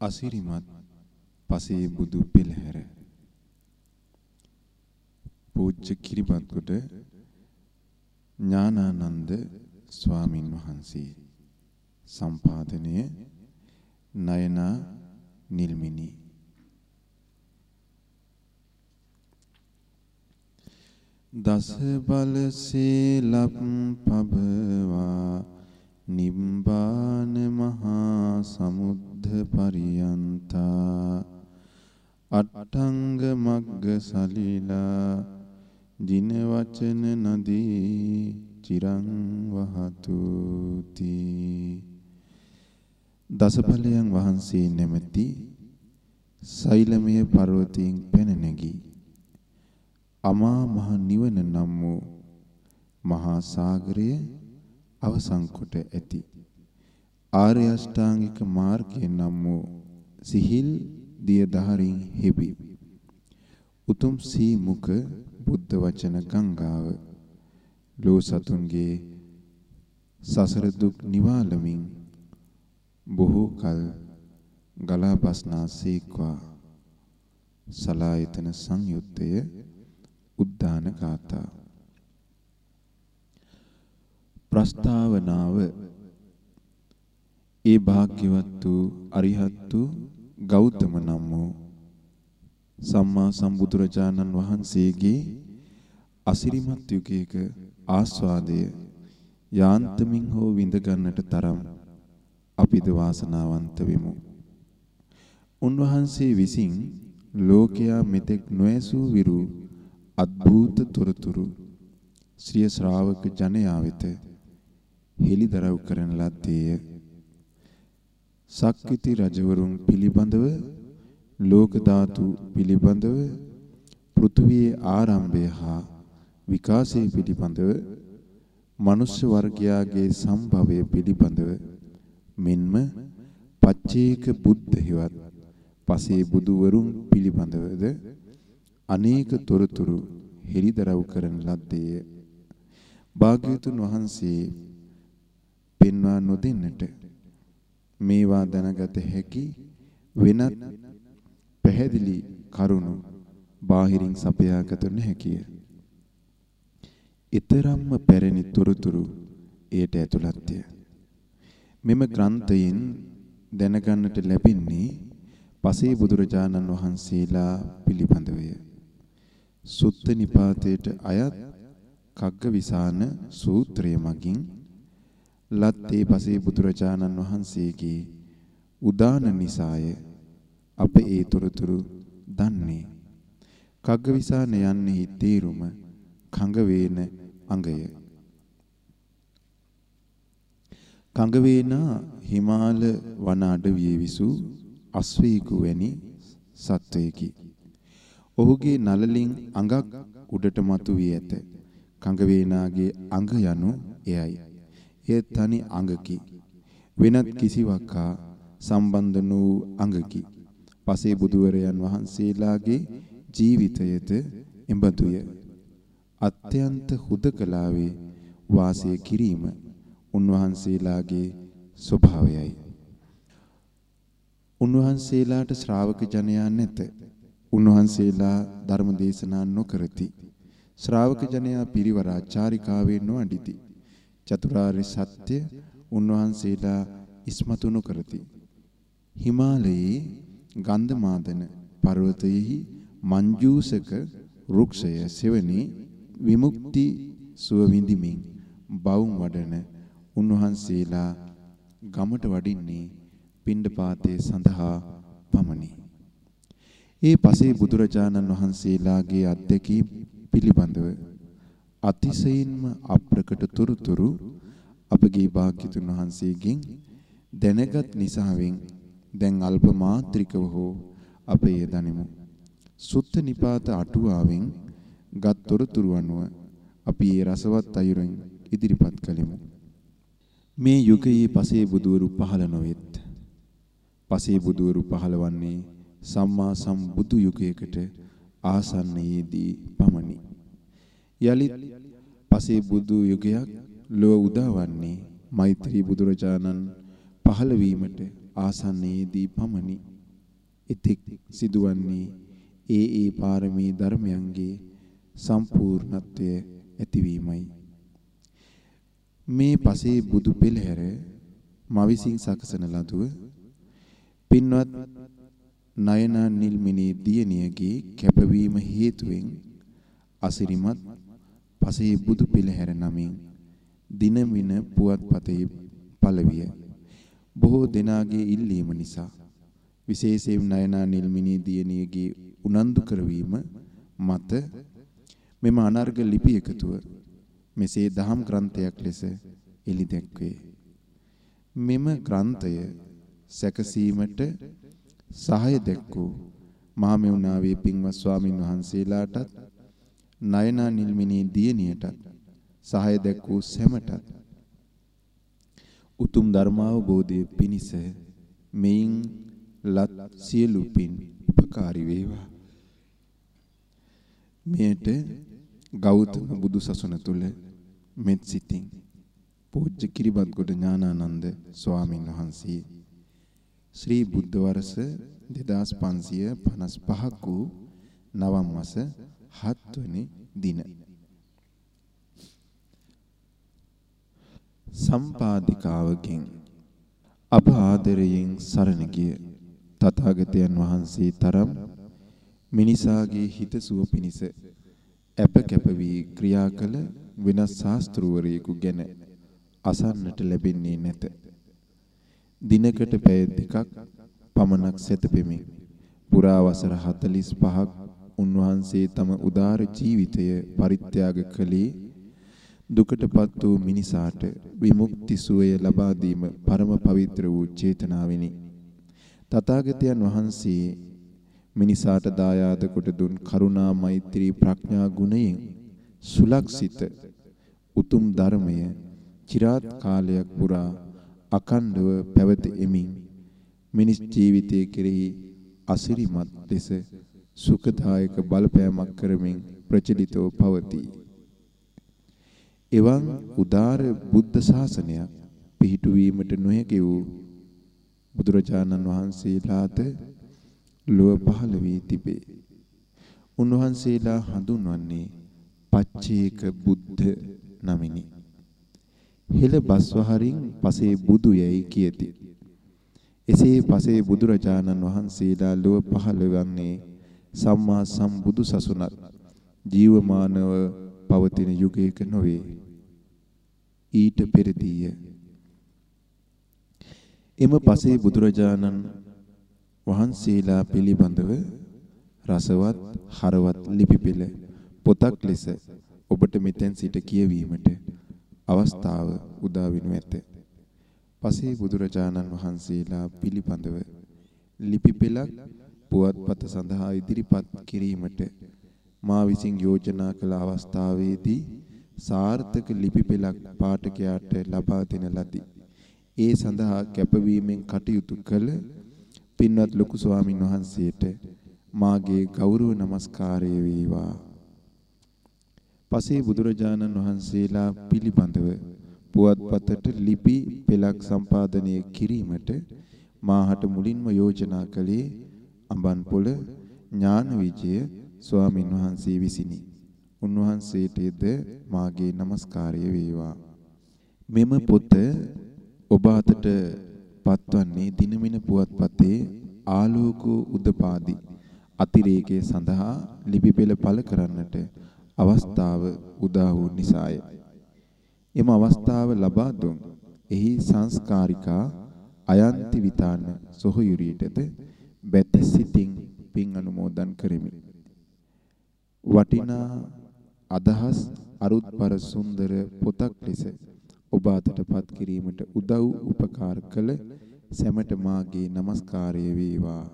අසිරිමත් පසේ බුදු පෙළහැර. පූජ්‍ය කිරිබත්කොට ඥානානන්ද ස්වාමින් වහන්සේ. සම්පාදනය නයනා නිල්මිනි. දස බල සීලප් පබවා නිබ්බාන මහා සමුද්ධ පරියන්තා. අට්ඨංග මග්ග සලිලා. ජින වචන නදී චිරං වහතුති. දසඵලයන් වහන්සේ නැමැති සෛලමය පර්වතයෙන් පැන නැගී අමා මහ නිවන නම් වූ මහා සාගරය අවසන් කොට ඇති. ආර්ය අෂ්ටාංගික මාර්ගය නම් වූ සිහිල් දිය දහරින් හෙබි උතුම් සී මුඛ බුද්ධ වචන ගංගාව ලෝ සතුන්ගේ සසර දුක් නිවාලමින් බොහෝ කල ගලා බස්නාසේක්වා සලායතන සංයුත්තය උද්දාන ගාථා. ප්‍රස්තාවනාව ඒ භාග්‍යවත් වූ අරිහත් වූ ගෞතම නම් වූ සම්මා සම්බුදුරජාණන් වහන්සේගේ අසිරිමත් යුගයක ආස්වාදය යාන්තමින් හෝ විඳ ගන්නට තරම් අපිද වාසනාවන්ත වෙමු. උන්වහන්සේ විසින් ලෝකයා මෙතෙක් නොඇසූ විරු අద్භූත තොරතුරු ශ්‍රිය ශ්‍රාවක ජනයා වෙත හෙළිදරව් කරන ලද්දේය. සක්විති රජවරුන් පිළිබඳව ලෝක ධාතු පිළිබඳව පෘථුවියේ ආරම්භය හා විකාශය පිළිබඳව මනුෂ්‍ය වර්ගයාගේ සම්භවය පිළිබඳව මෙන්ම පච්චේක බුද්ධ හිවත් පසේ බුදුවරුන් පිළිබඳවද අනේක තොරතුරු හෙළිදරව් කරන ලද්දේය. භාග්‍යවතුන් වහන්සේ පෙන්වා නොදෙන්නට මේවා දැනගත හැකි වෙනත් පැහැදිලි කරුණු බාහිරින් සපයාගත නොහැකිය. ඊතරම්ම පැරණි තොරතුරු එයට ඇතුළත්ය. මෙම ග්‍රන්ථයෙන් දැනගන්නට ලැබෙන්නේ පසේ බුදුරජාණන් වහන්සේලා පිළිබඳවය. සුත්ත නිපාතයට අයත් කග්ගවිසාන සූත්‍රය මගින් ලත්තේ පසේ බුදුරජාණන් වහන්සේගේ උදාන නිසාය අප ඒ තොරතුරු දන්නේ. කග්ගවිසාන යන්නේහි තේරුම කඟ වේන අඟය. කඟ වේනා හිමාල වන අඩවියේ විසූ අස්වැයිකු වැනි සත්වයකි. ඔහුගේ නලලින් අඟක් උඩට මතු වී ඇත. කඟ වේනාගේ අඟ යනු එයයි. එය තනි අඟකි. වෙනත් කිසිවක් හා සම්බන්ධ වූ අඟකි. පසේ බුදුවරයන් වහන්සේලාගේ ජීවිතයද එඹදුය. අත්‍යන්ත හුදකලාවේ වාසය කිරීම උන්වහන්සේලාගේ ස්වභාවයයි. උන්වහන්සේලාට ශ්‍රාවක ජනයා නැත. උන්වහන්සේලා ධර්ම දේශනා නොකරති. ශ්‍රාවක ජනයා පිරිවරා චාරිකාවේ නොඅඩිති. චතුරාර්ය සත්‍ය උන්වහන්සේලා ඉස්මතු නොකරති. හිමාලයේ ගන්ධමාදන පර්වතයෙහි මංජූසක වෘක්ෂය සෙවණේ විමුක්ති සුව විඳිමින් බවුම් වඩන උන්වහන්සේලා ගමට වඩින්නේ පිණ්ඩපාතයේ සඳහා පමණි. ඒ පසේ බුදුරජාණන් වහන්සේලාගේ අත්දැකීම් පිළිබඳව අතිශයින්ම අප්‍රකට තුරුතුරු අපගේ භාග්‍යතුන් වහන්සේගෙන් දැනගත් නිසාවෙන් දැන් අල්ප මාත්‍රිකව හෝ අප එය දනිමු. සුත්ත නිපාත අටුවාවෙන් ගත් තොරතුරු අනුව අපි ඒ රසවත් අයුරින් ඉදිරිපත් කළෙමු. මේ යුගයේ පසේ බුදවරු පහළ නොවෙත්. පසේ බුදවරු පහළවන්නේ සම්මා සම්බුදු යුගයකට ආසන්නයේදී පමණි. යලිත් පසේ බුදු යුගයක් ලොව උදාවන්නේ මෛත්‍රී බුදුරජාණන් පහළ වීමට ආසන්නයේදී පමණි. එතෙක් සිදුවන්නේ ඒ ඒ පාරමී ධර්මයන්ගේ සම්පූර්ණත්වය ඇතිවීමයි. මේ පසේ බුදු පෙළහැර මවිසින් සකසන ලදුව පින්වත් නයනා නිල්මිනී දියණියගේ කැපවීම හේතුවෙන් අසිරිමත් පසේ බුදු පෙළහැර නමින් දිනමින පුවත්පතේ පළවිය. බොහෝ දෙනාගේ ඉල්ලීම නිසා විශේෂයෙන් නයනා නිල්මිනී දියණියගේ උනන්දු කරවීම මත මෙම අනර්ග ලිපි එකතුව මෙසේ දහම් ග්‍රන්ථයක් ලෙස එළි දැක්වේ. මෙම ග්‍රන්ථය සැකසීමට සහාය දැක්වූ මහමෙවුනාවේ පින්වත් ස්වාමින් වහන්සේලාටත් නයනා නිල්මිනී දියණියටත් සහාය දැක්වූ සැමටත් උතුම් ධර්මාවබෝධයේ පිණිස මෙයින් ලත් සියලු පින් උපකාරී වේවා. මෙයට ගෞතම බුදු සසුන තුල මෙත් සිතින් පූජ්‍ය කිරිබත්ගොඩ ඥානානන්ද ස්වාමින් වහන්සේ ශ්‍රී බුද්ධ වර්ෂ 2555ක් වූ නවම් මාස 7 වෙනි දින සම්පාදිකාවකින් අප ආදරයෙන් සරණ ගිය තථාගතයන් වහන්සේ තරම් මිනිසාගේ හිතසුව පිණිස අප කැප වී ක්‍රියා කළ වෙනස් ශාස්ත්‍රූවරයෙකු ගැන අසන්නට ලැබෙන්නේ නැත. දිනකට පැය දෙකක් පමණක් සැතපෙමින් පුරා වසර 45ක් උන්වහන්සේ තම උදාර ජීවිතය පරිත්‍යාග කළේ දුකටපත් වූ මිනිසාට විමුක්ති සුවය ලබා දීම පරම පවිත්‍ර වූ චේතනාවෙනි. තථාගතයන් වහන්සේ මිනිසාට දායාද කොට දුන් කරුණා මෛත්‍රී ප්‍රඥා ගුණයෙන් සුලක්ෂිත උතුම් ධර්මය চিරාත් කාලයක් පුරා අකණ්ඩව පැවත එමින් මිනිස් ජීවිතයේ කෙරෙහි අසිරිමත් ලෙස සුඛදායක බලපෑමක් කරමින් ප්‍රචලිතව පවතී. එවන් උදාර බුද්ධ ශාසනයක් පිහිටුවීමට නොහැකි වූ බුදුරජාණන් වහන්සේලාට ලොව පහළ වී තිබේ. උන්වහන්සේලා හඳුන්වන්නේ පච්චේක බුද්ධ නමිනි. හෙළ බස්වහරින් පසේ බුදු යැයි කියති. එසේ පසේ බුදුරජාණන් වහන්සේලා ලොව පහළ වන්නේ සම්මා සම්බුදු සසුනත් ජීවමානව පවතින යුගයක නොවේ. ඊට පෙරදීය. එම පසේ බුදුරජාණන් වහන්සේලා පිළිබඳව රසවත් හරවත් ලිපි පෙළ පොතක් ලෙස ඔබට මෙතෙන් සිට කියවීමට අවස්ථාව උදා වෙනු ඇත. පසේ බුදුරජාණන් වහන්සේලා පිළිබඳව ලිපි පෙළක් පුවත්පත සඳහා ඉදිරිපත් කිරීමට මා විසින් යෝජනා කළ අවස්ථාවේදී සාර්ථක ලිපි පෙළක් පාඨකයාට ලබා දෙන ලදී. ඒ සඳහා කැපවීමෙන් කටයුතු කළ පින්වත් ලොකු ස්වාමින් වහන්සේට මාගේ ගෞරව නමස්කාරය වේවා. පසේ බුදුරජාණන් වහන්සේලා පිළිබඳව පුවත්පතට ලිපි පෙළක් සම්පාදනය කිරීමට මාහට මුලින්ම යෝජනා කළේ අඹන්පොළ ඥාන විජය ස්වාමින් වහන්සේ විසිනි. උන්වහන්සේටද මාගේ নমස්කාරය වේවා. මෙම පොත ඔබ අතට පත්වන්නේ දිනමින පුවත්පතේ ආලෝක උදපාදි අතිරේකයේ සඳහා ලිපි පෙළ පළ කරන්නට අවස්ථාව උදා වූ නිසාය. එම අවස්ථාව ලබා දුන් එහි සංස්කාරිකා අයන්ති විතාන සොහයුරියටද බැති සිතින් පින් අනුමෝදන් කරමි. වටිනා අදහස් අරුත්පර සුන්දර පොතක් ලෙස ඔබ අතටපත් කිරීමට උදව් උපකාර කළ සැමට මාගේ নমස්කාරය වේවා.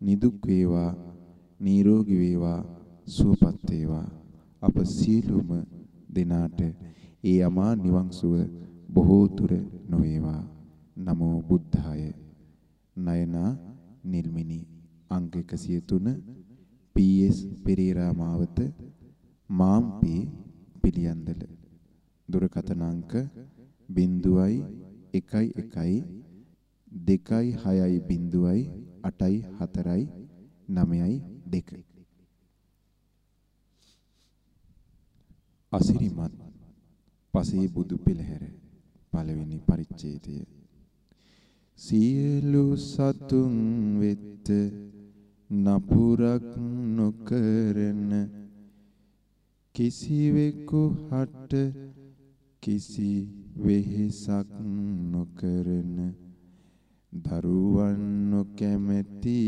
නිදුක් වේවා, නිරෝගී වේවා, සුවපත් වේවා. අප සියලුම දෙනාට ඒ අමා නිවන් සුව බොහෝ දුර නොවේවා. නමෝ බුද්ධාය. නයනා නිල්මිනි අංක 103 PS පෙරේරා මාවත මාම්පේ පිළියන්දල. දුරකථන අංක 0.11 2යි 6යි බිඳුවයි 8යි 4යි 9යි 2 අසිරිමත් පසේ බුදු පෙළහැර පළවෙනි පරිච්ඡේදය. සියලු සතුන් වෙත නපුරක් නොකරන කිසිවෙකු හට කිසි වෙහෙසක් නොකරන දරුවන් නොකැමැති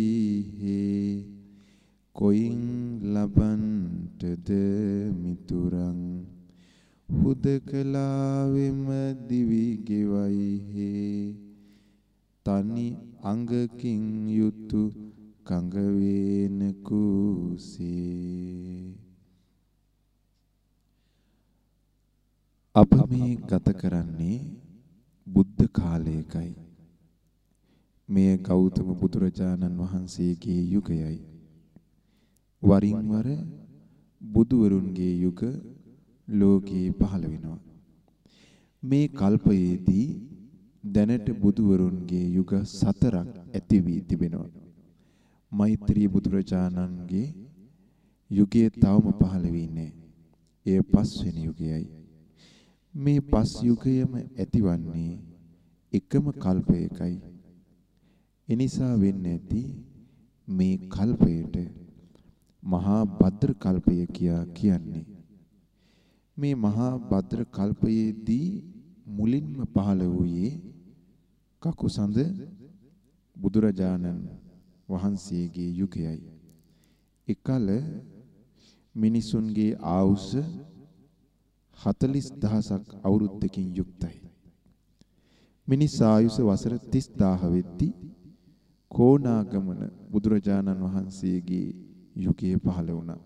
හේ කොයින් ලබන්ටද මිතුරන්? හුදකලාවෙම දිවි ගෙවයි හේ. තනි අඟකින් යුතු කඟ වේන කුසේ. අප මේ ගත කරන්නේ බුද්ධ කාලයකයි. මෙය ගෞතම බුදුරජාණන් වහන්සේගේ යුගයයි. වරින් වර බුදුවරුන්ගේ යුග ලෝකේ පහළ වෙනවා. මේ කල්පයේදී දැනට බුදුවරුන්ගේ යුග සතරක් ඇති වී තිබෙනවා. මෛත්‍රී බුදුරජාණන්ගේ යුගයේ තවම පහළ වෙන්නේ එය පස්වෙනි යුගයයි. මේ පස් යුගයම ඇතිවන්නේ එකම කල්පයකයි. එනිසා වෙන්නේ ඇති මේ කල්පයට මහා භද්‍ර කල්පය කියා කියන්නේ. මේ මහා භද්‍ර කල්පයේදී මුලින්ම පහළ වූයේ කකුසඳ බුදුරජාණන් වහන්සේගේ යුගයයි. එකල මිනිසුන්ගේ ආයුෂ 40000ක් අවුරුද්දකින් යුක්තයි. මිනිස් ආයුෂ වසර 30000 වෙද්දී කෝණාගමන බුදුරජාණන් වහන්සේගේ යුගයේ පහළ වුණා.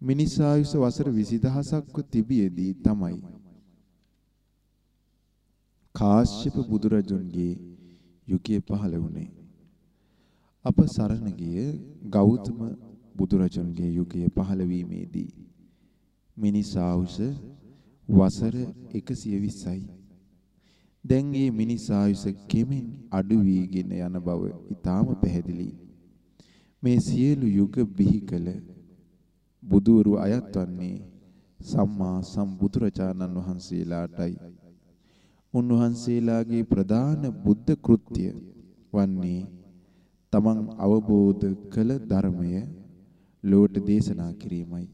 මිනිස් ආයුෂ වසර 20000ක්ව තිබියදී තමයි කාශ්‍යප බුදුරජුන්ගේ යුගයේ පහළ වුණේ. අප සරණ ගිය ගෞතම බුදුරජුන්ගේ යුගයේ පහළ වීමේදී මිනිස් ආයුෂ වසර 120යි. දැන් මේ මිනිස් ආයුෂ කෙමෙන් අඩු වීගෙන යන බව ඊටාම පැහැදිලි. මේ සියලු යුග බිහි කළ බුදුවරු අයත් වන්නේ සම්මා සම්බුදුරජාණන් වහන්සේලාටයි. උන්වහන්සේලාගේ ප්‍රධාන බුද්ධ කෘත්‍ය වන්නේ තමන් අවබෝධ කළ ධර්මය ලෝට දේශනා කිරීමයි.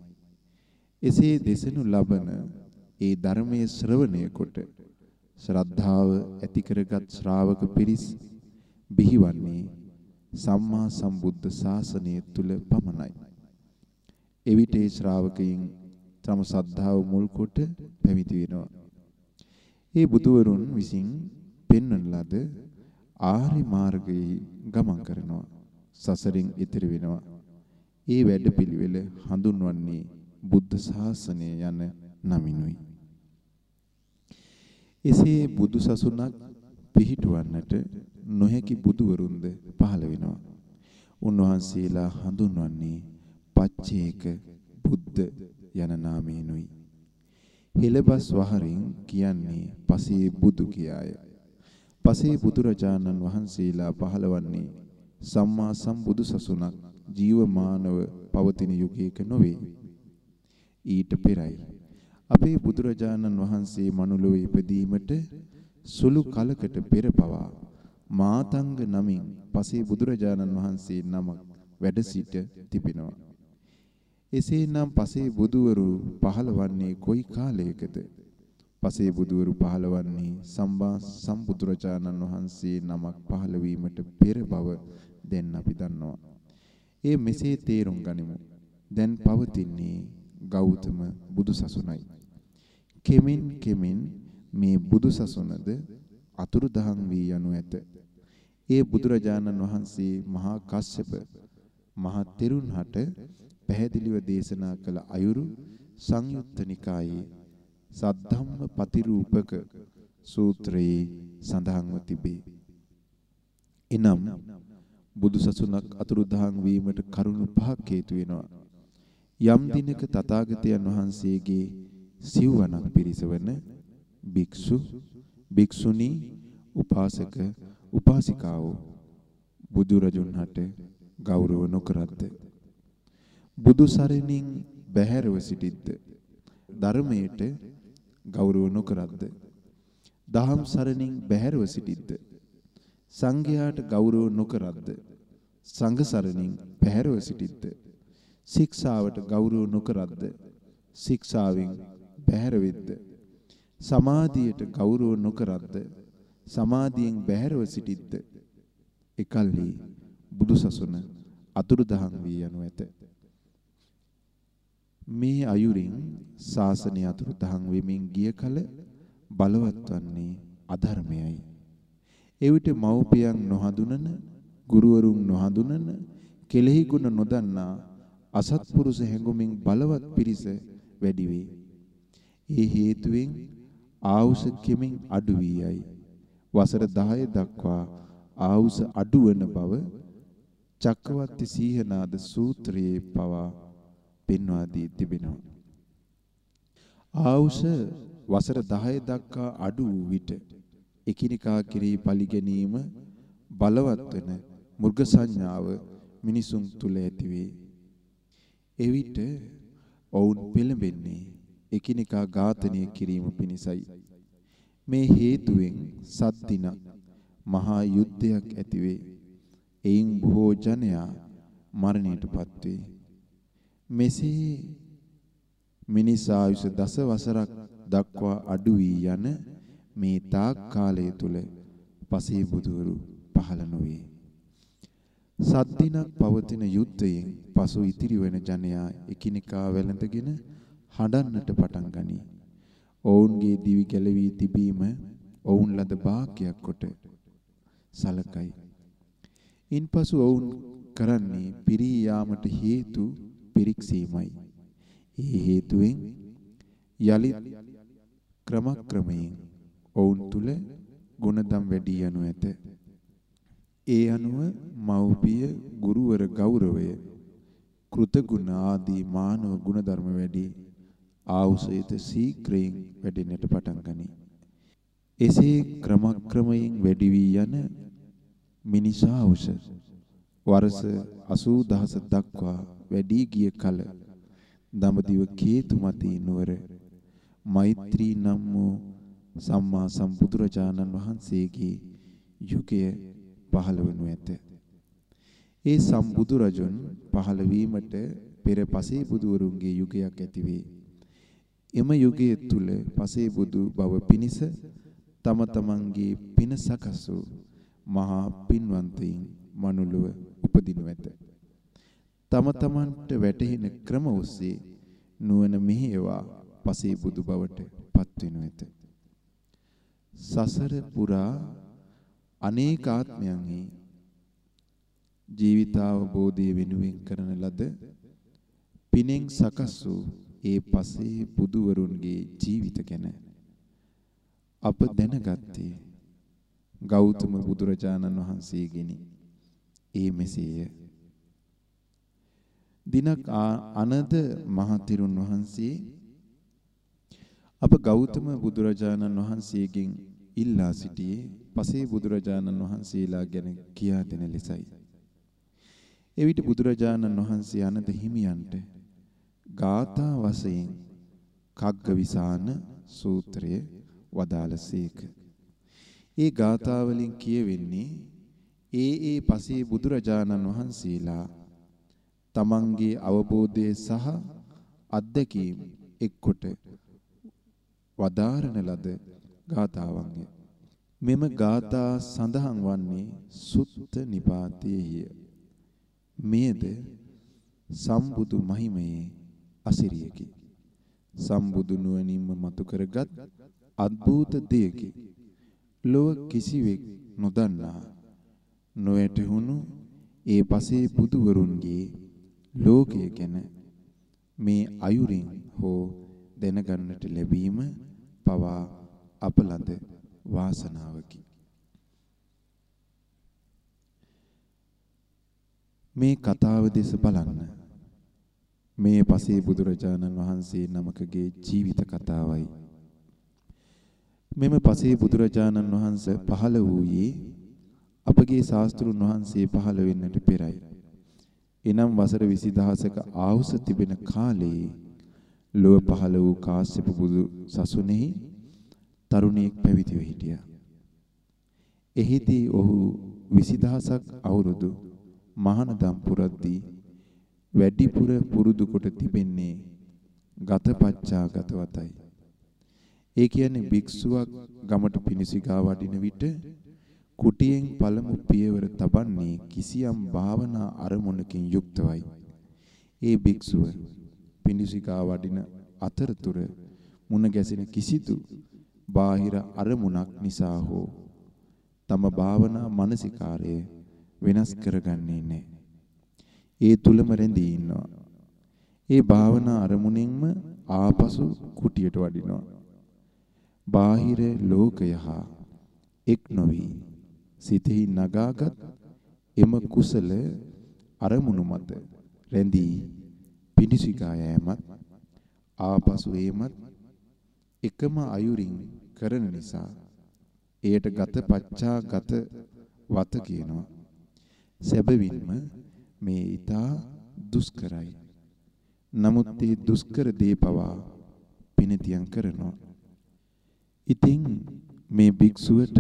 එසේ දෙසනු ලබන ඒ ධර්මයේ ශ්‍රවණය කොට ශ්‍රද්ධාව ඇති කරගත් ශ්‍රාවක පිරිස් බිහිවන්නේ සම්මා සම්බුද්ධ ශාසනය තුල පමණයි. එවිට ඒ ශ්‍රාවකයන් තම සද්ධාව මුල් කොට පැවිදි වෙනවා. ඒ බුදුවරුන් විසින් පෙන්වන ලද ආර්ය මාර්ගයේ ගමන් කරනවා. සසරින් ඈතර වෙනවා. ඒ වැඩපිළිවෙල හඳුන්වන්නේ බුද්ධ ශාසනය යන නමිනුයි. එසේ බුදු සසුනක් පිහිටුවන්නට නොහැකි බුදුවරුන්ද පහළ වෙනවා. උන්වහන්සේලා හඳුන්වන්නේ පච්චේක බුද්ධ යන නාමයෙන්ුයි. හෙළබස් වහරින් කියන්නේ පසේ බුදු කියාය. පසේ බුදුරජාණන් වහන්සේලා පහළවන්නේ සම්මා සම්බුදු සසුනක් ජීවමානව පවතින යුගයක නොවේ. ඊට පෙරයි අපේ බුදුරජාණන් වහන්සේ මනුලොව ඉපදීමට සුළු කලකට පෙර පවා මාතංග නමින් පසේ බුදුරජාණන් වහන්සේ නමක් වැඩ සිට තිබෙනවා. එසේනම් පසේ බුදුවරු පහළවන්නේ කොයි කාලයකද? පසේ බුදුවරු පහළවන්නේ සම්බා සම්බුදුරජාණන් වහන්සේ නමක් පහළ වීමට පෙර බව දැන් අපි දන්නවා. ඒ මෙසේ තේරුම් ගනිමු. දැන් පවතින්නේ ගෞතම බුදුසසුනයි. කෙමින් කෙමින් මේ බුදුසසුනද අතුරුදහන් වී යනු ඇත. ඒ බුදුරජාණන් වහන්සේ මහා කස්සප මහ තෙරුන්හට පැහැදිලිව දේශනා කළ අයුරු සංයුත්ත නිකායේ සද්ධම්ම පතිරූපක සූත්‍රයේ සඳහන්ව තිබේ. එනම් බුදුසසුනක් අතුරුදහන් වීමට කරුණු පහක් හේතු වෙනවා. යම් දිනක තථාගතයන් වහන්සේගේ සිව්වණක් පිරිසවන භික්ෂු භික්ෂුණී උපාසක උපාසිකාවෝ බුදුරජුන් හට ගෞරව නොකරද්ද බුදු සරණින් බැහැරව සිටිද්ද? ධර්මයට ගෞරව නොකරද්ද? දහම් සරණින් බැහැරව සිටිද්ද? සංඝයාට ගෞරව නොකරද්ද? සංඝ සරණින් බැහැරව සිටිද්ද? ශික්ෂාවට ගෞරව නොකරද්ද? ශික්ෂාවෙන් බැහැර වෙද්ද? සමාධියට ගෞරව නොකරද්ද? සමාධියෙන් බැහැරව සිටිද්ද? එකල්හි බුදුසසුන අතුරුදහන් වී යනු ඇත. මේ අයුරින් ශාසනය අතුරුදහන් වෙමින් ගිය කල බලවත් වන්නේ අධර්මයයි එවිට මව්පියන් නොහඳුනන ගුරුවරුන් නොහඳුනන කෙලෙහි ගුණ නොදන්නා අසත්පුරුෂ හැඟුමින් බලවත් පිරිස වැඩි වේ. ඒ හේතුවෙන් ආවුස කෙමින් අඩු වී යයි. වසර 10 දක්වා ආවුස අඩු වන බව චක්කවර්ති සීහනාද සූත්‍රයේ පවා පෙන්වා දී තිබෙනවා. ආවුස වසර 10 දක්වා අඩු වූ විට එකිනෙකා කෙරෙහි පලි ගැනීම බලවත් වෙන මුර්ග සංඥාව මිනිසුන් තුල ඇතිවේ. එවිට ඔවුන් පෙළඹෙන්නේ එකිනෙකා ඝාතනය කිරීම පිණිසයි. මේ හේතුවෙන් සත්දින මහා යුද්ධයක් ඇතිවේ. එයින් බොහෝ ජනයා මරණයටපත් වේ. මෙසේ මිනිස් ආයුෂ දස වසරක් දක්වා අඩු වී යන මේ තාක් කාලය තුල පසේ බුදුවරු පහළ නොවේ. සද්දිනක් පවතින යුද්ධයෙන් පසු ඉතිරි වෙන ජනයා එකිනෙකා වැළඳගෙන හඬන්නට පටන් ගනී. ඔවුන්ගේ දිවි ගැලවී තිබීම ඔවුන් ලද වාක්‍යයක් කොට සලකයි. ඉන්පසු ඔවුන් කරන්නේ පිරී යාමට හේතු පිරික්සීමයි. ඒ හේතුවෙන් යලිත් ක්‍රමක්‍රමයෙන් ඔවුන් තුල ගුණදම් වැඩි යනු ඇත. ඒ අනුව මව්පිය ගුරුවර ගෞරවය කෘතගුණ ආදී මානව ගුණධර්ම වැඩි ආවුසයත සීක්‍රයෙන් වැඩෙන්නට පටන් ගනී. එසේ ක්‍රමක්‍රමයෙන් වැඩි වී යන මිනිසා උස වර්ෂ 80000 දක්වා වැඩි ගිය කල දඹදිව කේතුමතී නුවර මෛත්‍රී නම් වූ සම්මා සම්බුදුරජාණන් වහන්සේගේ යුගය පහළ වනු ඇත. ඒ සම්බුදු රජුන් පහළ වීමට පෙර පසේ බුදුවරුන්ගේ යුගයක් ඇතිවේ. එම යුගයේ තුල පසේ බුදු බව පිනිස තම තමන්ගේ පින සකස් වූ මහා පින්වන්තයින් මනුලව උපදිනු ඇත. තම තමන්ට වැටහෙන ක්‍රම ඔස්සේ නුවණ මෙහෙයවා පසේ බුදු බවට පත්වෙනු ඇත. සසර පුරා අනේක ආත්මයන්හි ජීවිතාවබෝධය වෙනුවෙන් කරන ලද පිනෙන් සකස් වූ ඒ පසේ බුදුවරුන්ගේ ජීවිත ගැන අප දැනගත්තේ ගෞතම බුදුරජාණන් වහන්සේගෙනි. ඒ මෙසේය. දිනක් අනද මහතිරුන් වහන්සේ අප ගෞතම බුදුරජාණන් වහන්සේගෙන් ඉල්ලා සිටියේ පසේ බුදුරජාණන් වහන්සේලා ගැන කියා දෙන ලෙසයි. එවිට බුදුරජාණන් වහන්සේ අනද හිමියන්ට ගාථා වශයෙන් කග්ගවිසාන සූත්‍රය වදාළසේක. ඒ ගාථා වලින් කියවෙන්නේ ඒ ඒ පසේ බුදුරජාණන් වහන්සේලා තමන්ගේ අවබෝධය සහ අත්දැකීම් එක්කොට වදාරන ලද ගාථාවන්ය. මෙම ගාථා සඳහන් වන්නේ සුත්ත නිපාතයේය. මේද සම්බුදු මහිමයේ අසිරියකි. සම්බුදු නුවණින්ම මතු කරගත් අద్භූත දෙයකි. ලොව කිසිවෙක් නොදන්නා නොයැටහුණු ඒ පසේ බුදුවරුන්ගේ ලෝකය ගැන මේ අයුරින් හෝ දැනගන්නට ලැබීම පවා අපලද වාසනාවකි. මේ කතාව දෙස බලන්න. මේ පසේ බුදුරජාණන් වහන්සේ නමකගේ ජීවිත කතාවයි. මෙම පසේ බුදුරජාණන් වහන්සේ පහළ වූයේ අපගේ ශාස්ත්‍රුන් වහන්සේ පහළ වෙන්නට පෙරයි. එනම් වසර 20000ක ආයුෂ තිබෙන කාලයේ ලොව පහළ වූ කාශ්‍යප බුදු සසුනේහි තරුණයෙක් පැවිදිව හිටියා. එහිදී ඔහු 20000ක් අවුරුදු මහානදම් පුරද්දී වැඩිපුර පුරුදු කොට තිබෙන්නේ ගතපච්චා ගතවතයි. ඒ කියන්නේ භික්ෂුවක් ගමට පිනිසිගා වඩින විට කුටියෙන් පළමු පියවර තබන්නේ කිසියම් භාවනා අරමුණකින් යුක්තවයි. ඒ භික්ෂුව පිනිසිගා වඩින අතරතුර මුණ ගැසෙන කිසිදු බාහිර අරමුණක් නිසා හෝ තම භාවනා මානසිකාරය වෙනස් කරගන්නේ නැහැ. ඒ තුලම රැඳී ඉන්නවා. ඒ භාවනා අරමුණෙන්ම ආපසු කුටියට වඩිනවා. බාහිර ලෝකය හා එක් නොවි සිතෙහි නගාගත් එම කුසල අරමුණු මත රැඳී පිණිසිකා යෑමත් ආපසු ඒමත් එකම අයුරින් කරන නිසා එයට ගත පච්චා ගත වත කියනවා. සැබවින්ම මේ ඊතා දුෂ්කරයි. නමුත් මේ දුෂ්කර දේ පවා පිනතියම් කරනවා. ඉතින් මේ භික්ෂුවට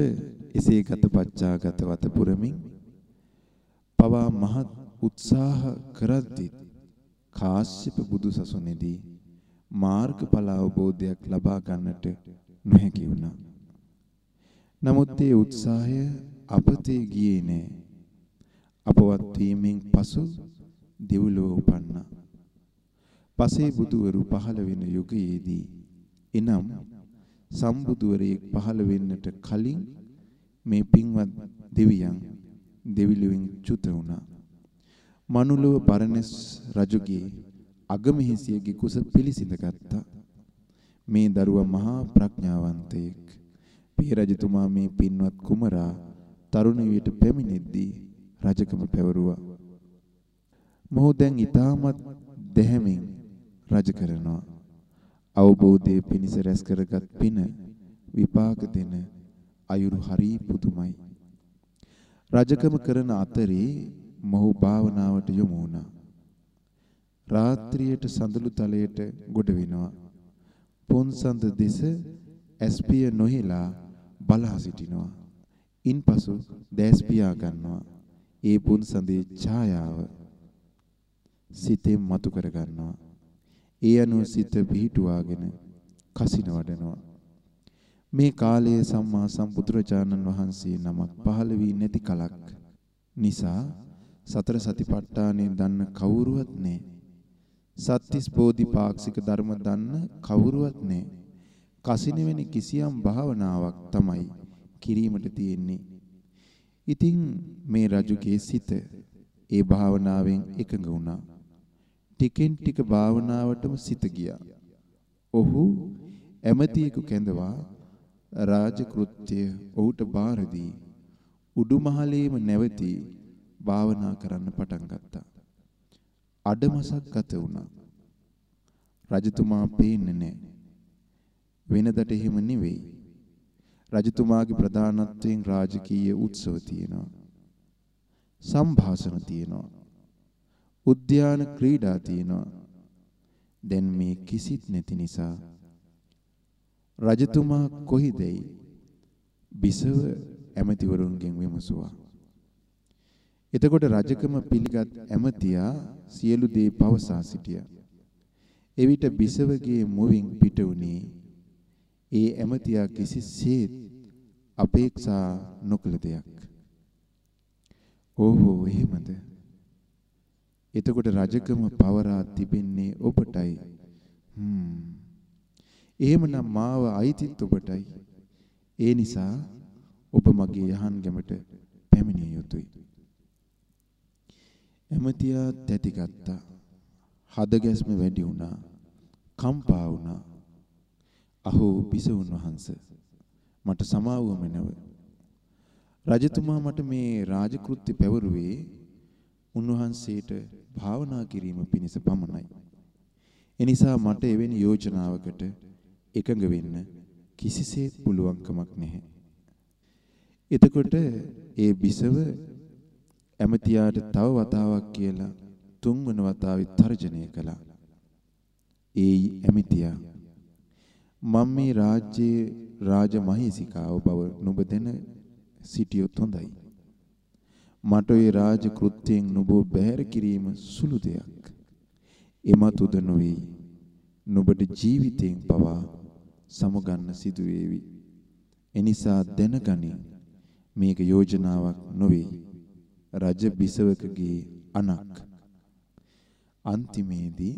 එසේ ගතපච්චා ගතවත පුරමින් පවා මහත් උත්සාහ කරද්දී කාශ්‍යප බුදු සසුනේදී මාර්ගඵල අවබෝධයක් ලබා ගන්නට නොහැකි වුණා. නමුත් ඒ උත්සාහය අපතේ ගියේ නෑ. අපවත් වීමෙන් පසු දෙව්ලොව උපන්නා. පසේ බුදුවරු පහළ වෙන යුගයේදී එනම් සම්බුදුවරයෙක් පහළ වෙන්නට කලින් මේ පින්වත් දෙවියන් දෙවිලුවෙන් චුත වුණා. මනුලොව බරණස් රජුගේ අගමහිසියගේ කුස පිළිසිඳ ගත්තා. මේ දරුවා මහා ප්‍රඥාවන්තයෙක්. පිය රජතුමා මේ පින්වත් කුමරා තරුණ වියට පැමිණෙද්දී රජකම පැවරුවා. මොහු දැන් ඊටමත් දැහැමින් රජ කරනවා. අවබෝධයේ පිනිස රැස් කරගත් පින විපාක දෙන අයුරු හරි පුදුමයි. රජකම කරන අතරේ මොහු භාවනාවට යොමු වුණා. රාත්‍රියට සඳලු තලයට ගොඩ වෙනවා. පොන්සඳ දෙස ඇස්පිය නොහිලා බලා සිටිනවා. ඉන්පසු දැස් පියා ගන්නවා. ඒ පුන්සඳේ ඡායාව සිතෙන් මතු කර ගන්නවා. ඒ අනුව සිත පිහිටුවාගෙන කසින වඩනවා. මේ කාලයේ සම්මා සම්බුදුරජාණන් වහන්සේ නමක් පහළ වී නැති කලක් නිසා සතර සතිපට්ඨානෙ දන්න කවුරුවත් නැහැ. සත්‍තිස් බෝධිපාක්ෂික ධර්ම දන්න කවුරුවත් නැහැ. කසින වෙන කිසියම් භාවනාවක් තමයි කිරීමට තියෙන්නේ. ඉතින් මේ රජුගේ සිත ඒ භාවනාවෙන් එකඟ වුණා. ටිකෙන් ටික භාවනාවටම සිත ගියා. ඔහු ඇමතියෙකු කැඳවා රාජකෘත්‍ය ඔහුට බාර දී උඩුමහලේම නැවති භාවනා කරන්න පටන් ගත්තා. අඩමසක් ගත වුණා. රජතුමා පේන්නේ නැහැ. වෙනදට එහෙම නෙවෙයි. රජතුමාගේ ප්‍රධානත්වයෙන් රාජකීය උත්සව තියෙනවා. සංഭാෂණ තියෙනවා. උද්‍යාන ක්‍රීඩා තියෙනවා. දැන් මේ කිසිත් නැති නිසා රජතුමා කොහිදයි බිසව ඇමතිවරුන්ගෙන් විමසුවා. එතකොට රජකම පිළිගත් ඇමතියා සියලු දේ පවසා සිටියා. එවිට බිසවගේ මුවින් පිට වුණේ ඒ ඇමතියා කිසිසේත් අපේක්ෂා නොකළ දෙයක්. ඕහෝ එහෙමද? එතකොට රජකම පවරා තිබෙන්නේ ඔබටයි. හ්ම්. එහෙමනම් මාව අයිතිත් ඔබටයි. ඒ නිසා ඔබ මගේ යහන් ගැමට පැමිණිය යුතුයි. එමෙතියා තැතිගත්තා. හදගැස්ම වැඩි වුණා. කම්පා වුණා. අහෝ බිසවුන් වහන්සේ මට සමාවුව මැනව. රජතුමා මට මේ රාජකෘත්‍ය පැවරුවේ උන්වහන්සේට භාවනා කිරීම පිණිස පමණයි. එනිසා මට එවැනි යෝජනාවකට එකඟ වෙන්න කිසිසේත් පුළුවන්කමක් නැහැ. එතකොට ඒ බිසව ඇමතියාට තව වතාවක් කියලා තුන්වන වතාවෙත් තර්ජනය කළා. ඒ ඇමතියා මම මේ රාජ්‍යයේ රාජමහේසිකාව බව නුඹ දැන සිටියොත් හොඳයි. මට ඒ රාජ කෘත්‍යයෙන් නුඹ බැහැර කිරීම සුළු දෙයක්. එමතුද නොවේ. නුඹට ජීවිතයෙන් පවා සමුගන්න සිදු වේවි. එනිසා දැනගනි මේක යෝජනාවක් නොවේ. රජ බිසවකගේ අනක්. අන්තිමේදී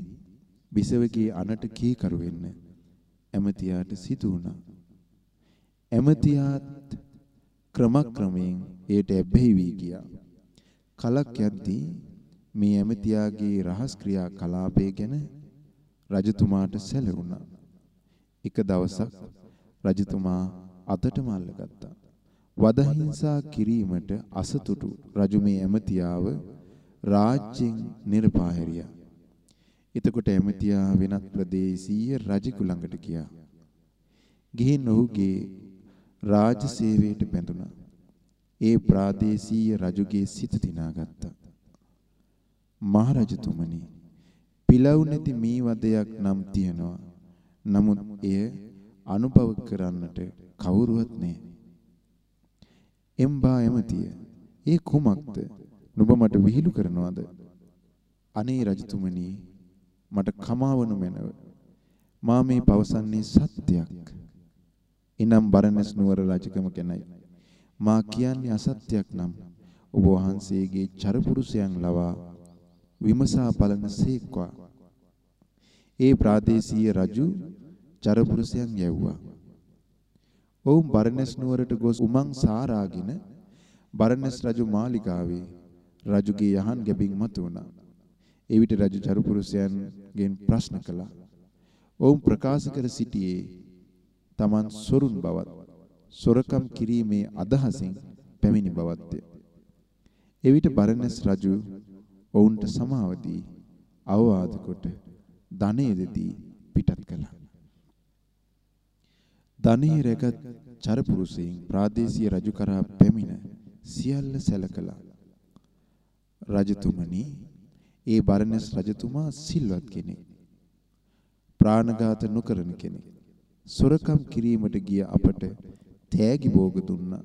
බිසවගේ අනට කීකරු වෙන්න ඇමතියාට සිදු වුණා. ඇමතියාත් ක්‍රමක්‍රමයෙන් ඒට ඇබ්බැහි වී ගියා. කලක් යද්දී මේ ඇමතියාගේ රහස් ක්‍රියා කලාපය ගැන රජතුමාට සැලුණා. එක දවසක් රජතුමා අතටම අල්ලගත්තා. වදහිංසා කිරීමට අසතුටු රජු මේ ඇමතියාව රාජ්‍යෙන් නිර්පා හැරියා. එතකොට ඇමතියා වෙනත් ප්‍රදේශීය රජෙකු ළඟට ගියා. ගිහින් ඔහුගේ රාජ සේවයට බැඳුණා. ඒ ප්‍රාදේශීය රජුගේ සිත දිනාගත්තා. මහරජතුමනි පිලව් නැති මේ වදයක් නම් තියනවා. නමුත් එය අනුභව කරන්නට කවුරුවත් නැහැ. එම්බා එමතිය ඒ කුමක්ද? නුඹ මට විහිළු කරනවද? අනේ රජතුමනි මට කමාවනු මැනව. මා මේ පවසන්නේ සත්‍යයක්. එනම් බරණැස් නුවර රජකම ගැනයි. මා කියන්නේ අසත්‍යයක් නම් ඔබ වහන්සේගේ චරපුරුෂයන් ලවා විමසා බලන සේක්වා. ඒ ප්‍රාදේශීය රජු චරපුරුෂයන් යැව්වා. ඔවුන් බරණැස් නුවරට ගොස් උමං සාරාගෙන බරණැස් රජු මාලිගාවේ රජුගේ යහන් ගැබින් මතු වුණා. එවිට රජු චරපුරුෂයන්ගෙන් ප්‍රශ්න කළා. ඔවුන් ප්‍රකාශ කර සිටියේ තමන් සොරුන් බවත් සොරකම් කිරීමේ අදහසින් පැමිණි බවත්ය. එවිට බරණැස් රජු ඔවුන්ට සමාව දී අවවාද කොට ධනෙ දෙදී පිටත් කළා. ධනෙ රැගත් චරපුරුෂයන් ප්‍රාදේශීය රජු කරා පැමිණ සියල්ල සැලකලා. රජතුමනි, ඒ බරණැස් රජතුමා සිල්වත් කෙනෙක්. ප්‍රාණඝාත නොකරන කෙනෙක්. සොරකම් කිරීමට ගිය අපට තෑගි භෝග දුන්නා.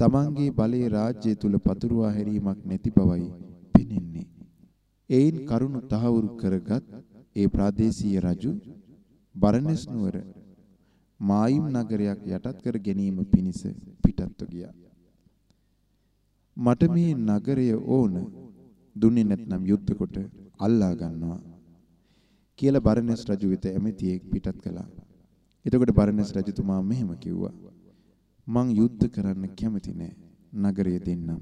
තමන්ගේ බලයේ රාජ්‍යය තුල පතුරවා හැරීමක් නැති බවයි පෙනෙන්නේ. එයින් කරුණ තහවුරු කරගත් ඒ ප්‍රාදේශීය රජු බරණැස් නුවර මායිම් නගරයක් යටත් කර ගැනීම පිණිස පිටත්ව ගියා. මට මේ නගරය ඕන දුන්නේ නැත්නම් යුද්ධ කොට අල්ලා ගන්නවා කියලා බරණැස් රජු වෙත ඇමතියෙක් පිටත් කළා. එතකොට බරණැස් රජතුමා මෙහෙම කිව්වා. මං යුද්ධ කරන්න කැමති නෑ. නගරය දෙන්නම්.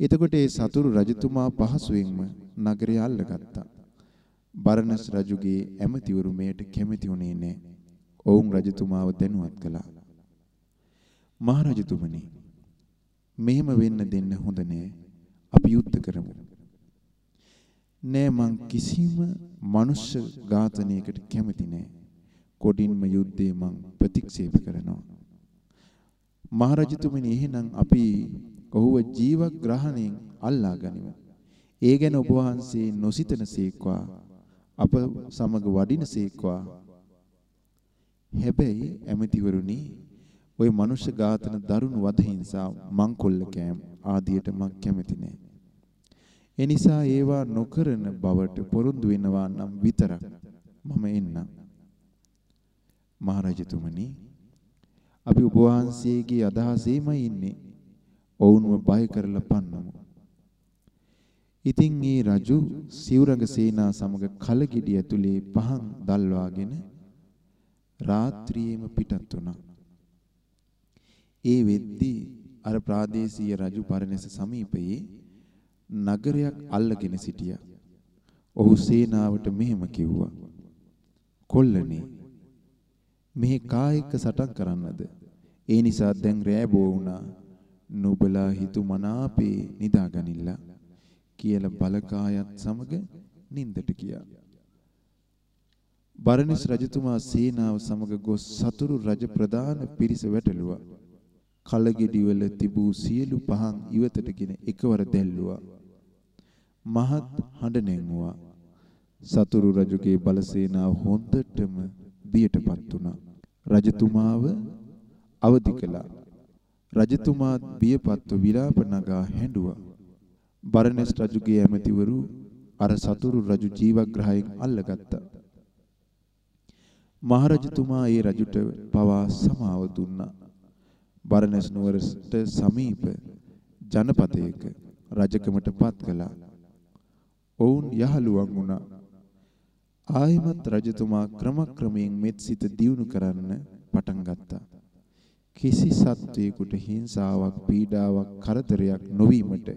එතකොට ඒ සතුරු රජතුමා පහසුවෙන්ම නගරය අල්ලගත්තා. බරණැස් රජුගේ ඇමතිවරු මෙයට කැමති වුණේ නෑ. ඔවුන් රජතුමාව දැනුවත් කළා. මහරජතුමනි මෙහෙම වෙන්න දෙන්න හොඳ නෑ. අපි යුද්ධ කරමු. නෑ මං කිසිම මනුෂ්‍ය ඝාතනයකට කැමති නෑ. කොඩින්ම යුද්ධේ මං ප්‍රතික්ෂේප කරනවා. මහරජතුමනි එහෙනම් අපි ඔහුව ජීවග්‍රහණයෙන් අල්ලා ගනිමු. ඒ ගැන ඔබ වහන්සේ නොසිතනසේක්වා අප සමග වඩිනසේක්වා. හැබැයි ඇමතිවරුනි ওই මනුෂ්‍ය ඝාතන දරුණු වද හිංසා මංකොල්ල කෑම් ආදියට මං කැමති නෑ. ඒ නිසා ඒවා නොකරන බවට පොරොන්දු වෙනවා නම් විතරක් මම එන්නම්. මහරජතුමනි අපි ඔබ වහන්සේගේ අදහසේමයි ඉන්නේ. ඔවුන්ව බය කරලා පන්නමු. ඉතින් ඒ රජු සිවුරඟ සේනා සමග කලගෙඩි ඇතුලේ පහන් දල්වාගෙන රාත්‍රියේම පිටත් වුණා. ඒ වෙද්දී අර ප්‍රාදේශීය රජු පරණැස සමීපයේ නගරයක් අල්ලගෙන සිටියා. ඔහු සේනාවට මෙහෙම කිව්වා. කොල්ලනේ මෙහි කායික සටන් කරන්නද? ඒ නිසා දැන් රෑබෝ වුණා. නුඹලා හිතු මනාපේ නිදාගනින්න කියලා බලකායත් සමග නින්දට ගියා. බරණිස් රජතුමා සේනාව සමග ගොස් සතුරු රජ ප්‍රධාන පිරිස වැටළුවා. කලගෙඩිවල තිබූ සියලු පහන් ඉවතටගෙන එකවර දැල්ලුවා. මහත් හඬ නැංගුවා. සතුරු රජුගේ බලසේනාව හොඳටම බියටපත් වුණා. රජතුමාව අවදි කළා. රජතුමා බියපත්ව විලාප නගා හැඬුවා. බරණස් රජුගේ ඇමතිවරු අර සතුරු රජු ජීවග්‍රහයෙන් අල්ලගත්තා. මහරජතුමා ඒ රජුට පවා සමාව දුන්නා. බරණස් නුවරට සමීප ජනපදයක රජකමට පත් කළා. ඔවුන් යහළුවන් වුණා. ආයිමත් රජතුමා ක්‍රමක්‍රමයෙන් මෙත් සිත දියුණු කරන්න පටන් ගත්තා. කිසි සත්වයකට හිංසාවක් පීඩාවක් කරදරයක් නොවීමට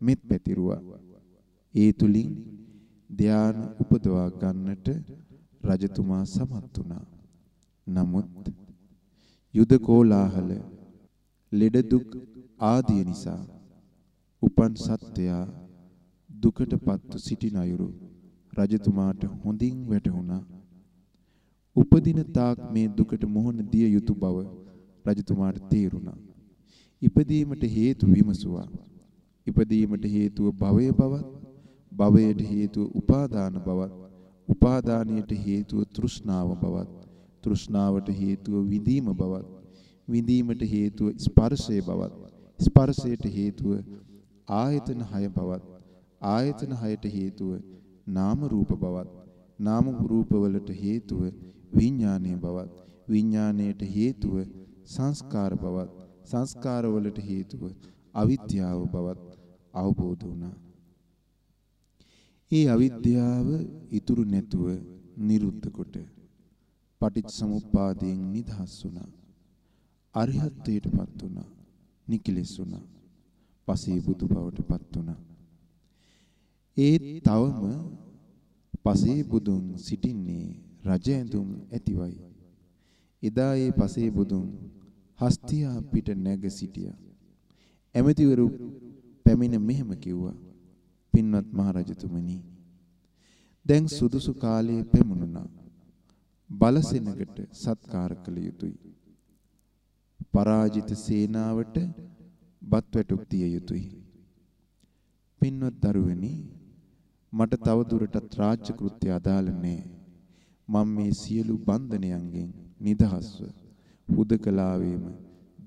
මෙත් පැතිරුවා. ඒ තුලින් ධාන උපදවා ගන්නට රජතුමා සමත් වුණා. නමුත් යුද කෝලාහල ලෙඩ දුක් ආදී නිසා උපන් සත්වයා දුකටපත්ව සිටින අයුරු රජතුමාට හොඳින් වැටහුණා. උපදින තාක් මේ දුකට මුහුණ දිය යුතු බව රජතුමාට තේරුණා. ඉපදීමට හේතු විමසුවා. ඉපදීමට හේතුව භවය බවත්, භවයට හේතුව උපාදාන බවත්, උපාදානයට හේතුව තෘෂ්ණාව බවත්, තෘෂ්ණාවට හේතුව විඳීම බවත්, විඳීමට හේතුව ස්පර්ශය බවත්, ස්පර්ශයට හේතුව ආයතන හය බවත්, ආයතන හයට හේතුව නාම රූප බවත්, නාම රූප වලට හේතුව විඥානීය බවත්, විඥාණයට හේතුව සංස්කාර බවත් සංස්කාර වලට හේතුව අවිද්‍යාව බවත් අවබෝධ වුණා. ඒ අවිද්‍යාව ඉතුරු නැතුව නිරුද්ධ කොට පටිච්චසමුප්පාදයෙන් නිදහස් වුණා. අරිහත්ත්වයටපත් වුණා. නිකිලෙස් වුණා. පසේ බුදු බවටපත් වුණා. ඒ තවම පසේ බුදුන් සිටින්නේ රජ ඇඳුම් ඇතිවයි. එදා ඒ පසේ බුදුන් හස්තියා පිට නැග සිටියා. ඇමතිවරු පැමිණ මෙහෙම කිව්වා. පින්වත් මහරජතුමනි දැන් සුදුසු කාලයේ පෙමුණුණා. බලසෙනකට සත්කාර කළ යුතුය. පරාජිත සේනාවට බත් වැටුප් දිය යුතුය. පින්වත් දරුවනි මට තව දුරටත් රාජ්‍ය කෘත්‍ය අදාළ නෑ. මම මේ සියලු බන්ධනයන්ගෙන් නිදහස්ව හුදකලාවේම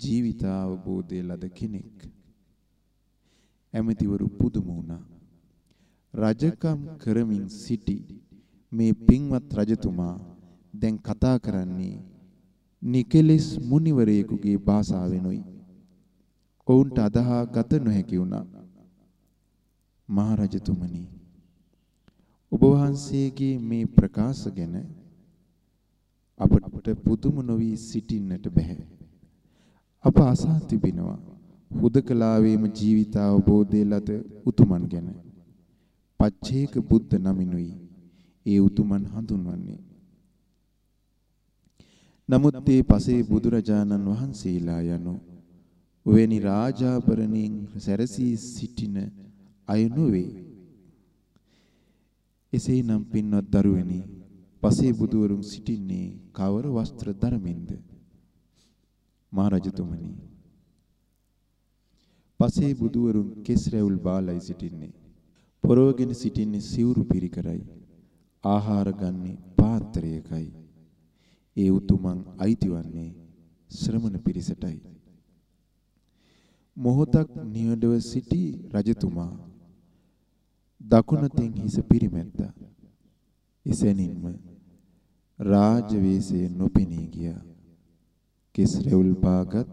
ජීවිත අවබෝධය ලද කෙනෙක්. ඇමතිවරු පුදුම වුණා. රජකම් කරමින් සිටි මේ පින්වත් රජතුමා දැන් කතා කරන්නේ නිකලෙස් මුනිවරයෙකුගේ භාෂාවෙනුයි. ඔවුන්ට අදහා ගත නොහැකි වුණා. මහරජතුමනි ඔබ වහන්සේගේ මේ ප්‍රකාශ ගැන අපට පුදුම නොවි සිටින්නට බෑ. අප අසා තිබෙනවා හුදකලාවේම ජීවිත අවබෝධය ලද උතුමන් ගැන. පච්චේක බුද්ධ නමිනුයි ඒ උතුමන් හඳුන්වන්නේ. නමුත් මේ පසේ බුදුරජාණන් වහන්සේලා යනු වෙනි රාජාභරණින් සැරසී සිටින අය නොවේ. එසේනම් පින්වත් දරුවනි පසේ බුදුවරුන් සිටින්නේ කවර වස්ත්‍ර ධර්මින්ද මහරජතුමනි පසේ බුදුවරුන් කෙස් රැවුල් බාලයි සිටින්නේ. පොරවගෙන සිටින්නේ සිවුරු පිරිකරයි. ආහාර ගන්නේ පාත්‍රයකයි. ඒ උතුමන් අයිතිවන්නේ ශ්‍රමණ පිරිසටයි. මොහොතක් නිහඬව සිටි රජතුමා දකුණතෙන් හිස පිරිමැද්දා එසැනින්ම රාජවේශයේ නොපෙනී ගියා. කෙස් රැවුල් පාගත්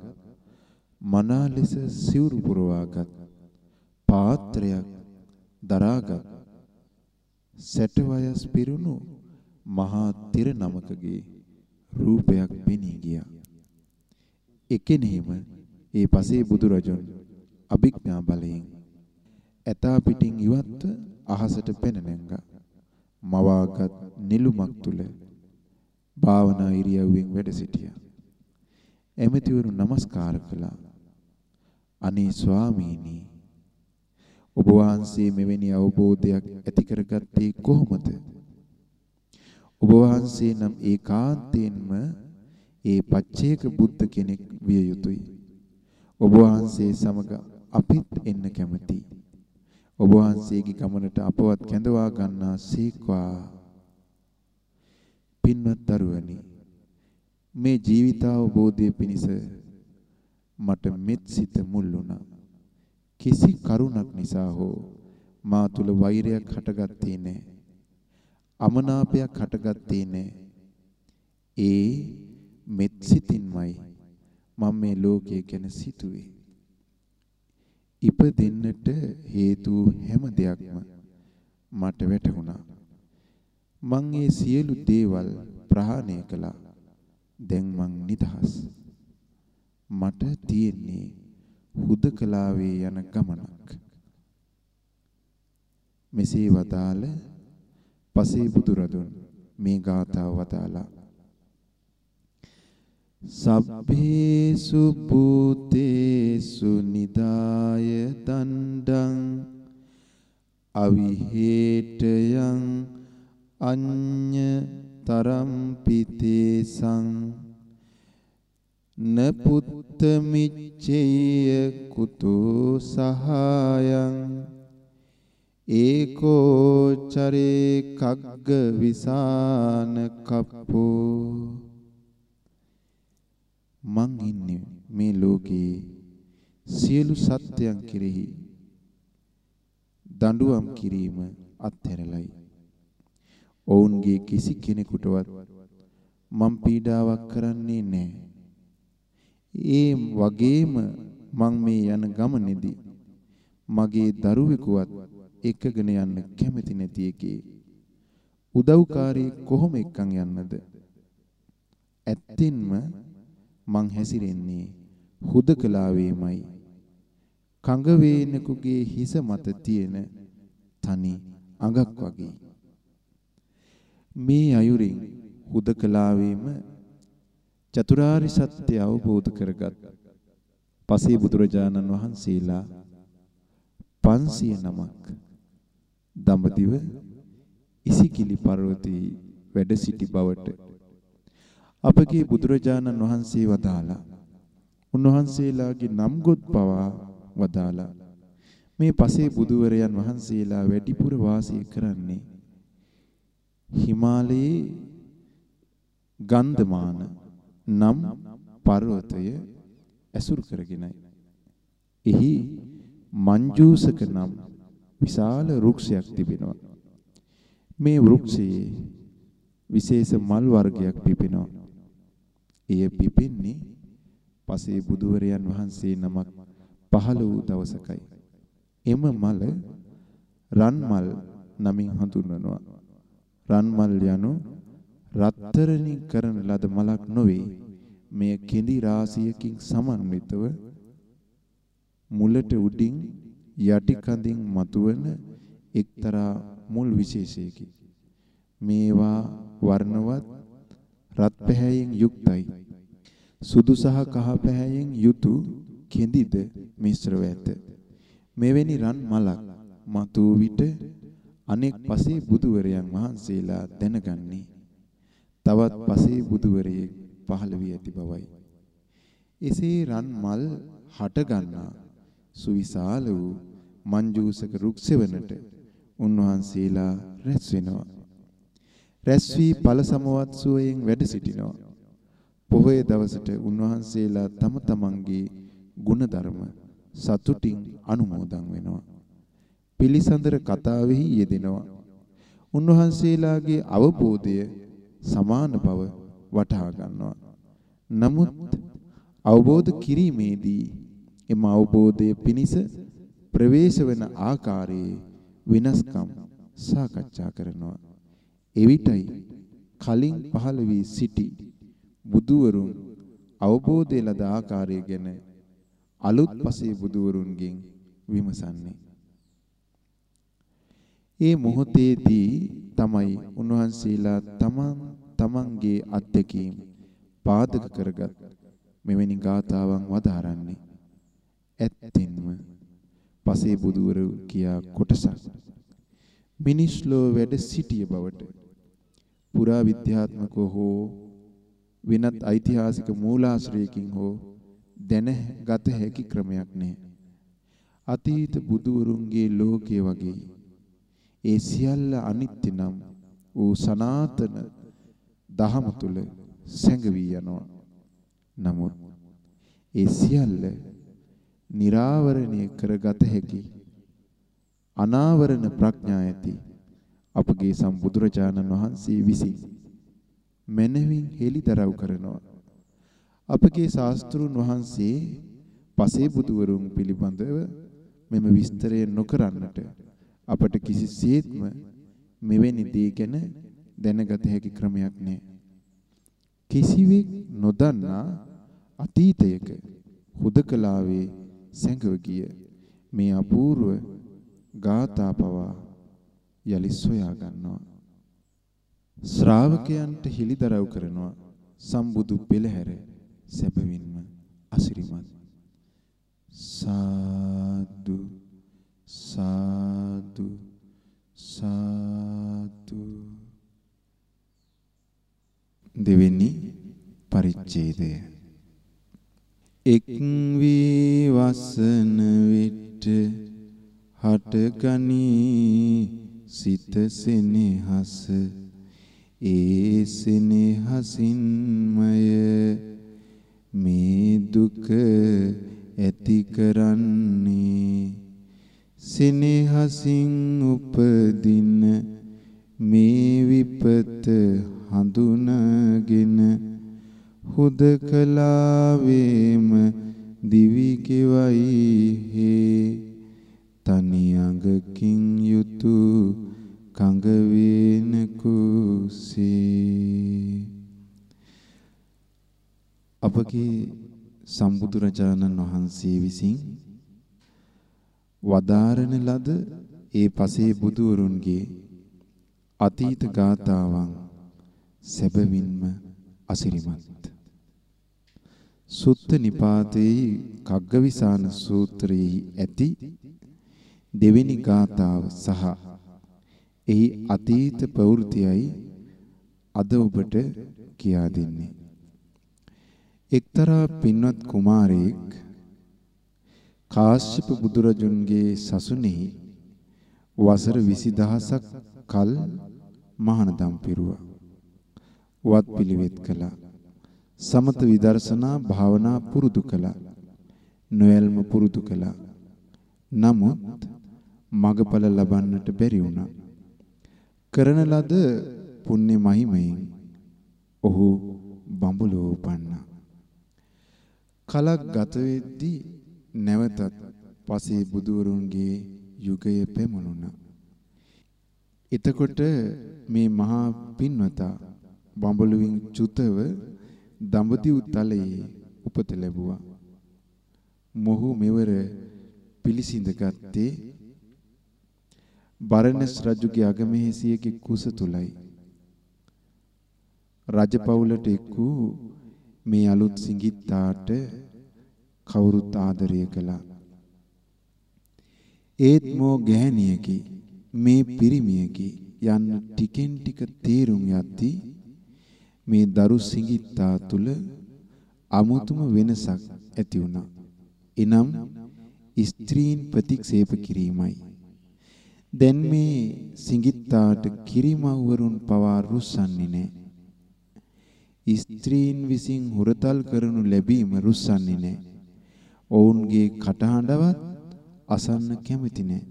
මනා ලෙස සිවුරු පුරවාගත් පාත්‍රයක් දරාගත් සැටවයස් පිරුණු මහා තිර නමකගේ රූපයක් පෙනී ගියා. එකෙනෙහිම ඒ පසේ බුදුරජුන් අභිඥා බලයෙන් ඇතා පිටින් ඉවත්ව අහසට පෙන නැංගා. මවාගත් නිලුමක් තුල භාවනා ඉරියව්වෙන් වැඩ සිටියා. එමෙතිවරු নমස්කාර කළා. අනේ ස්වාමීනි ඔබ වහන්සේ මෙවැනි අවබෝධයක් ඇති කරගත්තේ කොහොමද? ඔබ වහන්සේ නම් ඒකාන්තයෙන්ම ඒ පච්චේක බුද්ධ කෙනෙක් විය යුතුයි. ඔබ වහන්සේ සමග අපිත් එන්න කැමතියි. ඔබ වහන්සේගේ ගමනට අපවත් කැඳවා ගන්නා සීක්වා පින්වත් දරුවනි මේ ජීවිතාවබෝධය පිණිස මට මෙත් සිත මුල් වුණා කිසි කරුණක් නිසා හෝ මා තුල වෛරයක් හටගත්තේ නැහැ අමනාපයක් හටගත්තේ නැහැ ඒ මෙත් සිතින්මයි මම මේ ලෝකය ගැන සිතුවේ ඉපදෙන්නට හේතු හැම දෙයක්ම මට වැටහුණා. මං ඒ සියලු දේවල් ප්‍රහාණය කළා. දැන් මං නිදහස්. මට තියෙන්නේ හුදකලාවේ යන ගමනක්. මෙසේ වදාළ පසේ බුදුරදුන් මේ ගාථාව වදාලා සබ්බේසු භූතේසු නිදාය දණ්ඩං අවිහෙටයන් අඤ්ඤ තරම්පිතේසං නපුත්ත මිච්ඡේය කුතෝ සහායං ඒකෝ චරේ කග්ග විසාන කප්පෝ මං ඉන්නේ මේ ලෝකයේ සියලු සත්‍යයන් කෙරෙහි දඬුවම් කිරීම අත්හැරලයි. ඔවුන්ගේ කිසි කෙනෙකුටවත් මම පීඩාවක් කරන්නේ නැහැ. ඒ වගේම මං මේ යන ගමනේදී මගේ දරුවෙකුවත් එක්කගෙන යන්න කැමති නැති එකේ උදව්කාරී කොහොම එක්කන් යන්නද? ඇත්තෙන්ම මං හැසිරෙන්නේ හුදකලාවේමයි. කඟ වේනකුගේ හිස මත තියෙන තනි අඟක් වගේ. මේ අයුරින් හුදකලාවේම චතුරාරි සත්‍ය අවබෝධ කරගත් පසේ බුදුරජාණන් වහන්සේලා 500 නමක් දඹදිව ඉසිකිලි පර්වතයේ වැඩ සිටි බවට අපගේ බුදුරජාණන් වහන්සේ වදාලා උන්වහන්සේලාගේ නම් ගොත් පවා වදාලා මේ පසේ බුදුවරයන් වහන්සේලා වැඩිපුර වාසය කරන්නේ හිමාලයේ ගන්ධමාන නම් පර්වතය ඇසුරු කරගෙනයි. එහි මංජූසක නම් විශාල වෘක්ෂයක් තිබෙනවා. මේ වෘක්ෂයේ විශේෂ මල් වර්ගයක් පිපෙනවා. එය පිපෙන්නේ පසේ බුදුවරයන් වහන්සේ නමක් පහළ වූ දවසකයි. එම මල රන් මල් නමින් හඳුන්වනවා. රන් මල් යනු රත්තරණින් කරන ලද මලක් නොවේ. මෙය කෙඳි රාශියකින් සමන්විතව මුලට උඩින් යටි කඳින් මතුවන එක්තරා මුල් විශේෂයකි. මේවා වර්ණවත් රත් පැහැයෙන් යුක්තයි. සුදු සහ කහ පැහැයෙන් යුතු කෙඳිද මිශ්‍රව ඇත. මෙවැනි රන් මලක් මතු විට අනෙක් පසේ බුදුවරයන් වහන්සේලා දැනගන්නේ තවත් පසේ බුදුවරයෙක් පහළ වී ඇති බවයි. එසේ රන් මල් හට ගන්නා සුවිශාල වූ මංජූසක රුක්සෙවණට උන්වහන්සේලා රැස් වෙනවා. රැස් වී ඵල සමවත් සුවයෙන් වැඩ සිටිනවා. පොහොය දවසට උන්වහන්සේලා තම තමන්ගේ ගුණධර්ම සතුටින් අනුමෝදන් වෙනවා. පිළිසඳර කතාවෙහි යෙදෙනවා. උන්වහන්සේලාගේ අවබෝධය සමාන බව වටහා ගන්නවා. නමුත් අවබෝධ කිරීමේදී එම අවබෝධය පිණිස ප්‍රවේශ වෙන ආකාරයේ වෙනස්කම් සාකච්ඡා කරනවා. එවිටයි කලින් පහළ වී සිටි බුදුවරුන් අවබෝධය ලද ආකාරය ගැන අලුත් පසේ බුදුවරුන්ගෙන් විමසන්නේ. ඒ මොහොතේදී තමයි උන්වහන්සේලා තමන් තමන්ගේ අත්දැකීම් පාදක කරගත් මෙවැනි ගාතාවන් වදාරන්නේ. ඇත්තින්ම පසේ බුදුවරු කියා කොටසක් මිනිස් ලෝ වැඩ සිටිය බවට පුරා විද්‍යාත්මකව හෝ වෙනත් ඓතිහාසික මූලාශ්‍රයකින් හෝ දැනගත හැකි ක්‍රමයක් නැහැ. අතීත බුදුවරුන්ගේ ලෝකයේ වගේ ඒ සියල්ල අනිත්‍ය නම් වූ සනාතන දහම තුල සැඟවී යනවා. නමුත් ඒ සියල්ල निराවරණය කරගත හැකි අනාවරණ ප්‍රඥා ඇති අපගේ සම්බුදුරජාණන් වහන්සේ විසින් මනවින් හෙළිදරව් කරනවා. අපගේ ශාස්ත්‍රුන් වහන්සේ පසේ බුදුවරුන් පිළිබඳව මෙම විස්තරය නොකරන්නට අපට කිසිසේත්ම මෙවැනි දේ ගැන දැනගත හැකි ක්‍රමයක් නැහැ. කිසිවෙක් නොදන්නා අතීතයක හුදකලාවේ සැඟව ගිය මේ අපූර්ව ගාථා පවා යලි සොයා ගන්නවා. ශ්‍රාවකයන්ට හිලිදරව් කරනවා සම්බුදු පෙළහැර සැබවින්ම අසිරිමත් සාදු සාදු සාදු දෙවෙනි පරිච්ඡේදය. එක් වී වසන විට හටගනී සිත සෙනෙහස. ඒ සෙනෙහසින්මය මේ දුක ඇති කරන්නේ. සෙනෙහසින් උපදින මේ විපත හඳුනගෙන හුදකලාවේම දිවි ගෙවයි හේ. තනි අඟකින් යුතු කඟ වේන කුසේ. අපගේ සම්බුදුරජාණන් වහන්සේ විසින් වදාරන ලද ඒ පසේ බුදුවරුන්ගේ අතීත ගාතාවන් සැබවින්ම අසිරිමත් සුත්ත නිපාතේ කග්ගවිසාන සූත්‍රයේ ඇති දෙවෙනි ගාතාව සහ එහි අතීත ප්‍රවෘතියයි අද ඔබට කියා දෙන්නේ එක්තරා පින්වත් කුමාරයෙක් කාශ්‍යප බුදුරජුන්ගේ සසුනේහි වසර 20000ක් කල් මහානදම් පිරුවා. වත් පිළිවෙත් කළා. සමත විදර්ශනා භාවනා පුරුදු කළා. නොයල්ම පුරුදු කළා. නමුත් මගඵල ලබන්නට බැරි වුණා. කරන ලද පුණ්‍ය මහිමයෙන් ඔහු බඹලෝ උපන්නා. කලක් ගත වෙද්දී නැවතත් පසේ බුදුවරුන්ගේ යුගය පැමුණුණා. එතකොට මේ මහා පින්වතා බඹලුවින් චුතව දඹදිව් තලයේ උපත ලැබුවා. මොහු මෙවර පිළිසිඳ ගත්තේ බරණස් රජුගේ අගමහේසියගේ කුස තුලයි. රජපෞලට එක් වූ මේ අලුත් සිඟිත්තාට කවුරුත් ආදරය කළා. ඒත් මෝ ගැහණියකි මේ පිරිමියකි යන්න ටිකෙන් ටික තේරුම් යද්දී මේ දරු සිඟිත්තා තුල අමුතුම වෙනසක් ඇති වුණා. එනම් ස්ත්‍රීන් ප්‍රතික්ෂේප කිරීමයි. දැන් මේ සිඟිත්තාට කිරිමව්වරුන් පවා රුස්සන්නේ නැහැ. ස්ත්‍රීන් විසින් හුරතල් කරනු ලැබීම රුස්සන්නේ නැහැ. ඔවුන්ගේ කටහඬවත් අසන්න කැමති නැහැ.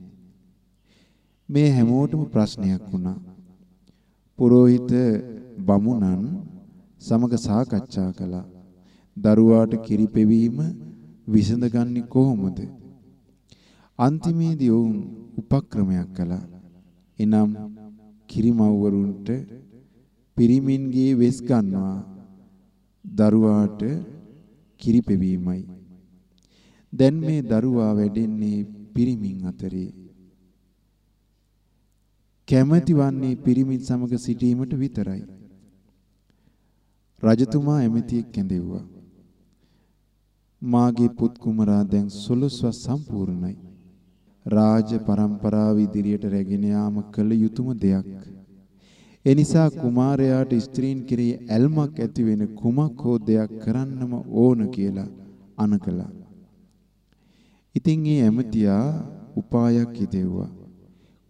මේ හැමෝටම ප්‍රශ්නයක් වුණා. පුරোহিত බමුණන් සමග සාකච්ඡා කළා. දරුවාට කිරි පෙවීම විසඳගන්නේ කොහොමද? අන්තිමේදී ඔවුන් උපක්‍රමයක් කළා. එනම් කිරිමව්වරුන්ට පිරිමින්ගේ වෙස් ගන්නවා දරුවාට කිරිපෙවීමයි. දැන් මේ දරුවා වැඩෙන්නේ පිරිමින් අතරේ. කැමැති වන්නේ පිරිමින් සමග සිටීමට විතරයි. රජතුමා එමෙතියෙක් කැඳෙව්වා. මාගේ පුත් කුමරා දැන් සොළොස්වස් සම්පූර්ණයි. රාජ પરම්පරාව ඉදිරියට රැගෙන යාම කළ යුතුම දෙයක්. එනිසා කුමාරයාට ස්ත්‍රීන් කෙරෙහි ඇල්මක් ඇති වෙන කුමක් හෝ දෙයක් කරන්නම ඕන කියලා අනකලා. ඉතින් ඒ ඇමතියා උපායක් හිතෙව්වා.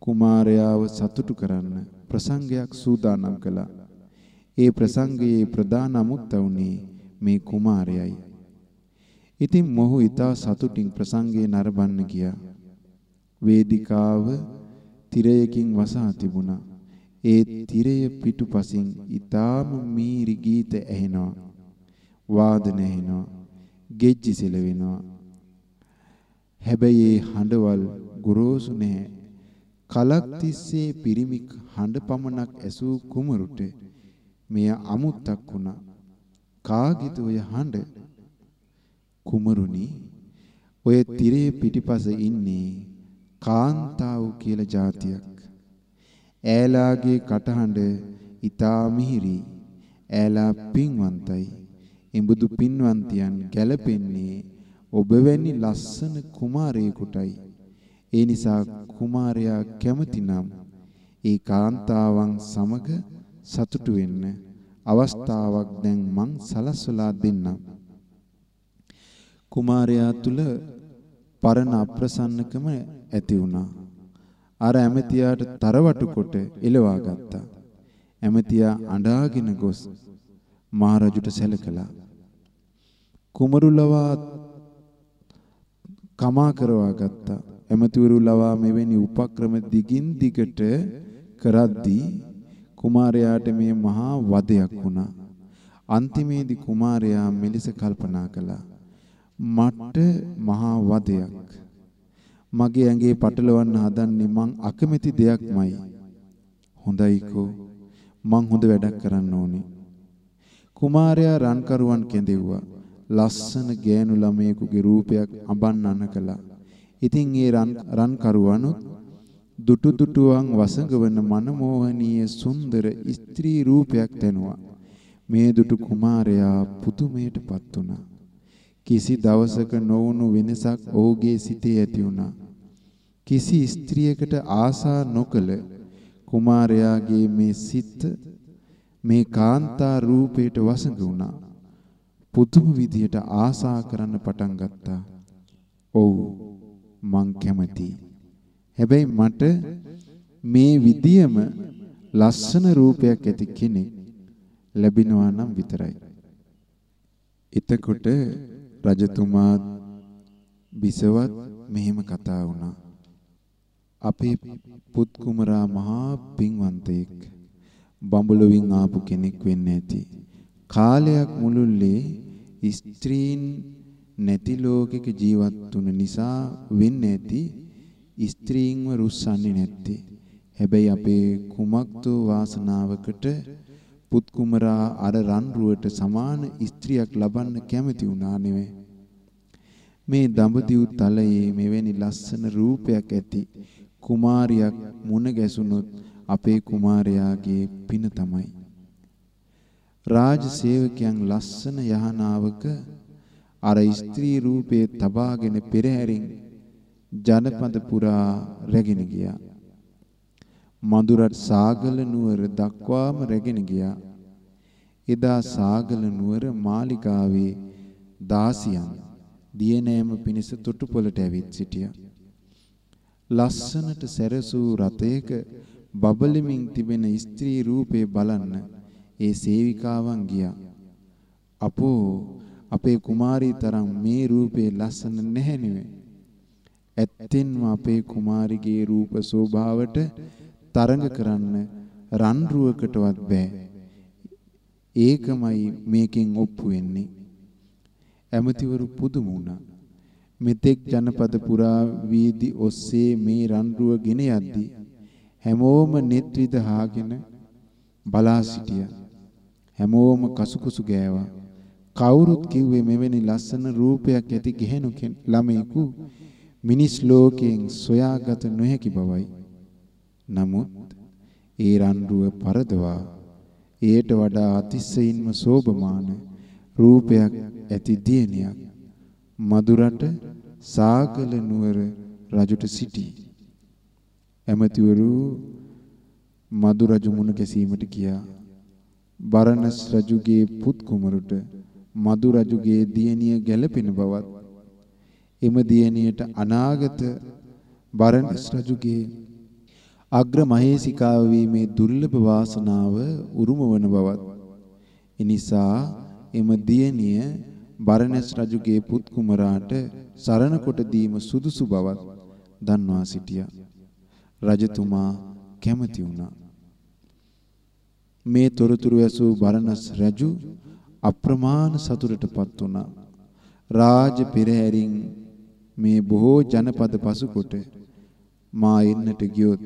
කුමාරයාව සතුටු කරන්න ප්‍රසංගයක් සූදානම් කළා. ඒ ප්‍රසංගයේ ප්‍රධාන අමුත්ත වුණේ මේ කුමාරයයි. ඉතින් මොහු ඊතා සතුටින් ප්‍රසංගය නරඹන්න ගියා. වේදිකාව තිරයකින් වසා තිබුණා. ඒ තිරය පිටුපසින් ඊ타ම මීරි ගීත ඇහෙනවා. වාදන ඇහෙනවා. ගෙජ්ජි සෙලවෙනවා. හැබැයි හඬවල් ගොරෝසු නැහැ. කලක් තිස්සේ පිරිමි හඬ පමණක් ඇසූ කුමරුට මෙය අමුත්තක් වුණා. කාගේද ඔය හඬ? කුමරුනි ඔය තිරේ පිටිපස ඉන්නේ කාන්තාව කියලා જાතියක්. ඈලාගේ කටහඬ ඊතා මිහිරි. ඈලා පින්වන්තයි. එඹුදු පින්වන්තියන් ගැලපෙන්නේ ඔබ වැනි ලස්සන කුමාරයෙකුටයි. ඒ නිසා කුමාරයා කැමතිනම් ඒ කාන්තාවන් සමග සතුටු වෙන්න අවස්ථාවක් දැන් මං සලස්වලා දෙන්නම්. කුමාරයා තුල පරණ අප්‍රසන්නකම ඇති වුණා. අර ඇමතියාට තරවටු කොට එලවා ගත්තා. ඇමතියා අඬාගෙන ගොස් මහරජුට සැලකලා. කුමරු ලවා කමා කරවා ගත්තා. ඇමතිවරු ලවා මෙවැනි උපක්‍රම දිගින් දිගට කරද්දී කුමාරයාට මේ මහා වදයක් වුණා. අන්තිමේදී කුමාරයා මෙලෙස කල්පනා කළා. මට මහා වදයක්. මගේ ඇඟේ පටලවන්න හදන්නේ මං අකමැති දෙයක්මයි. හොඳයිකෝ. මං හොඳ වැඩක් කරන්න ඕනේ. කුමාරයා රන්කරුවන් කැඳෙව්වා. ලස්සන ගෑනු ළමයෙකුගේ රූපයක් අඹන්නන කළා. ඉතින් ඒ රන් රන්කරුවනුත් දුටු දුටුවන් වසඟවන මනමෝහනීය සුන්දර ස්ත්‍රී රූපයක් තැනුවා. මේ දුටු කුමාරයා පුදුමයටපත් වුණා. කිසි දවසක නොවුණු වෙනසක් ඔහුගේ සිතේ ඇති වුණා. කිසි ස්ත්‍රියකට ආසා නොකළ කුමාරයාගේ මේ සිත මේ කාන්තා රූපයට වසඟ වුණා. පුදුම විදියට ආසා කරන්න පටන් ගත්තා. ඔව් මං කැමතියි. හැබැයි මට මේ විදියම ලස්සන රූපයක් ඇති කෙනෙක් ලැබෙනවා නම් විතරයි. එතකොට රජතුමා බිසවත් මෙහෙම කතා වුණා. අපේ පුත් කුමරා මහා පින්වන්තයෙක් බඹලොවින් ආපු කෙනෙක් වෙන්න ඇති. කාලයක් මුළුල්ලේ ස්ත්‍රීන් නැති ලෝකෙක ජීවත් වුන නිසා වෙන්න ඇති ස්ත්‍රීන්ව රුස්සන්නේ නැත්තේ. හැබැයි අපේ කුමක්ද වාසනාවකට පුත් කුමරා අර රන්රුවට සමාන ස්ත්‍රියක් ලබන්න කැමති වුණා නෙවෙයි. මේ දඹදිව් තලයේ මෙවැනි ලස්සන රූපයක් ඇති කුමාරියක් මුණ ගැසුනොත් අපේ කුමාරයාගේ පින තමයි. රාජ සේවකයන් ලස්සන යහනාවක අර ස්ත්‍රී රූපේ තබාගෙන පෙරහැරින් ජනපද පුරා රැගෙන ගියා. මధుරත් සාගල නුවර දක්වාම රැගෙන ගියා. එදා සාගල නුවර මාලිගාවේ දාසියන් දියනෑම පිණිස තොටුපළට ඇවිත් සිටියා. ලස්සනට සැරසූ රතයක බබලමින් තිබෙන ස්ත්‍රී රූපේ බලන්න ඒ සේවිකාවන් ගියා. අපෝ අපේ කුමාරී තරම් මේ රූපේ ලස්සන නැහැ නෙවෙයි. ඇත්තෙන්ම අපේ කුමාරිගේ රූප ස්වභාවට තරඟ කරන්න රන් රුවකටවත් බෑ. ඒකමයි මේකෙන් ඔප්පු වෙන්නේ. ඇමතිවරු පුදුම වුණා. මෙතෙක් ජනපද පුරා වීදි ඔස්සේ මේ රන් රුව ගෙන යද්දී හැමෝම net විදහාගෙන බලා සිටියා. හැමෝම කසුකුසු ගෑවා. කවුරුත් කිව්වේ මෙවැනි ලස්සන රූපයක් ඇති ගෙහෙනු ළමයෙකු මිනිස් ලෝකයෙන් සොයාගත නොහැකි බවයි. නමුත් ඒ රන්රුව පරදවා එයට වඩා අතිශයින්ම සෝභමාන රූපයක් ඇති දියණියක් මදුරට සාගල නුවර රජුට සිටී. ඇමතිවරු මදු රජු මුණ ගැසීමට ගියා. බරණස් රජුගේ පුත් කුමරුට මදු රජුගේ දියණිය ගැළපෙන බවත් එම දියණියට අනාගත බරණස් රජුගේ අග්‍ර මහේසිකාව වීමේ දුර්ලභ වාසනාව උරුම වන බවත් එනිසා එම දියණිය බරණස් රජුගේ පුත් කුමරාට සරණ කොට දීම සුදුසු බවත් දන්වා සිටියා. රජතුමා කැමති වුණා. මේ තොරතුරු ඇසූ බරණස් රජු අප්‍රමාණ සතුටටපත් වුණා. රාජ පෙරහැරින් මේ බොහෝ ජනපද පසුකොට මා එන්නට ගියොත්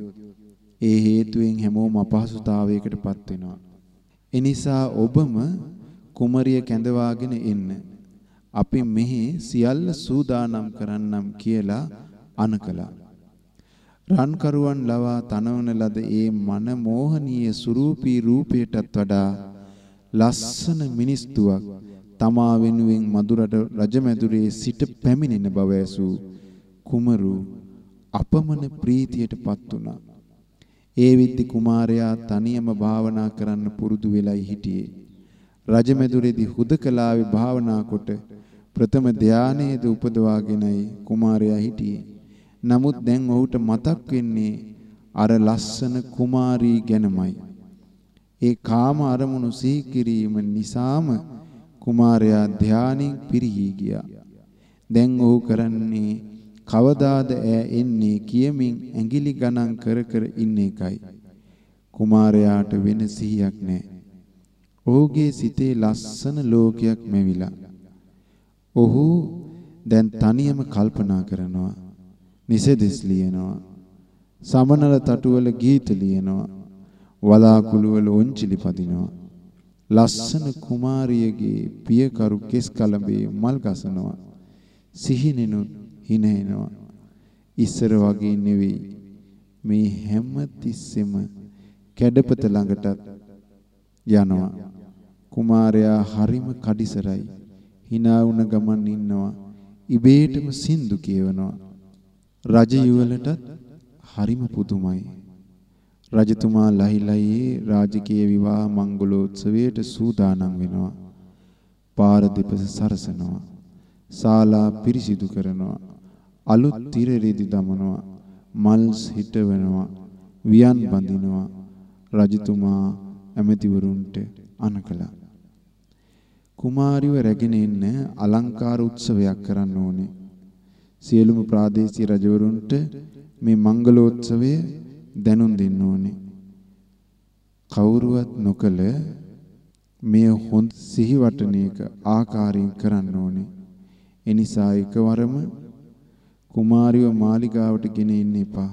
ඒ හේතුවෙන් හැමෝම අපහසුතාවයකටපත් වෙනවා. එනිසා ඔබම කුමරිය කැඳවාගෙන එන්න. අපි මෙහි සියල්ල සූදානම් කරන්නම් කියලා අනකලා. රන්කරුවන් ලවා තනවන ලද ඒ මන මෝහනීය සුරූපී රූපයටත් වඩා ලස්සන මිනිස්තුවක් තමා වෙනුවෙන් මధుරට රජමැදුරේ සිට පැමිණෙන බව ඇසූ කුමරු අපමණ ප්‍රීතියටපත් වුණා. ඒ විද්දි කුමාරයා තනියම භාවනා කරන්න පුරුදු වෙලයි හිටියේ. රජමැදුරේදී හුදකලාවේ භාවනා කොට ප්‍රථම ධානයේද උපදවාගෙනයි කුමාරයා හිටියේ. නමුත් දැන් ඔහුට මතක් වෙන්නේ අර ලස්සන කුමාරී ගැනමයි. ඒ කාම අරමුණු සිහි කිරීම නිසාම කුමාරයා ධානයෙන් පිරිහි ගියා. දැන් ඔහු කරන්නේ කවදාද ඈ එන්නේ කියමින් ඇඟිලි ගණන් කර කර ඉන්න එකයි. කුමාරයාට වෙන සිහියක් නැහැ. ඔහුගේ සිතේ ලස්සන ලෝකයක් මැවිලා. ඔහු දැන් තනියම කල්පනා කරනවා. නිසෙදෙස් ලියනවා. සමනල තටුවල ගීත ලියනවා. වලාකුළු වල ඔන්චිලි පදිනවා. ලස්සන කුමාරියගේ පියකරු කෙස් කලඹේ මල් ගසනවා. සිහිනෙනුත් හිනේනවා. ඉස්සර වගේ නෙවෙයි. මේ හැම තිස්සෙම කැඩපත ළඟටත් යනවා. කුමාරයා හරිම කඩිසරයි. hina වුණ ගමන් ඉන්නවා. ඉබේටම සින්දු කියවනවා. රජ යුවලටත් හරිම පුදුමයි. රජතුමා ලහිලයේ රාජකීය විවාහ මංගලෝත්සවයට සූදානම් වෙනවා. පාර දෙපස සරසනවා. ශාලා පිරිසිදු කරනවා. අලුත් තිර රෙදි දමනවා. මල් හිටවනවා. වියන් බඳිනවා. රජතුමා ඇමතිවරුන්ට අනකලා. කුමාරිව රැගෙන එන්න අලංකාර උත්සවයක් කරන්න ඕනේ. සියලුම ප්‍රාදේශීය රජවරුන්ට මේ මංගලෝත්සවය දැනුම් දෙන්න ඕනේ. කවුරුවත් නොකල මේ හොඳ සිහිවටනයක ආකාරයෙන් කරන්න ඕනේ. එනිසා එකවරම කුමාරිව මාලිගාවට ගෙන එන්න එපා.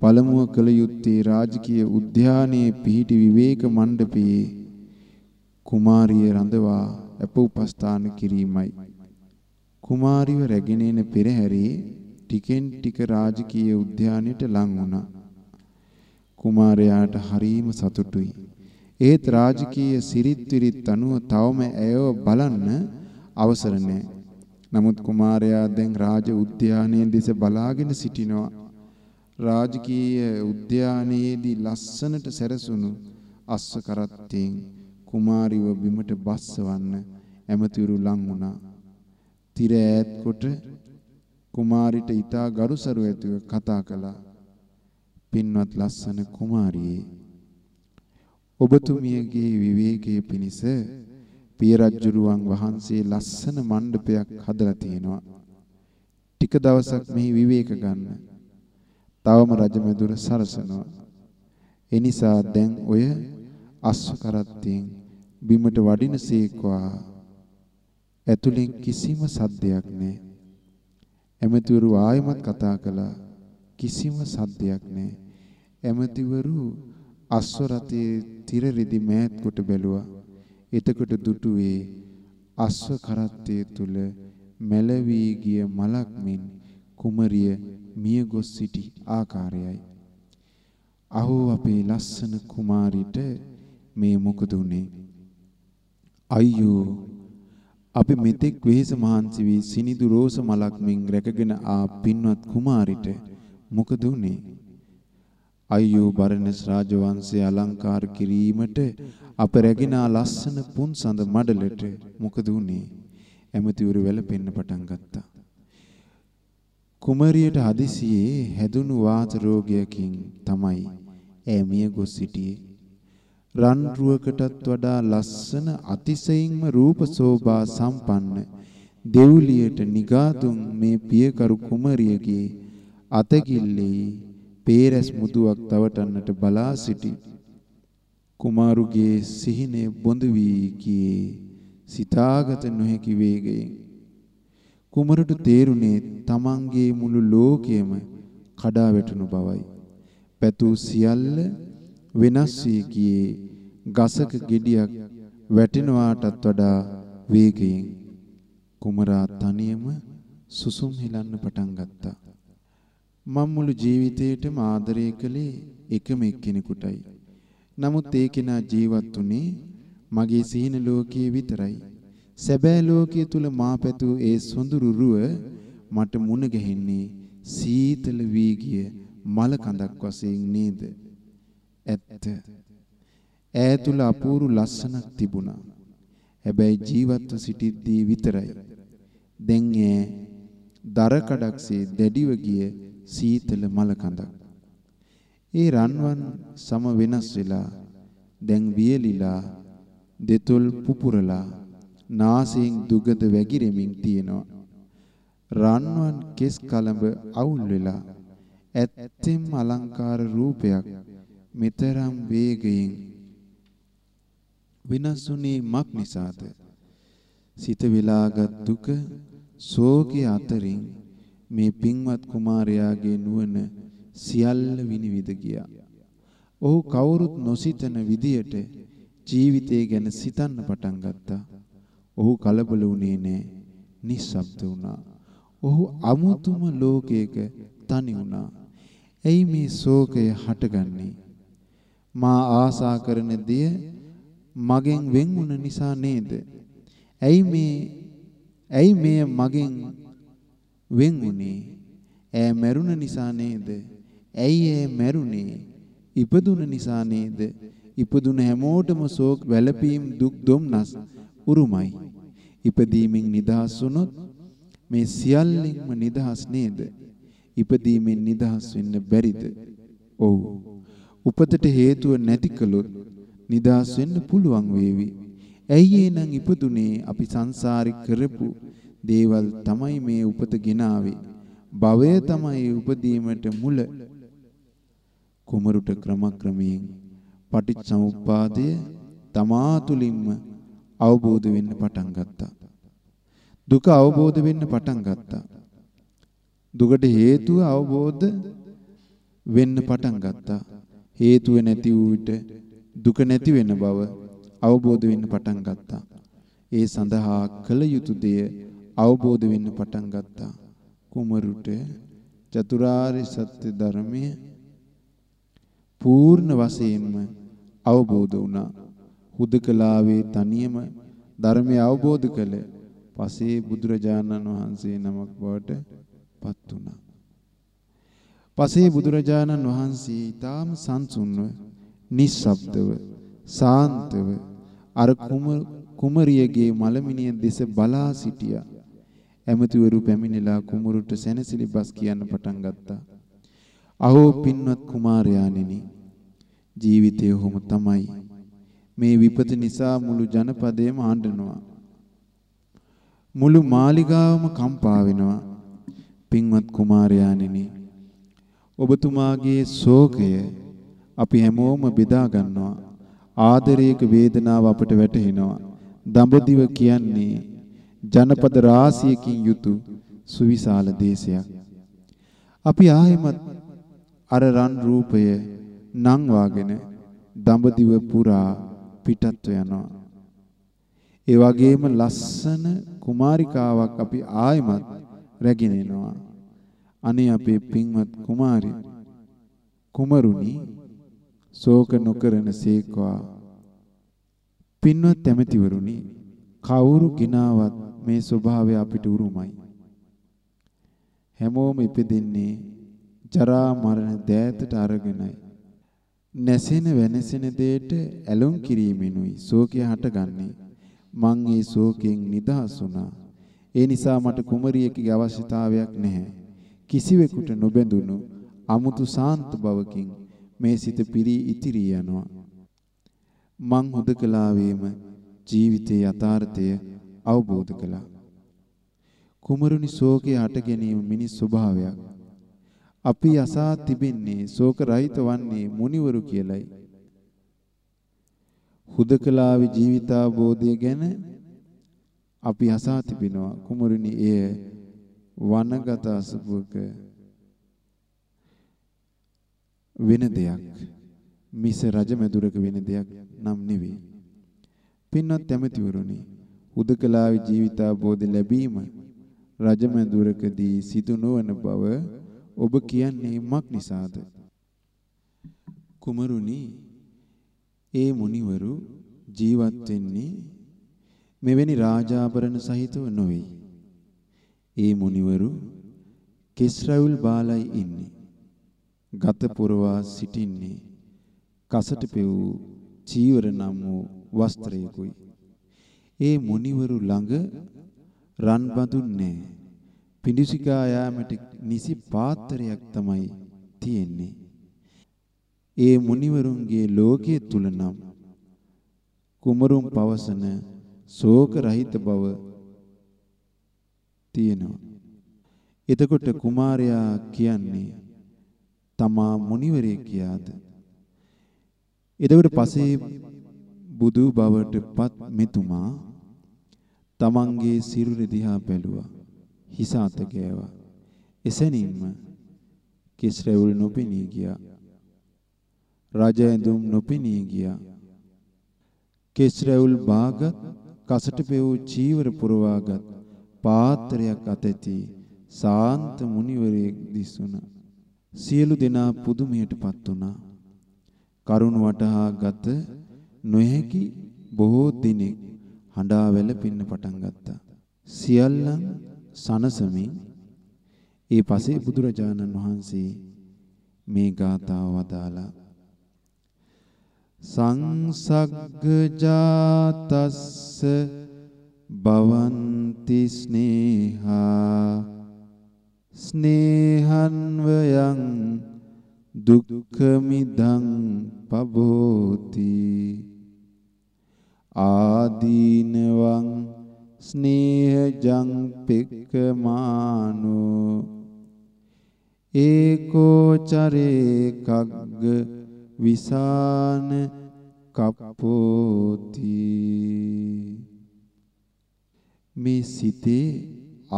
පළමුව කළ යුත්තේ රාජකීය උද්‍යානයේ පිහිටි විවේක මණ්ඩපයේ කුමාරිය රඳවා අප උපස්ථාන කිරීමයි. කුමාරිව රැගෙන එන පෙරහැරේ ටිකෙන් ටික රාජකීය උද්‍යානයට ලං වුණා. කුමාරයාට හරීම සතුටුයි. ඒත් රාජකීය සිරිත් විරිත් අනුව තවම ඇයව බලන්න අවසර නැහැ. නමුත් කුමාරයා දැන් රාජ උද්‍යානයේ දෙස බලාගෙන සිටිනවා. රාජකීය උද්‍යානයේදී ලස්සනට සැරසුණු අස්ස කරත්තෙන් කුමාරිව බිමට බස්සවන්න ඇමතිවරු ලං වුණා. tire ඈත් කොට කුමාරිට ඊටා ගරුසරු ඇතුව කතා කළා. පින්වත් ලස්සන කුමාරියේ ඔබතුමියගේ විවේකයේ පිණිස පිය රජුරුවන් වහන්සේ ලස්සන මණ්ඩපයක් හදලා තියෙනවා. ටික දවසක් මෙහි විවේක ගන්න. තවම රජමැදුර සරසනවා. එනිසා දැන් ඔය අස්ව කරත්තෙන් බිමට වඩිනසේකවා ඇතුලෙන් කිසිම සද්දයක් නැහැ. ඇමතිවරු ආයමත් කතා කළා. කිසිම සද්දයක් නැහැ. ඇමතිවරු අස්ව රථයේ තිර රිදි මෑත් කොට බැලුවා. එතකොට දුටුවේ අස්ව කරත්තය තුල මැලවී ගිය මලක් මෙන් කුමරිය මිය ගොස් සිටි ආකාරයයි. අහෝ අපේ ලස්සන කුමාරිට මේ මොකද උනේ? අයියෝ අපි මෙතෙක් වෙහෙස මහන්සි වී සිනිදු රෝස මලක් මෙන් රැකගෙන ආ පින්වත් කුමාරිට මොකද උනේ? අයියෝ බරණස් රාජවංශය අලංකාර කිරීමට අප රැගිනා ලස්සන පුන්සඳ මඩලට මොකද වුනේ? ඇමතිවරු වැළපෙන්න පටන් ගත්තා. කුමරියට හදිසියේ හැදුණු වාත රෝගයකින් තමයි ඈ මිය ගොස් සිටියේ. රන් රුවකටත් වඩා ලස්සන අතිශයින්ම රූප සෝභා සම්පන්න දෙව්ලියට නිගාතුන් මේ පියකරු කුමරියගේ අතකිල්ලේ පේරස් මුදුවක් තවටන්නට බලා සිටි. කුමාරුගේ සිහිනේ බොඳ වී ගියේ සිතාගත නොහැකි වේගයෙන්. කුමරුට තේරුණේ තමන්ගේ මුළු ලෝකයම කඩා වැටුණු බවයි. පැතූ සියල්ල වෙනස් වී ගියේ ගසක ගෙඩියක් වැටෙනවාටත් වඩා වේගයෙන්. කුමරා තනියම සුසුම් හිලන්න පටන් ගත්තා. මම මුළු ජීවිතේටම ආදරය කළේ එකම එක්කෙනෙකුටයි. නමුත් ඒ කෙනා ජීවත් වුණේ මගේ සීන ලෝකයේ විතරයි. සැබෑ ලෝකයේ තුල මා පැතූ ඒ සොඳුරු රුව මට මුණ ගැහෙන්නේ සීතල වී ගිය මල කඳක් වශයෙන් නේද? ඇත්ත. ඈ තුල අපූරු ලස්සනක් තිබුණා. හැබැයි ජීවත්ව සිටිද්දී විතරයි. දැන් ඈ දර කඩක්සේ දැඩිව ගිය සීතල මල කඳක්. ඒ රන්වන් සම වෙනස් වෙලා දැන් වියලිලා දෙතොල් පුපුරලා නාසයෙන් දුගඳ වැగిරෙමින් තියෙනවා. රන්වන් කෙස් කලඹ අවුල් වෙලා ඇත්තෙම් අලංකාර රූපයක් මෙතරම් වේගයෙන් විනසුනේ මක් නිසාද සිත විලාගත් දුක ශෝකයේ අතරින් මේ පින්වත් කුමාරයාගේ නුවණ සියල්ල විනිවිද ගියා. ඔහු කවුරුත් නොසිතන විදියට ජීවිතය ගැන සිතන්න පටන් ගත්තා. ඔහු කලබල වුණේ නෑ. නිශ්ශබ්ද වුණා. ඔහු අමුතුම ලෝකයක තනි වුණා. ඇයි මේ ශෝකය හටගන්නේ? මා ආසා කරන දේ මගෙන් වෙන් වුණ නිසා නේද? ඇයි මේ ඇයි මේ මගෙන් වෙන් වුනේ? ඈ මැරුණ නිසා නේද? ඇයි ඈ මැරුණේ? ඉපදුන නිසා නේද? ඉපදුන හැමෝටම ශෝක වැළපීම් දුක් දුම්නස් උරුමයි. ඉපදීමෙන් නිදහස් වුනොත් මේ සියල්ලෙන්ම නිදහස් නේද? ඉපදීමෙන් නිදහස් වෙන්න බැරිද? ඔව්. උපතට හේතුව නැති කළොත් නිදහස් වෙන්න පුළුවන් වේවි. ඇයි එනං ඉපදුනේ අපි සංසාරි කරපු දේවල් තමයි මේ උපත ගෙනාවේ. භවය තමයි උපදීමට මුල. කුමරුට ක්‍රමක්‍රමයෙන් පටිච්චසමුප්පාදය තමා තුලින්ම අවබෝධ වෙන්න පටන් ගත්තා. දුක අවබෝධ වෙන්න පටන් ගත්තා. දුකට හේතුව අවබෝධ වෙන්න පටන් ගත්තා. හේතුව නැති වූ විට දුක නැති වෙන බව අවබෝධ වෙන්න පටන් ගත්තා. ඒ සඳහා කළ යුතු දෙය අවබෝධ වෙන්න පටන් ගත්තා. කුමරුට චතුරාර්ය සත්‍ය ධර්මය පූර්ණ වශයෙන්ම අවබෝධ වුණා. හුදකලාවේ තනියම ධර්මය අවබෝධ කළ පසේ බුදුරජාණන් වහන්සේ නමක් බවට පත් වුණා. පසේ බුදුරජාණන් වහන්සේ ඊටාම සංසුන්ව නිස්සබ්දව සාන්තව අර කුමරියගේ මලමිනිය දෙස බලා සිටියා. ඇමතිවරු පැමිණිලා කුමරුට සැනසිලි බස් කියන්න පටන් ගත්තා. අහෝ පින්වත් කුමාරයාණෙනි ජීවිතය ඔහොම තමයි. මේ විපත නිසා මුළු ජනපදයම ආඬනවා. මුළු මාලිගාවම කම්පා වෙනවා. පින්වත් කුමාරයාණෙනි ඔබතුමාගේ ශෝකය අපි හැමෝම බෙදා ගන්නවා. ආදරයක වේදනාව අපට වැටහෙනවා. දඹදිව කියන්නේ ජනපද රාශියකින් යුතු සුවිශාල දේශයක්. අපි ආයෙමත් අර රන් රූපය නංවාගෙන දඹදිව පුරා පිටත්ව යනවා. ඒ වගේම ලස්සන කුමාරිකාවක් අපි ආයෙමත් රැගෙන එනවා. අනේ අපේ පින්වත් කුමාරි කුමරුනි ශෝක නොකරන සේක්වා පින්වත් ඇමතිවරුනි කවුරු කිනාවත් මේ ස්වභාවය අපිට උරුමයි හැමෝම ඉපදෙන්නේ ජරා මරණ දෑතට අරගෙනයි නැසෙන වෙනසෙන දෙයට ඇලුම් කිරීමෙනුයි ශෝකය හටගන්නේ. මං ඒ ශෝකයෙන් නිදහස් වුණා. ඒ නිසා මට කුමරියකගේ අවශ්‍යතාවයක් නැහැ. කිසිවෙකුට නොබැඳුණු අමුතු සාන්ත බවකින් මේ සිත පිරී ඉතිරී යනවා. මං හුදකලාවේම ජීවිතයේ යථාර්ථය අවබෝධ කළා. කුමරුනි ශෝකයේ හට ගැනීම මිනිස් ස්වභාවයක්. අපි අසා තිබෙන්නේ ශෝක රහිත වන්නේ මුනිවරු කියලයි. හුදකලාවේ ජීවිතාවබෝධය ගැන අපි අසා තිබෙනවා. කුමරුනි එය වනගත අසුබක වෙන දෙයක්. මිස රජමැදුරක වෙන දෙයක් නම් නෙවෙයි. පින්වත් ඇමතිවරුනි හුදකලාවේ ජීවිතාවබෝධ ලැබීම රජමැදුරකදී සිදු නොවන බව ඔබ කියන්නේ මක් නිසාද? කුමරුනි ඒ මුනිවරු ජීවත් වෙන්නේ මෙවැනි රාජාභරණ සහිතව නොවේ. ඒ මුනිවරු කෙස්රවුල් බාලයි ඉන්නේ. ගත පුරවා සිටින්නේ කසට පෙවූ චීවර නම් වූ වස්ත්‍රයකුයි. ඒ මුනිවරු ළඟ රන් බඳුන්නේ පිඬුසිකා යාමට නිසි පාත්‍රයක් තමයි තියෙන්නේ. ඒ මුනිවරුන්ගේ ලෝකයේ තුල නම් කුමරුන් පවසන ශෝක රහිත බව තියෙනවා. එතකොට කුමාරයා කියන්නේ තමා මුනිවරයෙක් කියාද? එතකොට පසේ බුදු බවට පත් මෙතුමා තමන්ගේ සිරුර දිහා බැලුවා. හිස අත ගෑවා. එසැනින්ම කිස් රැවුල් නොපෙනී ගියා. රජ ඇඳුම් නොපෙනී ගියා. කිස් රැවුල් බාගත් කසට පෙවූ චීවර පුරවාගත් පාත්‍රයක් අතැති සාන්ත මුනිවරයෙක් දිස්සුණා. සියලු දෙනා පුදුමයටපත් වුණා. කරුණ වටහා ගත නොහැකි බොහෝ දිනෙක හඬා වැළපෙන්න පටන් ගත්තා. සියල්ලන් සනසමින් ඒ පසේ බුදුරජාණන් වහන්සේ මේ ගාථාව වදාලා සංසග්ග ජාතස්ස භවಂತಿ ස්නේහා ස්නේහන්වයං දුක්ඛමිදං පබෝති ආදීනවං ස්නේහජං පෙක්කමානෝ ඒකෝ චරේ කග්ග විසාන කප්පෝති මේ සිතේ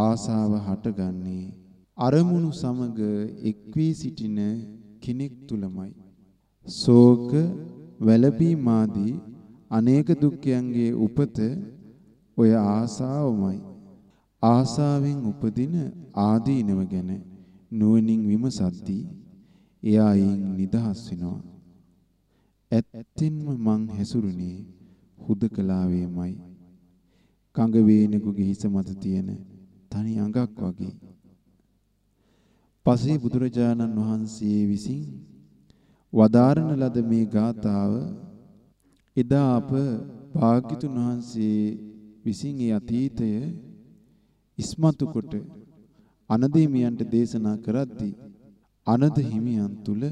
ආසාව හටගන්නේ අරමුණු සමග එක්වී සිටින කෙනෙක් තුලමයි ශෝක වැළපීම් ආදී අනේක දුක්ඛයන්ගේ උපත ඔය ආසාවමයි. ආසාවෙන් උපදින ආදීනව ගැන නුවණින් විමසද්දී එයා ඊන් නිදහස් වෙනවා. ඇත්තෙන්ම මං හැසුරුනේ හුදකලාවේමයි. කඟ වේනෙකුගේ හිස මත තියෙන තනි අඟක් වගේ. පසේ බුදුරජාණන් වහන්සේ විසින් වදාරන ලද මේ ගාථාව එදා අප භාග්‍යතුන් වහන්සේ විසින් ඒ අතීතය ඉස්මතු කොට අනද හිමියන්ට දේශනා කරද්දී අනද හිමියන් තුල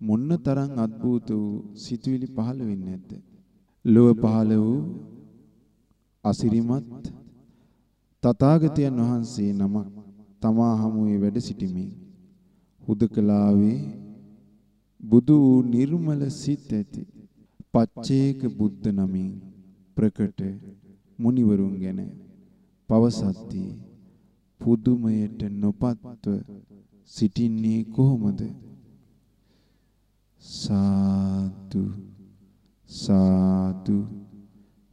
මොන්නතරම් අద్భుත වූ සිතුවිලි පහළ වෙන්නේ නැද්ද? ලෝව පහළ වූ අසිරිමත් තථාගතයන් වහන්සේ නමක් තමා හමුවේ වැඩ සිටිමින් හුදකලාවේ බුදු වූ නිර්මල සිත් ඇති පච්චේක බුද්ධ නමින් ප්‍රකට මුනිවරුන් ගැන පවසද්දී පුදුමයට නොපත්ව සිටින්නේ කොහොමද? සාදු සාදු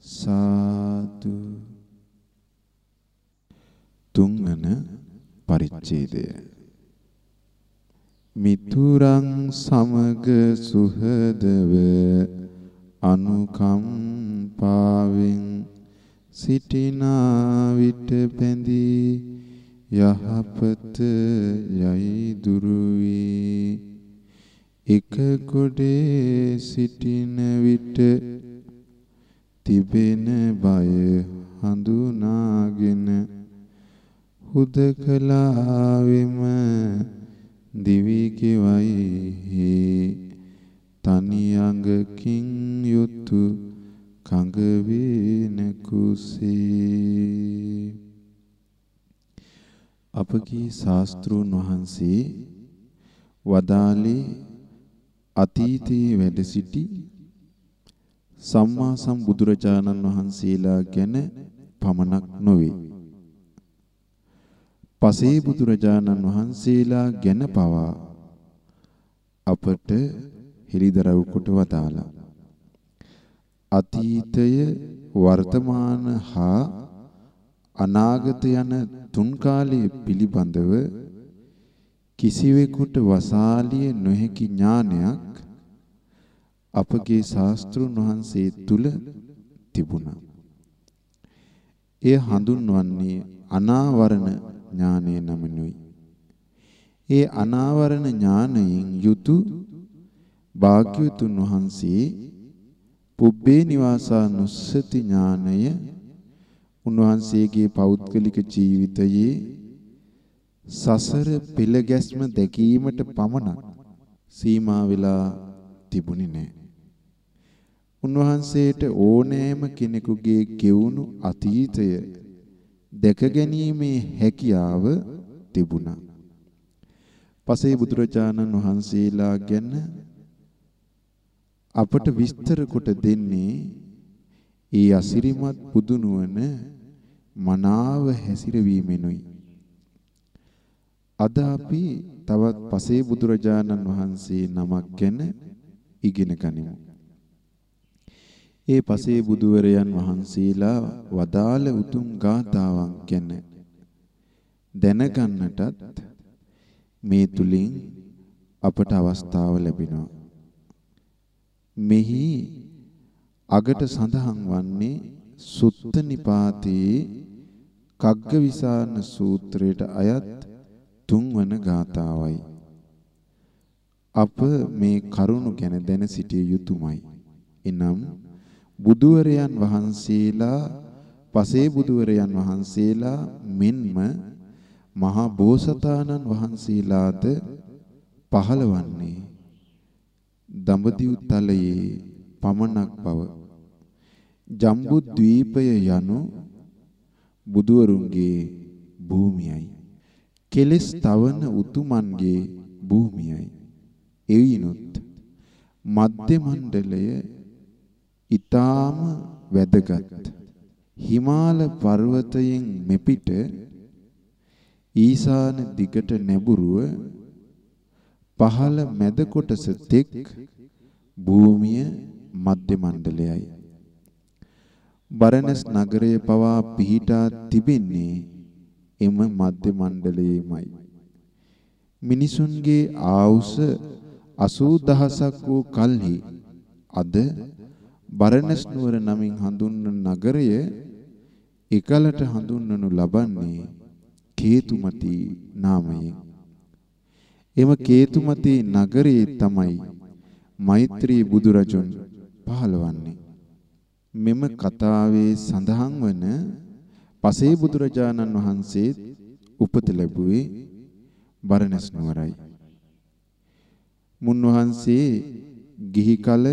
සාදු. තුන්වන පරිච්ඡේදය. මිතුරන් සමග සුහදව අනුකම්පාවෙන් සිටිනා විට බැඳී යහපත යයි දුරු වී එක ගොඩේ සිටින විට තිබෙන බය හඳුනාගෙන හුදකලාවෙම දිවි ගෙවයි. තනි අඟකින් යුතු කඟ වේන කුසේ අපගේ ශාස්ත්‍රූන් වහන්සේ වදාළේ අතීතයේ වැඩ සිටි සම්මා සම්බුදුරජාණන් වහන්සේලා ගැන පමණක් නොවේ. පසේ බුදුරජාණන් වහන්සේලා ගැන පවා අපට හෙළිදරව් කොට වදාලා. අතීතය වර්තමාන හා අනාගත යන තුන් කාලයේ පිළිබඳව කිසිවෙකුට වසාලිය නොහැකි ඥානයක් අපගේ ශාස්ත්‍රුන් වහන්සේ තුල තිබුණා. එය හඳුන්වන්නේ අනාවරණ ඥානය නමිනුයි. ඒ අනාවරණ ඥානයෙන් යුතු භාග්‍යවතුන් වහන්සේ පුබ්බේ නිවාසා නුස්සති ඥානය උන්වහන්සේගේ පෞද්ගලික ජීවිතයේ සසර පෙළ ගැස්ම දැකීමට පමණක් සීමා වෙලා තිබුණේ නැහැ. උන්වහන්සේට ඕනෑම කෙනෙකුගේ ගෙවුණු අතීතය දැක ගැනීමේ හැකියාව තිබුණා. පසේ බුදුරජාණන් වහන්සේලා ගැන අපට විස්තර කොට දෙන්නේ ඒ අසිරිමත් බුදුනුවන මනාව හැසිරවීමෙනුයි. අද අපි තවත් පසේ බුදුරජාණන් වහන්සේ නමක් ගැන ඉගෙන ගනිමු. ඒ පසේ බුදුවරයන් වහන්සේලා වදාළ උතුම් ගාථාවන් ගැන දැනගන්නටත් මේ තුලින් අපට අවස්ථාව ලැබෙනවා. මෙහි අගට සඳහන් වන්නේ සුත්ත නිපාතේ කග්ගවිසාන සූත්‍රයට අයත් තුන්වන ගාථාවයි. අප මේ කරුණු ගැන දැන සිටිය යුතුමයි. එනම් බුදුවරයන් වහන්සේලා පසේ බුදුවරයන් වහන්සේලා මෙන්ම මහා බෝසතාණන් වහන්සේලාද පහළවන්නේ දඹදිව් තලයේ පමණක් බව. ජම්බු ද්වීපය යනු බුදුවරුන්ගේ භූමියයි. කෙලස් තවන උතුමන්ගේ භූමියයි. එවිනුත් මධ්‍ය මණ්ඩලය ඊටාම වැදගත්. හිමාල පර්වතයෙන් මෙපිට ඊසාන දිගට නැඹුරුව පහළ මැද කොටස තෙක් භූමිය මධ්‍ය මණ්ඩලයයි බරණස් නගරයේ පවා පිහිටා තිබෙන්නේ එම මධ්‍ය මණ්ඩලයේමයි මිනිසුන්ගේ ආවුස 80000ක් වූ කල්හි අද බරණස් නුවර නමින් හඳුන්වන නගරය එකලට හඳුන්වනු ලබන්නේ කේතුමති නාමයෙන්. එම කේතුමති නගරයේ තමයි මෛත්‍රී බුදුරජුන් පහළවන්නේ. මෙම කතාවේ සඳහන් වන පසේ බුදුරජාණන් වහන්සේ උපත ලැබුවේ බරණස් නුවරයි. මුන්වහන්සේ ගිහි කල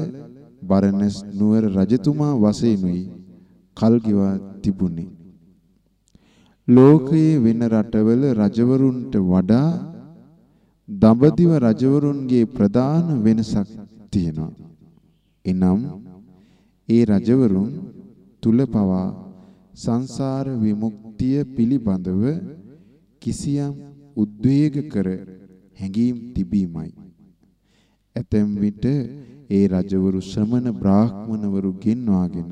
බරණස් නුවර රජතුමා වශයෙන්ුයි කල් ගෙවා තිබුණේ. ලෝකයේ වෙන රටවල රජවරුන්ට වඩා දඹදිව රජවරුන්ගේ ප්‍රධාන වෙනසක් තියෙනවා. එනම් ඒ රජවරුන් තුල පවා සංසාර විමුක්තිය පිළිබඳව කිසියම් උද්වේග කර හැඟීම් තිබීමයි. ඇතැම් විට ඒ රජවරු ශ්‍රමණ බ්‍රාහ්මණවරු ගෙන්වාගෙන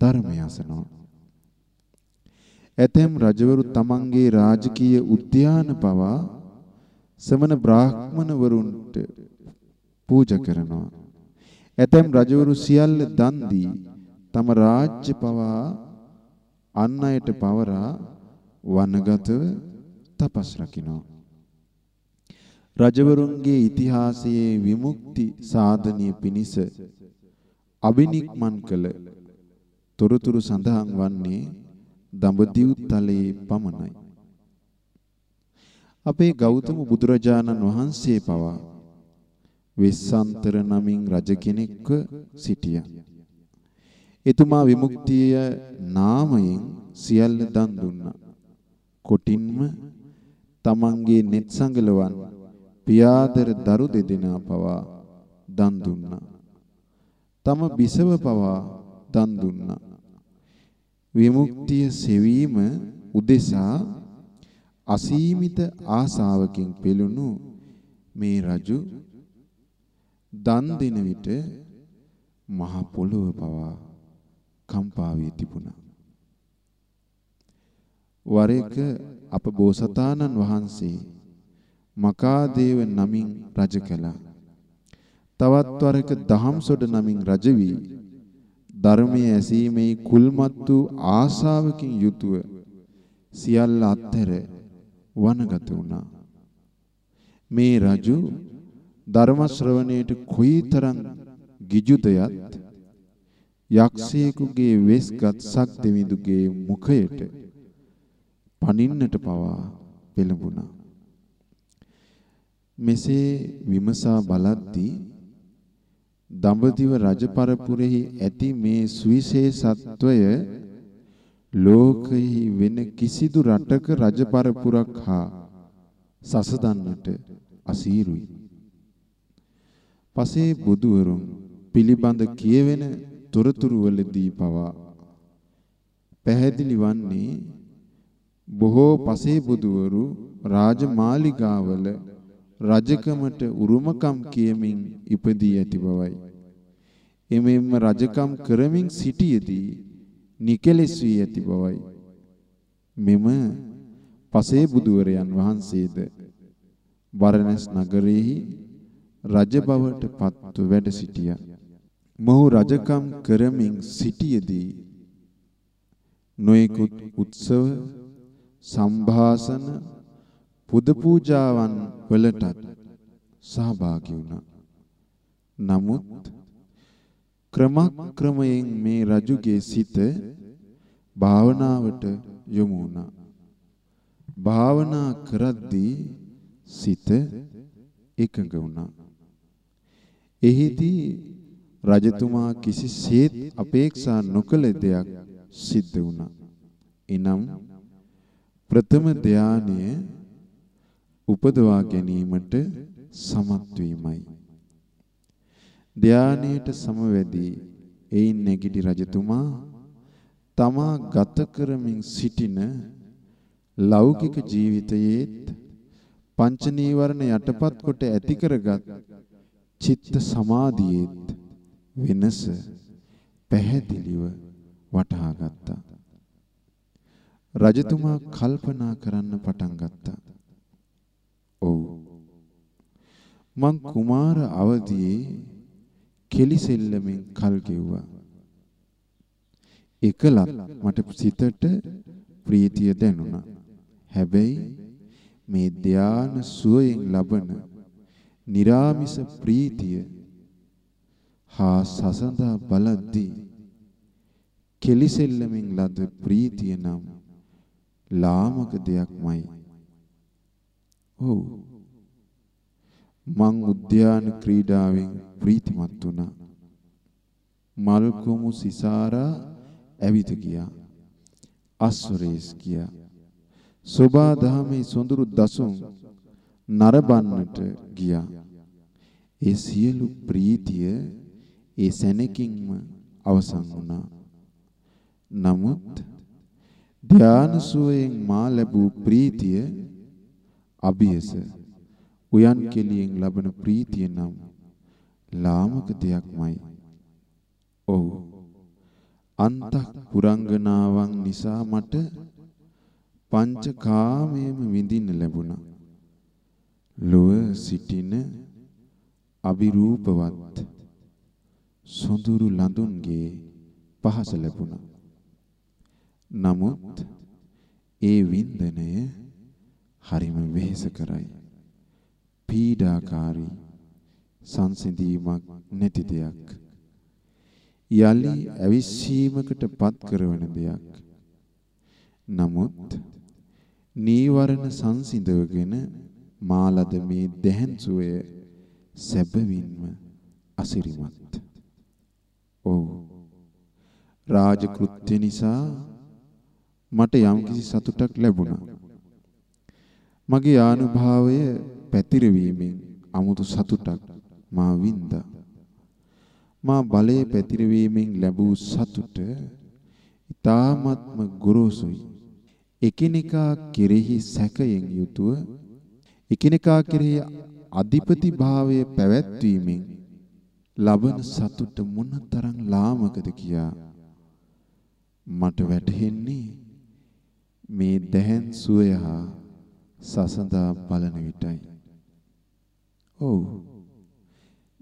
ධර්මය අසනවා. ඇතැම් රජවරු තමන්ගේ රාජකීය උද්‍යාන පවා ශ්‍රමණ බ්‍රාහ්මණවරුන්ට පූජා කරනවා. ඇතැම් රජවරු සියල්ල දන් දී තම රාජ්‍ය පවා අන් අයට පවරා වනගතව තපස් රකිනවා. රජවරුන්ගේ ඉතිහාසයේ විමුක්ති සාධනීය පිණිස අබිනික්මන් කළ තොරතුරු සඳහන් වන්නේ දඹදිව් තලයේ පමණයි. අපේ ගෞතම බුදුරජාණන් වහන්සේ පවා වෙස්සන්තර නමින් රජ කෙනෙක්ව සිටියා. එතුමා විමුක්තිය නාමයෙන් සියල්ල දන් දුන්නා. කොටින්ම තමන්ගේ net සංගලවන් පියාදර දරු දෙදෙනා පවා දන් දුන්නා. තම බිසව පවා දන් දුන්නා. විමුක්තිය සෙවීම උදෙසා අසීමිත ආසාවකින් පෙළුණු මේ රජු දන් දෙන විට මහ පොළොව පවා කම්පා වී තිබුණා. වර එක අප බෝසතාණන් වහන්සේ මකාදේව නමින් රජ කළා. තවත් වරක දහම්සොඩ නමින් රජ වී ධර්මයේ ඇසීමේ කුල්මත් වූ ආශාවකින් යුතුව සියල්ල අත්හැර වනගත වුණා. මේ රජු ධර්ම ශ්‍රවණයට කොයිතරම් ගිජුදයත් යක්ෂයෙකුගේ වෙස්ගත් සක් දෙවිඳුගේ මුඛයට පනින්නට පවා පෙළඹුණා. මෙසේ විමසා බලද්දී දඹදිව රජපරපුරෙහි ඇති මේ සුවිශේෂත්වය ලෝකෙහි වෙන කිසිදු රටක රජපරපුරක් හා සසදන්නට අසීරුයි. පසේ බුදුවරුන් පිළිබඳ කියවෙන තොරතුරු වලදී පවා පැහැදිලි වන්නේ බොහෝ පසේ බුදුවරු රාජමාලිගාවල රජකමට උරුමකම් කියමින් ඉපදී ඇති බවයි. එමෙන්න රජකම් කරමින් සිටියේදී නිකලෙස් වී ඇති බවයි. මෙම පසේ බුදුවරයන් වහන්සේද බරණැස් නගරයේහි රජ බවට පත්ව වැඩ සිටියා. මොහු රජකම් කරමින් සිටියේදී නොයෙකුත් උත්සව සම්භාසන පුද පූජාවන් වලටත් සහභාගී වුණා. නමුත් ක්‍රමක්‍රමයෙන් මේ රජුගේ සිත භාවනාවට යොමු වුණා. භාවනා කරද්දී සිත එකඟ වුණා. එහිදී රජතුමා කිසිසේත් අපේක්ෂා නොකළ දෙයක් සිද්ධ වුණා. එනම් ප්‍රථම ධානය උපදවා ගැනීමට සමත් වීමයි. ධානයට සමවැදී එයින් නැගිටි රජතුමා තමා ගත කරමින් සිටින ලෞකික ජීවිතයේත් පංච නීවරණ යටපත් කොට ඇති කරගත් චිත්ත සමාධියේත් වෙනස පැහැදිලිව වටහා ගත්තා. රජතුමා කල්පනා කරන්න පටන් ගත්තා. ඔව්. මං කුමාර අවදියේ කෙලිසෙල්ලමින් කල් ගෙව්වා. එකලක් මට සිතට ප්‍රීතිය දැනුණා. හැබැයි මේ ධාන සුවයෙන් ලබන निराமிස ප්‍රීතිය හා සසඳා බලද්දී කෙලිසෙල්ලමින් ලද ප්‍රීතිය නම් ලාමක දෙයක්මයි. ඔව් මං උද්‍යාන ක්‍රීඩාවෙන් ප්‍රීතිමත් වුණා. මල්කුමු සිසාරා ඇවිද ගියා. අස්වරේස් ගියා. සෝබා දහමේ සොඳුරු දසුන් නරබන්නට ගියා. ඒ සියලු ප්‍රීතිය ඒ සැනකින්ම අවසන් වුණා. නමුත් ධානසුවයෙන් මා ලැබූ ප්‍රීතිය අභියස උයන් කෙලියෙන් ලබන ප්‍රීතිය නම් ලාමක දෙයක්මයි. ඔව්. අන්තක් පුරංගනාවන් නිසා මට පංචකාමයේම විඳින්න ලැබුණා. ලොව සිටින අවිරූපවත් සොඳුරු ලඳුන්ගේ පහස ලැබුණා. නමුත් ඒ වින්දනය හරිම වෙහෙස කරයි. පීඩාකාරී සංසිඳීමක් නැති දෙයක්. යලි ඇවිස්සීමකට පත් කරන දෙයක්. නමුත් නීවරණ සංසිඳවගෙන මාලද මේ දැහන් සුවය සැබවින්ම අසිරිමත්. ඔව්. රාජකෘත්‍ය නිසා මට යම්කිසි සතුටක් ලැබුණා. මගේ ආනුභාවය පැතිරවීමෙන් අමුතු සතුටක් මා වින්දා. මා බලයේ පැතිරවීමෙන් ලැබූ සතුට ඊ타ත්ම ගොරෝසුයි. එකිනෙකා කෙරෙහි සැකයෙන් යුතුව එකිනෙකා කෙරෙහි අධිපති භාවය පැවැත්වීමෙන් ලබන සතුට මොනතරම් ලාමකද කියා මට වැටහෙන්නේ මේ දැහැන් සුවය හා සසඳා බලන විටයි. ඔව්.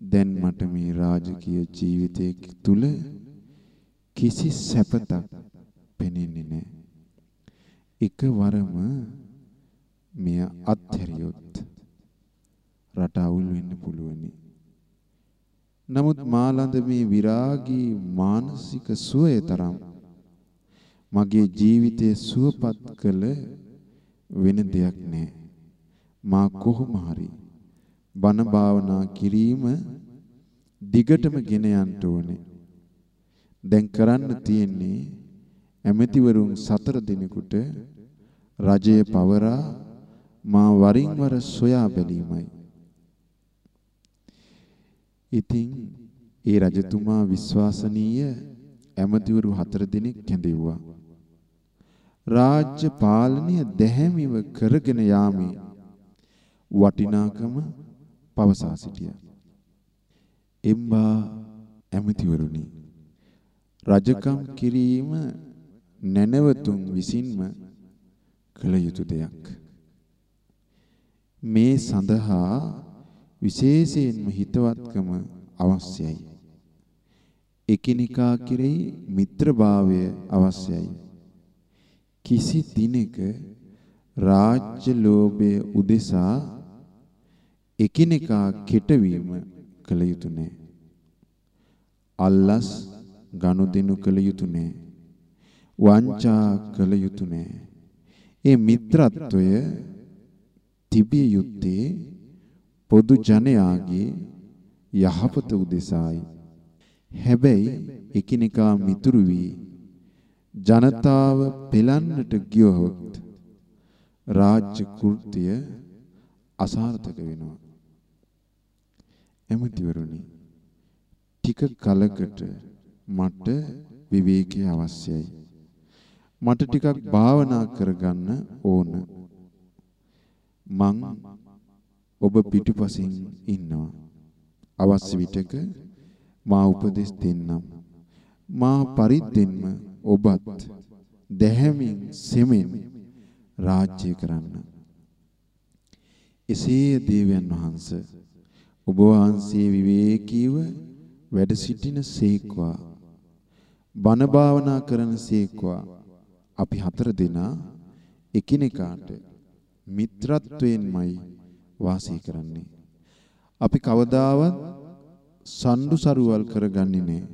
දැන් මට මේ රාජකීය ජීවිතයේ තුල කිසි සැපතක් පෙනෙන්නේ නැහැ. එකවරම මෙය අත්හැරියොත් රට අවුල් වෙන්න පුළුවනි. නමුත් මාළඳ මේ විරාගී මානසික සුවය තරම් මගේ ජීවිතය සුවපත් කළ වෙන දෙයක් නැහැ. මා කොහොම හරි බණ භාවනා කිරීම දිගටම ගෙන යන්න ඕනේ. දැන් කරන්න තියෙන්නේ ඇමතිවරුන් සතර දිනකට රජය පවරා මා වරින් වර සොයා බැලීමයි. ඉතින් ඒ රජතුමා විශ්වාසනීය ඇමතිවරු හතර දෙනෙක් කැඳෙව්වා. රාජ්‍ය පාලනය දැහැමිව කරගෙන යාමේ වටිනාකම පවසා සිටියා. එම්බා ඇමතිවරුනි රජකම් කිරීම නැනවතුන් විසින්ම කළ යුතු දෙයක්. මේ සඳහා විශේෂයෙන්ම හිතවත්කම අවශ්‍යයි. එකිනෙකා කෙරෙහි මිත්‍රභාවය අවශ්‍යයි. කිසි දිනක රාජ්‍ය ලෝභය උදෙසා එකිනෙකා කෙටවීම කළ යුතු නෑ. අල්ලස් ගනුදෙනු කළ යුතු නෑ. වංචා කළ යුතු නෑ. ඒ මිත්‍රත්වය තිබිය යුත්තේ පොදු ජනයාගේ යහපත උදෙසායි. හැබැයි එකිනෙකා මිතුරු වී ජනතාව පෙලන්නට ගියොත් රාජ්‍ය කෘත්‍ය අසාර්ථක වෙනවා. එමුතිවරුනි ටික කලකට මට විවේකී අවශ්‍යයි. මට ටිකක් භාවනා කරගන්න ඕන. මං ඔබ පිටුපසින් ඉන්නවා. අවශ්‍ය විටක මා උපදෙස් දෙන්නම්. මා පරිද්දෙන්ම ඔබත් දැහැමින් සෙමෙන් රාජ්‍ය කරන්න. එසේ දේවයන් වහන්ස ඔබ වහන්සේ විවේකීව වැඩ සිටින සේක්වා බණ භාවනා කරන සේක්වා අපි හතර දෙනා එකිනෙකාට මිත්‍රත්වයෙන්මයි වාසය කරන්නේ. අපි කවදාවත් සම්ඩු සරුවල් කරගන්නේ නැහැ.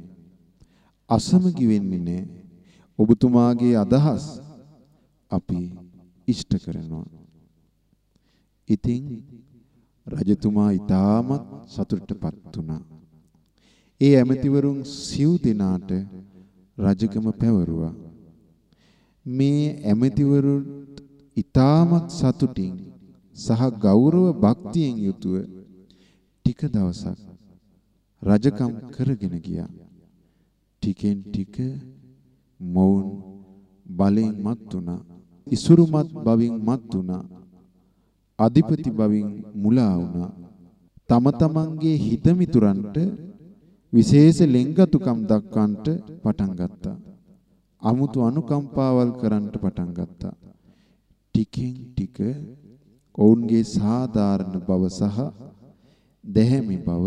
අසමගි වෙන්නේ නැහැ. ඔබතුමාගේ අදහස් අපි ඉෂ්ට කරනවා. ඉතින් රජතුමා ඊටමත් සතුටටපත් වුණා. ඒ ඇමතිවරුන් සිව් දෙනාට රජකම පැවරුවා. මේ ඇමතිවරුන් ඊටමත් සතුටින් සහ ගෞරව භක්තියෙන් යුතුව ටික දවසක් රජකම් කරගෙන ගියා. ටිකෙන් ටික මොවුන් බලෙන් මත් වුණා. ඉසුරුමත් බවින් මත් වුණා. අධිපති බවින් මුලා වුණා. තම තමන්ගේ හිතමිතුරන්ට විශේෂ ලෙන්ගතුකම් දක්වන්නට පටන් ගත්තා. අමුතු අනුකම්පාවල් කරන්නට පටන් ගත්තා. ටිකෙන් ටික ඔවුන්ගේ සාධාරණ බව සහ දැහැමි බව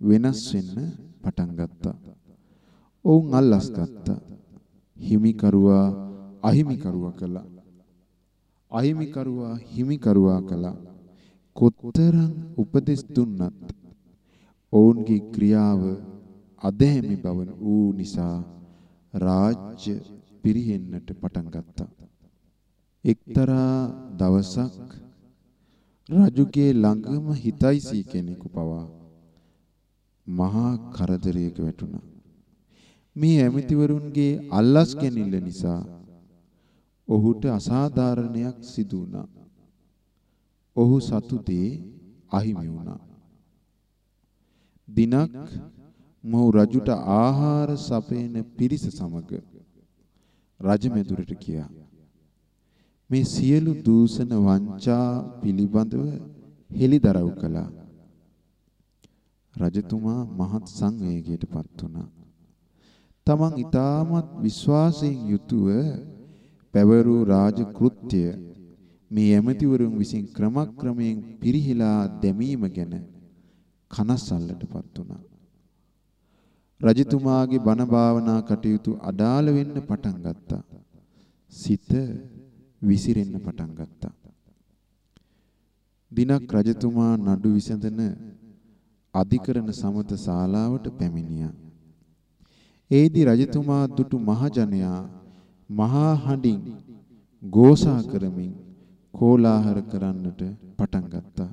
වෙනස් වෙන්න පටන් ගත්තා. ඔවුන් අල්ලස් ගත්තා. හිමිකරුවා අහිමිකරුවා කළා. අහිමිකරුවා හිමිකරුවා කළා. කොතරම් උපදෙස් දුන්නත් ඔවුන්ගේ ක්‍රියාව අධැමි බව වූ නිසා රාජ්‍ය පිරිහෙන්නට පටන් ගත්තා. එක්තරා දවසක් රජුගේ ළඟම හිතයිසී කෙනෙකු පවා මහා කරදරයක වැටුණා. මේ ඇමතිවරුන්ගේ අල්ලස් ගැනීම නිසා ඔහුට අසාධාරණයක් සිදු වුණා. ඔහු සතු දේ අහිමි වුණා. දිනක් මොහු රජුට ආහාර සපයන පිරිස සමග රජමෙදුරට ගියා. මේ සියලු දූෂණ වංචා පිළිබඳව හෙළිදරව් කළා. රජතුමා මහත් සංවේගයටපත් වුණා. තමන් ඊටමත් විශ්වාසයෙන් යුතුව පැවරු රාජ කෘත්‍ය මේ ඇමතිවරුන් විසින් ක්‍රමක්‍රමයෙන් පිරිහිලා දැමීම ගැන කනස්සල්ලටපත් වුණා. රජතුමාගේ බණ භාවනා කටයුතු අඩාල වෙන්න පටන් ගත්තා. සිත විසිරෙන්න පටන් ගත්තා. දිනක් රජතුමා නඩු විසඳන අධිකරණ සමත ශාලාවට පැමිණියා. ඒදී රජතුමා දුටු මහජනයා මහා හඬින් ගෝසා කරමින් කෝලාහල කරන්නට පටන් ගත්තා.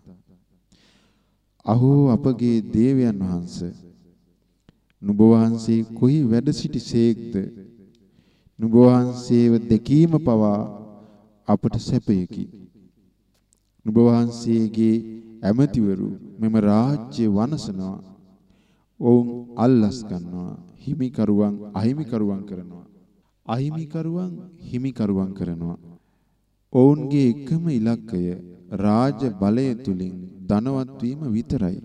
අහෝ අපගේ දේවයන් වහන්සේ නුඹ වහන්සේ කොහි වැඩ සිටිසේක්ද නුඹ වහන්සේව දැකීම පවා අපට සැපයකි. නුඹ වහන්සේගේ ඇමතිවරු මෙම රාජ්‍ය වනසනවා. ඔවුන් අල්ලස් ගන්නවා හිමිකරුවන් අහිමිකරුවන් කරනවා. අහිමිකරුවන් හිමිකරුවන් කරනවා. ඔවුන්ගේ එකම ඉලක්කය රාජ බලය තුලින් ධනවත් වීම විතරයි.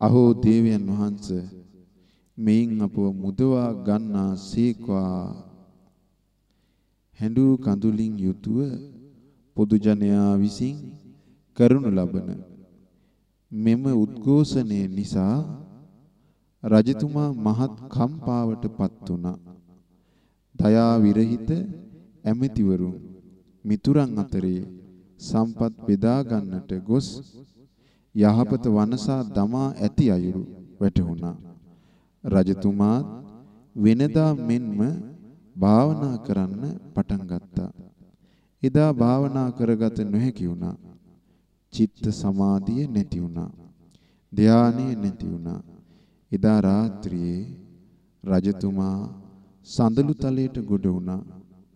අහෝ දේවයන් වහන්ස මෙයින් අපව මුදවා ගන්නා සීක්වා. හැඬු කඳුලින් යුතුව පොදු ජනයා විසින් කරනු ලබන මෙම උද්ඝෝෂණය නිසා රජතුමා මහත් කම්පාවටපත් වුණා. දයා විරහිත ඇමතිවරුන් මිතුරන් අතරේ සම්පත් බෙදා ගන්නට ගොස් යහපත වනසා දමා ඇති අයුරු වැටහුණා. රජතුමා වෙනදා මෙන්ම භාවනා කරන්න පටන් ගත්තා. එදා භාවනා කරගත නොහැකි වුණා. චිත්ත සමාධිය නැති වුණා. ධානය නැති වුණා. එදා රාත්‍රියේ රජතුමා සඳලු තලයට ගොඩ වුණා.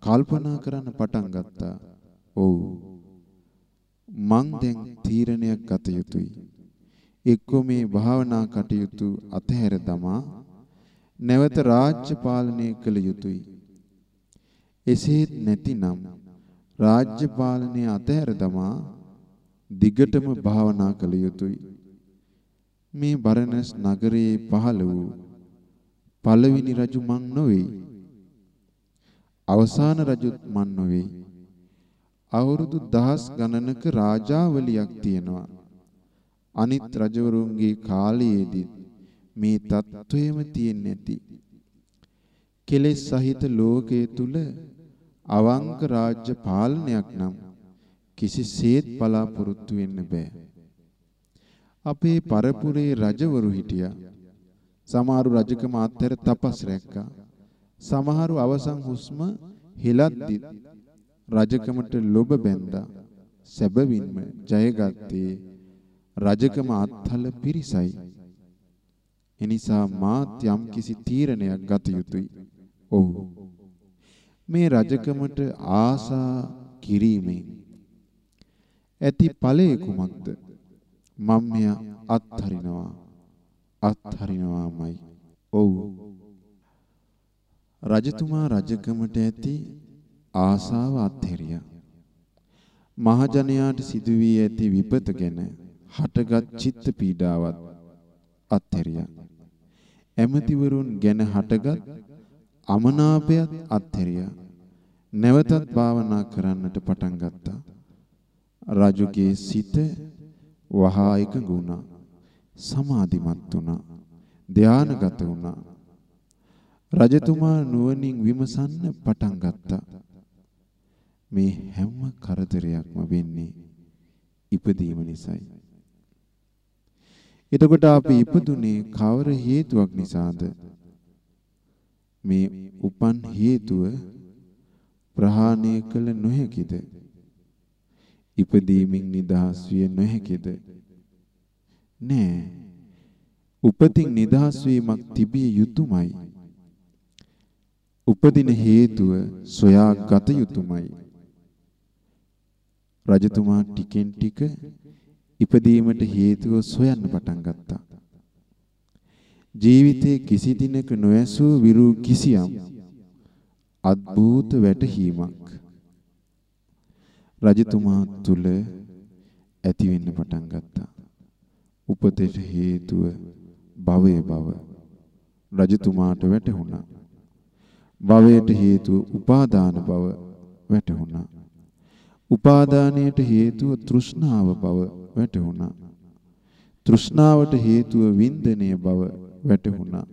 කල්පනා කරන්න පටන් ගත්තා. ඔව් මං දැන් තීරණයක් ගත යුතුයි. එක්කෝ මේ භාවනා කටයුතු අතහැර දමා නැවත රාජ්‍ය පාලනය කළ යුතුයි. එසේත් නැතිනම් රාජ්‍ය පාලනය අතහැර දමා දිගටම භාවනා කළ යුතුයි. මේ බරණස් නගරයේ පහළ වූ පළවෙනි රජු මං නොවේ. අවසාන රජුත් මන් නොවේ. අවුරුදු දහස් ගණනක රාජාවලියක් තියෙනවා. අනිත් රජවරුන්ගේ කාලයේදී මේ தত্ত্বයම තියෙන්නේ නැති. කෙලෙස් සහිත ලෝකයේ තුල අවංක රාජ්‍ය පාලනයක් නම් කිසිසේත් බලාපොරොත්තු වෙන්න බෑ. අපේ පරපුරේ රජවරු හිටියා. සමහරු රජකම අත්හැර තපස් රැක්කා. සමහරු අවසන් හුස්ම හෙලද්දි රජකමට ලොබ බැඳා සැබවින්ම ජයගත්තේ රජකම අත්හල පිරිසයි. එනිසා මාත් යම් කිසි තීරණයක් ගත යුතුයි. ඔව්. මේ රජකමට ආසා කිරීමෙන් ඇති ඵලය කුමක්ද? මම මෙය අත්හරිනවා. අත්හරිනවාමයි. ඔව්. රජතුමා රජකමට ඇති ආසාව අත්හැරියා. මහජනයාට සිදුවී ඇති විපත ගැන හටගත් චිත්ත පීඩාවත් අත්හැරියා. ඇමතිවරුන් ගැන හටගත් අමනාපයත් අත්හැරියා. නැවතත් භාවනා කරන්නට පටන් ගත්තා. රජුගේ සිත වහා එකඟ වුණා. සමාධිමත් වුණා. ධානාගත වුණා. රජතුමා නුවණින් විමසන්න පටන් ගත්තා. මේ හැම කරදරයක්ම වෙන්නේ ඉපදීම නිසායි. එතකොට අපි ඉපදුනේ කවර හේතුවක් නිසාද? මේ උපන් හේතුව ප්‍රහාණය කළ නොහැකිද? ඉපදීමෙන් නිදහස් විය නොහැකිද? නෑ. උපතින් නිදහස් වීමක් තිබිය යුතුයමයි. උපදින හේතුව සොයා ගත යුතුයමයි. රජතුමා ටිකෙන් ටික ඉපදීමට හේතුව සොයන්න පටන් ගත්තා. ජීවිතේ කිසි දිනක නොඇසූ විරු කිසියම් අద్භූත වැටහීමක් රජතුමා තුල ඇති වෙන්න පටන් ගත්තා. උපතේට හේතුව භවයේ බව රජතුමාට වැටහුණා. භවයට හේතුව උපාදාන බව වැටහුණා. උපාදානයට හේතුව තෘෂ්ණාව බව වැටහුණා. තෘෂ්ණාවට හේතුව වින්දනය බව වැටහුණා.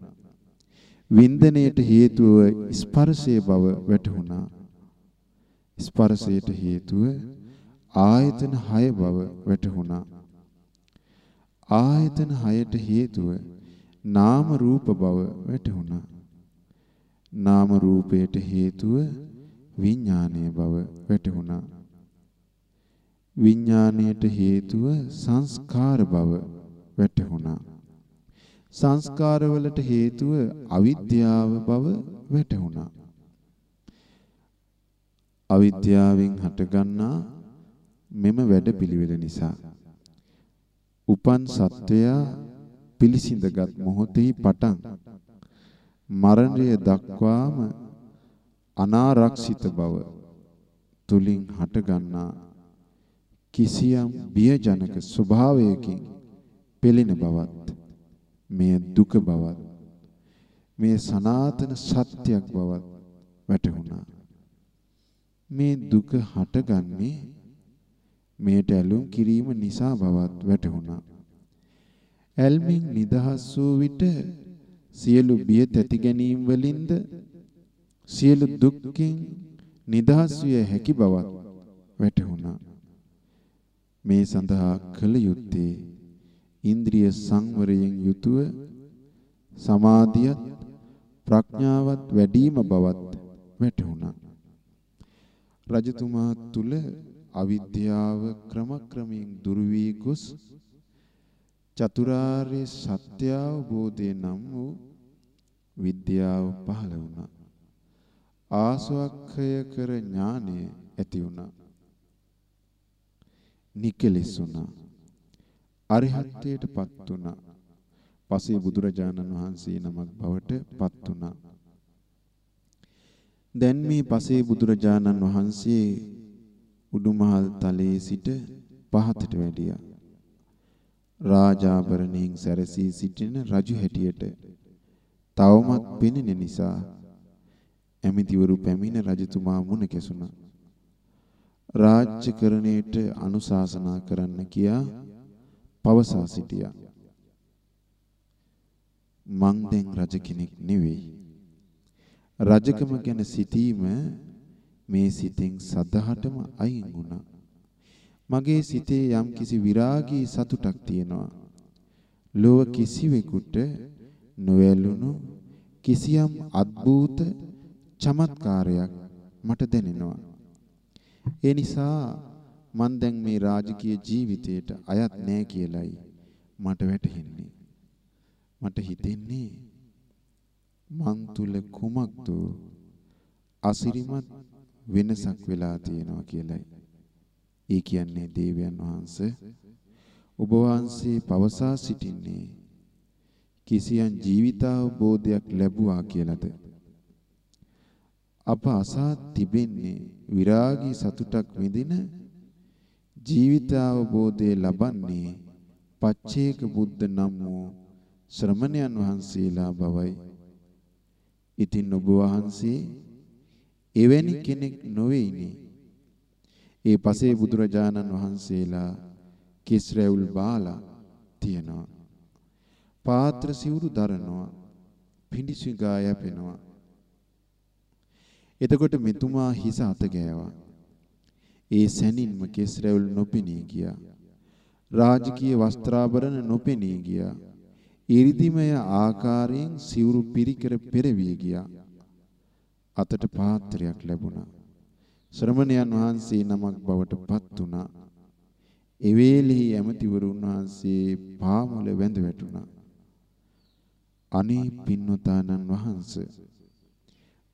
වින්දනයට හේතුව ස්පර්ශයේ බව වැටහුණා. ස්පර්ශයට හේතුව ආයතන 6 බව වැටහුණා. ආයතන 6ට හේතුව නාම රූප බව වැටහුණා. නාම රූපයට හේතුව විඥානීය බව වැටහුණා. විඥාණයට හේතුව සංස්කාර බව වැටහුණා. සංස්කාරවලට හේතුව අවිද්‍යාව බව වැටහුණා. අවිද්‍යාවෙන් හටගන්නා මෙම වැඩපිළිවෙල නිසා උපන් සත්වයා පිලිසිඳගත් මොහොතේ පටන් මරණය දක්වාම අනාරක්ෂිත බව තුලින් හටගන්නා කිසියම් බියජනක ස්වභාවයකින් පෙළෙන බවත් මේ දුක බවත් මේ සනාතන සත්‍යයක් බවත් වැටහුණා. මේ දුක හටගන්නේ මේට ඇලුම් කිරීම නිසා බවත් වැටහුණා ඇල්මින් නිදහස් වූ විට සියලු බිය තැති ගැනීම වලින්ද සියලු දුක්ඛින් නිදහස් විය හැකි බවත් වැටහුණා මේ සඳහා කළ යුත්තේ ඉන්ද්‍රිය සංවරයෙන් යුතුව සමාධියත් ප්‍රඥාවත් වැඩිම බවත් වැටහුණා. රජතුමා තුල අවිද්‍යාව ක්‍රමක්‍රමයෙන් දුරු වී ගොස් චතුරාර්ය සත්‍ය අවබෝධය නම් වූ විද්‍යාව පහළ වුණා. ආසවක්ඛය කර ඥානය ඇති වුණා. නිකලෙස් වුණා. අරිහත්ත්වයටපත් වුණා. පසේ බුදුරජාණන් වහන්සේ නමක් බවට පත් වුණා. දැන් මේ පසේ බුදුරජාණන් වහන්සේ උඩුමහල් තලයේ සිට පහතට වැඩියා. රාජාභරණයෙන් සැරසී සිටින රජු හැටියට තවමත් පෙනෙන නිසා ඇමතිවරු පැමිණ රජතුමා මුණ කැසුණා. රාජ්‍යකරණයට අනුශාසනා කරන්න කියා පවසා සිටියා. මං දැන් රජ කෙනෙක් නෙවෙයි. රජකම ගැන සිටීම මේ සිතෙන් සදහටම අයින් වුණා. මගේ සිතේ යම්කිසි විරාගී සතුටක් තියෙනවා. ලෝව කිසිවෙකුට නොවැළුණු කිසියම් අద్භූත චමත්කාරයක් මට දැනෙනවා. ඒ නිසා මන් දැන් මේ රාජකීය ජීවිතයට අයත් නෑ කියලයි මට වැටහෙන්නේ. මට හිතෙන්නේ මං තුල කුමක්ද අසිරිමත් වෙනසක් වෙලා තියෙනවා කියලයි. ඒ කියන්නේ දේවයන් වහන්සේ ඔබ වහන්සේ පවසා සිටින්නේ කිසියම් ජීවිතාවබෝධයක් ලැබුවා කියලාද? අප අසා තිබෙන්නේ විරාගී සතුටක් විඳින ජීවිත අවබෝධය ලබන්නේ පච්චේක බුද්ධ නම් වූ ශ්‍රමණයන් වහන්සේලා බවයි. ඉතින් ඔබ වහන්සේ එවැනි කෙනෙක් නොවේනේ. ඒ පසේ බුදුරජාණන් වහන්සේලා කිස් රැවුල් බාලා තියනවා. පාත්‍ර සිවුරු දරනවා. පිඬිසිඟා යැපෙනවා. එතකොට මෙතුමා හිස අත ගෑවා. ඒ සැනින්ම කෙස් රැවුල් නොපෙනී ගියා. රාජකීය වස්ත්‍රාභරණ නොපෙනී ගියා. 이රිදිමය ආකාරයෙන් සිවුරු පිරිකර පෙරවිය ගියා. අතට පාත්‍රයක් ලැබුණා. ශ්‍රමණයන් වහන්සේ නමක් බවට පත් වුණා. එවේලෙහි ඇමතිවරුන් වහන්සේ පාමුල වැඳ වැටුණා. අනේ පින්වතානන් වහන්සේ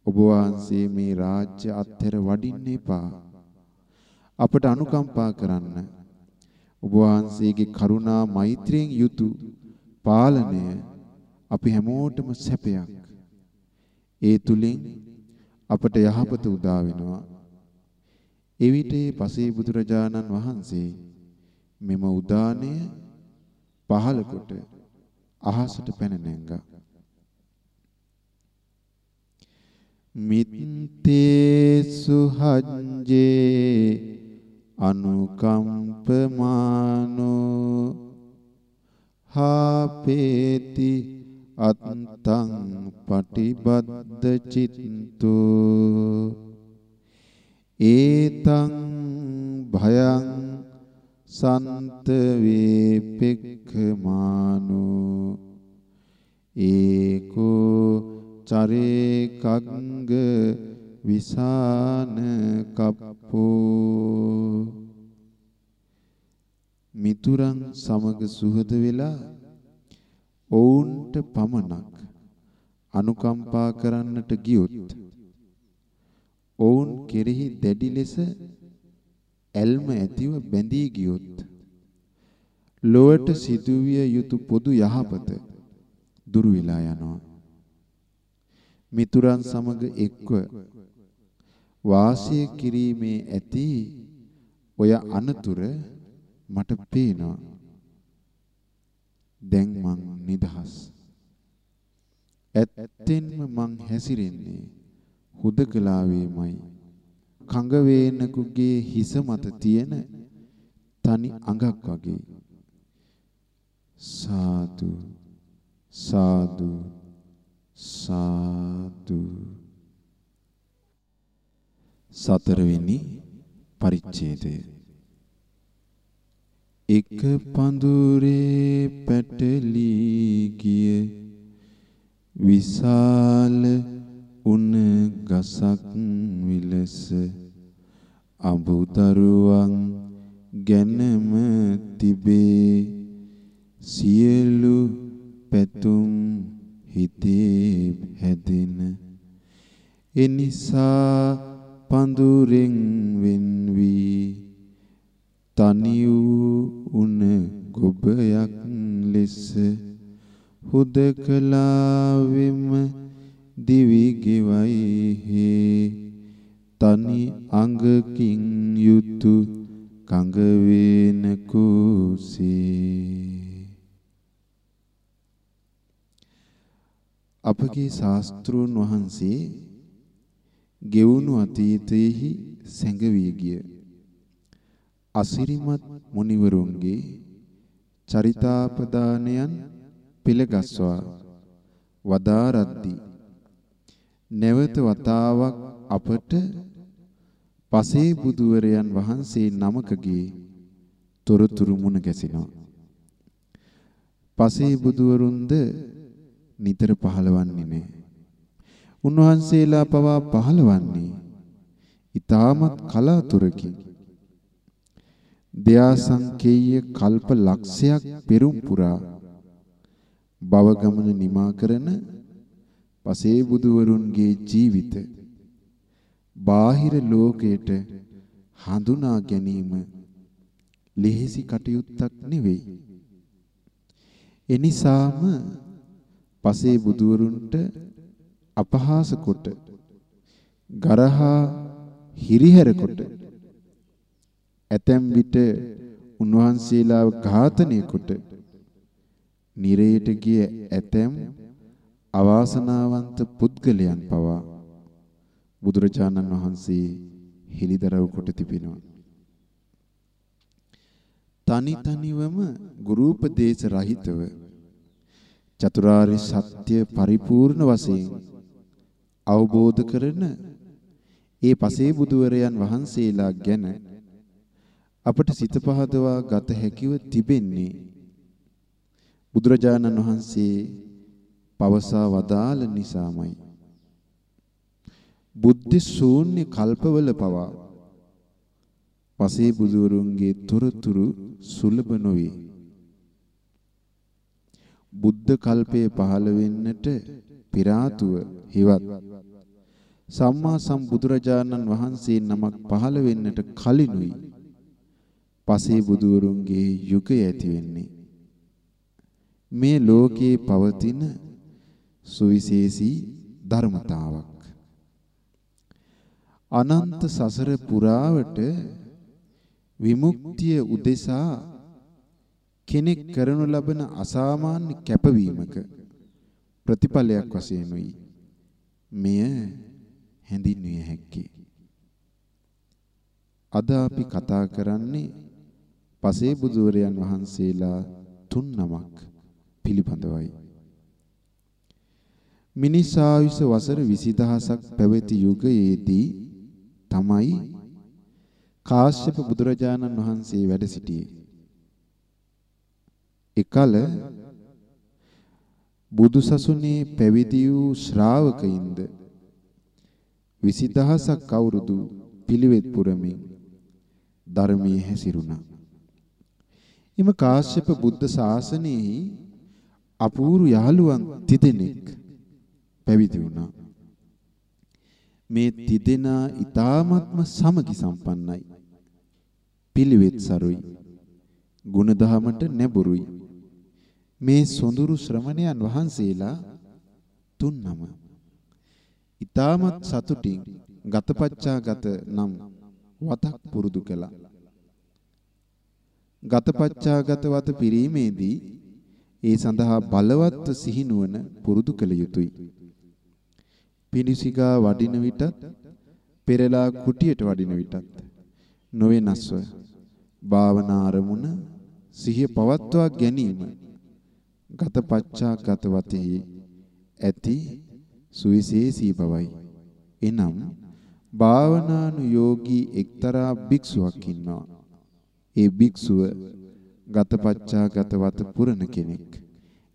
ඔබ වහන්සේ මේ රාජ්‍ය අත්හැර වඩින්න එපා. අපට අනුකම්පා කරන්න. ඔබ වහන්සේගේ කරුණා මෛත්‍රියෙන් යුතු පාලනය අපි හැමෝටම සැපයක්. ඒ තුලින් අපට යහපත උදා වෙනවා. එවිට පසේ බුදුරජාණන් වහන්සේ මෙම උදානය පහල කොට අහසට පැන නැංගා. මිත්තේසු හජ්ජේ අනුකම්පමානෝ හාපේති අත්තං පටිබද්ද චිත්තෝ ඒතං භයං සන්ත වේපෙක්ඛමානෝ ඒකෝ චරේ කග්ග විසාන කප්පෝ මිතුරන් සමග සුහද වෙලා ඔවුන්ට පමණක් අනුකම්පා කරන්නට ගියොත් ඔවුන් කෙරෙහි දැඩි ලෙස ඇල්ම ඇතිව බැඳී ගියොත් ලොවට සිදුවිය යුතු පොදු යහපත දුරු වෙලා යනවා. මිතුරන් සමග එක්ව වාසය කිරීමේ ඇති ඔය අනතුර මට පේනවා. දැන් මං නිදහස්. ඇත්තෙන්ම මං හැසිරෙන්නේ හුදකලාවේමයි. කඟ වේනකුගේ හිස මත තියෙන තනි අඟක් වගේ. සාදු සාදු සාදු. සතරවෙනි පරිච්ඡේදය. එක පඳුරේ පැටලී ගිය විශාල උණ ගසක් විලස අඹුදරුවන් ගැනම තිබේ. සියලු පැතුම් හිතේ හැදෙන එනිසා පඳුරෙන් වෙන් වී තනි වූ උන ගොබයක් ලෙස හුදකලාවෙම දිවි ගෙවයි හේ. තනි අඟකින් යුතු කඟ වේන කුසේ. අපගේ ශාස්ත්‍රූන් වහන්සේ ගෙවුණු අතීතයේහි සැඟවී ගිය අසිරිමත් මුනිවරුන්ගේ චරිතාපදානයන් පිළගස්වා වදාරද්දී නැවත වතාවක් අපට පසේ බුදුවරයන් වහන්සේ නමකගේ තොරතුරු මුණ ගැසිනවා. පසේ බුදුවරුන්ද නිතර පහළවන්නේ නැහැ. උන්වහන්සේලා පවා පහළවන්නේ ඊටමත් කලාතුරකින්. දයාසංකේය කල්ප ලක්ෂයක් පෙරම් පුරා භව ගමන නිමා කරන පසේ බුදුවරුන්ගේ ජීවිත බාහිර ලෝකයට හඳුනා ගැනීම ලෙහෙසි කටයුත්තක් නෙවෙයි. එනිසාම පසේ බුදුවරුන්ට අපහාස කොට ගරහා හිරිහැර කොට ඇතැම් විට උන්වහන්සේලාව ඝාතනය කොට නිරයට ගිය ඇතැම් අවාසනාවන්ත පුද්ගලයන් පවා බුදුරජාණන් වහන්සේ හිලිදරව් කොට තිබෙනවා. තනි තනිවම ගුරුපදේශ රහිතව චතුරාර්ය සත්‍ය පරිපූර්ණ වශයෙන් අවබෝධ කරන ඒ පසේ බුදුවරයන් වහන්සේලා ගැන අපට සිත පහදවා ගත හැකිව තිබෙන්නේ බුදුරජාණන් වහන්සේ පවසා වදාළ නිසාමයි. බුද්ධ ශූන්‍ය කල්පවල පවා පසේ බුදුරුන්ගේ තොරතුරු සුලභ නොවේ. බුද්ධ කල්පයේ පහළ වෙන්නට පෙර හිවත් සම්මා සම්බුදුරජාණන් වහන්සේ නමක් පහළ වෙන්නට කලිනුයි පසේ බුදුරුන්ගේ යුගය ඇති වෙන්නේ. මේ ලෝකේ පවතින සුවිශේෂී ධර්මතාවක්. අනන්ත සසර පුරාවට විමුක්තිය උදෙසා කෙනෙක් කරනු ලබන අසාමාන්‍ය කැපවීමක ප්‍රතිඵලයක් වශයෙන් උයි මෙය හැඳින්විය හැක්කේ අද අපි කතා කරන්නේ පසේ බුදුවරයන් වහන්සේලා තුන් නමක් පිළිබඳවයි මිනිස් ආයුෂ වසර 20000ක් පැවති යුගයේදී තමයි කාශ්‍යප බුදුරජාණන් වහන්සේ වැඩ සිටියේ. එකල බුදුසසුනේ පැවිදි වූ ශ්‍රාවකයින්ද 20000ක් අවුරුදු පිළිවෙත් පුරමින් ධර්මයේ හැසිරුණා. එම කාශ්‍යප බුද්ධ ශාසනයෙහි අපූර්ව යහළුවන් තිදෙනෙක් පැවිදි වුණා. මේ තිදෙනා ඊ타ත්ම සමගි සම්පන්නයි. පිළිවෙත් සරුයි. ගුණධමයට නැඹුරුයි. මේ සොඳුරු ශ්‍රමණයන් වහන්සේලා තුන්නම ඊ타මත් සතුටින් ගතපච්චාගත නම් වතක් පුරුදු කළා. ගතපච්චාගත වත පිරීමේදී ඒ සඳහා බලවත් සිහිනුවන පුරුදු කළ යුතුය. පිනිසිගා වඩින විටත් පෙරලා කුටියට වඩින විටත් නොවෙනස්ව භාවනා අරමුණ සිහිය පවත්වා ගැනීම ගතපච්චා ගතවතෙහි ඇති සුවිශේෂී බවයි. එනම් භාවනානුයෝගී එක්තරා භික්ෂුවක් ඉන්නවා. ඒ භික්ෂුව ගතපච්චා ගතවත පුරණ කෙනෙක්.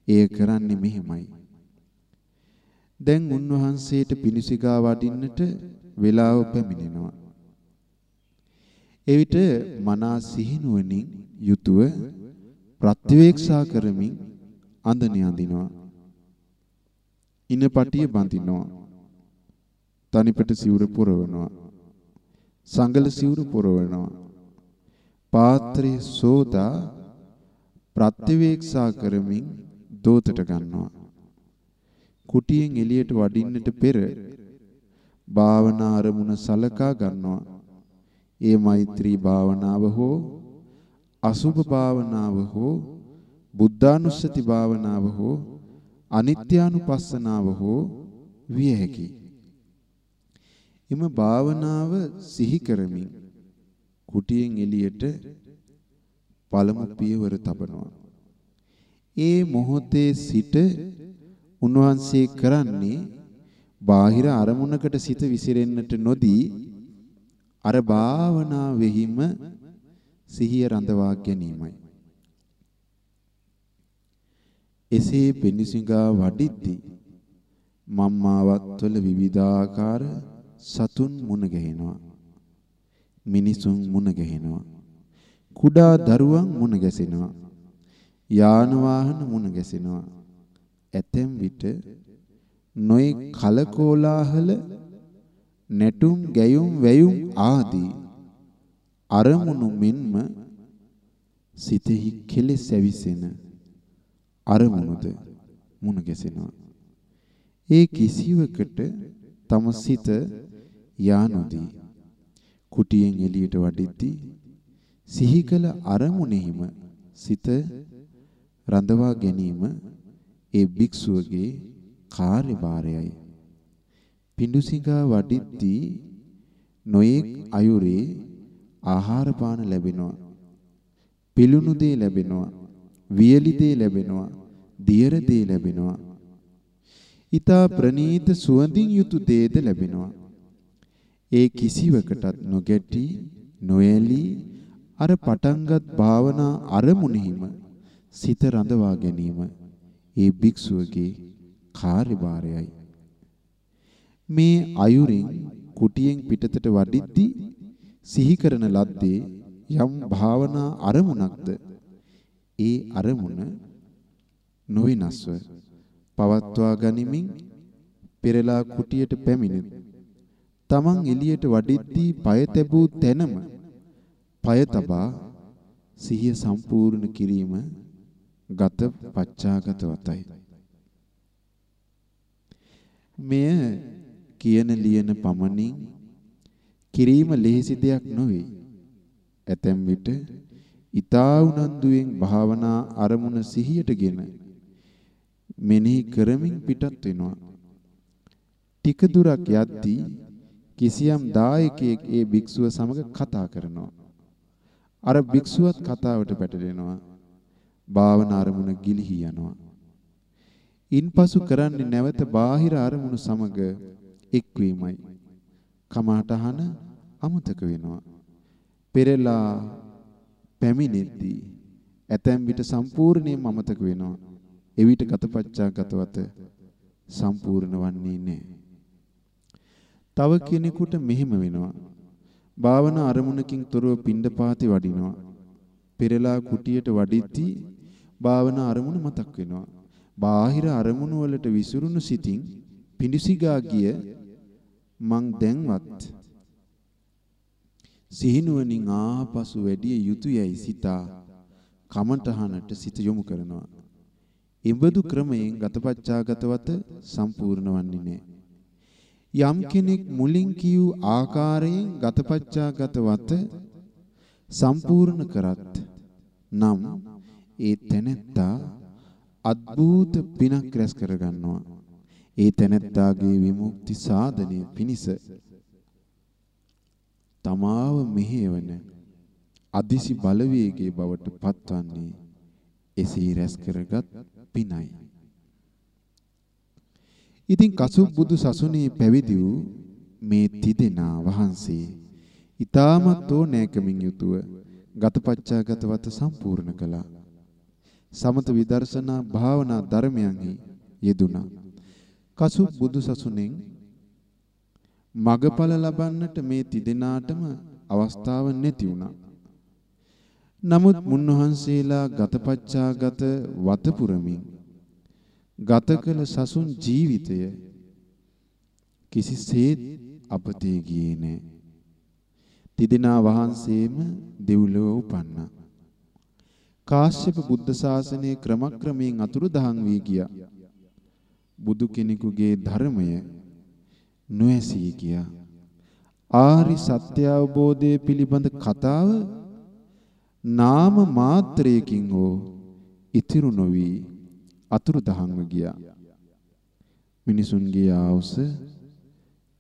එය කරන්නේ මෙහෙමයි. දැන් උන්වහන්සේට පිණිසිගා වඩින්නට වේලාව පැමිණෙනවා. එවිට මනා සිහිනුවණින් යුතුව ප්‍රතිවේක්ෂා කරමින් අඳන යඳිනවා. ඉනපටිය බඳිනවා. තනිපට සිවුර පුරවනවා. සංගල සිවුර පුරවනවා. පාත්‍රයේ සෝදා ප්‍රතිවේක්ෂා කරමින් දෝතට ගන්නවා. කුටියෙන් එළියට වඩින්නට පෙර භාවනා අරමුණ සලකා ගන්නවා. ඒ මෛත්‍රී භාවනාව හෝ අසුභ භාවනාව හෝ බුද්ධානුස්සති භාවනාව හෝ අනිත්‍යානුපස්සනාව හෝ විය හැකියි. එම භාවනාව සිහි කරමින් කුටියෙන් එළියට පළමු පියවර තබනවා. ඒ මොහොතේ සිට උන්වහන්සේ කරන්නේ බාහිර අරමුණකට සිත විසිරෙන්නට නොදී අර භාවනාවෙහිම සිහිය රඳවා ගැනීමයි. එසේ පෙනිසිඟා වඩිද්දී මම්මාවත්වල විවිධාකාර සතුන් මුණ ගැහෙනවා. මිනිසුන් මුණ ගැහෙනවා. කුඩා දරුවන් මුණ ගැසෙනවා. යාන වාහන මුණ ගැසෙනවා. ඇතැම් විට නොයි කලකෝලාහල නැටුම් ගැයුම් වැයුම් ආදී අරමුණු මෙන්ම සිතෙහි කෙලෙස් ඇවිසෙන අරමුණුද මුණ ගැසෙනවා ඒ කිසිවකට තම සිත යානොදී කුටියෙන් එළියට වඩිද්දී සිහි කළ අරමුණෙහිම සිත රඳවා ගැනීම ඒ භික්ෂුවගේ කාර්යභාරයයි. පිඬුසිඟා වඩිද්දී නොයෙක් අයුරේ ආහාර පාන ලැබෙනවා. පිළුණු දේ ලැබෙනවා. වියලි දේ ලැබෙනවා. දියර දේ ලැබෙනවා. ඊතා ප්‍රනීත සුවඳින් යුතු දේද ලැබෙනවා. ඒ කිසිවකටත් නොගැටි නොඇලී අර පටන්ගත් භාවනා අරමුණෙහිම සිත රඳවා ගැනීම ඒ භික්ෂුවගේ කාර්යභාරයයි. මේ අයුරින් කුටියෙන් පිටතට වඩිද්දී සිහි කරන ලද්දේ යම් භාවනා අරමුණක්ද ඒ අරමුණ නොවිනස්ව පවත්වා ගනිමින් පෙරලා කුටියට පැමිණෙත් තමන් එළියට වඩිද්දී පය තැබූ තැනම පය තබා සිහිය සම්පූර්ණ කිරීම ගත පච්චාගත වතයි මෙය කියන ලියන පමණින් කිරීම ලෙහෙසි දෙයක් නොවේ ඇතැම් විට ඊතා උනන්දුවෙන් භාවනා අරමුණ සිහියටගෙන මෙනෙහි කරමින් පිටත් වෙනවා. ටික දුරක් යද්දී කිසියම් දායකයෙක් ඒ භික්ෂුව සමග කතා කරනවා. අර භික්ෂුවත් කතාවට පැටලෙනවා. භාවනා අරමුණ ගිලිහි යනවා. ඉන්පසු කරන්නේ නැවත බාහිර අරමුණු සමග එක්වීමයි. කමහටහන අමතක වෙනවා. පෙරලා පැමිණෙද්දී ඇතැම් විට සම්පූර්ණයෙන්ම අමතක වෙනවා. එවිට ගතපච්චා ගතවත සම්පූර්ණ වන්නේ නැහැ. තව කෙනෙකුට මෙහෙම වෙනවා. භාවනා අරමුණකින් තොරව පිණ්ඩපාතේ වඩිනවා. පෙරලා කුටියට වඩිද්දී භාවනා අරමුණ මතක් වෙනවා. බාහිර අරමුණු වලට විසිරුණු සිතින් පිඬුසිගා ගිය මං දැන්වත් සිහිනුවණින් ආපසු වැඩිය යුතුයයි සිතා කමඨහනට සිත යොමු කරනවා. ඉබඳු ක්‍රමයෙන් ගතපච්චාගතවත සම්පූර්ණ වන්නේ නැහැ. යම් කෙනෙක් මුලින් කියූ ආකාරයෙන් ගතපච්චාගතවත සම්පූර්ණ කරත් නම් ඒ තැනැත්තා අద్භූත පිනක් රැස් කරගන්නවා. ඒ තැනැත්තාගේ විමුක්ති සාධනය පිණිස තමාව මෙහෙයවන අදිසි බලවේගයේ බවට පත්වන්නේ එසේ රැස් කරගත් පිනයි. ඉතින් කසුබ් බුදු සසුනේ පැවිදි වූ මේ තිදෙනා වහන්සේ ඊ타මත් ඕනෑකමින් යුතුව ගතපච්චාගතවත සම්පූර්ණ කළා. සමත විදර්ශනා භාවනා ධර්මයන්හි යෙදුණා. කසුබ් බුදු සසුනෙන් මගඵල ලබන්නට මේ තිදෙනාටම අවස්ථාව නැති වුණා. නමුත් මුන්වහන්සේලා ගතපච්චාගත වතපුරමින් ගත කළ සසුන් ජීවිතය කිසිසේත් අපතේ ගියේ නැහැ. තිදෙනා වහන්සේම දෙව්ලොව උපන්නා. කාශ්‍යප බුද්ධ ශාසනය ක්‍රමක්‍රමයෙන් අතුරුදහන් වී ගියා. බුදු කෙනෙකුගේ ධර්මය නොඇසී ගියා. ආරි සත්‍ය අවබෝධය පිළිබඳ කතාව නාම මාත්‍රයකින් හෝ ඉතිරු නොවි අතුරුදහන්ව ගියා. මිනිසුන්ගේ ආවුස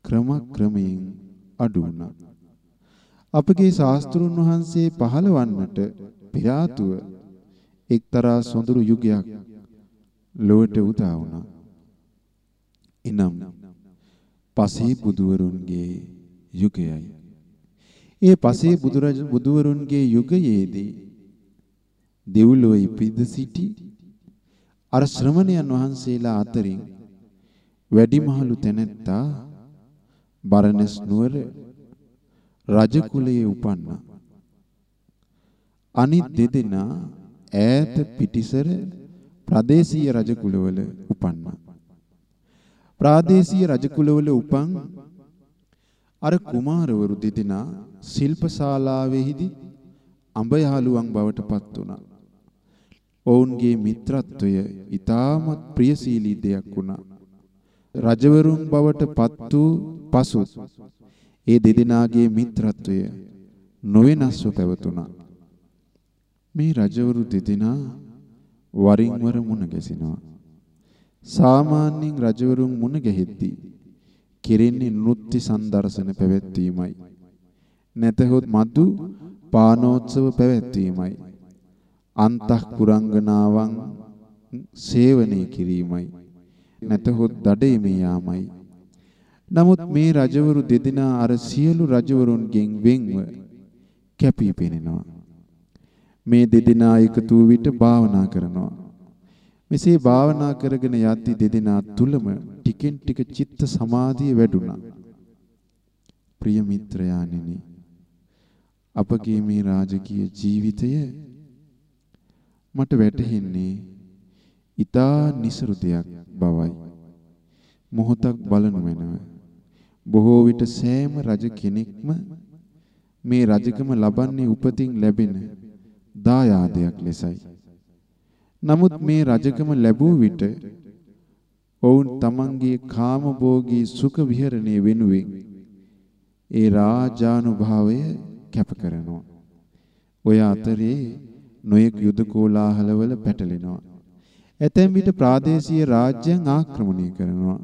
ක්‍රම ක්‍රමයෙන් අඩු වුණා. අපගේ ශාස්ත්‍රුන් වහන්සේ පහළවන්නට පෙර ආතුව එක්තරා සොඳුරු යුගයක් ලොවට උදා වුණා. එනම් පසේ බුදුවරුන්ගේ යුගයයි. ඒ පසේ බුදුරජ බුදුවරුන්ගේ යුගයේදී දෙව්ලොව ඉපිද සිටි අර ශ්‍රමණයන් වහන්සේලා අතරින් වැඩිමහලු තැනැත්තා බරණස් නුවර රජ කුලයේ උපන්නා. අනිත් දෙදෙනා ඈත පිටිසර ප්‍රදේශීය රජ කුලවල උපන්නා. ප්‍රාදේශීය රජ කුලවල උපන් අර කුමාරවරු දෙදෙනා ශිල්පශාලාවේහිදී අඹ යහළුවන් බවට පත් වුණා. ඔවුන්ගේ මිත්‍රත්වය ඊටමත් ප්‍රියශීලී දෙයක් වුණා. රජවරුන් බවට පත් වූ පසු ඒ දෙදෙනාගේ මිත්‍රත්වය නොවෙනස්ව පැවතුණා. මේ රජවරු දෙදෙනා වරින් වර මුණ ගැසෙනවා. සාමාන්‍යයෙන් රජවරුන් මුණ ගැහෙද්දී කෙරෙන්නේ නෘත්‍ය සංදර්ශන පැවැත්වීමයි. නැතහොත් මදු පානෝත්සව පැවැත්වීමයි. අන්තක් පුරංගනාවන් සේවනය කිරීමයි. නැතහොත් දඩේමේ යාමයි. නමුත් මේ රජවරු දෙදෙනා අර සියලු රජවරුන්ගෙන් වෙන්ව කැපී පෙනෙනවා. මේ දෙදෙනා එකතු විට භාවනා කරනවා. මෙසේ භාවනා කරගෙන යද්දී දෙදෙනා තුලම ටිකෙන් ටික චිත්ත සමාධිය වැඩුණා. ප්‍රිය මිත්‍රයාණෙනි අපගේ මේ රාජකීය ජීවිතය මට වැටහෙන්නේ ඊතා නිසරු දෙයක් බවයි. මොහොතක් බලනු වෙනව. බොහෝ විට සෑම රජ කෙනෙක්ම මේ රජකම ලබන්නේ උපතින් ලැබෙන දායාදයක් ලෙසයි. නමුත් මේ රජකම ලැබූ විට ඔවුන් තමන්ගේ කාමභෝගී සුඛ විහරණය වෙනුවෙන් ඒ රාජානුභාවය කැප කරනවා. ඔය අතරේ නොයෙක් යුද කෝලාහලවල පැටලෙනවා. ඇතැම් විට ප්‍රාදේශීය රාජ්‍යයන් ආක්‍රමණය කරනවා.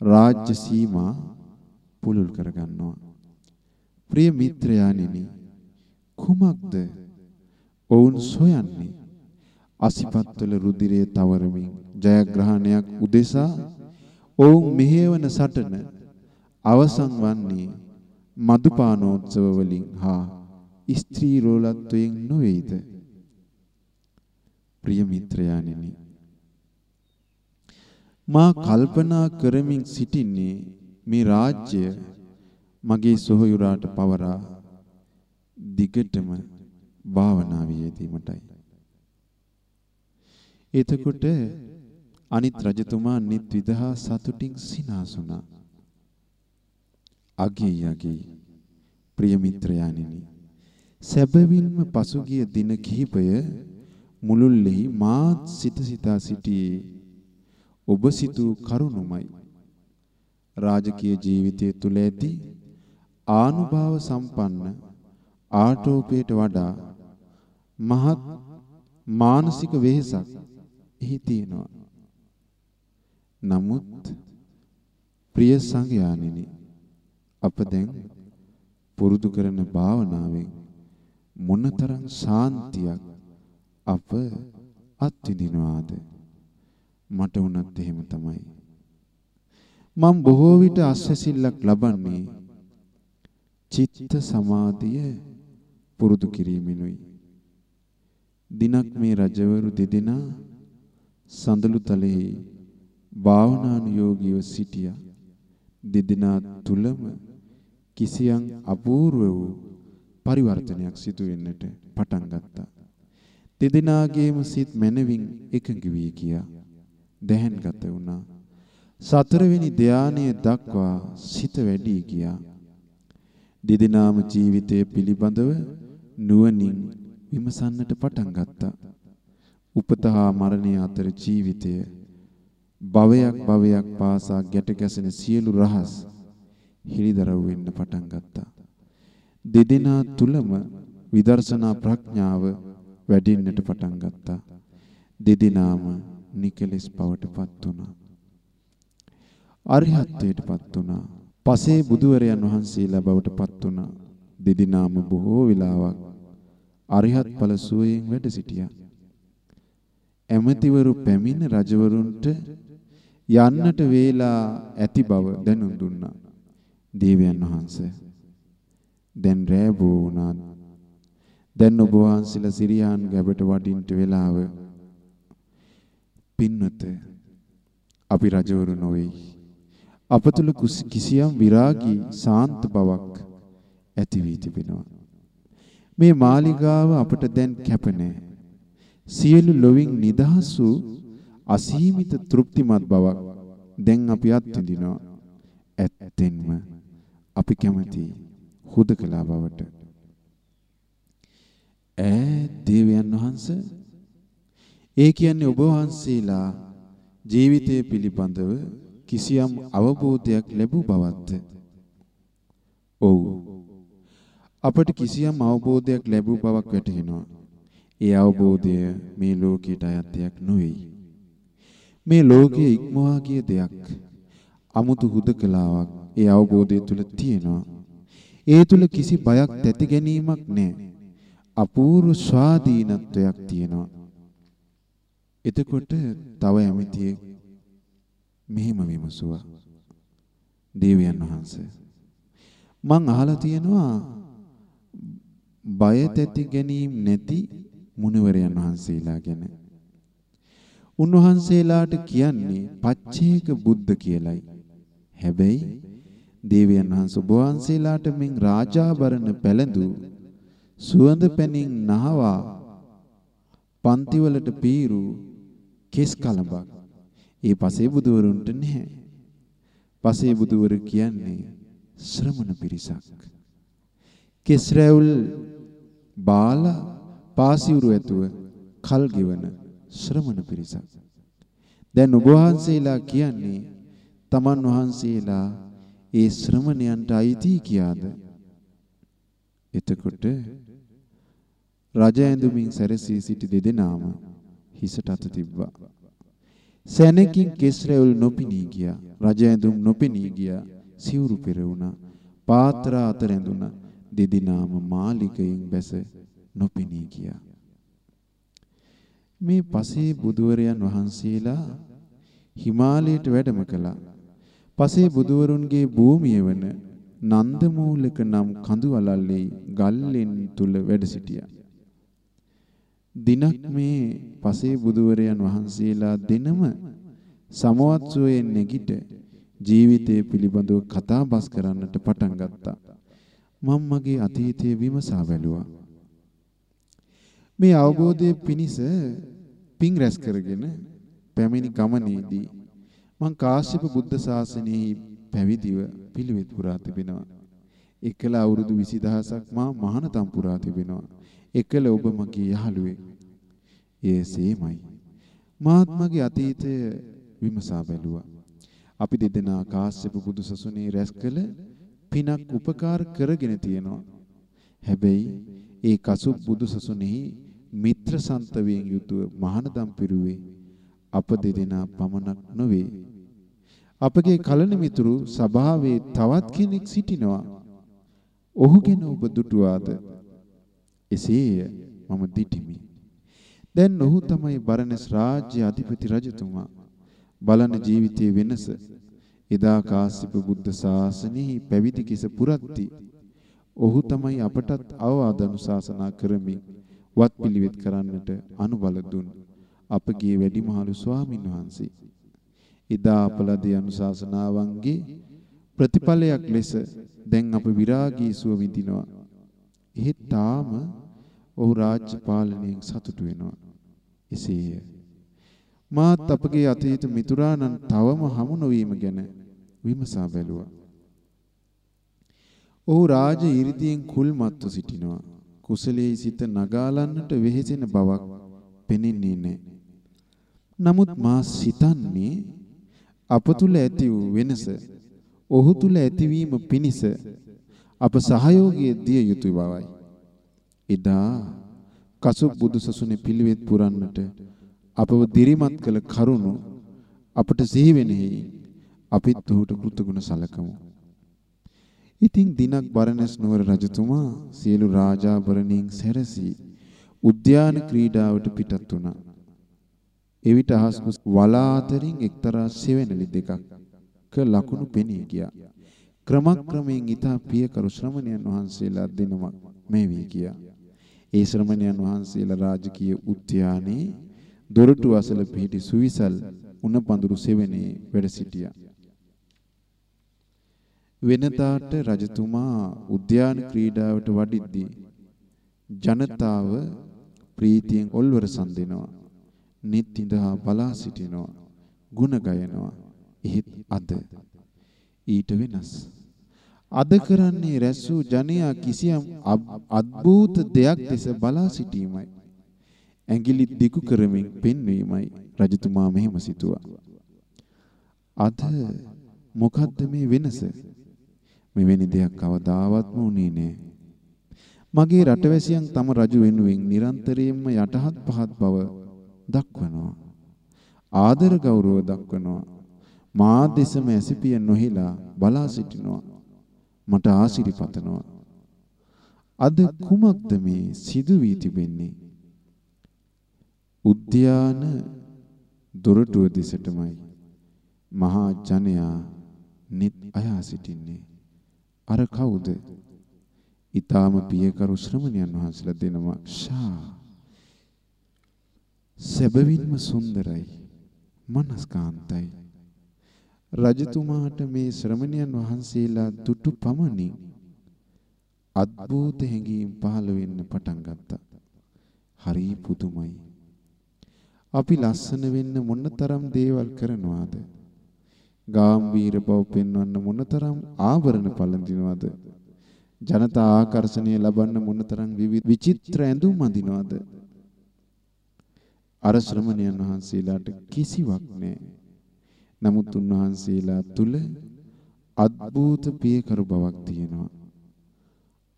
රාජ්‍ය සීමා පුලුල් කරගන්නවා. ප්‍රිය මිත්‍රයාණෙනි කුමක්ද ඔවුන් සොයන්නේ? අසිපත්වල රුධිරය තවරමින් ජයග්‍රහණයක් උදෙසා ඔවුන් මෙහෙවන සටන අවසන් වන්නේ මදුපානෝත්සව වලින් හා ස්ත්‍රී රෝලත්වයෙන් නොවේද? ප්‍රිය මිත්‍රයාණෙනි මා කල්පනා කරමින් සිටින්නේ මේ රාජ්‍ය මගේ සොහොයුරාට පවරා දිගටම භාවනාවේ යෙදීමටයි. එතකොට අනිත් රජතුමා නිත් විදහා සතුටින් සිනාසුණා. අගේ යගේ ප්‍රිය මිත්‍රයාණෙනි සැබවින්ම පසුගිය දින කිහිපය මුළුල්ලෙහි මාත් සිත සිතා සිටියේ ඔබ සිතූ කරුණුමයි රාජකීය ජීවිතය තුල ඇති ආනුභාව සම්පන්න ආටෝපයට වඩා මහත් මානසික වෙහෙසක් එහි තියෙනවා. නමුත් ප්‍රිය සංඝයාණෙනි අප දැන් පුරුදු කරන භාවනාවෙන් මොනතරම් ශාන්තියක් අප අත්විඳිනවාද? මට වුණත් එහෙම තමයි. මම බොහෝ විට අස්වැසිල්ලක් ලබන්නේ චිත්ත සමාධිය පුරුදු කිරීමෙනුයි. දිනක් මේ රජවරු දෙදෙනා සඳලු තලෙහි භාවනානුයෝගීව සිටියා. දෙදෙනා තුලම කිසියම් අපූර්ව වූ පරිවර්තනයක් සිදු වෙන්නට පටන් ගත්තා. දෙදෙනාගේම සිත් මනවින් එකඟ වී ගියා. දැහැන්ගත වුණා. සතරවෙනි ධානයේ දක්වා සිත වැඩි ගියා. දෙදෙනාම ජීවිතය පිළිබඳව නුවණින් විමසන්නට පටන් ගත්තා. උපත හා මරණය අතර ජීවිතය භවයක් භවයක් පාසා ගැට ගැසෙන සියලු රහස් හිලිදරව් වෙන්න පටන් ගත්තා. දෙදෙනා තුලම විදර්ශනා ප්‍රඥාව වැඩෙන්නට පටන් ගත්තා. දෙදෙනාම නිකලස් බවටපත් වුණා. අරිහත්ත්වයටපත් වුණා. පසේ බුදුවරයන් වහන්සේලා බවටපත් වුණා. දෙදෙනාම බොහෝ වෙලාවක් අරිහත් ඵල සුවයෙන් වැඩ සිටියා. ඇමතිවරු පැමිණ රජවරුන්ට යන්නට වේලා ඇති බව දැනුම් දුන්නා. දේවයන් වහන්සේ දැන් රැබෝ වුණා. දැන් ඔබ වහන්සේලා සිරියාන් ගැබට වඩින්ට වෙලාව පින්වත අපි රජවරු නොවේයි. අප තුල කිසියම් විරාගී සාන්ත බවක් ඇති වී තිබෙනවා. මේ මාලිගාව අපට දැන් කැප නැහැ. සියලු ලොවින් නිදහස් වූ අසීමිත තෘප්තිමත් බවක් දැන් අපි අත්විඳිනවා. ඇත්තෙන්ම අපි කැමති හුදකලා බවට. ඈ දේවයන් වහන්සේ ඒ කියන්නේ ඔබ වහන්සේලා ජීවිතය පිළිබඳව කිසියම් අවබෝධයක් ලැබූ බවත්ද? ඔව්. අපට කිසියම් අවබෝධයක් ලැබූ බවක් වැටහෙනවා. ඒ අවබෝධය මේ ලෝකයට අයත් දෙයක් නොවේ. මේ ලෝකයේ ඉක්මවා ගිය දෙයක්. අමුතු හුදකලාවක් ඒ අවබෝධය තුල තියෙනවා. ඒ තුල කිසි බයක් තැති ගැනීමක් නැහැ. අපූර්ව ස්වාධීනත්වයක් තියෙනවා. එතකොට තව ඇමිතියෙක් මෙහෙම විමසුවා. දේවයන් වහන්සේ මං අහලා තියෙනවා බය තැති ගැනීම නැති මුනිවරයන් වහන්සේලා ගැන. උන්වහන්සේලාට කියන්නේ පච්චේක බුද්ධ කියලයි. හැබැයි දේවයන් වහන්සේ ඔබ වහන්සේලාට මින් රාජාභරණ පැළඳු සුවඳ පැනින් නහවා පන්තිවලට පීරු කෙස් කලඹක් ඒ පසේ බුදුවරුන්ට නැහැ. පසේ බුදුවරු කියන්නේ ශ්‍රමණ පිරිසක්. කෙස් රැවුල් බාලා පාසිවුරු ඇතුව කල් ගෙවන ශ්‍රමණ පිරිසක්. දැන් ඔබ වහන්සේලා කියන්නේ තමන් වහන්සේලා ඒ ශ්‍රමණයන්ට අයිති කියාද? එතකොට රජ ඇඳුමින් සැරසී සිටි දෙදෙනාම හිසට අත තිබ්බා. සැනකින් කෙස් රැවුල් නොපිනී ගියා. රජ ඇඳුම් නොපිනී ගියා. සිවුරු පෙරවුණා. පාත්‍ර අතර ඇඳුණා. දෙදිනාම මාලිකයෙන් බැස නොපිනී ගියා. මේ පසේ බුදුවරයන් වහන්සේලා හිමාලයට වැඩම කළා. පසේ බුදුවරුන්ගේ භූමිය වන නන්දමූලක නම් කඳු අලල්ලේ ගල්ලෙන් තුල වැඩ සිටියා. දිනක් මේ පසේ බුදුවරයන් වහන්සේලා දෙනම සමවත්සෝයෙන් නැගිට ජීවිතය පිළිබඳව කතා බස් කරන්නට පටන් ගත්තා. මම මගේ අතීතයේ විමසා බැලුවා. මේ අවබෝධයේ පිනිස පිං රැස් කරගෙන පැමිණි ගමනේදී මං කාශ්‍යප බුද්ධ ශාසනයෙහි පැවිදිව පිළිවෙත් පුරා තිබෙනවා. එකල අවුරුදු 20000ක් මා මහානතම් පුරා තිබෙනවා. එකල ඔබ මගේ යහළුවෙක්. එසේමයි. මාත් මගේ අතීතය විමසා බැලුවා. අපි දෙදෙනා කාශ්‍යප බුදු සසුනේ රැස් කළ පිනක් උපකාර කරගෙන තියෙනවා. හැබැයි ඒ කසුබ් බුදු සසුනේහි මිත්‍ර සන්තවයෙන් යුතුව මහානදම් පිරුවේ අප දෙදෙනා පමණක් නොවේ. අපගේ කලණ මිතුරු සභාවේ තවත් කෙනෙක් සිටිනවා. ඔහු ගැන ඔබ දුටුවාද? එසේය මම දිටිමි. දැන් ඔහු තමයි බරණස් රාජ්‍ය අධිපති රජතුමා. බලන ජීවිතයේ වෙනස. එදා කාශ්‍යප බුද්ධ ශාසනයෙහි පැවිදි කිස පුරද්දී ඔහු තමයි අපටත් අවවාද අනුශාසනා කරමින් වත් පිළිවෙත් කරන්නට අනුබල දුන් අපගේ වැඩිමහලු ස්වාමින් වහන්සේ. එදා අපලදී අනුශාසනාවන්ගේ ප්‍රතිඵලයක් ලෙස දැන් අප විරාගී සුව විඳිනවා. එහෙත් තාම ඔහු රාජ්‍ය පාලනයෙන් සතුටු වෙනවා. එසේය. මාත් අපගේ අතීත මිතුරාණන් තවම හමු නොවීම ගැන විමසා බැලුවා. ඔහු රාජ 이르දියෙන් කුල්මත්ව සිටිනවා. කුසලයේ සිත නගාලන්නට වෙහෙසෙන බවක් පෙනෙන්නේ නැහැ. නමුත් මා සිතන්නේ අප තුල ඇති වූ වෙනස ඔහු තුල ඇතිවීම පිණිස අප සහයෝගය දිය යුතු බවයි. එදා කසු බුදුසසුනේ පිළිවෙත් පුරන්නට අපව දිරිමත් කළ කරුණු අපට සිහි වෙනෙහි අපිත් ඔහුට කෘතගුණ සලකමු. ඉතින් දිනක් බරණැස් නුවර රජතුමා සියලු රාජාභරණීන් සැරසී උද්‍යාන ක්‍රීඩාවට පිටත් වුණා. එවිට අහස්කුස් වලා අතරින් එක්තරා සෙවෙනලි දෙකක් ක ලකුණු පෙනී ගියා. ක්‍රමක්‍රමයෙන් ඊතා පියකරු ශ්‍රමණයන් වහන්සේලා දෙනමක් මේ වී ගියා. ඒ ශ්‍රමණයන් වහන්සේලා රාජකීය උද්‍යානයේ දොරටු අසල පිහිටි සුවිසල් උණ පඳුරු සෙවෙනේ වැඩ සිටියා. වෙනදාට රජතුමා උද්‍යාන ක්‍රීඩාවට වඩිද්දී ජනතාව ප්‍රීතියෙන් ඔල්වර සම්දෙනවා. නිත් ඉඳහා බලා සිටිනවා. ಗುಣ ගයනවා. එහෙත් අද ඊට වෙනස්. අද කරන්නේ රැස්සූ ජනයා කිසියම් අద్භූත දෙයක් දෙස බලා සිටීමයි. ඇඟිලි දිගු කරමින් පෙන්වීමයි රජතුමා මෙහෙම සිතුවා. අද මොකද්ද මේ වෙනස? මෙවැනි දෙයක් කවදාවත්ම වුණේ නෑ. මගේ රටවැසියන් තම රජු වෙනුවෙන් නිරන්තරයෙන්ම යටහත් පහත් බව දක්වනවා. ආදර ගෞරව දක්වනවා. මා දෙසම ඇසිපිය නොහිලා බලා සිටිනවා. මට ආශිර්වාදනවා. අද කුමක්ද මේ සිදු වී තිබෙන්නේ? උද්‍යාන දොරටුව දෙසටමයි මහා ජනයා නිත් අයා සිටින්නේ. අර කවුද? ඊ타ම පියකරු ශ්‍රමණයන් වහන්සේලා දෙනම ෂා සැබවින්ම සුන්දරයි මනස්කාන්තයි රජතුමාට මේ ශ්‍රමණයන් වහන්සේලා දුටු පමණින් අద్භූත හැඟීම් පහළ වෙන්න පටන් ගත්තා. හරි පුදුමයි. අපි ලස්සන වෙන්න මොනතරම් දේවල් කරනවාද? ගාම්භීර බව පෙන්වන්න මොනතරම් ආභරණ පළඳිනවද? ජනතා ආකර්ෂණය ලබන්න මොනතරම් විචිත්‍ර ඇඳුම් අඳිනවද? අර ශ්‍රමණයන් වහන්සේලාට කිසිවක් නැහැ. නමුත් උන්වහන්සේලා තුල අద్භූත පියකරු බවක් තියෙනවා.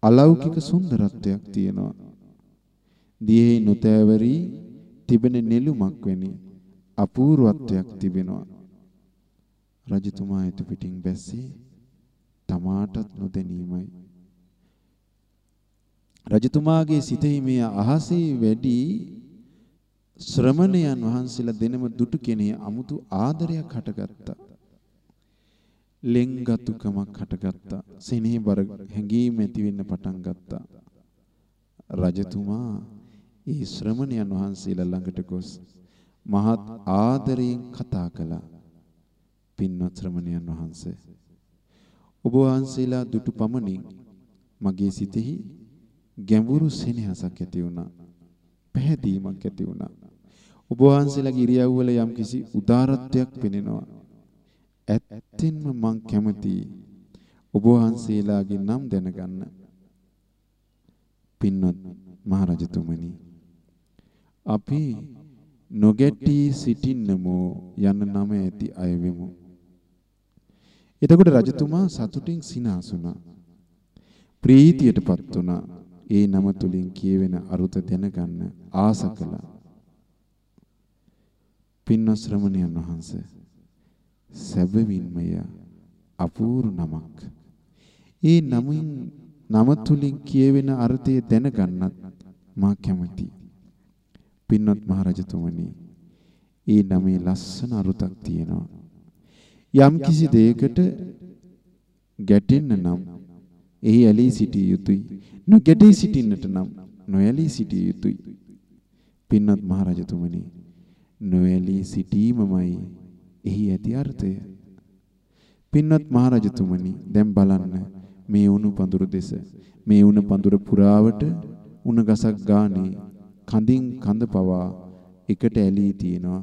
අලෞකික සුන්දරත්වයක් තියෙනවා. දියෙහි නොතෑවරි තිබෙන නෙළුමක් වැනි අපූර්වත්වයක් තිබෙනවා. රජතුමා එතු පිටින් බැස්සේ තමාටත් නොදැනීමයි. රජතුමාගේ සිතෙහි මේ අහසේ වැඩි ශ්‍රමණයන් වහන්සේලා දෙනම දුටු කෙනේ අමුතු ආදරයක් හටගත්තා. ලෙන්ගතුකමක් හටගත්තා. සෙනෙහබර හැඟීම් ඇති වෙන්න පටන් ගත්තා. රජතුමා ඒ ශ්‍රමණයන් වහන්සේලා ළඟට ගොස් මහත් ආදරයෙන් කතා කළා. පින්වත් ශ්‍රමණයන් වහන්සේ ඔබ වහන්සේලා දුටු පමණින් මගේ සිතෙහි ගැඹුරු සෙනෙහසක් ඇති වුණා. පැහැදීමක් ඇති වුණා. ඔබ වහන්සේලාගේ ඉරියව්වල යම්කිසි උදාරත්වයක් පෙනෙනවා. ඇත්තෙන්ම මං කැමතියි ඔබ වහන්සේලාගේ නම් දැනගන්න. පින්වත් මහරජතුමනි අපි නොගැටී සිටින්නමෝ යන නම ඇති අය වෙමු. එතකොට රජතුමා සතුටින් සිනාසුණා. ප්‍රීතියටපත් වුණා. ඒ නම තුලින් කියවෙන අරුත දැනගන්න ආස කළා. පින්වත් ශ්‍රමණයන් වහන්සේ සැබවින්මය අපූර්ව නමක්. ඒ නමින් නම තුලින් කියවෙන අර්ථය දැනගන්නත් මා කැමතියි. පින්වත් මහරජතුමනි, ඒ නමේ ලස්සන අරුතක් තියෙනවා. යම් කිසි දෙයකට ගැටෙන්න නම් එහි ඇලී සිටිය යුතුයි. නොගැටී සිටින්නට නම් නොඇලී සිටිය යුතුයි. පින්වත් මහරජතුමනි, නොඇලී සිටීමමයි එහි ඇති අර්ථය. පින්වත් මහරජතුමනි, දැන් බලන්න මේ උණු පඳුර දෙස. මේ උණු පඳුර පුරාවට උණ ගසක් ගානේ කඳින් කඳ පවා එකට ඇලී තියෙනවා.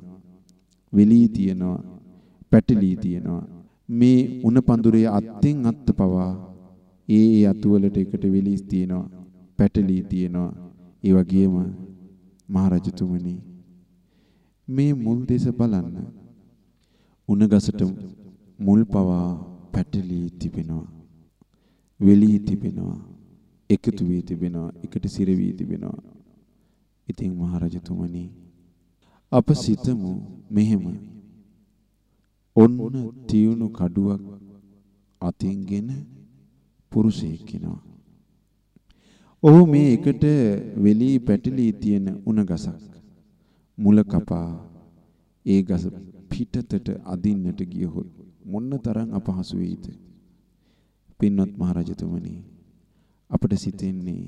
වෙලී තියෙනවා. පැටලී තියෙනවා. මේ උණ පඳුරේ අත්ෙන් අත්ත පවා ඒ ඒ අතුවලට එකට වෙලිස් තියෙනවා. පැටලී තියෙනවා. ඒ වගේම මහරජතුමනි මේ මුල් දෙස බලන්න. උණගසට මුල් පවා පැටලී තිබෙනවා. වෙලී තිබෙනවා. එකතු වී තිබෙනවා. එකට සිර වී තිබෙනවා. ඉතින් මහරජතුමනි අප සිතමු මෙහෙම ඔන්න තියුණු කඩුවක් අතින්ගෙන පුරුෂයෙක් කෙනා. ඔහු මේ එකට වෙලී පැටලී තියෙන උණ ගසක් මුල කපා ඒ ගස පිටතට අදින්නට ගියහොත් මොන්න තරම් අපහසු වෙයිද? පින්වත් මහරජතුමනි අපට සිතෙන්නේ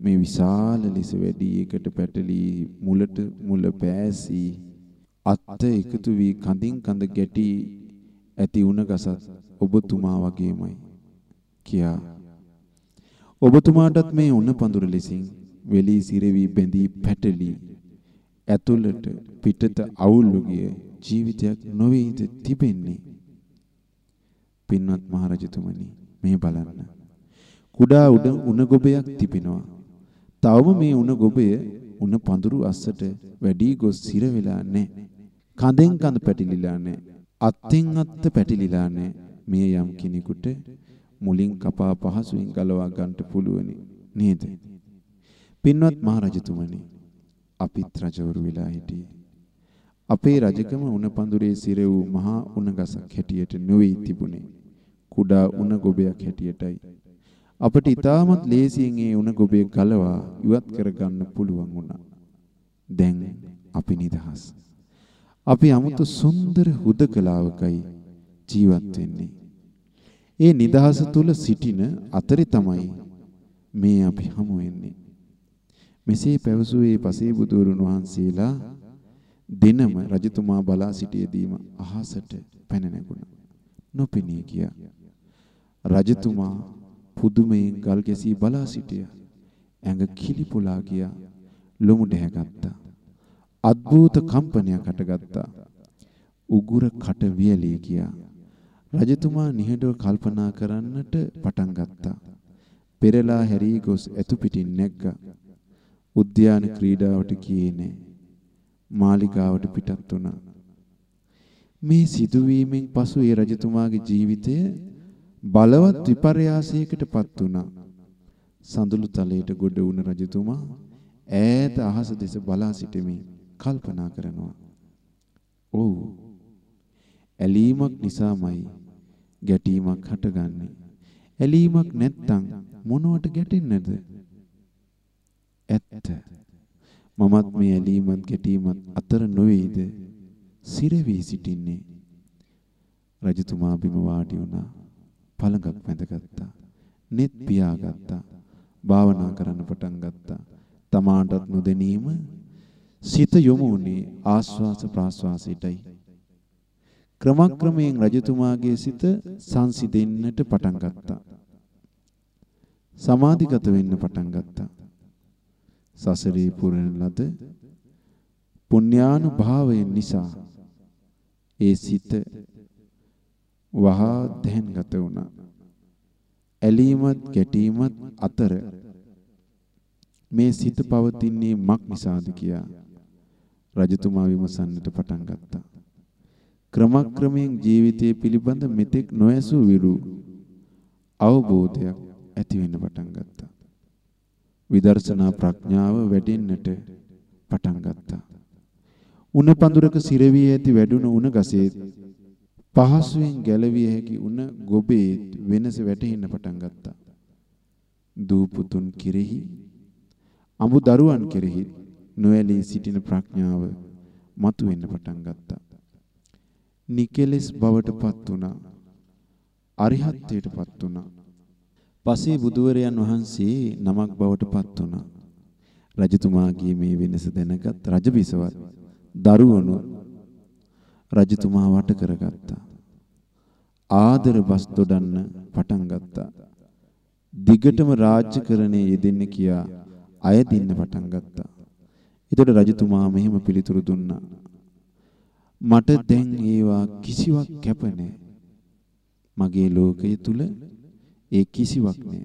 මේ විශාල ලෙස වැඩි එකට පැටලී මුලට මුල පෑසී අත්ත එකතු වී කඳින් කඳ ගැටි ඇති උණ ගසත් ඔබතුමා වගේමයි කියා ඔබතුමාටත් මේ උණ පඳුර ලෙසින් වෙලී සිරවි බැඳී පැටලී ඇතුළට පිටත අවුල්ු ගිය ජීවිතයක් නොවේද තිබෙන්නේ. පින්වත් මහරජතුමනි මේ බලන්න. කුඩා උඩ උණ ගොබයක් තිබෙනවා. තවම මේ උණ ගොබය උණ පඳුරු අස්සට වැඩි ගොස් සිර වෙලා නැහැ. කඳෙන් කඳ පැටිලිලා නැහැ. අත්ෙන් අත්ත පැටිලිලා නැහැ. මේ යම් කෙනෙකුට මුලින් කපා පහසුවෙන් ගලවා ගන්නට පුළුවනි නේද? පින්වත් මහරජතුමනි අපිත් රජවරු වෙලා හිටියේ. අපේ රජකම උණ පඳුරේ සිර වූ මහා උණ ගසක් හැටියට නොවේ තිබුණේ. කුඩා උණ ගොබයක් හැටියටයි. අපට ඊටමත් ලේසියෙන් ඒ උණ ගොබේ ගලවා ඉවත් කරගන්න පුළුවන් වුණා. දැන් අපි නිදහස්. අපි 아무තු සුන්දර හුදකලාවකයි ජීවත් වෙන්නේ. ඒ නිදහස තුල සිටින අතරේ තමයි මේ අපි හමු වෙන්නේ. මෙසේ පැවසුවේ පසේ බුදුරුන් වහන්සේලා දිනම රජතුමා බලා සිටියේදීම අහසට පැන නැගුණා. නොපෙනී ගියා. රජතුමා පුදුමයෙන් ගල් ගැසී බලා සිටියා. ඇඟ කිලිපොලා ගියා. ලොමු ඩැහැගත්තා. අද්භූත කම්පනයක් හටගත්තා. උගුර කට වියලී ගියා. රජතුමා නිහඬව කල්පනා කරන්නට පටන් ගත්තා. පෙරලා හැරී ගොස් ඇතු පිටින් නැග්ගා. උද්‍යාන ක්‍රීඩාවට ගියේ නෑ. මාලිගාවට පිටත් වුණා. මේ සිදුවීමෙන් පසු ඒ රජතුමාගේ ජීවිතය බලවත් විපර්යාසයකටපත් වුණා. සඳුළු තලයට ගොඩ වුණ රජතුමා ඈත අහස දෙස බලා සිටමින් කල්පනා කරනවා. ඔව්. ඇලීමක් නිසාමයි ගැටීමක් හටගන්නේ. ඇලීමක් නැත්තම් මොනවට ගැටෙන්නේද? ඇත්ත. මමත් මේ ඇලීමත් ගැටීමත් අතර නොවේද සිරවි සිටින්නේ. රජතුමා බිම වාඩි වුණා. පළඟක් වැඳගත්තා. net පියාගත්තා. භාවනා කරන්න පටන් ගත්තා. තමාටත් නොදැනීම සිත යොමු වුණේ ආස්වාස ප්‍රාස්වාසයටයි. ක්‍රමක්‍රමයෙන් රජතුමාගේ සිත සංසිඳෙන්නට පටන් ගත්තා. සමාධිගත වෙන්න පටන් ගත්තා. සසරේ පුරන ලද පුණ්‍යානුභාවයෙන් නිසා ඒ සිත වහා දැන්ගත වුණා. ඇලීමත් ගැටීමත් අතර මේ සිත පවතින්නේ මක් නිසාද කියා රජතුමා විමසන්නට පටන් ගත්තා. ක්‍රමක්‍රමයෙන් ජීවිතය පිළිබඳ මෙතෙක් නොඇසූ විරු අවබෝධයක් ඇති වෙන්න පටන් ගත්තා. විදර්ශනා ප්‍රඥාව වැඩෙන්නට පටන් ගත්තා. උණ පඳුරක සිරවී ඇති වැඩුණු උණ ගසේ පහසුවෙන් ගැලවිය හැකි උණ ගොබේ වෙනස වැටහෙන්න පටන් ගත්තා. දූපුතුන් කෙරෙහි අඹ දරුවන් කෙරෙහි නොඇලී සිටින ප්‍රඥාව මතුවෙන්න පටන් ගත්තා. නිකෙලස් බවටපත් වුණා. අරිහත්ත්වයටපත් වුණා. පසේ බුදුවරයන් වහන්සේ නමක් බවටපත් වුණා. රජතුමාගේ මේ වෙනස දැනගත් රජබිසවත් දරුවනු රජතුමා වට කරගත්තා. ආදර බස් දොඩන්න පටන් ගත්තා. දිගටම රාජ්‍යකරණයේ යෙදෙන්න කියා අය දෙන්න පටන් ගත්තා. එතකොට රජතුමා මෙහෙම පිළිතුරු දුන්නා. මට දැන් ඒවා කිසිවක් කැප මගේ ලෝකයේ තුල ඒ කිසිවක් නෑ.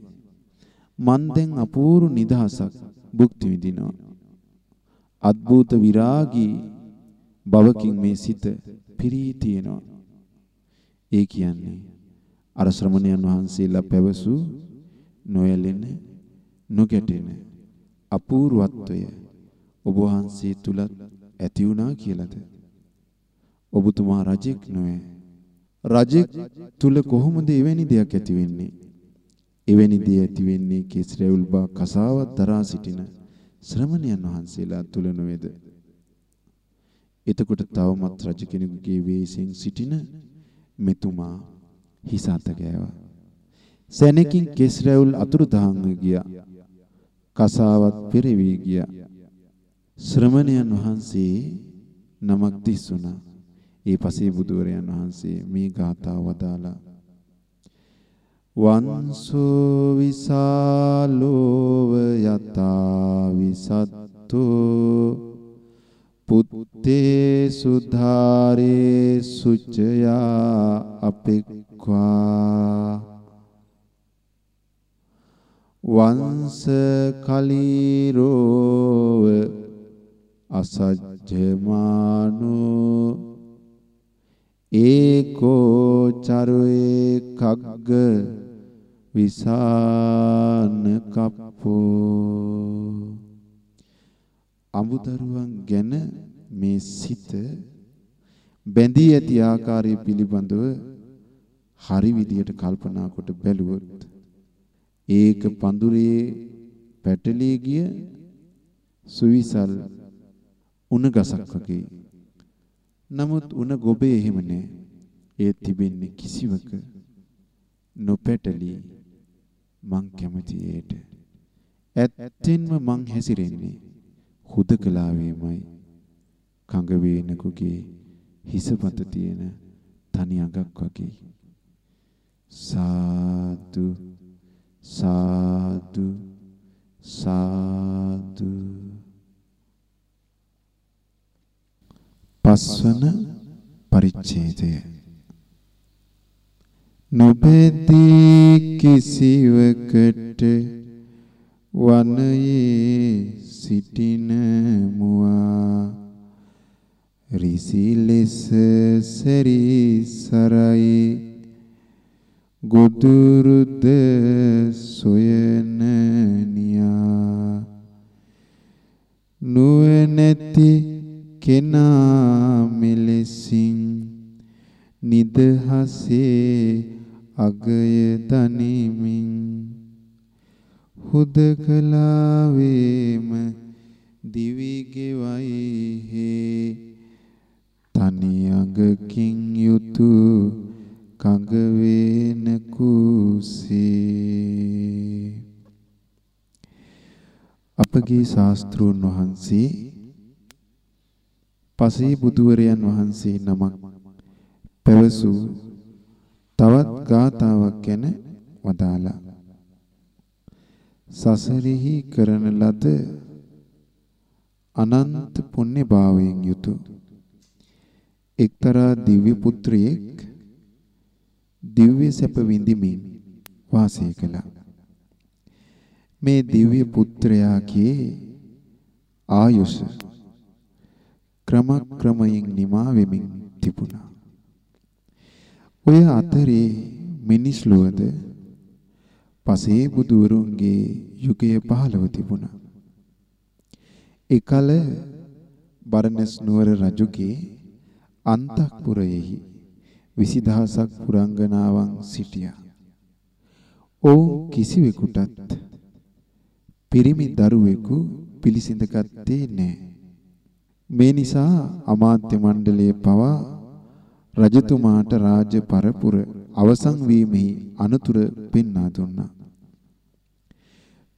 මන් දැන් අපූර්ව නිදහසක් භුක්ති විඳිනවා. අద్భుත විරාගී භවකින් මේ සිත පිරී තියෙනවා. ඒ කියන්නේ අර ශ්‍රමණයන් වහන්සේලා පැවසූ නොයැලෙන නොගැටෙන අපූර්වත්වය ඔබ වහන්සේ තුලත් ඇති වුණා කියලාද? ඔබතුමා රජෙක් නොවේ. රජෙක් තුල කොහොමද එවැනි දෙයක් ඇති වෙන්නේ? එවැනි දේ ඇති වෙන්නේ කේසරයුල් බා කසාවත් දරා සිටින ශ්‍රමණයන් වහන්සේලා තුල නොවේද? එතකොට තවමත් රජ කෙනෙකුගේ වේසෙන් සිටින මෙතුමා හිස අත ගෑවා. සැනකින් කෙස්රැවුල් අතුරුදහන්ව ගියා. කසාවත් පෙරවි ගියා. ශ්‍රමණයන් වහන්සේ නමක් දිස්සුණා. ඒ පසේ බුදුරයන් වහන්සේ මේ ගාථාව වදාලා වංසෝ විසාලෝව යතා විසත්තෝ. පුත්තේ සුධාරේ සුචයා අපෙක්වා. වංශ කලීරෝව අසජ්ජමානෝ. ඒකෝ චරුවේ කග්ග විසාන කප්පෝ අමුදරුවන් ගැන මේ සිත බැඳී ඇති ආකාරය පිළිබඳව හරි විදියට කල්පනා කොට බැලුවොත් ඒක පඳුරේ පැටලී ගිය සුවිසල් උණ ගසක් වගේ. නමුත් උණ ගොබේ එහෙම නෑ. ඒ තිබෙන්නේ කිසිවක නොපැටලී මං කැමති ඒට ඇත්තෙන්ම මං හැසිරෙන්නේ හුදකලාවේමයි. කඟ වේනකුගේ හිසපත තියෙන තනි අඟක් වගේ. සාදු සාදු සාදු පස්වන පරිච්ඡේදය නොබෙදී කිසිවකට වනයේ සිටින මුවා. රිසි ලෙස සැරිසරයි ගොදුරුද සොයන නියා. නුවණැති කෙනා මෙලෙසින් නිදහසේ අගය දනිමින් හුදකලාවේම දිවි ගෙවයි හේ තනි අඟකින් යුතු කඟ වේන කුසේ. අපගේ ශාස්ත්‍රූන් වහන්සේ පසේ බුදුවරයන් වහන්සේ නමක් පැවසූ තවත් ගාතාවක් ගැන වදාලා සසරෙහි කරන ලද අනන්ත පුණ්‍ය භාවයෙන් යුතු එක්තරා දිව්‍ය පුත්‍රයෙක් දිව්‍ය සැප විඳිමින් වාසය කළා. මේ දිව්‍ය පුත්‍රයාගේ ආයුෂ ක්‍රම ක්‍රමයෙන් නිමා වෙමින් තිබුණා. ඔය අතරේ මිනිස් ලොවද පසේ බුදුවරුන්ගේ යුගය පහළව තිබුණා. එකල බරණස් නුවර රජුගේ අන්තఃපුරයෙහි විසිදහසක් පුරංගනාවන් සිටියා. ඔව් කිසිවෙකුටත් පිරිමි දරුවෙකු පිළිසිඳ ගත්තේ නැහැ. මේ නිසා අමාත්‍ය මණ්ඩලයේ පවා රජතුමාට රාජ්‍ය පරපුර අවසන් වීමෙහි අනතුරු පෙන්වා දුන්නා.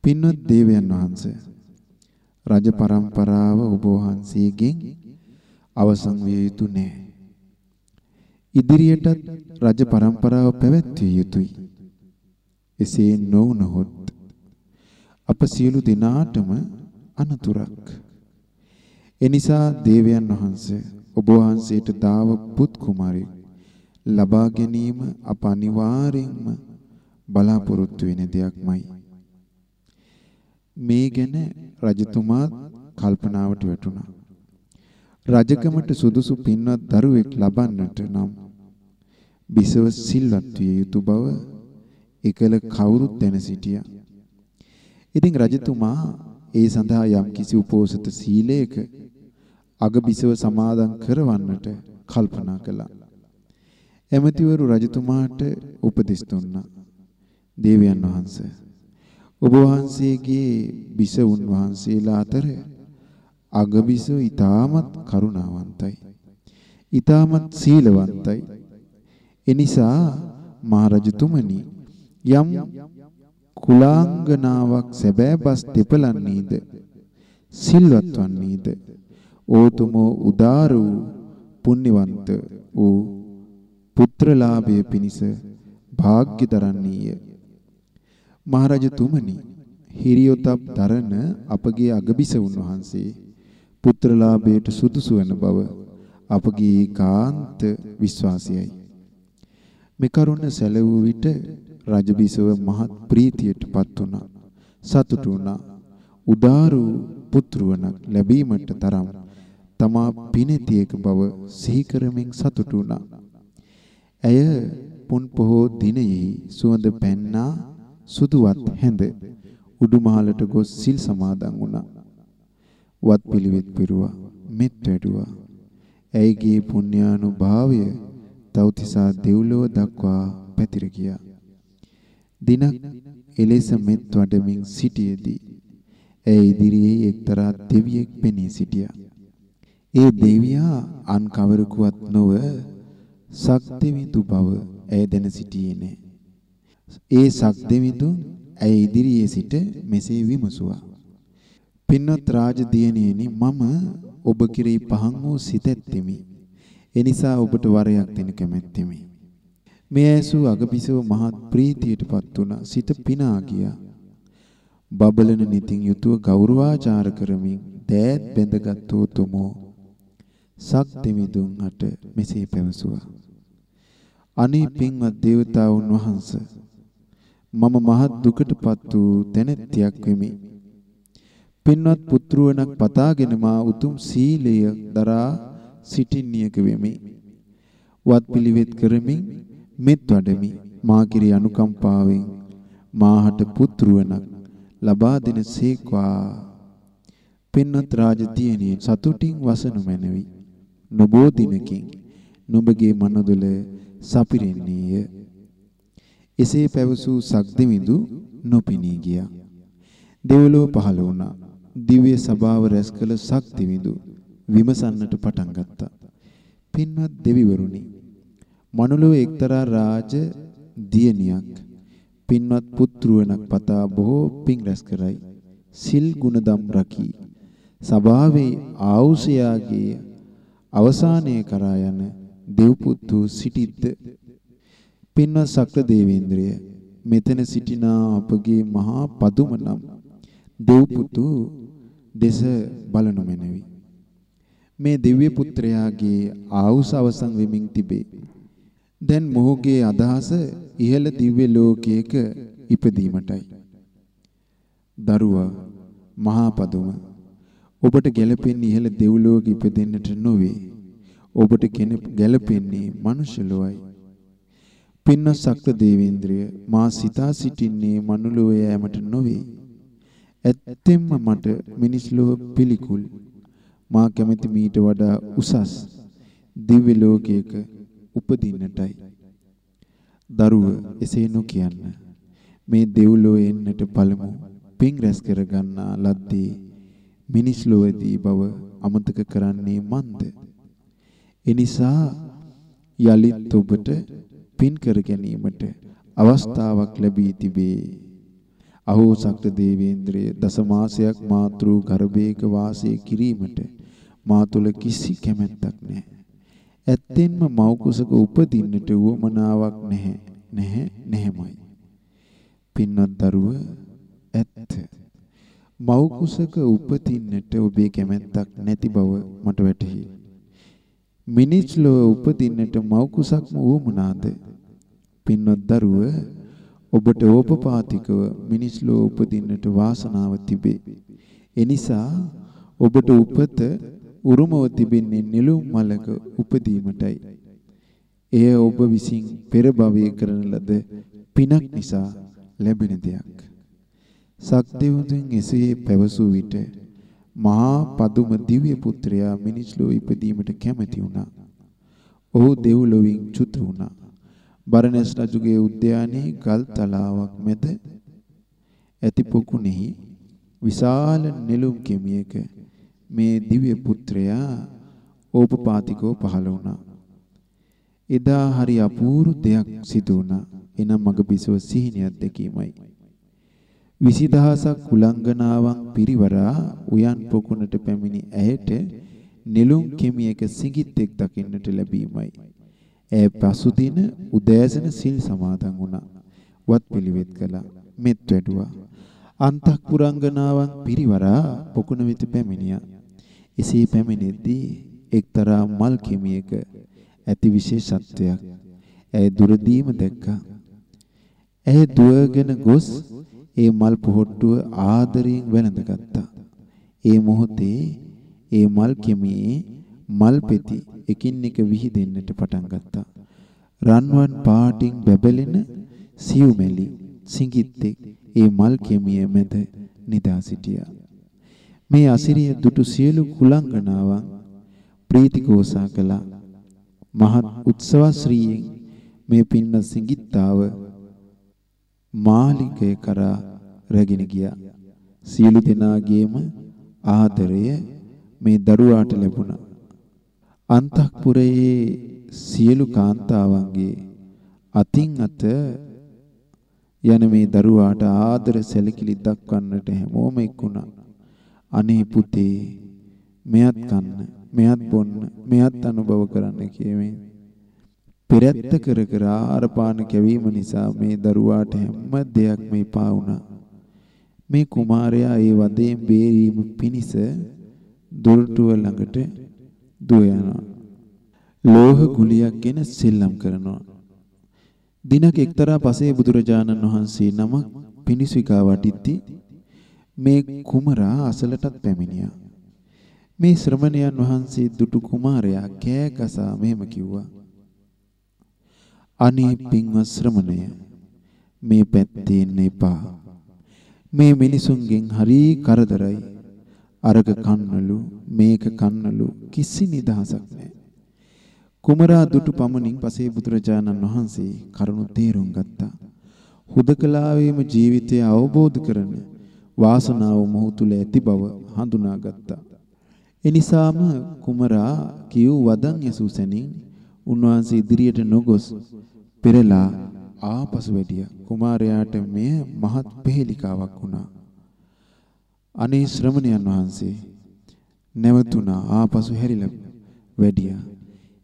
පින්වත් දේවයන් වහන්සේ රජ පරම්පරාව ඔබ වහන්සේගෙන් අවසන් විය යුතු නෑ. ඉදිරියටත් රජ පරම්පරාව පැවැත්විය යුතුයි. එසේ නොවුනහොත් අප සියලු දෙනාටම අනතුරක්. එනිසා දේවයන් වහන්සේ ඔබ වහන්සේට දාව පුත් කුමාරයෙක් ලබා ගැනීම අප අනිවාර්යෙන්ම බලාපොරොත්තු වෙන දෙයක්මයි. මේ ගැන රජතුමා කල්පනාවට වැටුණා. රජකමට සුදුසු පින්වත් දරුවෙක් ලබන්නට නම් බිසව සිල්වත් විය යුතු බව එකල කවුරුත් දැන සිටියා. ඉතින් රජතුමා ඒ සඳහා යම් කිසි උපෝසත සීලයක අගබිසව සමාදන් කරවන්නට කල්පනා කළා. එමෙතිවරු රජතුමාට උපදෙස් දුන්නා. දේවයන් වහන්සේ ඔබ වහන්සේගේ බිසවුන් වහන්සේලා අතර අගබිසව ඊටමත් කරුණාවන්තයි. ඊටමත් සීලවන්තයි. එනිසා මහරජතුමනි යම් කුලාංගනාවක් සැබෑ බස් දෙපලන්නේද සිල්වත් වන්නේද ඕතුමෝ උදාර වූ පුණ්‍යවන්ත වූ පුත්‍රලාභය පිණිස වාග්ය දරන්නීය. මහරජතුමනි හිරියොතප් දරන අපගේ අගබිසවුන් වහන්සේ පුත්‍රලාභයට සුදුසු වන බව අපගේ කාන්ත විශ්වාසයයි. මේ කරුණ සැලවූ විට රජබිසව මහත් ප්‍රීතියටපත් වුණා. සතුටු වුණා. උදාර වූ පුත්‍රවණක් ලැබීමට තරම් තමා පිනෙතියක බව සිහි කරමින් සතුටු වුණා. ඇය පුන් පොහෝ දිනයෙහි සුවඳ පැන්නා සුදුවත් හැඳ උඩුමහලට ගොස් සිල් සමාදන් වුණා. වත් පිළිවෙත් පිරුවා. මෙත් වැඩුවා. ඇයගේ පුණ්‍යානුභාවය තවතිසා දෙව්ලොව දක්වා පැතිර ගියා. දිනක් එලෙස මෙත් වඩමින් සිටියේදී ඇය ඉදිරියේ එක්තරා දෙවියෙක් පෙනී සිටියා. ඒ දෙවියා අන් කවරකුවත් නොව සක්දෙවිඳු බව ඇය දැන සිටියේ නෑ. ඒ සක්දෙවිඳුන් ඇය ඉදිරියේ සිට මෙසේ විමසුවා. පින්වත් රාජ දියණියනි මම ඔබ කෙරෙහි පහන් වූ සිතැත්තෙමි. එනිසා ඔබට වරයක් දෙන කැමැත්තෙමි. මේ ඇසූ අගබිසව මහත් ප්‍රීතියටපත් වුණා. සිත පිනා ගියා. බබලන නිතින් යුතුව ගෞරවාචාර කරමින් දෑත් බැඳගත් උතුමෝ සක් දෙමිදුන් හට මෙසේ පැවසුවා. අනේ පින්වත් දේවතාවුන් වහන්සේ මම මහත් දුකටපත් වූ තැනැත්තියක් වෙමි. පින්වත් පුත්රුවණක් පතාගෙන මා උතුම් සීලය දරා සිටින්නියක වෙමි. වත් පිළිවෙත් කරමින් මෙත් වඩමි. මා කිරි අනුකම්පාවෙන් මාහට පුත්රුවණක් ලබා දෙන සේක්වා. පින්වත් රාජ දියණිය සතුටින් වසනු මැනවි. නොබෝ දිනකින් නුඹගේ මනදුල සපිරෙන්නේය. එසේ පැවසූ සක්දෙවිඳු නොපිනී ගියා. දෙව්ලොව පහළ වුණා. දිව්‍ය සභාව රැස් කළ සක්දෙවිඳු විමසන්නට පටන් ගත්තා. පින්වත් දෙවිවරුනි මනුලොව එක්තරා රාජ දියණියක් පින්වත් පුත්රුවණක් පතා බොහෝ පින් රැස් කරයි. සිල් ගුණදම් රකි. සභාවේ ආවුසයාගේ අවසානයේ කරා යන දෙව්පුත්තු සිටිද්ද පින්වත් සක්‍ර දේවේන්ද්‍රය මෙතන සිටිනා අපගේ මහා පදුම නම් දෙව්පුතු දෙස බලනු මැනවි. මේ දිව්‍ය පුත්‍රයාගේ ආයුෂ අවසන් වෙමින් තිබේ. දැන් මොහුගේ අදහස ඉහළ දිව්‍ය ලෝකයක ඉපදීමටයි. දරුවා මහා පදුම ඔබට ගැළපෙන්නේ ඉහළ දෙව්ලොවක ඉපදෙන්නට නොවේ ඔබට කෙනෙක් ගැළපෙන්නේ මනුෂ්‍ය ලෝයයි. පින්න සක්‍ර දේවේන්ද්‍රය මා සිතා සිටින්නේ මනුලෝ යෑමට නොවේ. ඇත්තෙන්ම මට මිනිස් ලෝක පිළිකුල්. මා කැමති මීට වඩා උසස් දිව්‍ය ලෝකයක උපදින්නටයි. දරුව එසේ නොකියන්න. මේ දෙව්ලොව එන්නට පළමු පින් රැස් කර ගන්නා ලද්දේ මිනිස් ලෝකදී බව අමතක කරන්නේ මන්ද? එනිසා යලිත් ඔබට පින් කර ගැනීමට අවස්ථාවක් ලැබී තිබේ. අහෝ සක්‍ර දේවේන්ද්‍රය දසමාසයක් මාතෘ ගර්භයක වාසය කිරීමට මා තුල කිසි කැමැත්තක් නැහැ. ඇත්තෙන්ම මව් කුසක උපදින්නට උවමනාවක් නැහැ. නැහැ නැහැමයි. පින්වත් දරුව ඇත්ත. මව් කුසක උපදින්නට ඔබේ කැමැත්තක් නැති බව මට වැටහි. මිනිස් ලොව උපදින්නට මව් කුසක්ම වුමුණාද පින්වත් දරුව ඔබට ඕපපාතිකව මිනිස් ලොව උපදින්නට වාසනාව තිබේ. එනිසා ඔබට උපත උරුමව තිබෙන්නේ නිලුම් මලක උපදීමටයි. එය ඔබ විසින් පෙර භවයේ කරන ලද පිනක් නිසා ලැබෙන දෙයක්. සක්දෙවුතුන් එසේ පැවසූ විට මහා පදුම දිව්‍ය පුත්‍රයා මිනිස් ලොව ඉපදීමට කැමැති වුණා. ඔහු දෙව්ලොවින් චුත වුණා. බරණැස් රජුගේ උද්‍යානයේ ගල් තලාවක් මැද ඇති පොකුණෙහි විශාල නෙළුම් කෙමියක මේ දිව්‍ය පුත්‍රයා ඕපපාතිකව පහළ වුණා. එදා හරි අපූර්ව දෙයක් සිදු වුණා. එනම් මග බිසව සිහිනයක් දැකීමයි. විසිදහසක් කුලංගනාවන් පිරිවරා උයන් පොකුණට පැමිණි ඇයට නෙළුම් කෙමියක සිඟිත්තෙක් දකින්නට ලැබීමයි. ඇය පසුදින උදෑසන සිල් සමාදන් වුණා. වත් පිළිවෙත් කළා. මෙත් වැඩුවා. අන්තఃපුරංගනාවන් පිරිවරා පොකුණ වෙත පැමිණියා. එසේ පැමිණෙද්දී එක්තරා මල් කෙමියක ඇති විශේෂත්වයක් ඇය දුරදීම දැක්කා. ඇය දුවගෙන ගොස් ඒ මල් පොහොට්ටුව ආදරයෙන් වැළඳගත්තා. ඒ මොහොතේ ඒ මල් කෙමියේ මල් පෙති එකින් එක විහිදෙන්නට පටන් ගත්තා. රන්වන් පාටින් බැබලෙන සියුමැලි සිඟිත්තෙක් ඒ මල් කෙමිය මැද නිදා සිටියා. මේ අසිරිය දුටු සියලු කුලංගනාවන් ප්‍රීතිഘോഷා කළා. මහත් උත්සව ශ්‍රීයෙන් මේ පින්න සිඟිත්තාව මාලිගය කරා රැගෙන ගියා. සියලු දෙනාගේම ආදරය මේ දරුවාට ලැබුණා. අන්තఃපුරයේ සියලු කාන්තාවන්ගේ අතින් අත යන මේ දරුවාට ආදර සැලකිලි දක්වන්නට හැමෝම එක්ුණා. අනේ පුතේ මෙයත් කන්න, මෙයත් බොන්න, මෙයත් අනුභව කරන්න කියමින් පෙරත්ත කර කර ආරපාන කැවීම නිසා මේ දරුවාට හැම දෙයක්ම එපා වුණා. මේ කුමාරයා ඒ වදයෙන් බේරීම පිණිස දොරටුව ළඟට දුව යනවා. ලෝහ ගුලියක්ගෙන සෙල්ලම් කරනවා. දිනක එක්තරා පසේ බුදුරජාණන් වහන්සේ නමක් පිනිසිකා වටිද්දී මේ කුමරා අසලටත් පැමිණියා. මේ ශ්‍රමණයන් වහන්සේ දුටු කුමාරයා කෑ ගසා මෙහෙම කිව්වා. අනේ පින්වත් ශ්‍රමණය මේ පැත්තේ ඉන්න එපා. මේ මිනිසුන්ගෙන් හරි කරදරයි. අරක කන්නලු මේක කන්නලු කිසි නිදහසක් නැහැ. කුමරා දුටු පමණින් පසේ බුදුරජාණන් වහන්සේ කරුණු තේරුම් ගත්තා. හුදකලාවේම ජීවිතය අවබෝධ කරන වාසනාව මොහු තුල ඇති බව හඳුනාගත්තා. එනිසාම කුමරා කියු වදන් යසූ සැනින් උන්වහන්සේ ඉදිරියට නොගොස් පෙරලා ආපසු වැඩියා. කුමාරයාට මෙය මහත් පෙහෙලිකාවක් වුණා. අනේ ශ්‍රමණයන් වහන්සේ නැවතුණා ආපසු හැරිලා වැඩියා.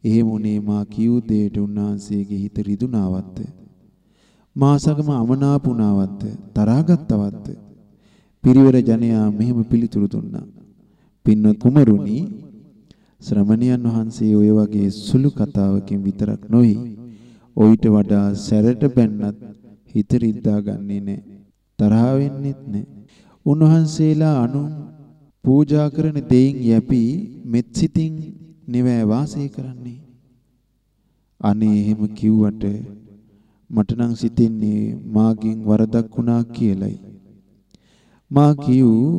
එහෙම උනේ මා කියූ දෙයට උන්වහන්සේගේ හිත රිදුනාවත්ද? මා සගම අමනාපුණාවත්ද? තරහාගත්තවත්ද? පිරිවර ජනයා මෙහෙම පිළිතුරු දුන්නා. පින්වත් කුමරුනි ශ්‍රමණයන් වහන්සේ ඔය වගේ සුළු කතාවකින් විතරක් නොයි ඔయిత වඩා සැරට බැන්නත් හිත රිද්දා ගන්නේ නැහැ. තරහ වෙන්නෙත් නැහැ. උන්වහන්සේලා අනුන් පූජා කරන දෙයින් යැපි මෙත් සිතින් නෙවෑ වාසය කරන්නේ. අනේ එහෙම කිව්වට මට නම් සිතෙන්නේ මාගෙන් වරදක් වුණා කියලයි. මා කියූ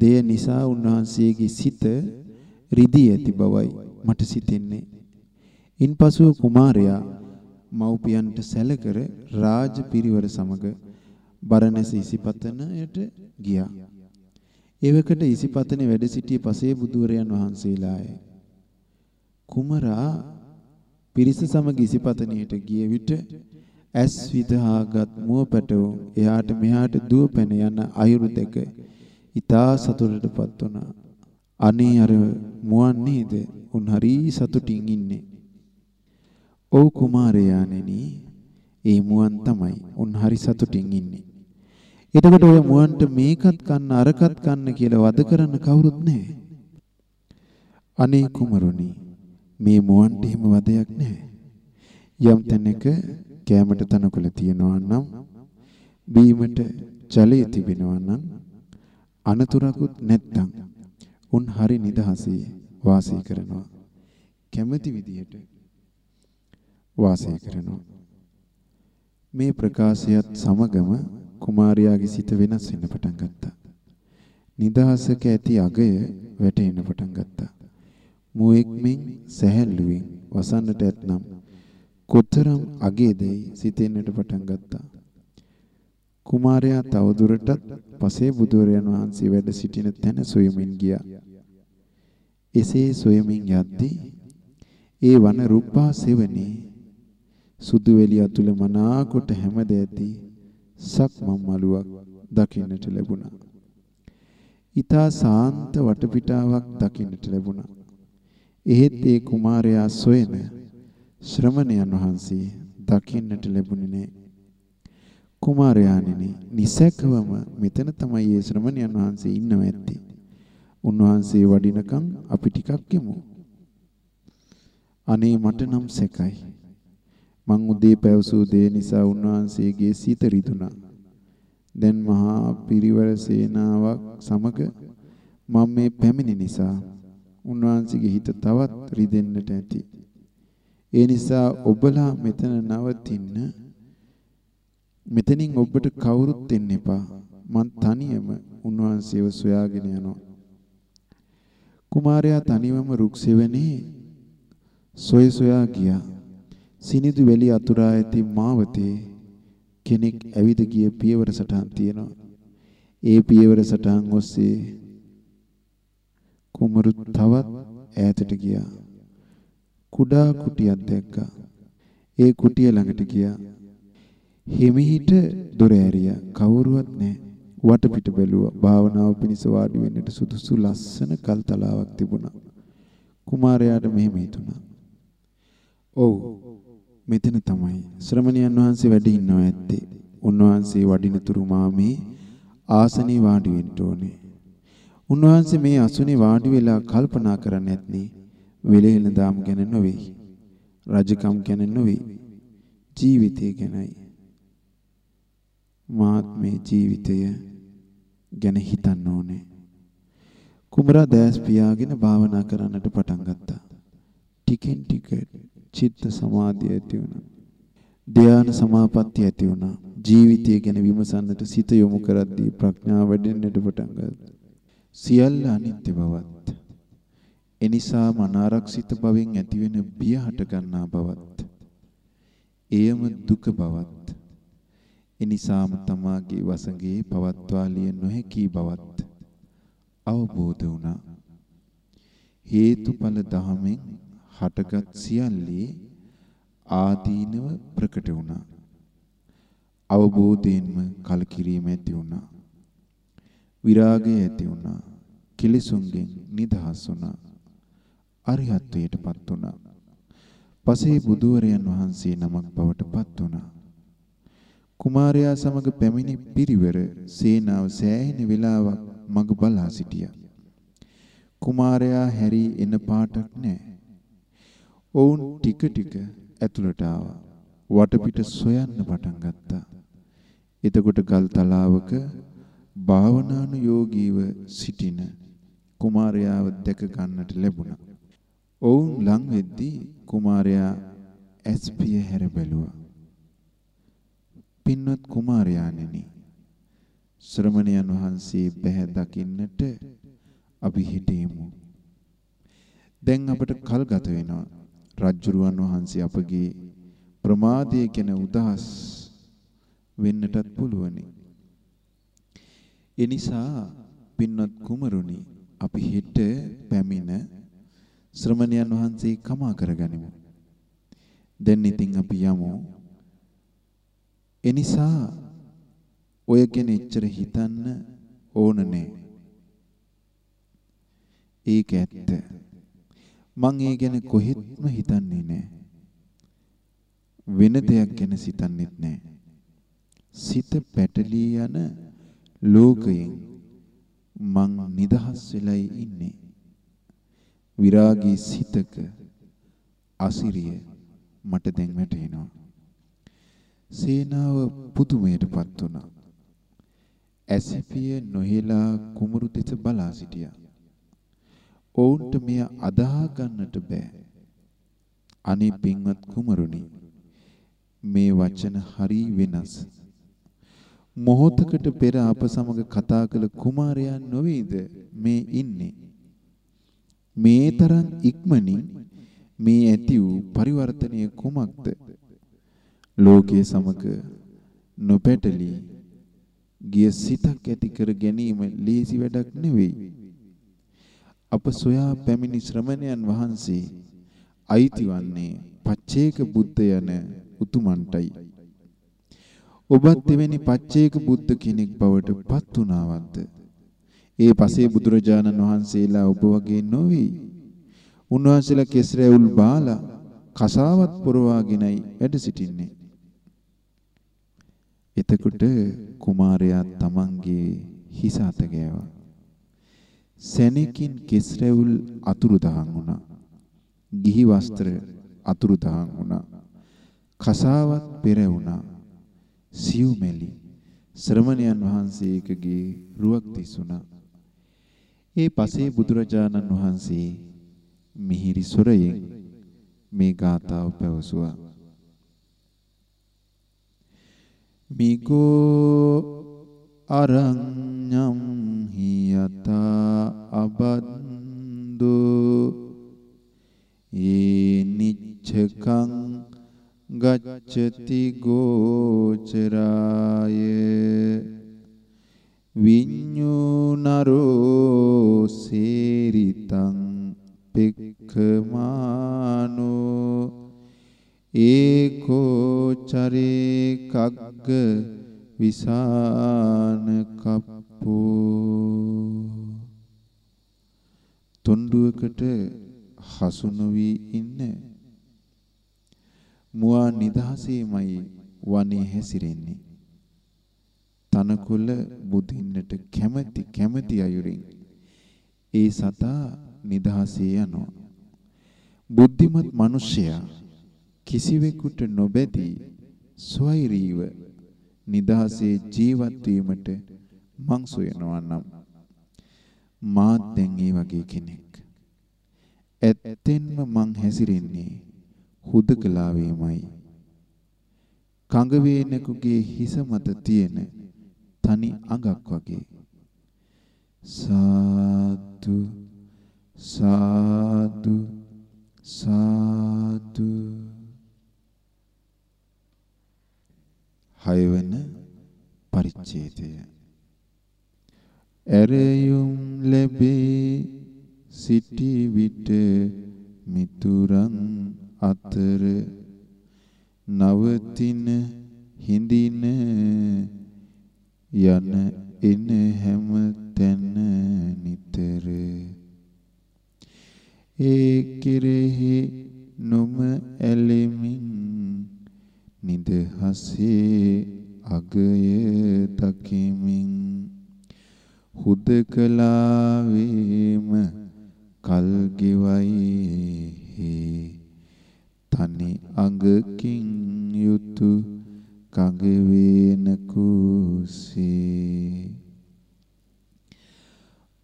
දෙය නිසා උන්වහන්සේගේ සිත රිදී ඇති බවයි මට සිතෙන්නේ. ඉන්පසු කුමාරයා මව්පියන්ට සැලකර රාජ පිරිවර සමග බරණැස ඉසිපතනයට ගියා. එවකට ඉසිපතනේ වැඩ සිටිය පසේ බුදුරයන් වහන්සේලාය. කුමරා පිරිස සමග ඉසිපතනයට ගිය විට ඇස් විදහාගත් මුව පැටවුන් එහාට මෙහාට දුව පැන යන අයුරු දෙක ඊතා සතුටටපත් වුණා. අනේ අර මුවන් නේද? උන් හරි සතුටින් ඉන්නේ. ඔව් කුමාරයාණෙනි, ඒ මුවන් තමයි. උන් හරි සතුටින් ඉන්නේ. එතකොට ඔය මුවන්ට මේකත් කන්න අරකත් කන්න කියලා වද කරන්න කවුරුත් නැහැ. අනේ කුමරුනි, මේ මුවන්ට එහෙම වදයක් නැහැ. යම් තැනක කෑමට තනකොළ තියනවා නම් බීමට ජලය තිබෙනවා නම් අනතුරකුත් නැත්තම් උන් හරි නිදහසේ වාසය කරනවා. කැමැති විදිහට වාසය කරනවා. මේ ප්‍රකාශයත් සමගම කුමාරයාගේ සිත වෙනස් වෙන්න පටන් ගත්තා. නිදහසක ඇති අගය වැටෙන්න පටන් ගත්තා. මුවෙක් මෙන් සැහැල්ලුවෙන් වසන්නට ඇතනම් කොතරම් අගේදයි සිතෙන්නට පටන් ගත්තා. කුමාරයා තවදුරටත් පසේ බුදුරයන් වහන්සේ වැඩ සිටින තැන සොයමින් ගියා. එසේ සොයමින් යද්දී ඒ වන රුප්පා සෙවණේ සුදු වෙලිය අතුල මනාකොට හැමද ඇති සක්මන් මළුවක් දකින්නට ලැබුණා. ඊතා සාන්ත වටපිටාවක් දකින්නට ලැබුණා. එහෙත් ඒ කුමාරයා සොයන ශ්‍රමණයන් වහන්සේ දකින්නට ලැබුණේ නැහැ. කුමාරයාණෙනි නිසැකවම මෙතන තමයි ඒ ශ්‍රමණයන් වහන්සේ ඉන්නව ඇත්තේ. උන්වහන්සේ වඩිනකම් අපි ටිකක් යමු. අනේ මට නම් සැකයි. මං උදේ පැවසූ දේ නිසා උන්වහන්සේගේ සිත රිදුනා. දැන් මහා පිරිවර සේනාවක් සමග මම මේ පැමිණි නිසා උන්වහන්සේගේ හිත තවත් රිදෙන්නට ඇති. ඒ නිසා ඔබලා මෙතන නවතින්න මෙතනින් ඔබට කවුරුත් එන්න එපා. මං තනියම උන්වහන්සේව සොයාගෙන යනවා. කුමාරයා තනිවම රුක් සෙවණේ සොය සොයා ගියා. සිනිදු වැලි අතුරා ඇති මාවතේ කෙනෙක් ඇවිද ගිය පියවර සටහන් තියෙනවා. ඒ පියවර සටහන් ඔස්සේ කුමරු තවත් ඈතට ගියා. කුඩා කුටියක් දැක්කා. ඒ කුටිය ළඟට ගියා. හිමිහිට දොර ඇරියා. කවුරුවත් නැහැ. වටපිට බැලුවා. භාවනාව පිණිස වාඩි වෙන්නට සුදුසු ලස්සන කල් තලාවක් තිබුණා. කුමාරයාට මෙහෙම හිතුණා. ඔව් මෙතන තමයි ශ්‍රමණයන් වහන්සේ වැඩ ඉන්නව ඇත්තේ. උන්වහන්සේ වඩිනතුරු මා මේ ආසනේ වාඩි වෙන්න ඕනේ. උන්වහන්සේ මේ අසුනේ වාඩි වෙලා කල්පනා කරන්නේ නැත්නේ වෙලෙහෙන දාම් ගැන නොවේ. රජකම් ගැන නොවේ. ජීවිතය ගැනයි. මාත් මේ ජීවිතය ගැන හිතන්න ඕනේ. කුමරා දැස් පියාගෙන භාවනා කරන්නට පටන් ගත්තා. ටිකෙන් ටික චිත්ත සමාධිය ඇති වුණා. ධ්‍යාන සමාපatti ඇති වුණා. ජීවිතය ගැන විමසන්නට සිත යොමු කරද්දී ප්‍රඥාව වැඩෙන්නට පටන් ගත්තා. සියල්ල අනිත්‍ය බවත් එනිසාම අනාරක්ෂිත භවෙන් ඇතිවෙන බිය හට ගන්නා බවත් එයම දුක බවත් එනිසාම තමාගේ වසඟේ පවත්වාලිය නොහැකි බවත් අවබෝධ වුණා හේතුඵල දහමෙන් හටගත් සියල්ලේ ආදීනව ප්‍රකට වුණා අවබෝධයෙන්ම කලකිරීම ඇති වුණා විරාගය ඇති වුණා. කිලිසුන්ගෙන් නිදහස් වුණා. අරිහත්ත්වයටපත් වුණා. පසේ බුදුවරයන් වහන්සේ නමක් බවට පත් වුණා. කුමාරයා සමග පැමිණි පිරිවර සේනාව සෑහෙන වෙලාවක් මග බලා සිටියා. කුමාරයා හැරී එන පාටක් නැහැ. ඔවුන් ටික ටික ඇතුළට ආවා. වටපිට සොයන්න පටන් ගත්තා. එතකොට ගල් තලාවක භාවනානුයෝගීව සිටින කුමාරයාව දැක ගන්නට ලැබුණා. ඔවුන් ලං වෙද්දී කුමාරයා ඇස්පිය හැර බැලුවා. පින්වත් කුමාරයාණෙනි ශ්‍රමණයන් වහන්සේ බැහැ දකින්නට අපි හිටියෙමු. දැන් අපට කල් ගත වෙනවා. රජ්ජුරුවන් වහන්සේ අපගේ ප්‍රමාදයේ ගැන උදහස් වෙන්නටත් පුළුවනි. එනිසා පින්වත් කුමරුනි අපි හෙට පැමිණ ශ්‍රමණයන් වහන්සේ කමා කරගනිමු. දැන් ඉතින් අපි යමු. එනිසා ඔය ගැන එච්චර හිතන්න ඕන නෑ. ඒක ඇත්ත. මං ඒ ගැන කොහෙත්ම හිතන්නේ නෑ. වෙන දෙයක් ගැන සිතන්නෙත් නෑ. සිත පැටලී යන ලෝකයෙන් මං නිදහස් වෙලයි ඉන්නේ. විරාගී සිතක අසිරිය මට දැන් වැටහෙනවා. සේනාව පුදුමයටපත් වුණා. ඇසිපිය නොහෙලා කුමරු දෙස බලා සිටියා. ඔවුන්ට මෙය අදාහ ගන්නට බෑ. අනේ පින්වත් කුමරුනි මේ වචන හරි වෙනස්. මොහොතකට පෙර අප සමග කතා කළ කුමාරයන් නොවේද මේ ඉන්නේ මේ තරම් ඉක්මනින් මේ ඇති වූ පරිවර්තනය කුමක්ද ලෝකයේ සමග නොපැටලී ගිය සිතක් ඇති කර ගැනීම ලේසි වැඩක් නෙවෙයි අප සොයා පැමිණි ශ්‍රමණයන් වහන්සේ අයිති වන්නේ පච්චේක බුද්ධ යන උතුමන්ටයි ඔබත් එවැනි පච්චේක බුද්ධ කෙනෙක් බවට පත් වුණාවද්ද? ඒ පසේ බුදුරජාණන් වහන්සේලා ඔබ වගේ නොවේ. උන්වහන්සේලා කෙස්රැවුල් බාලා කසාවත් පුරවාගෙනයි වැඩ සිටින්නේ. එතකොට කුමාරයා තමන්ගේ හිස අත ගෑවා. සෙනකින් කෙස්රැවුල් අතුරුදහන් වුණා. ගිහි වස්ත්‍ර අතුරුදහන් වුණා. කසාවත් පෙරවුණා. සියුමැලි ශ්‍රමණයන් වහන්සේකගේ රුවක් දිසුණා. ඒ පසේ බුදුරජාණන් වහන්සේ මිහිරි සොරයෙන් මේ ගාථාව පැවසුවා. මිගෝ අරඤ්ඤම් හියතා අබද්දු ඒ නිච්ඡකං ගච්ඡති ගෝචරාය විඤ්ඤුනරෝ සේරිතං පෙක්ඛමානෝ ඒකෝ චරේ කග්ග විසාන කප්පෝ. තොණ්ඩුවකට හසු නොවි ඉන්න. මුවා නිදහසේමයි වනේ හැසිරෙන්නේ. තනකොළ බුදින්නට කැමැති කැමැති අයුරින් ඒ සතා නිදහසේ යනවා. බුද්ධිමත් මිනිසයා කිසිවෙකුට නොබැදී ස්වෛරීව නිදහසේ ජීවත් වීමට මං සොයනවා නම් මාත් දැන් ඒ වගේ කෙනෙක්. ඇත්තෙන්ම මං හැසිරෙන්නේ හුදකලාවේමයි. කඟ වේනෙකුගේ හිස මත තියෙන තනි අඟක් වගේ. සාදු සාදු සාදු හයවන පරිච්ඡේදය. ඇරයුම් ලැබේ සිටි විට මිතුරන් අතර නවතින හිඳින යන එන හැම තැන නිතර. ඒ කෙරෙහි නොම ඇලෙමින් නිදහසේ අගය දකිමින් හුදකලාවේම කල් ගෙවයි තනි අඟකින් යුතු කඟ වේන කුසේ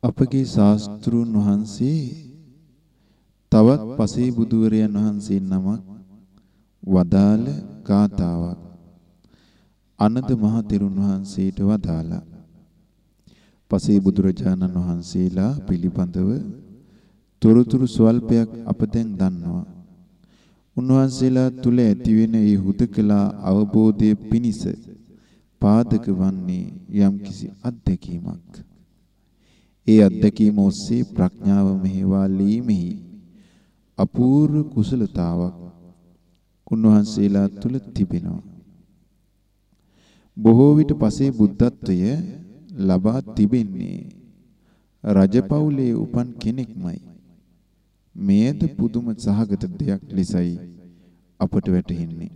අපගේ ශාස්ත්‍රුන් වහන්සේ තවත් පසේ බුදුවරයන් වහන්සේ නමක් වදාළ ගාතාවක් අනද මහ තෙරුන් වහන්සේට වදාලා පසේ බුදුරජාණන් වහන්සේලා පිළිබඳව තොරතුරු ස්වල්පයක් අප දැන් දන්නවා. උන්වහන්සේලා තුල ඇතිවෙන ඒ හුදකලා අවබෝධයේ පිනිස පාදක වන්නේ යම්කිසි අත්දැකීමක්. ඒ අත්දැකීම ඔස්සේ ප්‍රඥාව මෙහෙවා ලීමෙහි අපූර්ව කුසලතාවක් උන්වහන්සේලා තුල තිබෙනවා. බොහෝ විට පසේ බුද්ධත්වය ලබා තිබෙන්නේ රජපෞලේ උපන් කෙනෙක්මයි. මේද පුදුම සහගත දෙයක් ලෙසයි අපට වැටහෙන්නේ.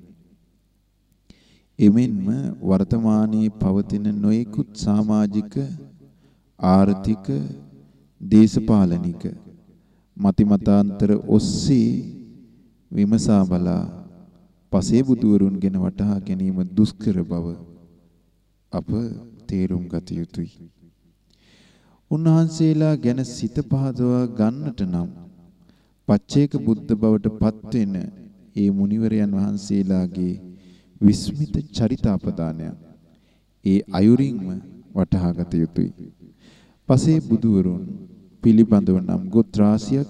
එමෙන්ම වර්තමානයේ පවතින නොයෙකුත් සමාජික ආර්ථික දේශපාලනික මතිමතාන්තර ඔස්සේ විමසා බලා පසේ බුදුවරුන් ගැන වටහා ගැනීම දුෂ්කර බව අප තේරුම් ගත යුතුයි. උන්වහන්සේලා ගැන සිත පහදවා ගන්නට නම් පච්චේක බුද්ධ බවට පත්වෙන ඒ මුනිවරයන් වහන්සේලාගේ විස්මිත චරිතාපදානය ඒ අයුරින්ම වටහා ගත යුතුයි. පසේ බුදුවරුන් පිළිබඳව නම් ගොත් රාශියක්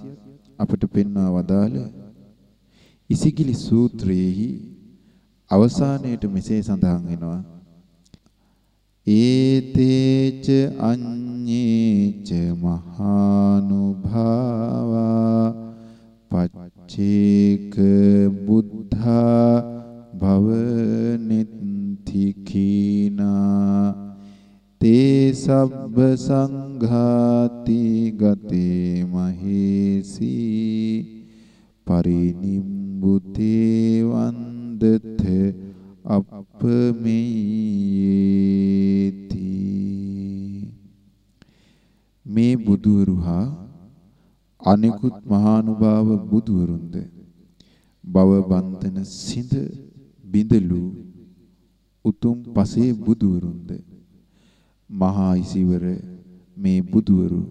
අපට පෙන්වා වදාළ ඉසිගිලි සූත්‍රයේහි අවසානයේට මෙසේ සඳහන් වෙනවා. ඒතේච අඤ්ඤේච මහානුභාවා පච්චේක බුද්ධා භවනිත්තිකීනා තේ සබ්බ සංඝාති ගතේ මහේසී පරිනිම්බුතේ වන්දත අපමෙයේති මේ බුදුවරු හා අනිකුත් මහානුභාව බුදුවරුන්ද භව බන්ධන සිඳ බිඳලු උතුම් පසේ බුදුවරුන්ද මහා ඉසිවර මේ බුදුවරු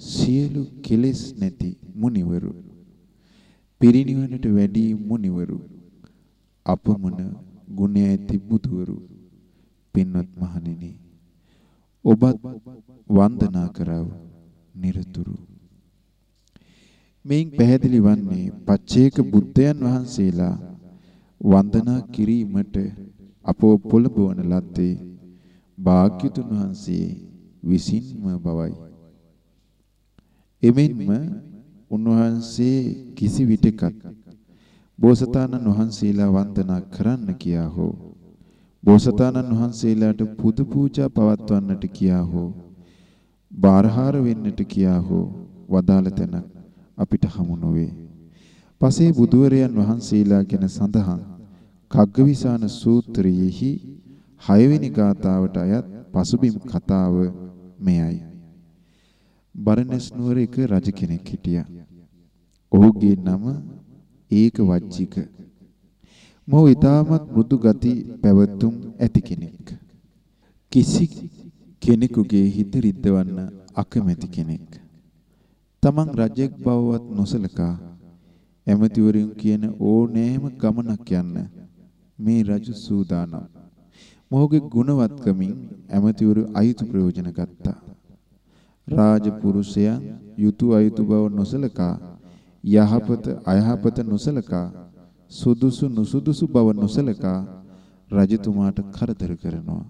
සියලු කෙලෙස් නැති මුනිවරු පිරිනිවනට වැඩි මුනිවරු අපමණ ගුණ ඇති බුදුවරු පින්වත් මහණෙනි ඔබත් වන්දනා කරව নিরතුරු මේන් පැහැදිලි වන්නේ පච්චේක බුද්ධයන් වහන්සේලා වන්දනා කිරීමට අපව පොළඹවන ලද්දේ භාග්‍යතුන් වහන්සේ විසින්ම බවයි. එමෙන්ම උන්වහන්සේ කිසි විටකත් බෝසතාණන් වහන්සේලා වන්දනා කරන්න කියා හෝ බෝසතාණන් වහන්සේලාට පුද පූජා පවත්වන්නට කියා හෝ බාරහාර වෙන්නට කියා හෝ වදාළ තැනක් අපිට හමු නොවේ. පසේ බුදුවරයන් වහන්සේලා ගැන සඳහන් කග්ගවිසාන සූත්‍රයේහි 6 වෙනි ගාථාවට අයත් පසුබිම් කතාව මෙයයි. බරණැස් නුවර එක රජ කෙනෙක් හිටියා. ඔහුගේ නම ඒක වජ්ජික. මොහු ඊටමත් මෘදු ගති පැවතුම් ඇති කෙනෙක්. කිසි කෙනෙකුගේ හිත රිද්දවන්න අකමැති කෙනෙක්. තමන් රජෙක් බවවත් නොසලකා ඇමතිවරුන් කියන ඕනෑම ගමනක් යන්න මේ රජු සූදානම්. මොහුගේ ගුණවත්කමින් ඇමතිවරු අයිතු ප්‍රයෝජන ගත්තා. රාජපුරුෂයන් යුතු අයුතු බව නොසලකා යහපත අයහපත නොසලකා සුදුසු නුසුදුසු බව නොසලකා රජතුමාට කරදර කරනවා.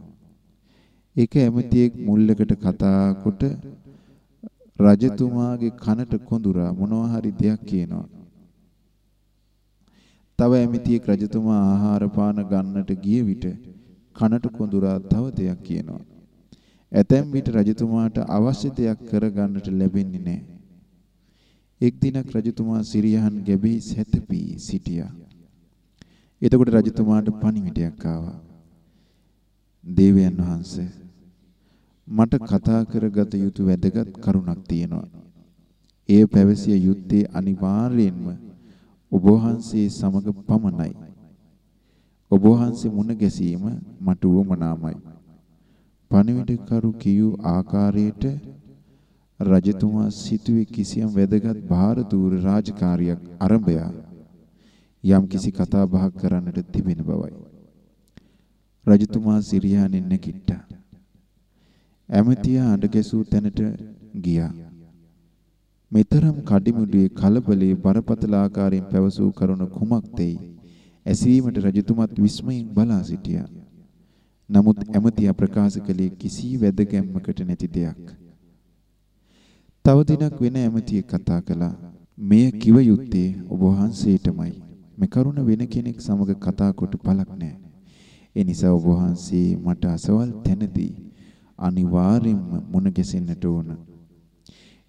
ඒක ඇමතියෙක් මුල්ලකට කතා කොට රජතුමාගේ කනට කොඳුරා මොනවා හරි දෙයක් කියනවා. තව ඇමතියෙක් රජතුමා ආහාර පාන ගන්නට ගිය විට කනට කොඳුරා තව දෙයක් කියනවා. ඇතැම් විට රජතුමාට අවශ්‍ය දෙයක් කරගන්නට ලැබෙන්නේ නැහැ. එක් දිනක් රජතුමා සිරියහන් ගැබේ සැතපී සිටියා. එතකොට රජතුමාට පණිවිඩයක් ආවා. දේවයන් වහන්සේ මට කතා කරගත යුතු වැදගත් කරුණක් තියෙනවා. එය පැවසිය යුත්තේ අනිවාර්යයෙන්ම ඔබ වහන්සේ සමග පමණයි. ඔබ වහන්සේ මුණ ගැසීම මට උවමනාමයි. පණිවිඩකරු කියූ ආකාරයට රජතුමා සිටුවේ කිසියම් වැදගත් බාහිර දූර රාජකාරියක් ආරම්භයා යම් කිසි කතා බහක් කරන්නට තිබෙන බවයි. රජතුමා සිරියානෙන් නැගිට්ටා. ඇමතියා අඬ ගැසූ තැනට ගියා. මෙතරම් කඩිමුඩුවේ කලබලේ බරපතල ආකාරයෙන් පැවසූ කරුණ කුමක්දයි ඇසීමට රජතුමත් විස්මයෙන් බලා සිටියා. නමුත් ඇමතියා ප්‍රකාශ කළේ කිසි වැදගැම්මකට නැති දෙයක්. තව දිනක් වෙන ඇමතියෙක් කතා කළා. මෙය කිව යුත්තේ ඔබ වහන්සේටමයි. මේ කරුණ වෙන කෙනෙක් සමග කතා කොට පළක් නැහැ. ඒ නිසා ඔබ වහන්සේ මට අසවල් තැනදී අනිවාර්යෙන්ම මුණ ගැසෙන්නට ඕන.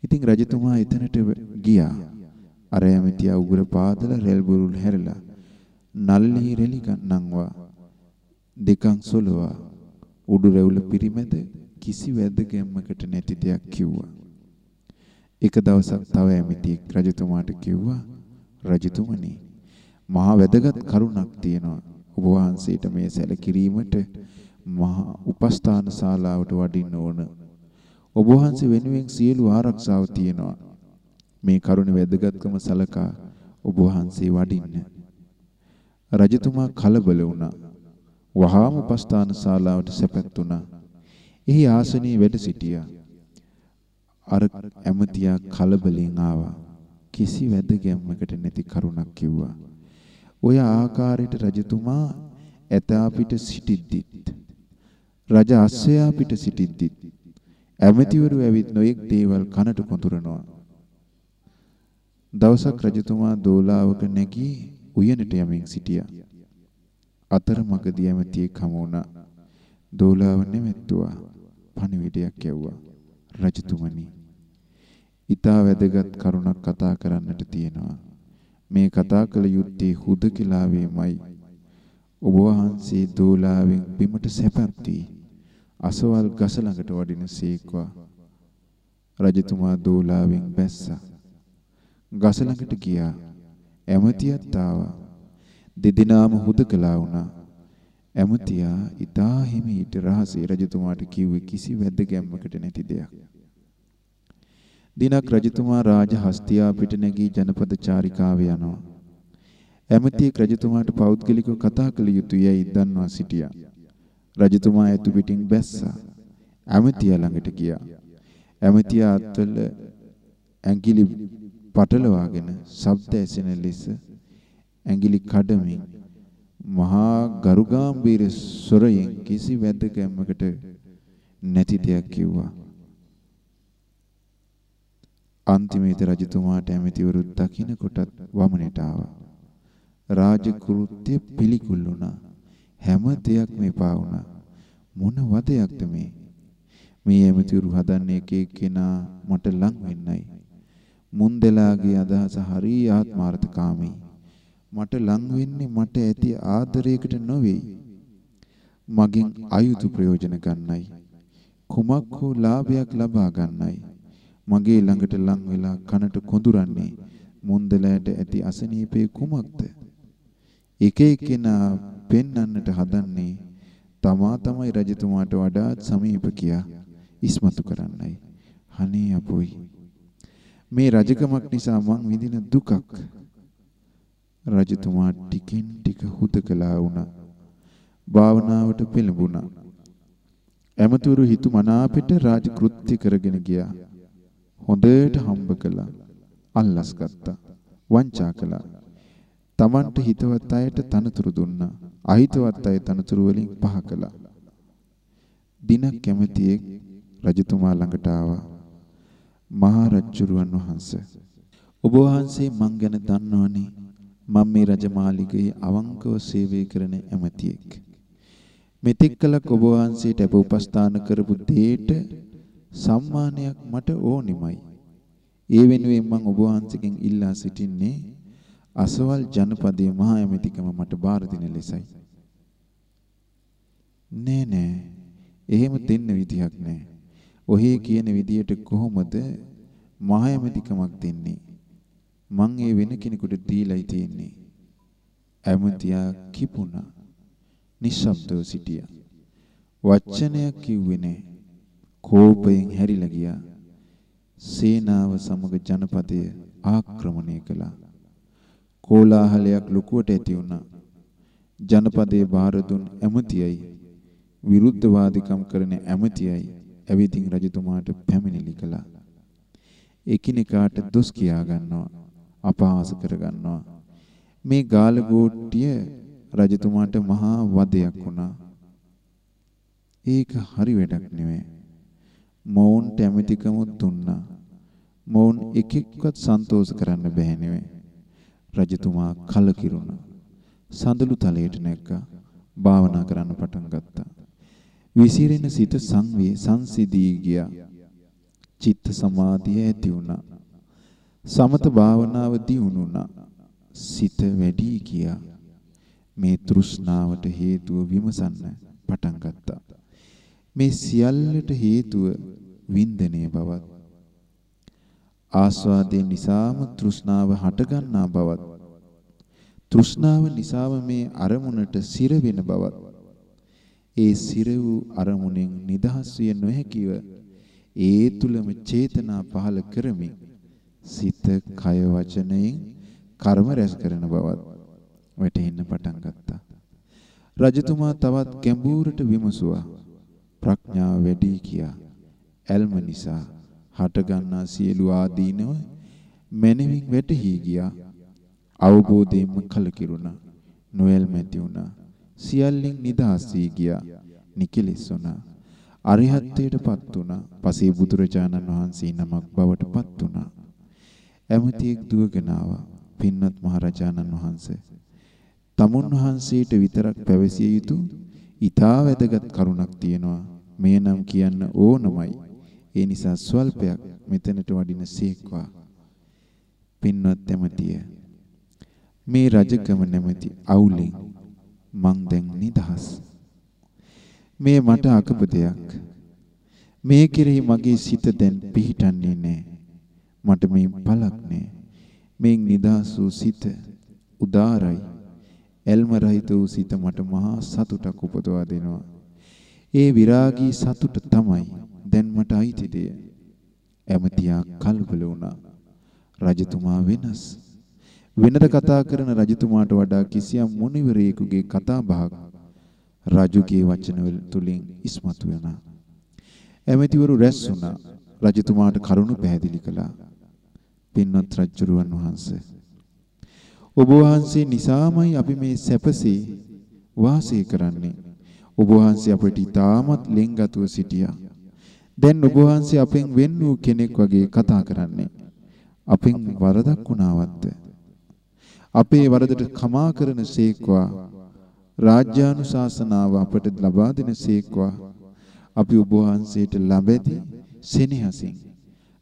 ඉතින් රජතුමා එතනට ගියා. අර ඇමතියා උගුර පාදල රෙල් බුරුල් හැරලා නල්ලි රෙලි ගන්නන්වා දෙකන් සොලවා උඩු රැවුල පිරිමැද කිසි වැදගැම්මකට නැති දෙයක් කිව්වා. එක දවසක් තව ඇමතියෙක් රජතුමාට කිව්වා රජතුමනි මහා වැදගත් කරුණක් තියෙනවා. ඔබ වහන්සේට මේ සැලකිරීමට මහා උපස්ථාන ශාලාවට වඩින්න ඕන. ඔබ වහන්සේ වෙනුවෙන් සියලු ආරක්ෂාව තියෙනවා. මේ කරුණ වැදගත්කම සලකා ඔබ වහන්සේ වඩින්න. රජතුමා කලබල වුණා. වහාම උපස්ථාන ශාලාවට සැපැත් වුණා. එහි ආසනයේ වැඩ සිටියා. අර ඇමතියා කලබලෙන් ආවා. කිසි වැදගැම්මකට නැති කරුණක් කිව්වා. ඔය ආකාරයට රජතුමා ඇතා පිට සිටිද්දිත් රජ අස්සයා පිට සිටිද්දිත් ඇමතිවරු ඇවිත් නොයෙක් දේවල් කනට කොඳුරනවා. දවසක් රජතුමා දෝලාවක නැගී උයනට යමින් සිටියා. අතරමඟදී ඇමතියෙක් හමු වුණා. දෝලාව නැමැත්තුවා. පණිවිඩයක් යවුවා. රජතුමනි, ඊතා වැදගත් කරුණක් කතා කරන්නට තියෙනවා. මේ කතා කළ යුත්තේ හුදකලාවේමයි. ඔබ වහන්සේ දෝලාවෙන් බිමට සැපත් වී අසවල් ගස ළඟට වඩින සීක්වා. රජතුමා දෝලාවෙන් බැස්සා. ගස ළඟට ගියා. ඇමතියත් ආවා. දෙදිනාම හුදකලා වුණා. ඇමතියා ඊතා හිමීට රහසේ රජතුමාට කිව්වේ කිසි වැදගැම්මකට නැති දෙයක්. දිනක් රජතුමා රාජ හස්තියා පිට නැගී ජනපද චාරිකාව යනවා. ඇමතියෙක් රජතුමාට පෞද්ගලිකව කතා කළ යුතුයයි දන්වා සිටියා. රජතුමා ඇතු පිටින් බැස්සා. ඇමතියා ළඟට ගියා. ඇමතියා අත්වල ඇඟිලි පටලවාගෙන ශබ්ද ඇසෙන ලෙස ඇඟිලි කඩමින් මහා ගරුගාම්භීර ස්වරයෙන් කිසි වැදගැම්මකට නැති දෙයක් කිව්වා. අන්තිමේට රජතුමාට ඇමතිවරු දකින්න කොටත් වමනට ආවා. රාජකෘත්‍ය පිළිකුල් වුණා. හැම දෙයක්ම එපා වුණා. මොන වදයක්ද මේ? මේ ඇමතිවරු හදන්නේ එක එක්කෙනා මට ලං වෙන්නයි. මුන්දලාගේ අදහස හරි ආත්මාර්ථකාමී. මට ලං වෙන්නේ මට ඇති ආදරයකට නොවේ. මගෙන් අයුතු ප්‍රයෝජන ගන්නයි. කුමක් හෝ ලාභයක් ලබා ගන්නයි. මගේ ළඟට ලං වෙලා කනට කොඳුරන්නේ මුන්දලයට ඇති අසනීපේ කුමක්ද? එක එක්කෙනා පෙන්වන්නට හදන්නේ තමා තමයි රජතුමාට වඩාත් සමීප කියා ඉස්මතු කරන්නයි. අනේ අපොයි. මේ රජකමක් නිසා මං විඳින දුකක්. රජතුමා ටිකෙන් ටික හුදකලා වුණා. භාවනාවට පෙළඹුණා. ඇමතුරු හිතු මනාපෙට රාජකෘත්‍ය කරගෙන ගියා. හොඳට හම්බ කළා. අල්ලස් ගත්තා. වංචා කළා. Tamanට හිතවත් අයට තනතුරු දුන්නා. අහිතවත් අය තනතුරු වලින් පහ කළා. දිනක් කැමැතියෙක් රජතුමා ළඟට ආවා. මහා රජුරුවන් වහන්සේ ඔබ වහන්සේ මං ගැන දන්නවනේ මම මේ රජමාලිගයේ අවංකව සේවය කරන ඇමතියෙක්. මෙතෙක් කලක් ඔබ වහන්සේට අප උපස්ථාන කරපු දෙයට සම්මානයක් මට ඕනිමයි. ඒ වෙනුවෙන් මම ඔබ වහන්සේගෙන් ඉල්ලා සිටින්නේ අසවල් ජනපදයේ මහා ඇමතිකම මට බාර දෙන ලෙසයි. නෑ නෑ. එහෙම දෙන්න විදිහක් නෑ. ඔහේ කියන විදියට කොහොමද මහා ඇමතිකමක් දෙන්නේ? මං ඒ වෙන කෙනෙකුට දීලායි තියෙන්නේ. ඇමතියා කිපුණා. නිශ්ශබ්දව සිටියා. වචනයක් කිව්වේ නෑ. කෝපයෙන් හැරිලා ගියා. සේනාව සමග ජනපදය ආක්‍රමණය කළා. කෝලාහලයක් ලොකුවට ඇති වුණා. ජනපදයේ බාර දුන් ඇමතියයි විරුද්ධවාදිකම් කරන ඇමතියයි ඇවිදින් රජතුමාට පැමිණිලි කළා. එකිනෙකාට දොස් කියා ගන්නවා අපහාස කර ගන්නවා. මේ ගාලගෝට්ටිය රජතුමාට මහා වදයක් වුණා. ඒක හරි වැඩක් නෙවෙයි. මොවුන්ට ඇමතිකමුත් දුන්නා. මොවුන් එකෙක්වත් සන්තෝෂ කරන්න බැහැ නෙවෙයි. රජතුමා කලකිරුණා. සඳලු තලයට නැග්ගා. භාවනා කරන්න පටන් ගත්තා. විසිරෙන සිත සංවේ සංසිදී ගියා. චිත්ත සමාධිය ඇති වුණා. සමත භාවනාව දියුණුණා. සිත වැඩි ගියා. මේ තෘෂ්ණාවට හේතුව විමසන්න පටන් ගත්තා. මේ සියල්ලට හේතුව වින්දනයේ බවත් ආස්වාදයේ නිසාම තෘෂ්ණාව හටගන්නා බවත් තෘෂ්ණාව නිසාම මේ අරමුණට සිර වෙන බවත් ඒ සිර වූ අරමුණෙන් නිදහස් විය නොහැකිව ඒ තුලම චේතනා පහල කරමින් සිත කය වචනයෙන් කර්ම රැස් කරන බවත් වැටහෙන්න පටන් ගත්තා. රජතුමා තවත් ගැඹුරට විමසුවා. ප්‍රඥාව වැඩි කියා. ඇල්ම නිසා හටගන්නා සියලු ආදීනව මනමින් වැටහි ගියා. අවබෝධයෙන්ම කලකිරුණා. නොයල්මැති වුණා. සියල්ලෙන් නිදහස් වී ගියා. නිකලෙස් වුණා. අරිහත්ත්වයටපත් වුණා. පසේ බුදුරජාණන් වහන්සේ නමක් බවට පත් වුණා. ඇමතියෙක් දුවගෙන ආවා. පින්වත් මහරජාණන් වහන්සේ. තමුන් වහන්සේට විතරක් පැවසිය යුතු ඊටා වැදගත් කරුණක් තියෙනවා. මේ නම් කියන්න ඕනමයි. ඒ නිසා ස්වල්පයක් මෙතනට වඩින සීක්වා. පින්වත් ඇමතිය. මේ රජකම නැමැති අවුලෙන් මං දැන් නිදහස්. මේ මට අකප දෙයක්. මේ කෙරෙහි මගේ සිත දැන් පිහිටන්නේ නැහැ. මට මේ පළක් නැහැ. මේ නිදහස් වූ සිත උදාරයි. එල්ම රහිත වූ සිත මට මහා සතුටක් උපදවා දෙනවා. ඒ විරාගී සතුට තමයි දැන් මට අයිති දෙය. ඇමතියා කලබල වුණා. රජතුමා වෙනස්. වෙනද කතා කරන රජතුමාට වඩා කිසියම් මුනිවරයෙකුගේ කතා බහක් රජුගේ වචන තුලින් ඉස්මතු වෙනා. ඇමතිවරු රැස් වුණා. රජතුමාට කරුණ පැහැදිලි කළා. පින්වත් රජුරුවන් වහන්සේ ඔබ වහන්සේ නිසාමයි අපි මේ සැපසේ වාසය කරන්නේ. ඔබ වහන්සේ අපට ඉතාමත් ලෙන්ගතුව සිටියා. දැන් ඔබ වහන්සේ අපෙන් වෙන් වූ කෙනෙක් වගේ කතා කරන්නේ. අපෙන් වරදක් වුණාවත්ද? අපේ වරදට කමා කරන සේක්වා රාජ්‍යානුශාසනාව අපට ලබා දෙන සේක්වා අපි ඔබ වහන්සේට ලැබෙති සෙනෙහසින්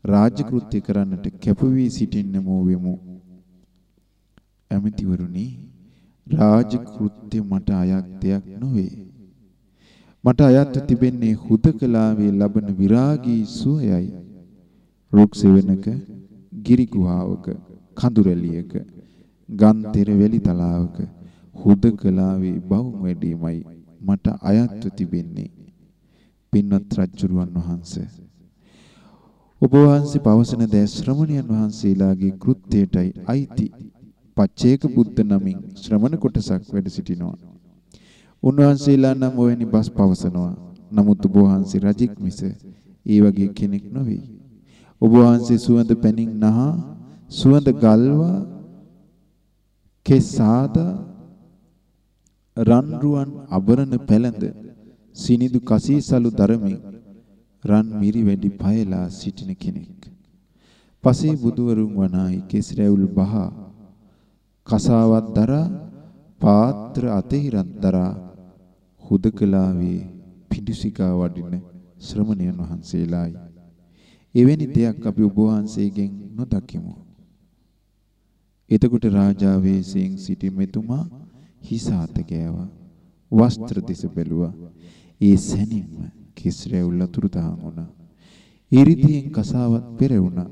රාජ්‍ය කෘත්‍ය කරන්නට කැප වී සිටින්නමෝ වෙමු. ඇමතිවරුනි රාජ්‍ය කෘත්‍ය මට අයත් දෙයක් නොවේ. මට අයත් තිබෙන්නේ හුදකලාවේ ලබන විරාගී සුවයයි. රුක් සෙවණක, ගිරි ගුහාවක, කඳුරැලියක, ගන්තර වැලි තලාවක හුදකලාවේ බහුම් වැඩිමයි මට අයත්ව තිබෙන්නේ. පින්වත් රජුරුවන් වහන්සේ ඔබ වහන්සේ පවසන දෑ ශ්‍රමණයන් වහන්සේලාගේ කෘත්‍යයටයි අයිති. පච්චේක බුද්ධ නමින් ශ්‍රමණ කොටසක් වැඩ සිටිනවා. උන්වහන්සේලා නම් ඔවැනි බස් පවසනවා. නමුත් ඔබ වහන්සේ රජෙක් මිස ඒ වගේ කෙනෙක් නොවේ. ඔබ වහන්සේ සුවඳ පැනින් නහා සුවඳ ගල්වා කෙසාද රන් රුවන් අබරණ පැලඳ සිනිදු කසීසලු දරමින් රන් මිරි වැඩි පයලා සිටින කෙනෙක්. පසේ බුදුවරුන් වනායි කෙස්රැවුල් බහ කසාවත් දරා පාත්‍ර අතහිරක් දරා හුදකලාවේ පිඬුසිකා වඩින ශ්‍රමණයන් වහන්සේලායි. එවැනි දෙයක් අපි ඔබ වහන්සේගෙන් නොදකිමු. එතකොට රාජා වේසයෙන් සිටි මෙතුමා හිස අත ගෑවා. වස්ත්‍ර දෙස බැලුවා. ඒ සැනින්ම කිස්රැවුල් අතුරුදහන් වුණා. ඉරිදියෙන් කසාවත් පෙරවුණා.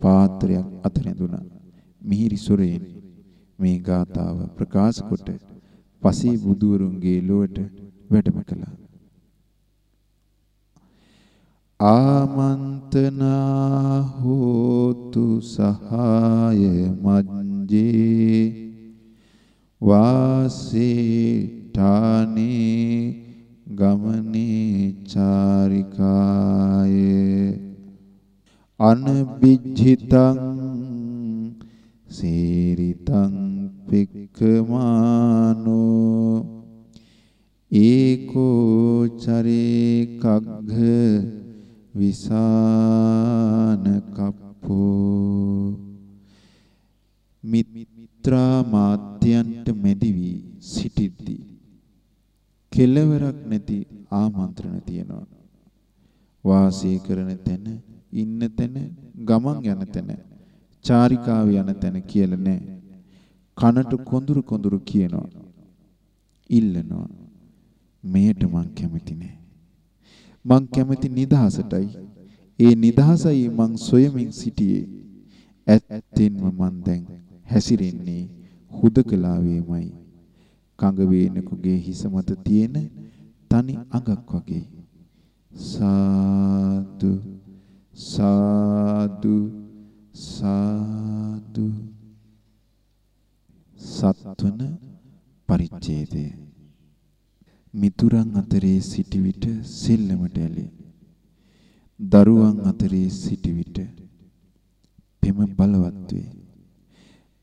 පාත්‍රයක් අත රැඳුණා. මිහිරි සොරයෙන් මේ ගාතාව ප්‍රකාශ කොට පසේ බුදුවරුන්ගේ ලොවට වැඩම කළා. ආමන්තනා හෝතු සහාය මජ්ජේ වාසීඨානේ ගමනේ චාරිකාය අනබිජ්ජිතං සීරිතං පික්කමානෝ ඒකෝ චරේ කග්ඝ විසාන කප්පෝ මිත්‍රා මාත්‍යන්ට මෙදි වී සිටිද්දී කෙලවරක් නැති ආමන්ත්‍රණ තියෙනවා. වාසය කරන තැන, ඉන්න තැන, ගමන් යන තැන, චාරිකාව යන තැන කියලා නෑ. කනට කොඳුරු කොඳුරු කියනවා. ඉල්ලනවා. මෙයට මං කැමති නෑ. මං කැමති නිදහසටයි. ඒ නිදහසයි මං සොයමින් සිටියේ. ඇත්තෙන්ම මං දැන් හැසිරෙන්නේ හුදකලාවේමයි. කඟ වේනකුගේ හිස මත තියෙන තනි අඟක් වගේ. සාදු සාදු සාදු. සත්වන පරිච්ඡේදය. මිතුරන් අතරේ සිටි විට සෙල්ලමට ඇලේ. දරුවන් අතරේ සිටි විට පෙම බලවත් වේ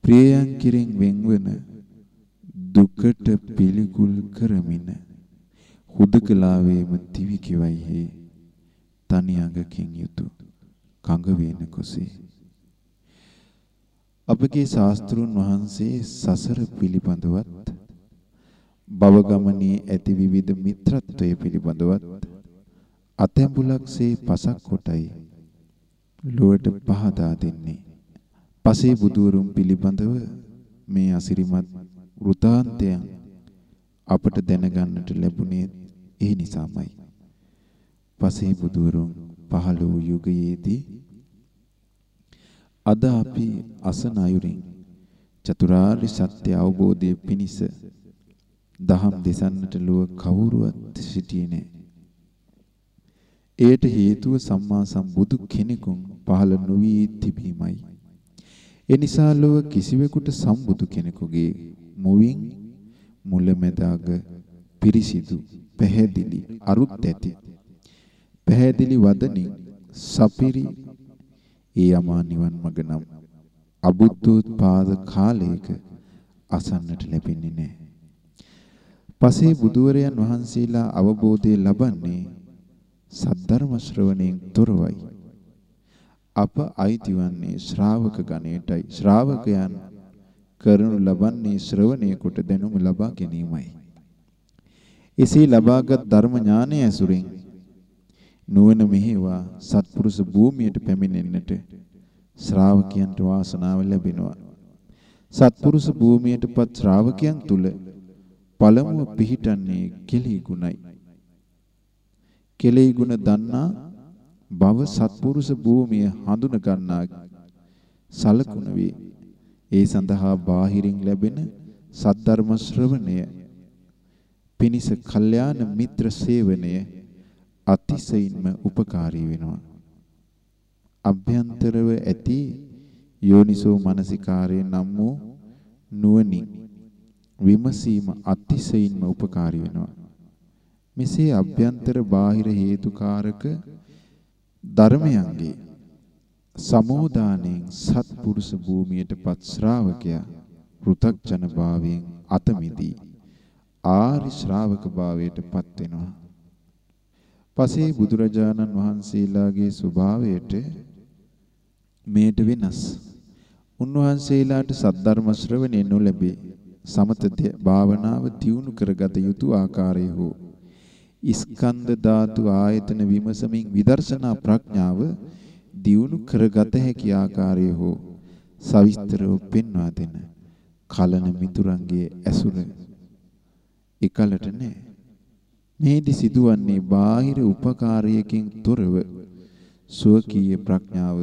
ප්‍රියයන් කිරෙන් වෙන්වන දුකට පිළිකුල් කරමින හුදකලාවේම තිවි කිවයිහි තනි අඟකින් යුතු කඟ වේන කුසේ අපගේ ශාස්ත්‍රුන් වහන්සේ සසර පිළිබඳවත් භව ගමනේ ඇති විවිධ මිත්‍රත්වය පිළිබඳවත් අතැඹුලක්සේ පසක් කොටයි ලොවට පහදා දෙන්නේ. පසේ බුදුරුම් පිළිබඳව මේ අසිරිමත් වෘතාන්තයන් අපට දැනගන්නට ලැබුණේ ඒ නිසාමයි. පසේ බුදුරුන් පහළ වූ යුගයේදී අද අපි අසන අයුරින් චතුරාර්ය සත්‍ය අවබෝධයේ පිණිස දහම් දෙසන්නට ලුව කවුරුවත් සිටියේ නැහැ. එයට හේතුව සම්මා සම්බුදු කෙනෙකුන් පහළ නොවී තිබීමයි. ඒ නිසා ලොව කිසිවෙකුට සම්බුදු කෙනෙකුගේ මුවින් මුලැමැදාග පිරිසිදු පැහැදිලි අරුත් ඇති පැහැදිලි වදනින් සපිරි ඒ යමා නිවන් මඟ නම් අබුද්ධෝත්පාද කාලයක අසන්නට ලැබෙන්නේ නැහැ. පසේ බුදුවරයන් වහන්සේලා අවබෝධය ලබන්නේ සද්ධර්ම ශ්‍රවණයෙන් තොරවයි. අප අයිති වන්නේ ශ්‍රාවක ගණයටයි. ශ්‍රාවකයන් කරනු ලබන්නේ ශ්‍රවණය කොට දැනුම ලබා ගැනීමයි. එසේ ලබාගත් ධර්ම ඥානය ඇසුරින් නුවණ මෙහෙවා සත්පුරුෂ භූමියට පැමිණෙන්නට ශ්‍රාවකයන්ට වාසනාව ලැබෙනවා. සත්පුරුෂ භූමියටපත් ශ්‍රාවකයන් තුල පළමුව පිහිටන්නේ කෙලෙහි ගුණයි. කෙලෙහි ගුණ දන්නා භව සත්පුරුෂ භූමිය හඳුන ගන්නා සලකුණ වේ. ඒ සඳහා බාහිරින් ලැබෙන සද්ධර්ම ශ්‍රවණය පිනිස කල්යාණ මිත්‍ර සේවනය අතිශයින්ම උපකාරී වෙනවා. අභ්‍යන්තරව ඇති යෝනිසෝ මනසිකාරයේ නම් වූ නුවණින් විමසීම අතිශයින්ම උපකාරී වෙනවා. මෙසේ අභ්‍යන්තර බාහිර හේතුකාරක ධර්මයන්ගේ සමෝදානෙන් සත්පුරුෂ භූමියටපත් ශ්‍රාවකයා පෘථග්ජන භාවයෙන් අත මිදී ආරි ශ්‍රාවක භාවයටපත් වෙනවා. පසේ බුදුරජාණන් වහන්සේලාගේ ස්වභාවයට මේට වෙනස්. උන්වහන්සේලාට සද්ධර්ම ශ්‍රවණය නොලැබේ. සමතය භාවනාව දියුණු කරගත යුතු ආකාරය හෝ ස්කන්ධ ධාතු ආයතන විමසමින් විදර්ශනා ප්‍රඥාව දියුණු කරගත හැකි ආකාරය හෝ සවිස්තරව පෙන්වා දෙන කලන මිතුරන්ගේ ඇසුර එකලට නෑ මේදි සිදුවන්නේ බාහිර උපකාරයකින් තොරව සුවකීය ප්‍රඥාව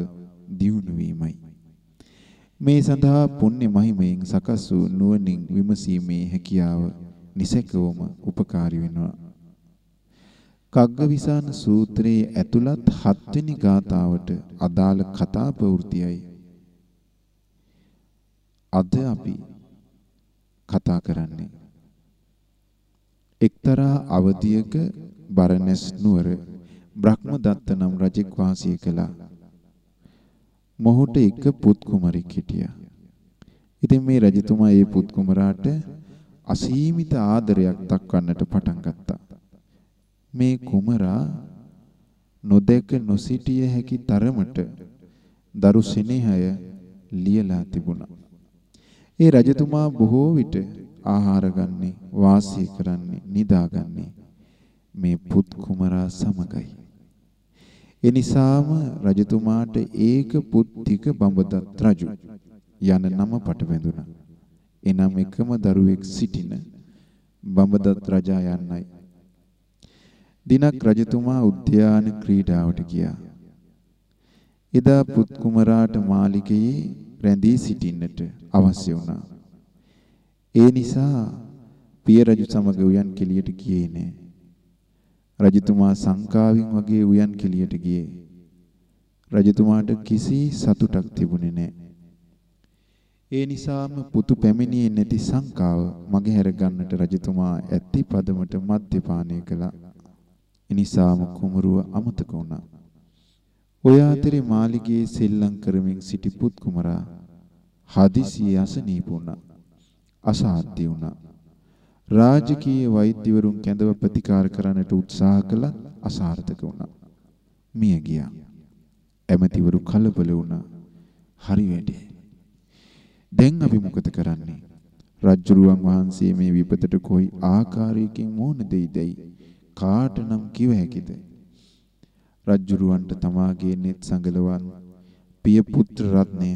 දියුණු වීමයි මේ සඳහා පුණ්‍ය මහිමයෙන් සකස් වූ නුවණින් විමසීමේ හැකියාව නිසකවම උපකාරී වෙනවා. කග්ගවිසාන සූත්‍රයේ ඇතුළත් හත්වෙනි ගාථාවට අදාළ කතා ප්‍රවෘතියයි. අද අපි කතා කරන්නේ එක්තරා අවධියක බරණැස් නුවර බ්‍රහ්මදත්ත නම් රජෙක් වාසය කළා. මොහුට එක පුත් කුමරෙක් හිටියා. ඉතින් මේ රජතුමා ඒ පුත් කුමරාට අසීමිත ආදරයක් දක්වන්නට පටන් ගත්තා. මේ කුමරා නොදැක නොසිටිය හැකි තරමට දරු සෙනෙහය ලියලා තිබුණා. ඒ රජතුමා බොහෝ විට ආහාර ගන්නේ, වාසය කරන්නේ, නිදාගන්නේ මේ පුත් කුමරා සමගයි. එනිසාම රජතුමාට ඒක පුත්තික බඹදත් රජු යන නම පටබැඳුණා. එනම් එකම දරුවෙක් සිටින බඹදත් රජා යන්නයි. දිනක් රජතුමා උද්‍යාන ක්‍රීඩාවට ගියා. එදා පුත් කුමරාට මාලිගයේ රැඳී සිටින්නට අවශ්‍ය වුණා. ඒ නිසා පිය රජු සමග උයන් කෙලියට ගියේ නෑ. රජතුමා සංකාවින් වගේ උයන් කෙලියට ගියේ. රජතුමාට කිසි සතුටක් තිබුණේ නැහැ. ඒ නිසාම පුතු පැමිණියේ නැති සංකාව මගහැර ගන්නට රජතුමා ඇත්ති පදමට මද්යපානය කළා. එනිසාම කුමරුව අමතක වුණා. ඔය අතරේ මාලිගයේ සෙල්ලම් කරමින් සිටි පුත් කුමරා හදිසියේ අසනීප වුණා. අසාධ්‍ය වුණා. රාජකීය වෛද්‍යවරුන් කැඳව ප්‍රතිකාර කරන්නට උත්සාහ කළත් අසාර්ථක වුණා. මිය ගියා. ඇමතිවරු කලබල වුණා. හරි වැඩේ. දැන් අපි මොකද කරන්නේ? රජ්ජුරුවන් වහන්සේ මේ විපතට කොයි ආකාරයකින් මුහුණ දෙයිදයි කාටනම් කිව හැකිද? රජ්ජුරුවන්ට තමාගේ net සංගලවන් පිය පුත්‍ර රත්නය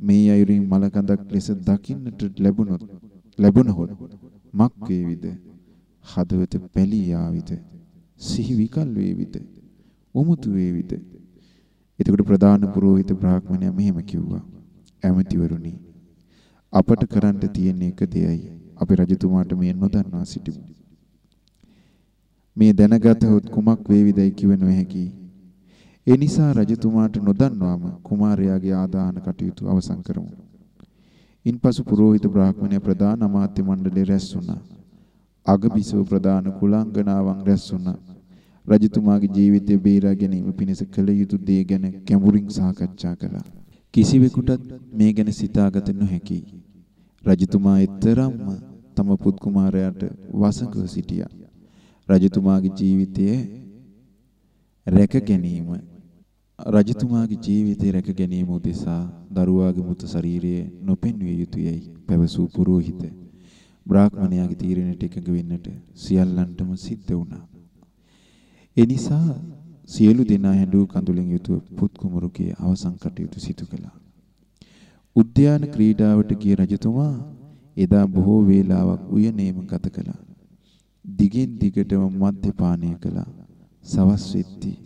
මේ අයුරින් මලකඳක් ලෙස දකින්නට ලැබුණොත් ලැබුණහොත් මක් වේවිද? හදවත පැලී යාවිද? සිහි විකල් වේවිද? උමුතු වේවිද? එතකොට ප්‍රධාන පුරোহিত බ්‍රාහ්මණයා මෙහෙම කිව්වා. ඇමතිවරුනි අපට කරන්න තියෙන එක දෙයයි. අපි රජතුමාට මේ නොදන්වා සිටිමු. මේ දැනගතහොත් කුමක් වේවිදයි කිව නොහැකි. ඒ නිසා රජතුමාට නොදන්වාම කුමාරයාගේ ආදාන කටයුතු අවසන් කරමු. ඉන්පසු පුරোহিত බ්‍රාහ්මණය ප්‍රධාන අමාත්‍ය මණ්ඩලය රැස් වුණා. අගබිසව ප්‍රධාන කුලංගනාවන් රැස් වුණා. රජතුමාගේ ජීවිතය බේරා ගැනීම පිණිස කළ යුතු දේ ගැන කැඹුරින් සාකච්ඡා කළා. කිසිවෙකුටත් මේ ගැන සිතාගත නොහැකි. රජතුමා ඊතරම්ම තම පුත් කුමාරයාට වසඟව සිටියා. රජතුමාගේ ජීවිතය රැක ගැනීම රජතුමාගේ ජීවිතය රැක ගැනීම උදෙසා දරුවාගේ මුතු ශරීරයේ නොපෙන්විය යුතුයයි පැවසූ පුරোহিත බ්‍රාහ්මණයාගේ තීරණයට එකඟ වෙන්නට සියල්ලන්ටම සිද්ධ වුණා. ඒ නිසා සියලු දෙනා හැඬු කඳුලෙන් යුතුව පුත් කුමරුගේ අවසන් කටයුතු සිදු කළා. උද්‍යාන ක්‍රීඩාවට ගිය රජතුමා එදා බොහෝ වේලාවක් උයනේම ගත කළා. දිගින් දිගටම මද්යපානය කළා. සවස් වෙද්දී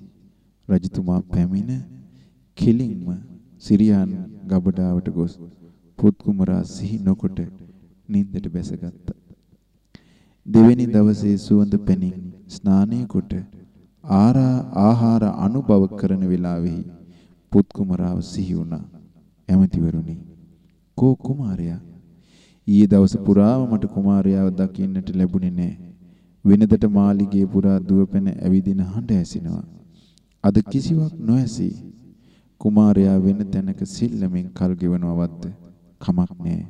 රජතුමා පැමිණ කෙලින්ම සිරියාන් ගබඩාවට ගොස් පුත් කුමරා සිහි නොකොට නින්දට බැසගත්තා. දෙවෙනි දවසේ සුවඳ පැනින් ස්නානය කොට ආරා ආහාර අනුභව කරන වෙලාවෙහි පුත් කුමරාව සිහි වුණා. ඇමතිවරුනි කෝ කුමාරයා ඊයේ දවස පුරාම මට කුමාරයාව දකින්නට ලැබුණේ නැහැ. වෙනදට මාලිගයේ පුරා දුවපැන ඇවිදින හඬ ඇසිනවා. අද කිසිවක් නොඇසී. කුමාරයා වෙන තැනක සිල්ලමින් කල් ගෙවනවවත් කමක් නැහැ.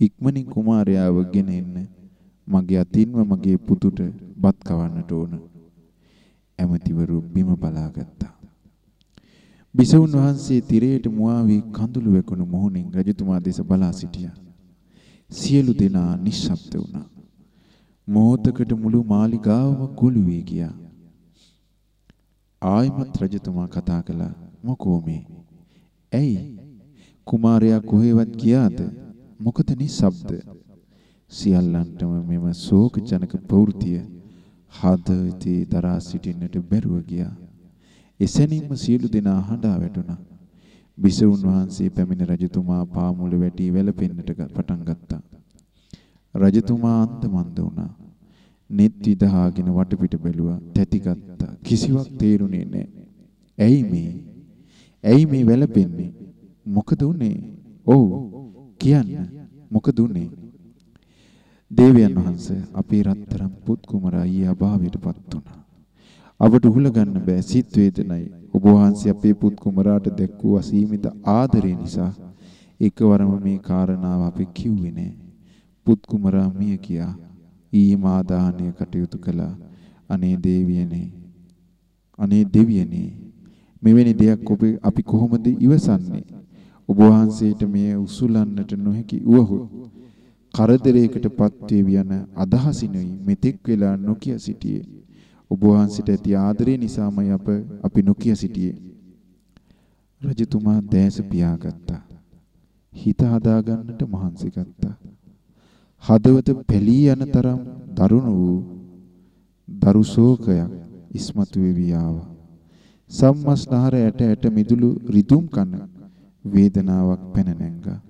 ඉක්මනින් කුමාරයාව ගෙන එන්න මගේ අතින්ම මගේ පුතුට බත් කවන්නට ඕන. ඇමතිවරු බිම බලාගත්තා. බිසවුන් වහන්සේ තිරයට මුවා වී කඳුළු වැකුණු මොහොනින් රජතුමා දෙස බලා සිටියා. සියලු දෙනා නිශ්ශබ්ද වුණා. මොහොතකට මුළු මාලිගාවම කුළු වී ගියා. ආයිමත් රජතුමා කතා කළා මොකෝ මේ? ඇයි? කුමාරයා කොහෙවත් ගියාද? මොකද නිශ්ශබ්ද? සියල්ලන්ටම මෙම ශෝකජනක ප්‍රවෘතිය හදවතේ දරා සිටින්නට බැරුව ගියා. එසැනින්ම සියලු දෙනා හඬා වැටුණා. බිසවුන් වහන්සේ පැමිණ රජතුමා පාමුල වැටි වැළපෙන්නට පටන් ගත්තා. රජතුමා අන්තමන්ද වුණා. net විදහාගෙන වටපිට බැලුවා. තැති ගත්තා. කිසිවක් තේරුනේ නැහැ. ඇයි මේ? ඇයි මේ වැළපෙන්නේ? මොකද උනේ? ඔව් කියන්න. මොකද උනේ? දේවයන් වහන්සේ අපේ රත්තරන් පුත් කුමරා ඊ අභාවයටපත් වුණා. අපට උහුල ගන්න බෑ සිත් වේදනයි. ඔබ වහන්සේ අපේ පුත් කුමරාට දැක්වූ අසීමිත ආදරය නිසා එකවරම මේ කාරණාව අපි කිව්වේ නෑ. පුත් කුමරා මිය කියා ඊ මාදාහණය කටයුතු කළා. අනේ දේවියනේ. අනේ දෙවියනේ. මෙවැනි දෙයක් ඔබ අපි කොහොමද ඉවසන්නේ? ඔබ වහන්සේට මෙය උසුලන්නට නොහැකි වුවහොත් කරදරයකටපත් වේවි යන අදහසිනුයි මෙතෙක් වෙලා නොකිය සිටියේ. ඔබ වහන්සේට ඇති ආදරය නිසාමයි අප අපි නොකිය සිටියේ. රජතුමා දැස පියාගත්තා. හිත හදාගන්නට මහන්සි ගත්තා. හදවත පෙළී යන තරම් දරුණු වූ දරු ශෝකයක් ඉස්මතු වෙවි ආවා. සම්මස්නහර ඇට ඇට මිදුළු රිදුම් කන වේදනාවක් පැන නැංගා.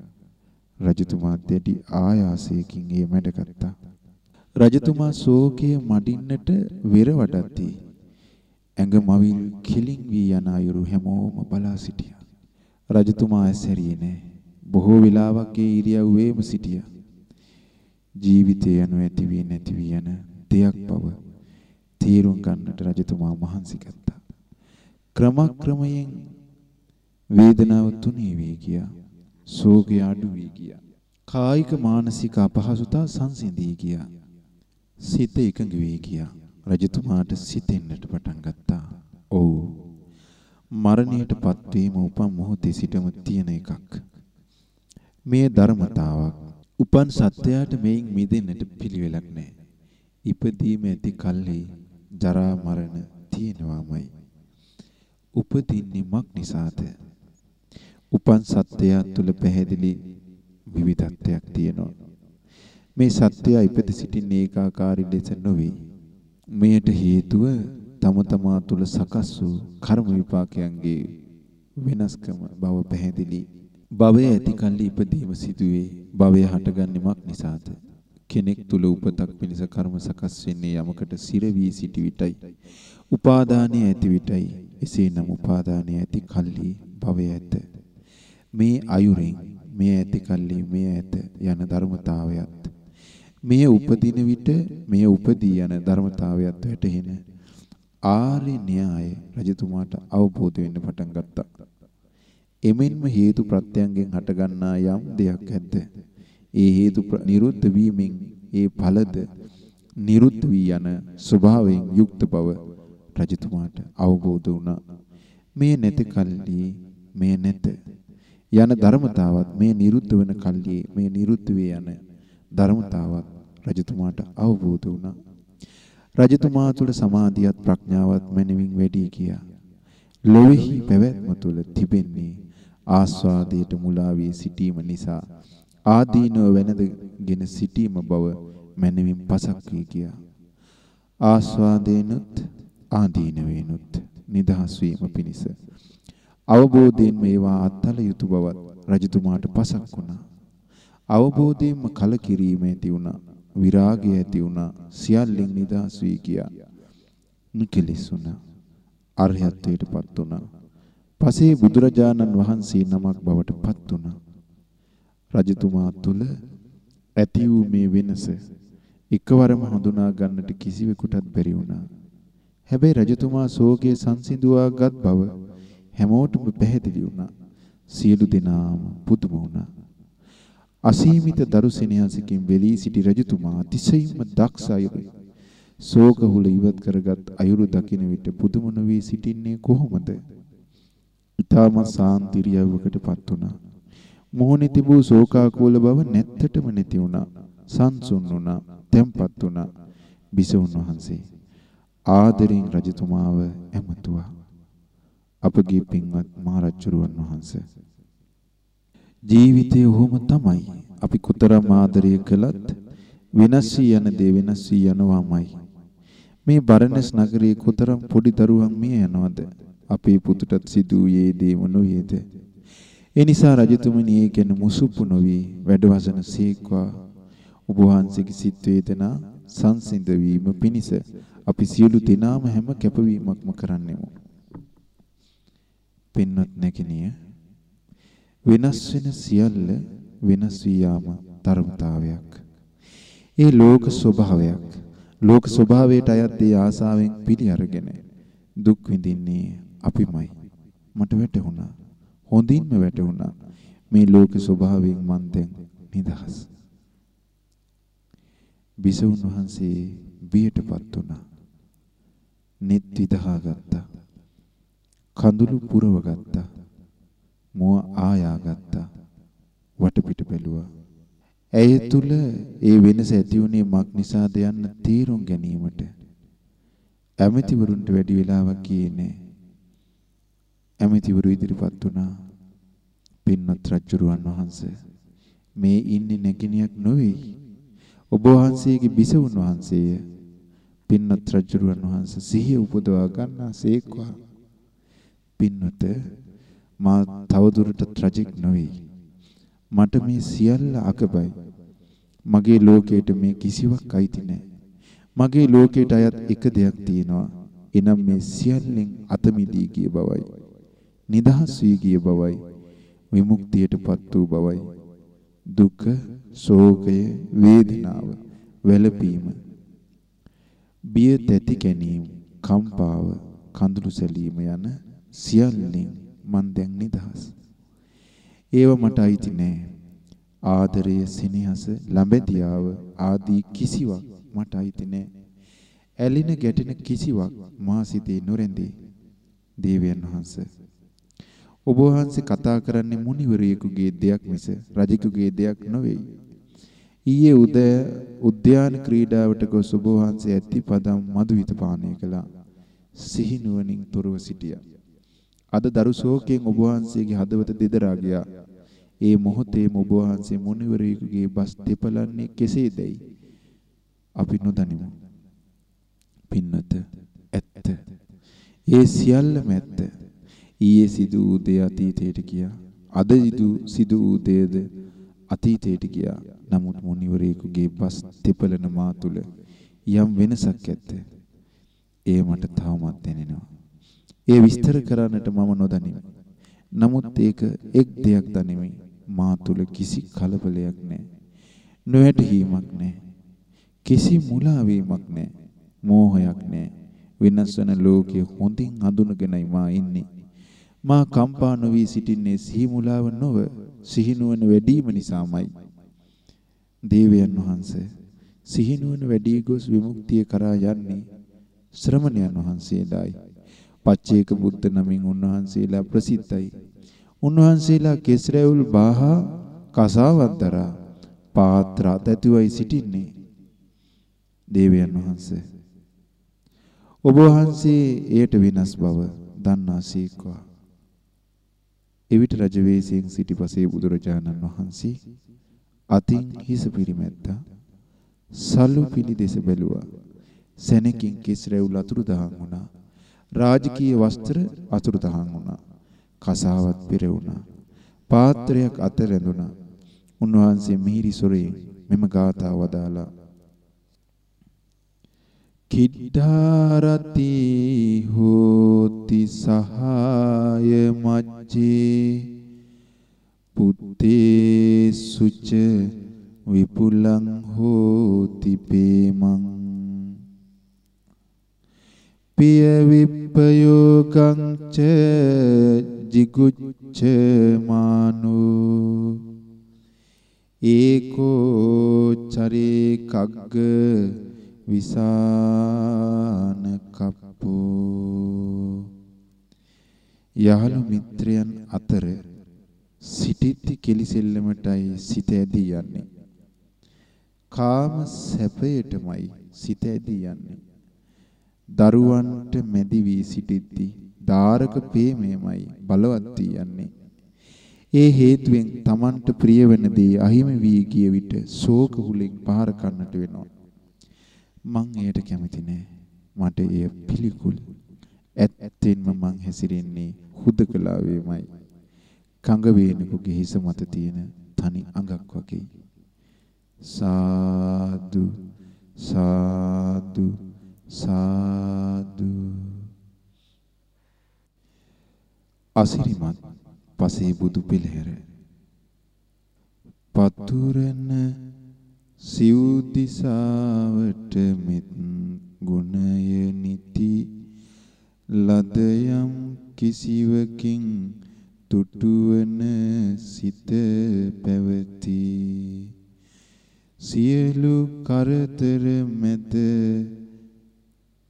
රජතුමා දෙඩි ආයාසයකින් එය මැඩගත්තා. රජතුමා ශෝකයේ මඩින්නට වෙර වඩද්දී ඇඟ මවිල් කිලින් වී යන අයුරු හැමෝම බලා සිටියා. රජතුමා ඇසැරියේ නෑ. බොහෝ වෙලාවක් ඒ ඉරියව්වේම සිටියා. ජීවිතය යනු ඇති වී නැති වී යන දෙයක් බව තීරුම් ගන්නට රජතුමා මහන්සි ගත්තා. ක්‍රමක්‍රමයෙන් වේදනාව තුනී වී ගියා. ශෝකය අඩු වී ගියා. කායික මානසික අපහසුතා සංසිඳී ගියා. සිත එකඟ වී ගියා. රජතුමාට සිතෙන්නට පටන් ගත්තා. ඔව්. මරණයටපත් වීම උපන් මොහොතේ සිටම තියෙන එකක්. මේ ධර්මතාවක් උපන් සත්‍යයට මේන් මිදෙන්නට පිළිවෙලක් නැහැ. ඉපදීම ඇති කල්හි ජරා මරණ තියෙනවාමයි. උපදින්නේ මක් නිසාද? උපන් සත්‍යය තුළ පැහැදිලි විවිධත්වයක් තියෙනවා. මේ සත්‍යය ඉපද සිටින ඒකාකාරී ලෙස නොවේ. මෙයට හේතුව තම තමා තුළ සකස් වූ කර්ම විපාකයන්ගේ වෙනස්කම බව පැහැදිලි. භවය ඇති කල්ලි ඉපදීම සිදුවේ. භවය හටගන්නේ මක් නිසාද? කෙනෙක් තුල උපතක් පිණිස කර්ම සකස් වෙන්නේ යමකට සිර වී සිටි විටයි. උපාදානය ඇති විටයි. එසේනම් උපාදානය ඇති කල්ලි භවය ඇත. මේ අයුරෙන් මේ ඇති කල්ලි මේ ඇත යන ධර්මතාවයත් මේ උපදින විට මේ උපදී යන ධර්මතාවයත් වැටහෙන ආර්ය න්‍යාය රජතුමාට අවබෝධ වෙන්න පටන් ගත්තා. එමෙන්ම හේතු ප්‍රත්‍යයෙන් හටගන්නා යම් දෙයක් ඇද්ද? ඒ හේතු නිරුද්ධ වීමෙන් ඒ ඵලද නිරුද්ධ වී යන ස්වභාවයෙන් යුක්ත බව රජතුමාට අවබෝධ වුණා. මේ නැති කල්ලි මේ නැත යන ධර්මතාවත් මේ නිරුද්ධ වෙන කල්හි මේ නිරුද්ධ වේ යන ධර්මතාවත් රජතුමාට අවබෝධ වුණා. රජතුමා තුළ සමාධියත් ප්‍රඥාවත් මැනවින් වැඩි ගියා. ලොවේහි පැවැත්ම තුළ තිබෙන්නේ ආස්වාදයට මුලා වී සිටීම නිසා ආදීනව වෙනදගෙන සිටීම බව මැනවින් පසක් වී ගියා. ආස්වාදේනුත් ආදීනවේනුත් නිදහස් වීම පිණිස අවබෝධයෙන් මේවා අත්හල යුතු බවත් රජතුමාට පසක් වුණා. අවබෝධයෙන්ම කලකිරීම ඇති වුණා. විරාගය ඇති වුණා. සියල්ලෙන් නිදහස් වී ගියා. නිකලෙස් වුණා. අරහත්ත්වයටපත් වුණා. පසේ බුදුරජාණන් වහන්සේ නමක් බවට පත් වුණා. රජතුමා තුල ඇති වූ මේ වෙනස එකවරම හඳුනා ගන්නට කිසිවෙකුටත් බැරි වුණා. හැබැයි රජතුමා සෝකයේ සංසිඳුවාගත් බව හැමෝටම පැහැදිලි වුණා. සියලු දෙනාම පුදුම වුණා. අසීමිත දරු සෙනෙහසකින් වෙලී සිටි රජතුමා අතිශයින්ම දක්ෂ අයුරුයි. ශෝකහුල ඉවත් කරගත් අයුරු දකින විට පුදුම නොවී සිටින්නේ කොහොමද? ඊටම සාන්තිරියවකටපත් වුණා. මොහොනේ තිබූ ශෝකාකූල බව නැත්තටම නැති වුණා. සංසුන් වුණා. තැම්පත් වුණා. බිසවුන් වහන්සේ ආදරෙන් රජතුමාව ඇමතුවා. අපගේ පින්වත් මහරජුරුවන් වහන්සේ ජීවිතය ඔහොම තමයි. අපි කොතරම් ආදරය කළත් වෙනස් වී යන දේ වෙනස් වී යනවාමයි. මේ බරණස් නගරයේ කොතරම් පොඩි දරුවන් මිය යනවද? අපේ පුතුටත් සිදු වූයේ දේම නොවේද? ඒ නිසා රජතුමනි ඒ ගැන මුසුප්පු නොවි වැඩවසන සීක්වා ඔබ වහන්සේගේ සිත් වේදනා සංසිඳ වීම පිණිස අපි සියලු දෙනාම හැම කැපවීමක්ම කරන්නෙමු. පින්වත් නැගිනිය වෙනස් වෙන සියල්ල වෙනස් වී යාම ධර්මතාවයක්. ඒ ලෝක ස්වභාවයක්. ලෝක ස්වභාවයට අයත් ඒ ආසාවෙන් පිළි අරගෙන දුක් විඳින්නේ අපිමයි. මට වැටහුණා. හොඳින්ම වැටහුණා. මේ ලෝක ස්වභාවයෙන් මන් දැන් නිදහස්. බිසවුන් වහන්සේ බියටපත් වුණා. net විදහා ගත්තා. කඳුළු පුරව ගත්තා. මුව ආයා ගත්තා. වටපිට බැලුවා. ඇය තුල ඒ වෙනස ඇති වුණේ මක් නිසාද යන්න තීරුම් ගැනීමට ඇමතිවරුන්ට වැඩි වෙලාවක් ගියේ නෑ. ඇමතිවරු ඉදිරිපත් වුණා. පින්වත් රජුරුවන් වහන්සේ මේ ඉන්නේ නැගිනියක් නොවේ. ඔබ වහන්සේගේ බිසවුන් වහන්සේය. පින්වත් රජුරුවන් වහන්සේ සිහිය උපදවා ගන්නා සේක්වා. පින්වත මා තවදුරටත් රජෙක් නොවේ. මට මේ සියල්ල අකබයි. මගේ ලෝකයට මේ කිසිවක් අයිති නැහැ. මගේ ලෝකයට අයත් එක දෙයක් තියෙනවා. එනම් මේ සියල්ලෙන් අත මිදී ගිය බවයි. නිදහස් වී ගිය බවයි. විමුක්තියටපත් වූ බවයි. දුක, ශෝකය, වේදනාව, වැළපීම, බිය තැති ගැනීම, කම්පාව, කඳුළු සැලීම යන සියල්ලෙන් මන් දැන් නිදහස්. ඒව මට අයිති නෑ. ආදරය, සෙනෙහස, ළඹදියාව ආදී කිසිවක් මට අයිති නෑ. ඇලින ගැටෙන කිසිවක් මා සිතේ නොරැඳේ. දේවයන් වහන්සේ ඔබ වහන්සේ කතා කරන්නේ මුනිවරයෙකුගේ දෙයක් මිස රජෙකුගේ දෙයක් නොවේ. ඊයේ උදය උද්‍යාන ක්‍රීඩාවට ගොස් ඔබ වහන්සේ ඇති පදම් මදු විත පානය කළා. සිහිනුවණින් තොරව සිටියා. අද දරු ශෝකයෙන් ඔබ වහන්සේගේ හදවත දෙදරා ගියා. ඒ මොහොතේම ඔබ වහන්සේ මුනිවරයෙකුගේ බස් දෙපලන්නේ කෙසේදයි අපි නොදනිමු. පින්නත ඇත්ත. ඒ සියල්ලම ඇත්ත. ඊයේ සිදු වූ දේ අතීතයට ගියා. අද සිදු වූ දේද අතීතයට ගියා. නමුත් මුනිවරයෙකුගේ බස් දෙපලන මා තුල යම් වෙනසක් ඇත්ත. ඒ මට තවමත් දැනෙනවා. ඒ විස්තර කරන්නට මම නොදනිමි. නමුත් ඒක එක් දෙයක් දනිමි. මා තුල කිසි කලබලයක් නැහැ. නොයැටීමක් නැහැ. කිසි මුලාවීමක් නැහැ. මෝහයක් නැහැ. වෙනස් වෙන ලෝකයේ හොඳින් හඳුනගෙනයි මා ඉන්නේ. මා කම්පා නොවි සිටින්නේ සිහි මුලාව නොව සිහිනුවන වැඩිම නිසාමයි. දේවයන් වහන්සේ සිහිනුවන වැඩි ගොස් විමුක්තිය කරා යන්නේ ශ්‍රමණයන් වහන්සේලායි. පච්චේක බුද්ධ නමින් උන්වහන්සේලා ප්‍රසිද්ධයි. උන්වහන්සේලා කෙස්රැවුල් බාහා කසාවක් දරා පාත්‍ර අතැතුවයි සිටින්නේ. දේවයන් වහන්සේ ඔබ වහන්සේ එයට වෙනස් බව දන්නාසීක්වා. එවිට රජ වේසයෙන් සිටිපසේ බුදුරජාණන් වහන්සේ අතින් හිස පිරිමැත්තා. සල්ලු පිළි දෙස බැලුවා. සෙනකින් කිස් රැවුල් අතුරුදහන් වුණා. රාජකීය වස්ත්‍ර අතුරුදහන් වුණා. කසාවත් පිරෙවුණා. පාත්‍රයක් අත රැඳුණා. උන්වහන්සේ මිහිරි සොරේ මෙම ගාථා වදාලා කිඩ්ඩාරති හෝති සහාය මජ්ජේ. පුත්තේ සුච විපුලං හෝති පේමං. පිය විප්පයෝගං ච jigucච මානෝ. ඒකෝ චරේ කග්ග විසාන කප්පෝ යහළු මිත්‍රයන් අතර සිටිති කෙලිසෙල්ලමටයි සිත ඇදී යන්නේ. කාම සැපයටමයි සිත ඇදී යන්නේ. දරුවන්ට මැදි වී සිටිද්දී ධාරක ප්‍රේමයමයි බලවත් වී යන්නේ. ඒ හේතුවෙන් Tamanට ප්‍රිය වෙන දේ අහිමි වී ගිය විට ශෝක හුලින් පහර කන්නට වෙනවා. මං එයට කැමති නෑ. මට එය පිළිකුල්. ඇත්තෙන්ම මං හැසිරෙන්නේ හුදකලාවේමයි. කඟ වේනෙකුගේ හිස මත තියෙන තනි අඟක් වගේ. සාදු සාදු සාදු අසිරිමත් පසේ බුදු පිළිහෙර පතුරන සිව් දිසාවට මෙත් ගුණය නිති. ලදයම් කිසිවකින් තුටුවන සිත පැවති. සියලු කරදර මැද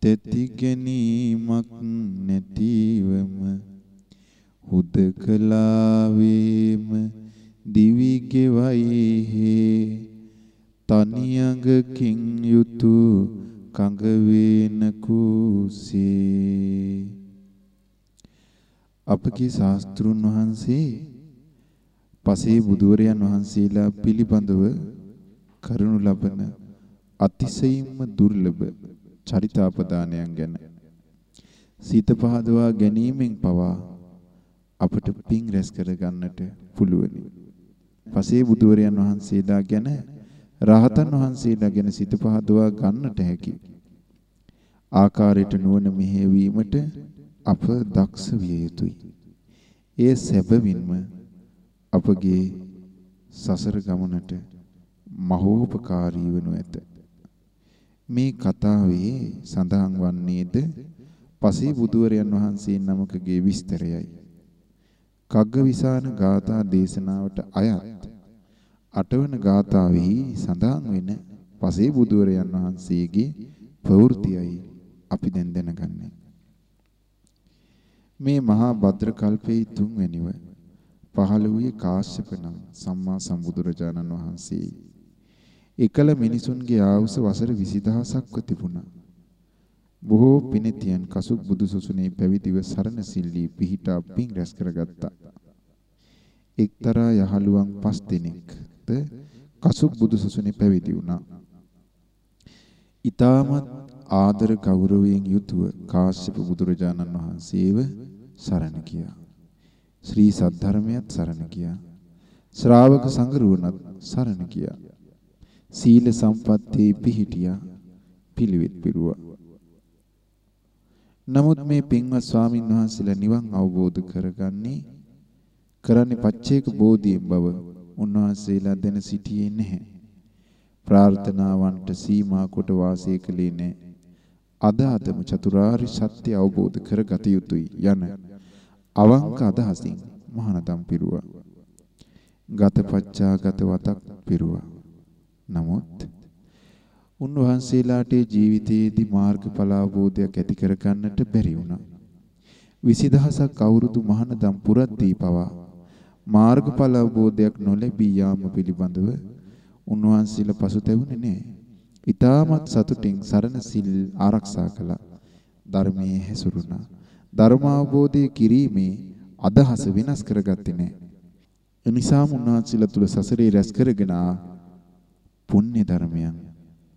තෙති ගැනීමක් නැතිවම හුදකලාවේම දිවි ගෙවයි හේ. තනියඟකින් යුතු කඟ වේන කුසේ අපගේ ශාස්ත්‍රුන් වහන්සේ පසේ බුදුරයන් වහන්සේලා පිළිබඳව කරුණු ලබන අතිශයින්ම දුර්ලභ චරිතාපදානයන් ගැන සීත පහදවා ගැනීමෙන් පවා අපට පිං රැස් කර ගන්නට පුළුවනි. පසේ බුදුරයන් වහන්සේලා ගැන රහතන් වහන්සේලා ගැන සිත පහදවා ගන්නට හැකි. ආකාරයට නුවණ මෙහෙවීමට අප දක්ෂ විය යුතුයි. ඒ සැබවින්ම අපගේ සසර ගමනට මහෝපකාරී වනු ඇත. මේ කතාවේ සඳහන් වන්නේද පසේ බුදුවරයන් වහන්සේ නමකගේ විස්තරයයි. කග්ගවිසාන ගාථා දේශනාවට අයත් අටවන ගාථාවෙහි සඳහන් වෙන පසේ බුදුරයන් වහන්සේගේ ප්‍රවෘතියයි අපි දැන් දැනගන්නේ. මේ මහා භද්‍ර කල්පයේ තුන්වැනිව පහළ වූයේ කාශ්‍යප නම් සම්මා සම්බුදුරජාණන් වහන්සේ. එකල මිනිසුන්ගේ ආයුෂ වසර 20000ක්ව තිබුණා. බොහෝ පිණිතියන් කසුක් බුදුසසුනේ පැවිදිව සරණ සිල්ලී පිහිටා පිං රැස් කරගත්තා. එක්තරා යහළුවන් පස් දෙනෙක් කසුප් බුදුසසුනේ පැවිදි වුණා. ඊටමත් ආදර ගෞරවයෙන් යුතුව කාශ්‍යප බුදුරජාණන් වහන්සේව සරණ ගියා. ශ්‍රී සද්ධර්මයත් සරණ ගියා. ශ්‍රාවක සංගරුවනත් සරණ ගියා. සීල සම්පත්තියේ පිහිටියා. පිළිවෙත් පිරුවා. නමුත් මේ පින්වත් ස්වාමින් වහන්සේලා නිවන් අවබෝධ කරගන්නේ කරන්නේ පච්චේක බෝධියෙන් බව උන්වහන්සේලා දැන සිටියේ නැහැ. ප්‍රාර්ථනාවන්ට සීමා කොට වාසය කළේ නැහැ. අද අදම චතුරාර්ය සත්‍ය අවබෝධ කරගත යුතුයි යන අවංක අදහසින් මහානදම් පිරුවා. ගතපච්චා ගත වතක් පිරුවා. නමුත් උන්වහන්සේලාට ජීවිතයේදී මාර්ගඵල අවබෝධයක් ඇති කරගන්නට බැරි වුණා. විසිදහසක් අවුරුදු මහානදම් පුරද්දී පවා මාර්ගඵල අවබෝධයක් නොලැබී යාම පිළිබඳව උන්වහන්සේලා පසුතැවුනේ නැහැ. ඊටමත් සතුටින් සරණ සිල් ආරක්ෂා කළා. ධර්මයේ හැසිරුණා. ධර්මාවබෝධය කිරීමේ අදහස වෙනස් කරගත්තේ නැහැ. එනිසාම උන්වහන්සේලා තුල සසරේ රැස් කරගෙන පුණ්‍ය ධර්මයන්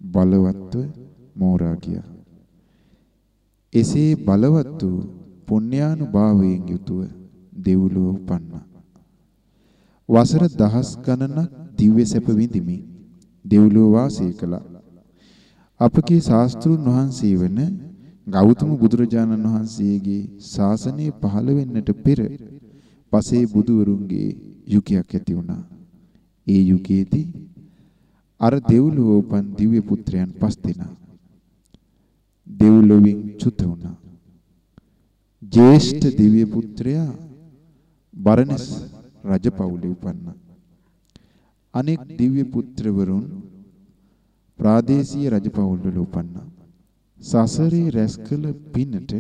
බලවත්ව මෝරා ගියා. එසේ බලවත් වූ පුණ්‍යානුභාවයෙන් යුතුව දෙව්ලොව උපන්නා. වසර දහස් ගණනක් දිව්‍ය සැප විඳිමින් දෙව්ලොව වාසය කළා. අපගේ ශාස්ත්‍රුන් වහන්සේ වන ගෞතම බුදුරජාණන් වහන්සේගේ ශාසනය පහළ වෙන්නට පෙර පසේ බුදුවරුන්ගේ යුගයක් ඇති වුණා. ඒ යුගයේදී අර දෙව්ලොව උපන් දිව්‍ය පුත්‍රයන් පස් දෙනා දෙව්ලොවින් චුත වුණා. ජේෂ්ඨ දිව්‍ය පුත්‍රයා බරණස් රජපෞලේ උපන්නා. අනෙක් දිව්‍ය පුත්‍රවරුන් ප්‍රාදේශීය රජපෞල්වල උපන්නා. සසරේ රැස්කල පිනට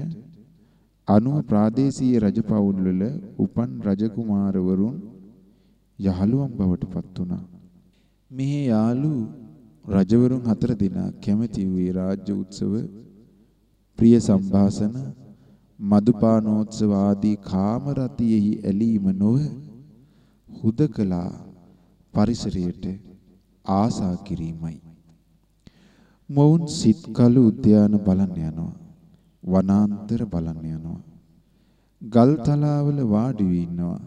අනුව ප්‍රාදේශීය රජපෞල්වල උපන් රජකුමාරවරුන් යහළුවන් බවට පත් වුණා. මෙහි යාළු රජවරුන් හතර දෙනා කැමැති වූ රාජ්‍ය උත්සව ප්‍රිය සම්භාසන මදුපානෝත්සව ආදී කාමරතියෙහි ඇලීම නොව හුදකලා පරිසරයට ආසා කිරීමයි. මොවුන් සිත් කළු උද්‍යාන බලන්න යනවා. වනාන්තර බලන්න යනවා. ගල් තලාවල වාඩි වී ඉන්නවා.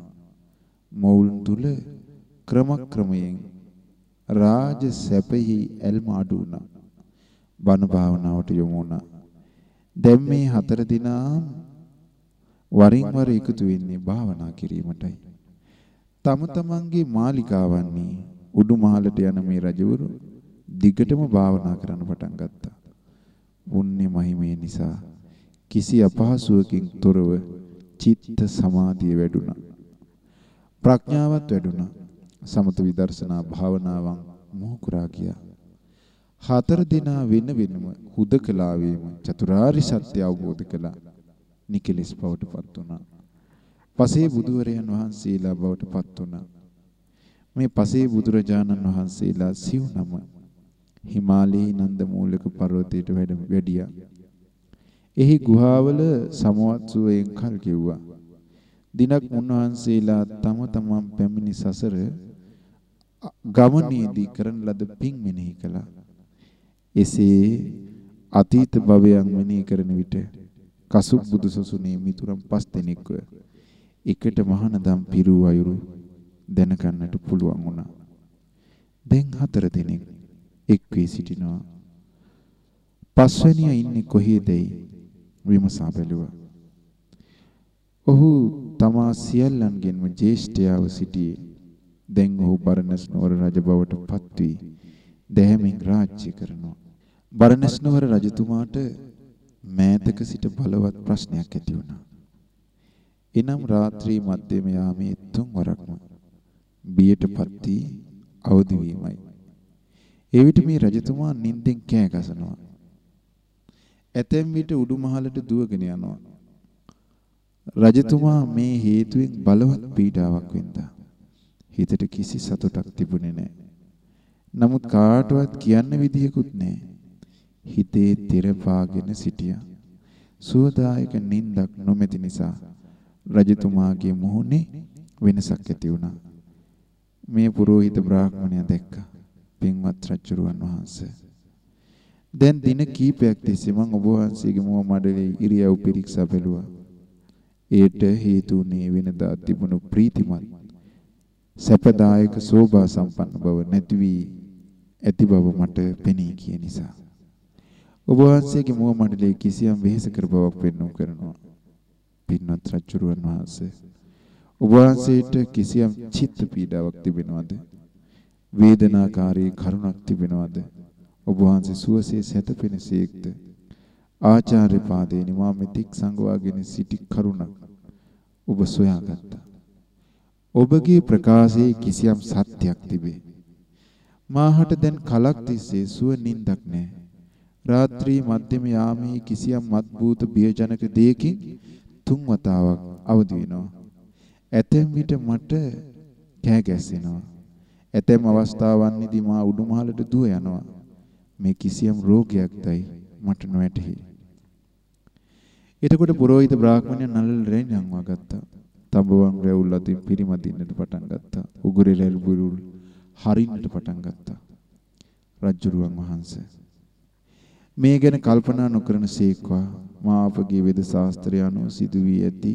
මොවුන් තුල ක්‍රමක්‍රමයෙන් රාජ සැපෙහි ඇල්ම අඩු වුණා. බණ භාවනාවට යොමු වුණා. දැන් මේ හතර දිනාම වරින් වර එකතු වෙන්නේ භාවනා කිරීමටයි. තම තමන්ගේ මාලිකාවන්හි උඩුමහලට යන මේ රජවරු දිගටම භාවනා කරන්න පටන් ගත්තා. පුණ්‍ය මහිමය නිසා කිසි අපහසුවකින් තොරව චිත්ත සමාධිය වැඩුණා. ප්‍රඥාවත් වැඩුණා. සමත විදර්ශනා භාවනාවන් මොහුකුරා ගියා. හතර දිනා වෙන වෙනම හුදකලාවේම චතුරාරි සත්‍ය අවබෝධ කළා. නිකලස් බවට පත් වුණා. පසේ බුදුවරයන් වහන්සේලා බවට පත් වුණා. මේ පසේ බුදුරජාණන් වහන්සේලා සිව් නම හිමාලයේ නන්ද මූලික පර්වතයට වැඩියා. එහි ගුහාවල සමවත් සුවයෙන් කල් කිව්වා. දිනක් මුන්වහන්සේලා තම තමන් පැමිණි සසර ගමනේදී කරන ලද පින් මෙනෙහි කළා. එසේ අතීත භවයන් මෙනෙහි කරන විට කසුබ් බුදු සසුනේ මිතුරන් පස් දෙනෙක්ව එකට මහානදම් පිරූ අයුරු දැනගන්නට පුළුවන් වුණා. දැන් හතර දෙනෙක් එක් වී සිටිනවා. පස්වැනියා ඉන්නේ කොහේදයි විමසා බැලුවා. ඔහු තමා සියල්ලන්ගෙන්ම ජේෂ්ඨයව සිටියේ. දැන් ඔහු බරණස් නුවර රජ බවට පත් වී දැහැමින් රාජ්‍ය කරනවා. බරණස් නුවර රජතුමාට මෑතක සිට බලවත් ප්‍රශ්නයක් ඇති වුණා. එනම් රාත්‍රී මධ්‍යම යාමේ තුන් වරක්ම බියටපත් වී අවදි වීමයි. එවිට මේ රජතුමා නිින්දෙන් කෑ ගසනවා. ඇතැම් විට උඩුමහලට දුවගෙන යනවා. රජතුමා මේ හේතුවෙන් බලවත් පීඩාවක් වින්දා. හිතට කිසි සතුටක් තිබුණේ නැහැ. නමුත් කාටවත් කියන්න විදියකුත් නැහැ. හිතේ තිරපාගෙන සිටියා. සුවදායක නිින්දක් නොමැති නිසා රජතුමාගේ මුහුණේ වෙනසක් ඇති වුණා. මේ පුරোহিত බ්‍රාහ්මණයා දැක්කා. පින්වත් රජුරුවන් වහන්සේ. දැන් දින කීපයක් තිස්සේ මම ඔබ වහන්සේගේ මුව මඩලේ ඉරියව් පිරික්සා බැලුවා. ඒට හේතුුනේ වෙනදා තිබුණු ප්‍රීතිමත් සැපදායක සෝභා සම්පන්න බව නැති වී ඇති බව මට පෙනී කිය නිසා. ඔබ වහන්සේගේ මුව මඩලේ කිසියම් වෙහෙස කර බවක් පෙන්වු කරනවා. පින්වත් රජුරුවන් වහන්සේ ඔබ වහන්සේට කිසියම් චිත්ත පීඩාවක් තිබෙනවද? වේදනාකාරී කරුණක් තිබෙනවද? ඔබ වහන්සේ සුවසේ සැතපෙනසේක්ද? ආචාර්ය පාදේ නිමා මෙතික් සංගවාගෙන සිටි කරුණක් ඔබ සොයාගත්තා. ඔබගේ ප්‍රකාශයේ කිසියම් සත්‍යයක් තිබේ. මාහට දැන් කලක් තිස්සේ සුව නින්දක් නැහැ. රාත්‍රී මධ්‍යම යාමේ කිසියම් මත්භූත බියජනක දෙයකින් තුන් වතාවක් අවදි වෙනවා. ඇතැම් විට මට කෑ ගැස්සෙනවා. ඇතැම් අවස්ථාවන්හිදී මා උඩුමහලට දුව යනවා. මේ කිසියම් රෝගයක්දයි මට නොඇටහි. එතකොට පුරোহিত බ්‍රාහ්මණයා නළල රැණියන් වගත්තා. තඹවන් රැවුල් අතින් පිරිමදින්නට පටන් ගත්තා. උගුරෙලල් බුරුල් හරින්නට පටන් ගත්තා. රජ්ජුරුවන් වහන්සේ මේ ගැන කල්පනා නොකරන සීක්වා මා අපගේ වෙද ශාස්ත්‍රය අනුව සිදු වී ඇති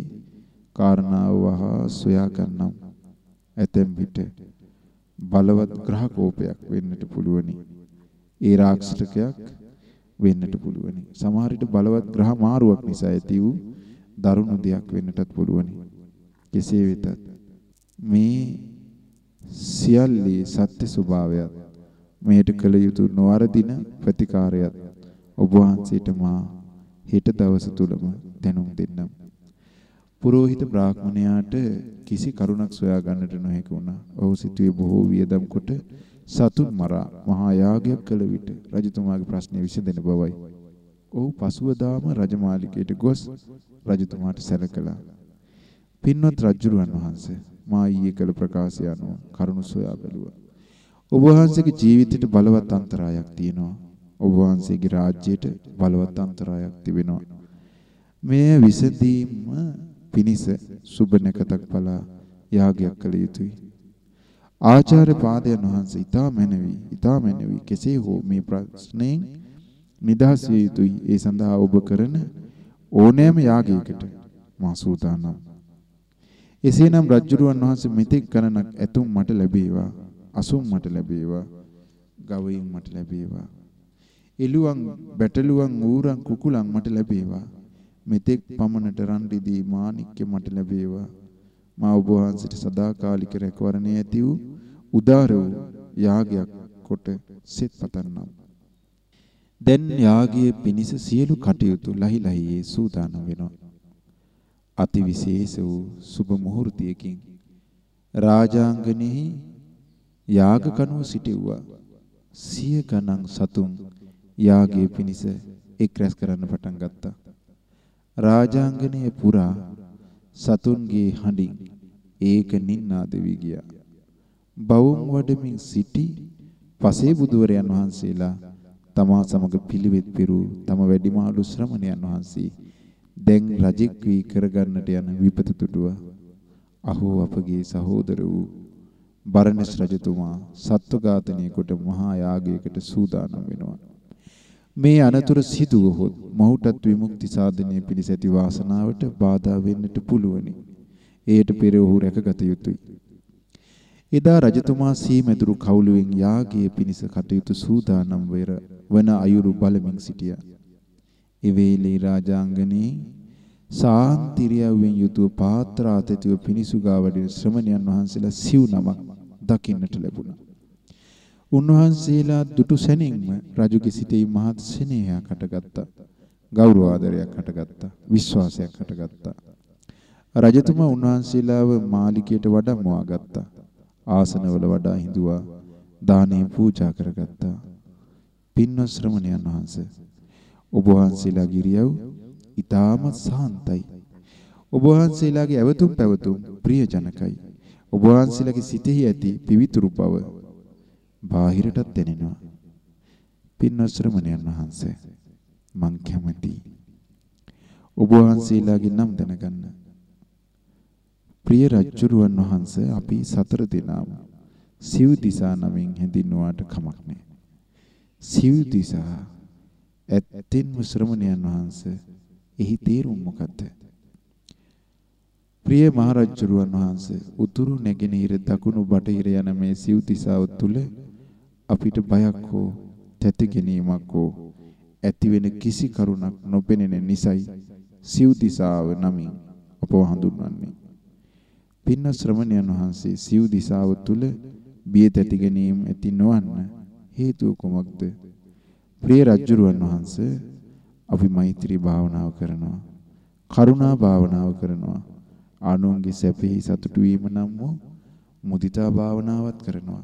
කාරණාව වහා සොයා ගන්නම්. ඇතැම් විට බලවත් ග්‍රහ කෝපයක් වෙන්නට පුළුවනි. ඒ රාක්ෂිතකයක් වෙන්නට පුළුවනි. සමහර විට බලවත් ග්‍රහ මාරුවක් නිසා ඇති වූ දරුණු දෙයක් වෙන්නටත් පුළුවනි. කෙසේ වෙතත් මේ සියල්ලේ සත්‍ය ස්වභාවයත් මෙයට කළ යුතු නොවරදින ප්‍රතිකාරයත් ඔබ වහන්සේට මා හෙට දවස තුලම දැනුම් දෙන්නම්. පුරোহিত බ්‍රාහ්මණයාට කිසි කරුණක් සොයා ගන්නට නොහැකි වුණා. ඔහු සිටුවේ බොහෝ වියදම් කොට සතුන් මරා මහා යාගයක් කළ විට රජතුමාගේ ප්‍රශ්නේ විසඳෙන බවයි. ඔහු පසුවදාම රජමාලිගයට ගොස් රජතුමාට සැලකලා. පින්වත් රජුරුවන් වහන්සේ මා ඊයේ කළ ප්‍රකාශය අනුව කරුණ සොයා බැලුවා. ඔබ වහන්සේගේ ජීවිතයට බලවත් අන්තරායක් තියෙනවා. ඔබ වහන්සේගේ රාජ්‍යයට බලවත් අන්තරායක් තිබෙනවා. මේ විසඳීම පිනිස සුබ නැකතක් පලා යාගයක් කළ යුතුය. ආචාර්ය පාදයන් වහන්සේ ඊතා මැනවි ඊතා මැනවි කෙසේ හෝ මේ ප්‍රශ්නයෙන් නිදහස් විය යුතුයි. ඒ සඳහා ඔබ කරන ඕනෑම යාගයකට මා සූදානම්. එසේනම් රජුරුවන් වහන්සේ මෙතෙක් ගණනක් ඇතුම් මට ලැබේවා. අසුම් මට ලැබේවා. ගවයින් මට ලැබේවා. එළුවන් බැටළුවන් ඌරන් කුකුලන් මට ලැබේවා. මෙතෙක් පමණට රන් රිදී මාණික්‍ය මට ලැබේවා. මා ඔබ වහන්සේට සදාකාලික රැකවරණය ඇති වූ උදාර වූ යාගයක් කොට සෙත් පතන්නම්. දැන් යාගයේ පිනිස සියලු කටයුතු ලහි ලහියේ සූදානම් වෙනවා. අති විශේෂ වූ සුබ මුහුර්තයකින් රාජාංගනෙහි යාග කනුව සිටුවා. සිය ගණන් සතුන් යාගයේ පිනිස එක් රැස් කරන්න පටන් ගත්තා. රාජාංගනයේ පුරා සතුන්ගේ හඬින් ඒක නින්නාද වී ගියා. බවුම් වඩමින් සිටි පසේ බුදුවරයන් වහන්සේලා තමා සමග පිළිවෙත් පිරූ තම වැඩිමාළු ශ්‍රමණයන් වහන්සේ දැන් රජෙක් වී කරගන්නට යන විපත තුඩුව අහෝ අපගේ සහෝදර වූ බරණස් රජතුමා සත්ව ඝාතනය කොට මහා යාගයකට සූදානම් වෙනවා මේ අනතුර සිදු වහොත් මොහුටත් විමුක්ති සාධනය පිණිස ඇති වාසනාවට බාධා වෙන්නට පුළුවනි. එයට පෙර ඔහු රැකගත යුතුය. එදා රජතුමා සීමැදුරු කවුළුවෙන් යාගයේ පිණිස කටයුතු සූදානම් වෙර වන අයුරු බලමින් සිටියා. එවේලේ රාජාංගනේ සාන්තිරියවෙන් යුතුව පාත්‍ර ආතතිව පිනිසුගා වඩින ශ්‍රමණයන් වහන්සේලා සිව් නමක් දකින්නට ලැබුණා. උන්වහන්සේලා දුටු සැනින්ම රජුගේ සිතේ මහත් ස්නේහයක් හටගත්තා. ගෞරව ආදරයක් හටගත්තා. විශ්වාසයක් හටගත්තා. රජතුමා උන්වහන්සේලාව මාලිකයට වඩම්මවා ගත්තා. ආසනවල වඩා හිඳුවා දානේ පූජා කරගත්තා. පින්වත් ශ්‍රමණයන් වහන්සේ ඔබ වහන්සේලාගේ ඉරියව් ඊටමත් සාන්තයි. ඔබ වහන්සේලාගේ ඇවතුම් පැවතුම් ප්‍රියජනකයි. ඔබ වහන්සේලාගේ සිතෙහි ඇති පිවිතුරු බව බාහිරටත් දැනෙනවා. පින්වත් ශ්‍රමණයන් වහන්සේ මං කැමතියි. ඔබ වහන්සේලාගේ නම් දැනගන්න. ප්‍රිය රජුරුවන් වහන්සේ අපි සතර දෙනාම සිව් දිසා නමින් හැඳින්වුවාට කමක් නැහැ. සිව් දිසා ඇත්තෙන්ම ශ්‍රමණයන් වහන්සේ එහි තේරුම මොකද්ද? ප්‍රිය මහරජුරුවන් වහන්සේ උතුරු නැගෙනහිර දකුණු බටහිර යන මේ සිව් දිසාව තුල අපිට බයක් හෝ තැති ගැනීමක් හෝ ඇති වෙන කිසි කරුණක් නොපෙනෙන නිසයි සිව් දිසාව නමින් අපව හඳුන්වන්නේ. පින්න ශ්‍රමණයන් වහන්සේ සිව් දිසාව තුල බිය තැති ගැනීම ඇති නොවන්න හේතුව කුමක්ද? ප්‍රිය රජුරුවන් වහන්සේ අපි මෛත්‍රී භාවනාව කරනවා. කරුණා භාවනාව කරනවා. ආනෝන්ගේ සැපෙහි සතුටු වීම නම් වූ මුදිතා භාවනාවත් කරනවා.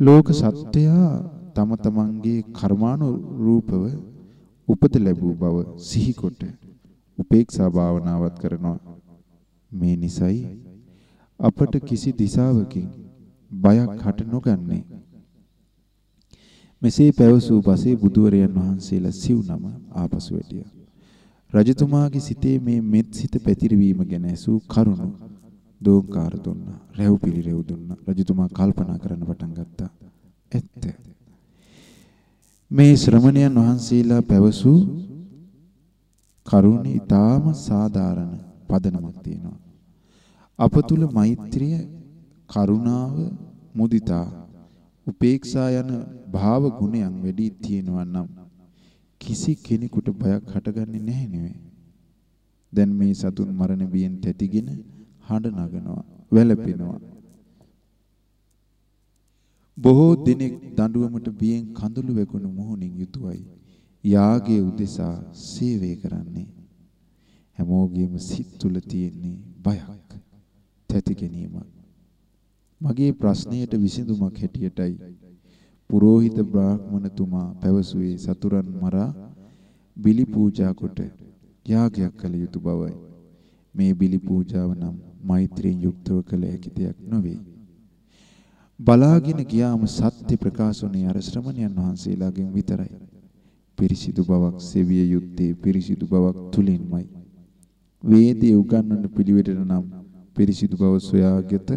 ලෝක සත්‍යයා තම තමන්ගේ කර්මානුරූපව උපත ලැබූ බව සිහිකොට උපේක්ෂා භාවනාවත් කරනවා. මේ නිසයි අපට කිසි දිශාවකින් බයක් හට නොගන්නේ. මෙසේ පැවසූ පසේ බුදුවරයන් වහන්සේලා සිව්නම ආපසු වැටියා. රජතුමාගේ සිතේ මේ මෙත් සිත පැතිරවීම ගැන ඇසූ කරුණු දෝංකාර දුන්නා. රැව් පිළිරෙව් දුන්නා. රජතුමා කල්පනා කරන්න පටන් ගත්තා. ඇත්ත. මේ ශ්‍රමණයන් වහන්සේලා පැවසූ කරුණ ඊටාම සාධාරණ පදනමක් තියෙනවා. අප තුල මෛත්‍රිය, කරුණාව, මුදිතා, උපේක්ෂා යන භාව ගුණයන් වැඩි තියෙනවා නම් කිසි කෙනෙකුට බයක් හටගන්නේ නැහැ නෙවෙයි. දැන් මේ සතුන් මරණ බියෙන් තැතිගෙන හඬ නගනවා, වැළපෙනවා. බොහෝ දිනෙක දඬුවමට බියෙන් කඳුළු වැගුණු මොහොනින් යුතුවයි. යාගයේ උදෙසා සේවය කරන්නේ. හැමෝගෙම සිත් තුළ තියෙන්නේ බයක්, තැති ගැනීමක්. මගේ ප්‍රශ්නයට විසඳුමක් හැටියටයි පුරෝහිත බ්‍රාහ්මණතුමා පැවසුවේ සතුරන් මරා බිලි පූජා කොට යාගයක් කළ යුතු බවයි. මේ බිලි පූජාව නම් මෛත්‍රියෙන් යුක්තව කළ හැකි දෙයක් නොවේ. බලාගෙන ගියාම සත්‍ය ප්‍රකාශුනේ අර ශ්‍රමණයන් වහන්සේලාගෙන් විතරයි. පිරිසිදු බවක් සෙවිය යුත්තේ පිරිසිදු බවක් තුලින්මයි. වේදේ උගන්වන පිළිවෙතට නම් පිරිසිදු බව සොයාගත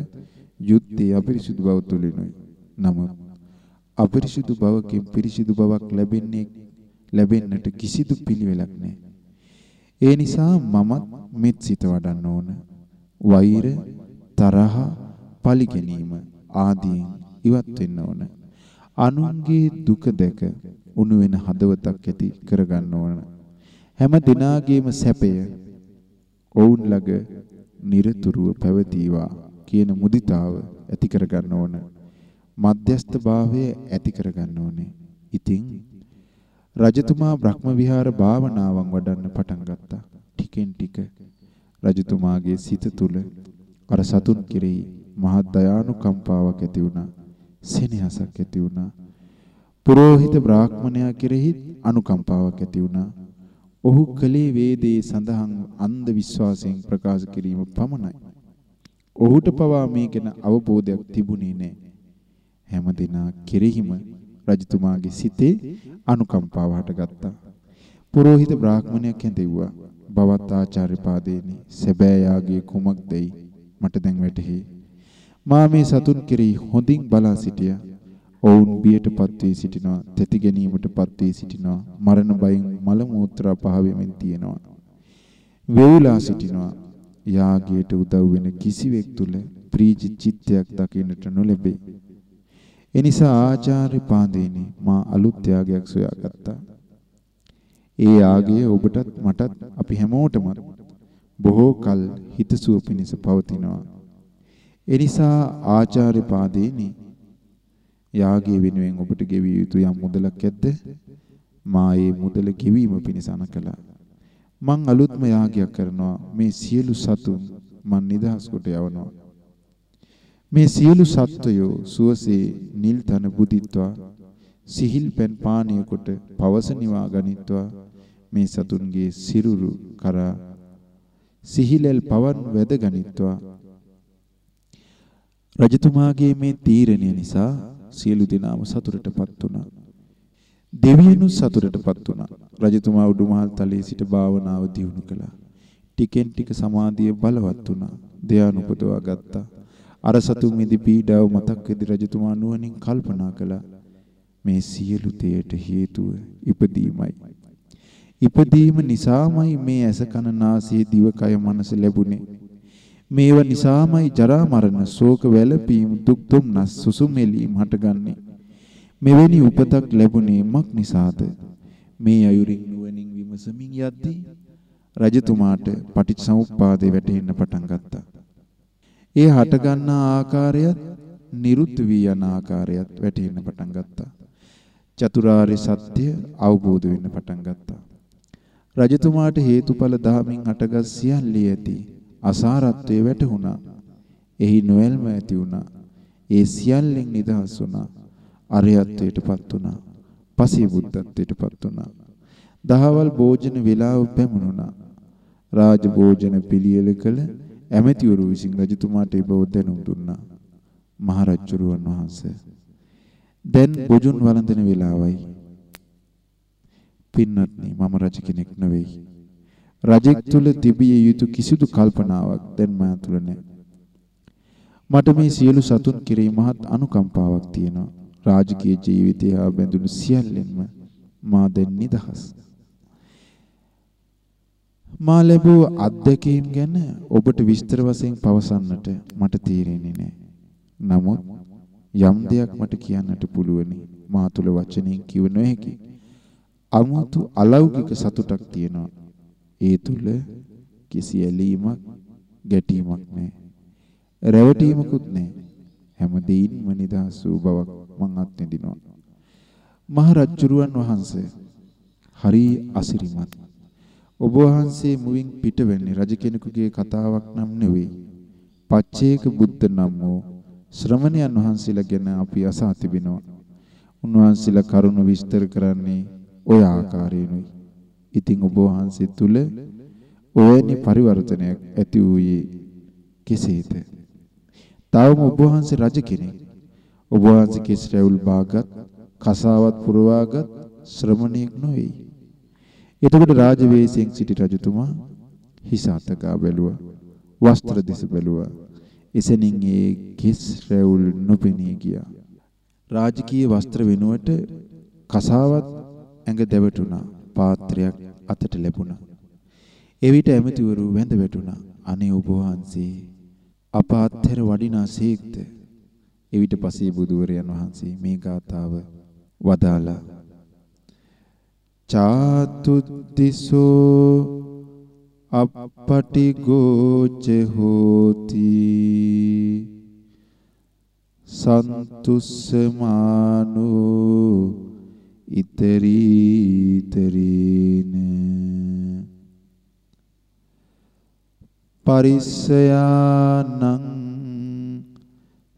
යුත්තේ අපිරිසිදු බව තුලිනුයි. නමුත් අපිරිසිදු බවකින් පිරිසිදු බවක් ලැබෙන්නේ ලැබෙන්නට කිසිදු පිළිවෙලක් නැහැ. ඒ නිසා මමත් මෙත් සිත වඩන්න ඕන. වෛර, තරහ, පලි ගැනීම ආදීන් ඉවත් වෙන්න ඕන. අනුන්ගේ දුක දැක උණු වෙන හදවතක් ඇති කරගන්න ඕන. හැම දිනාගේම සැපය ඔවුන් ළඟ নিরතුරුව පැවතීවා කියන මුදිතාව ඇති කරගන්න ඕන. මධ්‍යස්ත භාවය ඇති කරගන්න ඕනේ. ඉතින් රජතුමා බ්‍රහ්ම විහාර භාවනාවන් වඩන්න පටන් ගත්තා. ටිකෙන් ටික රජතුමාගේ සිත තුළ අර සතුන් කෙරෙහි මහත් දයානුකම්පාවක් ඇති වුණා. සෙනෙහසක් ඇති වුණා. පුරෝහිත බ්‍රාහ්මණයා කෙරෙහි අනුකම්පාවක් ඇති වුණා. ඔහු කලේ වේදේ සඳහන් අන්ධ විශ්වාසයෙන් ප්‍රකාශ කිරීම පමණයි. ඔහුට පවා මේ ගැන අවබෝධයක් තිබුණේ නැහැ. හැමදිනා කෙරෙහිම රජතුමාගේ සිතේ අනුකම්පාව හටගත්තා. පුරোহিত බ්‍රාහ්මණයෙක් හැඳෙව්වා. බවත් ආචාර්ය පාදේනි සැබෑ යාගේ කුමක්දයි මට දැන් වැටහි. මා මේ සතුන් කෙරෙහි හොඳින් බලා සිටියා. ඔවුන් බියටපත් වී සිටිනවා, තැති ගැනීමටපත් වී සිටිනවා, මරණ බයෙන් මල මූත්‍රා පහවෙමින් තියෙනවා. වේලා සිටිනවා. යාගයට උදව් වෙන කිසිවෙක් තුල ප්‍රීති චිත්තයක් දකින්නට නොලැබේ. එනිසා ආචාර්ය පාදේනි මා අලුත් ත්‍යාගයක් සොයාගත්තා. ඒ ආගය ඔබටත් මටත් අපි හැමෝටම බොහෝ කල හිතසුව පිණිස පවතිනවා. එනිසා ආචාර්ය පාදේනි යාගයේ වෙනුවෙන් ඔබට ගෙවිය යුතු යම් මුදලක් ඇද්ද? මා ඒ මුදල ගෙවීම පිණිස අනකලා. මං අලුත්ම යාගයක් කරනවා මේ සියලු සතුන් මං නිදහස් කොට යවනවා. මේ සියලු සත්වයෝ සුවසේ නිල් තන බුදිත්වා සිහිල් පෙන් පානීය කොට පවස නිවා ගනිත්වා මේ සතුන්ගේ සිරුරු කරා සිහිලෙල් පවන් වැද ගනිත්වා රජතුමාගේ මේ තීරණය නිසා සියලු දෙනාම සතුටටපත් වුණා. දෙවියනු සතුටටපත් වුණා. රජතුමා උඩුමහල් තලයේ සිට භාවනාව දියුණු කළා. ටිකෙන් ටික සමාධිය බලවත් වුණා. ධ්‍යාන උපදවා ගත්තා. අර සතුන් මිදි පීඩාව මතක් වෙදි රජතුමා නුවණින් කල්පනා කළා. මේ සියලු දෙයට හේතුව ඉපදීමයි. ඉපදීම නිසාමයි මේ ඇස කන නාසය දිවකය මනස ලැබුණේ. මේව නිසාමයි ජරා මරණ ශෝක වැළපීම් දුක් දුම්නස් සුසුමෙලීම් හටගන්නේ. මෙවැනි උපතක් ලැබුණේ මක් නිසාද? මේ අයුරින් නුවණින් විමසමින් යද්දී රජතුමාට පටිච්චසමුප්පාදේ වැටහෙන්න පටන් ගත්තා. ඒ හටගන්නා ආකාරයත් නිරුත් වී යන ආකාරයත් වැටහෙන්න පටන් ගත්තා. චතුරාර්ය සත්‍ය අවබෝධ වෙන්න පටන් ගත්තා. රජතුමාට හේතුඵල ධාමින් හටගත් සියල්ලේ ඇති අසාරත්වයේ වැටහුණා. එහි නොයල්ම ඇති වුණා. ඒ සියල්ලෙන් නිදහස් වුණා. අරියත්වයටපත් වුණා. පසේ බුද්ධත්වයටපත් වුණා. දහවල් භෝජන වේලාව පැමුණුණා. රාජ භෝජන පිළියෙල කළ ඇමතිවරු විසින් රජතුමාට ඒ බව දැනුම් දුන්නා. මහරජුරුවන් වහන්සේ දැන් බොජුන් වළඳන වෙලාවයි. පින්වත්නි මම රජ කෙනෙක් නෙවෙයි. රජෙක් තුල තිබිය යුතු කිසිදු කල්පනාවක් දැන් මා තුල නැහැ. මට මේ සියලු සතුන් කෙරෙහි මහත් අනුකම්පාවක් තියෙනවා. රාජකීය ජීවිතය හා බැඳුණු සියල්ලෙන්ම මා දැන් නිදහස්. මා ලැබූ අත්දැකීම් ගැන ඔබට විස්තර වශයෙන් පවසන්නට මට තීරෙන්නේ නැහැ. නමුත් යම් දෙයක් මට කියන්නට පුළුවනි. මා තුල වචනෙන් කිව නොහැකි. අමුතු අලෞකික සතුටක් තියෙනවා. ඒ තුල කිසි ඇලීමක් ගැටීමක් නැහැ. රැවටීමකුත් නැහැ. හැම දෙයින්ම නිදහස් වූ බවක් මං අත්විඳිනවා. මහරජුරුවන් වහන්සේ හරි අසිරිමත්. ඔබ වහන්සේ මුවින් පිට වෙන්නේ රජ කෙනෙකුගේ කතාවක් නම් නෙවෙයි. පච්චේක බුද්ධ නම් වූ ශ්‍රමණයන් වහන්සේලා ගැන අපි අසා තිබෙනවා. උන්වහන්සේලා කරුණ විස්තර කරන්නේ ඔය ආකාරයෙන්ුයි. ඉතින් ඔබ වහන්සේ තුල ඔවැනි පරිවර්තනයක් ඇති වූයේ කෙසේද? තවම ඔබ වහන්සේ රජ කෙනෙක්. ඔබ වහන්සේ කෙස් රැවුල් බාගත්, කසාවත් පුරවාගත් ශ්‍රමණයෙක් නොවේ. එතකොට රාජවේශයෙන් සිටි රජතුමා හිස අතගා බැලුවා. වස්ත්‍ර දෙස බැලුවා. එසෙනින් ඒ කෙස් රැවුල් නොපෙනී ගියා. රාජකීය වස්ත්‍ර වෙනුවට කසාවත් ඇඟ දැවටුණා. පාත්‍රයක් අතට ලැබුණා. එවිට ඇමතිවරු වැඳ වැටුණා. අනේ ඔබ වහන්සේ අප අත්හැර වඩිනාසේක්ද? එවිට පසේ බුදුවරයන් වහන්සේ මේ ගාථාව වදාලා චාතුද්දිසෝ අපපටි ගෝච හෝති සන්තුස්සමානෝ ඉතරීතරීන පරිස්සයානං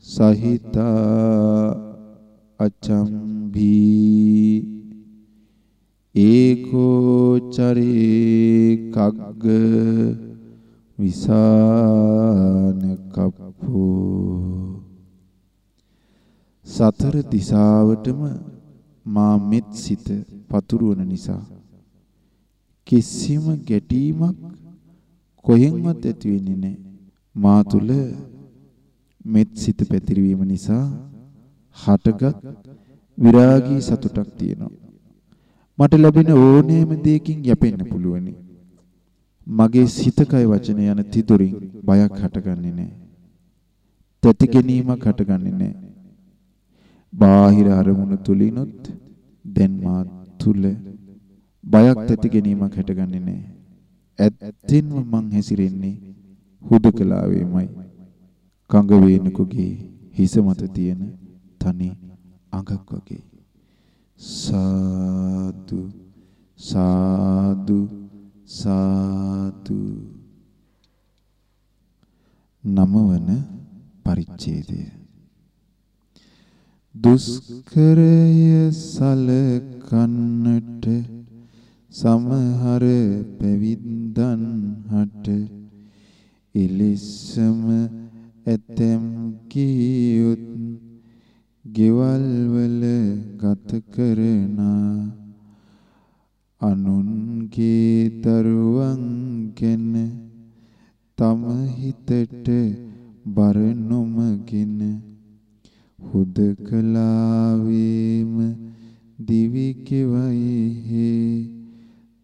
සහිතා අචම්භී. ඒකෝ චරේ කග්ග විසාන කප්පෝ. සතර දිසාවටම මා මෙත් සිත පතුරවන නිසා කිසිම ගැටීමක් කොහෙන්වත් ඇති වෙන්නේ නැහැ. මා තුල මෙත් සිත පැතිරවීම නිසා හටගත් විරාගී සතුටක් තියෙනවා. මට ලැබෙන ඕනෑම දෙයකින් යැපෙන්න පුළුවනි. මගේ සිත කය වචන යන තිදුරින් බයක් හටගන්නේ නැහැ. තැති ගැනීමක් හටගන්නේ නැහැ. බාහිර අරමුණු තුලිනුත් දැන් මා තුල බයක් තැති ගැනීමක් හටගන්නේ නැහැ. ඇත්තින්ම මං හැසිරෙන්නේ හුදකලාවේමයි. කඟ වේනකුගේ හිස මත තියෙන තනි අඟක් වගේ. සාදු සාදු සාදු නමවන පරිච්ඡේදය දුස්කරය සලකන්නට සමහර පැවිද්දන් හට ඉලිස්සම ඇතැම් කීයොත් ගෙවල් වල ගත කරන. අනුන්ගේ දරුවන් ගැන තම හිතට බර නොමගෙන හුදකලාවේම දිවි කෙවයි හේ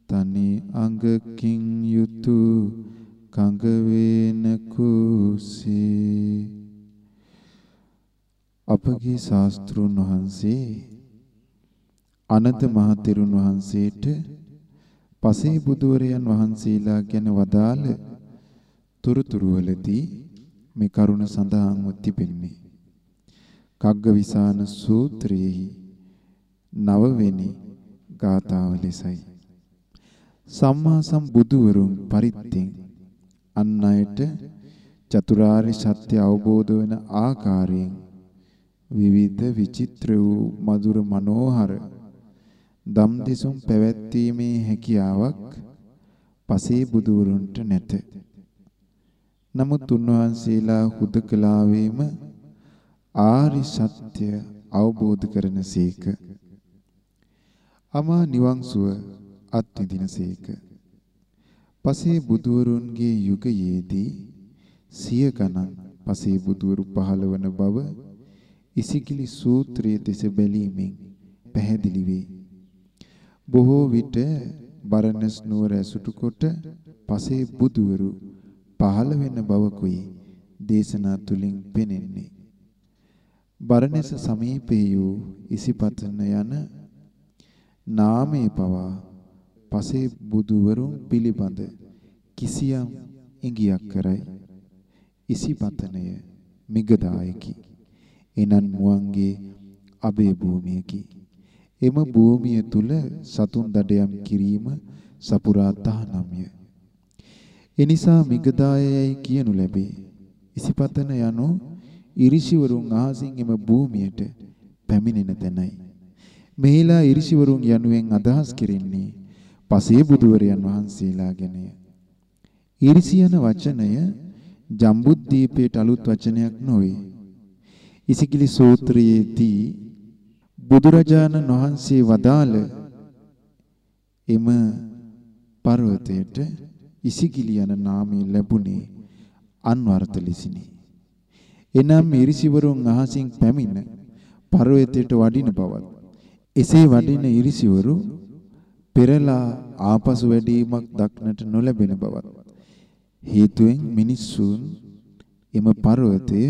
තනි අඟකින් යුතු කඟ වේන කුසේ. අපගේ ශාස්ත්‍රුන් වහන්සේ අනන්ත මහතෙරුන් වහන්සේට පසේ බුදුවරයන් වහන්සේලා ගැන වදාළ තුරුතුරුවලදී මේ කරුණ සඳහන්ව තිබෙන්නේ. කග්ගවිසාන සූත්‍රයේහි නවවෙනි ගාථාව ලෙසයි සම්මා සම්බුදුවරුන් පරිත්තෙන් අන් අයට චතුරාර්ය සත්‍ය අවබෝධ වෙන ආකාරයෙන් විවිධ විචිත්‍ර වූ මధుර මනෝහර දම් දෙසුම් පැවැත්වීමේ හැකියාවක් පසේ බුදුවරුන්ට නැත. නමුත් උන්වහන්සේලා හුදකලාවේම ආරි සත්‍ය අවබෝධ කරනසේක. අමා නිවන් සුව අත්විඳිනසේක. පසේ බුදුවරුන්ගේ යුගයේදී සිය ගණන් පසේ බුදුවරු පහළ වන බව ඉසිකිලි සූත්‍රයේ දෙස බැලීමෙන් පැහැදිලි වේ. බොහෝ විට බරණස් නුවර ඇසුරු කොට පසේ බුදුවරු පහළ වෙන බවකුයි දේශනා තුලින් පෙනෙන්නේ. බරණැස සමීපේ වූ ඉසිපතන යන නාමේ පවා පසේ බුදුවරුන් පිළිබඳ කිසියම් ඉඟියක් කරයි. ඉසිපතනය මිගදායකි. එනන් මුවන්ගේ අබේ භූමියකි. එම භූමිය තුල සතුන් දඩයම් කිරීම සපුරා තහනම්ය. එනිසා මිගදායයයි කියනු ලැබේ. ඉසිපතන යනු ඉරිසිවරුන් අහසින් එම භූමියට පැමිණෙන තැනයි. මෙහිලා ඉරිසිවරුන් යනුවෙන් අදහස් කෙරෙන්නේ පසේ බුදුවරයන් වහන්සේලා ගැනය. ඉරිසියන වචනය ජම්බුද්දීපේට අලුත් වචනයක් නොවේ. ඉසිකිලි සූත්‍රයේදී බුදුරජාණන් වහන්සේ වදාළ එම පර්වතයට ඉසිකිලි යන නාමය ලැබුණේ අන්වර්ථ ලෙසිනි. එනම් ඉරිසිවරුන් අහසින් පැමිණ පර්වතයට වඩින බවත්. එසේ වඩින ඉරිසිවරු පෙරලා ආපසු වැඩීමක් දක්නට නොලැබෙන බවත්. හේතුවෙන් මිනිස්සුන් එම පර්වතය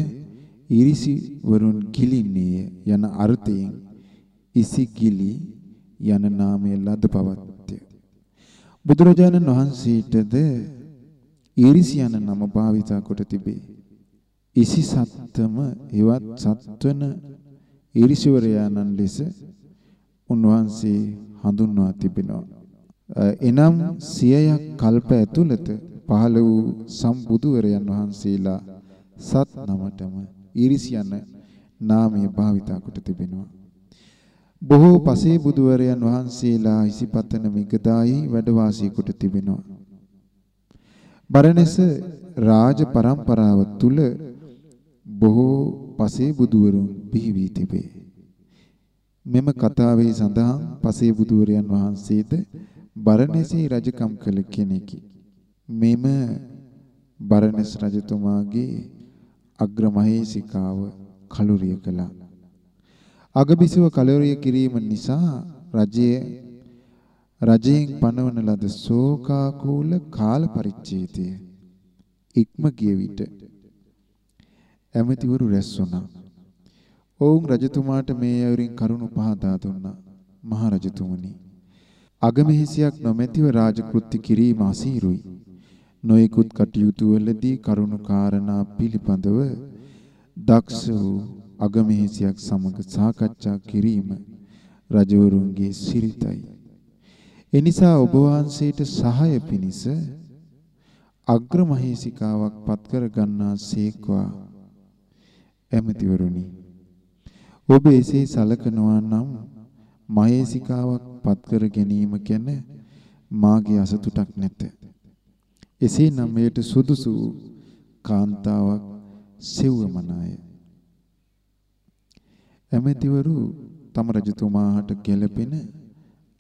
ඉරිසිවරුන් කිලින්නේ යන අර්ථයෙන් ඉසිගිලි යන නාමය ලද බවත්ය බුදුරජාණන් වහන්සේටද ඉරිසි යන නම භාවිතා කොට තිබේ. ඉසි සත්තම එවත් සත්වන ඊරිසිවරයාණන් ලෙස උන්වහන්සේ හඳුන්වා තිබෙනවා. එනම් සියයක් කල්ප ඇතුළත පහළ වූ සම්බුදුවරයන් වහන්සේලා සත් නමටම ඊරිසියන නාමය භාවිතා කොට තිබෙනවා. බොහෝ පසේ බුදුවරයන් වහන්සේලා ඉසිපතන මිගදායි වැඩ වාසී කොට තිබෙනවා. බරණැස රාජ පරම්පරාව තුල බොහෝ පසේ බුදුවරුන් බිහි වී තිබේ. මෙම කතාවේ සඳහන් පසේ බුදුවරයන් වහන්සේද බරණැසී රජකම් කළ කෙනෙකි. මෙම බරණැස් රජතුමාගේ අග්‍රමහේසිකාව කලුරිය කළා. අගබිසව කලුරිය කිරීම නිසා රජයේ රජයෙන් පනවන ලද ශෝකාකූල කාල පරිච්ඡේදය ඉක්ම ගිය විට ඇමතිවරු රැස් වුණා. ඔවුන් රජතුමාට මේ අයුරින් කරුණු පහදා දුන්නා. මහ රජතුමනි අගමෙහිසියක් නොමැතිව රාජකෘත්‍ය කිරීම අසීරුයි. නොයෙකුත් කටයුතු වලදී කරුණු කාරණා පිළිබඳව දක්ෂ වූ අගමෙහිසියක් සමග සාකච්ඡා කිරීම රජවරුන්ගේ සිරිතයි. එනිසා ඔබ වහන්සේට සහාය පිණිස අග්‍රමහේසිකාවක් පත් කර ගන්නා සේක්වා ඇමතිවරුනි ඔබ එසේ සලකනවා නම් මහේසිකාවක් පත් කර ගැනීම ගැන මාගේ අසතුටක් නැත. එසේ නම් එයට සුදුසු කාන්තාවක් සෙව්වමනාය. ඇමතිවරු තම රජතුමාට ගැළපෙන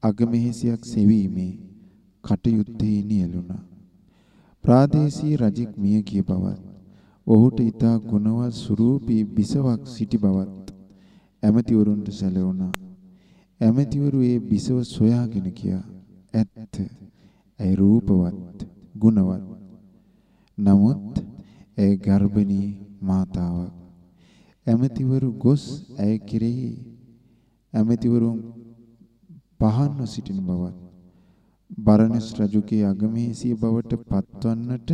අගමෙහිසියක් සෙවීමේ කටයුත්තේ නියලුණා. ප්‍රාදේශීය රජෙක් මිය ගිය බවත් ඔහුට ඊතා ගුණවත් ස්වරූපී බිසවක් සිටි බවත් ඇමතිවරුන්ට සැලවුණා. ඇමතිවරු ඒ බිසව සොයාගෙන ගියා. ඇත්ත. ඒ රූපවත්, ගුණවත්. නමුත් ඒ ගර්භණී මාතාවක්. ඇමතිවරු ගොස් ඇය කෙරෙහි ඇමතිවරුන් පහන්ව සිටින බවත් බරණස් රජුගේ අගමේසිය බවට පත්වන්නට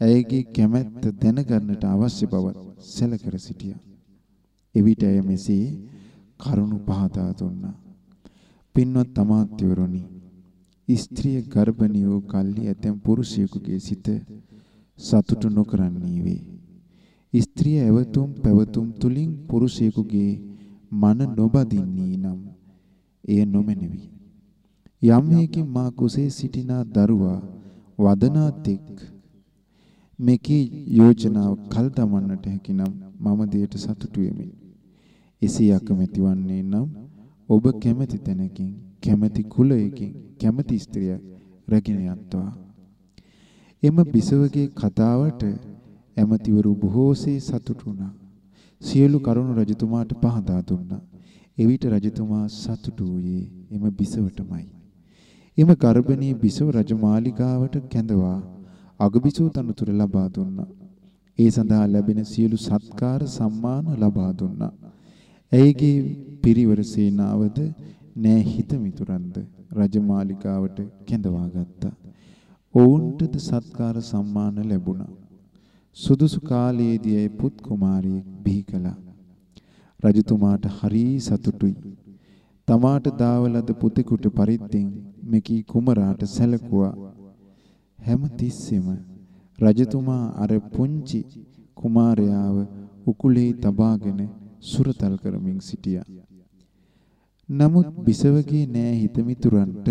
ඇයගේ කැමැත්ත දැනගන්නට අවශ්‍ය බව සැලකර සිටියා. එවිට ඇය මෙසේ කරුණු පහදා දුන්නා. පින්වත් අමාත්‍යවරුනි, ස්ත්‍රිය ගර්භණී වූ කල්හි ඇතැම් පුරුෂයෙකුගේ සිත සතුටු නොකරන්නී වේ. ස්ත්‍රිය ඇවතුම් පැවතුම් තුලින් පුරුෂයෙකුගේ මන නොබදින්නී නම් එය නොමැනවි. යම් හේකින් මා කුසේ සිටිනා දරුවා වදනාත් එක් මේකේ යෝජනාව කල් දමන්නට හැකිනම් මම දෙයට සතුටු වෙමි. එසේ අකමැති වන්නේ නම් ඔබ කැමැති තැනකින් කැමැති කුලයකින් කැමැති ස්ත්‍රියක් රැගෙන යත්වා. එම බිසවගේ කතාවට ඇමතිවරු බොහෝසේ සතුටු වුණා. සියලු කරුණු රජතුමාට පහදා දුන්නා. එවිට රජතුමා සතුටු වූයේ එම බිසවටමයි. එම ගර්භණී බිසව රජමාලිගාවට කැඳවා අගබිසෝ තනතුර ලබා දුන්නා. ඒ සඳහා ලැබෙන සියලු සත්කාර සම්මාන ලබා දුන්නා. ඇයගේ පිරිවර සේනාවද නෑ හිත මිතුරන්ද රජමාලිගාවට කැඳවා ගත්තා. ඔවුන්ටද සත්කාර සම්මාන ලැබුණා. සුදුසු කාලයේදී ඒ පුත් කුමාරියෙක් බිහි කළා. රජතුමාට හරි සතුටුයි. තමාට දාවලද පුතෙකුට පරිද්දෙන් මෙකී කුමරාට සැලකුවා. හැම තිස්සෙම රජතුමා අර පුංචි කුමාරයාව උකුලේ තබාගෙන සුරතල් කරමින් සිටියා. නමුත් බිසවගේ නෑ හිතමිතුරන්ට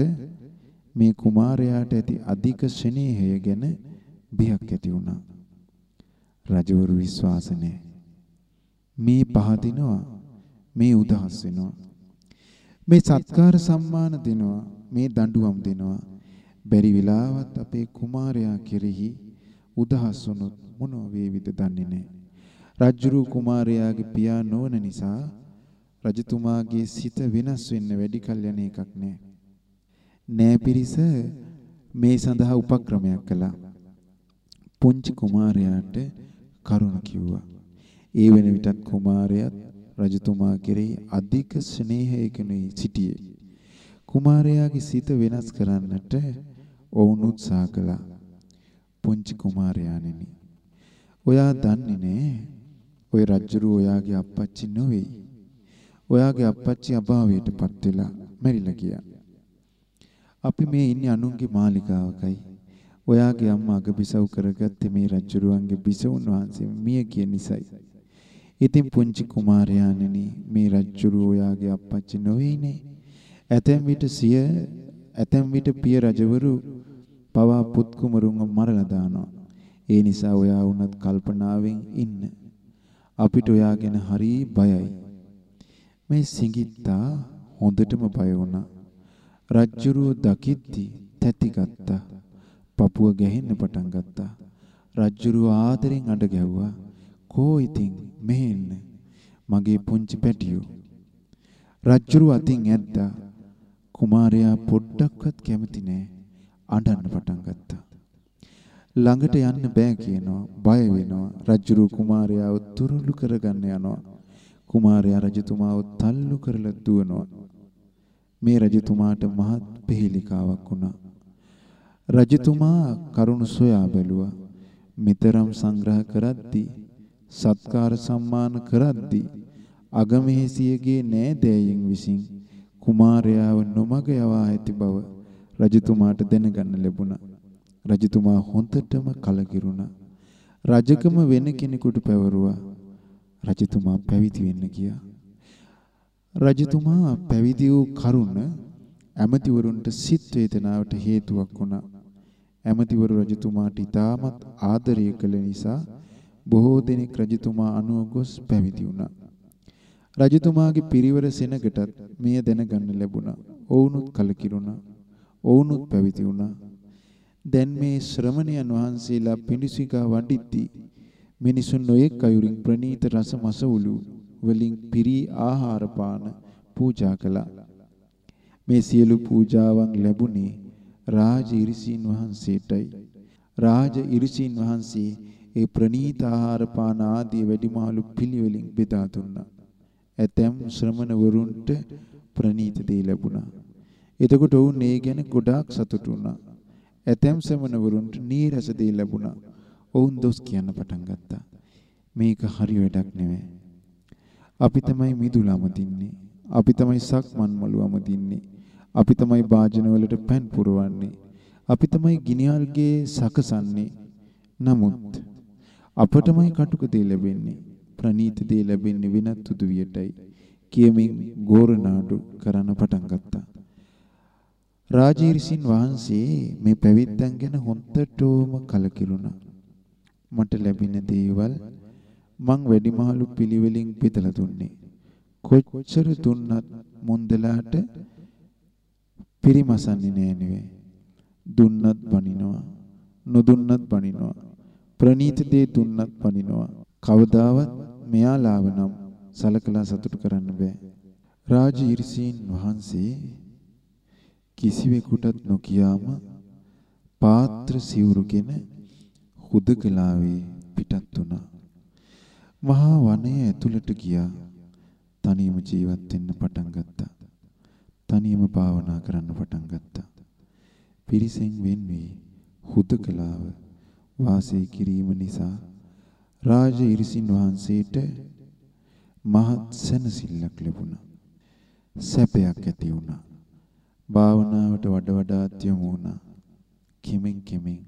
මේ කුමාරයාට ඇති අධික ස්නේහය ගැන බියක් ඇති වුණා. රජවරු විශ්වාස මේ පහදිනවා මේ උදහස් වෙනවා. මේ සත්කාර සම්මාන දෙනවා මේ දඬුවම් දෙනවා. බැරි වෙලාවත් අපේ කුමාරයා කෙරෙහි උදහස් වුණොත් මොනව වේවිද දන්නේ නැහැ. රජ්ජුරු කුමාරයාගේ පියා නොවන නිසා රජතුමාගේ සිත වෙනස් වෙන්න වැඩි කල් යන එකක් නෑ. නෑ පිරිස මේ සඳහා උපක්‍රමයක් කළා. පුංචි කුමාරයාට කරුණ කිව්වා. ඒ වෙන විටත් කුමාරයාත් රජතුමා කෙරෙහි අධික ස්නේහයකින් සිටියේ. කුමාරයාගේ සිත වෙනස් කරන්නට ඔවුන් උත්සාහ කළා. පුංචි කුමාරයාණෙනි. ඔයා දන්නේ නෑ ඔය රජුරු ඔයාගේ අප්පච්චි නෙවෙයි. ඔයාගේ අප්පච්චි අභාවයටපත් වෙලා මැරිලා ගියා. අපි මේ ඉන්නේ අනුන්ගේ මාලිගාවකයි. ඔයාගේ අම්මා අගබිසව් කරගත්තේ මේ රජුරුවන්ගේ බිසවුන් වහන්සේ මිය ගිය නිසායි. ඉතින් පුංචි කුමාරයාණෙනි මේ රජුරු ඔයාගේ අප්පච්චි නොවේනේ. ඇතැම් විට සිය ඇතැම් විට පිය රජවරු පවා පුත් කුමරුන්ව මරලා දානවා. ඒ නිසා ඔයා වුණත් කල්පනාවෙන් ඉන්න. අපිට ඔයා ගැන හරි බයයි. මේ සිඟිත්තා හොඳටම බය වුණා. රජ්ජුරුව දකිද්දි තැතිගත්තා. පපුව ගැහෙන්න පටන් ගත්තා. රජ්ජුරුව ආදරෙන් අඬ ගැව්වා. කෝ ඉතින් මෙහෙන්න මගේ පුංචි පැටියෝ. රජ්ජුරුව අතින් ඇද්දා. කුමාරයා පොඩ්ඩක්වත් කැමති නෑ. අඬන්න පටන් ගත්තා. ළඟට යන්න බෑ කියනවා බය වෙනවා රජ්ජුරුව කුමාරයාව තුරුළු කරගන්න යනවා කුමාරයා රජතුමාව තල්ලු කරලා දුවනවා. මේ රජතුමාට මහත් පිළිකාවක් වුණා. රජතුමා කරුණ සොයා බැලුවා. මිතරම් සංග්‍රහ කරද්දී සත්කාර සම්මාන කරද්දී අගමහේසියගේ නෑදෑයින් විසින් කුමාරයාව නොමග යවා ඇති බව රජතුමාට දැනගන්න ලැබුණා. රජතුමා හොඳටම කලකිරුණා. රජකම වෙන කෙනෙකුට පැවරුවා. රජතුමා පැවිදි වෙන්න ගියා. රජතුමා පැවිදි වූ කරුණ ඇමතිවරුන්ට සිත් වේදනාවට හේතුවක් වුණා. ඇමතිවරු රජතුමාට ඉතාමත් ආදරය කළ නිසා බොහෝ දෙනෙක් රජතුමා අනුව ගොස් පැවිදි වුණා. රජතුමාගේ පිරිවර සෙනගටත් මෙය දැනගන්න ලැබුණා. ඔවුනුත් කලකිරුණා. ඔවුනුත් පැවිදි වුණා. දැන් මේ ශ්‍රමණයන් වහන්සේලා පිඬුසිඟා වඩිද්දී මිනිසුන් නොයෙක් අයුරින් ප්‍රනීත රස මසවුලු වලින් පිරී ආහාර පාන පූජා කළා. මේ සියලු පූජාවන් ලැබුණේ රාජ ඉරිසීන් වහන්සේටයි. රාජ ඉරිසීන් වහන්සේ ඒ ප්‍රනීත ආහාර පාන ආදී වැඩිමහලු පිළිවෙලින් බෙදා දුන්නා. ඇතැම් ශ්‍රමණ වරුන්ට ප්‍රනීත දේ ලැබුණා. එතකොට ඔවුන් ඒ ගැන ගොඩාක් සතුටු වුණා. ඇතැම් ශ්‍රමණ වරුන්ට නීරස දේ ලැබුණා. ඔවුන් දොස් කියන්න පටන් ගත්තා. මේක හරි වැඩක් නෙවෙයි. අපි තමයි මිදුලම දින්නේ. අපි තමයි සක්මන් මළුවම දින්නේ. අපි තමයි වාජන වලට පෑන් පුරවන්නේ. අපි තමයි ගිනියල්ගේ සකසන්නේ. නමුත් අපටමයි කටුක දේ ලැබෙන්නේ. ප්‍රනීත දේ ලැබෙන්නේ වෙනත් උදුවියටයි. කියමින් ගෝරනාඩු කරන්න පටන් ගත්තා. රාජීරිසින් වහන්සේ මේ පැවිද්දන් ගැන හොන්තටම කලකිරුණා. මට ලැබෙන දේවල් මං වැඩිමහලු පිළිවෙලින් බෙදලා දුන්නේ. කොච්චර දුන්නත් මුන්දලාට පිරිමසන්නේ නෑ නෙවෙයි. දුන්නත් බනිනවා. නොදුන්නත් බනිනවා. ප්‍රනීත දේ දුන්නත් බනිනවා. කවදාවත් මෙයාලාව නම් සලකලා සතුටු කරන්න බෑ. රාජ ඊර්ෂීන් වහන්සේ කිසිවෙකුටත් නොකියාම පාත්‍ර සිවුරුගෙන හුදකලාවේ පිටත් වුණා. මහා වනයේ ඇතුළට ගියා. තනියම ජීවත් වෙන්න පටන් ගත්තා. තනියම භාවනා කරන්න පටන් ගත්තා. පිරිසෙන් වෙන් වී හුදකලාව වාසය කිරීම නිසා රාජ ඉරිසින් වහන්සේට මහත් සැනසෙල්ලක් ලැබුණා. සැපයක් ඇති වුණා. භාවනාවට වඩ වඩාත් යොමු වුණා. කෙමෙන් කෙමෙන්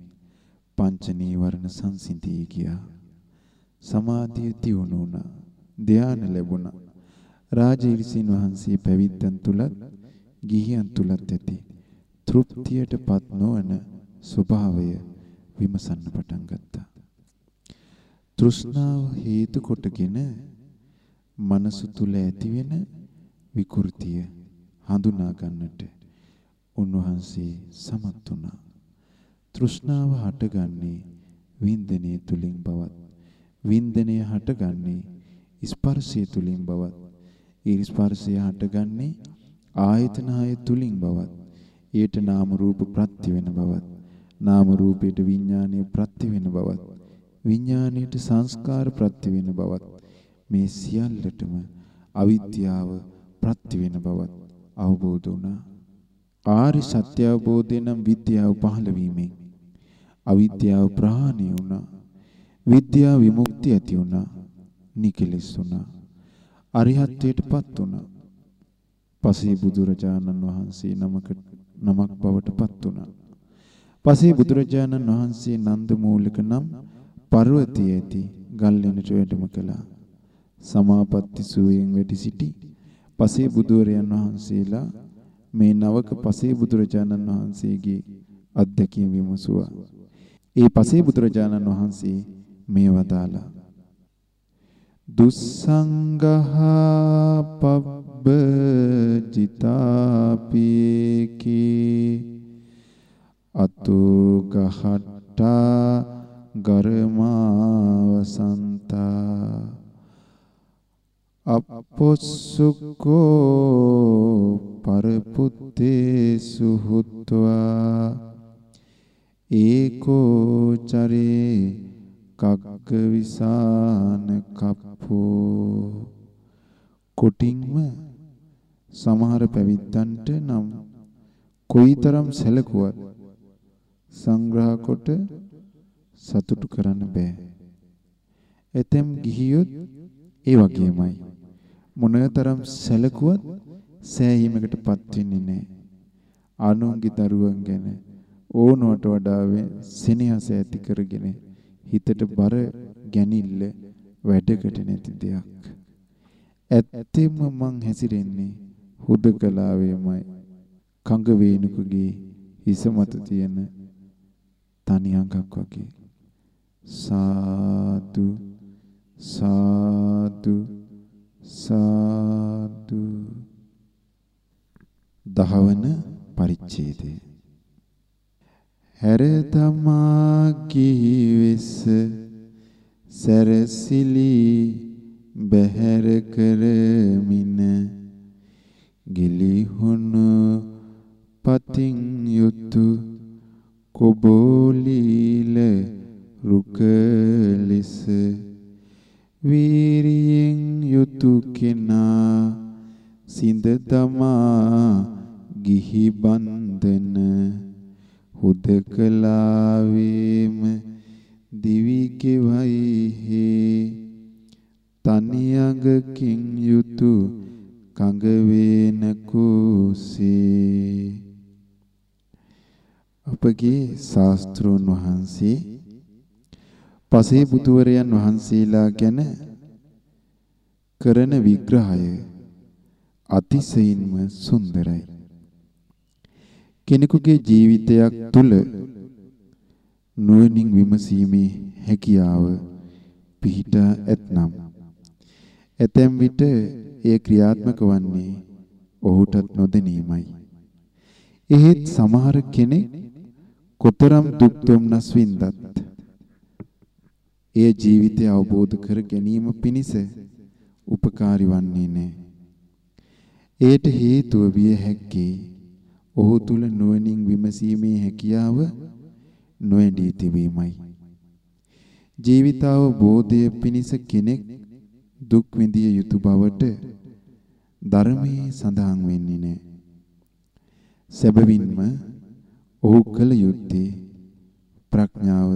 පංච නීවරණ සංසිඳී ගියා. සමාධිය තියුණු වුණා. ධානය ලැබුණා. රාජීරිසින් වහන්සේ පැවිද්දන් තුලත් ගිහියන් තුලත් ඇති තෘප්තියටපත් නොවන ස්වභාවය විමසන්න පටන් ගත්තා. තෘෂ්ණාව හේතු කොටගෙන මනස තුල ඇතිවෙන විකෘතිය හඳුනා ගන්නට උන්වහන්සේ සමත් වුණා. තෘෂ්ණාව හටගන්නේ වින්දනයේ තුලින් බවත් වින්දනය හටගන්නේ ස්පර්ශය තුලින් බවත් ඒ ස්පර්ශය හටගන්නේ ආයතන හය තුලින් බවත් ඊට නාම රූප ප්‍රත්‍ය වෙන බවත් නාම රූපයට විඥානීය ප්‍රත්‍ය වෙන බවත් විඥානීයට සංස්කාර ප්‍රත්‍ය වෙන බවත් මේ සියල්ලටම අවිද්‍යාව ප්‍රත්‍ය වෙන බවත් අවබෝධ වුණා ආරි සත්‍ය අවබෝධය නම් විද්‍යාව පහළ වීමෙන් අවිද්‍යාව ප්‍රහාණය වුණා. විද්‍යා විමුක්තිය ඇති වුණා. නිකලෙස් වුණා. අරිහත්ත්වයටපත් වුණා. පසේ බුදුරජාණන් වහන්සේ නමකට නමක් බවට පත් වුණා. පසේ බුදුරජාණන් වහන්සේ නන්ද මූලික නම් පර්වතයේ ඇති ගල්ලෙනට වැඩම කළා. සමාපatti සූයෙන් වැඩි සිටි පසේ බුදුරයන් වහන්සේලා මේ නවක පසේ බුදුරජාණන් වහන්සේගේ අත්දැකීම් විමසුවා. ඒ පසේ බුදුරජාණන් වහන්සේ මේ වදාලා දුස්සංගහා පබ්බ ජිතාපීකී අතු ගහට්ටා ගරමාවසන්තා අපොස්සුකෝ පරපුත්තේ සුහුත්වා ඒකෝ චරේ කග්ග විසාන කප්පෝ කොටින්ම සමහර පැවිද්දන්ට නම් කොයිතරම් සැලකුවත් සංග්‍රහ කොට සතුටු කරන්න බෑ. එතෙම් ගිහියොත් ඒ වගේමයි. මොනතරම් සැලකුවත් සෑහීමකටපත් වෙන්නේ නැහැ. අනුන්ගේ දරුවන් ගැන ඕනවට වඩා සෙනෙහස ඇති කරගෙන හිතට බර ගැනිල්ල වැඩකට නැති දෙයක්. ඇත්තෙම මං හැසිරෙන්නේ හුදකලාවේමයි. කඟ වේනුකගේ හිස මත තියෙන තනි අඟක් වගේ. සාදු සාදු සාදු. දහවන පරිච්ඡේදය. හැර තමා කිවිස සරසිලි බහැර කරමින ගිලිහුණු පතින් යුතු කොබෝලීල රුක ලෙස වීරියෙන් යුතු කෙනා සිඳ තමා ගිහි බන්ධන හුදකලාවේම දිවි කෙවයි තනි අඟකින් යුතු කඟ වේන කුසේ. අපගේ ශාස්ත්‍රෝන් වහන්සේ පසේ බුදුවරයන් වහන්සේලා ගැන කරන විග්‍රහය අතිශයින්ම සුන්දරයි. කෙනෙකුගේ ජීවිතයක් තුළ නුවණින් විමසීමේ හැකියාව පිහිටා ඇතනම් ඇතැම් විට එය ක්‍රියාත්මක වන්නේ ඔහුටත් නොදැනීමයි. එහෙත් සමහර කෙනෙක් කොතරම් දුක් දුම්නස් වින්දත් එය ජීවිතය අවබෝධ කර ගැනීම පිණිස උපකාරී වන්නේ නැහැ. එයට හේතුව විය හැක්කේ ඔහු තුල නුවණින් විමසීමේ හැකියාව නොඇදී තිබීමයි. ජීවිතාවබෝධය පිණිස කෙනෙක් දුක් විඳිය යුතු බවට ධර්මයේ සඳහන් වෙන්නේ නැහැ. සැබවින්ම ඔහු කල යුත්තේ ප්‍රඥාව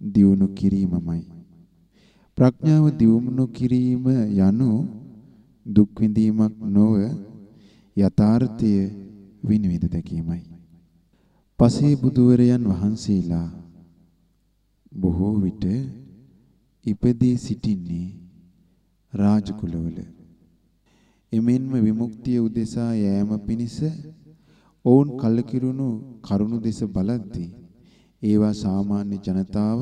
දියුණු කිරීමමයි. ප්‍රඥාව දියුණු කිරීම යනු දුක් විඳීමක් නොව යථාර්ථය විනිවිද දැකීමයි. පසේ බුදුවරයන් වහන්සේලා බොහෝ විට ඉපදී සිටින්නේ රාජකුලවල. එමෙන්ම විමුක්තිය උදෙසා යෑම පිණිස ඔවුන් කලකිරුණු කරුණු දෙස බලද්දී ඒවා සාමාන්‍ය ජනතාව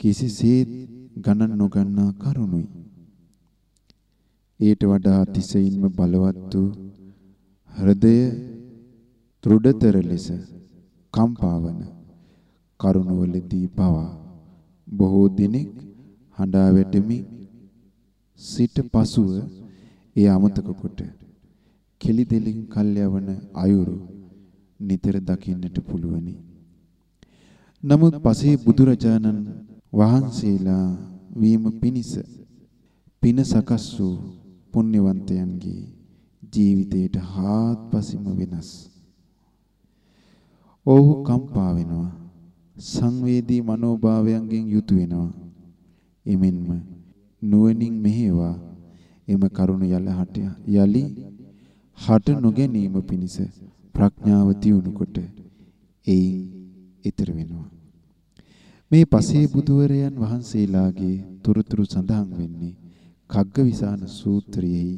කිසිසේත් ගණන් නොගන්නා කරුණුයි. ඊට වඩා අතිශයින්ම බලවත් වූ හෘදය දෘಢතර ලෙස කම්පාවන කරුණවලදී පවා බොහෝ දිනෙක හඬා වැටෙමින් සිට පසුව ඒ අමතක කොට කෙලි දෙලින් කල්යවන අයුරු නිතර දකින්නට පුළුවනි. නමුත් පසේ බුදුරජාණන් වහන්සේලා වීම පිණිස පින සකස් වූ පුණ්‍යවන්තයන්ගේ ජීවිතයට හාත්පසින්ම වෙනස්. ඔහු කම්පා වෙනවා. සංවේදී මනෝභාවයන්ගෙන් යුතු වෙනවා. එමෙන්ම නුවණින් මෙහෙවා එම කරුණ යල හට යලි හට නොගැනීම පිණිස ප්‍රඥාව දියුණු කොට එයින් ඊතර වෙනවා. මේ පසේ බුදුවරයන් වහන්සේලාගේ තොරතුරු සඳහන් වෙන්නේ කග්ගවිසාන සූත්‍රයේහි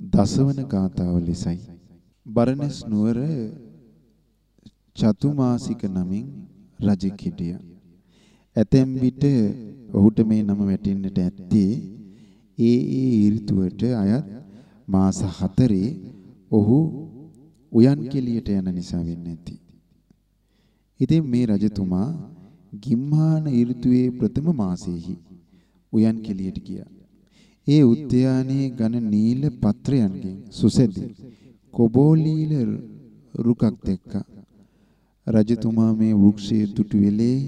දසවන ගාථාව ලෙසයි. බරණස් නුවර චතුමාසික නමින් රජෙක් හිටියා. ඇතැම් විට ඔහුට මේ නම වැටෙන්නට ඇත්තේ ඒ ඒ ඍතුවට අයත් මාස 4 ඔහු උයන් කෙලියට යන නිසා වෙන්නේ නැති. ඉතින් මේ රජතුමා ගිම්හාන ඍතුවේ ප්‍රථම මාසයේහි උයන් කෙලියට ගියා. ඒ උද්‍යානයේ ඝන නීල පත්‍රයන්ගෙන් සුසැදි කොබෝලීල රුකක් දැක්කා. රජතුමා මේ වෘක්ෂයේ දුටු වෙලේ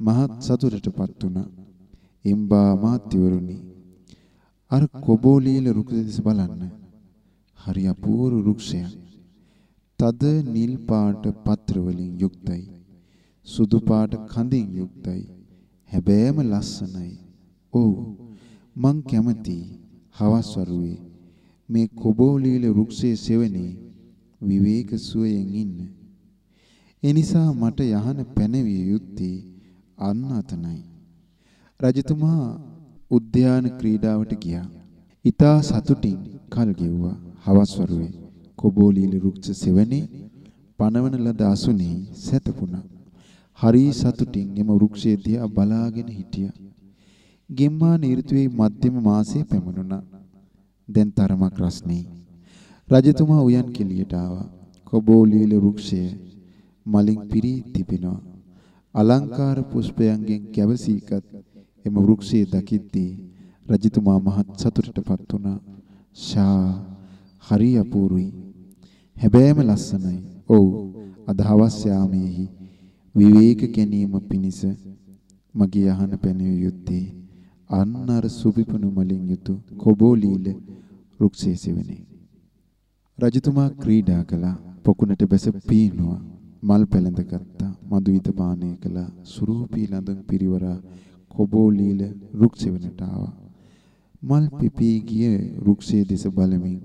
මහත් සතුටටපත් වුණා. එම්බා මාත්‍යවරුනි අර කොබෝලීල රුක්ෂ බලන්න. හරි අපූර්ව වෘක්ෂයක්. තද නිල් පාට පත්‍ර වලින් යුක්තයි. සුදු පාට කඳින් යුක්තයි. හැබෑම ලස්සනයි. ඔව් මං කැමති හවස් වරුවේ මේ කොබෝලීල වෘක්ෂයේ සෙවණේ විවේක සුවයෙන් ඉන්න. ඒ නිසා මට යහන පැනවිය යුත්තේ අන්න අතනයි. රජතුමා උද්‍යාන ක්‍රීඩාවට ගියා. ඊතා සතුටින් කල් ගෙව්වා. හවස් වරුවේ කොබෝලීල වෘක්ෂ සෙවණේ පනවන ලද අසුනේ සැතපුණා. හරි සතුටින් එම වෘක්ෂය දිහා බලාගෙන හිටියා. ගෙම්මාන ඍතුවේ මධ්‍යම මාසයේ පැමුණුණා. දැන් තරමක් රස්නේ. රජතුමා උයන් කෙලියට ආවා. කොබෝලීල වෘක්ෂය මලින් පිරී තිබෙනවා. අලංකාර පුෂ්පයන්ගෙන් කැවසීකත් එම වෘක්ෂයේ දකිද්දී රජතුමා මහත් සතුටටපත් වුණා. ෂා හරි අපූර්වයි. හැබෑම ලස්සනයි. ඔව් අද හවස් යාමේහි විවේක ගැනීම පිණිස මගේ යහන පැනිය යුත්තේ අන්න අර සුබිපුණු මලින් යුතු කොබෝලීල රුක්සේ සෙවණේ. රජතුමා ක්‍රීඩා කළා. පොකුණට බැස පීනුවා. මල් පැලඳ ගත්තා. මදුවිත පානය කළා. සුරූපී ළඳන් පිරිවරා කොබෝලීල රුක්සෙවණට ආවා. මල් පිපී ගිය රුක්සේ දෙස බලමින්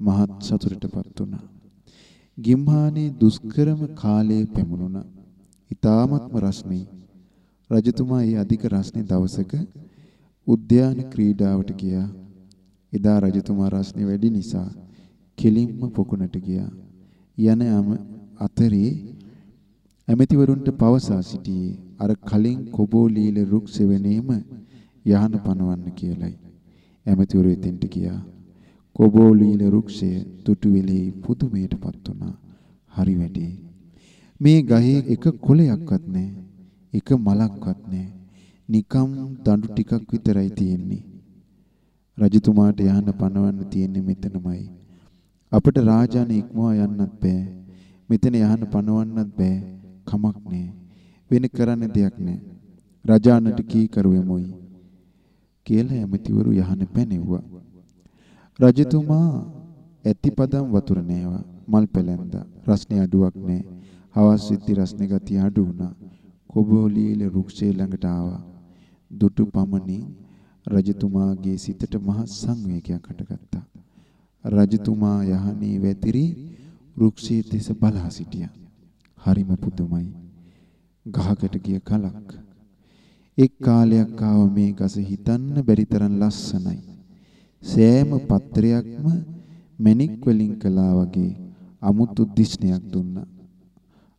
මහත් සතුටටපත් වුණා. ගිම්හානේ දුෂ්කරම කාලයේ පැමුණුණා. ඊ타මත්ම රස්නේ රජතුමා ඒ අධික රස්නේ දවසක උද්‍යාන ක්‍රීඩාවට ගියා. එදා රජතුමා රස්නේ වැඩි නිසා කෙලින්ම පොකුණට ගියා. යන යම අතරේ ඇමතිවරුන්ට පවසා සිටියේ අර කලින් කොබෝලීල රුක් සෙවණේම යහන පනවන්න කියලයි. ඇමතිවරු එතෙන්ට ගියා. කොබෝලීල රුක්ෂය තුටු වෙලේ පුදුමයටපත් වුණා. හරි වැඩේ. මේ ගහේ එක කොළයක්වත් නැහැ. එක මලක්වත් නැහැ. නිකම් දඬු ටිකක් විතරයි තියෙන්නේ. රජතුමාට යහන පනවන්න තියෙන්නේ මෙතනමයි. අපට රාජාන ඉක්මවා යන්නත් බෑ. මෙතන යහන පනවන්නත් බෑ. කමක් නෑ. වෙන කරන්න දෙයක් නෑ. රජානට කී කරුවෙමුයි. කියලා ඇමතිවරු යහන පැනෙව්වා. රජතුමා ඇතිපදම් වතුර නෑවා. මල් පැලැන්දා. රස්නේ අඩුවක් නෑ. හවස් සිද්ධි රස්නේ ගතිය අඩු වුණා. කොබෝලීල රුක්ෂේ ළඟට ආවා. දුටු පමණින් රජතුමාගේ සිතට මහ සංවේගයක් හටගත්තා. රජතුමා යහනේ වැතිරි රුක්ෂයේ දෙස බලා සිටියා. හරිම පුදුමයි. ගහකට ගිය කලක්. එක් කාලයක් ආව මේ ගස හිතන්න බැරි තරම් ලස්සනයි. සෑම පත්‍රයක්ම මණික් වලින් කළා වගේ අමුතු දිස්නයක් දුන්නා.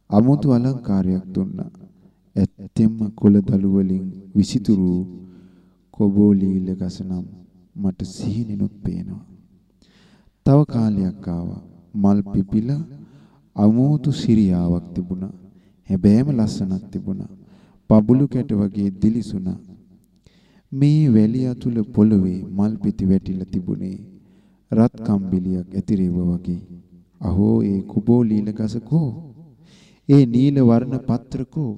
අමුතු අලංකාරයක් දුන්නා. ඇත්තෙන්ම කුලදළු වලින් විසිතුරු කොබෝලීල ගස නම් මට සිහිනෙනුත් පේනවා. තව කාලයක් ආවා. මල් පිපිලා අමෝතු සිරියාවක් තිබුණා. හැබෑම ලස්සනක් තිබුණා. පබුළු කැට වගේ දිලිසුණා. මේ වැලිය අතුල පොළවේ මල් පිටි වැටිලා තිබුණේ රත් කම්බිලියක් ඇතිරෙව වගේ. අහෝ ඒ කුබෝ ලීල ගසකෝ ඒ නීල වර්ණ පත්‍රකෝ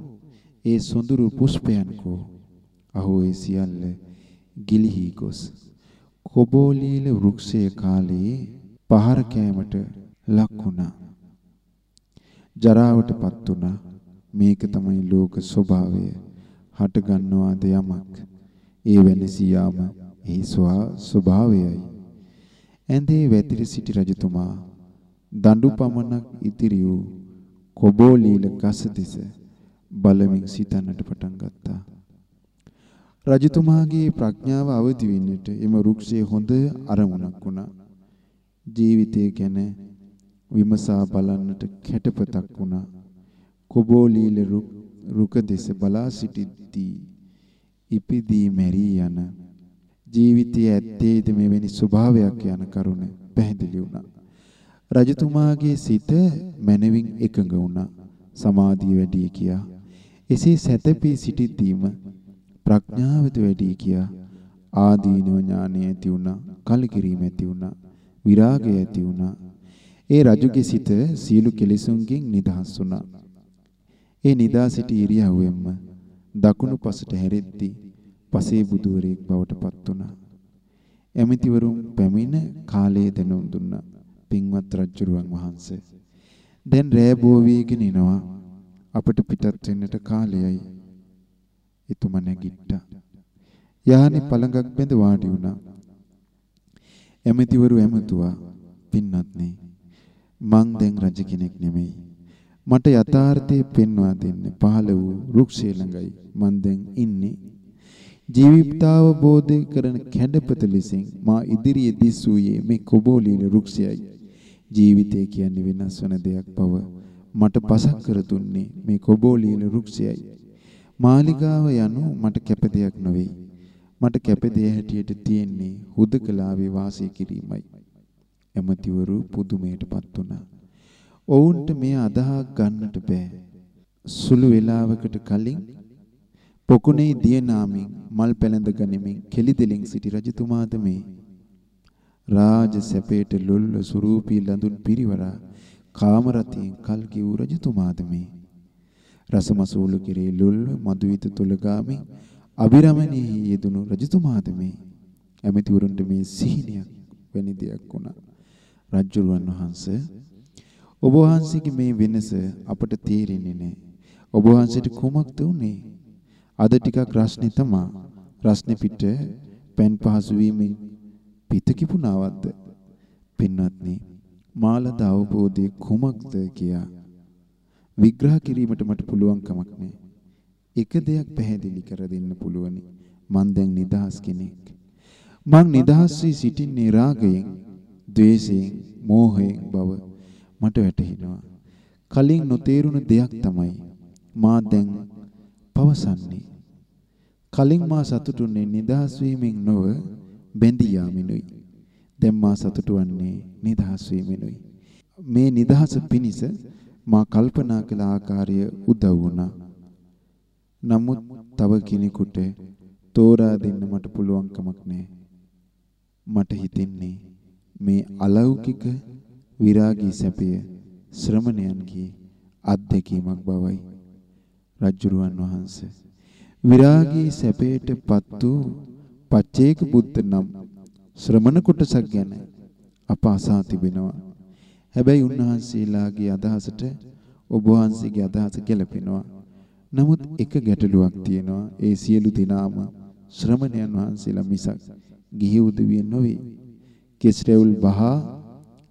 ඒ සොඳුරු පුෂ්පයන්කෝ. අහෝ ඒ සියල්ල ගිලිහි ගොස්. කොබෝලීල වෘක්ෂයේ කාලේ පහර කෑමට ලක් වුණා. ජරාවටපත් වුණා. මේක තමයි ලෝක ස්වභාවය. හට ගන්නවාද යමක්? ඒ වෙනසියාම එහි ස්වභාවයයි. ඇඳේ වැතිරි සිටි රජතුමා දඬු පමණක් ඉතිරි වූ කොබෝලීල ගස දිස බලමින් සිතන්නට පටන් ගත්තා. රජතුමාගේ ප්‍රඥාව අවදි වෙන්නට එම වෘක්ෂයේ හොඳ අරමුණක් වුණා. ජීවිතය ගැන විමසා බලන්නට කැටපතක් වුණා. කොබෝලීල රුක දෙස බලා සිටිද්දී ඉපිදී මැරී යන ජීවිතයේ ඇත්තේද මෙවැනි ස්වභාවයක් යන කරුණ පැහැදිලි වුණා. රජතුමාගේ සිත මනවින් එකඟ වුණා. සමාධිය වැඩි කියා. එසේ සැතපී සිටිද්දීම ප්‍රඥාවද වැඩි කියා. ආදීනව ඥානය ඇති වුණා. කලකිරීම ඇති වුණා. විරාගය ඇති වුණා. ඒ රජුගේ සිත සීලු කෙලෙසුන්ගෙන් නිදහස් වුණා. ඒ නිදා සිටි ඉරියව්වෙන්ම දකුණු පසට හැරෙද්දී පසේ බුදුවරයෙක් බවට පත් වුණා. එමිතිවරුන් පැමිණ කාලයේ දැනුම් දුන්නා. පින්වත් රජුරුවන් වහන්සේ. දැන් රෑ බෝ වීගෙන එනවා. අපට පිටත් වෙන්නට කාලයයි. එතුම නැගිට්ටා. යානි පළඟක් බැඳ වාඩි වුණා. එමෙතිවරු එමතුවා පින්නත්නි මං දැන් රජ කෙනෙක් නෙමෙයි. මට යථාර්ථය පෙන්වා දෙන්න පහළ වූ රුක්ෂේ ළඟයි මං දැන් ඉන්නේ. ජීවිතාව බෝධි කරන කැඩපත ලෙසින් මා ඉදිරියේ දිස් වූයේ මේ කොබෝලීල රුක්ෂයයි. ජීවිතය කියන්නේ වෙනස් වන දෙයක් බව මට පසක් කර දුන්නේ මේ කොබෝලීල රුක්ෂයයි. මාලිගාව යනු මට කැප දෙයක් නොවේ. මට කැප දෙය හැටියට තියෙන්නේ හුදකලාවේ වාසය කිරීමයි. එමතිවරු පුදුමයටපත් වුණා. ඔවුන්ට මේ අදහා ගන්නට බෑ. සුළු වේලාවකට කලින් පොකුණේ දියනාමින් මල් පැලඳ ගනිමින් කෙලිදෙලින් සිටි රජතුමාද මේ රාජ සැපේට ලොල්ල සුරූපී ලඳුන් පිරිවරා කාමරතියෙන් කල් කිව් රජතුමාද මේ රසමසූලු කෙරේ ලොල්ල මදුවිත තුලගාමින් අබිරමණෙහි යෙදුණු රජතුමාද මේ ඇමතිවරුන්ට මේ සිහිනයක් වැනි දෙයක් වුණා. රජුරුවන් වහන්සේ ඔබ වහන්සේගේ මේ වෙනස අපට තේරෙන්නේ නැහැ ඔබ වහන්සේට කුමක්ද උනේ අද ටිකක් රස්නේ තමා. රස්නේ පිට පෙන් පහසු වීමෙන් පිත කිපුණාවද්ද පින්වත්නි මාලද අවබෝධයේ කුමක්ද කියා විග්‍රහ කිරීමට මට පුළුවන් කමක් නැහැ. එක දෙයක් පැහැදිලි කර දෙන්න පුළුවනි. මං දැන් නිදහස් කෙනෙක්. මං නිදහස් වී සිටින්නේ රාගයෙන්, ద్వේෂයෙන්, මෝහයෙන් බව මට වැටහෙනවා. කලින් නොතේරුණ දෙයක් තමයි මා දැන් පවසන්නේ කලින් මා සතුටුුනේ නිදහස් වීමෙන් නොව බැඳී යාමිනුයි. දැන් මා සතුටු වන්නේ නිදහස් වීමෙනුයි. මේ නිදහස පිණිස මා කල්පනා කළ ආකාරය උදව් වුණා. නමුත් තව කෙනෙකුට තෝරා දෙන්න මට පුළුවන් කමක් නැහැ. මට හිතෙන්නේ මේ අලෞකික විරාගී සැපය ශ්‍රමණයන්ගේ අත්දැකීමක් බවයි. රජ්ජුරුවන් වහන්සේ විරාගී සැපයටපත් වූ පච්චේක බුද්ධ නම් ශ්‍රමණ කොටසක් ගැන අප අසා තිබෙනවා. හැබැයි උන්වහන්සේලාගේ අදහසට ඔබ වහන්සේගේ අදහස ගැලපෙනවා. නමුත් එක ගැටලුවක් තියෙනවා. ඒ සියලු දෙනාම ශ්‍රමණයන් වහන්සේලා මිසක් ගිහි උදවිය නොවේ. කෙස්රැවුල් බහා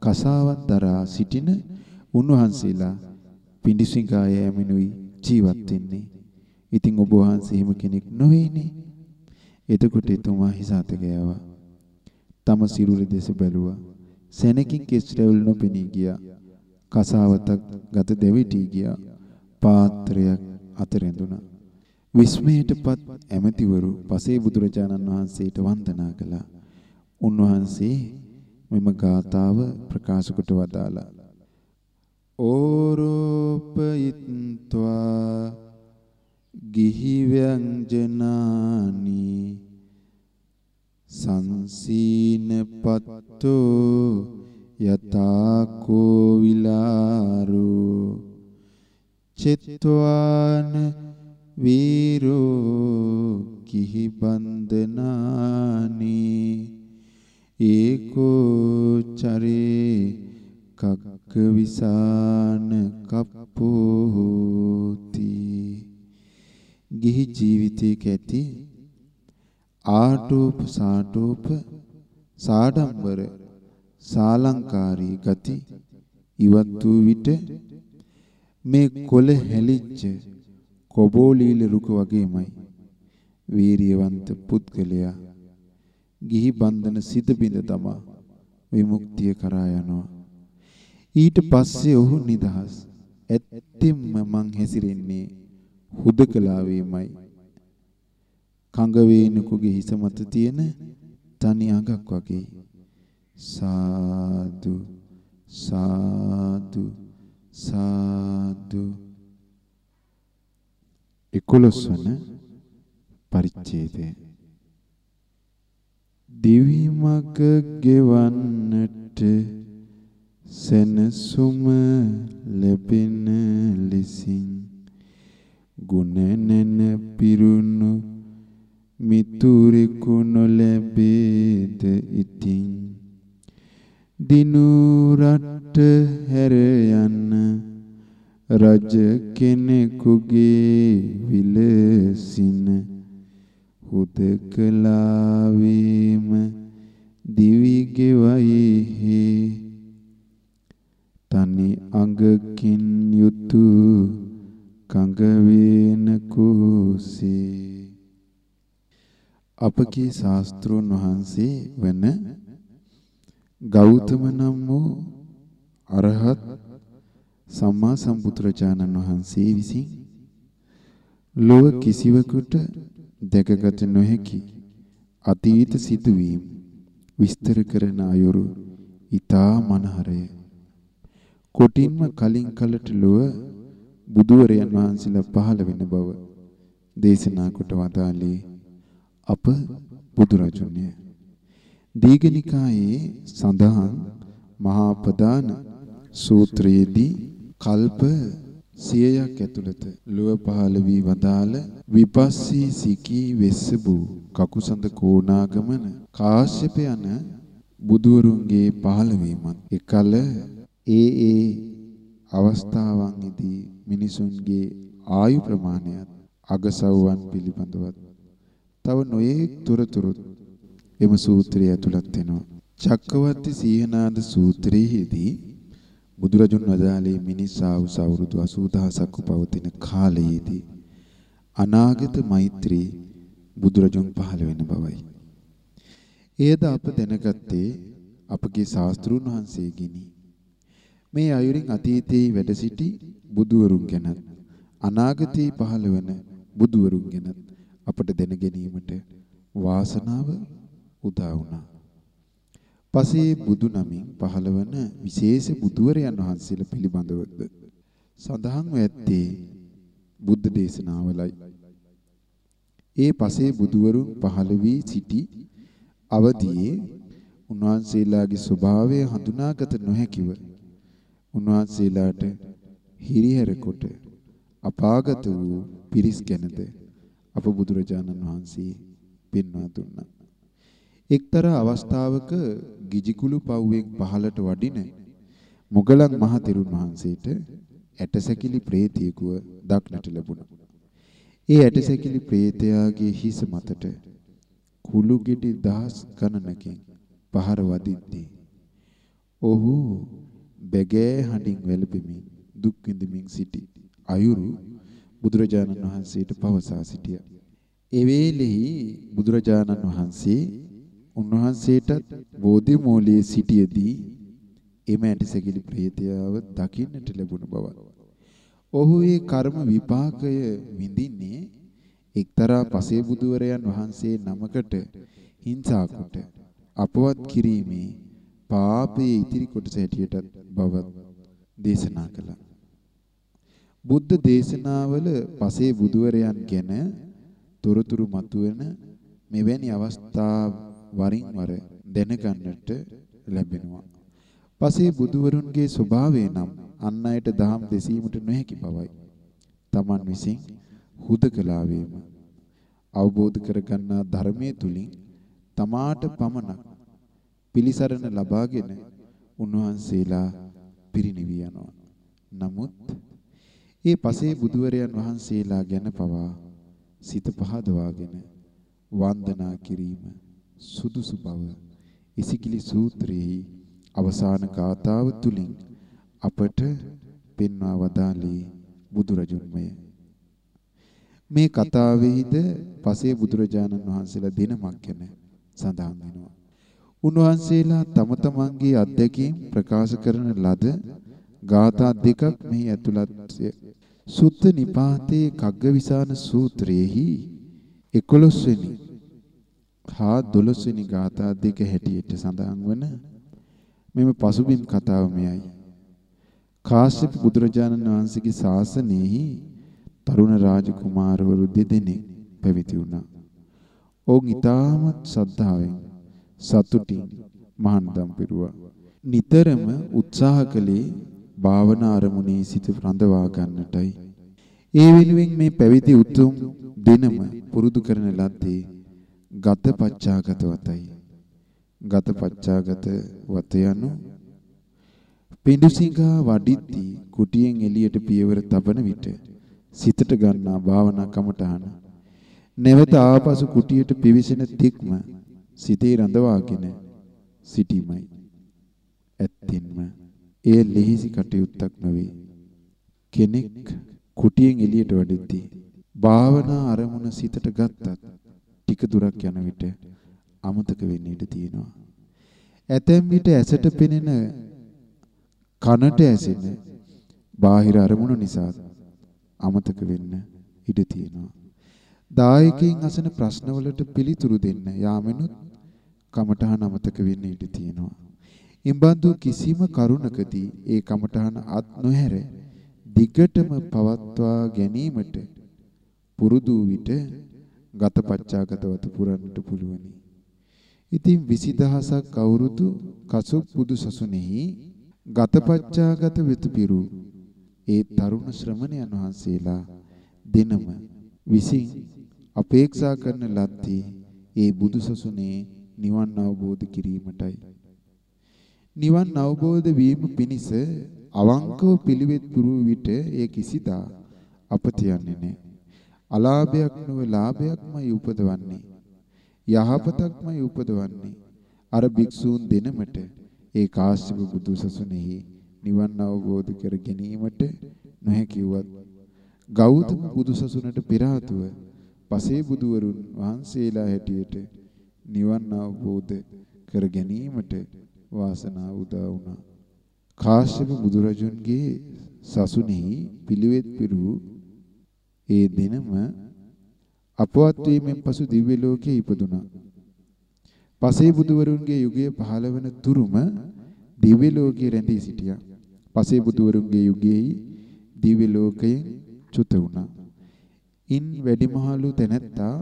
කසාවත් දරා සිටින උන්වහන්සේලා පිඬිසිඟා යෑමෙනුයි ජීවත් වෙන්නේ. ඉතින් ඔබ වහන්සේ එහෙම කෙනෙක් නොවේනේ. එතකොට එතුමා හිස අත ගෑවා. තම සිරුර දෙස බැලුවා. සෙනකින් කෙස් රැවුල් නොපෙනී ගියා. කසාවතක් ගත දෙවිටි ගියා. පාත්‍රයක් අත රැඳුණා. විස්මයටපත් ඇමතිවරු පසේ බුදුරජාණන් වහන්සේට වන්දනා කළා. උන්වහන්සේ මෙම ගාතාව ප්‍රකාශ කොට වදාලා. ඕරෝපයිත්වා ගිහි ව්‍යංජනානි සංසීනපත්තෝ යතාකෝ විලාරෝ චිත්වාන වීරෝ කිහි බන්දනානි ඒකෝ චරේ කක්ක විසාන කප්පෝති ගිහි ජීවිතයක ඇති ආටෝප සාටෝප සාඩම්බර සාලංකාරී ගති ඉවත් වූ විට මේ කොළ හැලිච්ච කොබෝලීල රුක වගේමයි. වීරියවන්ත පුද්ගලයා ගිහි බන්ධන සිත බිඳ තමා විමුක්තිය කරා යනවා. ඊට පස්සේ ඔහු නිදහස්. ඇත්තෙන්ම මං හැසිරෙන්නේ හුදකලාවේමයි. කඟ වේනකුගේ හිස මත තියෙන තනි අඟක් වගේ. සාදු සාදු සාදු. 11 වන පරිච්ඡේදය. දිවි මග ගෙවන්නට සෙනසුම ලැබෙන ලෙසින් ගුණ නැන පිරුණු මිතුරෙකු නොලැබේද ඉතින්? දිනු රට හැර යන්න රජ කෙනෙකුගේ විලසින හුදකලාවීම දිවි ගෙවයි තනි අඟකින් යුතු කඟ වේන කුසේ. අපගේ ශාස්ත්‍රෝන් වහන්සේ වන ගෞතම නම් වූ අරහත් සම්මා සම්බුදුරජාණන් වහන්සේ විසින් ලොව කිසිවෙකුට දැකගත නොහැකි අතීත සිදුවීම් විස්තර කරන අයුරු ඊතා මනහරය. කොටින්ම කලින් කලට ලොව බුදුවරයන් වහන්සේලා පහළ වෙන බව දේශනා කොට වදාළේ අප බුදුරජුන්ය. දීඝනිකායේ සඳහන් මහා ප්‍රදාන සූත්‍රයේදී කල්ප 100ක් ඇතුළත ලුව පහළ වී වදාළ විපස්සී සිකී වෙස්සබු කකුසඳ කෝණාගමන කාශ්‍යප යන බුදුවරුන්ගේ පහළවීමත් එකල ඒ ඒ අවස්ථාවන්හිදී මිනිසුන්ගේ ආයු ප්‍රමාණයත් අගසව්වන් පිළිබඳවත් තව නොයේක් තොරතුරු එම සූත්‍රය ඇතුළත් වෙනවා. චක්කවර්ති සීහනාද සූත්‍රයේදී බුදුරජුන් වදාළේ මිනිස් ආයුෂ අවුරුදු 80000ක් පවතින කාලයේදී අනාගත මෛත්‍රී බුදුරජුන් පහළ වෙන බවයි. එයද අප දැනගත්තේ අපගේ ශාස්ත්‍රුන් වහන්සේගෙනි. මේ අයුරින් අතීතයේ වැඩ සිටි බුදුවරුන් ගැනත් අනාගතයේ පහළ වන බුදුවරුන් ගැන අපට දැන ගැනීමට වාසනාව උදා වුණා. පසේ බුදු නමින් පහළවන විශේෂ බුදුවරයන් වහන්සේලා පිළිබඳවද සඳහන්ව ඇත්තේ බුද්ධ දේශනාවලයි. ඒ පසේ බුදුවරුන් පහළ වී සිටි අවදියේ උන්වහන්සේලාගේ ස්වභාවය හඳුනාගත නොහැකිව උන්වහන්සේලාට හිරිහැර කොට අපාගත වූ පිරිස් ගැනද අප බුදුරජාණන් වහන්සේ පෙන්වා දුන්නා. එක්තරා අවස්ථාවක ගිජිකුළු පව්වෙන් පහළට වඩින මොගලන් මහ තෙරුන් වහන්සේට ඇටසැකිලි ප්‍රේතියෙකුව දක්නට ලැබුණා. ඒ ඇටසැකිලි ප්‍රේතයාගේ හිස මතට කුළු ගෙඩි දහස් ගණනකින් පහර වදිද්දී ඔහු බැගෑ හඬින් වැළපෙමින් දුක් විඳමින් සිටි අයුරු බුදුරජාණන් වහන්සේට පවසා සිටියා. ඒ වේලෙහි බුදුරජාණන් වහන්සේ උන්වහන්සේටත් බෝධි මූලයේ සිටියේදී එම ඇටිසැකිලි ප්‍රේතයාව දකින්නට ලැබුණ බව. ඔහු ඒ කර්ම විපාකය විඳින්නේ එක්තරා පසේ බුදුවරයන් වහන්සේ නමකට හිංසා කොට අපවත් කිරීමේ පාපයේ ඉතිරි කොටස හැටියට බව දේශනා කළා. බුද්ධ දේශනාවල පසේ බුදුවරයන් ගැන තොරතුරු මතුවෙන මෙවැනි අවස්ථා වරින් වර දැනගන්නට ලැබෙනවා. පසේ බුදුවරුන්ගේ ස්වභාවය නම් අන් අයට දහම් දෙසීමට නොහැකි බවයි. Taman විසින් හුදකලාවේම අවබෝධ කරගන්නා ධර්මයේ තුලින් තමාට පමණක් පිලිසරණ ලබාගෙන උන්වහන්සේලා පිරිනිවි යනවා. නමුත් ඒ පසේ බුදුවරයන් වහන්සේලා ගැන පවා සිත පහදවාගෙන වන්දනා කිරීම සුදුසු බව ඉසිකිලි සූත්‍රයේ අවසාන ගාථාව තුලින් අපට පෙන්වා වදාළේ බුදුරජුන්මය මේ කතාවේද පසේ බුදුරජාණන් වහන්සේලා දිනමක් ගැන සඳහන් වෙනවා. උන්වහන්සේලා තම තමන්ගේ අත්දැකීම් ප්‍රකාශ කරන ලද ගාථා දෙකක් මෙහි ඇතුළත්ය. සුත්ත නිපාතේ කග්ගවිසාන සූත්‍රයේහි 11 වෙනි හා 12 වෙනි ගාථා දෙක හැටියට සඳහන් වන මෙම පසුබිම් කතාව මෙයයි. කාශ්‍යප බුදුරජාණන් වහන්සේගේ ශාසනයෙහි තරුණ රාජකුමාරවරු දෙදෙනෙක් පැවිදි වුණා. ඔවුන් ඊටමත් ශ්‍රද්ධාවෙන් සතුටින් මහන්දම් පිරුවා. නිතරම උත්සාහ කළේ භාවනා අරමුණේ සිත රඳවා ගන්නටයි. ඒ වෙනුවෙන් මේ පැවිදි උතුම් දිනම පුරුදු කරන ලද්දේ ගත පච්චාගත වතයි. ගත පච්චාගත වත යනු පිඬුසිඟා වඩිද්දී කුටියෙන් එළියට පියවර තබන විට සිතට ගන්නා භාවනා කමඨහන නැවත ආපසු කුටියට පිවිසෙන තික්ම සිතේ රඳවාගෙන සිටීමයි. ඇත්තින්ම එය ලෙහිසි කටයුත්තක් නොවේ. කෙනෙක් කුටියෙන් එළියට වඩිද්දී භාවනා අරමුණ සිතට ගත්තත් ටික දුරක් යන විට අමතක වෙන්න ඉඩ තියෙනවා. ඇතැම් විට ඇසට පෙනෙන කනට ඇසෙන බාහිර අරමුණු නිසා අමතක වෙන්න ඉඩ තියෙනවා. දායකයන් අසන ප්‍රශ්නවලට පිළිතුරු දෙන්න යාමෙනුත් කමඨහන අමතක වෙන්න ඉඩ තියෙනවා. ඉම්බන්දු කිසිම කරුණකදී ඒ කමඨහන අත් නොහැර දිගටම පවත්වා ගැනීමට පුරුදු විට ගතපච්චාගතවත පුරන්නට පුළුවනි. ඉතින් 20000ක් අවුරුදු කසුප් බුදු සසුනේහි ගතපච්චාගත වෙත පිරු ඒ තරුණ ශ්‍රමණයන් වහන්සේලා දිනම විසින් අපේක්ෂා කරන ලද්දේ ඒ බුදුසසුනේ නිවන් අවබෝධ කිරීමටයි. නිවන් අවබෝධ වීම පිණිස අවංකව පිළිවෙත් පුරුව විට ඒ කිසිදා අපත යන්නේ නැහැ. අලාභයක් නොව ලාභයක්මයි උපදවන්නේ. යහපතක්මයි උපදවන්නේ. අර භික්ෂූන් දෙනමට ඒ කාශ්‍යප බුදුසසුනේහි නිවන් අවබෝධ කර ගැනීමට නොහැකි වුවත් ගෞතම බුදුසසුනට පෙර ආතුව පසේ බුදුවරුන් වහන්සේලා හැටියට නිවන් අවබෝධ කර ගැනීමට වාසනාව උදා වුණා. කාශ්‍යප බුදුරජුන්ගේ සසුනේහි පිළිවෙත් පිරු ඒ දිනම අපවත් වීමෙන් පසු දිව්‍ය ලෝකයේ ඉපදුනා. පසේ බුදුවරුන්ගේ යුගයේ පහළ වන තුරුම දිව්‍ය ලෝකයේ රැඳී සිටියා. පසේ බුදුවරුන්ගේ යුගයේ දිව්‍ය ලෝකයෙන් චුත වුණා. ඉන් වැඩිමහලු තැනැත්තා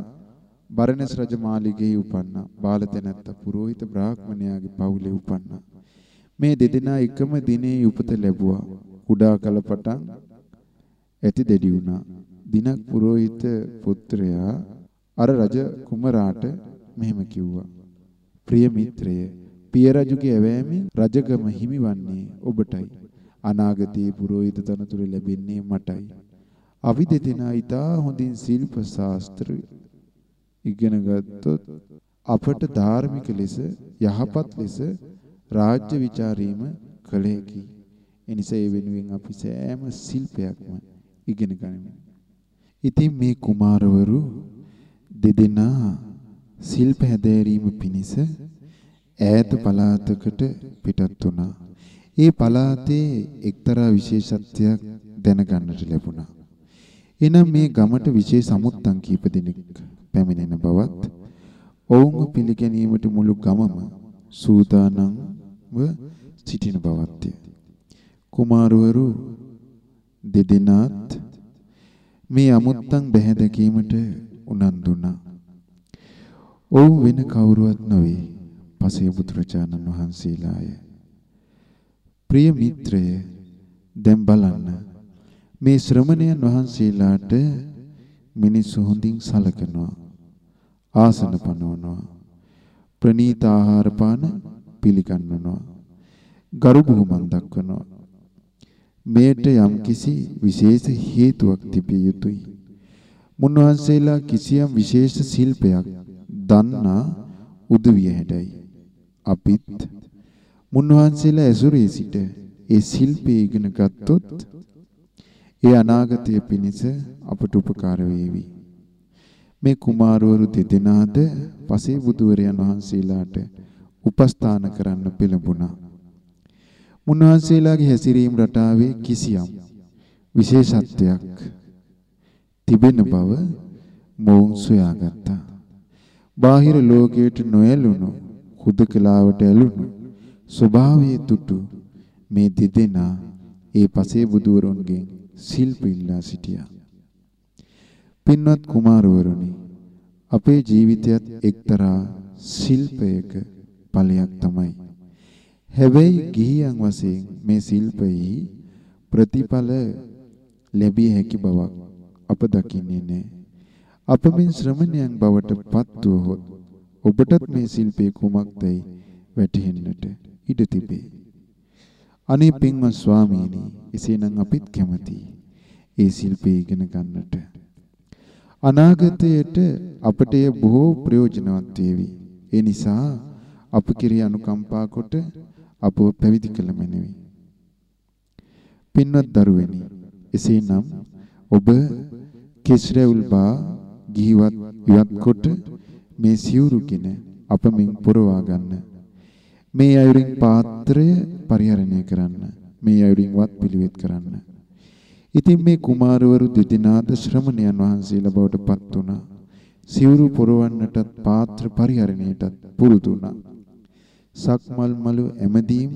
බරණැස් රජ මාලිගයේ උපන්නා. බාලතැනැත්ත පුරෝහිත බ්‍රාහ්මණයාගේ පවුලේ උපන්නා. මේ දෙදෙනා එකම දිනේ උපත ලැබුවා. කුඩා කල පටන් ඇති දෙඩි වුණා. දිනක් පුරෝහිත පුත්‍රයා අර රජ කුමරාට මෙහෙම කිව්වා. ප්‍රිය මිත්‍රය, පිය රජුගේ ඇවෑමෙන් රජගම හිමිවන්නේ ඔබටයි. අනාගතයේ පුරෝහිත තනතුර ලැබෙන්නේ මටයි. අවි දෙදෙනා ඊට හොඳින් ශිල්ප ශාස්ත්‍රය ඉගෙන ගත්තොත් අපට ධාර්මික ලෙස යහපත් ලෙස රාජ්‍ය ਵਿਚාරීම කළ හැකි. එනිසා ඒ වෙනුවෙන් අපි සෑම ශිල්පයක්ම ඉගෙන ගනිමු. ඉතින් මේ කුමාරවරු දෙදෙනා ශිල්ප හැදෑරීම පිණිස ඈත පළාතකට පිටත් වුණා. ඒ පළාතේ එක්තරා විශේෂත්වයක් දැනගන්නට ලැබුණා. එනම් මේ ගමට විශේෂ සමුත්තන් කීප දෙනෙක් පැමිණෙන බවත් ඔවුන්ව පිළිගැනීමට මුළු ගමම සූදානම්ව සිටින බවත්ය. කුමාරවරු දෙදෙනාත් මේ අමුත්තන් බැහැ දැකීමට උනන්දු වුණා. ඔවුන් වෙන කවුරුවත් නොවේ. පසේ බුදුරජාණන් වහන්සේලාය. ප්‍රිය මිත්‍රය දැන් බලන්න මේ ශ්‍රමණයන් වහන්සේලාට මිනිස්සු හොඳින් සලකනවා. ආසන පනවනවා. ප්‍රනීත ආහාර පාන පිළිගන්වනවා. ගරු බුහුමන් දක්වනවා. මේට යම්කිසි විශේෂ හේතුවක් තිබිය යුතුයි. මුන්වහන්සේලා කිසියම් විශේෂ ශිල්පයක් දන්නා උදවිය හැඩයි. අපිත් මුන්වහන්සේලා ඇසුරේ සිට ඒ ශිල්පය ඉගෙන ගත්තොත් ඒ අනාගතය පිණිස අපට උපකාර වේවි. මේ කුමාරවරු දෙදෙනාද පසේ බුදුවරයන් වහන්සේලාට උපස්ථාන කරන්න පෙළඹුණා. මුන්වහන්සේලාගේ හැසිරීම රටාවේ කිසියම් විශේෂත්වයක් තිබෙන බව මොවුන් සොයාගත්තා. බාහිර ලෝකයට නොඇලුණු හුදකලාවට ඇලුණු ස්වභාවයේ තුටු මේ දෙදෙනා ඒ පසේ බුදුවරුන්ගෙන් සිල්ප ඉල්ලා සිටියා. පින්වත් කුමාරවරුනි අපේ ජීවිතයත් එක්තරා ශිල්පයක ඵලයක් තමයි. හැබැයි ගිහියන් වශයෙන් මේ ශිල්පෙහි ප්‍රතිඵල ලැබිය හැකි බවක් අප දකින්නේ නැහැ. අප මින් ශ්‍රමණයන් බවට පත් වූහොත් ඔබටත් මේ ශිල්පේ කුමක්දයි වැටහෙන්නට ඉඩ තිබේ. අනේ පින්වත් ස්වාමීනි එසේනම් අපිත් කැමතියි. ඒ ශිල්පේ ඉගෙන ගන්නට. අනාගතයට අපට එය බොහෝ ප්‍රයෝජනවත් වේවි. ඒ නිසා අප කෙරෙහි අනුකම්පා කොට අපව පැවිදි කළ මැනවි. පින්වත් දරුවනි, එසේනම් ඔබ කිස්රැවුල්බා ගිහිවත් ඉවත් කොට මේ සිවුරුගෙන අප මින් පුරවා ගන්න. මේ අයුරින් පාත්‍රය පරිහරණය කරන්න. මේ අයුරින් වත් පිළිවෙත් කරන්න. ඉතින් මේ කුමාරවරු දෙදෙනාද ශ්‍රමණයන් වහන්සේලා බවට පත් වුණා. සිවුරු පුරවන්නටත් පාත්‍ර පරිහරණයටත් පුරුදු වුණා. සක්මල් මලු ඇමදීම,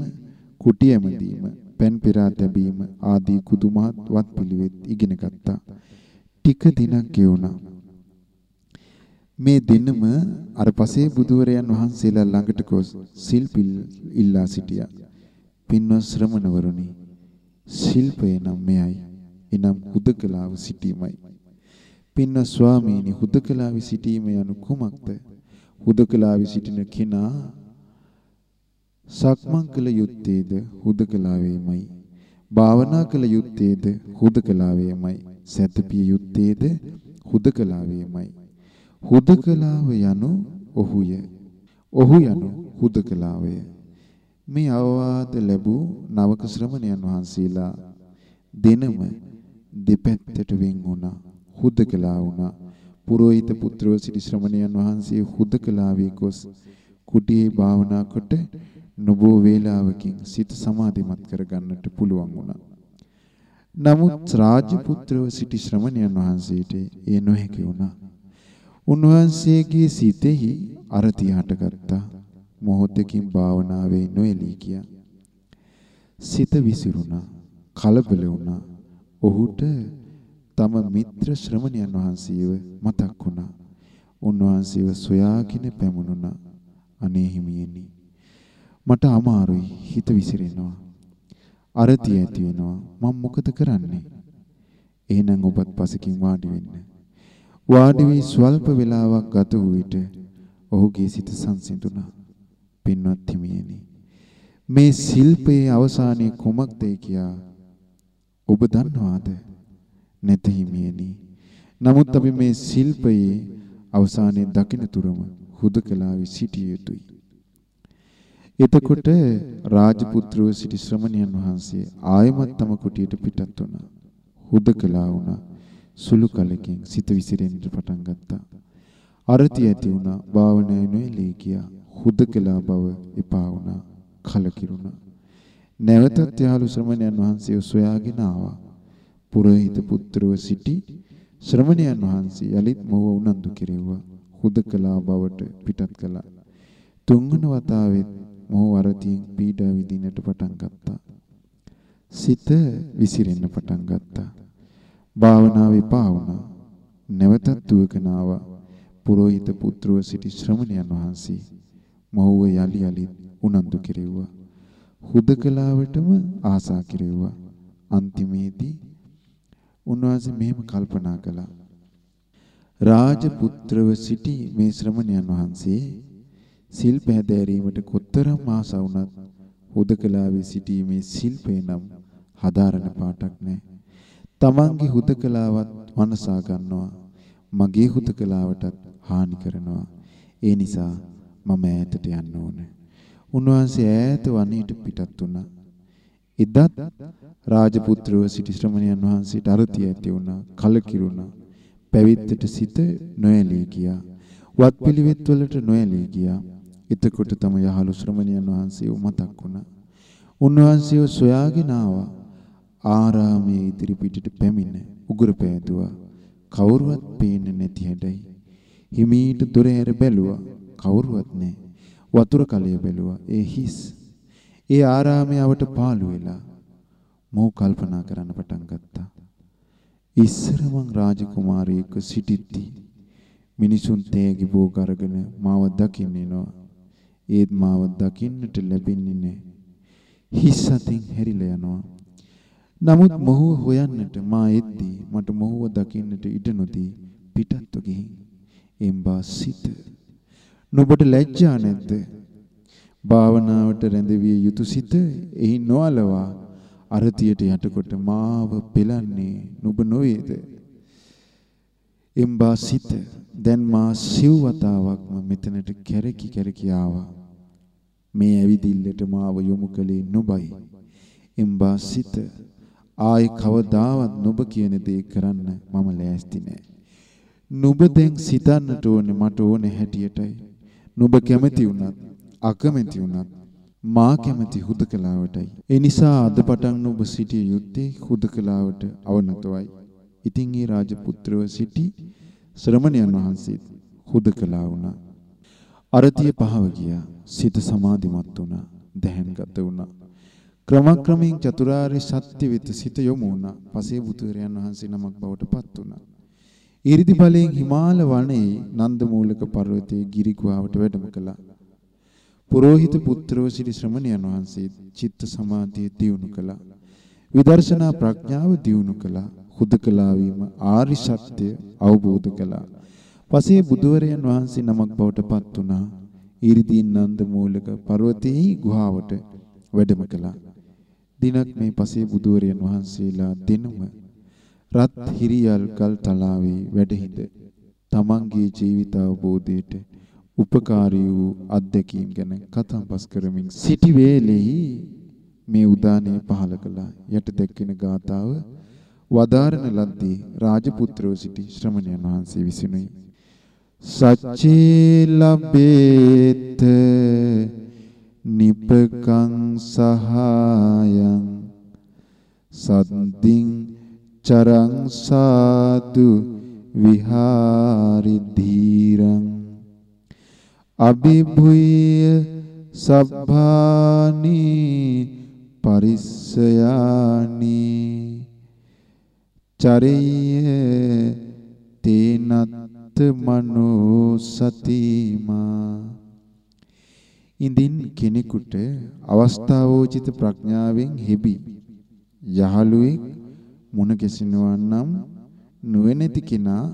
කුටි ඇමදීම, පෙන් පෙරා තැබීම ආදී කුදුමහත් වත් පිළිවෙත් ඉගෙන ගත්තා. ටික දිනක් ගෙවුණා. මේ දිනම අර පසේ බුදුවරයන් වහන්සේලා ළඟට ගොස් සිල්පිල් ඉල්ලා සිටියා. පින්වත් ශ්‍රමණවරුනි, ශිල්පය නම් මෙයයි. එනම් හුදකලාව සිටීමයි. පින්වත් ස්වාමීනි හුදකලාවේ සිටීම යනු කුමක්ද? හුදකලාවේ සිටින කෙනා සක්මන් කළ යුත්තේද හුදකලාවේමයි. භාවනා කළ යුත්තේද හුදකලාවේමයි. සැතපිය යුත්තේද හුදකලාවේමයි. හුදකලාව යනු ඔහුය. ඔහු යනු හුදකලාවය. මේ අවවාද ලැබූ නවක ශ්‍රමණයන් වහන්සේලා දෙනම දෙපැත්තට වෙන් වුණා. හුදකලා වුණා. පුරোহিত පුත්‍රව සිටි ශ්‍රමණයන් වහන්සේ හුදකලාවේ ගොස් කුටියේ භාවනා කොට නොබෝ වේලාවකින් සිත සමාධිමත් කරගන්නට පුළුවන් වුණා. නමුත් රාජපුත්‍රව සිටි ශ්‍රමණයන් වහන්සේට ඒ නොහැකි වුණා. උන්වහන්සේගේ සිතෙහි අරතිය හටගත්තා. මොහොතකින් භාවනාවේ නොඑලී ගියා. සිත විසිරුණා. කලබල වුණා. ඔහුට තම මිත්‍ර ශ්‍රමණයන් වහන්සේව මතක් වුණා. උන්වහන්සේව සොයාගෙන පැමුණුණා. අනේ හිමියනි මට අමාරුයි හිත විසිරෙනවා. අරතිය ඇති වෙනවා. මම මොකද කරන්නේ? එහෙනම් ඔබත් පසකින් වාඩි වෙන්න. වාඩි වී ස්වල්ප වේලාවක් ගත වූ විට ඔහුගේ සිත සංසිඳුණා. පින්වත් හිමියනි මේ ශිල්පයේ අවසානයේ කුමක්දයි කියා ඔබ දන්නවාද? නැත හිමියනි. නමුත් අපි මේ ශිල්පයේ අවසානයේ දකින්න තුරම හුදකලාවේ සිටිය යුතුයි. එතකොට රාජපුත්‍රව සිටි ශ්‍රමණයන් වහන්සේ ආයමත් තම කුටියට පිටත් වුණා. හුදකලා වුණා. සුළු කලකින් සිත විසිරෙන්නට පටන් ගත්තා. අරති ඇති වුණා. භාවනාවේ නොයලී ගියා. හුදකලා බව එපා වුණා. කලකිරුණා. නැවතත් යහළු ශ්‍රමණයන් වහන්සේ සොයාගෙන ආවා. පුරোহিত පුත්‍රව සිටි ශ්‍රමණයන් වහන්සේ යලිත් මොව උනන්දු කෙරෙව්වා. හුදකලා බවට පිටත් කළා. තුන්වන වතාවෙත් මොහු අරතියෙන් පීඩා විඳින්නට පටන් ගත්තා. සිත විසිරෙන්න පටන් ගත්තා. භාවනා විපා වුණා. නැවතත් දුවකන ආවා. පුරোহিত පුත්‍රව සිටි ශ්‍රමණයන් වහන්සේ මොහුව යලි යලි උනන්දු කෙරෙව්වා. හුදකලාවටම ආසා කෙරෙව්වා. අන්තිමේදී උන්වහන්සේ මෙහෙම කල්පනා කළා. රාජපුත්‍රව සිටි මේ ශ්‍රමණයන් වහන්සේ සිල් පැහැදෑරීමට කොතරම් ආසා වුණත් හුදකලාවේ සිටීමේ සිල්පේ නම් හදාරන පාටක් නැහැ. තමන්ගේ හුදකලාවත් වනසා ගන්නවා. මගේ හුදකලාවටත් හානි කරනවා. ඒ නිසා මම ඈතට යන්න ඕනේ. උන්වහන්සේ ඈත වනයේට පිටත් වුණා. එදත් රාජපුත්‍රව සිටි ශ්‍රමණයන් වහන්සේට අරතිය ඇති වුණා, කලකිරුණා. පැවිද්දට සිත නොඇලී ගියා. වත් පිළිවෙත් වලට නොඇලී ගියා. එතකොට තම යහළු ශ්‍රමණයන් වහන්සේව මතක් වුණා. උන්වහන්සේව සොයාගෙන ආවා. ආරාමයේ ඉදිරි පිටට පැමිණ උගුර පෑදුවා. කවුරුවත් පේන්නේ නැති හැඩයි. හිමීට දොර ඇර බැලුවා. කවුරුවත් නැහැ. වතුර කලය බැලුවා. ඒ හිස්. ඒ ආරාමයට පාළු වෙලා මොහු කල්පනා කරන්න පටන් ගත්තා. ඉස්සර මං රාජකුමාරියෙක්ව සිටිද්දී මිනිසුන් තේගි බෝග අරගෙන මාව දකින්න එනවා. ඒත් මාව දකින්නට ලැබෙන්නේ නැහැ. හිස් අතින් හැරිලා යනවා. නමුත් මොහුව හොයන්නට මා එද්දී මට මොහුව දකින්නට ඉඩ නොදී පිටත්ව ගිහින් එම්බා සිට නුඹට ලැජ්ජා නැද්ද? භාවනාවට රැඳවිය යුතු සිත එහි නොඅලවා අරතියට යටකොට මාව පෙලන්නේ නුඹ නොවේද? එම්බා සිත දැන් මා සිව් වතාවක්ම මෙතනට කැරකි කැරකි ආවා. මේ ඇවිදිල්ලට මාව යොමු කළේ නුඹයි. එම්බා සිත ආයි කවදාවත් නුඹ කියන දේ කරන්න මම ලෑස්ති නෑ. නුඹ දැන් සිතන්නට ඕනේ මට ඕනේ හැටියටයි. නුඹ කැමති වුණත් අකමැති වුණත් මා කැමති හුදකලාවටයි. ඒ නිසා අද පටන් නුඹ සිටිය යුත්තේ හුදකලාවට අවනතවයි. ඉතින් ඒ රාජපුත්‍රව සිටි ශ්‍රමණයන් වහන්සේ හුදකලා වුණා. අරතිය පහව ගියා. සිත සමාධිමත් වුණා. දැහැන්ගත වුණා. ක්‍රමක්‍රමයෙන් චතුරාර්ය සත්‍ය වෙත සිත යොමු වුණා. පසේ බුදුරයන් වහන්සේ නමක් බවට පත් වුණා. 이රිදි බලයෙන් හිමාල වනයේ නන්දමූලක පර්වතයේ ගිරි ගුහාවට වැඩම කළා. පූජිත පුත්‍රෝ සිරි ශ්‍රමණයන් වහන්සේ චිත්ත සමාධිය දියුණු කළා. විදර්ශනා ප්‍රඥාව දියුණු කළා. හුදකලා වීම ආරි සත්‍ය අවබෝධ කළා. පසේ බුදුවරයන් වහන්සේ නමක් බවට පත් වුණා. ඊරිදීන් නන්දමූලක පර්වතයේ ගුහාවට වැඩම කළා. දිනක් මේ පසේ බුදුවරයන් වහන්සේලා දෙනම රත් හිරියල් ගල් තලාවේ වැඩහිඳ තමන්ගේ ජීවිත අවබෝධයට උපකාරී වූ අත්දැකීම් ගැන කතාබස් කරමින් සිටි වේලෙහි මේ උදානය පහල කළා. යට දැක්වෙන ගාතාව වදාරන ලද්දේ රාජපුත්‍රව සිටි ශ්‍රමණයන් වහන්සේ විසිනුයි. සච්චේ ලබ්බේත නිපකං සහායං සද්දින් චරං සාදු විහාරි ධීරං අභිභුය සබ්බානි පරිස්සයානි. චරිය තේනත් මනෝ සතිමා ඉඳින් කෙනෙකුට අවස්ථාවෝචිත ප්‍රඥාවෙන් හෙබි යහළුවෙක් මුණ ගැසෙනවා නම් නුවණැති කෙනා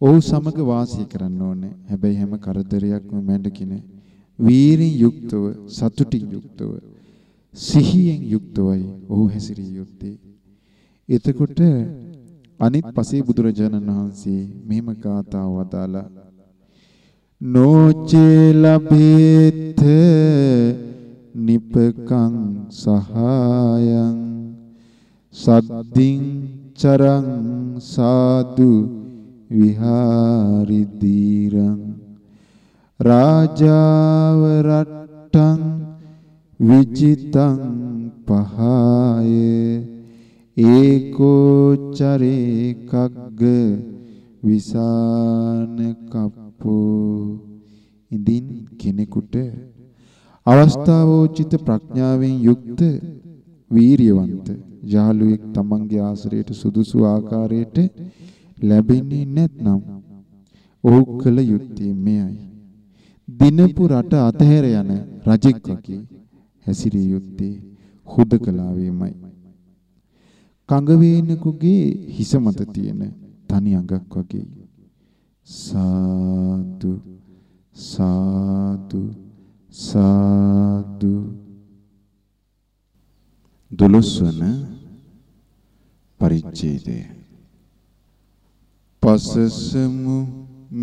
ඔහු සමග වාසය කරන්න ඕනේ. හැබැයි හැම කරදරයක්ම මැඩකින වීරින් යුක්තව සතුටින් යුක්තව සිහියෙන් යුක්තවයි ඔහු හැසිරිය යුත්තේ. එතකොට අනිත් පසේ බුදුරජාණන් වහන්සේ මෙහිම ගාථාව වදාලා නෝචේ ලබේත නිපකං සහායං සද්දින් චරං සාදු විහාරි දීරං රාජාව රට්ටං විචිතං පහය ඒකෝ චරේ කග්ග විසාන කප්පෝ. ඉදින් කෙනෙකුට අවස්ථාවෝචිත ප්‍රඥාවෙන් යුක්ත වීරියවන්ත යාළුවෙක් තමන්ගේ ආශ්‍රයයට සුදුසු ආකාරයට ලැබෙන්නේ නැත්නම් ඔහු කළ යුත්තේ මෙයයි. දිනපු රට අතහැර යන රජෙක් වගේ හැසිරිය යුත්තේ හුදකලාවේමයි. කඟ වේනකුගේ හිස මත තියෙන තනි අඟක් වගේ. සාදු සාදු සාදු දොළොස්වන පරිච්ඡේදය පසසමු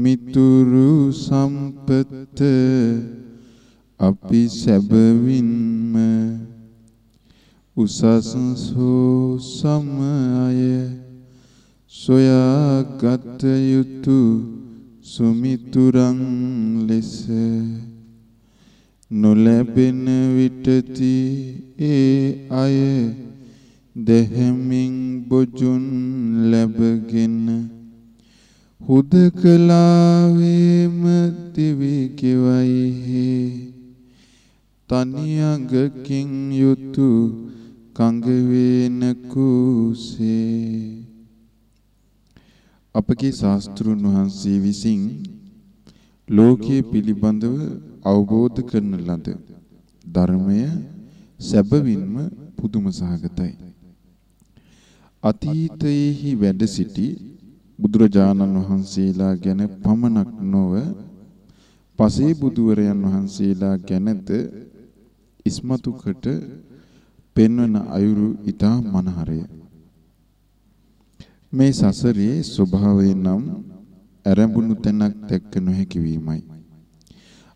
මිතුරු සම්පත අපි සැබවින්ම උසස්සෝ සමය සොයාගත යුතු සුමිතුරන් ලෙස නොලැබෙන විටති ඒ අය දෙහෙමින් බොජුන් ලැබගෙන හුදකලාවේම දිවි කෙවයි තනි අඟකින් යුතු කඟ වේන කුසේ අපගේ ශාස්ත්‍රුන් වහන්සේ විසින් ලෝකයේ පිළිබඳව අවබෝධ කරන ලද ධර්මය සැබවින්ම පුදුම සහගතයි. අතීතයේහි වැඩ සිටි බුදුරජාණන් වහන්සේලා ගැන පමණක් නොව පසේ බුදුවරයන් වහන්සේලා ගැනද ඉස්මතුකට පෙන්වන අයුරු ඊටා මනහරය. මේ සසරේ ස්වභාවය නම් ඇරඹුණු තැනක් දැක්ක නොහැකි වීමයි.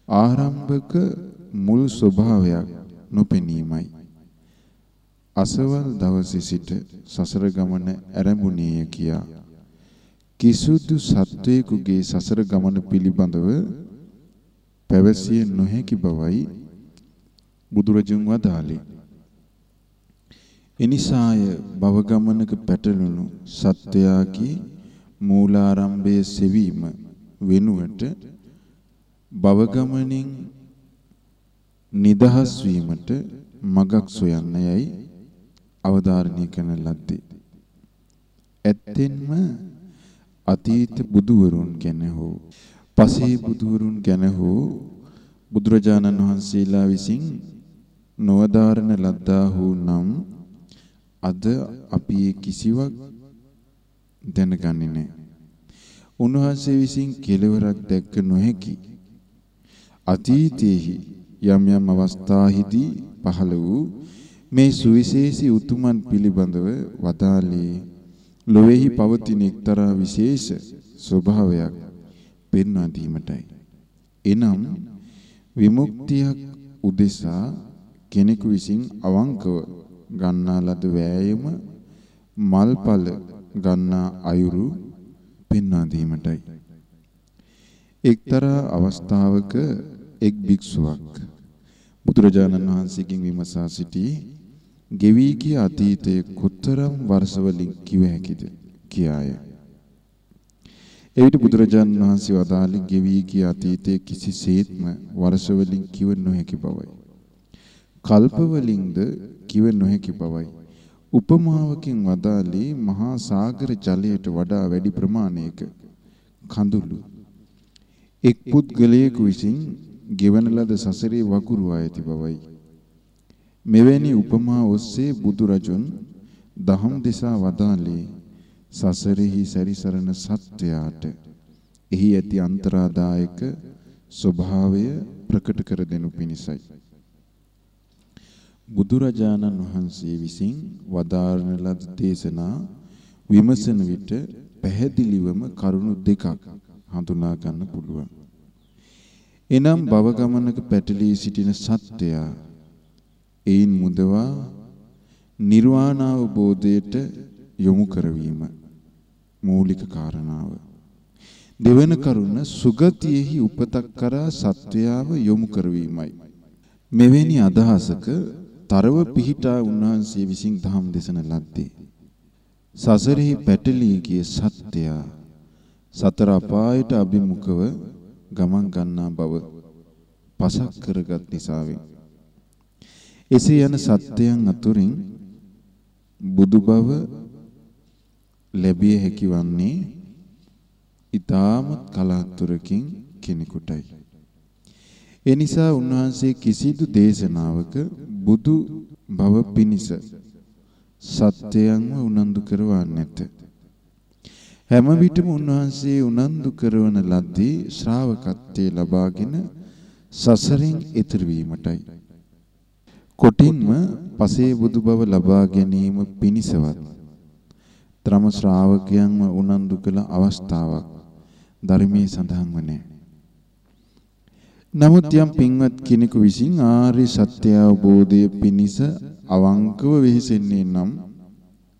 ආරම්භක මුල් ස්වභාවයක් නොපෙනීමයි. අසවල් දවසේ සිට සසර ගමන ඇරඹුණේය කියා කිසුදු සත්වයෙකුගේ සසර ගමන පිළිබඳව පැවසිය නොහැකි බවයි බුදුරජුන් වදාළේ. එනිසාය භව ගමනක පැටළුණු සත්වයාගේ මූලාරම්භයේ සෙවීම වෙනුවට භව ගමනින් නිදහස් වීමට මගක් සොයන්න යයි අවධාරණය කරන ලද්දේ. ඇත්තෙන්ම අතීත බුදුවරුන් ගැන හෝ පසේ බුදුවරුන් ගැන හෝ බුදුරජාණන් වහන්සේලා විසින් නොවදාරන ලද්දාහු නම් අද අපි කිසිවක් දැනගන්නේ නැහැ. උන්වහන්සේ විසින් කෙලවරක් දැක්ක නොහැකි අතීතයේහි යම් යම් අවස්ථාහිදී පහළ වූ මේ සුවිශේෂී උතුමන් පිළිබඳව වදාළේ ලොවේහි පවතින එක්තරා විශේෂ ස්වභාවයක් පෙන්වා දීමටයි. එනම් විමුක්තියක් උදෙසා කෙනෙකු විසින් අවංකව ගන්නා ලද වෑයම මල්පල ගන්නා අයුරු පෙන්වා දීමටයි. එක්තරා අවස්ථාවක එක් භික්ෂුවක් බුදුරජාණන් වහන්සේගෙන් විමසා සිටි ගෙවි ගිය අතීතයේ කොතරම් වර්ෂවලින් කිව හැකිද කියාය. එවිට බුදුරජාන් වහන්සේ වදාළේ ගෙවි ගිය අතීතයේ කිසිසේත්ම වර්ෂවලින් කිව නොහැකි බවයි. කල්පවලින්ද කිව නොහැකි බවයි. උපමාවකින් වදාළේ මහා සාගර ජලයට වඩා වැඩි ප්‍රමාණයක කඳුළු එක් පුද්ගලයෙකු විසින් ගෙවන ලද සසරේ වගුරුවා ඇති බවයි. මෙවැනි උපමා ඔස්සේ බුදුරජුන් දහම් දෙසා වදාළේ සසරෙහි සැරිසරන සත්‍යයට එහි ඇති අන්තරාදායක ස්වභාවය ප්‍රකට කර දෙනු පිණිසයි. බුදුරජාණන් වහන්සේ විසින් වදාරන ලද දේශනා විමසන විට පැහැදිලිවම කරුණු දෙකක් හඳුනා ගන්න පුළුවන්. එනම් භව ගමනක පැටලී සිටින සත්‍යය එයින් මුදවා නිර්වාණ අවබෝධයට යොමු කරවීම මූලික කාරණාව. දෙවන කරුණ සුගතියෙහි උපතක් කරා සත්වයාව යොමු කරවීමයි. මෙවැනි අදහසක තරව පිහිටා උන්වහන්සේ විසින් දහම් දෙසන ලද්දේ. සසරෙහි පැටලී ගිය සත්‍යයා සතර අපායට අභිමුඛව ගමන් ගන්නා බව පසක් කරගත් නිසාවෙන් එසේ යන සත්‍යයන් අතුරින් බුදු බව ලැබිය හැකි වන්නේ ඊටමත් කලාතුරකින් කෙනෙකුටයි ඒ නිසා උන්වහන්සේ කිසිදු දේශනාවක බුදු බව පිණිස සත්‍යයන්ව උනන්දු කරවන්නේ නැත. හැම විටම උන්වහන්සේ උනන්දු කරවන ලද්දේ ශ්‍රාවකත්වයේ ලබාගෙන සසරින් එතර වීමටයි. කොටින්ම පසේ බුදු බව ලබා ගැනීම පිණිසවත් ත්‍රම ශ්‍රාවකයන්ව උනන්දු කළ අවස්ථාවක් ධර්මයේ සඳහන් වන්නේ. නමුත් යම් පින්වත් කෙනෙකු විසින් ආර්ය සත්‍ය අවබෝධය පිණිස අවංකව වෙහෙසෙන්නේ නම්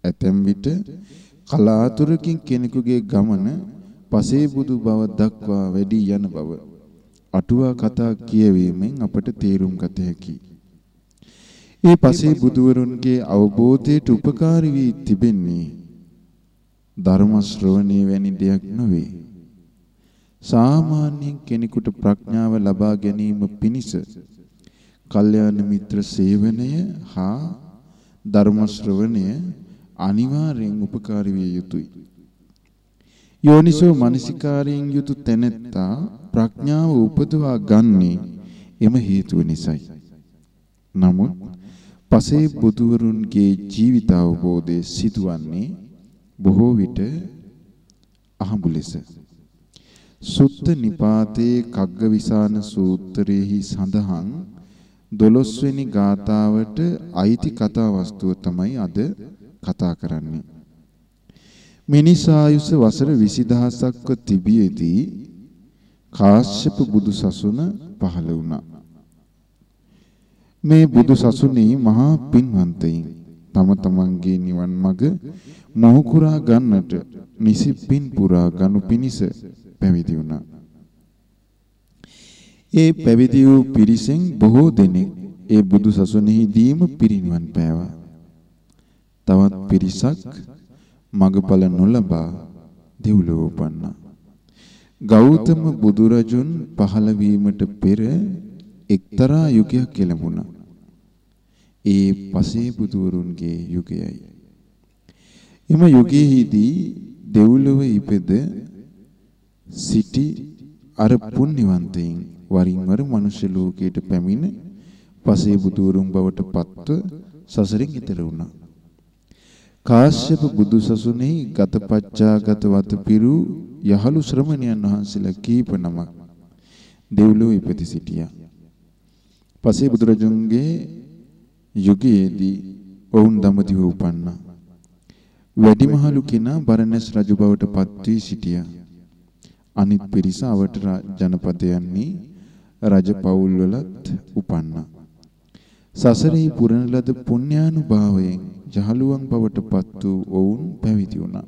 ඇතැම් විට කලාතුරකින් කෙනෙකුගේ ගමන පසේ බුදු බව දක්වා වැඩි යන බව අටුවා කතා කියවීමෙන් අපට තේරුම් ගත හැකියි. ඒ පසේ බුදුවරුන්ගේ අවබෝධයට උපකාරී වී තිබෙන්නේ ධර්ම ශ්‍රවණය වැනි දෙයක් නොවේ. සාමාන්‍යයෙන් කෙනෙකුට ප්‍රඥාව ලබා ගැනීම පිණිස කල්යාණ මිත්‍ර සේවනය හා ධර්ම ශ්‍රවණය අනිවාර්යෙන් උපකාරී විය යුතුයි. යෝනිසෝ මනසිකාරයෙන් යුතු තැනැත්තා ප්‍රඥාව උපදවා ගන්නේ එම හේතුව නිසායි. නමුත් පසේ බුදුවරුන්ගේ ජීවිත අවබෝධය සිදුවන්නේ බොහෝ විට අහඹු ලෙස. සුත්ත නිපාතේ කග්ගවිසාන සූත්‍රයේහි සඳහන් 12 වෙනි ගාථාවට අයිති කතා වස්තුව තමයි අද කතා කරන්නේ. මිනිසායුෂ වසර 20000ක්ව තිබියදී කාශ්‍යප බුදු සසුන පහළ වුණා. මේ බුදු සසුනේ මහා පින්වන්තයින් තම තමන්ගේ නිවන් මඟ මොහු කුරා ගන්නට නිසි පින් පුරා ගනු පිණිස පැවිදි වුණා. ඒ පැවිදි වූ පිරිසෙන් බොහෝ දෙනෙක් ඒ බුදු සසුනේදීම පිරිනිවන් පෑවා. තවත් පිරිසක් මගඵල නොලබා දෙව්ලොව උපන්නා. ගෞතම බුදුරජුන් පහළ වීමට පෙර එක්තරා යුගයක් කෙලඹුණා. ඒ පසේ බුදුවරුන්ගේ යුගයයි. එම යුගයේදී දෙව්ලොව ඉපද සිටි අර පුණ්‍යවන්තයින් වරින් වර මනුෂ්‍ය ලෝකයට පැමිණ පසේ බුදුවරුන් බවට පත්ව සසරින් ඈතර වුණා. කාශ්‍යප බුදු සසුනේ ගතපච්චාගත වත පිරු යහළු ශ්‍රමණයන් වහන්සේලා කීප නමක් දෙව්ලොව ඉපති සිටියා. පසේ බුදුරජුන්ගේ යුගයේදී ඔවුන් දඹදිව උපන්නා. වැඩිමහලු කෙනා බරණැස් රජු බවට පත් වී සිටියා. අනිත් පිරිස අවට ජනපදයන්හි රජ පවුල්වලත් උපන්නා. සසරේ පුරන ලද පුණ්‍යානුභාවයෙන් ජහලුවන් බවට පත් වූ ඔවුන් පැවිදි වුණා.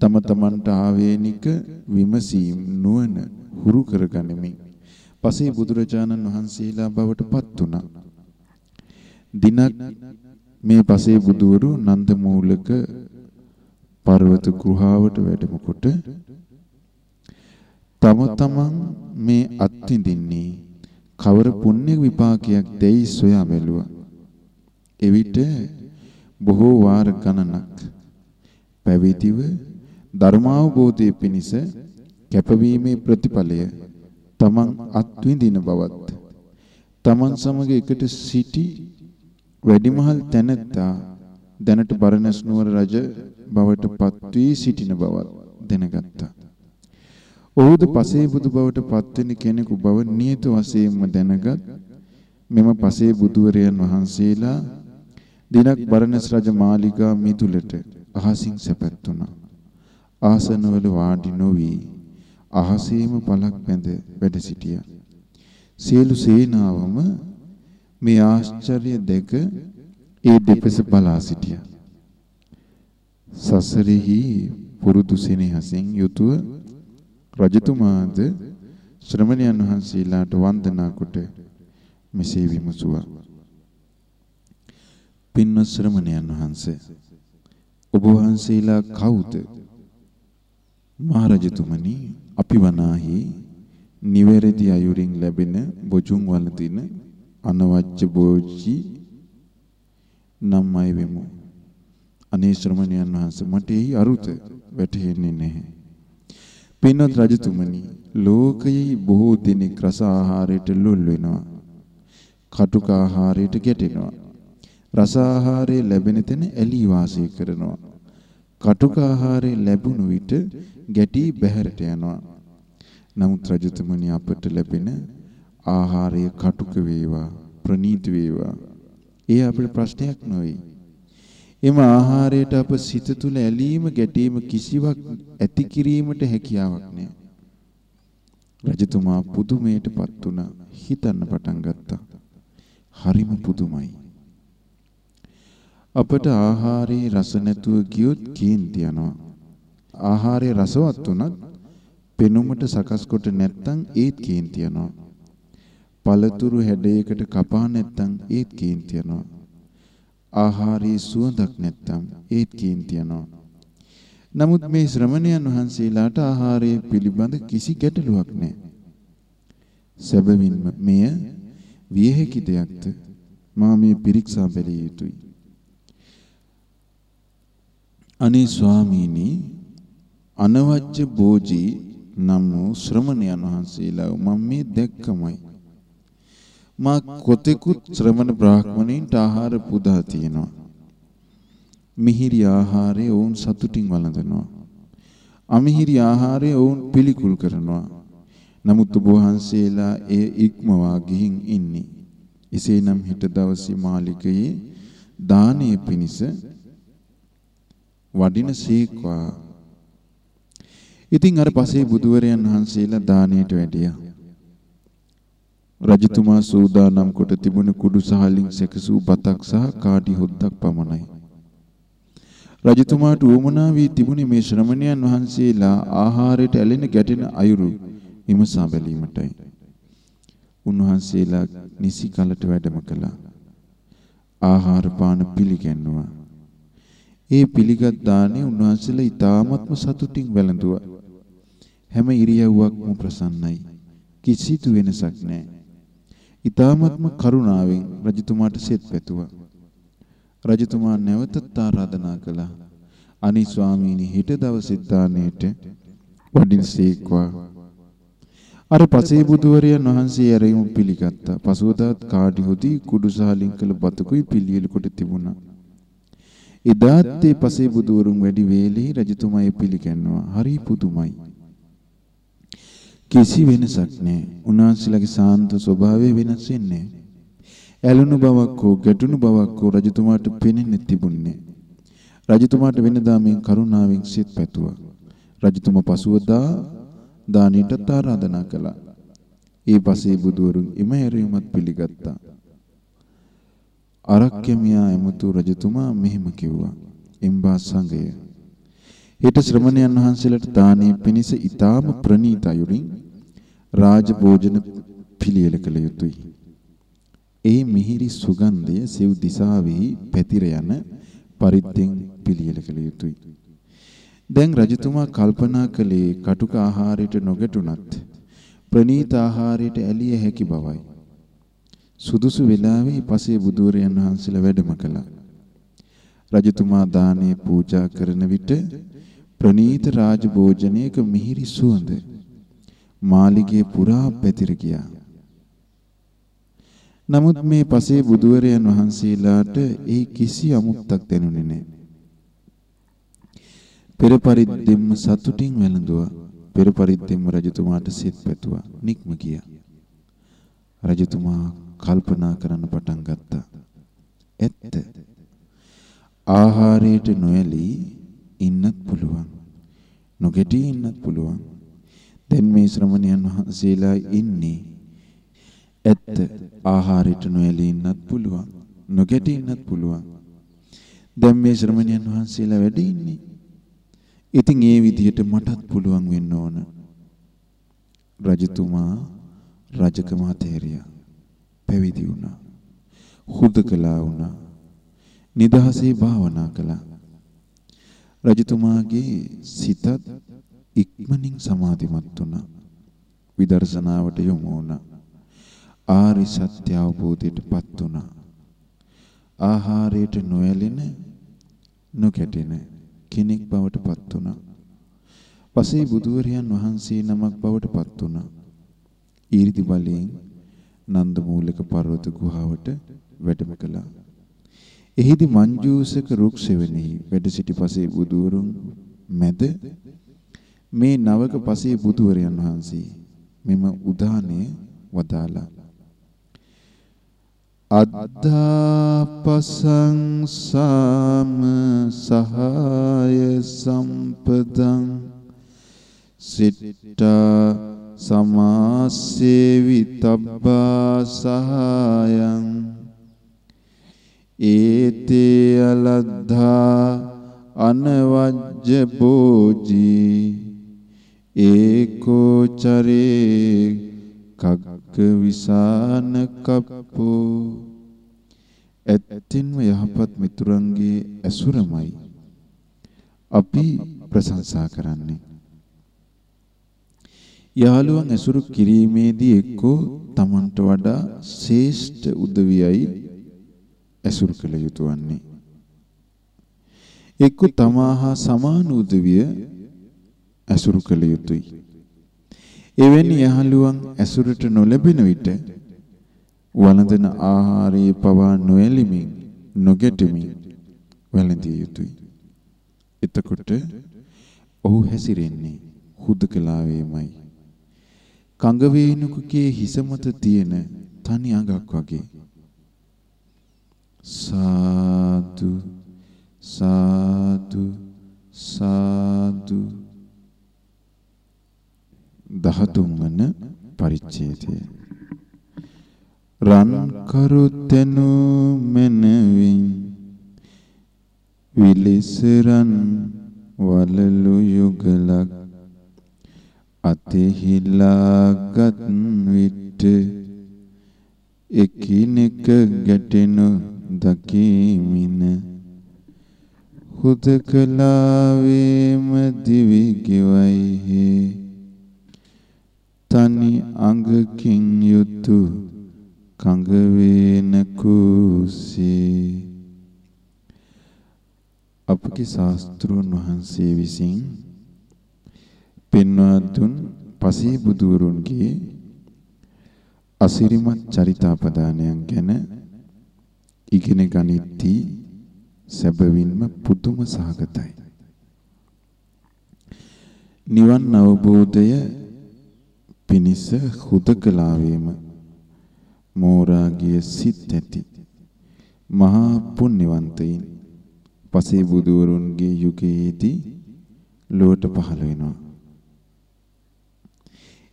තම තමන්ට ආවේනික විමසීම් නුවණ හුරු කරගනිමින් පසේ බුදුරජාණන් වහන්සේලා බවට පත් වුණා. දිනක් මේ පසේ බුදුවරු නන්දමූලක පර්වත ගෘහාවට වැඩම කොට තම තමන් මේ අත්විඳින්නේ කවර පුණ්‍ය විපාකයක් දැයි සොයා බැලුවා. එවිට බොහෝ වාර ගණනක් පැවිදිව ධර්මාවබෝධයේ පිණිස කැපවීමේ ප්‍රතිඵලය තමන් අත්විඳින බවත් තමන් සමග එකට සිටි වැඩිමහල් තැනැත්තා දැනට බරණැස් නුවර රජ බවට පත් වී සිටින බවත් දැනගත්තා. ඔහුද පසේ බුදු බවට පත්වෙන කෙනෙකු බව නියත වශයෙන්ම දැනගත් මෙම පසේ බුදුවරයන් වහන්සේලා දිනක් බරණැස් රජ මාලිගා මිදුලට අහසින් සැපැත්තුණා. ආසනවල වාඩි නොවි අහසේම පලක් බැඳ වැඩ සිටියා. සියලු සේනාවම මේ ආශ්චර්ය දෙක ඒ දෙපස බලා සිටියා. සසරෙහි පුරුදු සෙනෙහසින් යුතුව රජතුමාද ශ්‍රමණයන් වහන්සේලාට වන්දනා කොට මෙසේ විමසුවා. පින්වත් ශ්‍රමණයන් වහන්සේ ඔබ වහන්සේලා කවුද? මහරජතුමනි අපි වනාහි නිවැරදි අයුරින් ලැබෙන බොජුන් වලදින අනවජ්‍ය බෝජි නම් අය වෙමු. අනේ ශ්‍රමණයන් වහන්සේ මට එහි අරුත වැටහෙන්නේ නැහැ. පින්වත් රජතුමනි ලෝකයේ බොහෝ දෙනෙක් රස ආහාරයට ලොල් වෙනවා. කටුක ආහාරයට ගැටෙනවා. රස ආහාරය ලැබෙන තැන ඇලී වාසය කරනවා. කටුක ආහාරය ලැබුණු විට ගැටි බැහැරට යනවා. නමුත් රජතුමනි අපට ලැබෙන ආහාරය කටුක වේවා ප්‍රනීත වේවා. ඒ අපේ ප්‍රශ්නයක් නොවේ. එම ආහාරයට අප සිත තුළ ඇලීම ගැටීම කිසිවක් ඇති කිරීමට හැකියාවක් නැහැ. රජතුමා පුදුමයටපත් වුණා. හිතන්න පටන් ගත්තා. හරිම පුදුමයි. අපට ආහාරයේ රස නැතුව ගියොත් කේන්ති යනවා. ආහාරයේ රසවත් උනත් පෙනුමට සකස් කොට නැත්නම් ඒත් කේන්ති යනවා. පළතුරු හැඩයකට කපා නැත්නම් ඒත් කේන්ති යනවා. ආහාරයේ සුවඳක් නැත්නම් ඒත් කේන්ති යනවා. නමුත් මේ ශ්‍රමණයන් වහන්සේලාට ආහාරය පිළිබඳ කිසි ගැටලුවක් නැහැ. සැබවින්ම මෙය විය හැකි දෙයක්ද? මා මේ පිරික්සා බැලිය යුතුයි. අනේ ස්වාමීනි අනවජ්‍ය බෝජි නම් වූ ශ්‍රමණයන් වහන්සේලා මම මේ දැක්කමයි මා කොතෙකුත් ශ්‍රමණ බ්‍රාහ්මණයින්ට ආහාර පුදා තියෙනවා මිහිරි ආහාරය ඔවුන් සතුටින් වළඳනවා අමිහිරි ආහාරය ඔවුන් පිළිකුල් කරනවා නමුත් ඔබ වහන්සේලා එය ඉක්මවා ගිහින් ඉන්නේ එසේනම් හිට දවසේ මාලිගයේ දානීය පිණිස වඩින සීක්වා. ඉතින් අර පසේ බුදුවරයන් වහන්සේලා දාණයට වැඩියා. රජතුමා සූදානම් කොට තිබුණ කුඩු සහලින් සැකසූ බතක් සහ කාටි හොද්දක් පමණයි. රජතුමාට උවමනා වී තිබුණේ මේ ශ්‍රමණයන් වහන්සේලා ආහාරයට ඇලෙන ගැටෙන අයුරු විමසා බැලීමටයි. උන්වහන්සේලා නිසි කලට වැඩම කළා. ආහාර පාන පිළිගැන්නුවා. ඒ පිළිගත් දාණය උන්වහන්සේලා ඊ타ත්ම සතුටින් වැළඳුවා. හැම ඉරියව්වක්ම ප්‍රසන්නයි. කිසිදු වෙනසක් නැහැ. ඊ타ත්ම කරුණාවෙන් රජතුමාට සෙත් පැතුවා. රජතුමා නැවතත් ආරාධනා කළා. අනි ස්වාමීනි හෙට දවසේ දාණයට වඩින්සේක්වා. අර පසේ බුදුවරයන් වහන්සේ ඇරීම පිළිගත්තා. පසුවදාත් කාඩි හොදි කුඩුසහලින් කළ බතකුයි පිළියෙල කොට තිබුණා. එදාත් ඒ පසේ බුදුවරුන් වැඩි වේලේ රජතුමා පිළිගන්නවා. හරි පුදුමයි. කිසි වෙනසක් නැහැ. උන්වහන්සේලාගේ සාන්ත ස්වභාවය වෙනස් වෙන්නේ ඇලුණු බවක් හෝ ගැටුණු බවක් හෝ රජතුමාට පෙනෙන්නේ තිබුණේ රජතුමාට වෙනදා මේ කරුණාවෙන් සිත් පැතුවා. රජතුමා පසුවදා දානීට ආරාධනා කළා. ඒ පසේ බුදුවරුන් එම හැරීමත් පිළිගත්තා. අරක්කමියා එමුතු රජතුමා මෙහෙම කිව්වා. එම්බා සංගය. හෙට ශ්‍රමණයන් වහන්සේලාට දානීය පිණිස ඊටාම ප්‍රණීත අයුරින් රාජ භෝජන පිළියෙල කළ යුතුය. ඒ මිහිරි සුගන්ධය සිව් දිසාවෙහි පැතිර යන පරිද්දෙන් පිළියෙල කළ යුතුය. දැන් රජතුමා කල්පනා කළේ කටුක ආහාරයට නොගැටුණත් ප්‍රනීත ආහාරයට ඇලිය හැකි බවයි. සුදුසු වෙලාවේ පසේ බුදුරයන් වහන්සේලා වැඩම කළා. රජතුමා දානේ පූජා කරන විට ප්‍රනීත රාජ භෝජනයක මිහිරි සුවඳ මාලිගයේ පුරා පැතිර ගියා. නමුත් මේ පසේ බුදුවරයන් වහන්සේලාට ඒ කිසි අමුත්තක් දැනුනේ නැහැ. පෙර පරිද්දෙම්ම සතුටින් වැළඳුවා. පෙර පරිද්දෙම්ම රජතුමාට සිත් පැතුවා. නික්ම ගියා. රජතුමා කල්පනා කරන්න පටන් ගත්තා. ඇත්ත. ආහාරයට නොඇලී ඉන්නත් පුළුවන්. නොගැටී ඉන්නත් පුළුවන්. දැන් මේ ශ්‍රමණයන් වහන්සේලා ඉන්නේ ඇත්ත ආහාරයට නොඇලී ඉන්නත් පුළුවන්. නොගැටී ඉන්නත් පුළුවන්. දැන් මේ ශ්‍රමණයන් වහන්සේලා වැඩ ඉන්නේ. ඉතින් ඒ විදිහට මටත් පුළුවන් වෙන්න ඕන. රජතුමා රජකම අතහැරියා. පැවිදි වුණා. හුදකලා වුණා. නිදහසේ භාවනා කළා. රජතුමාගේ සිතත් ඉක්මනින් සමාධිමත් වුණා. විදර්ශනාවට යොමු වුණා. ආරි සත්‍ය අවබෝධයටපත් වුණා. ආහාරයට නොඇලෙන නොකැටෙන කෙනෙක් බවට පත් වුණා. පසේ බුදුවරයන් වහන්සේ නමක් බවට පත් වුණා. ඊරිදි බලයෙන් නන්දමූලක පර්වත ගුහාවට වැඩම කළා. එහිදී මංජූසක රුක්සෙවෙනෙහි වැඩ සිටි පසේ බුදුවරුන් මැද මේ නවක පසේ බුදුවරයන් වහන්සේ මෙම උදානය වදාලා අද්දාපසංසාම සහාය සම්පදං සිට්ඨා සමාසේවි තබ්බා සහායං ඒතේ අලද්ධා අනවජ්ජ බෝජී ඒකෝ චරේ කග්ග විසාන කප්පෝ. ඇත්තින්ම යහපත් මිතුරන්ගේ ඇසුරමයි. අපි ප්‍රශංසා කරන්නේ. යාළුවන් ඇසුරු කිරීමේදී එක්කෝ Tamanට වඩා ශ්‍රේෂ්ඨ උදවියයි ඇසුරු කළ යුතු වන්නේ. එක්කෝ තමාහා සමාන උදවිය ඇසුරු කළ යුතුයි. එවැනි යාළුවන් ඇසුරට නොලැබෙන විට වළඳන ආහාරයේ පවා නොඇලිමින් නොගැටෙමින් වැළඳිය යුතුයි. එතකොට ඔහු හැසිරෙන්නේ හුදකලාවේමයි. කඟ වේනුකගේ හිස මත තියෙන තනි අඟක් වගේ සාදු සාදු සාදු 13 වන පරිච්ඡේදය. රන් කරුතෙනු මෙනවින් විලිසරන් වලලු යුගලක් අතෙහිලාගත් විට එකිනෙක ගැටෙනු දකිමින හුදකලාවේම දිවි ගෙවයි තනි අඟකින් යුතු කඟ වේන කුසේ අපගේ ශාස්ත්‍රෝන් වහන්සේ විසින් පෙන්වා දුන් පසේ බුදුවරුන්ගේ අසිරිමත් චරිතාපදානයන් ගැන ඉගෙන ගනිද්දී සැබවින්ම පුදුම සහගතයි. නිවන් අවබෝධය පිණිස හුදකලාවේම මෝරාගිය සිත් ඇති මහා පුණ්‍යවන්තයින් පසේ බුදුවරුන්ගේ යුගයේදී ලෝට පහළ වෙනවා.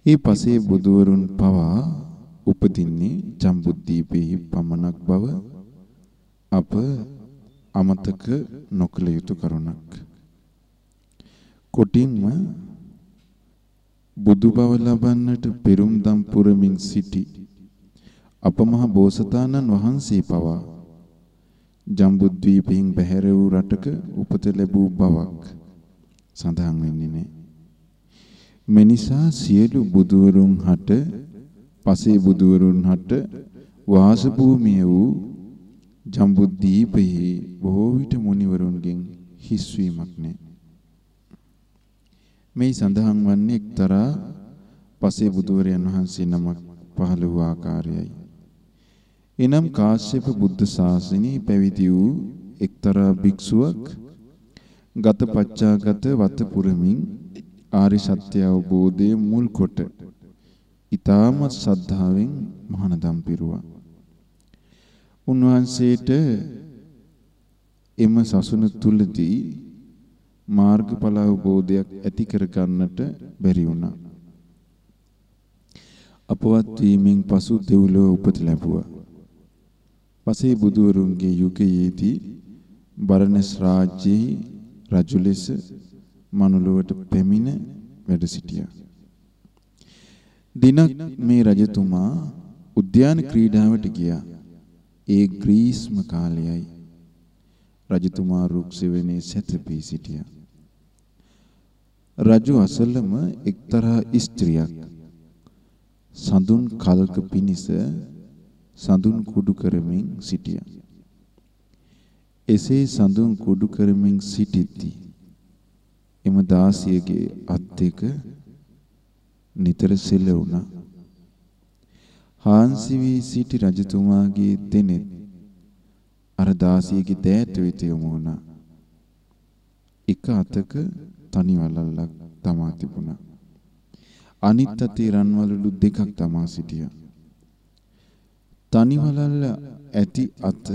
ඒ පසේ බුදුවරුන් පවා උපදින්නේ ජම්බුද්දීපෙහි පමණක් බව අප අමතක නොකළ යුතු කරුණක්. කොටින්ම බුදු බව ලබන්නට පෙරුම්දම් පුරමින් සිටි අපමහ බෝසතාණන් වහන්සේ පවා ජම්බුද්වීපයෙන් බැහැර වූ රටක උපත ලැබූ බවක් සඳහන් වෙන්නේ නැහැ. මෙනිසා සියලු බුදුවරුන් හට පසේ බුදුවරුන් හට වාස භූමිය වූ ජම්බුද්වීපයේ බොහෝ විට මුනිවරුන්ගෙන් හිස්වීමක් නැහැ. මේ සඳහන් වන්නේ එක්තරා පසේ බුදුවරයන් වහන්සේ නමක් පහළ වූ ආකාරයයි. එනම් කාශ්‍යප බුද්ධ ශාසනයේ පැවිදි වූ එක්තරා භික්ෂුවක් ගත පච්චාගත වත පුරමින් ආරි සත්‍ය අවබෝධයේ මුල් කොට ඊ타මත් සද්ධාවෙන් මහානදම් පිරුවා. උන්වහන්සේට එම සසුන තුලදී මාර්ගඵල අවබෝධයක් ඇති කර ගන්නට බැරි වුණා. අපවත් වීමෙන් පසු දෙව්ලොව උපත ලැබුවා. පසේ බුදුවරුන්ගේ යුගයේදී බරණස් රාජ්‍යයේ රජු ලෙස මනුලොවට පැමිණ වැඩ සිටියා. දිනක් මේ රජතුමා උද්‍යාන ක්‍රීඩාවට ගියා. ඒ ග්‍රීස්ම කාලයයි. රජතුමා රුක් සෙවණේ සැතපී සිටියා. රජු අසලම එක්තරා ස්ත්‍රියක් සඳුන් කල්ක පිනිස සඳුන් කුඩු කරමින් සිටියා. එසේ සඳුන් කුඩු කරමින් සිටිද්දී එම දාසියගේ අත් දෙක නිතර සෙල වුණා. හාන්සි වී සිටි රජතුමාගේ දෙනෙත් අර දාසියගේ දෑත වෙත යොමු වුණා. එක අතක තනි වලල්ලක් තමා තිබුණා. අනිත් අතේ රන්වලලු දෙකක් තමා සිටියා. තනි වලල්ල ඇති අත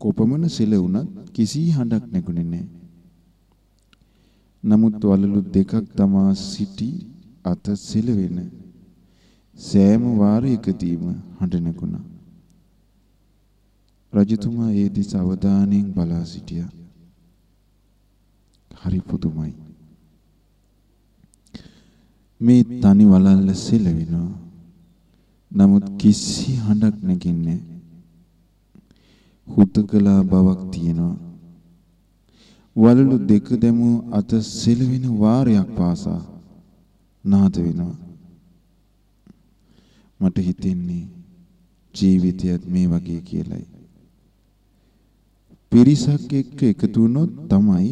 කොපමණ සෙල වුණත් කිසි හඬක් නැගුණේ නැහැ. නමුත් වලලු දෙකක් තමා සිටි අත සෙලවෙන සෑම වාරයකදීම හඬ නැගුණා. රජතුමා ඒ දිස අවධානයෙන් බලා සිටියා. හරි පුදුමයි. මේ තනි වලල්ල සෙලවෙනවා. නමුත් කිසි හඬක් නැගින්නේ හුතකලා බවක් තියෙනවා. වලලු දෙක දැමූ අත සෙලවෙන වාරයක් පාසා නාද වෙනවා. මට හිතෙන්නේ ජීවිතයත් මේ වගේ කියලයි. පිරිසක් එක්ක එකතු වුණොත් තමයි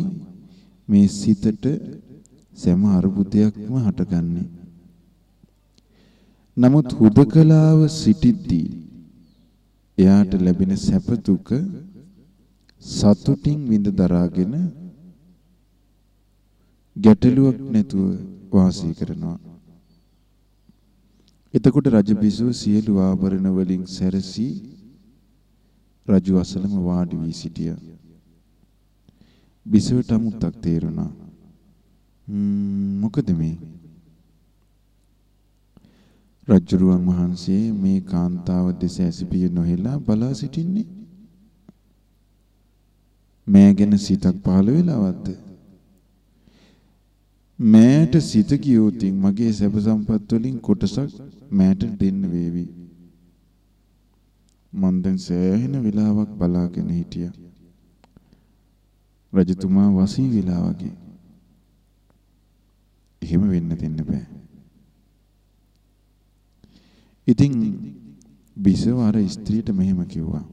මේ සිතට සෑම අරුබුදයක්ම හටගන්නේ. නමුත් හුදකලාව සිටිද්දී එයාට ලැබෙන සැප දුක සතුටින් විඳ දරාගෙන ගැටලුවක් නැතුව වාසය කරනවා. එතකොට රජ බිසව සියලු ආභරණ වලින් සැරසී රජු අසලම වාඩි වී සිටියා. බිසවට අමුත්තක් තේරුණා. මොකද මේ? රජුරුවන් වහන්සේ මේ කාන්තාව දෙස ඇසිපිය නොහෙලා බලා සිටින්නේ. මෑ ගැන සිතක් පහළ වෙලාවද්ද? මෑට සිත කියෝතින් මගේ සැප සම්පත් වලින් කොටසක් මෑට දෙන්න වේවි. මන් දැන් සෑහෙන වෙලාවක් බලාගෙන හිටියා. රජතුමා වසී වෙලා වගේ. එහෙම වෙන්න දෙන්න බෑ. ඉතින් බිසව අර ස්ත්‍රියට මෙහෙම කිව්වා.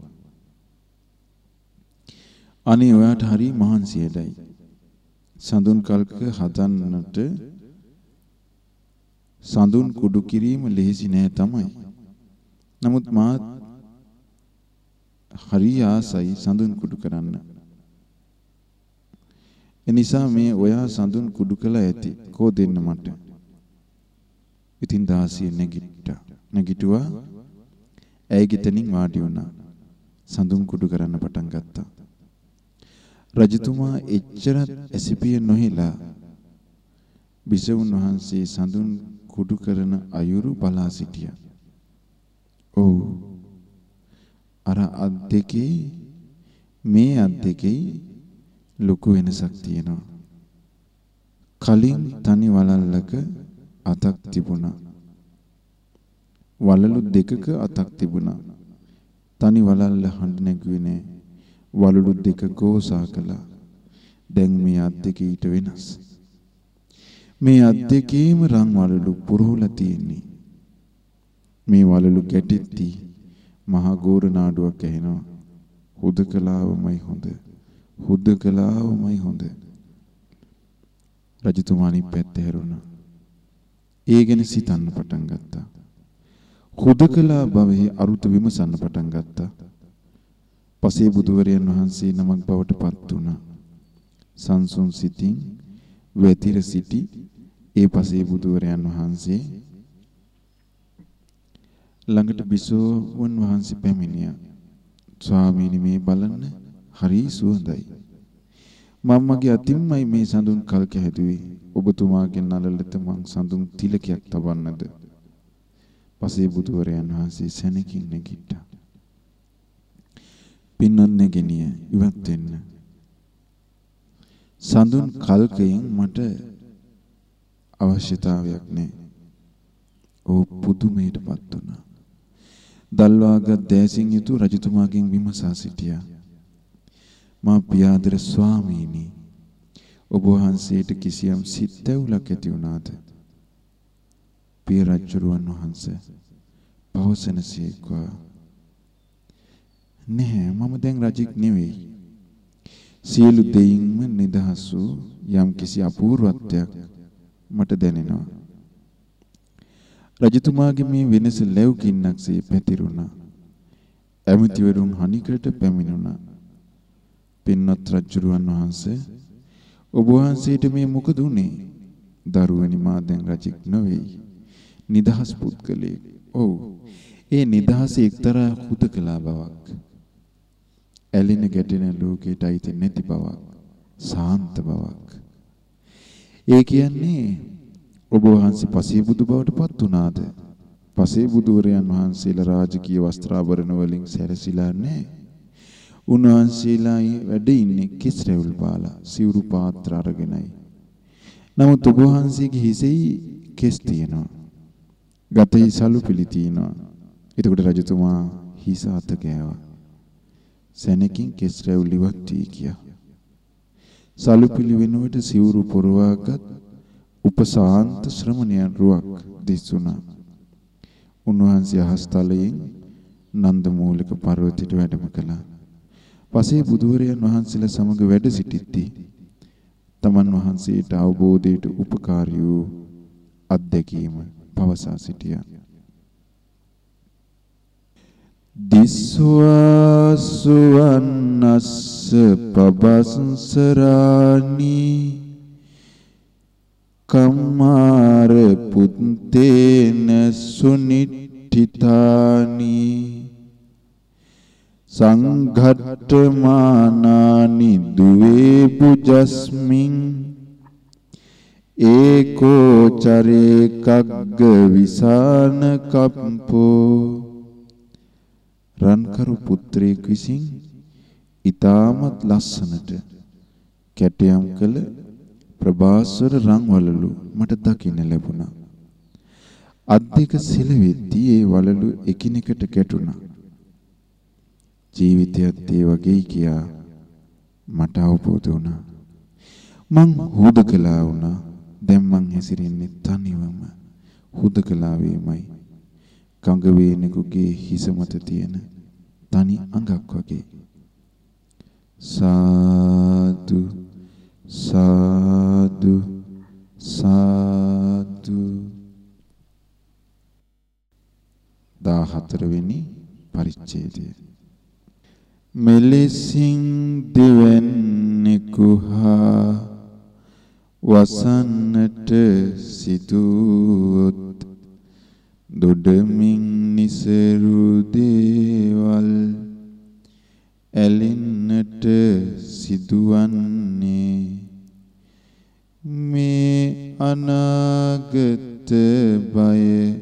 අනේ ඔයාට හරි මහන්සියදයි. සඳුන් කල්ක හදන්නට සඳුන් කුඩු කිරීම ලෙහෙසි නෑ තමයි. නමුත් මා හරි ආසයි සඳුන් කුඩු කරන්න. එනිසා මේ ඔයා සඳුන් කුඩු කළ ඇති කෝ දෙන්න මට. ඉතින් දාසිය නැගිට්ටා. නැගිටුවා. ඇයි ගිතනින් වාඩි වුණා. සඳුන් කුඩු කරන්න පටන් ගත්තා. රජතුමා එච්චරත් ඇසිපිය නොහිලා බිසවුන් වහන්සේ සඳුන් කුඩු කරන අයුරු බලා සිටියා. ඔව්. අර අත් දෙකේ මේ අත් දෙකේ ලොකු වෙනසක් තියෙනවා. කලින් තනි වලල්ලක අතක් තිබුණා. වලලු දෙකක අතක් තිබුණා. තනි වලල්ල හඬ නැගුවේ නෑ. වලලු දෙක ගෝසා කළා. දැන් මේ අත් දෙක ඊට වෙනස්. මේ අත් දෙකේම රන් වලලු පුරෝලා තියෙන්නේ. මේ වලලු ගැටෙtti මහා ගෝර නාඩුවක් ඇහෙනවා. හුදකලාවමයි හොඳ. හුදකලාවමයි හොඳ. රජතුමා අනිත් පැත්ත හැරුණා. ඒ ගැන සිතන්න පටන් ගත්තා. හුදකලා භවයේ අරුත විමසන්න පටන් ගත්තා. පසේ බුදුවරයන් වහන්සේ නමක් බවට පත් වුණා. සංසුන් සිතින් වැතිර සිටි ඒ පසේ බුදුවරයන් වහන්සේ ළඟට බිසෝවන් වහන්සේ පැමිණියා. ස්වාමීනි මේ බලන්න හරි සුවඳයි. මම්මගේ අතින්මයි මේ සඳුන් කල්ක හැදුවේ. ඔබතුමාගෙන් නලලත මං සඳුන් තිලකයක් තබන්නද? පසේ බුදුවරයන් වහන්සේ සැනකින් නැගිට්ටා. පින්නත් නැගෙනිය ඉවත් වෙන්න. සඳුන් කල්කයෙන් මට අවශ්‍යතාවයක් නැහැ. ඕ පුදුමයටපත් වුණා. දල්වාගත් දෑසින් යුතු රජතුමාගෙන් විමසා සිටියා. මා පියාදර ස්වාමීනි ඔබ වහන්සේට කිසියම් සිත්ැවුලක් ඇති වුණාද? පිය රජුරුවන් වහන්සේ පවසනසේකවා නැහැ මම දැන් රජෙක් නෙවෙයි. සියලු දෙයින්ම නිදහස් වූ යම් කිසි අපූර්වත්වයක් මට දැනෙනවා. රජතුමාගේ මේ වෙනස ලැබුකින්නක්සේ පැතිරුණා. ඇමතිවරුන් හනිකට පැමිණුණා. පින්වත් රජුරුවන් වහන්සේ ඔබ වහන්සේට මේ මොකද උනේ? දරුවනි මා දැන් රජෙක් නොවේයි. නිදහස් පුද්ගලයෙක්. ඔව්. ඒ නිදහස එක්තරා හුදකලා බවක්. ඇලින ගැටෙන ලෝකයට අයිති නැති බවක්. සාන්ත බවක්. ඒ කියන්නේ ඔබ වහන්සේ පසේ බුදු බවට පත් වුණාද? පසේ බුදුවරයන් වහන්සේලා රාජකීය වස්ත්‍රාභරණ වලින් සැරසිලා නැහැ. උන්වහන්සේලා වැඩ ඉන්නේ කිස් රැවුල් පාලා සිවුරු පාත්‍ර අරගෙනයි. නමුත් ඔබ වහන්සේගේ හිසෙහි කෙස් තියෙනවා. ගතෙහි සලු පිළි තියෙනවා. එතකොට රජතුමා හිස අත ගෑවා. සැනකින් කෙස් රැවුල් ඉවත් වී ගියා. සලු පිළි වෙනුවට සිවුරු පොරවාගත් උපසාන්ත ශ්‍රමණයන් රුවක් දිස්සුණා. උන්වහන්සේ අහස්තලයෙන් නන්දමූලික පර්වතයට වැඩම කළා. පසේ බුදුවරයන් වහන්සේලා සමග වැඩ සිටිද්දී තමන් වහන්සේට අවබෝධයට උපකාරී වූ අත්දැකීම පවසා සිටියා. දිස්වාසුවන්නස්ස පබස්සරානි කම්මාර පුත්තේන සුනිට්ඨිතානි සංඝට්ඨමානානි දුවේ පුජස්මින් ඒකෝ චරේ කග්ග විසාන කම්පෝ රන්කරු පුත්‍රයෙක් විසින් ඊටමත් ලස්සනට කැටයම් කළ ප්‍රභාස්වර රන්වලලු මට දකින්න ලැබුණා. අත් දෙක සිලවෙද්දී ඒ වලලු එකිනෙකට ගැටුණා. ජීවිතයත් ඒ වගේ කියා මට අවබෝධ වුණා. මං හුදකලා වුණා. දැන් මං හැසිරෙන්නේ තනිවම හුදකලාවේමයි. කඟ වේනෙකුගේ හිස මත තියෙන තනි අඟක් වගේ. සාදු සාදු සාදු 14 වෙනි පරිච්ඡේදය. මෙලෙසින් දෙවන්නේකු හා වසන්නට සිදුවොත් දොඩමින් නිසරු දේවල් ඇලෙන්නට සිදුවන්නේ මේ අනාගත බය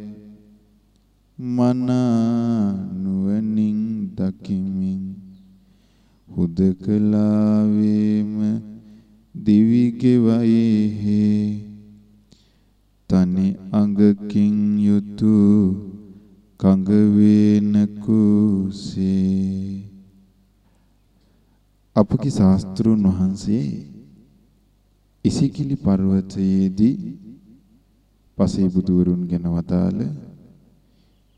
මනා නුවණින් දකිමින් හුදකලාවේම දිවිගෙවයි තනි අඟකින් යුතු කඟ වේන කුසේ. අපගේ ශාස්ත්‍රුන් වහන්සේ ඉසිකිලි පර්වතයේදී පසේ බුදුවරුන් ගැන වදාළ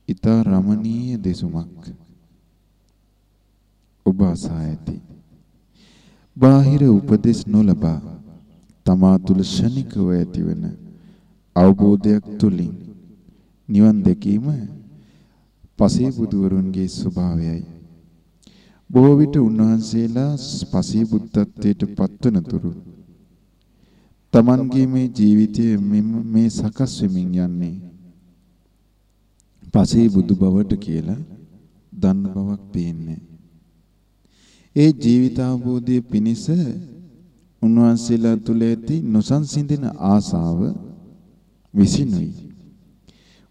ඊතා රමණීය දෙසුමක් ඔබ අසා ඇති. බාහිර උපදෙස් නොලබා තමා තුල ශනිකව ඇතිවන අවබෝධයක් තුලින් නිවන් දැකීම පසේ බුදුවරුන්ගේ ස්වභාවයයි. බොහෝ විට උන්වහන්සේලා පසේ බුද්ධත්වයට පත්වන තුරු තමන්ගේ මේ ජීවිතය මේ සකස් වෙමින් යන්නේ පසේ බුදු බවට කියලා දන්න බවක් පේන්නේ. ඒ ජීවිත අවබෝධයේ පිණිස උන්වහන්සේලා තුල ඇති නොසන්සිඳෙන ආසාව විසිනුයි.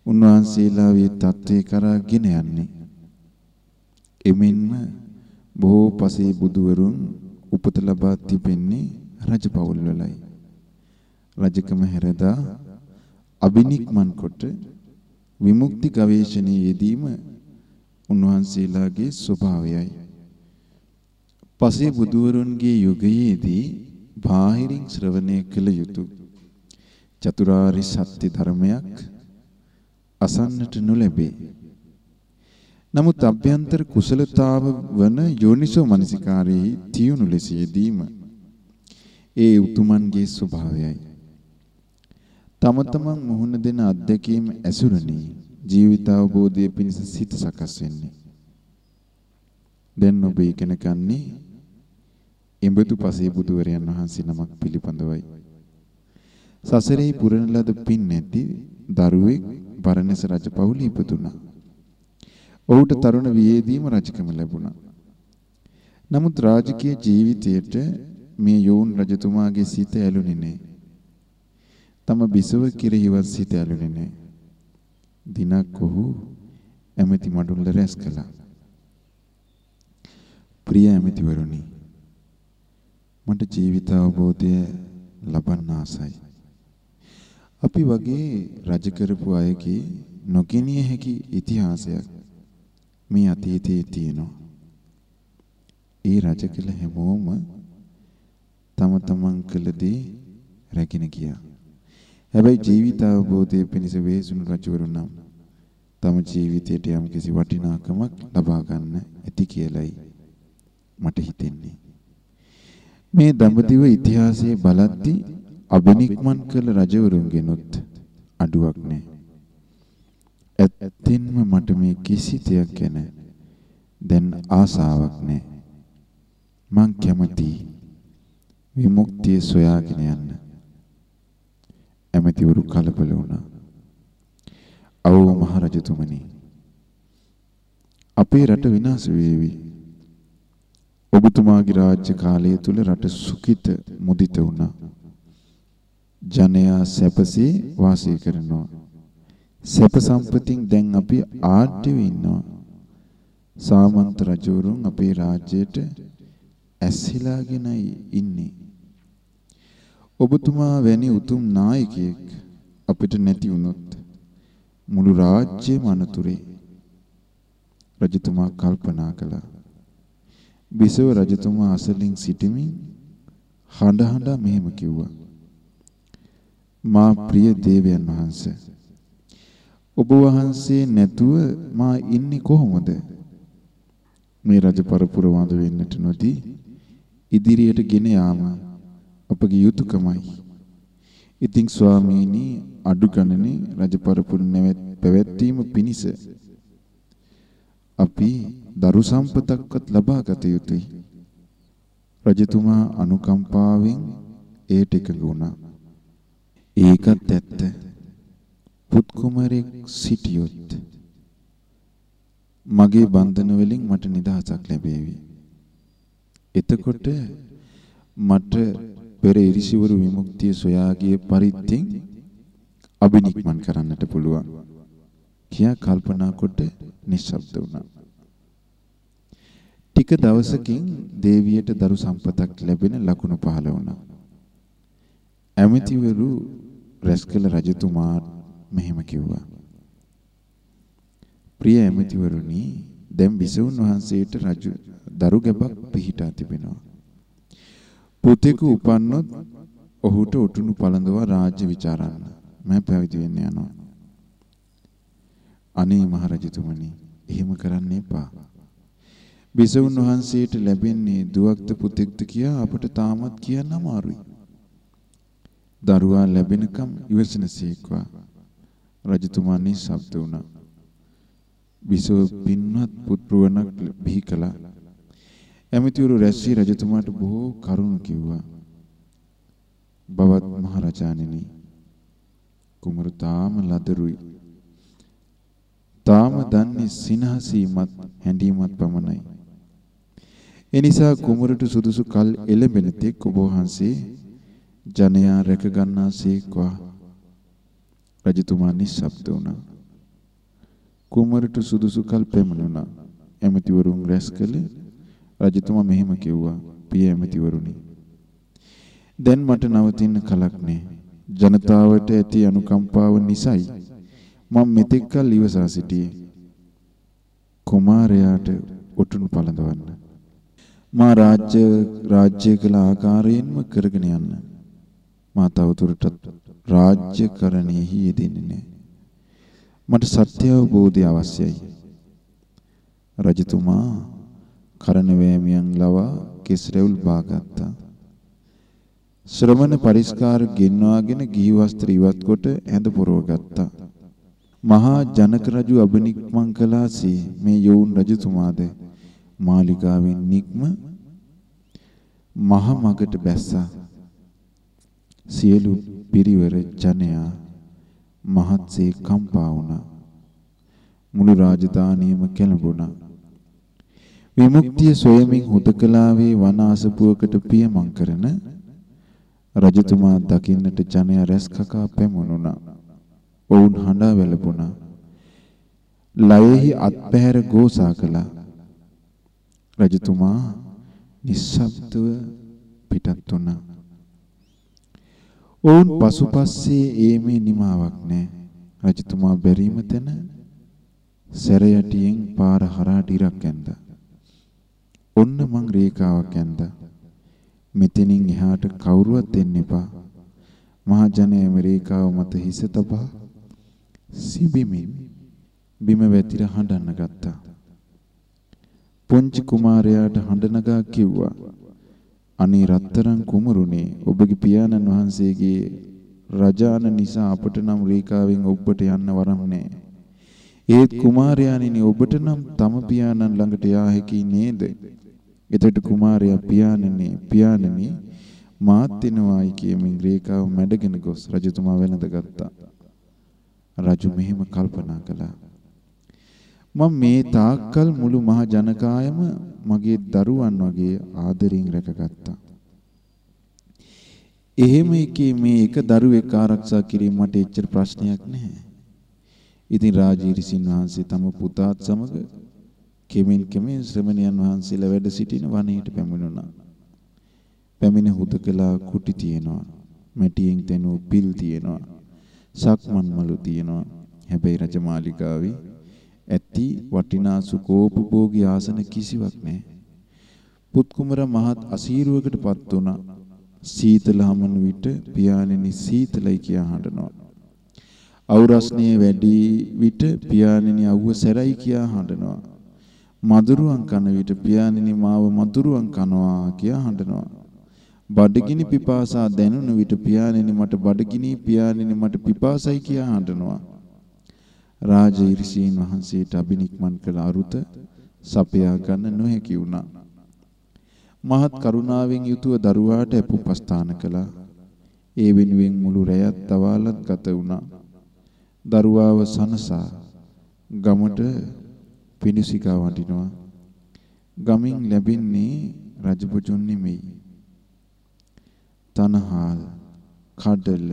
උන්වහන්සේලා වේ தත්ත්වේ කරා ගෙන යන්නේ. එමෙන්ම බොහෝ පසේ බුදුවරුන් උපත ලබා තිබෙන්නේ රජපෞල් වලයි. රජකම හැරදා අබිනික්මන් කොට විමුක්ති ගවේෂණයේ යෙදීම උන්වහන්සේලාගේ ස්වභාවයයි. පසේ බුදුවරුන්ගේ යුගයේදී බාහිරින් ශ්‍රවණය කළ යුතු චතුරාරි සත්‍ය ධර්මයක් අසන්නට නොලැබේ. නමුත් අභ්‍යන්තර කුසලතාව වන යෝනිසෝ මනසිකාරයේ තියුණු ලෙස යෙදීම ඒ උතුමන්ගේ ස්වභාවයයි. තම තමන් මුහුණ දෙන අත්දැකීම් ඇසුරණි ජීවිත අවබෝධය පිණිස සිත සකස් වෙන්නේ. දැන් ඔබ ඉගෙන ගන්නේ එඹතු පසේ බුදුවරයන් වහන්සේ නමක් පිළිබඳවයි. සසරේ පුරන ලද පින් නැති දරුවෙක් බරණැස රජපෞලි ඉපදුනා. ඔහුට තරුණ වියේදීම රජකම ලැබුණා. නමුත් රාජකීය ජීවිතයට මේ යෝන් රජතුමාගේ සිත ඇලුනේ නැහැ. තම බිසව කිරෙහිවත් සිත ඇලුනේ නැහැ. දිනක් ඔහු ඇමති මඩුල්ල රැස් කළා. ප්‍රිය ඇමතිවරුනි මට ජීවිත අවබෝධය ලබන්න ආසයි. අපි වගේ රජ කරපු අයගේ නොගිනිය හැකි ඉතිහාසයක් මේ අතීතයේ තියෙනවා. ඒ රජ කළ හැමෝම තම තමන් කළ දේ රැගෙන ගියා. හැබැයි ජීවිත අවබෝධය පිණිස වේසුණු රජවරු නම් තම ජීවිතයට යම්කිසි වටිනාකමක් ලබා ගන්න ඇති කියලයි මට හිතෙන්නේ. මේ දඹදිව ඉතිහාසයේ බලද්දී අබිනික්මන් කළ රජවරුන්ගෙනුත් අඩුවක් නැහැ. ඇත්තෙන්ම මට මේ කිසි දෙයක් ගැන දැන් ආසාවක් නැහැ. මං කැමති විමුක්තිය සොයාගෙන යන්න. ඇමතිවරු කලබල වුණා. අවෝ මහරජතුමනි අපේ රට විනාශ වේවි. ඔබතුමාගේ රාජ්‍ය කාලය තුල රට සුඛිත මුදිත වුණා. ජනයා සැපසේ වාසය කරනවා. සැප සම්පතින් දැන් අපි ආඩ්‍යව ඉන්නවා. සාමන්ත රජවරුන් අපේ රාජ්‍යයට ඇස්හිලාගෙනයි ඉන්නේ. ඔබතුමා වැනි උතුම් නායකයෙක් අපිට නැති වුණොත් මුළු රාජ්‍යයම අනතුරේ. රජතුමා කල්පනා කළා. බිසව රජතුමා අසලින් සිටමින් හඬ හඬ මෙහෙම කිව්වා. මා ප්‍රිය දේවයන් වහන්සේ ඔබ වහන්සේ නැතුව මා ඉන්නේ කොහොමද? මේ රජ පරපුර වඳ වෙන්නට නොදී ඉදිරියට ගෙන යාම අපගේ යුතුයකමයි. ඉතින් ස්වාමීනි අඩු ගණනේ රජ පරපුර නැවැත් පැවැත්වීම පිණිස අපි දරු සම්පතක්වත් ලබා ගත යුතුයි. රජතුමා අනුකම්පාවෙන් ඒට එකඟ වුණා. ඒකත් ඇත්ත. පුත් කුමරෙක් සිටියොත් මගේ බන්ධන වලින් මට නිදහසක් ලැබේවි. එතකොට මට පෙර ඉරිසිවරු විමුක්තිය සොයා ගිය පරිද්දෙන් අබිනික්මන් කරන්නට පුළුවන්. කියා කල්පනා කොට නිශ්ශබ්ද වුණා. ටික දවසකින් දේවියට දරු සම්පතක් ලැබෙන ලකුණු පහළ වුණා. ඇමතිවරු රැස්කල රජතුමා මෙහෙම කිව්වා. ප්‍රිය ඇමතිවරුනි දැන් විසුණු වහන්සේට රජු දරු ගැබක් පිහිටා තිබෙනවා. පුතෙකු උපන්නොත් ඔහුට උටුණු පළඳවා රාජ්‍ය විචාරන්න මම පැවිදි වෙන්න යනවා. අනේ මහරජතුමනි එහෙම කරන්න එපා. බිසවුන් වහන්සේට ලැබෙන්නේ දුවක්ද පුතෙක්ද කියා අපට තාමත් කියන්න අමාරුයි. දරුවා ලැබෙනකම් ඉවසනසේක්වා. රජතුමා නිශ්ශබ්ද වුණා. බිසව පින්වත් පුත්‍රවණක් බිහි කළා. ඇමතිවරු රැස්වී රජතුමාට බොහෝ කරුණු කිව්වා. බවත් මහරජාණෙනි කුමරු තාම ලදරුයි. තාම දන්නේ සිනහසීමත් හැඬීමත් පමණයි. එනිසා කුමරට සුදුසු කල් එළඹෙන තෙක් ඔබ වහන්සේ ජනයා රැක ගන්නාසේක්වා රජතුමා නිශ්ශබ්ද වුණා. කුමරට සුදුසු කල් පැමිණුණා. ඇමතිවරුන් රැස් කළ රජතුමා මෙහෙම කිව්වා. පිය ඇමතිවරුනි. දැන් මට නවතින්න කලක් නෑ. ජනතාවට ඇති අනුකම්පාව නිසායි මම මෙතෙක් කල් ඉවසා සිටියේ. කුමාරයාට උටුණු පළඳවන්න. මා රාජ්‍ය රාජ්‍ය කළ ආකාරයෙන්ම කරගෙන යන්න. මා තවදුරටත් රාජ්‍යකරණයෙහි යෙදෙන්නේ නැහැ. මට සත්‍ය අවබෝධය අවශ්‍යයි. රජතුමා කරන වෑමියන් ලවා කෙස් රැවුල් බාගත්තා. ශ්‍රමණ පරිස්කාර ගෙන්වාගෙන ගිහි වස්ත්‍ර ඉවත් කොට ඇඳ පොරව ගත්තා. මහා ජනක රජු අබනික්මන් කළාසේ මේ යෝන් රජතුමාද මාලිගාවෙන් නික්ම මහ මගට බැස්සා. සියලු පිරිවර ජනයා මහත්සේ කම්පා වුණා. මුළු රාජධානියම කැළඹුණා. විමුක්තිය සොයමින් හුදකලාවේ වන අසපුවකට පියමන් කරන රජතුමා දකින්නට ජනයා රැස් කකා පැමුණුණා. ඔවුන් හඬා වැළපුණා. ලයෙහි අත්පැහැර ගෝසා කළා. රජතුමා නිස්සබ්දව පිටත් වුණා. ඔවුන් පසුපස්සේ ඒමේ නිමාවක් නැහැ. රජතුමා බැරිම තැන සැර යටියෙන් පාර හරහා ඩිරක් ඇන්දා. ඔන්න මං රේඛාවක් ඇන්දා. මෙතනින් එහාට කවුරුවත් එන්න එපා. මහා ජනය ඇමරිකාව මත හිස තබා සිබිමින් බිම වැතිර හඬන්න ගත්තා. පුංචි කුමාරයාට හඬ නගා කිව්වා අනේ රත්තරන් කුමරුනේ ඔබගේ පියාණන් වහන්සේගේ රජාන නිසා අපට නම් රේඛාවෙන් ඔබට යන්න වරම් නැහැ. ඒත් කුමාරයාණෙනි ඔබට නම් තම පියාණන් ළඟට යා හැකි නේද? එතකොට කුමාරයා පියාණනි පියාණනි මාත් එනවායි කියමින් රේඛාව මැඩගෙන ගොස් රජතුමා වැළඳගත්තා. රජු මෙහෙම කල්පනා කළා. මම මේ තාක්කල් මුළු මහ ජනකායම මගේ දරුවන් වගේ ආදරෙන් රැකගත්තා. එහෙම එකේ මේ එක දරුවෙක් ආරක්ෂා කිරීම මට එච්චර ප්‍රශ්නයක් නැහැ. ඉතින් රාජීරිසින් වහන්සේ තම පුතාත් සමග කෙමෙන් කෙමෙන් ශ්‍රමණයන් වහන්සේලා වැඩ සිටින වනයේට පැමිණුණා. පැමිණ හුදකලා කුටි තියෙනවා. මැටියෙන් තැනූ පිල් තියෙනවා. සක්මන් මලු තියෙනවා. හැබැයි රජමාලිගාවේ ඇති වටිනා සුකෝපභෝගී ආසන කිසිවක් නැහැ. පුත් කුමර මහත් අසීරුවකටපත් වුණා. සීතල හමන විට පියාණෙනි සීතලයි කියා හඬනවා. අවුරස්නේ වැඩි විට පියාණෙනි අවුව සැරයි කියා හඬනවා. මදුරුවන් කන විට පියාණෙනි මාව මදුරුවන් කනවා කියා හඬනවා. බඩගිනි පිපාසා දැනුන විට පියාණෙනි මට බඩගිනි පියාණෙනි මට පිපාසයි කියා හඬනවා. රාජ ඉරිසීන් වහන්සේට අබිනික්මන් කළ අරුත සපයා ගන්න නොහැකි වුණා. මහත් කරුණාවෙන් යුතුව දරුවාට අපුපස්ථාන කළා. ඒ වෙනුවෙන් මුළු රැයත් තවාලත් ගත වුණා. දරුවාව සනසා ගමට පිණිසිකා වඩිනවා. ගමින් ලැබෙන්නේ රජපුජුන් නෙමෙයි. තනහාල්, කඩල,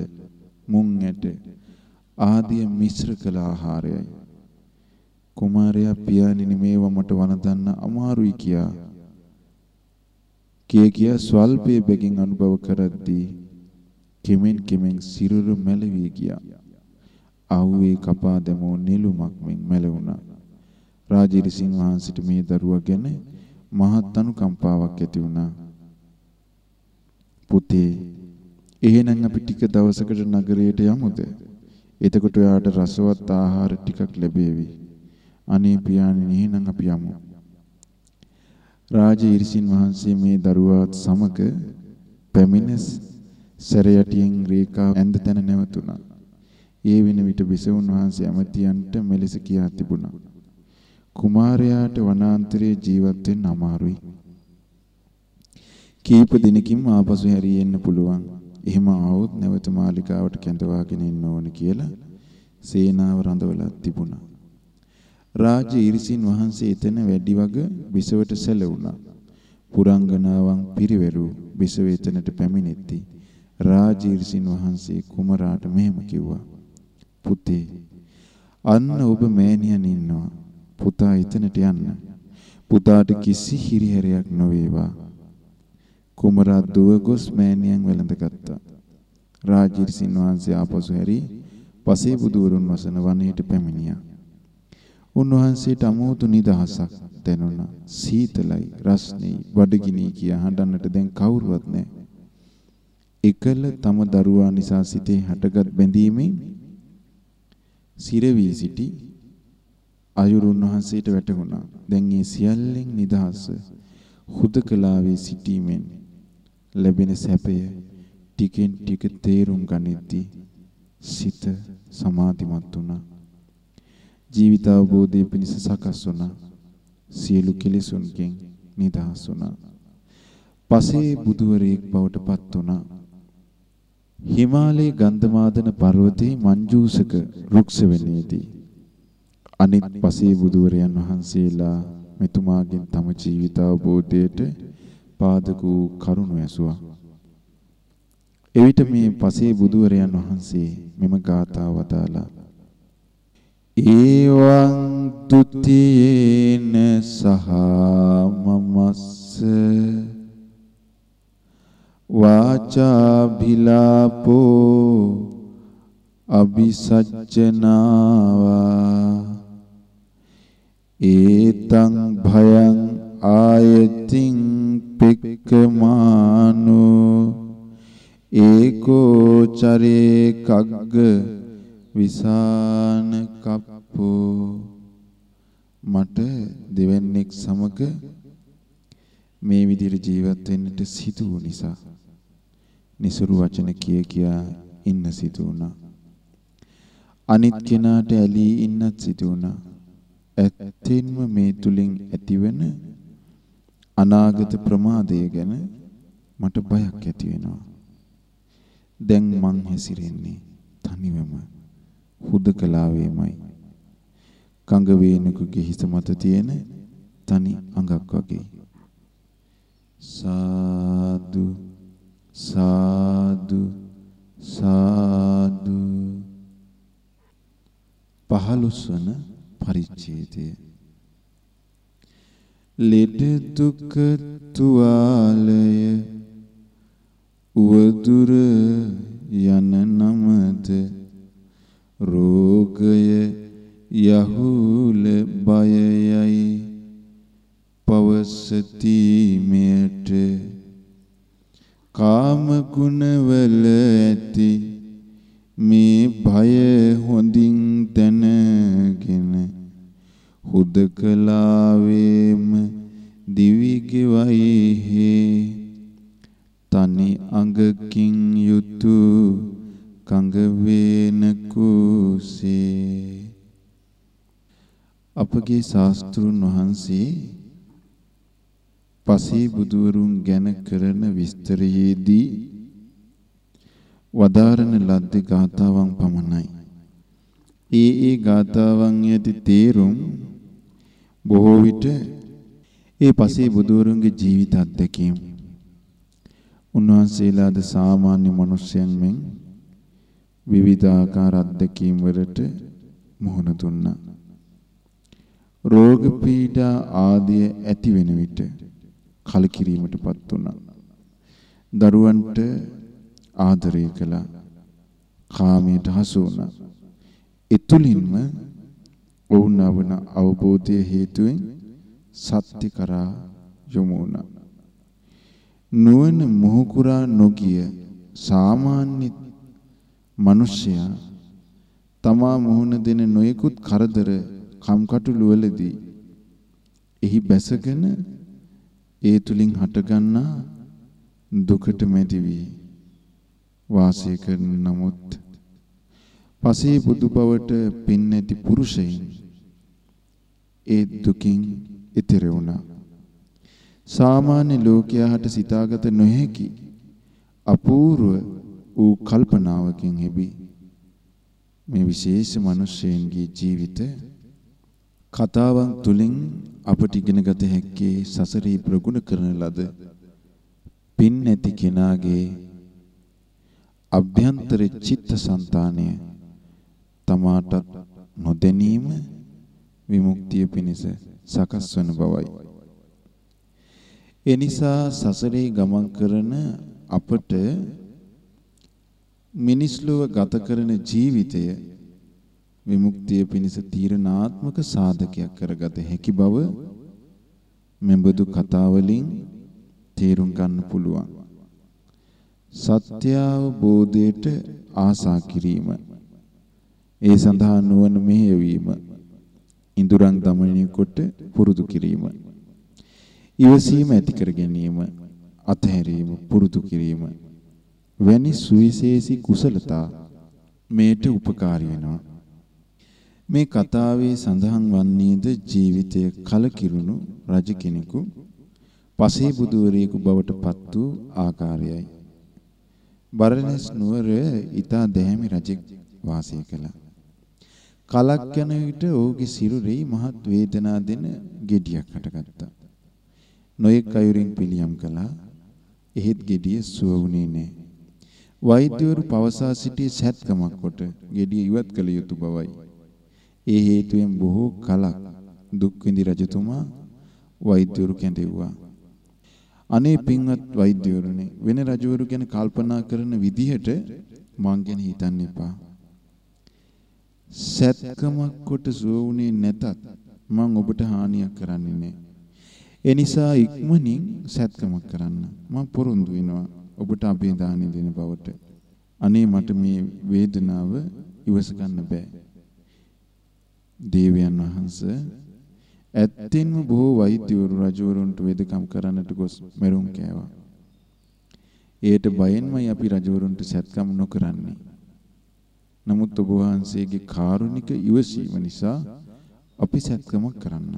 මුං ඇට ආදිය මිශ්‍ර කළ ආහාරයයි. කුමාරයා පියාණෙනි මේවා මට වනදන්න අමාරුයි කියා. කිය කිය ස්වල්පයේ බැගින් අනුභව කරද්දී කෙමෙන් කෙමෙන් සිරුර මැලවී ගියා. ආවේ කපා දැමූ නිලුමක් මෙන් මැලුණා. රාජීරිසිංහ වහන්සේට මේ දරුවා ගැන මහත් අනුකම්පාවක් ඇති වුණා. පුතේ එහෙනම් අපි ටික දවසකට නගරයට යමුද? එතකොට ඔයාට රසවත් ආහාර ටිකක් ලැබේවි. අනේ පියාණෙනි එහෙනම් අපි යමු. රාජ ඉරිසින් වහන්සේ මේ දරුවාත් සමග පැමිණ සැරයටියෙන් රේඛා ඇඳ තැන නැවතුණා. ඒ වෙන විට බිසවුන් වහන්සේ ඇමතියන්ට මෙලෙස කියා තිබුණා. කුමාරයාට වනාන්තරයේ ජීවත් වෙන්න අමාරුයි. කීප දිනකින් ආපසු හැරී එන්න පුළුවන්. එහෙම ආවොත් නැවත මාලිකාවට කැඳවාගෙන ඉන්න ඕන කියලා සේනාව රඳවලා තිබුණා. රාජ ඊරිසින් වහන්සේ එතන වැඩි වග බිසවට සැලුණා. පුරංගනාවන් පිරිවරු බිසව එතනට පැමිණෙtti. රාජ ඊරිසින් වහන්සේ කුමරාට මෙහෙම කිව්වා. පුතේ අන්න ඔබ මෑණියන් ඉන්නවා. පුතා එතනට යන්න. පුතාට කිසි හිරිහැරයක් නොවේවා. කුමරා දුව ගොස් මෑණියන් වැළඳගත්තා. රාජීර්සින් වහන්සේ ආපසු හැරී පසේ බුදුවරුන් වසන වනයේට පැමිණියා. උන්වහන්සේට අමෝතු නිදහසක් දැනුණා. සීතලයි, රස්නෙයි, බඩගිනි කියා හඬන්නට දැන් කවුරුවත් නැහැ. එකල තම දරුවා නිසා සිතේ හටගත් බැඳීමෙන් සිරවි සිටි අයුරුන් වහන්සේට වැටහුණා. දැන් මේ සියල්ලෙන් නිදහස හුදකලාවේ සිටීමෙන් ලැබෙන සැපය ටිකෙන් ටික තේරුම් ගනිද්දී සිත සමාධිමත් වුණා. ජීවිත අවබෝධය පිණිස සකස් වුණා. සියලු කෙලෙසුන්ගෙන් නිදහස් වුණා. පසේ බුදුවරයෙක් බවට පත් වුණා. හිමාලයේ ගන්ධමාදන පර්වතයේ මංජූසක රුක්ෂ වෙන්නේදී අනිත් පසේ බුදුවරයන් වහන්සේලා මෙතුමාගෙන් තම ජීවිත අවබෝධයට පාදක වූ කරුණ ඇසුවා. එවිට මේ පසේ බුදුවරයන් වහන්සේ මෙම ගාථාව වදාලා ඒවං ဒ ුතියේන සහ මමස්ස වාචා භිලාපෝ අபிසජ්ජනාවා ඒතං භයං ආයතින් පෙක්කමානෝ. ඒකෝ චරේ කග්ග විසාන කප්පෝ. මට දෙවන්නේක් සමග මේ විදිහට ජීවත් වෙන්නට සිදු නිසා නිසරු වචන කිය කියා ඉන්න සිදු වුණා. අනිත් කෙනාට ඇලී ඉන්නත් සිදු වුණා. ඇත්තෙන්ම මේ තුලින් ඇතිවෙන අනාගත ප්‍රමාදය ගැන මට බයක් ඇති වෙනවා. දැන් මං හැසිරෙන්නේ තනිවම හුදකලාවේමයි. කංග වේනකුගේ හිස මත තියෙන තනි අඟක් වගේ. සාදු සාදු සාදු පහළොස්වන පරිච්ඡේදය. ලෙඩ දුක තුවාලය උවදුර යන නමද? රෝගය යහුල බයයයි. පවසති මෙයට කාම ගුණවල ඇති මේ භය හොඳින් දැනගෙන හුදකලාවේම දිවිගෙවයි හේ තනි අඟකින් යුතු කඟ වේන කුසේ අපගේ ශාස්ත්‍රුන් වහන්සේ පසේ බුදුවරුන් ගැන කරන විස්තරයේදී වදාරන ලද්දේ ගාතාවන් පමණයි. ඒ ඒ ගාතාවන් යටි තේරුම් බොහෝ විට ඒ පසේ බුදුවරුන්ගේ ජීවිත අත්දැකීම් උන්වහන්සේලාද සාමාන්‍ය මිනිසයන් මෙන් විවිධාකාර අත්දැකීම් වලට මුහුණ දුන්නා. රෝග පීඩා ආදිය ඇති වෙන විට කලකිරීමටපත් වුණා. දරුවන්ට ආදරය කළා. කාමයට හසු වුණා. එතුලින්ම ඔවුන් අවන අවබෝධය හේතුවෙන් සත්‍ය කරා යොමු වුණා. නුවණ මොහුකුරා නොගිය සාමාන්‍ය මිනිසයා තමා මුහුණ දෙන නොයෙකුත් කරදර කම්කටොළු වලදී එහි බැසගෙන ඒ තුලින් හටගන්නා දුකට මැදි වී වාසය කරන නමුත් පසේ බුදු බවට පින් නැති පුරුෂයින් ඒ දුකින් ඈතර වුණා. සාමාන්‍ය ලෝකයාට සිතාගත නොහැකි අපූර්ව වූ කල්පනාවකින් හෙබි මේ විශේෂ මිනිසෙන්ගේ ජීවිත කතාවන් තුලින් අපට ඉගෙන ගත හැක්කේ සසරේ ප්‍රගුණ කරන ලද පින් නැති කෙනාගේ අභ්‍යන්තර චිත්තසංතානය තමාට නොදැනීම විමුක්තිය පිණිස සකස් වන බවයි. ඒ නිසා සසරේ ගමන් කරන අපට මිනිස්ලුව ගත කරන ජීවිතය විමුක්තිය පිණිස තීරණාත්මක සාධකයක් කරගත හැකි බව මෙබඳු කතාවලින් තේරුම් ගන්න පුළුවන්. සත්‍ය අවබෝධයට ආසා කිරීම. ඒ සඳහා නුවණ මෙහෙයවීම ඉඳුරන් দমনය කොට පුරුදු කිරීම ඉවසීම ඇති කර ගැනීම අතහැරීම පුරුදු කිරීම වැනි සුවිශේෂී කුසලතා මේට උපකාරී වෙනවා. මේ කතාවේ සඳහන් වන්නේද ජීවිතය කලකිරුණු රජ කෙනෙකු පසේ බුදුවරයෙකු බවට පත් වූ ආකාරයයි. බරණැස් නුවර ඊතා දැහැමි රජෙක් වාසය කළා. කලක් යන විට ඔහුගේ සිරුරේ මහත් වේදනා දෙන gediyak හටගත්තා. නොයෙක් අයුරින් පිළියම් කළා. එහෙත් gediy සුව වුණේ නැහැ. වෛද්‍යවරු පවසා සිටි සැත්කමක් කොට gediy ඉවත් කළ යුතු බවයි. ඒ හේතුවෙන් බොහෝ කලක් දුක් විඳි රජතුමා වෛද්‍යවරු කැඳෙව්වා. අනේ පින්වත් වෛද්‍යවරුනි වෙන රජවරු ගැන කල්පනා කරන විදිහට මං ගැන හිතන්න එපා. සැත්කමක් කොට සුවුනේ නැතත් මං ඔබට හානියක් කරන්නේ නැහැ. ඒ නිසා ඉක්මනින් සැත්කමක් කරන්න. මං පොරොන්දු වෙනවා ඔබට අභිදානෙ දෙන බවට. අනේ මට මේ වේදනාව ඉවස ගන්න බෑ. දේවයන් වහන්සේ ඇත්තෙන්ම බොහෝ වෛද්‍යවරු රජවරුන්ට වෙදකම් කරන්නට ගොස් මෙරුම් කෑවා. ඒට බයෙන්මයි අපි රජවරුන්ට සැත්කම් නොකරන්නේ. නමුත් ඔබ වහන්සේගේ කාරුණික ඉවසීම නිසා අපි සැත්කමක් කරන්න.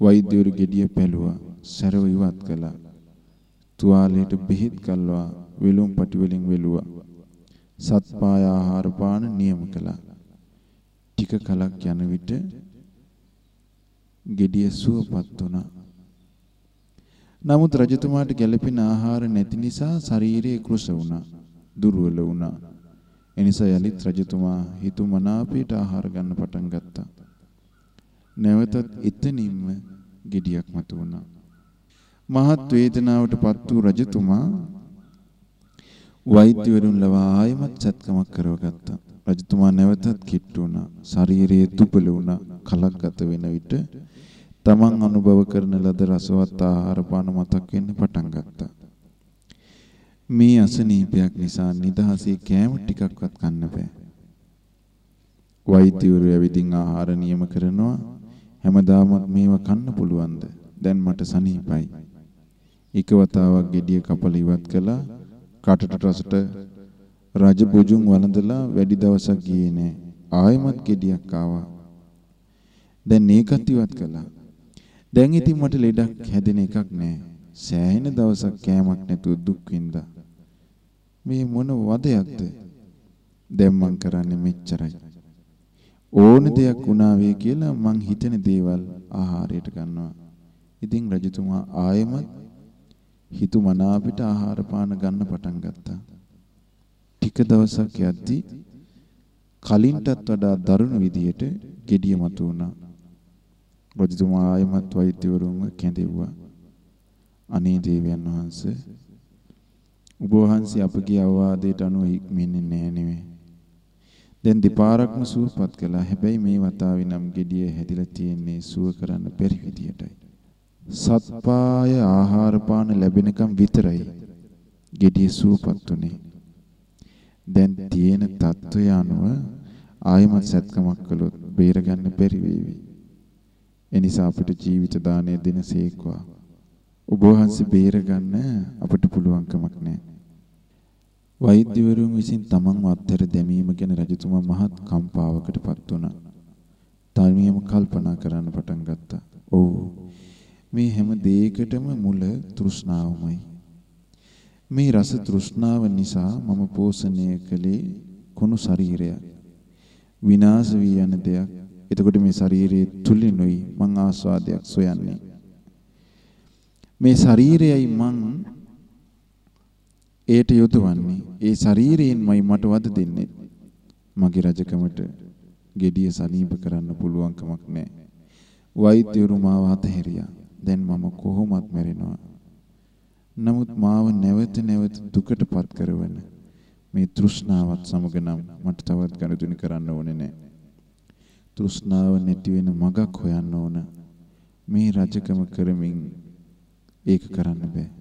වෛද්‍යවරු gediya පැලුවා, සරව ඉවත් කළා. තුවාලයට බෙහෙත් කල්වා වෙලුම් පටි වලින් වෙලුවා. සත්පාය ආහාර පාන නියම කළා. ටික කලක් යන විට gediya සුවපත් වුණා. නමුත් රජතුමාට ගැළපෙන ආහාර නැති නිසා ශරීරය කුරුස වුණා. දුර්වල වුණා. එනිසා යලිත් රජතුමා හිතු මනාපයට ආහාර ගන්න පටන් ගත්තා. නැවතත් එතනින්ම gediyak මතු වුණා. මහත් වේදනාවටපත් වූ රජතුමා වෛද්‍යවරුන් ලවා ආයමත් සත්කමක් කරවගත්තා. රජතුමා නැවතත් කිට්ටු වුණා. ශරීරයේ දුබල වුණා. කලක් ගත වෙන විට තමන් අනුභව කරන ලද රසවත් ආහාර පාන මතක් වෙන්න පටන් ගත්තා. මේ අසනීපයක් නිසා නිදහසේ කෑම ටිකක්වත් කන්න බෑ. වෛද්‍යවරු ඇවිදින් ආහාර නියම කරනවා. හැමදාමත් මේවා කන්න පුළුවන්ද? දැන් මට සනීපයි. එක වතාවක් gediya කපල ඉවත් කළා. කටට රසට රජ බුජුන් වළඳලා වැඩි දවසක් ගියේ නෑ. ආයෙමත් gediyak ආවා. දැන් ඒකත් ඉවත් කළා. දැන් ඉතින් මට ලෙඩක් හැදෙන එකක් නෑ. සෑහෙන දවසක් කෑමක් නැතුව දුක් විඳා. මේ මොන වදයක්ද? දැන් මං කරන්නේ මෙච්චරයි. ඕන දෙයක් වුණා වේ කියලා මං හිතන දේවල් ආහාරයට ගන්නවා. ඉතින් රජතුමා ආයෙමත් හිතු මනාපිට ආහාර පාන ගන්න පටන් ගත්තා. ටික දවසක් යද්දී කලින්ටත් වඩා දරුණු විදියට gediya මතු වුණා. රජතුමා ආයෙමත් වෛද්‍යවරුන්ව කැඳෙව්වා. අනේ දේවයන් වහන්සේ ඔබ වහන්සේ අපගේ අවවාදයට අනුව හික්මෙන්නේ නැහැ නෙවෙයි. දැන් දෙපාරක්ම සුවපත් කළා. හැබැයි මේ වතාවේ නම් gediye හැදිලා තියෙන්නේ සුව කරන්න පෙරි විදියටයි. සත්පාය ආහාර පාන ලැබෙනකම් විතරයි gediye සුවපත් උනේ. දැන් තියෙන தত্ত্বය අනුව ආයමත් සත්කමක් කළොත් බේරගන්න බැරි වේවි. එනිසා අපිට ජීවිත දාණය දෙන සීක්වා. ඔබ වහන්සේ බේරගන්න අපිට පුළුවන්කමක් නැහැ. වෛද්‍යවරුන් විසින් තමන්ව අත්හැර දැමීම ගැන රජතුමා මහත් කම්පාවකටපත් වුණා. තනියම කල්පනා කරන්න පටන් ගත්තා. ඔව් මේ හැම දෙයකටම මුල තෘෂ්ණාවමයි. මේ රස තෘෂ්ණාව නිසා මම පෝෂණය කළේ කුණු ශරීරයක්. විනාශ වී යන දෙයක්. එතකොට මේ ශරීරයේ තුලිනුයි මං ආස්වාදයක් සොයන්නේ. මේ ශරීරයයි මං ඒට යොදවන්නේ. ඒ ශරීරයෙන්මයි මට වද දෙන්නේ. මගේ රජකමට gediya සනීප කරන්න පුළුවන් කමක් නැහැ. වෛද්‍යවරු මාව අතහැරියා. දැන් මම කොහොමත් මැරෙනවා. නමුත් මාව නැවත නැවත දුකටපත් කරවන මේ තෘෂ්ණාවත් සමග නම් මට තවත් ගනුදෙනු කරන්න ඕනේ නැහැ. තෘෂ්ණාව නැති වෙන මගක් හොයන්න ඕන. මේ රජකම කරමින් ඒක කරන්න බෑ.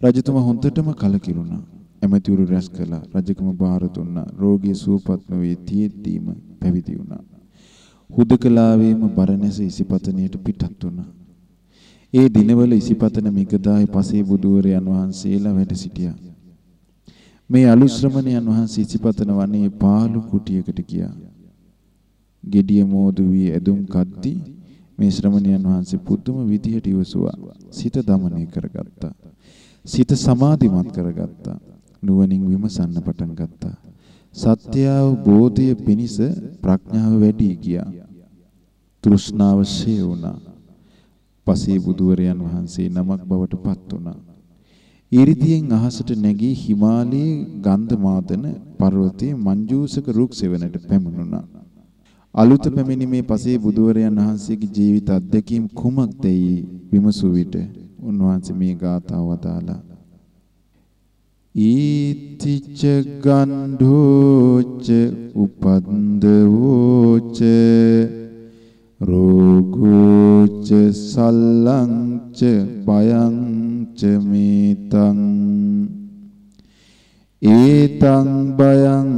රජතුමා හොඳටම කලකිරුණා. ඇමතිවරු රැස් කළා. රජකම බාර දුන්නා. රෝගී සුවපත් නොවේ තියෙද්දීම පැවිදි වුණා. හුදකලාවේම බරණැස ඉසිපතනියට පිටත් වුණා. ඒ දිනවල ඉසිපතන මිගදායි පසේ බුදුවරයන් වහන්සේලා වැඩ සිටියා. මේ අලු ශ්‍රමණයන් වහන්සේ ඉසිපතන වනේ පාළු කුටියකට ගියා. gediya මෝදු වී ඇදුම් කද්දී මේ ශ්‍රමණයන් වහන්සේ පුදුම විදිහට ඉවසුවා. සිත දමනය කරගත්තා. සිත සමාධිමත් කරගත්තා. නුවණින් විමසන්න පටන් ගත්තා. සත්‍ය අවබෝධය පිණිස ප්‍රඥාව වැඩි ගියා. තෘෂ්ණාව ෂේ වුණා. පසේ බුදුවරයන් වහන්සේ නමක් බවට පත් වුණා. ඊරිතියෙන් අහසට නැගී හිමාලයේ ගන්ධ මාදන පර්වතයේ මංජූසක රුක් සෙවණට පැමුණුණා. අලුත පැමිණි මේ පසේ බුදුවරයන් වහන්සේගේ ජීවිත අත්දැකීම් කුමක්දයි විමසූ විට උන්වහන්සේ මේ ගාථාව වදාලා ඊතිච ගණ්ඩෝච උපන්දවෝච රෝගෝච සල්ලංච බයංච මේතං. ඒතං බයං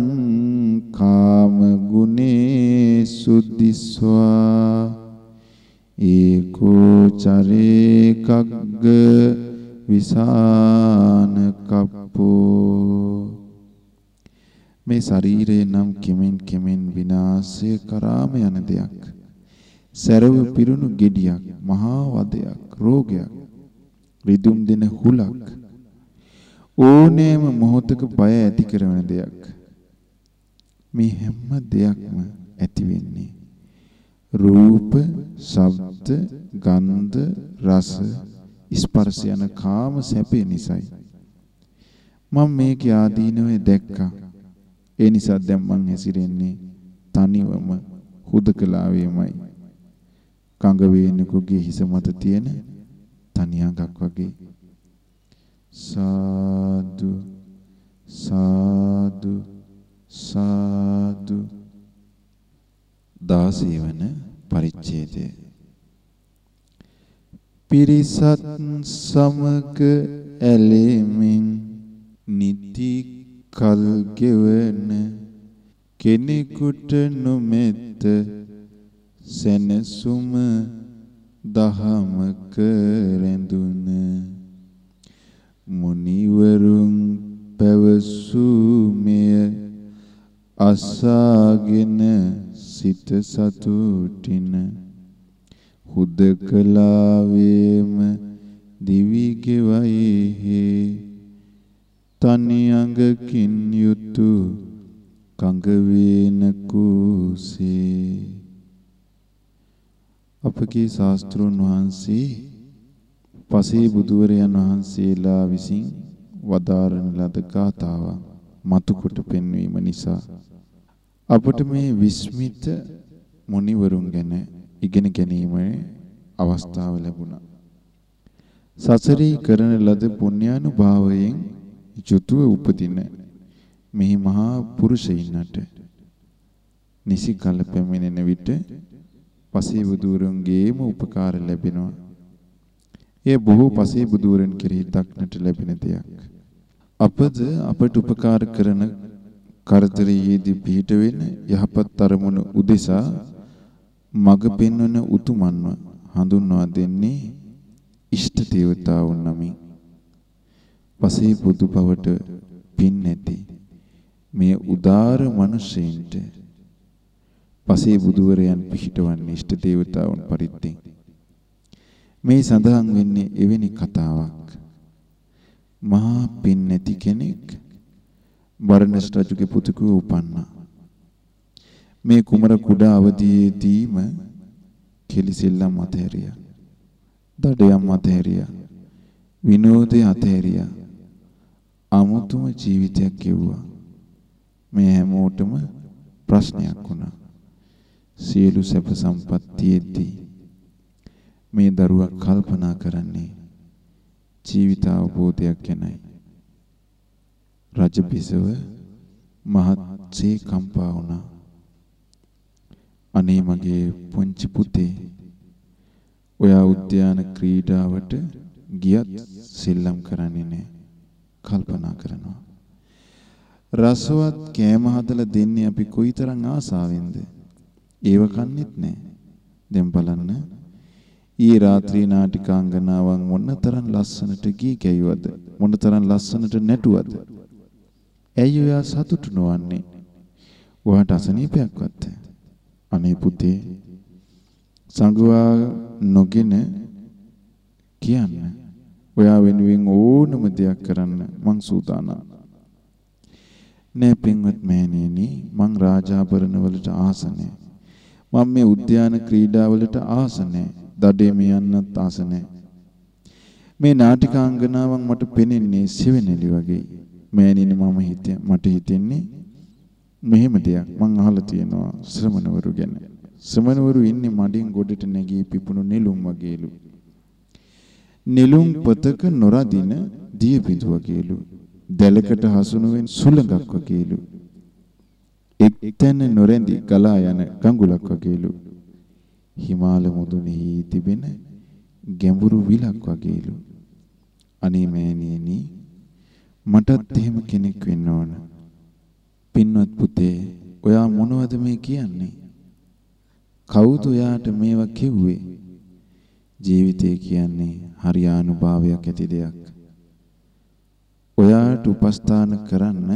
කාම ගුනේ සුද්ධිස්වා. ඒකෝ චරේ කග්ග විසාන කප්පෝ මේ ශරීරේ නම් කෙමෙන් කෙමෙන් විනාශය කරාම යන දෙයක්. සැරව පිරුණු gediyak මහා වදයක් රෝගයක් රිදුම් දෙන හුලක්. ඕනෑම මොහොතක බය ඇති කරන දෙයක්. මේ හැම දෙයක්ම ඇති වෙන්නේ රූප, ශබ්ද, ගන්ධ, රස, ස්පර්ශ යන කාම සැපේ නිසයි. මම මේකේ ආදීනවේ දැක්කා. ඒ නිසා දැන් මං හැසිරෙන්නේ තනිවම හුදකලාවේමයි. කඟ වේනෙකුගේ හිස මත තියෙන තනියඟක් වගේ. සාදු සාදු සාදු 16 වන පරිච්ඡේදය. පිරිසත් සමග ඇලෙමින් නිති කල් ගෙවන කෙනෙකුට නොමෙත සැනසුම දහමක රැඳුන මුනිවරුන් පැවසූ මෙය අසාගෙන සිත සතුටින හුදකලාවේම දිවි ගෙවයි තනි අඟකින් යුතු කඟ වේන කුසේ. අපගේ ශාස්ත්‍රුන් වහන්සේ පසේ බුදුවරයන් වහන්සේලා විසින් වදාරන ලද ගාතාව මතු කොට පෙන්වීම නිසා අපට මේ විස්මිත මුනිවරුන් ගැන ඉගෙන ගැනීමේ අවස්ථාව ලැබුණා. සසරී කරන ලද පුණ්‍යානුභාවයෙන් යුතුව උපදින මෙහි මහා පුරුෂයින්නට නිසි කල පැමිණෙන විට පසේ බුදුරන්ගේම උපකාර ලැබෙනවා. එය බොහෝ පසේ බුදුරන් කෙරෙහි දක්නට ලැබෙන දෙයක්. අපද අපට උපකාර කරන කරදරයේදී පිහිට වෙන යහපත් අරමුණ උදෙසා මඟ පෙන්වන උතුමන්ව හඳුන්වා දෙන්නේ ඉෂ්ට දේවතාවුන් නමින්. පසේ බුදු බවට පින් නැති මේ උදාර මිනිසෙයින්ට පසේ බුදුවරයන් පිහිටවන්නේ ඉෂ්ට දේවතාවුන් පරිද්දෙන්. මේ සඳහන් වෙන්නේ එවැනි කතාවක්. මහා පින් නැති කෙනෙක් බරණස් රජුගේ පුතුකව උපන්නා. මේ කුමර කුඩා අවදියේදීම කෙලිසෙල්ලම් අතහැරියා. දඩයම් අතහැරියා. විනෝදේ අතහැරියා. අමුතුම ජීවිතයක් ගෙවුවා. මේ හැමෝටම ප්‍රශ්නයක් වුණා. සියලු සැප සම්පත්තියෙදී මේ දරුවා කල්පනා කරන්නේ ජීවිත අවබෝධයක් ගැනයි. රජ බිසව මහත්සේ කම්පා වුණා. අනේ මගේ පුංචි පුතේ ඔයා උද්‍යාන ක්‍රීඩාවට ගියත් සෙල්ලම් කරන්නේ නැහැ. කල්පනා කරනවා. රසවත් කෑම හදලා දෙන්නේ අපි කොයිතරම් ආසාවෙන්ද? ඒව කන්නේත් නැහැ. දැන් බලන්න ඊ රාත්‍රී නාටිකාංගනාවන් මොනතරම් ලස්සනට ගී ගැයුවද? මොනතරම් ලස්සනට නැටුවද? ඇයි ඔයා සතුටු නොවන්නේ? ඔයාට අසනීපයක්වත් අනේ පුතේ සංගුවා නොගෙන කියන්න. ඔයා වෙනුවෙන් ඕනම දෙයක් කරන්න මං සූදානම්. නෑ පින්වත් මෑණියනි මං රාජාභරණ වලට ආස නෑ. මම මේ උද්‍යාන ක්‍රීඩා වලට ආස නෑ. දඩේම යන්නත් ආස නෑ. මේ නාටිකාංගනාවන් මට පෙනෙන්නේ සිවෙනෙලි වගේ. මෑණියනි මම හිතේ මට හිතෙන්නේ මෙහෙම දෙයක් මං අහලා තියෙනවා ශ්‍රමණවරු ගැන. ශ්‍රමණවරු ඉන්නේ මඩින් ගොඩට නැගී පිපුණු නෙළුම් වගේලු. නෙළුම් පතක නොරදින දිය බිඳු වගේලු. දැලකට හසුනුවෙන් සුළඟක් වගේලු. එක්තැන නොරැඳි ගලා යන ගඟුලක් වගේලු. හිමාල මුදුනේ තිබෙන ගැඹුරු විලක් වගේලු. අනේ මෑණියනි මටත් එහෙම කෙනෙක් වෙන්න ඕන. පින්වත් පුතේ ඔයා මොනවද මේ කියන්නේ? කවුද ඔයාට මේවා කිව්වේ? ජීවිතය කියන්නේ හරියානුභාවයක් ඇති දෙයක්. ඔයාට උපස්ථාන කරන්න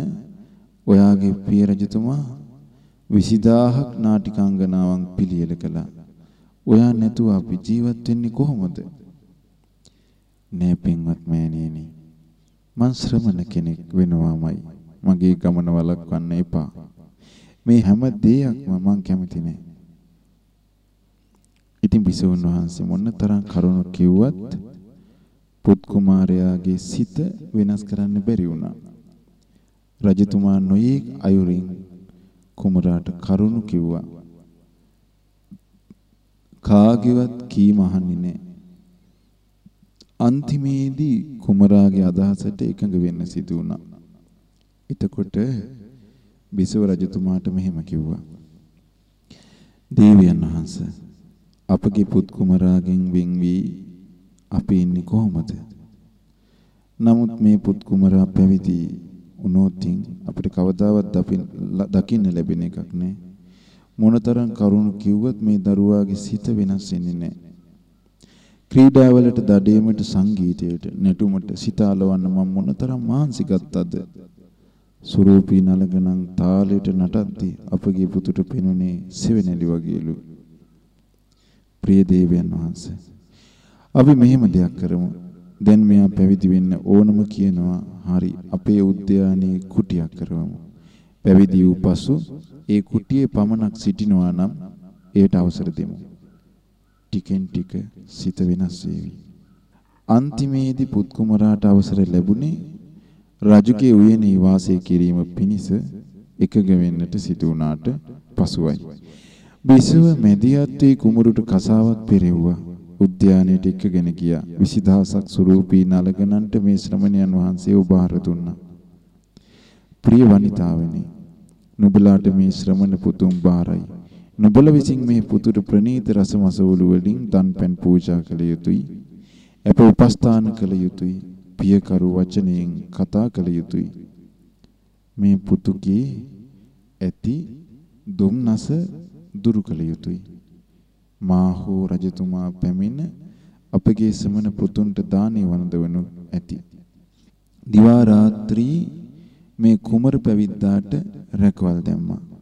ඔයාගේ පිය රජතුමා 20000ක් නාටිකාංගනාවන් පිළියෙල කළා. ඔයා නැතුව අපි ජීවත් වෙන්නේ කොහොමද? නෑ පින්වත් මෑණියනි. මං ශ්‍රමණ කෙනෙක් වෙනවාමයි. මගේ ගමන වළක්වන්න එපා. මේ හැම දෙයක්ම මං කැමති නෑ. ඉතින් බිසවුන් වහන්සේ මොනතරම් කරුණ කිව්වත් පුත් කුමාරයාගේ සිත වෙනස් කරන්න බැරි වුණා. රජතුමා නොයේ අයුරින් කුමරාට කරුණ කිව්වා. කාගේවත් කීම අහන්නේ නැහැ. අන්තිමේදී කුමරාගේ අදහසට එකඟ වෙන්න සිදු වුණා. එතකොට බිසව රජතුමාට මෙහෙම කිව්වා. දේවයන් වහන්සේ අපගේ පුත් කුමරාගෙන් වෙන් වී අපි ඉන්නේ කොහොමද? නමුත් මේ පුත් කුමරා පැවිදි වුණොත් අපිට කවදාවත් දකින්න ලැබෙන එකක් නෑ. මොනතරම් කරුණු කිව්වත් මේ දරුවාගේ සිත වෙනස් වෙන්නේ නෑ. ක්‍රීඩාවලට දඩේමට සංගීතයට නැටුමට සිත අලවන්න මම මොනතරම් මහන්සි ගත්තද? සුරූපී නලගණන් තාලෙට නටද්දී අපගේ පුතුට පෙනුනේ සෙවෙනැලි වගේලු. ප්‍රිය දේවයන් වහන්සේ. අපි මෙහෙම දෙයක් කරමු. දැන් මෙයා පැවිදි වෙන්න ඕනම කියනවා. හරි අපේ උද්‍යානයේ කුටියක් කරවමු. පැවිදි වූ පසු ඒ කුටියේ පමණක් සිටිනවා නම් ඒට අවසර දෙමු. ටිකෙන් ටික සිත වෙනස් වේවි. අන්තිමේදී පුත් කුමරාට අවසර ලැබුණේ රජුගේ උයනේ වාසය කිරීම පිණිස එකග වෙන්නට සිදු වුණාට පසුවයි. බිසව මැදිහත් වී කුමරුට කසාවක් පෙරෙව්වා. උද්‍යානයට එක්කගෙන ගියා. 20000ක් සුරූපී නලගණන්ට මේ ශ්‍රමණයන් වහන්සේ උපහාර දුන්නා. ප්‍රිය වනිතාවනි නුඹලාට මේ ශ්‍රමණ පුතුන් බාරයි. නුඹල විසින් මේ පුතුට ප්‍රණීත රස මසවලු වලින් දන් පැන් පූජා කළ යුතුය. අප උපස්ථාන කළ යුතුය. පියකරු වචනයෙන් කතා කළ යුතුය. මේ පුතුගේ ඇති දුම්නස දුරු කළ යුතුය. මා හෝ රජතුමා පැමිණ අපගේ සමන පුතුන්ට දානි වන්දවනු ඇති. දිවා රාත්‍රී මේ කුමර පැවිද්දාට රැකවල් දැම්මා.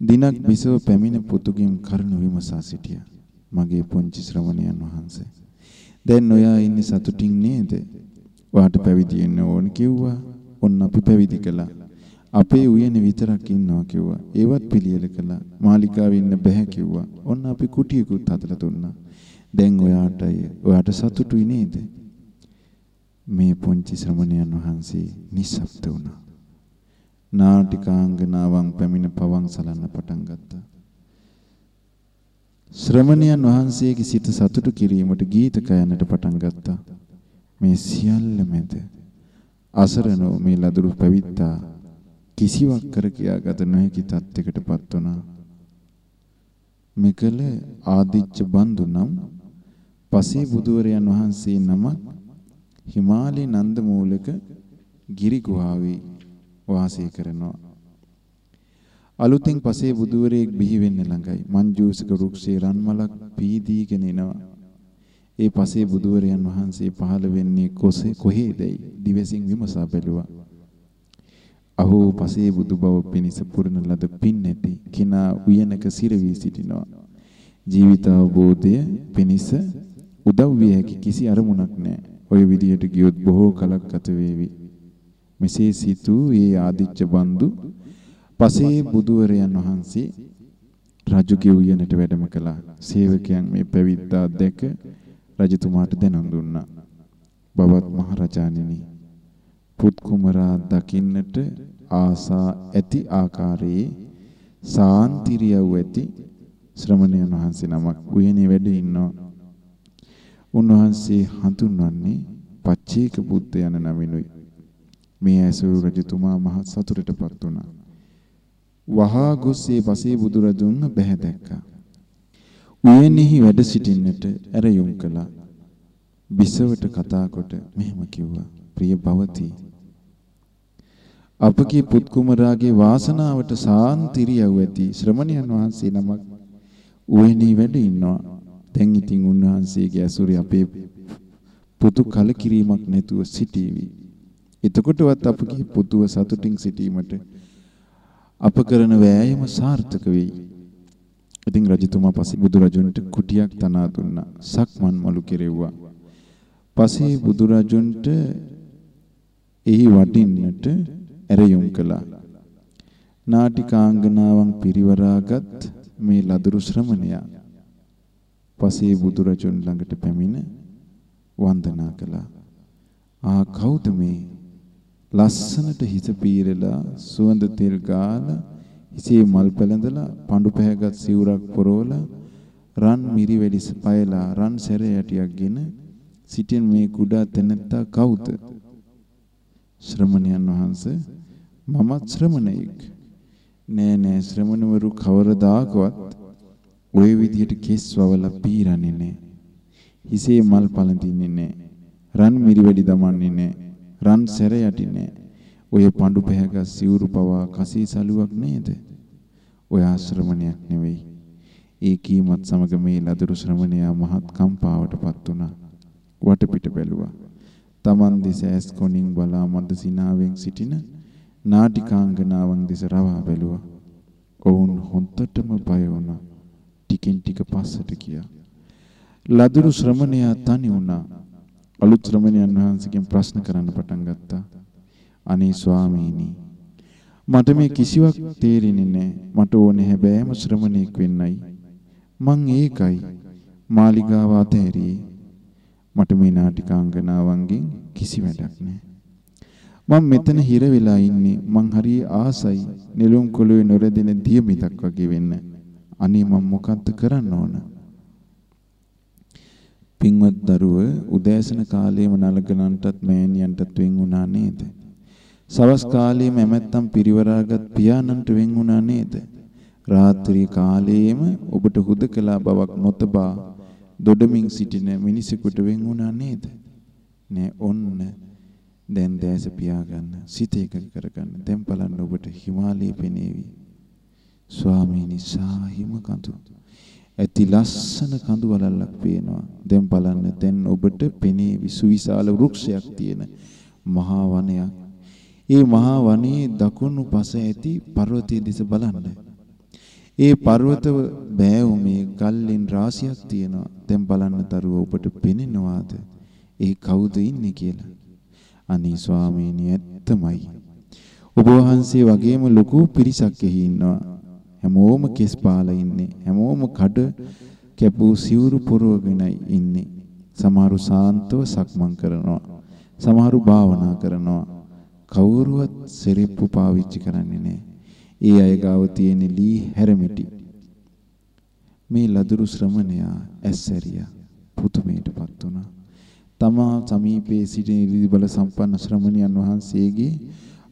දිනක් බිසව පැමිණ පුතුගෙන් කරුණ විමසා සිටියා. මගේ පුංචි ශ්‍රමණයන් වහන්සේ. දැන් ඔයා ඉන්නේ සතුටින් නේද? ඔයාට පැවිදි වෙන්න ඕන කිව්වා. ඔන්න අපි පැවිදි කළා. අපේ උයනේ විතරක් ඉන්නවා කිව්වා. ඒවත් පිළියෙල කළා. මාලිකාවේ ඉන්න බෑ කිව්වා. ඔන්න අපි කුටියකුත් හදලා දුන්නා. දැන් ඔයාට ඔයාට සතුටුයි නේද? මේ පුංචි ශ්‍රමණයන් වහන්සේ නිස්සබ්ද වුණා. නාටිකාංගනාවන් පැමිණ පවන් සලන්න පටන් ගත්තා. ශ්‍රමණයන් වහන්සේගේ සිත සතුටු කිරීමට ගීත ගයන්නට පටන් ගත්තා. මේ සියල්ල මැද අසරණෝ මේ ලදරු පැවිද්දා කිසිවක් කර කියාගත නොහැකි තත්යකටපත් වුණා. මෙකල ආදිච්ච බන්දු නම් පසේ බුදුවරයන් වහන්සේ නමක් හිමාලය නන්ද මූලක ගිරි ගුහාවේ වාසය කරනවා. අලුතින් පසේ බුදුවරයෙක් බිහි වෙන්න ළඟයි. මංජූසක වෘක්ෂේ රන්මලක් පීදීගෙන එනවා. ඒ පසේ බුදුවරයන් වහන්සේ පහළ වෙන්නේ කොසේ කොහේදයි දිවසින් විමසා බැලුවා. අහෝ පසේ බුදු බව පිණිස පුරන ලද පින් නැති කිනා උයනක සිරවි සිටිනවා. ජීවිත අවබෝධය පිණිස උදව් විය හැකි කිසි අරමුණක් නැහැ. ඔය විදියට ගියොත් බොහෝ කලක් ගත වේවි. මෙසේ සිතූ ඒ ආදිච්ච බන්දු පසේ බුදුවරයන් වහන්සේ රජුගේ උයනට වැඩම කළා. සේවකයන් මේ පැවිද්දා දැක රජතුමාට දැනුම් දුන්නා. බවත් මහරජාණෙනි පුත් කුමරා දකින්නට ආසා ඇති ආකාරයේ සාන්තිරියව ඇති ශ්‍රමණයන් වහන්සේ නමක් උයනේ වැඩ ඉන්නවා. උන්වහන්සේ හඳුන්වන්නේ පච්චේක බුද්ධ යන නමිනුයි. මේ ඇසූ රජතුමා මහත් සතුටටපත් වුණා. වහා ගොස්සේ පසේ බුදුරදුන් බැහැ දැක්කා. උයනේහි වැඩ සිටින්නට ඇරයුම් කළා. බිසවට කතා කොට මෙහෙම කිව්වා. ප්‍රිය භවති. අපගේ පුත් කුමරාගේ වාසනාවට සාන්තිරියව ඇති ශ්‍රමණයන් වහන්සේ නමක් උයනේ වැඩ ඉන්නවා. දැන් ඉතින් උන්වහන්සේගේ ඇසුරේ අපේ පුතු කලකිරීමක් නැතුව සිටීවි. එතකොටවත් අපගේ පුතුව සතුටින් සිටීමට අප කරන වෑයම සාර්ථක වෙයි. ඉතින් රජතුමා පස්සේ බුදුරජුන්ට කුටියක් තනා දුන්නා. සක්මන් මලු කෙරෙව්වා. පස්සේ බුදුරජුන්ට එහි වටින්නට ඇරයුම් කළා. නාටිකාංගනාවන් පිරිවරාගත් මේ ලදරු ශ්‍රමණයා පසේ බුදුරජුන් ළඟට පැමිණ වන්දනා කළා. ආ කවුද මේ? ලස්සනට හිස පීරලා සුවඳ තෙල් ගාලා හිසේ මල් පැලඳලා පඳු පැහැගත් සිවුරක් පොරවලා රන් මිරි වෙලිස පයලා රන් සැර යටියක්ගෙන සිටින මේ කුඩා තැනැත්තා කවුද? ශ්‍රමණයන් වහන්සේ මමත් ශ්‍රමණයෙක්. නෑ නෑ ශ්‍රමණවරු කවරදාකවත් ওই විදිහට කෙස් වවලා පීරන්නේ නැහැ. හිසේ මල් පළඳින්නේ නැහැ. රන් මිරිවැඩි දමන්නේ නැහැ. රන් සැර යටින්නේ ඔය පඳු පැහැගත් සිවුරු පවා කසී සලුවක් නේද? ඔය ආශ්‍රමණයක් නෙවෙයි. ඒ කීමත් සමග මේ ලදරු ශ්‍රමණයා මහත් කම්පාවටපත් වුණා. වටපිට බැලුවා. Taman දිස ඇස් කොණින් බලා මන්ද සිනාවෙන් සිටින නාටිකාංගනාවන් දිස රවා බැලුවා. ඔවුන් හොන්තටම බය වුණා. ටිකෙන් ටික පස්සට ගියා. ලදරු ශ්‍රමණයා තනි වුණා. අලුත් ශ්‍රමණයන් වහන්සේගෙන් ප්‍රශ්න කරන්න පටන් ගත්තා. අනේ ස්වාමීනි මට මේ කිසිවක් තේරෙන්නේ නැහැ. මට ඕනේ හැබෑම ශ්‍රමණෙක් වෙන්නයි. මං ඒකයි මාලිගාව අතහැරියේ. මට මේ නාටිකාංගනාවන්ගෙන් කිසි වැඩක් නැහැ. මම මෙතන හිර වෙලා ඉන්නේ. මං හරිය ආසයි. නෙළුම් කොළුවේ නොරදෙන දිය මිදක් වගේ වෙන්න. අනේ මම මොකද්ද කරන්න ඕන? පින්වත් දරුව උදෑසන කාලයේම නලගලන්ටත් මෑණියන්ටත් වෙන් වුණා නේද? සවස් කාලයේම එමෙත්තම් පිරිවරාගත් පියාණන්ට වෙන් වුණා නේද? රාත්‍රී කාලයේම ඔබට හුදකලා බවක් නොතබා දොඩමින් සිටින මිනිසෙකුට වෙන් වුණා නේද? නෑ ඔන්න දැන් දැස පියාගන්න සිත එකඟ කරගන්න දැන් බලන්න ඔබට හිමාලයේ පෙනේවි ස්වාමීනි සාහිම කඳු ඇති ලස්සන කඳු වලල්ලක් පේනවා. දැන් බලන්න දැන් ඔබට පෙනේවි සුවිශාල වෘක්ෂයක් තියෙන මහා වනයක් ඒ මහා වනයේ දකුණු පස ඇති පර්වතයේ දෙස බලන්න. ඒ පර්වත බෑවුමේ ගල්ලෙන් රාශියක් තියෙනවා. දැන් බලන්න තරුව ඔබට පෙනෙනවාද? ඒ කවුද ඉන්නේ? කියලා. අනේ ස්වාමීනි ඇත්තමයි. ඔබ වහන්සේ වගේම ලොකු පිරිසක් එහි ඉන්නවා. හැමෝම කෙස් පාලා ඉන්නේ. හැමෝම කඩ කැපූ සිවුරු පුරවගෙනයි ඉන්නේ. සමහරු සාන්තව සක්මන් කරනවා. සමහරු භාවනා කරනවා. කවුරුවත් සෙරෙප්පු පාවිච්චි කරන්නේ නැහැ. ඒ අය ගාව තියෙන ලී හැරමිටි. මේ ලදරු ශ්‍රමණයා ඇස්සරියා පුතුමේටපත් වුණා. තමා සමීපයේ සිටින ඉරිදි බල සම්පන්න ශ්‍රමණියන් වහන්සේගේ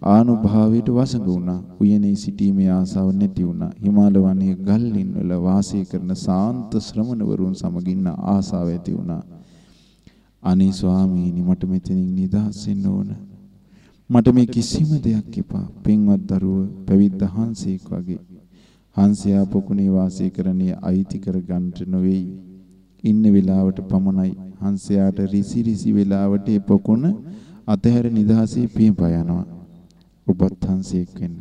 ආනුභාවයට වසඟ වුණා. උයනේ සිටීමේ ආසාව නැති වුණා. හිමාල වනයේ ගල්ලින් වල වාසය කරන සාන්ත ශ්‍රමණවරුන් සමගින්න ආසාව ඇති වුණා. අනේ ස්වාමීනි මට මෙතනින් නිදහස් වෙන්න ඕන. මට මේ කිසිම දෙයක් එපා. පින්වත් දරුව පැවිද්ද හංසෙක් වගේ. හංසයා පොකුණේ වාසය කරන්නේ අයිති කර ගන්නට නොවේයි. ඉන්න වෙලාවට පමණයි හංසයාට රිසි රිසි වෙලාවට ඒ පොකුණ අතහැර නිදහසේ පියපා යනවා. ඔබත් හංසයෙක් වෙන්න.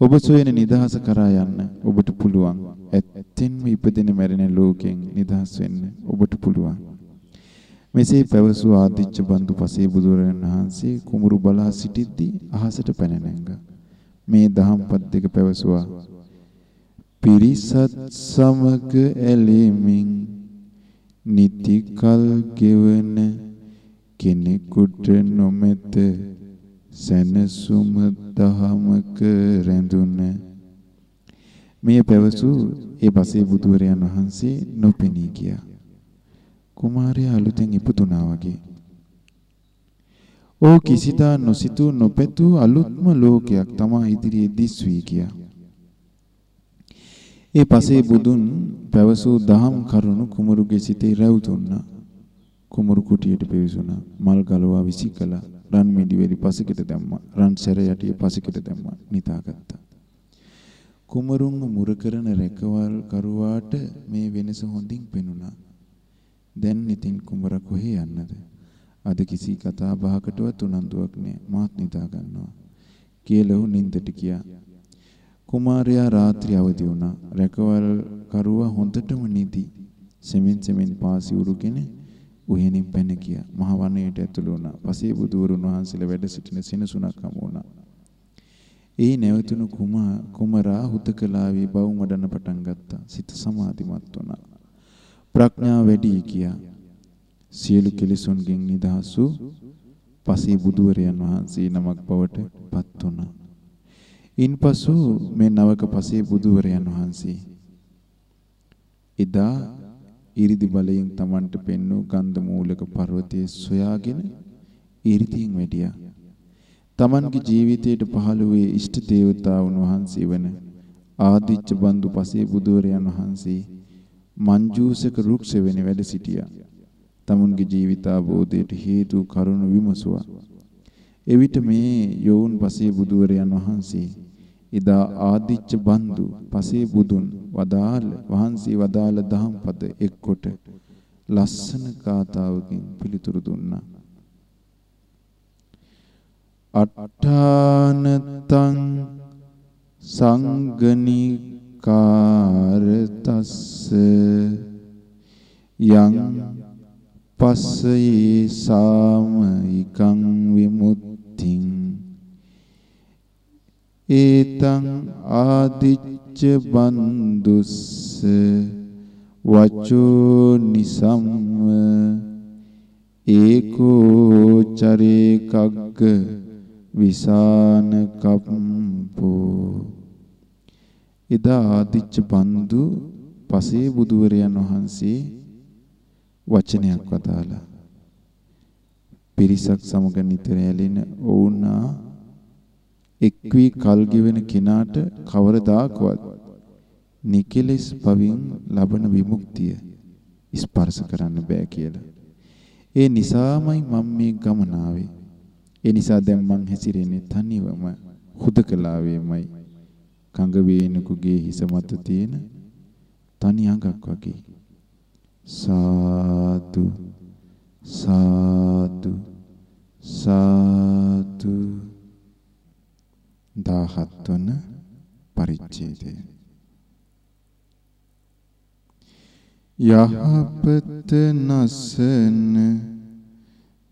ඔබ සොයන නිදහස කරා යන්න ඔබට පුළුවන්. ඇත්තෙන්ම ඉපදෙන මැරෙන ලෝකෙන් නිදහස් වෙන්න ඔබට පුළුවන්. මෙසේ පැවසූ ආදිච්ච බන්දු පසේ බුදුරජාණන් වහන්සේ කුමරු බලා සිටිද්දී අහසට පැන නැංගා. මේ දහම්පත් දෙක පැවසුවා. පිරිසත් සමග ඇලෙමින් නිතිකල් ගෙවන කෙනෙකුට නොමැත සැනසුම දහමක රැඳුන මේ පැවසූ ඒ පසේ බුදුරයන් වහන්සේ නොපෙනී ගියා කුමාරයා අලුතෙන් ඉපදුනා වගේ ඕ කිසිදා නොසිතූ නොපැතූ අලුත්ම ලෝකයක් තමා ඉදිරියේ දිස් වී ගියා ඒ පසේ බුදුන් පැවසූ දහම් කරුණු කුමරුගේ සිතේ රැවුතුණා. කුමරු කුටියට පිවිසුණා. මල් ගලවා විසි කළා. රන් මිඩි වෙලි පසෙකට දැම්මා. රන් සැර යටිය පසෙකට දැම්මා. නිතාගත්තා. කුමරුන්ව මුර කරන රැකවල් කරුවාට මේ වෙනස හොඳින් පෙනුණා. දැන් ඉතින් කුමර කොහේ යන්නද? අද කිසි කතා බහකටවත් උනන්දුවක් නෑ. මාත් නිදා ගන්නවා. කියලා උ නින්දට ගියා. කුමාරයා රාත්‍රී අවදි වුණා. රැකවල් කරුවා හොඳටම නිදි. සෙමින් සෙමින් පාසි උරුගෙන උහෙනින් පැන ගියා. මහ වනයේට ඇතුළු වුණා. පසේ බුදුවරුන් වහන්සේලා වැඩ සිටින සෙනසුනක් හමු වුණා. ඒ නැවතුණු කුමා කුමරා හුදකලාවේ බවුම් වඩන්න පටන් ගත්තා. සිත සමාධිමත් වුණා. ප්‍රඥාව වැඩි ගියා. සියලු කෙලෙසුන්ගෙන් නිදහස් වූ පසේ බුදුවරයන් වහන්සේ නමක් බවට පත් වුණා. ඉන්පසු මේ නවක පසේ බුදුවරයන් වහන්සේ එදා ඉරිදි බලයෙන් Tamanට පෙන්වූ ගන්ධ මූලක පර්වතයේ සොයාගෙන ඉරිදීන් වැඩියා. Tamanගේ ජීවිතයට පහළ වූ ඉෂ්ට දේවතාවුන් වහන්සේ වන ආදිච්ච බන්දු පසේ බුදුවරයන් වහන්සේ මංජූසක රුක්ෂ වෙන වැඩ සිටියා. Tamanගේ ජීවිතාබෝධයට හේතු කරුණු විමසුවා. එවිට මේ යෝන් පසේ බුදුවරයන් වහන්සේ එදා ආදිච්ච බන්දු පසේ බුදුන් වදාළ වහන්සේ වදාළ දහම් පද එක්කොට ලස්සන ගාතාවකින් පිළිතුරු දුන්නා. අට්ඨානතං සංගනිකාරතස්ස යං පස්සේ සාමයිකං විමුක්තිං ඒතං ආදිච්ච බන්දුස්ස වචෝ නිසම්ම ඒකෝ චරේ කග්ග විසාන කම්පෝ. එදා ආදිච්ච බන්දු පසේ බුදුවරයන් වහන්සේ වචනයක් වදාලා පිරිසක් සමග නිතර ඇලෙන වුණා එක් වී කල් ගෙවෙන කෙනාට කවරදාකවත් නිකලස් පවින් ලබන විමුක්තිය ස්පර්ශ කරන්න බෑ කියලා. ඒ නිසාමයි මම මේ ගමන ආවේ. ඒ නිසා දැන් මං හැසිරෙන්නේ තනිවම හුදකලාවේමයි. කඟ වේනකුගේ හිස මත තියෙන තනි අඟක් වගේ. සාදු සාදු සාදු 17 වන පරිච්ඡේදය. යහපත නසන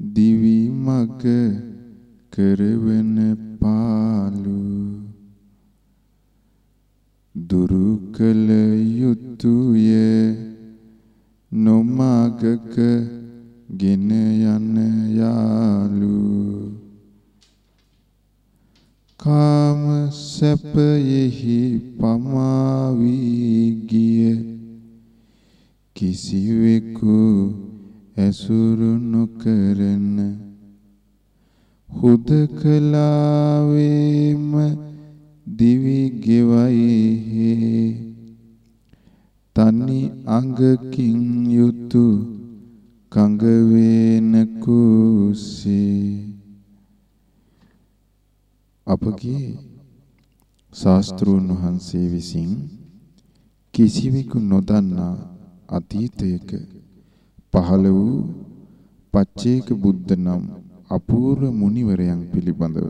දිවි මග කරවන පාලු දුරු කල යුතුය නොමගක ගෙන යන යාලු කාම සැපයෙහි පමා වී ගිය කිසිවෙකු ඇසුරු නොකරන හුදකලාවේම දිවි ගෙවයි තනි අඟකින් යුතු කඟ වේන කුසේ. අපගේ ශාස්ත්‍රූන් වහන්සේ විසින් කිසිවෙකු නොදන්නා අතීතයක පහළ වූ පච්චේක බුද්ධ නම් අපූර්ව මුනිවරයන් පිළිබඳව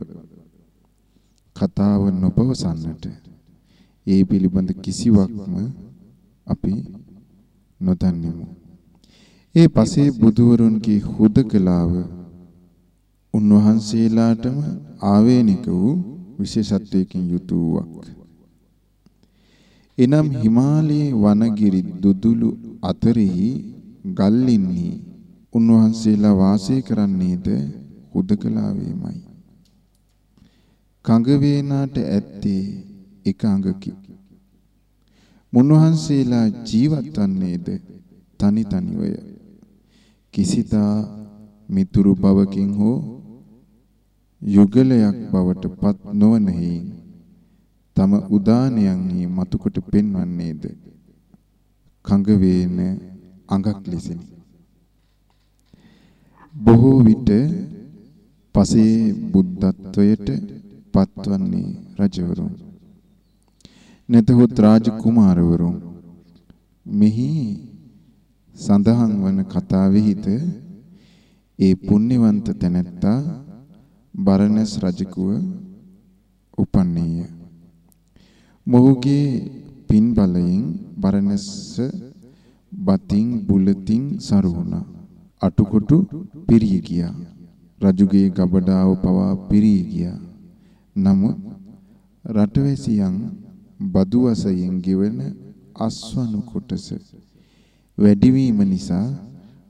කතාව නොපවසන්නට ඒ පිළිබඳ කිසිවක්ම අපි නොදන්නෙමු. ඒ පසේ බුදුවරුන්ගේ හුදකලාව උන්වහන්සේලාටම ආවේනික වූ විශේෂත්වයකින් යුතු වූවක්. එනම් හිමාලයේ වනගිරි දුදුළු අතරෙහි ගල්ලින්හි උන්වහන්සේලා වාසය කරන්නේද හුදකලාවේමයි. කඟ වේනාට ඇත්තේ එක අඟකි. මුන්වහන්සේලා ජීවත් වන්නේද තනි තනිවය. කිසිදා මිතුරු බවකින් හෝ යුගලයක් බවට පත් නොවන හේයින් තම උදානයන්හි මතුකොට පෙන්වන්නේද කඟ වේන අඟක් ලෙසිනි. බොහෝ විට පසේ බුද්ධත්වයට පත්වන්නේ රජවරුන්. නැතහොත් රාජ කුමාරවරුන්. මෙහි සඳහන් වන කතාවෙහිද ඒ පුණ්‍යවන්ත තැනැත්තා බරණස් රජකුව උපන්නේය. මොහුගේ පින් බලයෙන් බරණස් බතින් බුලතින් සරු වුණා. අටුකොටු පිරී ගියා. රජුගේ ගබඩාව පවා පිරී ගියා. නමුත් රටවැසියන් බදු වශයෙන් ගෙවන අස්වනු කොටස වැඩිවීම නිසා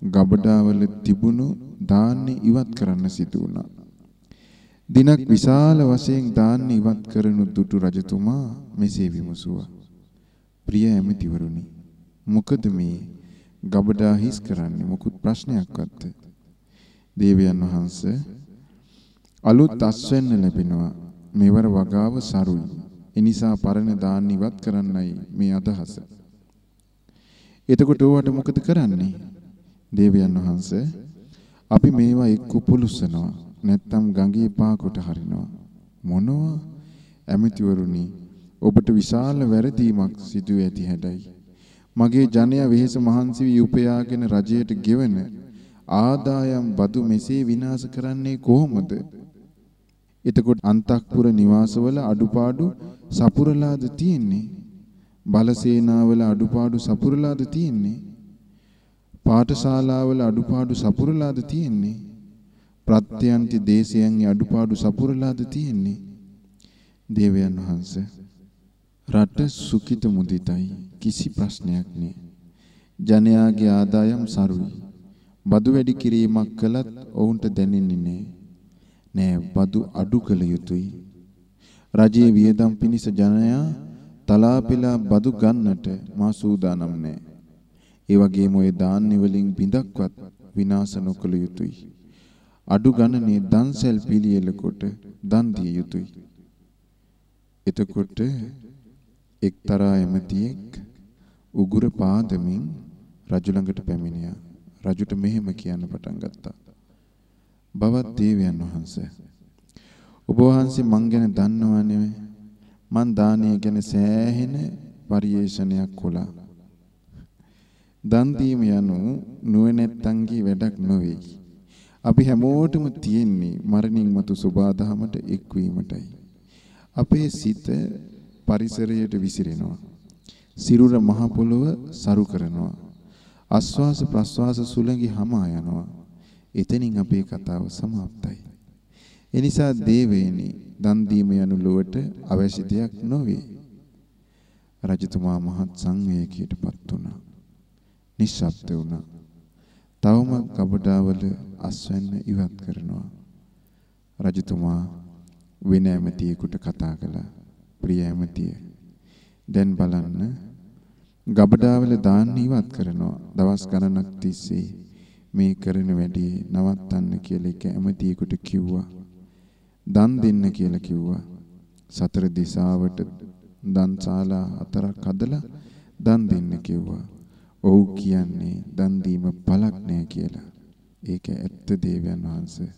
ගබඩාවල තිබුණු ධාන්‍ය ඉවත් කරන්න සිදු වුණා. දිනක් විශාල වශයෙන් ධාන්‍ය ඉවත් කරනු දුටු රජතුමා මෙසේ විමසුවා. ප්‍රිය ඇමතිවරුනි මොකද මේ ගබඩා හිස් කරන්නේ? මොකුත් ප්‍රශ්නයක්වත්. දේවයන් වහන්සේ අලුත් අස්වැන්න ලැබෙනවා. මෙවර වගාව සරුයි. එනිසා පරණ දාන්න ඉවත් කරන්නයි මේ අදහස. එතකොට ඕවට මොකද කරන්නේ? දේවයන් වහන්සේ අපි මේවා එක්ක පුලුස්සනවා. නැත්තම් ගඟේ පාකොට හරිනවා මොනවා ඇමතිවරුනි ඔබට විශාල වැරදීමක් සිදු ඇති හැඩයි මගේ ජනයා වෙහෙස මහන්සි වී උපයාගෙන රජයට ගෙවන ආදායම් බදු මෙසේ විනාශ කරන්නේ කොහොමද? එතකොට අන්තක්පුර නිවාසවල අඩුපාඩු සපුරලාද තියෙන්නේ? බලසේනාවල අඩුපාඩු සපුරලාද තියෙන්නේ? පාඨශාලාවල අඩුපාඩු සපුරලාද තියෙන්නේ? ප්‍රත්‍යයන්ති දේශයන්ගේ අඩුපාඩු සපුරලාද තියෙන්නේ? දේවයන් වහන්සේ රට සුඛිත මුදිතයි කිසි ප්‍රශ්නයක් නෑ. ජනයාගේ ආදායම් සරුයි. බදු වැඩි කිරීමක් කළත් ඔවුන්ට දැනෙන්නේ නෑ. නෑ බදු අඩු කළ යුතුයි. රජයේ වියදම් පිණිස ජනයා තලාපෙලා බදු ගන්නට මා සූදානම් නෑ. ඒ වගේම ওই දාන්නේ වලින් බිඳක්වත් විනාශ නොකළ යුතුයි. අඩු ගණනේ දන්සැල් පිළියෙල කොට දන් දිය යුතුයි. එතකොට එක්තරා එමතියෙක් උගුර පාදමින් රජු ළඟට පැමිණියා. රජුට මෙහෙම කියන්න පටන් ගත්තා. බවත් දේවයන් වහන්සේ ඔබ වහන්සේ මං ගැන දන්නවනේ මං දානීය ගැන සෑහෙන පරිේශනයක් කළා. දන් දීම යනු නුවණැත්තන්ගේ වැඩක් නොවේ. අපි හැමෝටම තියෙන්නේ මරණින් මතු සබාධමයට එක්වීමටයි. අපේ සිත පරිසරයට විසිරෙනවා. සිරුර මහ පොළොව සරු කරනවා. ආස්වාස ප්‍රස්වාස සුළඟි hama යනවා. එතනින් අපේ කතාව સમાප්තයි. එනිසා දේවේනි දන් දීම යනු ලොවට අවශ්‍ය දෙයක් නොවේ. රජතුමා මහත් සංවේගයකටපත් වුණා. නිශ්ශබ්ද වුණා. තවම කබඩාවල අස්වැන්න ඉවත් කරනවා. රජතුමා වෙන ඇමතියෙකුට කතා කළා. ප්‍රිය ඇමතිය. දැන් බලන්න ගබඩාවල දාන්න ඉවත් කරනවා. දවස් ගණනක් තිස්සේ මේ කරන වැඩේ නවත්තන්න කියලා එක ඇමතියෙකුට කිව්වා. දන් දෙන්න කියලා කිව්වා. සතර දිසාවට දන් ශාලා හතරක් හදලා දන් දෙන්න කිව්වා. ඔව් කියන්නේ දන් දීම පළක් නෑ කියලා. ඒක ඇත්ත දේවයන් වහන්සේ.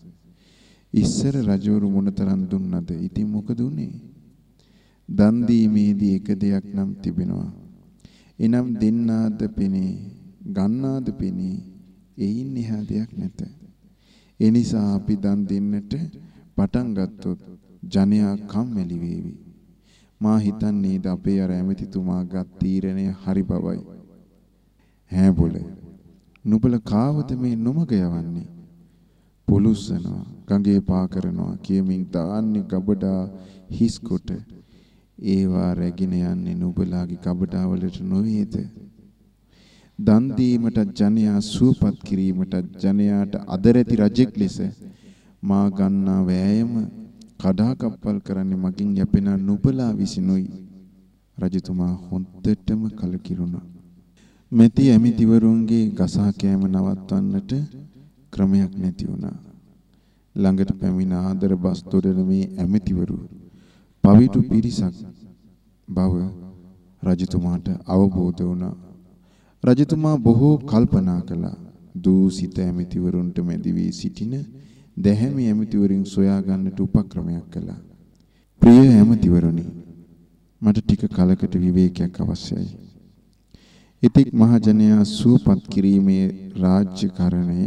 ඉස්සර රජවරු මොනතරම් දුන්නද? ඉතින් මොකද උනේ? දන් දීමේදී එක දෙයක් නම් තිබෙනවා. එනම් දෙන්නාද පෙනේ, ගන්නාද පෙනේ. එයින් එහා දෙයක් නැත. ඒ නිසා අපි දන් දෙන්නට පටන් ගත්තොත් ජනයා කම්මැලි වේවි. මා හිතන්නේද අපේ අර ඇමතිතුමා ගත් තීරණය හරි බවයි. හෑ බොල. නුඹල කාවද මේ නොමග යවන්නේ? පුලුස්සනවා, ගඟේ පා කරනවා කියමින් දාන්නේ ගබඩා හිස් කොට ඒවා රැගෙන යන්නේ නුඹලාගේ කබඩාවලට නොවේද? දන් දීමට ජනයා සුවපත් කිරීමට ජනයාට අදරැති රජෙක් ලෙස මා ගන්නා වෑයම කඩාකප්පල් කරන්නේ මගින් යැපෙන නුබලා විසිනුයි රජතුමා හොන්දටම කලකිරුණා මෙති ඇමිතිවරුන්ගේ ගසා කෑම නවත්වන්නට ක්‍රමයක් නැති වුණා ළඟට පැමිණ ආදර බස් දොරේ මේ ඇමිතිවරු පවිතු පිරිසක් බව රජතුමාට අවබෝධ වුණා රජතුමා බොහෝ කල්පනා කළා දූසිත ඇමිතිවරුන්ට මැදි වී සිටින දැහැමි ඇමතිවරින් සොයා ගන්නට උපක්‍රමයක් කළා. ප්‍රිය ඇමතිවරුනි මට ටික කලකට විවේකයක් අවශ්‍යයි. ඉතික් මහජනයා සූපත් කිරීමේ රාජ්‍යකරණය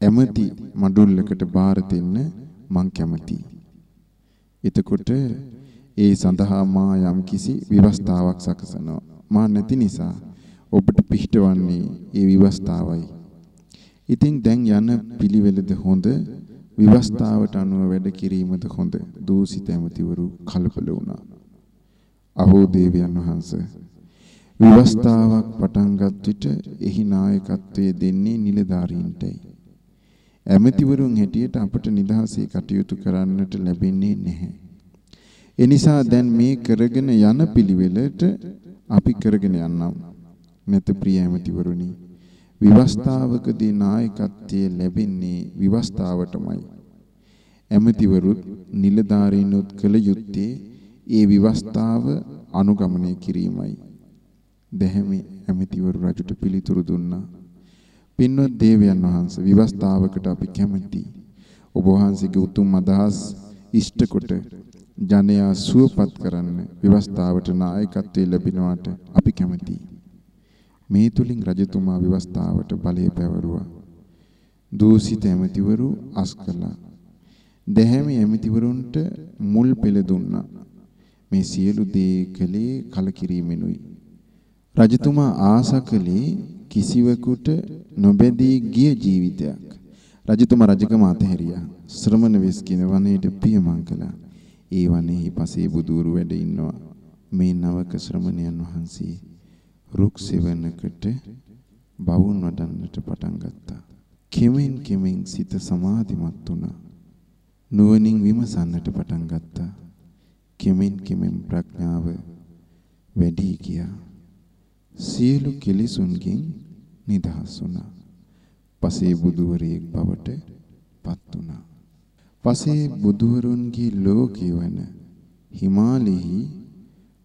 ඇමති මඩුල්ලකට බාර දෙන්න මං කැමතියි. එතකොට ඒ සඳහා මා යම්කිසි ව්‍යවස්ථාවක් සකසනවා. මා නැති නිසා ඔබට පිහිටවන්නේ ඒ ව්‍යවස්ථාවයි. ඉතින් දැන් යන පිළිවෙලද හොඳ විවස්ථාවට අනුව වැඩ කිරීමද හොඳ දූසිත ඇමතිවරු කලබල වුණා. අහෝ දේවයන් වහන්සේ විවස්ථාවක් පටන්ගත් විට එහි නායකත්වයේ දෙන්නේ නිලධාරීන්ටයි. ඇමතිවරුන් හැටියට අපට නිදහසේ කටයුතු කරන්නට ලැබෙන්නේ නැහැ. එනිසා දැන් මේ කරගෙන යන පිළිවෙලට අපි කරගෙන යන්නම්. නැත ප්‍රිය ඇමතිවරුනි විවස්ථාවකදී නායකත්වයේ ලැබෙන්නේ විවස්ථාවටමයි. ඇමතිවරුත් නිලධාරීනුත් කළ යුත්තේ ඒ විවස්ථාව අනුගමනය කිරීමයි. දැහැමි ඇමතිවරු රජුට පිළිතුරු දුන්නා. පින්වත් දේවයන් වහන්සේ විවස්ථාවකට අපි කැමැතියි. ඔබ වහන්සේගේ උතුම් අදහස් ඉෂ්ට කොට ජනයා සුවපත් කරන්න විවස්ථාවට නායකත්වයේ ලැබෙනවට අපි කැමැතියි. මේ තුලින් රජතුමා විවස්ථාවට බලය පැවරුවා. දූසිත ඇමතිවරු අස් කළා. දැහැමි ඇමතිවරුන්ට මුල් පෙළ දුන්නා. මේ සියලු දේ කලේ කලකිරීමෙනුයි. රජතුමා ආසකලේ කිසිවෙකුට නොබැදී ගිය ජීවිතයක්. රජතුමා රජකම අතහැරියා. ශ්‍රමණ වෙස් කියන වනයේට පියමන් කළා. ඒ වනයේහි පසේ බුදුරු වැඩ ඉන්නවා. මේ නවක ශ්‍රමණයන් වහන්සේ රුක් සෙවණකට බවුන් වඩන්නට පටන් ගත්තා. කෙමෙන් කෙමෙන් සිත සමාධිමත් වුණා. නුවණින් විමසන්නට පටන් ගත්තා. කෙමෙන් කෙමෙන් ප්‍රඥාව වැඩි ගියා. සියලු කෙලිසුන්ගෙන් නිදහස් වුණා. පසේ බුදුවරයෙක් බවට පත් වුණා. පසේ බුදුවරුන්ගේ ලෝකේ වන හිමාලෙහි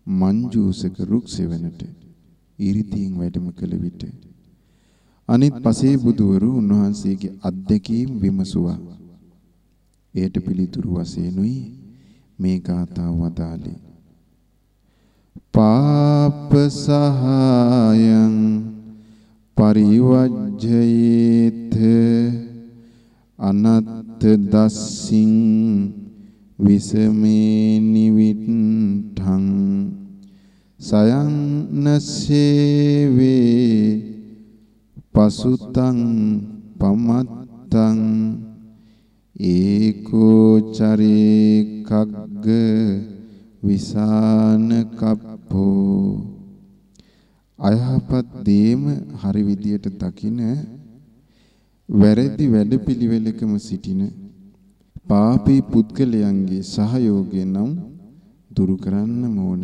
මංජූසක රුක් සෙවණට ඉරිදීන් වැඩම කළ විට අනිත් පසේ බුදුවරු උන්වහන්සේගේ අත්දැකීම් විමසුවා. එයට පිළිතුරු වශයෙන්ුයි මේ ගාථාව වදාළේ. පාප සහායං පරිවජ්ජයේත අනත්ත දස්සින් විසමේ නිවිට්ඨං සයන්නසේවේ පසුතං පමත්තං ඒකෝ චරේ කග්ග විසාන කප්පෝ අයහපත් දේම හරි විදියට දකින වැරදි වැඩපිළිවෙලකම සිටින පාපී පුද්ගලයන්ගේ සහයෝගය නම් දුරු කරන්නම ඕන.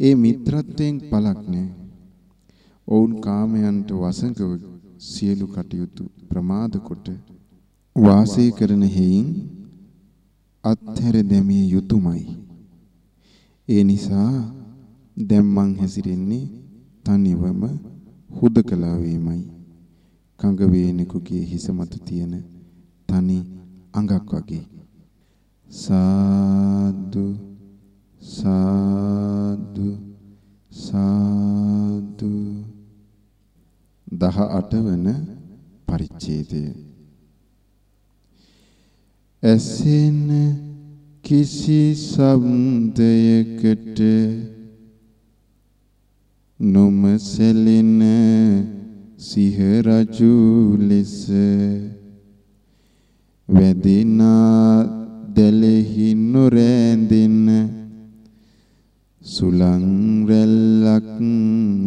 ඒ මිත්‍රත්වයෙන් පළක් නැහැ. ඔවුන් කාමයන්ට වසඟව සියලු කටයුතු ප්‍රමාද කොට වාසය කරන හේයින් අත්හැර දැමිය යුතුයමයි. ඒ නිසා දැන් මං හැසිරෙන්නේ තනිවම හුදකලා වීමයි. කඟ වේනෙකුගේ හිස මත තියෙන තනි අඟක් වගේ. සාදු සාදු සාදු 18 වන පරිච්ඡේදය ඇසෙන කිසි ශබ්දයකට නොමසෙලින සිහ රජු ලෙස වැදිනා දැලෙහි නොරැඳෙන සුලං රැල්ලක්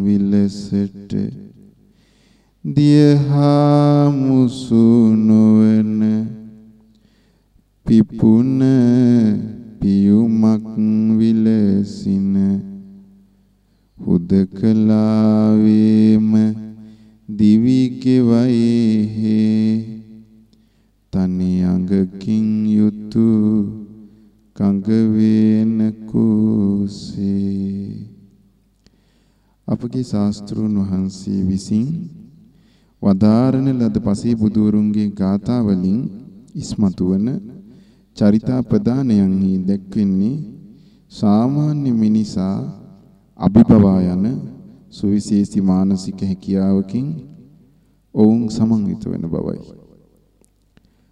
විලසට දියහා මුසු නොවන පිපුන පියුමක් විලසින හුදකලාවේම දිවි ගෙවයි තනි අඟකින් යුතුය කඟ වේන කුසේ. අපගේ ශාස්ත්‍රූන් වහන්සේ විසින් වදාරන ලද පසේ බුදුරුන්ගේ ගාථා වලින් ඉස්මතු වන චරිතා ප්‍රදානයන්හි දැක්වෙන්නේ සාමාන්‍ය මිනිසා අභිබවා යන සුවිශේෂී මානසික හැකියාවකින් ඔවුන් සමන්විත වෙන බවයි.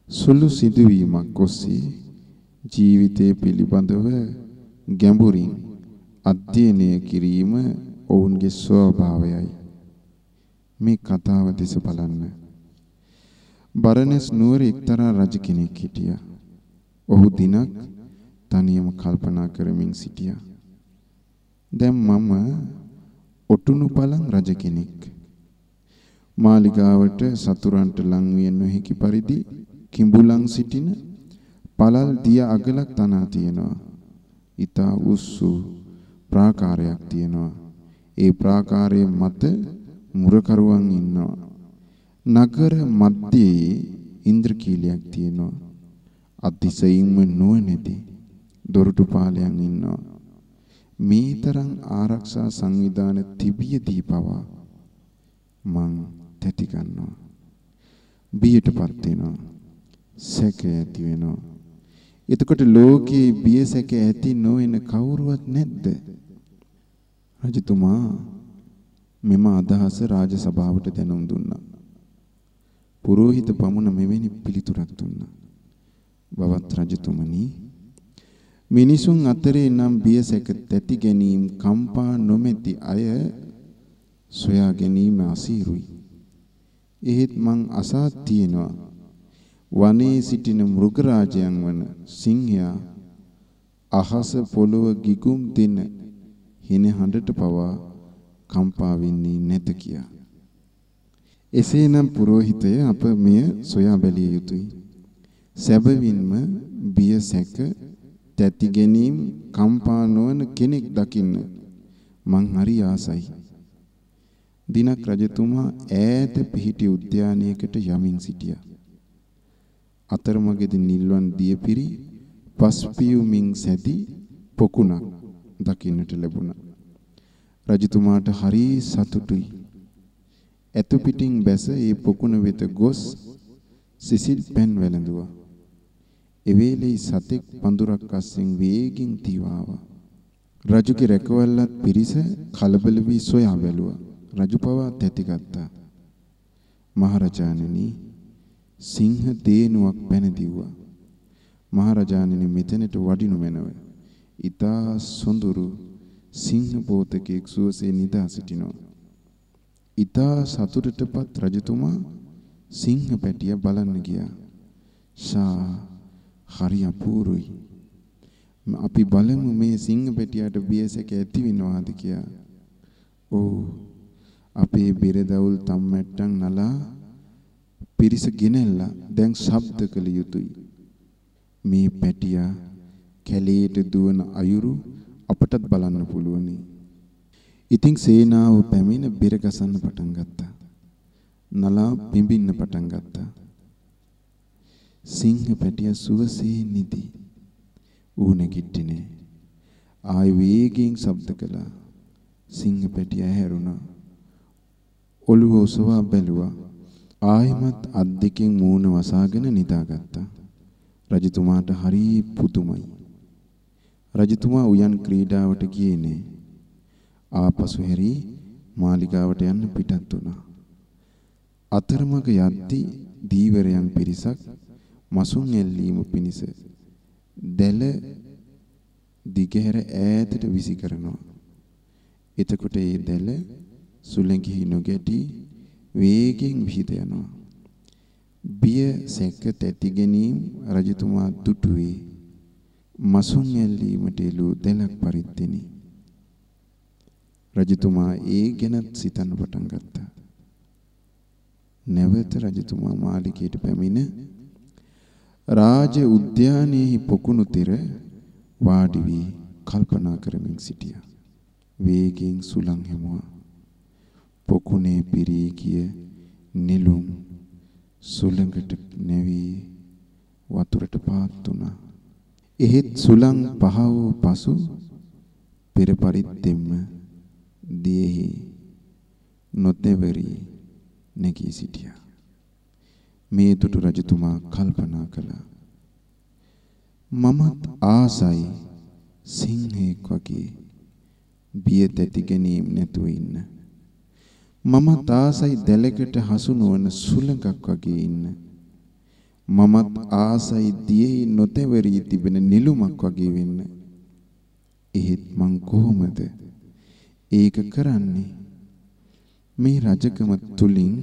සුළු සිදුවීමක් ඔස්සේ ජීවිතය පිළිබඳව ගැඹුරින් අධ්‍යයනය කිරීම ඔවුන්ගේ ස්වභාවයයි. මේ කතාව දෙස බලන්න. බරණස් නුවර එක්තරා රජ කෙනෙක් හිටියා. ඔහු දිනක් තනියම කල්පනා කරමින් සිටියා. දැන් මම ඔටුනු බලන් රජ කෙනෙක්. මාලිගාවට සතුරන්ට ලං විය නොහැකි පරිදි කිඹුලන් සිටින පළල් දිය අගලක් තනා තියෙනවා. ඊතා උස්සු ප්‍රාකාරයක් තියෙනවා. ඒ ප්‍රාකාරයේ මත මුරකරුවන් ඉන්නවා. නගර මැදේ ඉන්ද්‍රකීලයක් තියෙනවා. අතිශයින්ම නුවණැති දොරටුපාලයන් ඉන්නවා. මේ තරම් ආරක්ෂා සංවිධාන තිබියදී පවා මං තැති ගන්නවා. බියටපත් වෙනවා. සැක ඇති වෙනවා. එතකොට ලෝකේ බියසක ඇති නොවන කවුරුවත් නැද්ද? රජතුමා මෙම අදහස රාජ සභාවට දැනුම් දුන්නා. පුරোহিত පමුණ මෙවැනි පිළිතුරක් දුන්නා. බවත් රජතුමනි මිනිසුන් අතරේ නම් බියසක තැති ගැනීම කම්පා නොමැති අය සොයා ගැනීම අසීරුයි. එහෙත් මං අසා තියෙනවා වනයේ සිටින මෘග රාජයන් වන සිංහයා අහස පොළව ගිගුම් දෙන හින හඬට පවා කම්පා වෙන්නේ නැත කියා. එසේනම් පුරোহিতය අප මෙය සොයා බැලිය යුතුය. සැබවින්ම බිය සැක තැති ගැනීම කම්පා නොවන කෙනෙක් දකින්න මං හරි ආසයි. දිනක් රජතුමා ඈත පිහිටි උද්‍යානයකට යමින් සිටියා. අතරමඟදී නිල්වන් දියපිරි පස්පියුමින් සැදි පොකුණක් දකින්නට ලැබුණා. රජතුමාට හරි සතුටුයි. ඇතු පිටින් බැස ඒ පොකුණ වෙත ගොස් සිසිල් පෙන් වැළඳුවා. එවේලේ සතෙක් පඳුරක් අස්සෙන් වේගින් තිවාවා. රජුගේ රැකවල්ලත් පිරිස කලබල වී සොයා බැලුවා. රජු පවා තැතිගත්තා. මහරජාණෙනි සිංහ දේනුවක් පැන දිව්වා. මහරජාණෙනි මෙතනට වඩිනු මැනව. ඊතා සොඳුරු සිංහ පෝතකෙක් සුවසේ නිදා සිටිනවා. ඊතා සතුටටපත් රජතුමා සිංහ පැටිය බලන්න ගියා. ෂා හරි අපූරුයි. අපි බලමු මේ සිංහ පැටියට බියසක ඇති වෙනවාද කියලා. ඔව් අපේ බිරදවුල් තම්මැට්ටන් නලා පිරිස ගෙනල්ලා දැන් ශබ්ද කළ යුතුයි. මේ පැටියා කැලේට දුවන අයුරු අපටත් බලන්න පුළුවනි. ඉතින් සේනාව පැමිණ බිර ගසන්න පටන් ගත්තා. නලා පිඹින්න පටන් ගත්තා. සිංහ පැටිය සුවසේ නිදි. ඌ නැගිටිනේ. ආයි වේගයෙන් ශබ්ද කළා. සිංහ පැටිය හැරුණා. ඔළුව ඔසවා බැලුවා. ආයිමත් අත් දෙකෙන් මූණ වසාගෙන නිදාගත්තා. රජතුමාට හරි පුදුමයි. රජතුමා උයන් ක්‍රීඩාවට ගියේ නෑ. ආපසු හැරි මාලිගාවට යන්න පිටත් වුණා. අතරමඟ යද්දී දීවරයන් පිරිසක් මසුන් එල්ලීම පිණිස දැල දිගහැර ඈතට විසි කරනවා. එතකොට ඒ දැල සුළඟෙහි නොගැටි වේගෙන් විහිද යනවා. බිය සැක තැති ගැනීම රජතුමා දුටුවේ මසුන් ඇල්ලීමට එළූ දැලක් පරිද්දෙනි. රජතුමා ඒ ගැනත් සිතන්න පටන් ගත්තා. නැවත රජතුමා මාලිකයට පැමිණ රාජ උද්‍යානයේහි පොකුණු තිර වාඩි වී කල්පනා කරමින් සිටියා. වේගෙන් සුළං හැමුවා. පොකුණේ පිරී ගිය නිලුම් සුළඟට නැවි වතුරට පාත් වුණා. එහෙත් සුළං පහ වූ පසු පෙර පරිද්දෙම්ම දියෙහි නොතෙවරි නැගී සිටියා. මේ දුටු රජතුමා කල්පනා කළා. මමත් ආසයි සිංහෙක් වගේ බිය තැති ගැනීම නැතුව ඉන්න. මමත් ආසයි දැලකට හසු නොවන සුළඟක් වගේ ඉන්න. මමත් ආසයි දියෙහි නොතෙවරී තිබෙන නිලුමක් වගේ වෙන්න. එහෙත් මං කොහොමද ඒක කරන්නේ? මේ රජකම තුලින්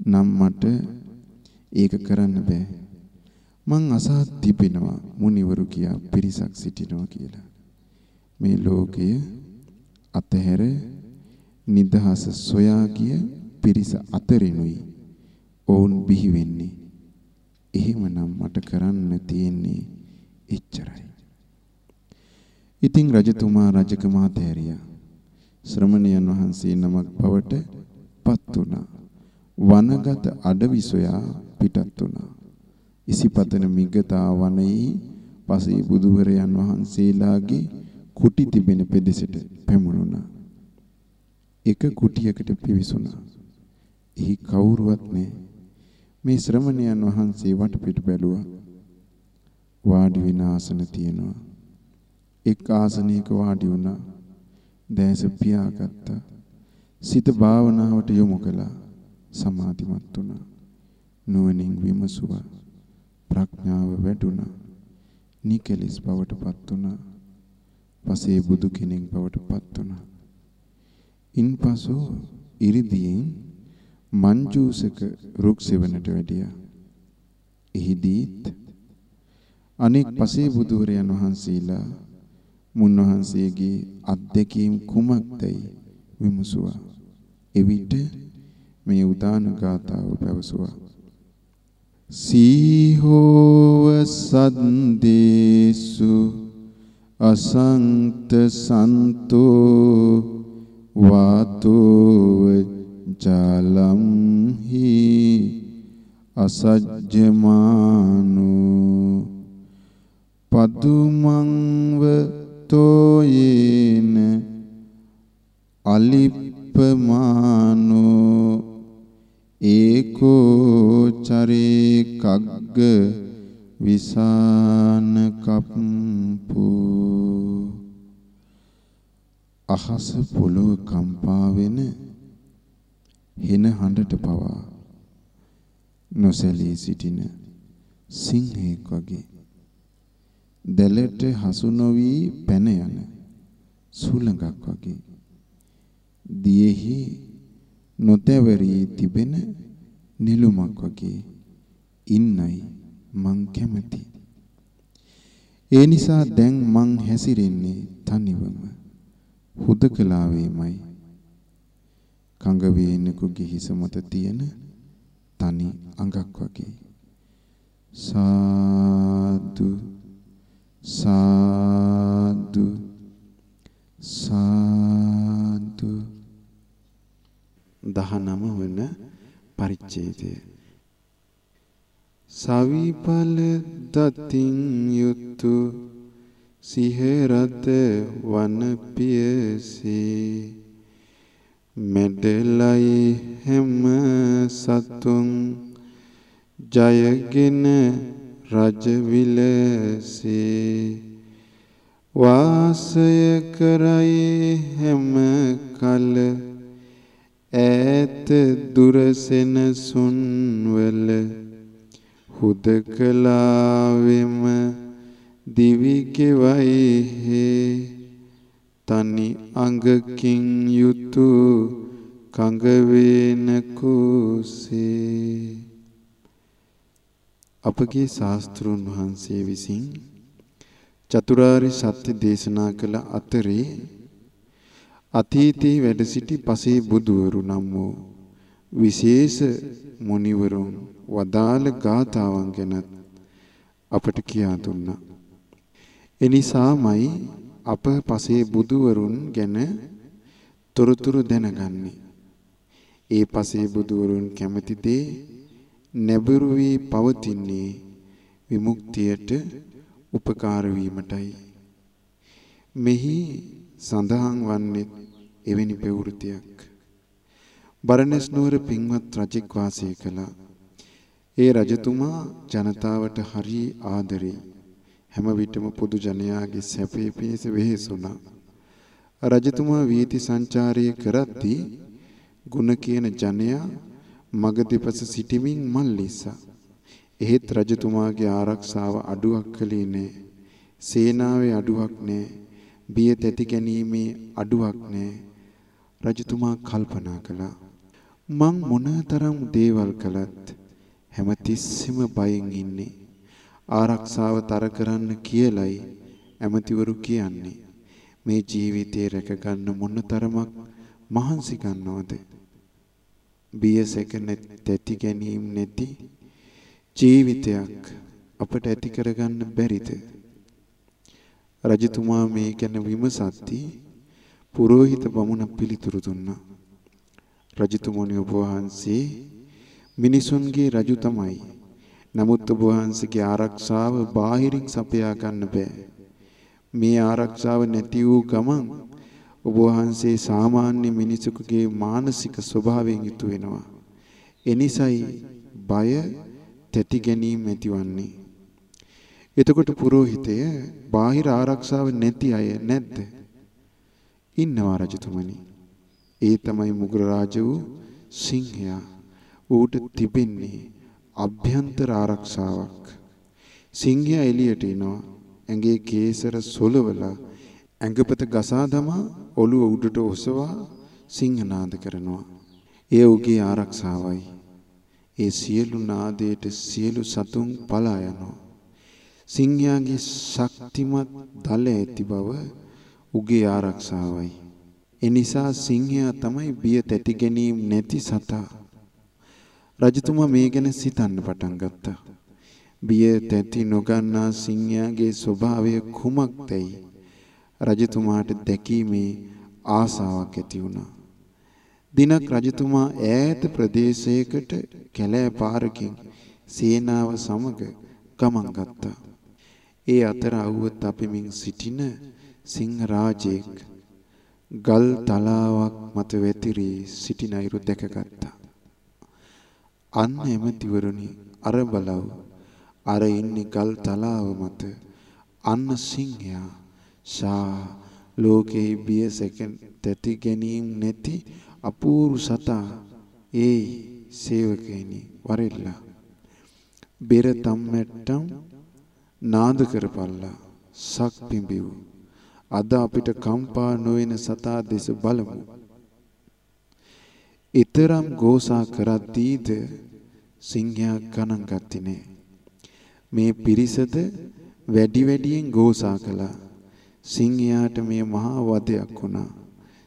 නම් මට ඒක කරන්න බෑ. මං අසා තිබෙනවා මුනිවරු කියා පිරිසක් සිටිනවා කියලා. මේ ලෝකය අතහැර නිදහස සොයා ගිය පිරිස අතරිනුයි ඔවුන් බිහි වෙන්නේ. එහෙමනම් මට කරන්න තියෙන්නේ එච්චරයි. ඉතින් රජතුමා රජකම අතහැරියා. ශ්‍රමණයන් වහන්සේ නමක් බවට පත් වුණා. වනගත අඩවි සොයා පිටත් වුණා. ඉසිපතන මිගතා වනයේ පසේ බුදුවරයන් වහන්සේලාගේ කුටි තිබෙන පෙදෙසට පැමුණුණා. එක කුටියකට පිවිසුණා. එහි කවුරුවත් නැහැ. මේ ශ්‍රමණයන් වහන්සේ වටපිට බැලුවා. වාඩි වෙන ආසන තියෙනවා. එක් ආසනයක වාඩි වුණා. දැස පියාගත්තා. සිත භාවනාවට යොමු කළා. සමාධිමත් වුණා. නුවණින් විමසුවා. ප්‍රඥාව වැඩුණා. නිකලස් බවට පත් වුණා. පසේ බුදු කෙනෙක් බවට පත් වුණා. ඉන්පසු ඉරිදියෙන් මංජූසක රුක් සෙවණට වැඩියා. එහිදීත් අනෙක් පසේ බුදුරයන් වහන්සේලා මුන්වහන්සේගේ අත්දැකීම් කුමක්දයි විමසුවා. එවිට මේ උදාන ගාථාව පැවසුවා. සීහෝව සද්දේසු අසංත සන්තෝ වාතෝ ජලම් හි අසජ්ජමානු පදුමංව තෝයේන අලිප්පමානෝ ඒකෝ චරේ කග්ග විසාන කප්පු අහස පොළොව කම්පා වෙන හෙන හඬට පවා. නොසැලී සිටින සිංහෙක් වගේ. දැලට හසු නොවි පැන යන සුළඟක් වගේ. දියෙහි නොතැවරී තිබෙන නිලුමක් වගේ ඉන්නයි මං කැමති. ඒ නිසා දැන් මං හැසිරෙන්නේ තනිවම හුදකලාවේමයි. කඟ වේනෙකුගේ හිස මත තියෙන තනි අඟක් වගේ. සාදු සාදු සාදු 19 වන පරිච්ඡේදය. සවිපල දතින් යුතු සිහරත වන පියසේ මෙඩලයි හැම සතුන් ජයගෙන රජ විලසේ වාසය කරයි හැම කල ඈත දුර සෙනසුන් වල හුදකලාවෙම දිවි ගෙවයි හේ. තනි අඟකින් යුතු කඟ වේන කුසේ. අපගේ ශාස්ත්‍රුන් වහන්සේ විසින් චතුරාර්ය සත්‍ය දේශනා කළ අතරේ අතීතයේ වැඩ සිටි පසේ බුදුවරු නම් වූ විශේෂ මුනිවරුන් වදාළ ගාථාවන් ගැනත් අපට කියා දුන්නා. එනිසාමයි අප පසේ බුදුවරුන් ගැන තොරතුරු දැනගන්නේ. ඒ පසේ බුදුවරුන් කැමති දේ නැඹුරු වී පවතින්නේ විමුක්තියට උපකාර වීමටයි. මෙහි සඳහන් වන්නේ එවැනි ප්‍රවෘතියක්. බරණැස් නුවර පින්වත් රජෙක් වාසය කළා. ඒ රජතුමා ජනතාවට හරි ආදරේ. හැම විටම පොදු ජනයාගේ සැපේ පිණිස වෙහෙසුණා. රජතුමා වීථි සංචාරය කරද්දී ගුණ කියන ජනයා මග දෙපස සිටිමින් මල්ලිස්සා. එහෙත් රජතුමාගේ ආරක්ෂාව අඩුවක් කළේ නෑ. සේනාවේ අඩුවක් නෑ. බිය තැති ගැනීමේ අඩුවක් නෑ. රජතුමා කල්පනා කළා. මං මොනතරම් දේවල් කළත් හැමතිස්සෙම බයෙන් ඉන්නේ. ආරක්ෂාව තර කරන්න කියලයි ඇමතිවරු කියන්නේ. මේ ජීවිතේ රැක ගන්න මොනතරමක් මහන්සි ගන්නවද? බියසක නැති ගැනීම නැති ජීවිතයක් අපට ඇති කරගන්න බැරිද? රජතුමා මේ ගැන විමසද්දී පුරෝහිත බමුණ පිළිතුරු දුන්නා. රජතුමනි ඔබ වහන්සේ මිනිසුන්ගේ රජු තමයි. නමුත් ඔබ වහන්සේගේ ආරක්ෂාව බාහිරින් සපයා ගන්න බෑ. මේ ආරක්ෂාව නැති වූ ගමන් ඔබ වහන්සේ සාමාන්‍ය මිනිසෙකුගේ මානසික ස්වභාවයෙන් යුතු වෙනවා. එනිසයි බය තැති ගැනීම ඇතිවන්නේ. එතකොට පුරোহিතය බාහිර ආරක්ෂාව නැති අය නැද්ද? ඉන්නවා රජතුමනි. ඒ තමයි මුගල රාජ වූ සිංහයා. ඌට තිබෙන්නේ අභ්‍යන්තර ආරක්ෂාවක්. සිංහයා එළියට එනවා. ඇඟේ කේසර සොලවලා ඇඟපත ගසා දමා ඔළුව උඩට ඔසවා සිංහනාද කරනවා. එය උගේ ආරක්ෂාවයි. ඒ සියලු නාදයට සියලු සතුන් පලා යනවා. සිංහයාගේ ශක්තිමත් දල ඇති බව උගේ ආරක්ෂාවයි. එනිසා සිංහයා තමයි බිය තැති ගැනීම නැති සතා. රජතුමා මේ ගැන සිතන්න පටන් ගත්තා. බිය තැති නොගන්නා සිංහයාගේ ස්වභාවය කුමක්දයි රජතුමාට දැකීමේ ආසාවක් ඇති වුණා. දිනක් රජතුමා ඈත ප්‍රදේශයකට කැලෑ පාරකින් සේනාව සමග ගමන් ගත්තා. ඒ අතර අවුව තපෙමින් සිටින සිංහ රාජෙක් ගල් තලාවක් මත වැතිරී සිටින අයුරු දැකගත්තා. අන්න එමෙතිවරුනි අර බලව අර ඉන්නේ ගල් තලාව මත අන්න සිංහයා ශා ලෝකේ බිය සැකෙන් තැති ගැනීම නැති අපූර්ව සතා ඒ සේවකයනි වරෙල්ලා බෙර තම්මැට්ටම් නාද කරපල්ලා සක් පිඹිව් අද අපිට කම්පා නොවන සතා දෙස බලමු. ඊතරම් ගෝසා කරද්දීද සිංහයා ගණන් ගත්තේ නෑ. මේ පිරිසද වැඩි වැඩියෙන් ගෝසා කළා. සිංහයාට මේ මහා වදයක් වුණා.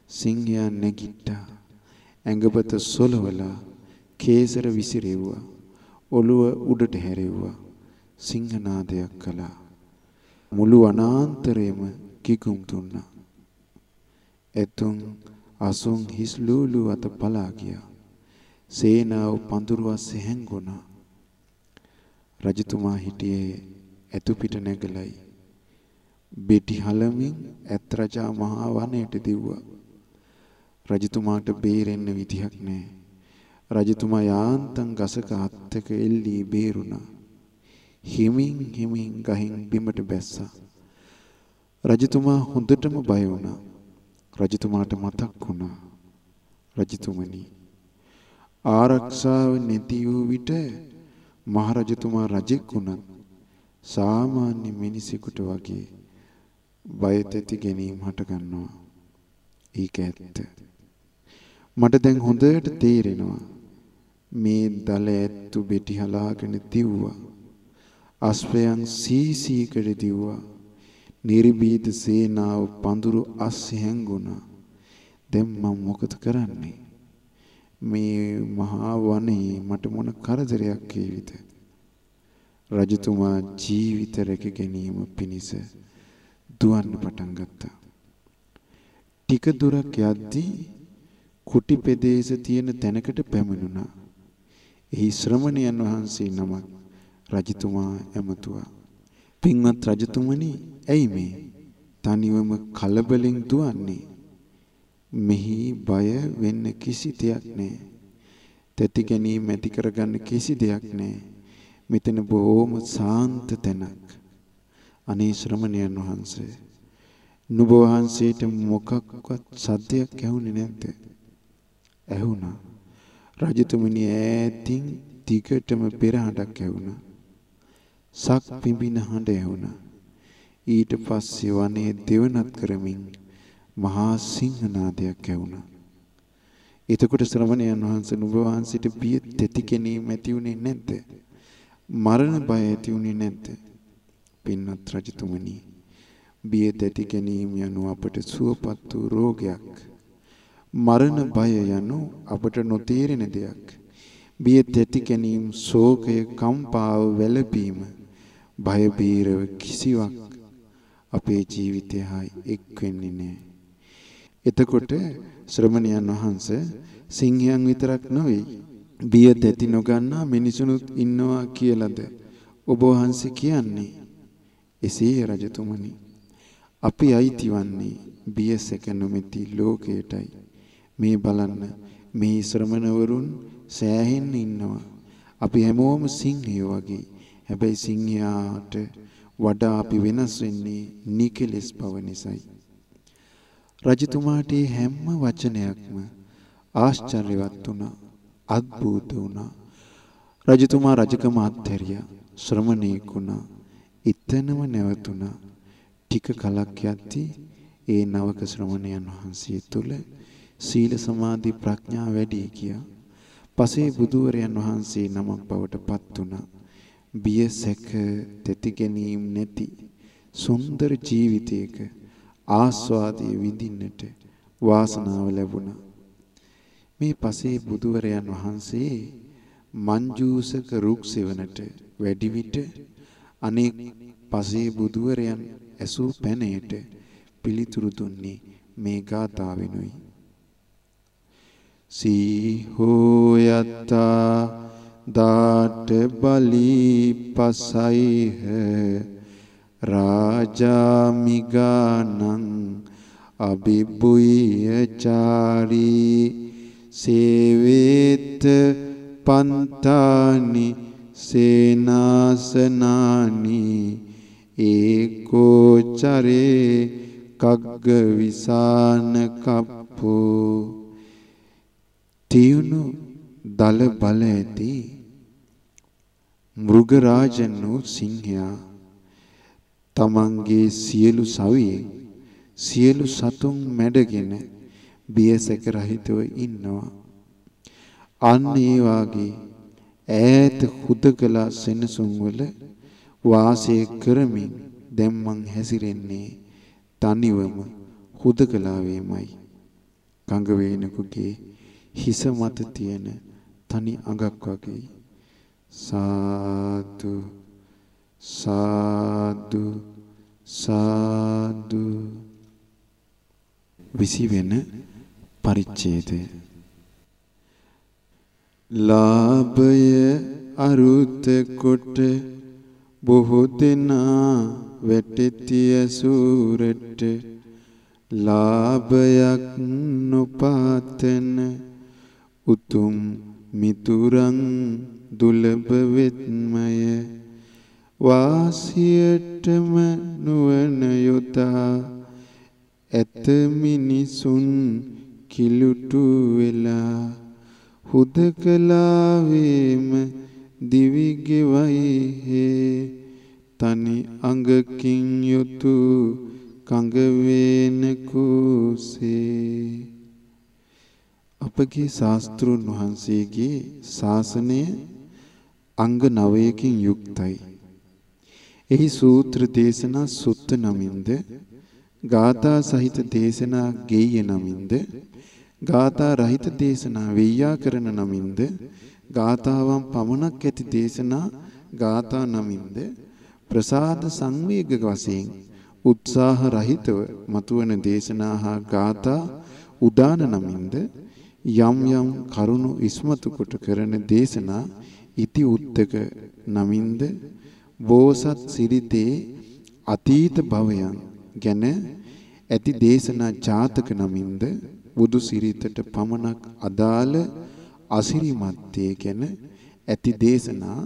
සිංහයා නැගිට්ටා. ඇඟපත සොලවලා කේසර විසිරෙව්වා. ඔළුව උඩට හැරෙව්වා. සිංහනාදයක් කළා. මුළු අනාන්තරයේම කිකුම් දුන්නා එතුන් අසුන් හිස් ලූලු අත පලා ගියා. සේනාව පඳුරු අස්සේ හැංගුණා රජතුමා හිටියේ ඇතු පිට නැගලයි. බෙටි හලමින් ඇත් රජා මහා වනයේට දිව්වා. රජතුමාට බේරෙන්න විදිහක් නැහැ. රජතුමා යාන්තම් ගසක අත්තක එල්ලී බේරුණා. හිමින් හිමින් ගහින් බිමට බැස්සා. රජතුමා හොඳටම බය වුණා. රජතුමාට මතක් වුණා. රජතුමනි ආරක්ෂාව නැති වූ විට මහරජතුමා රජෙක් වුණත් සාමාන්‍ය මිනිසෙකුට වගේ බය තැති ගැනීම හට ගන්නවා. ඒක ඇත්ත. මට දැන් හොඳට තේරෙනවා මේ දල ඇත්තු බෙටි හලාගෙන දිව්වා. අස්වැයන් සීසීකට දිව්වා. නිර්බීත සේනාව පඳුරු අස්සේ හැංගුණා. දැන් මම මොකද කරන්නේ? මේ මහා වනයේ මට මොන කරදරයක් වේවිද? රජතුමා ජීවිත රැක ගැනීම පිණිස දුවන්න පටන් ගත්තා. ටික දුරක් යද්දී කුටි ප්‍රදේශ තියෙන තැනකට පැමිණුණා. එහි ශ්‍රමණයන් වහන්සේ නමක් රජතුමා ඇමතුවා. පින්වත් රජතුමනි, ඇයි මේ තනිවම කලබලෙන් දුවන්නේ? මෙහි බය වෙන්න කිසි දෙයක් නැහැ. තැති ගැනීම ඇති කරගන්න කිසි දෙයක් නැහැ. මෙතන බොහොම සාන්ත තැනක්. අනේ ශ්‍රමණයන් වහන්සේ නුඹ වහන්සේට මොකක්වත් සද්දයක් ඇහුනේ නැද්ද? ඇහුණා. රජතුමනි ඈතින් දිගටම පෙරහඬක් ඇහුණා. සක් පිඹින හඬ ඇහුණා. ඊට පස්සේ වනයේ දෙවනත් කරමින් මහා සිංහනාදයක් ඇහුණා. එතකොට ශ්‍රමණයන් වහන්සේ නුඹ වහන්සේට බිය තෙති ගැනීම ඇති උනේ නැද්ද? මරණ බය ඇති උනේ නැද්ද? පින්වත් රජතුමනි බිය තෙති ගැනීම යනු අපට සුවපත් වූ රෝගයක්. මරණ බය යනු අපට නොතේරෙන දෙයක්. බිය තැති ගැනීම, ශෝකය, කම්පාව, වැළපීම, බය බීරව කිසිවක් අපේ ජීවිතය හා එක් වෙන්නේ නැහැ. එතකොට ශ්‍රමණයන් වහන්සේ සිංහයන් විතරක් නොවේ බිය තැති නොගන්නා මිනිසුනුත් ඉන්නවා කියලාද ඔබ වහන්සේ කියන්නේ එසේ රජතුමනි අපි අයිතිවන්නේ බිය සැක නොමැති ලෝකයටයි මේ බලන්න මේ ශ්‍රමණවරුන් සෑහෙන්න ඉන්නවා. අපි හැමෝම සිංහයෝ වගේ. හැබැයි සිංහයාට වඩා අපි වෙනස් වෙන්නේ නිකලස් බව නිසායි. රජතුමාට හැම වචනයක්ම ආශ්චර්යවත් වුණා. අద్භූත වුණා. රජතුමා රජකම අත්හැරියා. ශ්‍රමණේක් වුණා. එතනම නැවතුණා. ටික කලක් යද්දී ඒ නවක ශ්‍රමණයන් වහන්සේ තුල සීල සමාධි ප්‍රඥා වැඩි කියා. පසේ බුදුවරයන් වහන්සේ නමක් බවට පත් වුණා. බිය සැක තෙති ගැනීම නැති සුන්දර ජීවිතයක ආස්වාදයේ විඳින්නට වාසනාව ලැබුණා. මේ පසේ බුදුවරයන් වහන්සේ මංජූසක රුක් සෙවණට වැඩි විට අනෙක් පසේ බුදුවරයන් ඇසූ පැනයට පිළිතුරු දුන්නේ මේ ගාථාවෙනුයි. සීහෝ යත්තා දාට බලි පසයිහ රාජාමිගානං අබිබුයචාරී සේවේත පන්තානි සේනාසනානි. ඒකෝචරේ කග්ග විසාන කප්පෝ. තියුණු දල බල ඇති මෘගරාජන් වූ සිංහයා. තමන්ගේ සියලු සවියෙන් සියලු සතුන් මැඩගෙන බියසක රහිතව ඉන්නවා. අන්න ඒ වාගේ ඈත හුදකලා සෙනසුන් වල වාසය කරමින් දැන් මං හැසිරෙන්නේ තනිවම හුදකලාවේමයි. කඟ වේනකුගේ හිස මත තියෙන තනි අඟක් වගේ. සාදු සාදු සාදු. විසි වෙන පරිච්ඡේදය. ලාභය අරුත කොට බොහෝ දෙනා වැටෙතිය සූරට. ලාභයක් නොපාතන උතුම් මිතුරන් දුලබ වෙත්මය. වාසියටම නුවණ යොදා ඇත මිනිසුන් කිලුටු වෙලා. හුදකලාවේම දිවි ගෙවයි හේ. තනි අඟකින් යුතු කඟ වේන කුසේ. අපගේ ශාස්ත්‍රුන් වහන්සේගේ ශාසනය අංග 9කින් යුක්තයි. එහි සූත්‍ර දේශනා සුත්ත නමින්ද ගාථා සහිත දේශනා ගෙය්‍ය නමින්ද ගාථා රහිත දේශනා වෙය්‍යාකරණ නමින්ද ගාථාවන් පමණක් ඇති දේශනා ගාථා නමින්ද ප්‍රසාද සංවේග වශයෙන් උත්සාහ රහිතව මතුවන දේශනා හා ගාථා උදාන නමින්ද යම් යම් කරුණු ඉස්මතු කොට කරන දේශනා ඉති උත්තක නමින්ද බෝසත් සිරිතේ අතීත භවයන් ගැන ඇති දේශනා ජාතක නමින්ද බුදු සිරිතට පමණක් අදාළ අසිරිමත්යේ ගැන ඇති දේශනා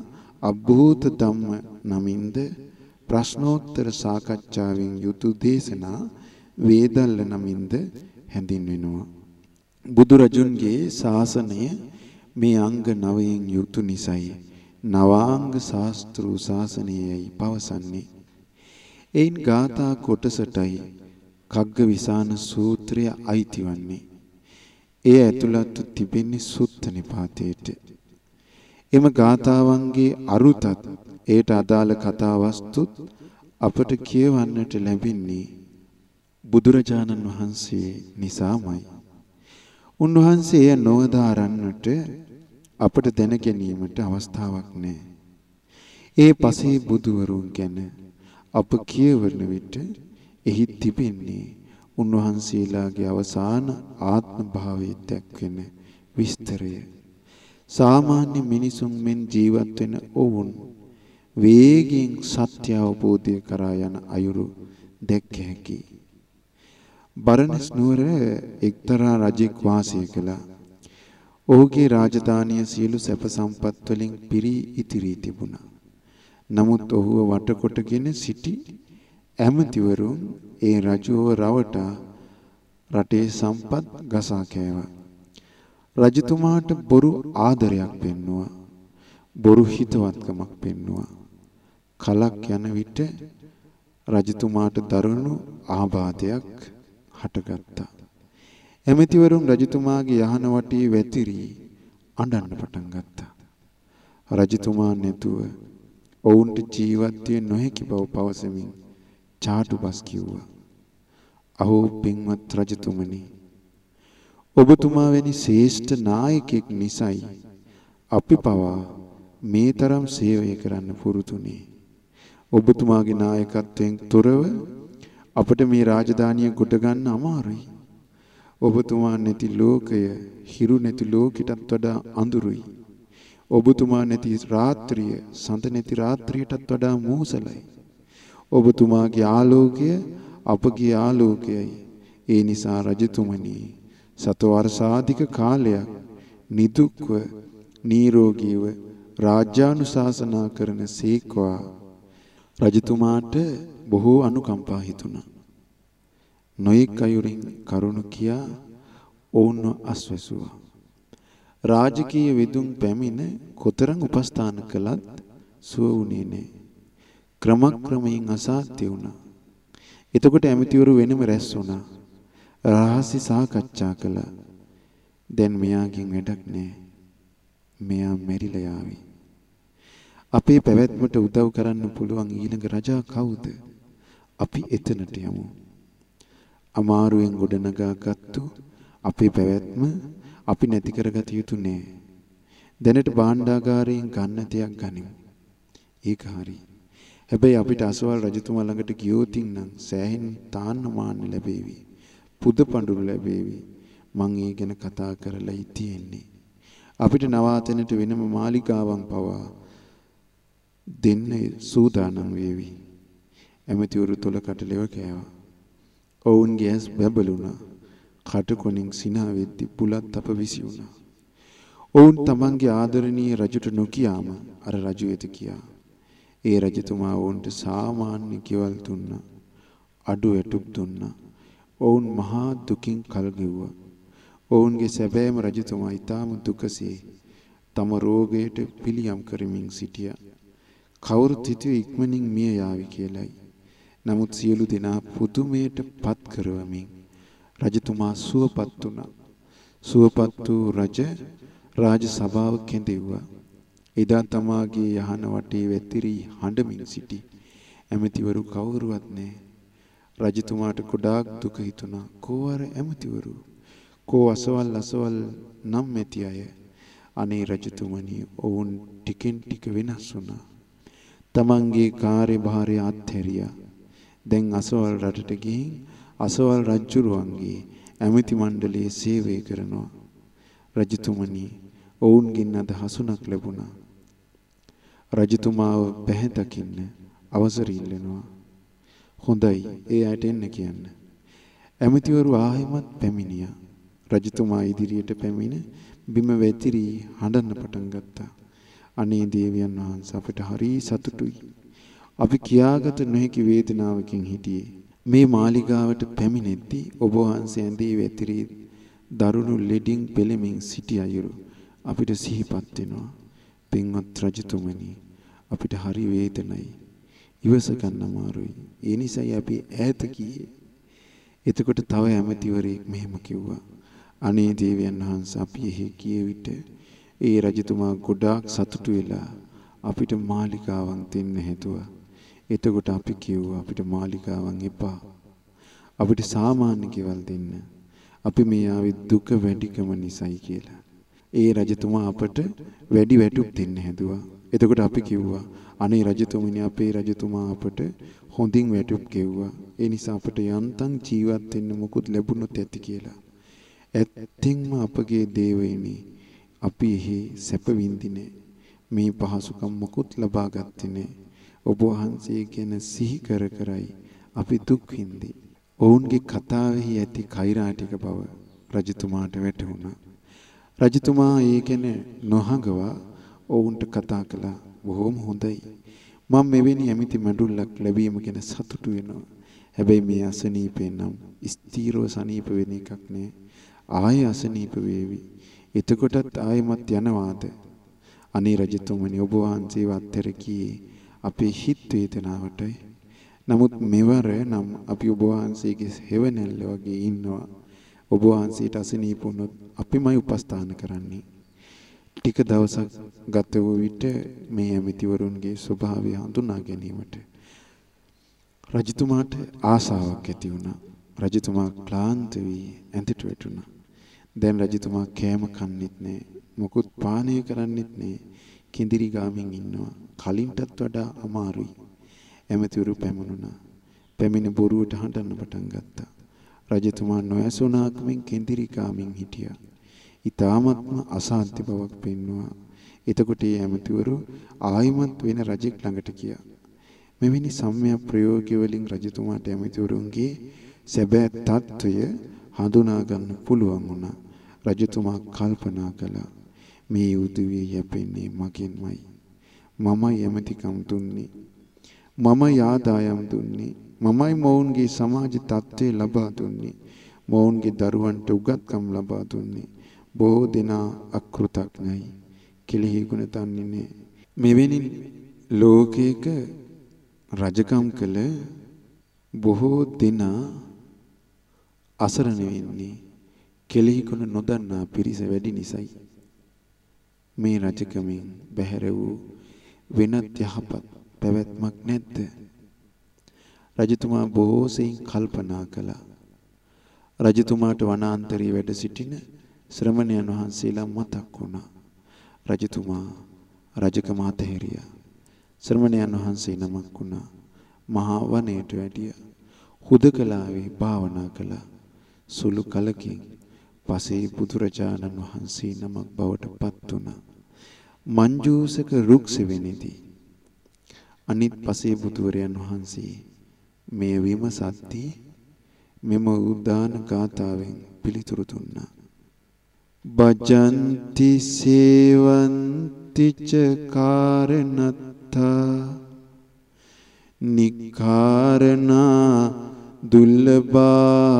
අභූත ධම්ම නමින්ද ප්‍රශ්නෝත්තර සාකච්ඡාවෙන් යුතු දේශනා වේදල්ල නමින්ද හැඳින්වෙනවා. බුදුරජුන්ගේ ශාසනය මේ අංග නවයෙන් යුතු නිසයි නවාංග ශාස්ත්‍රු ශාසනයයි පවසන්නේ එයින් ගාථා කොටසටයි කග්ගවිසාන සූත්‍රය අයිති වන්නේ. එය ඇතුළත්ව තිබෙන්නේ සුත්ත නිපාතයේට. එම ගාථාවන්ගේ අරුතත් ඒට අදාළ කතා වස්තුත් අපට කියවන්නට ලැබෙන්නේ බුදුරජාණන් වහන්සේ නිසාමයි. උන්වහන්සේ එය නොවදාරන්නට අපට දැන ගැනීමට අවස්ථාවක් නැහැ. ඒ පසේ බුදුවරුන් ගැන අප කියවන විට එහි තිබෙන්නේ උන්වහන්සේලාගේ අවසාන ආත්ම භාවයේ දැක්වෙන විස්තරය. සාමාන්‍ය මිනිසුන් මෙන් ජීවත් වෙන ඔවුන් වේගයෙන් සත්‍ය අවබෝධය කරා යන අයුරු දැක්ක හැකියි. බරණස් නුවර එක්තරා රජෙක් වාසය කළා. ඔහුගේ රාජධානිය සියලු සැප සම්පත් වලින් පිරී ඉතිරී තිබුණා. නමුත් ඔහුව වටකොටගෙන සිටි ඇමතිවරුන් ඒ රජුව රවටා රටේ සම්පත් ගසා කෑවා. රජතුමාට බොරු ආදරයක් පෙන්නුවා. බොරු හිතවත්කමක් පෙන්නුවා. කලක් යන විට රජතුමාට දරුණු ආබාධයක් හටගත්තා. ඇමතිවරුන් රජතුමාගේ යහන වටේ වැතිරී අඬන්න පටන් ගත්තා. රජතුමා නැතුව ඔවුන්ට ජීවත් විය නොහැකි බව පවසමින් චාටුබස් කිව්වා. අහෝ පින්වත් රජතුමනි ඔබතුමා වැනි ශ්‍රේෂ්ඨ නායකයෙක් නිසයි අපි පවා මේ තරම් සේවය කරන්න පුරුතුනේ. ඔබතුමාගේ නායකත්වයෙන් තොරව අපට මේ රාජධානිය ගොඩ ගන්න අමාරුයි. ඔබතුමා නැති ලෝකය හිරු නැති ලෝකෙටත් වඩා අඳුරුයි. ඔබතුමා නැති රාත්‍රිය සඳ නැති රාත්‍රියටත් වඩා මෝසලයි. ඔබතුමාගේ ආලෝකය අපගේ ආලෝකයයි. ඒ නිසා රජතුමනි සත වර්ෂාධික කාලයක් නිදුක්ව නිරෝගීව රාජ්‍යානුශාසනා කරන සීක්වා රජතුමාට බොහෝ අනුකම්පා හිතුණා. නොයෙක් අයුරින් කරුණ කියා ඔවුන්ව අස්වැසුවා. රාජකීය විදුන් පැමිණ කොතරම් උපස්ථාන කළත් සුව වුණේ නැහැ. ක්‍රමක්‍රමයෙන් අසාධ්‍ය වුණා. එතකොට ඇමතිවරු වෙනම රැස් වුණා. රහසි සාකච්ඡා කළා. දැන් මෙයාගෙන් වැඩක් නැහැ. මෙයා මෙරිලා යාවි. අපේ පැවැත්මට උදව් කරන්න පුළුවන් ඊළඟ රජා කවුද? අපි එතනට යමු. අමාරුවෙන් ගොඩනගාගත්තු අපේ පැවැත්ම අපි නැති කරගත යුතු නෑ. දැනට භාණ්ඩාගාරයෙන් ගන්න දෙයක් ගනිමු. ඒක හරි. හැබැයි අපිට අසවල් රජතුමා ළඟට ගියොත් නම් සෑහෙන තාන්න මාන්න ලැබේවි. පුද පඳුරු ලැබේවි. මං ඒ ගැන කතා කරලා ඉතියෙන්නේ. අපිට නවාතැනට වෙනම මාලිගාවන් පවා දෙන්න සූදානම් වේවි. ඇමතිවරු තොල කටලෙව කෑවා. ඔවුන්ගේ ඇස් බැබළුණා. කටකොණින් සිනා වෙද්දි පුලත් අප විසි වුණා. ඔවුන් තමන්ගේ ආදරණීය රජුට නොකියාම අර රජු වෙත කියා. ඒ රජතුමා ඔවුන්ට සාමාන්‍ය කෙවල් දුන්නා. අඩු ඇටුප් දුන්නා. ඔවුන් මහා දුකින් කල් ගෙව්වා. ඔවුන්ගේ සැබෑම රජතුමා ඊටාම දුකසේ තම රෝගයට පිළියම් කරමින් සිටියා. කවුරුත් හිතුවේ ඉක්මනින් මිය යාවි කියලයි. නමුත් සියලු දෙනා පුදුමයට පත් කරවමින් රජතුමා සුවපත් වුණා. සුවපත් වූ රජ රාජ සභාව කැඳෙව්වා. එදා තමාගේ යහන වටේ වැතිරි හඬමින් සිටි ඇමතිවරු කවුරුවත් නැහැ. රජතුමාට ගොඩාක් දුක හිතුණා. කෝ අර ඇමතිවරු? කෝ අසවල් අසවල් නම් මෙති අය? අනේ රජතුමනි, ඔවුන් ටිකෙන් ටික වෙනස් වුණා. තමන්ගේ කාර්යභාරය අත්හැරියා. දැන් අසවල් රටට ගිහින් අසවල් රජුරුවන්ගේ ඇමති මණ්ඩලයේ සේවය කරනවා. රජතුමනි ඔවුන්ගෙන් අද හසුනක් ලැබුණා. රජතුමාව පැහැ දකින්න අවසර ඉල්ලනවා. හොඳයි ඒ අයට එන්න කියන්න. ඇමතිවරු ආයෙමත් පැමිණියා. රජතුමා ඉදිරියට පැමිණ බිම වැතිරි හඬන්න පටන් ගත්තා. අනේ දේවයන් වහන්සේ අපිට හරි සතුටුයි. අපි කියාගත නොහැකි වේදනාවකින් හිටියේ. මේ මාලිගාවට පැමිණෙද්දී ඔබ වහන්සේ ඇඳී වැතිරි දරුණු ලෙඩින් පෙළෙමින් සිටි අයුරු අපිට සිහිපත් වෙනවා. පින්වත් රජතුමනි අපිට හරි වේදනයි. ඉවස ගන්න අමාරුයි. ඒ නිසායි අපි ඈත ගියේ. එතකොට තව ඇමතිවරයෙක් මෙහෙම කිව්වා. අනේ දේවයන් වහන්සේ අපි එහි ගිය විට ඒ රජතුමා ගොඩාක් සතුටු වෙලා අපිට මාලිකාවන් දෙන්න හැදුවා. එතකොට අපි කිව්වා අපිට මාලිකාවන් එපා. අපිට සාමාන්‍ය ගෙවල් දෙන්න. අපි මේ ආවේ දුක වැඩිකම නිසායි කියලා. ඒ රජතුමා අපට වැඩි වැටුප් දෙන්න හැදුවා. එතකොට අපි කිව්වා අනේ රජතුමනි අපේ රජතුමා අපට හොඳින් වැටුප් ගෙව්වා. ඒ නිසා අපට යන්තම් ජීවත් වෙන්න මොකුත් ලැබුණොත් ඇති කියලා. ඇත්තෙන්ම අපගේ දේවයිනි අපි එහි සැප විඳිනේ මේ පහසුකම් මොකුත් ලබා ගත්තේ නෑ. ඔබ වහන්සේ ගැන සිහි කර කරයි අපි දුක් විඳි. ඔවුන්ගේ කතාවෙහි ඇති කෛරාටික බව රජතුමාට වැටහුණා. රජතුමා ඒ ගැන නොහඟවා ඔවුන්ට කතා කළා. බොහොම හොඳයි. මම මෙවැනි ඇමිති මඬුල්ලක් ලැබීම ගැන සතුටු වෙනවා. හැබැයි මේ අසනීපේ නම් ස්ථීරව සනීප වෙන එකක් නෑ. ආයෙ අසනීප වේවි. එතකොටත් ආයෙමත් යනවාද? අනේ රජතුමනි ඔබ වහන්සේව අත්හැර ගියේ අපේ හිත් වේදනාවටයි. නමුත් මෙවර නම් අපි ඔබ වහන්සේගේ හේවණල්ල වගේ ඉන්නවා. ඔබ වහන්සේට අසනීප වුණොත් අපිමයි උපස්ථාන කරන්නේ. ටික දවසක් ගත වූ විට මේ ඇමතිවරුන්ගේ ස්වභාවය හඳුනා ගැනීමට රජතුමාට ආසාවක් ඇති වුණා. රජතුමා ක්ලාන්ත වී ඇඳට වැටුණා. දැන් රජතුමා කෑම කන්නෙත් නෑ. මොකුත් පානය කරන්නෙත් නෑ. කිඳිරි ගාමින් ඉන්නවා. කලින්ටත් වඩා අමාරුයි. ඇමතිවරු පැමුණුණා. පැමිණ බොරුවට හඬන්න පටන් ගත්තා. රජතුමා නොයසුනාකමින් කෙන්දිරිකාමින් හිටියා. ඊ타මත්ම අසාන්ති බවක් පෙන්වුවා. එතකොට ඒ ඇමතිවරු ආයිමත් වෙන රජෙක් ළඟට ගියා. මෙවැනි සම්මිය ප්‍රයෝගවලින් රජතුමාට ඇමතිවරුන්ගේ සැබෑ తত্ত্বය හඳුනා ගන්න පුළුවන් වුණා. රජතුමා කල්පනා කළා මේ උදවිය යැපෙන්නේ මගෙන්මයි. මමයි ඇමතිකම් දුන්නේ. මම යාදායම් දුන්නේ. මමයි මොවුන්ගේ සමාජ තත්ත්වය ලබා දුන්නේ. මොවුන්ගේ දරුවන්ට උගත්කම් ලබා දුන්නේ. බොහෝ දෙනා අකෘතඥයි. කෙලෙහි ගුණ දන්නේ නැහැ. මෙවැනි ලෝකයක රජකම් කළ බොහෝ දෙනා අසරණ වෙන්නේ කෙලෙහි ගුණ නොදන්නා පිරිස වැඩි නිසායි. මේ රජකමින් බැහැර වූ වෙනත් යහපත් පැවැත්මක් නැද්ද? රජතුමා බොහෝ සෙයින් කල්පනා කළා. රජතුමාට වනාන්තරයේ වැඩ සිටින ශ්‍රමණයන් වහන්සේලා මතක් වුණා. රජතුමා රජකම අතහැරියා. ශ්‍රමණයන් වහන්සේ නමක් වුණා. මහා වනයේට වැඩියා. හුදකලාවේ භාවනා කළා. සුළු කලකින් පසේ බුදුරජාණන් වහන්සේ නමක් බවට පත් වුණා. මංජූසක රුක්සෙවෙනිදී අනිත් පසේ බුදුරයන් වහන්සේ මේ විමසද්දී මෙම උදාන ගාතාවෙන් පිළිතුරු දුන්නා. බජන්ති සේවන්ති ච කාරණත්තා නිකාරණා දුල්ලබා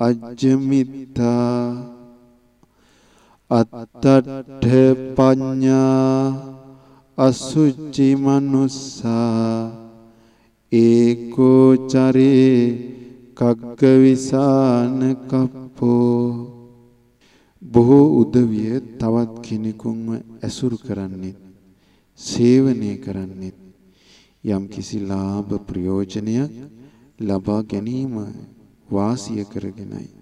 අජ්ජමිත්තා අත්තට්ඨ පඤ්ඤා අසුචි මනුස්සා ඒකෝ චරේ කග්ගවිසාන කප්පෝ බොහෝ උදවිය තවත් කෙනෙකුන්ව ඇසුරු කරන්නෙත් සේවනය කරන්නෙත්. යම් කිසි ලාභ ප්‍රයෝජනයක් ලබා ගැනීම වාසිය කරගෙනයි.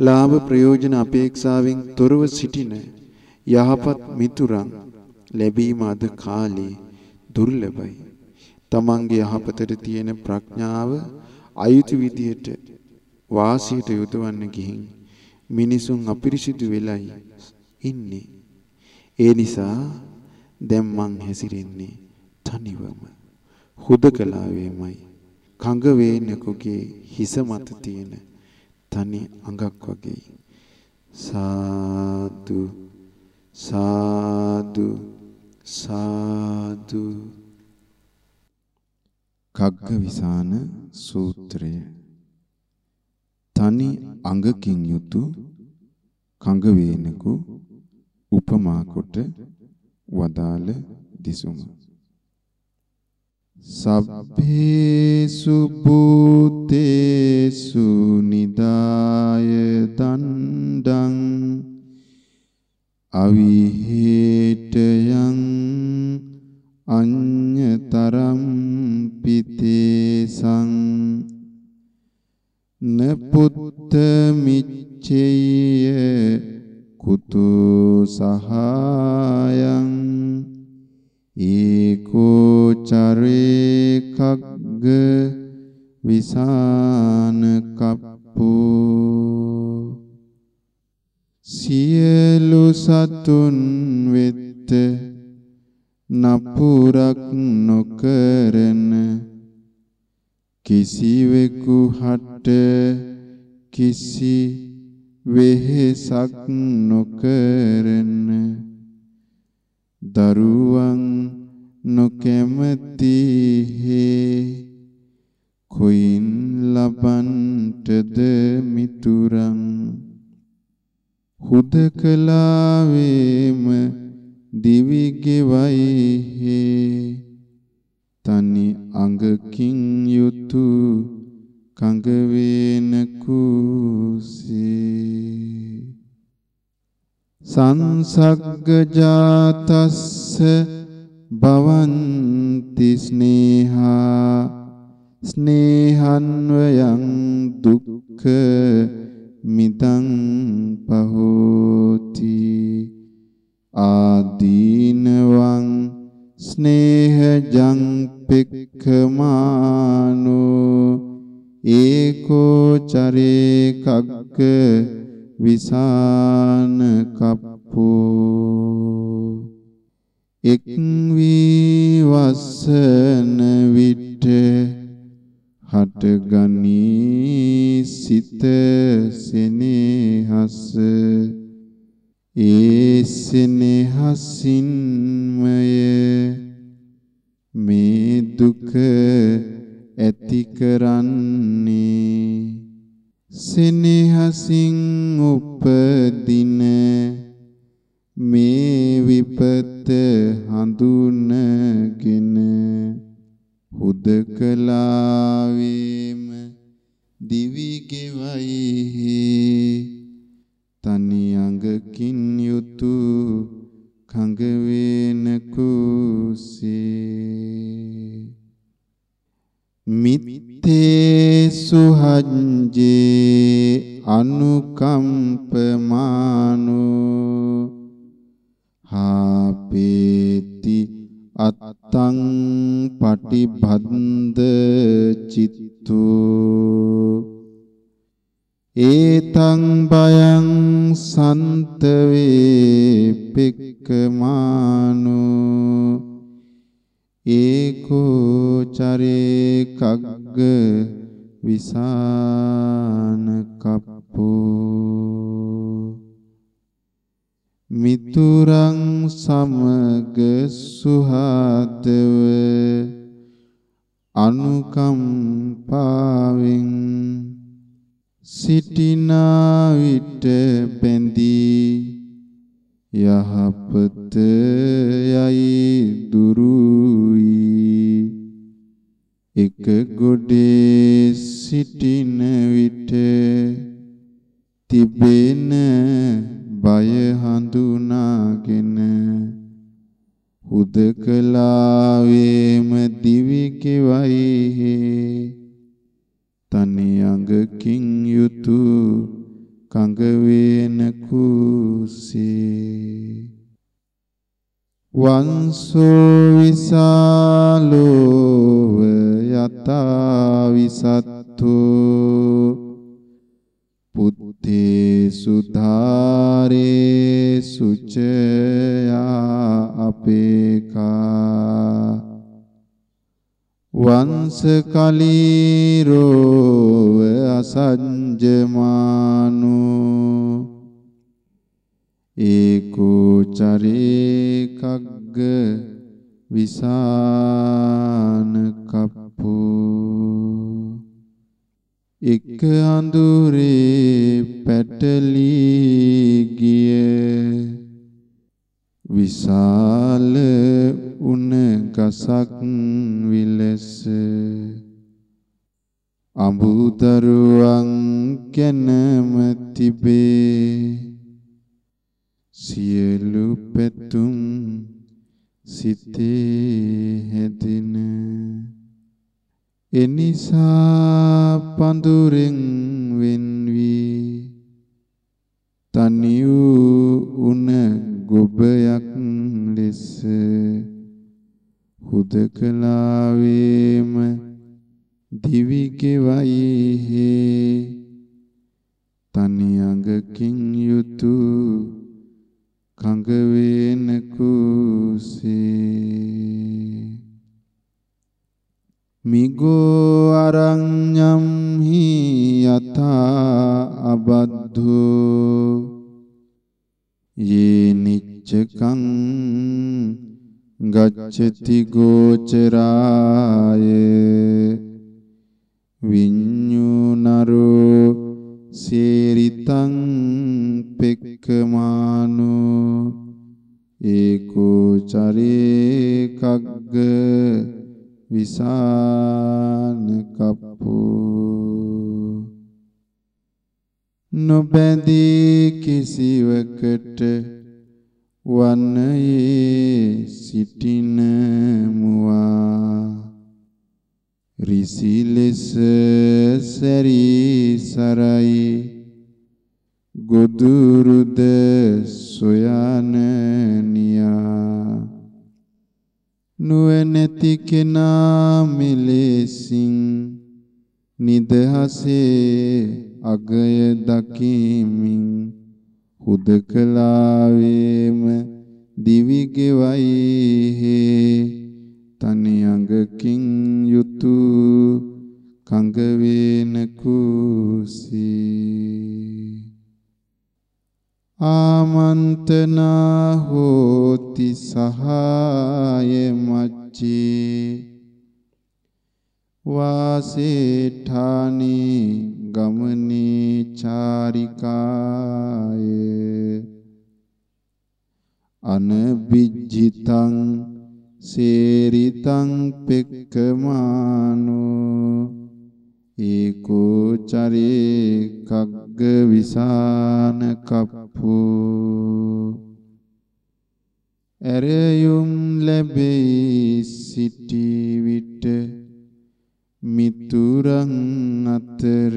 ලාභ ප්‍රයෝජන අපේක්ෂාවෙන් තොරව සිටින යහපත් මිතුරන් ලැබීම අද කාලේ දුර්ලභයි. තමන්ගේ යහපතට තියෙන ප්‍රඥාව අයුතු විදියට වාසියට යොදවන්න ගිහින් මිනිසුන් අපිරිසිදු වෙලයි ඉන්නේ. ඒ නිසා දැන් මං හැසිරෙන්නේ තනිවම හුදකලාවේමයි. කඟ වේනකුගේ හිස මත තියෙන තනි අඟක් වගේ. සාදු සාදු සාදු. කග්ගවිසාන සූත්‍රය. තනි අඟකින් යුතු කඟ වේනකු උපමා කොට වදාළ දිසුම. සබ්බේසු භූතේසු නිදාය දණ්ඩං අවිහෙටයන් අඤ්‍යතරම් පිතේසං නපුත්ත මිච්ඡේය කුතු සහායං ඒකෝ චරේ කග්ග විසාන කප්පෝ සියලු සතුන් වෙත්ත නපුරක් නොකරන කිසිවෙකු හට කිසි වෙහෙසක් නොකරන දරුවන් නොකැමති හේ කොයින් ලබන්ටද මිතුරන්? හුදකලාවේම දිවිගෙවයි හේ තනි අඟකින් යුතු කඟ වේන කුසේ. සංසග්ගජාතස්ස භවන්ති ස්නේහා ස්නේහන්වයං දුක්ඛ මිදං පහෝති ආදීනවං ස්නේහජං පෙක්ඛමානෝ ඒකෝ චරේ කග්ග විසාන කප්පෝ. එක් වී වසන විට හටගනී සිත සෙනෙහස. ඒ සෙනෙහසින්මය මේ දුක ඇති කරන්නේ. සෙනෙහසින් උපදින මේ විපත හඳුනගෙන හුදකලාවේම දිවි ගෙවයි තනි අඟකින් යුතු කඟ වේන කුසේ මිත්තේ සුහජ්ජේ අනුකම්පමානෝ හාපේති අත්තං පටිබන්ද චිත්තෝ ඒතං බයං සන්තවේ පෙක්කමානෝ ඒකෝ චරේ කග්ග විසාන කප්පෝ. මිතුරං සමග සුහදව අනුකම්පාවෙන් සිටිනා විට බැඳී යහපත යයි දුරුයි. එක ගොඩේ සිටින විට තිබෙන බය හඳුනාගෙන හුදකලාවේම දිවි කෙවයි තනි අඟකින් යුතු කඟ වේන කුසේ වංසෝ විසාලෝව යතා විසත්තෝ පුත්තේ සුධාරේ සුචයා අපේකා වංශ කලීරෝව අසංජමානෝ ඒකෝ චරේකග්ග විසාන කප්පෝ එක අඳුරේ පැටලී ගිය විශාල උන ගසක් විලස අඹුදරුවන් කැනම තිබේ. සියලු පැතුම් සිතේ හැදෙන. එනිසා පඳුරෙන් වෙන්වී. තනි වූ උන ගොබයක් ලෙස හුදකලාවේම දිවි ගෙවයි තනි අඟකින් යුතු කඟ වේන කුසේ මිගෝ අරඤ්ඤම් හි යතා අබද්ධෝ යේ නිච්චකං ගච්ඡති ගෝචරාය විඤ්ඤුනරෝ සේරිතං පෙක්කමානෝ ඒකෝ චරේ කග්ග විසාන කප්පෝ නොබැඳී කිසිවකට වන්නයේ සිටින මුවා රිසිලෙස සැරී සරයි. ගොදුරුද සොයන නියා. නුවණැති කෙනා මෙලෙසින් නිදහසේ අගය දකිමින් හුදකලාවේම දිවි ගෙවයි අඟකින් යුතු කඟ වේන කුසී. ආමන්තනා හෝති සහාය මච්චේ. වාසේඨානි ගමනේ චාරිකාය අනබිජ්ජිතං සේරිතං පෙක්කමානෝ ඒකෝ චරේ කග්ග විසාන කප්පෝ ඇරයුම් ලැබෙයි සිටි විට මිතුරන් අතර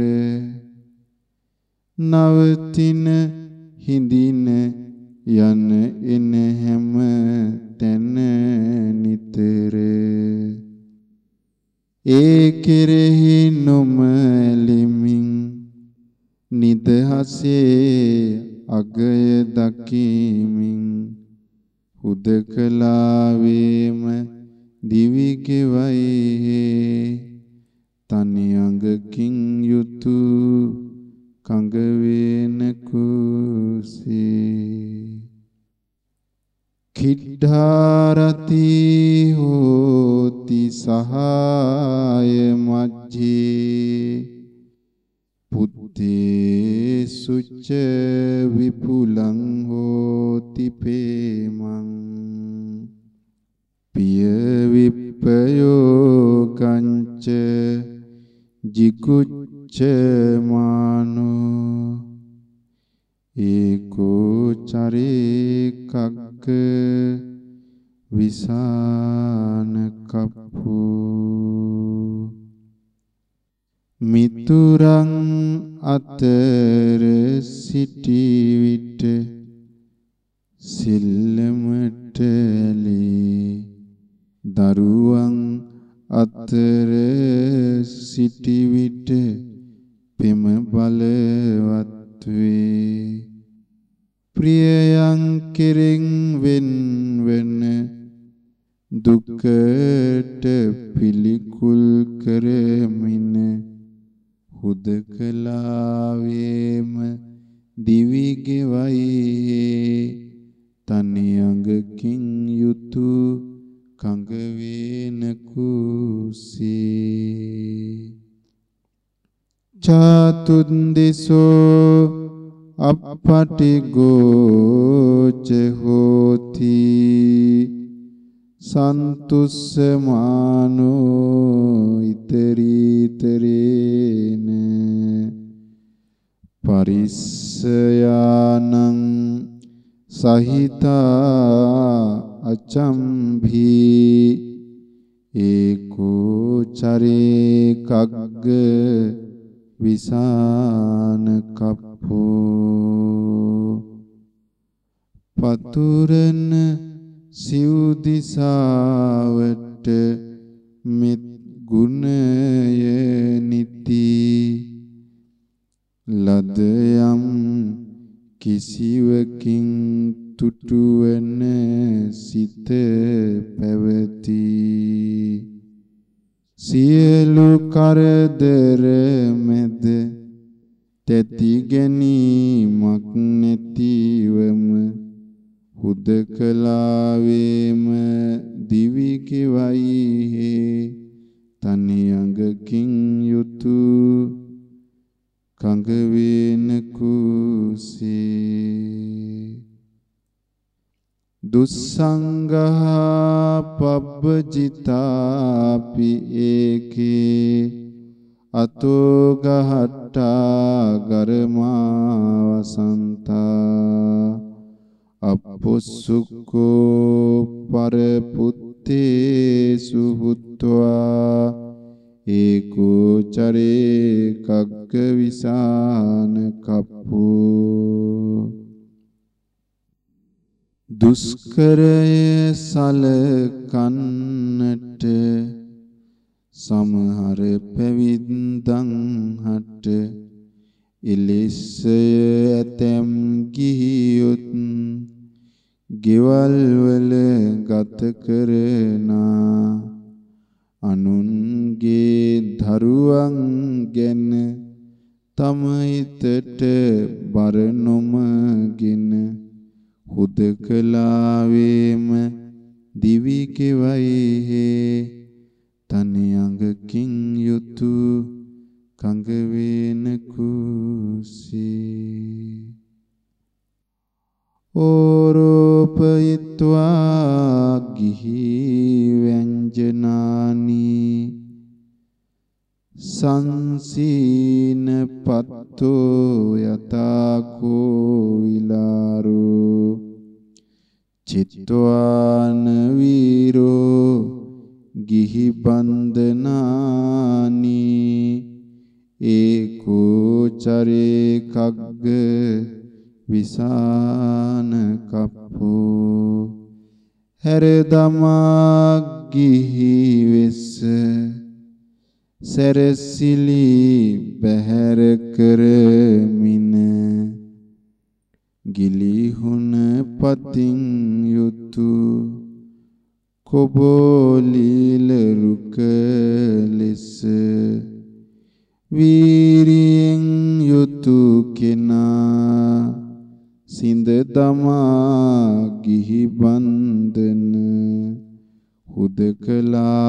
නවතින හිඳින යන එන හැම තැන නිතර. ඒ කෙරෙහි නොමැලිමින් නිදහසේ අගය දකිමින් හුදකලාවේම දිවි ගෙවයි තනි අඟකින් යුතු කඟ වේන කුසී. කිද්ධාරති හෝති සහාය මජ්ජේ. පුත්තේ සුච්ච විපුලං හෝති පේමං. පිය විප්පයෝ කංච ජිකුච්ච මානෝ ඒකෝ චරේ කග්ග විසාන කප්පෝ මිතුරන් අතර සිටි විට සිල්ලමටලේ දරුවන් අතර සිටි විට පෙම බලවත් වේ ප්‍රියයන් කෙරෙන් වෙන්වන දුකට පිළිකුල් කරමින හුදකලාවේම දිවි ගෙවයි. තනි අඟකින් යුතු කඟ වේන කුසී චාතුන්දිසෝ අපපටිගෝච හෝති සන්තුස්සමානෝ ඉතරීතරේන පරිස්සයානං සහිතා අචම්භී ඒකෝ චරේ කග්ග විසාන කප්පෝ පතුරන සිව් දිසාවට මෙත් ගුණය නිති ලද යම් කිසිවකින් තුටුවන සිත පැවති. සියලු කරදර මැද තැති ගැනීමක් නැතිවම හුදකලාවේම දිවි කෙවයි තනි අඟකින් යුතු කඟ වේන කුසේ. දුස්සංගහා පබ්බජිතාපි ඒකේ අතෝ ගහට්ටා ගරමා වසන්තා අපොස්සුක්කෝ පරපුත්තේ සුහුත්වා ඒකෝ චරේ කග්ග විසාන කප්පෝ දුස්කරය සලකන්නට සමහර පැවිද්දන් හට එලෙසය ඇතැම් ගිහියොත් ගෙවල් වල ගත කරනා අනුන්ගේ දරුවන් ගැන තම හිතට බර නොමගෙන හුදකලාවේම දිවි කෙවයි තනි අඟකින් යුතු කඟ වේන කුසී. ඕරෝපයිත්වා ගිහි ව්‍යංජනානි සංසීන පත්තෝ යතාකෝ විලාරෝ චිත්වාන වීරෝ ගිහි බන්දනානි ඒකෝ චරේ කග්ග විසාන කප්පෝ. හැර දමා ගිහි වෙස්ස සැරසිලි බහැර කරමින ගිලිහුන පතින් යුතු කොබෝලීල රුක ලෙස වීරියෙන් යුතු කෙනා සිඳ දමා ගිහි බන්දන හුදකලාවේම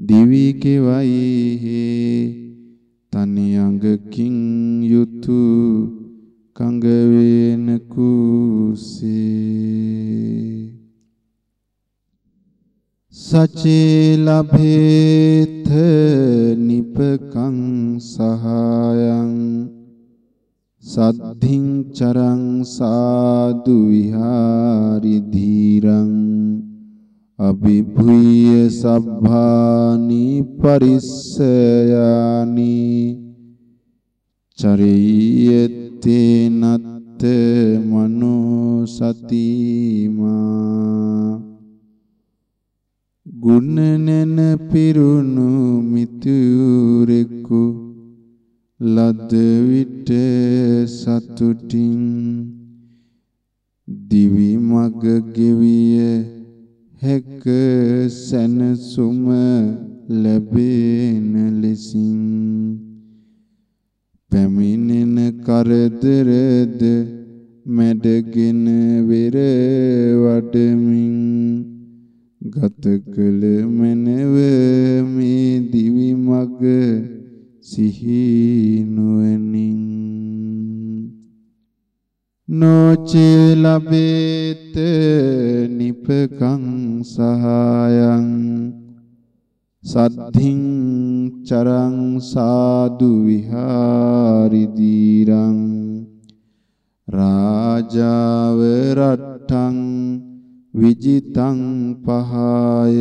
දිවි කෙවයි තනි අඟකින් යුතු කඟ වේන කුසේ. සචේ ලභේත නිපකං සහායං සද්ධින් චරං සාදු විහාරි ධීරං අභිභුය සබ්භානි පරිස්සයානි. චරියත්තේ නත්ත මනෝ සතිමා ගුණ නැන පිරුණු මිතුරෙකු ලද විට සතුටින් දිවි මග ගෙවිය හැක සැනසුම ලැබෙන ලෙසින් පැමිණෙන කරදරද මැඩගෙන වෙර වඩමින් ගත කළ මැනව මේ දිවි මග සිහි නොචේ ලබේත නිපකං සහායං සද්ධින් චරං සාදු විහාරි දීරං රාජාව රට්ටං විජිතං පහාය.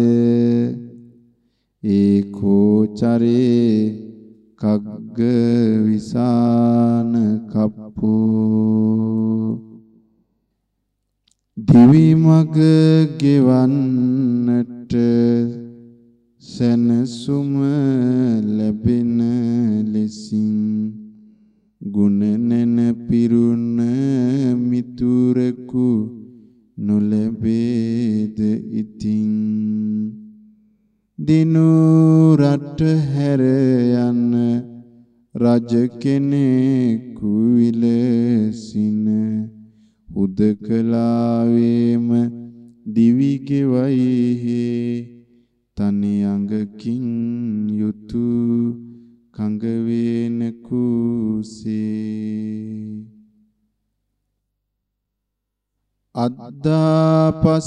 ඒකෝ චරේ කග්ග විසාන කප්පෝ. දිවි මග ගෙවන්නට සැනසුම ලැබෙන ලෙසින් ගුණ නැන පිරුණ මිතුරෙකු නොලැබේද ඉතින්? දිනු රට හැර යන රජ කෙනෙකු විලසින උදකලාවේම දිවි ගෙවයි තනි අඟකින් යුතු කඟ වේන කුසේ. අද්දාපසංසාම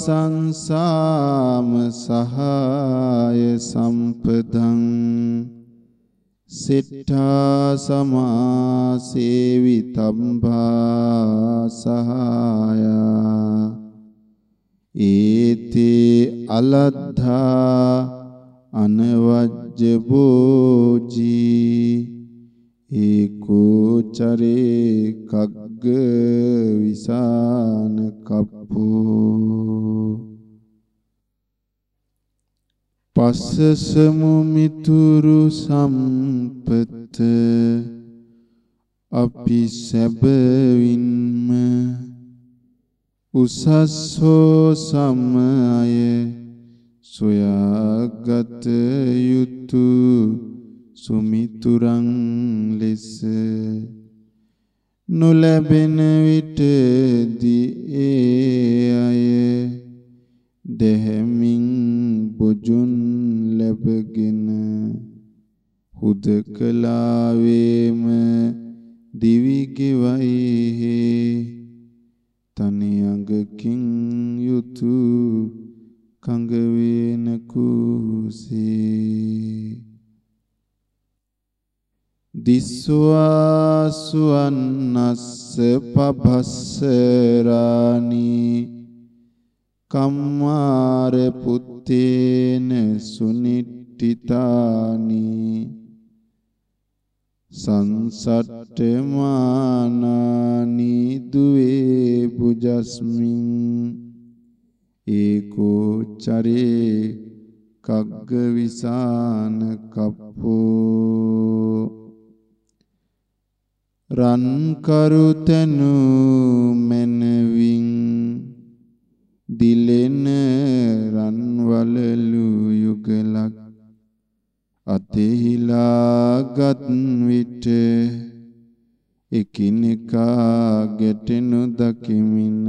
සහාය සම්පදං සිට්ඨා සමාසේවි තම්භා සහාය ඒතේ අලද්ධා අනවජ්ජ බෝජී ඒකෝ චරේ කග්ග විසාන කප්පෝ. පස්සසමු මිතුරු සම්පත අපි සැබවින්ම උසස්සෝ සමය සොයාගත යුතු සුමිතුරන් ලෙස නොලැබෙන විටදී ඒ අය දෙහැමින් බොජුන් ලැබගෙන හුදකලාවේම දිවි ගෙවයි තනි අඟකින් යුතු කඟ වේන කුසේ. දිස්වාසුවන්නස්ස පබස්සරානි. කම්මාර පුත්තේන සුනිට්ඨිතානි. සංසට්ඨමානානි දුවේ බුජස්මින්. ඒකෝ චරේ කග්ග විසාන කප්පෝ. රන් කරුතනු මනවින් දිලෙන රන් වලලු යුගලක් අතෙහිලාගත් විට එකිනෙකා ගැටෙනු දකිමින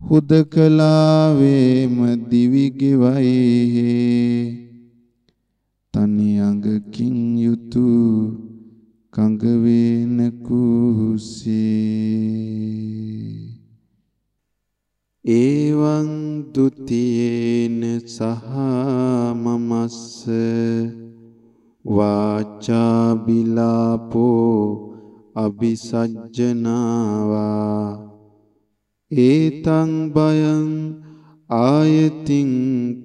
හුදකලාවේම දිවි ගෙවයි තනි අඟකින් යුතු කඟ වේන කුසේ. ඒවං ဒ ුතියේන සහ මමස්ස වාචා බිලාපෝ අபிසජ්ජනාවා ඒතං බයං ආයතින්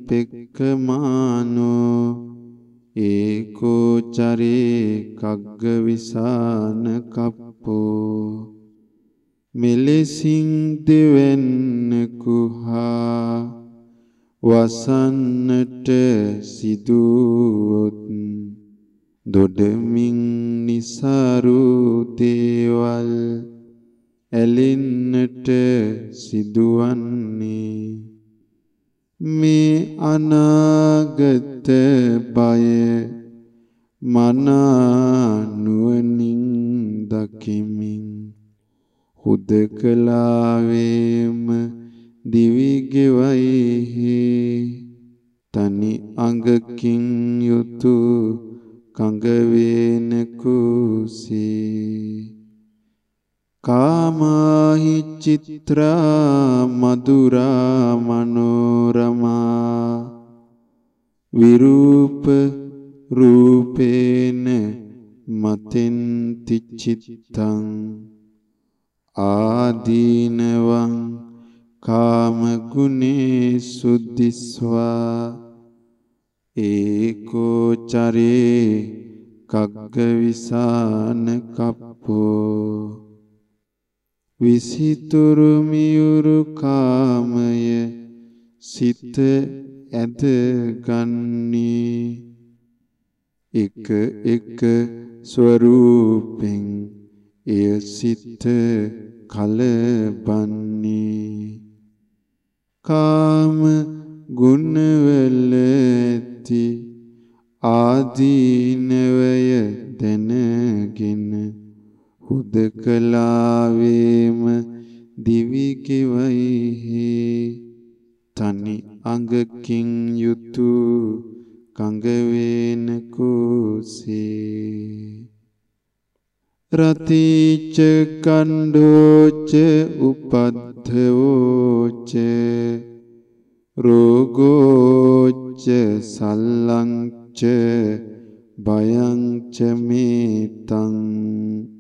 පෙක්කමානෝ. ඒකෝ චරේ කග්ග විසාන කප්පෝ මෙලෙසින් දෙවන්නකුහා වසන්නට සිදුවොත් දොඩමින් නිසරු දේවල් ඇලෙන්නට සිදුවන්නේ මේ අනාගත බය මනා නුවණින් දකිමින් හුදකලාවේම දිවි ගෙවයි තනි අඟකින් යුතු කඟ වේන කුසී. කාමාහි චිත්‍රා මధుරා මනෝරමා විරූප රූපේන මතෙන්ති චිත්තං ආදීනවං කාම ගුනේ සුද්ධිස්වා ඒකෝ චරේ කග්ග විසාන කප්පෝ විසිතුරු මියුරු කාමය සිත ඇද ගන්නේ. එක එක ස්වරූපෙන් එය සිත කලබන්නේ. කාම ගුණවල ඇති ආදීනවය දැනගෙන හුදකලාවේම දිවි කෙවයි තනි අඟකින් යුතු කඟ වේන කුසේ රතිච කණ්ඩෝච උපද්ධවෝච රෝගෝච සල්ලංච බයංච මේතං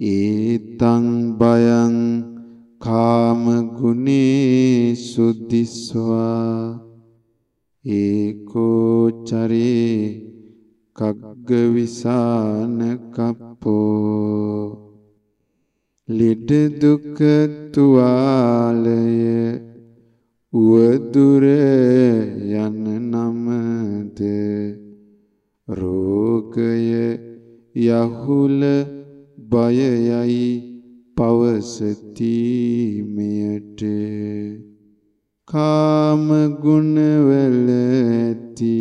ඒතං බයං කාම ගුනේ සුද්ධිස්වා ඒකෝ චරේ කග්ග විසාන කප්පෝ ලෙඩ දුක තුවාලය උවදුර යන නමද රෝගය යහුල බයයයි පවසති මෙයට කාම ගුණවල ඇති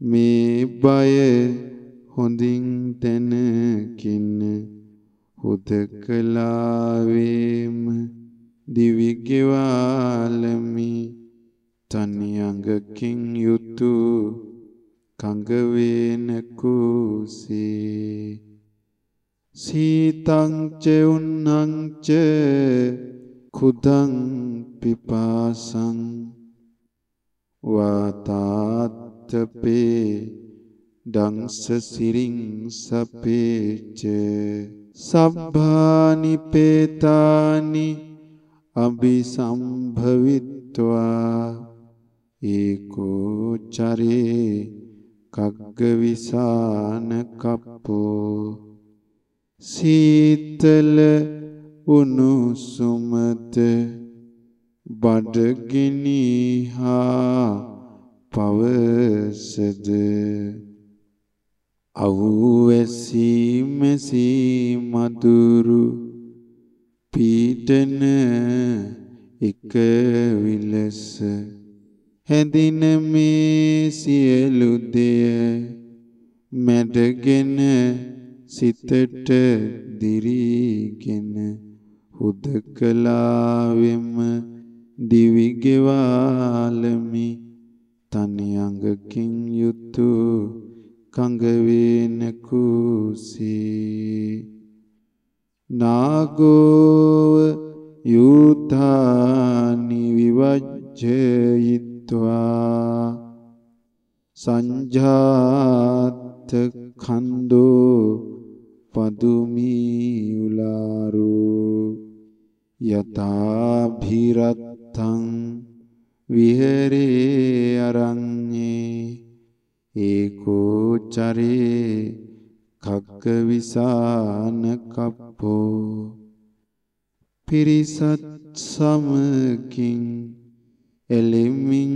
මේ බය හොඳින් තැනකින් හුදකලාවේම දිවි ගෙවාලමි. තනි අඟකින් යුතු කඟ වේන කුසේ සීතං ච උන්නං ච කුදං පිපාසං වාතාත්තපේ දංස සිරින් සපේච සබ්බානි පේතානි අபிසම්භවිත්වා ඒකෝ චරේ කග්ගවිසාන කප්පෝ සීතල උණුසුමත බඩගිනි හා පවසද? අවුවැසි මෙසි මදුරු පීඩන එක විලස හැඳින මේ සියලු දෙය මැඩගෙන සිතට දිරිගෙන හුදකලාවෙම දිවි ගෙවාලමි තනි අඟකින් යුතු කඟ වේන කුසී. නාගෝව යූතානි විවජ්ජයිත්වා. සංජාත කන්දෝ පදුමි උලාරෝ යතාභිරත්තං විහෙරේ අරඤ්ඤේ ඒකෝ චරේ කක්ක විසාන කප්පෝ පිරිසත් සමකින් එලෙමින්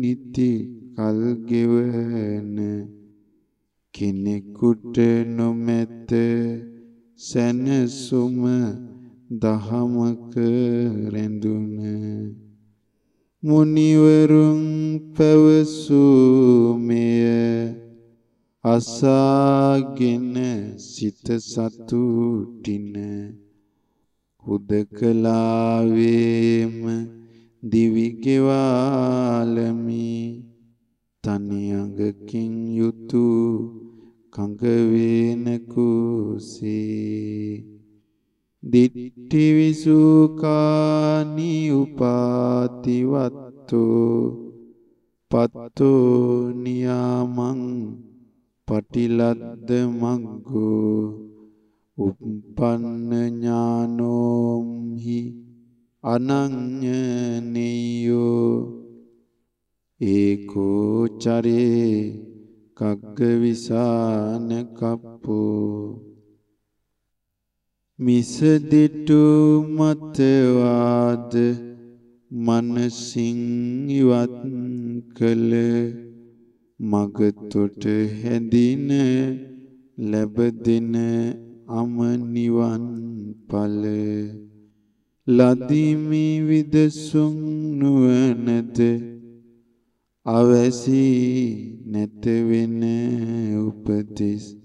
නිති කල් ගෙවන කෙනෙකුට නොමැත සැනසුම දහමක රැඳුන. මුනිවරුන් පැවසූමය අසාගෙන සිත සතුටින. හුදකලාවේම දිවිගෙවාලමි තනි අඟකින් යුතු කඟ වේන කුසේ දිට්ඨි විසුකානි උපාතිවත්තෝ පත්තෝ නියාමං පටිලද්ද මග්ගෝ උප්පන්න ඥානෝම්හි අනඤ්ඤනියෝ ඒකෝ චරේ කග්ගවිසාන කප්පෝ. මිසදිටු මතවාද මනසින් ඉවත් කළ මගතොට හැඳින ලැබදෙන අමනිවන් ඵල ලදිමි විදසුන් නුවණද අවැසි නැත වෙන උපතිස්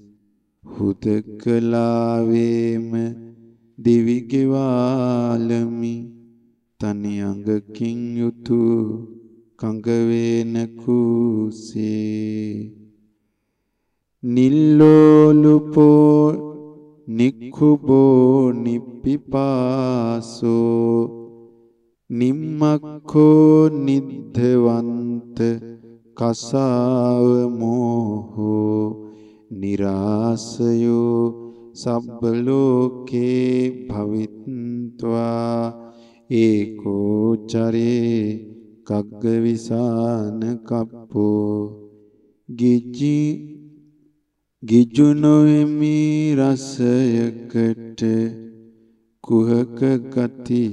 හුදකලාවේම දිවිගෙවාලමි තනි අඟකින් යුතු කඟ වේන කුසේ නිල්ලෝලුපෝ නික්ඛුබෝ නිප්පිපාසෝ නිම්මක්ඛෝ නිද්ධවන්ත කසාව මෝහෝ නිරාසයෝ සබ්බ ලෝකේ භවිත්වා ඒකෝ චරේ කග්ගවිසාන කප්පෝ ගිජි ගිජුනොෙමි රසයකට කුහක ගති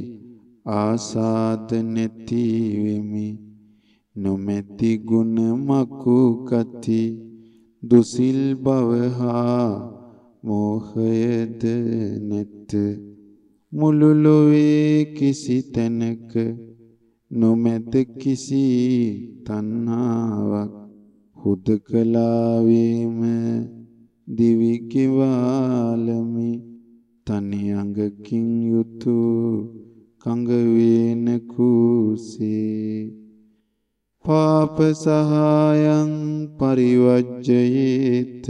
ආසාද නැති වෙමි නොමැති ගුණ මකු ගති දුසිල් බව හා මෝහයද නැත. මුළු ලොවේ කිසි තැනක නොමැත කිසි තණ්හාවක් හුදකලාවේම දිවි කිවාලමි. තනි අඟකින් යුතු කඟ වේන කුසේ. පාප සහායං පරිවජ්ජයේත.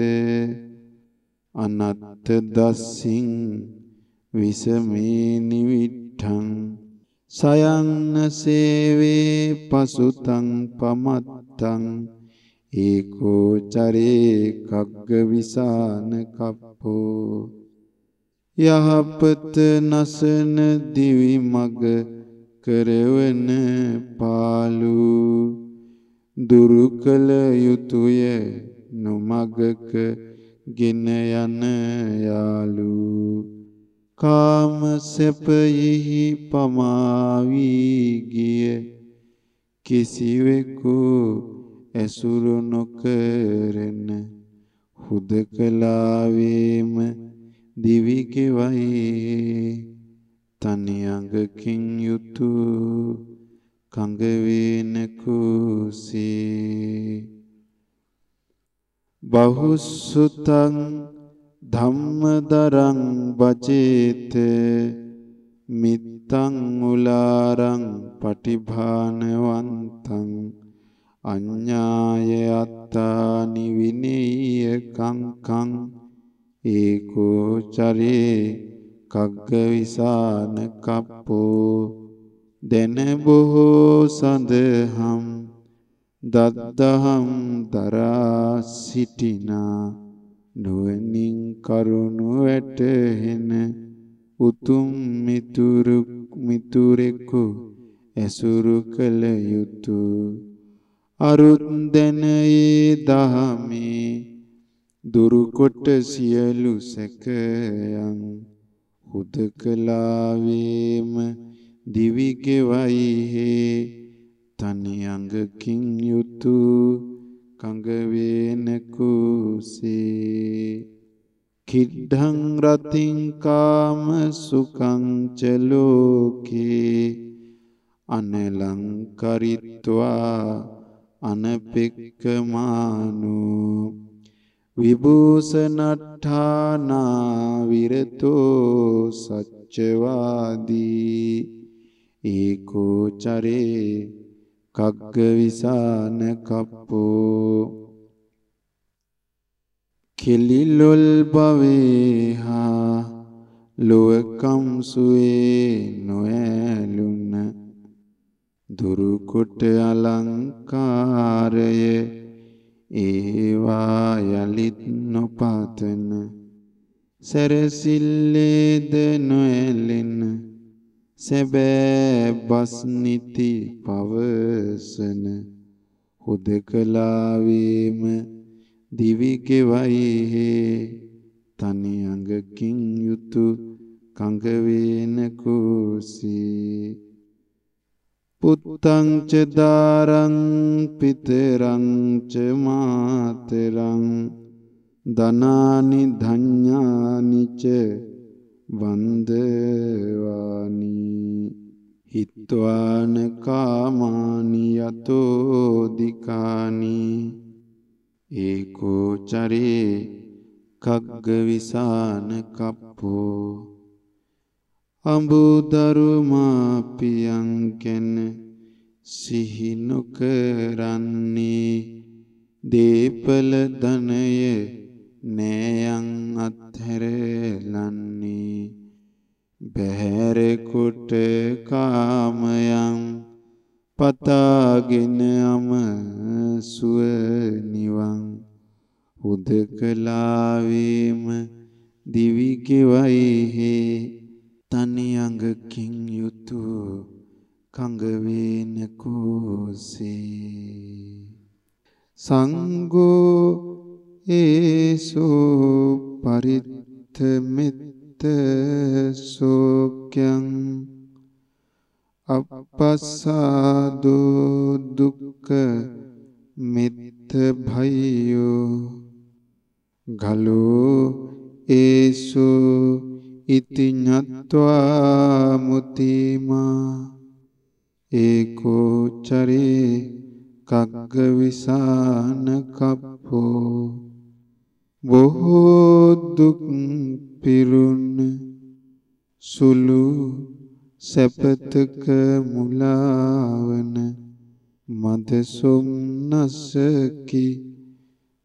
අනත්ත දස්සින් විසමේ නිවිට්ඨං. සයන්න සේවේ පසුතං පමත්තං. ඒකෝ චරේ කග්ග විසාන කප්පෝ. යහපත නසන දිවි මග කරවන පාලු දුරු කළ යුතුය නොමගක ගෙන යන යාලු කාම සැපයෙහි පමාවී ගිය කිසිවෙකු ඇසුරු නොකරන හුදකලාවේම දිවි කෙවයි තනි අඟකින් යුතු කඟ වේන කුසී බහුසුතං ධම්මදරං වචේත මිත්තං උලාරං පටිභානවන්තං අඤ්ඤාය අත්තානි විනේය කංකං ඒකෝ චරේ කග්ගවිසාන කප්පෝ දෙන බොහෝ සඳහම් දද්දහම් දරා සිටිනා නුවණින් කරුණු වැටහෙන උතුම් මිතුරු මිතුරෙකු ඇසුරු කළ යුතු අරුත් දැනයේ දහමේ දුරු කොට සියලු සැකයන් හුදකලාවේම දිවි ගෙවයි හේ. තනි අඟකින් යුතු කඟ වේන කුසේ. කිද්ධං රතින් කාම සුඛං ච ලෝකේ. අනලං කරිත්වා අනපෙක්කමානෝ. විභූෂණට්ඨානා විරතෝ සච්චවාදී ඒකෝ චරේ කග්ග විසාන කප්පෝ කෙලිලොල් බවේහා ලොවකම් සුවේ නොඇලුන්න දුරු කොට අලංකාරය ඒවා යලිත් නොපතන සැරසිල්ලේද නොඇලෙන සැබෑ බස්නිති පවසන. හුදකලාවේම දිවිගෙවයිහේ. තනි අඟකින් යුතු කඟවේන කුසී. පුත්තං ච දාරං පිතරං ච මාතරං ධනානි ධඤ්ඤානි ච වන්දවානි. හිත්වාන කාමානි යතෝ දිකානි ඒකෝ චරේ කග්ග විසාන කප්පෝ. අඹුදරු මාපියන් ගැන සිහි නොකරන්නේ. දීපල ධනය නෑයන් අත්හැරලන්නේ. බහැර කොට කාමයන් පතාගෙන අම සුව නිවන්. උදකලාවේම දිවි ගෙවයි හේ තනි අඟකින් යුතු කඟ වේන කුසේ සංඝෝ ඒසෝ පරිත්ත මෙත්ත සෝක්‍යං අපස්සාදෝ දුක්ඛ මෙත්ත භයෝ. ගලෝ ඒසෝ ඉති ඤත්වා මුතිමා ඒකෝ චරේ කග්ග විසාන කප්පෝ බොහෝ දුක් පිරුණ සුළු සැපතක මුලාවන මද සොම්නසකි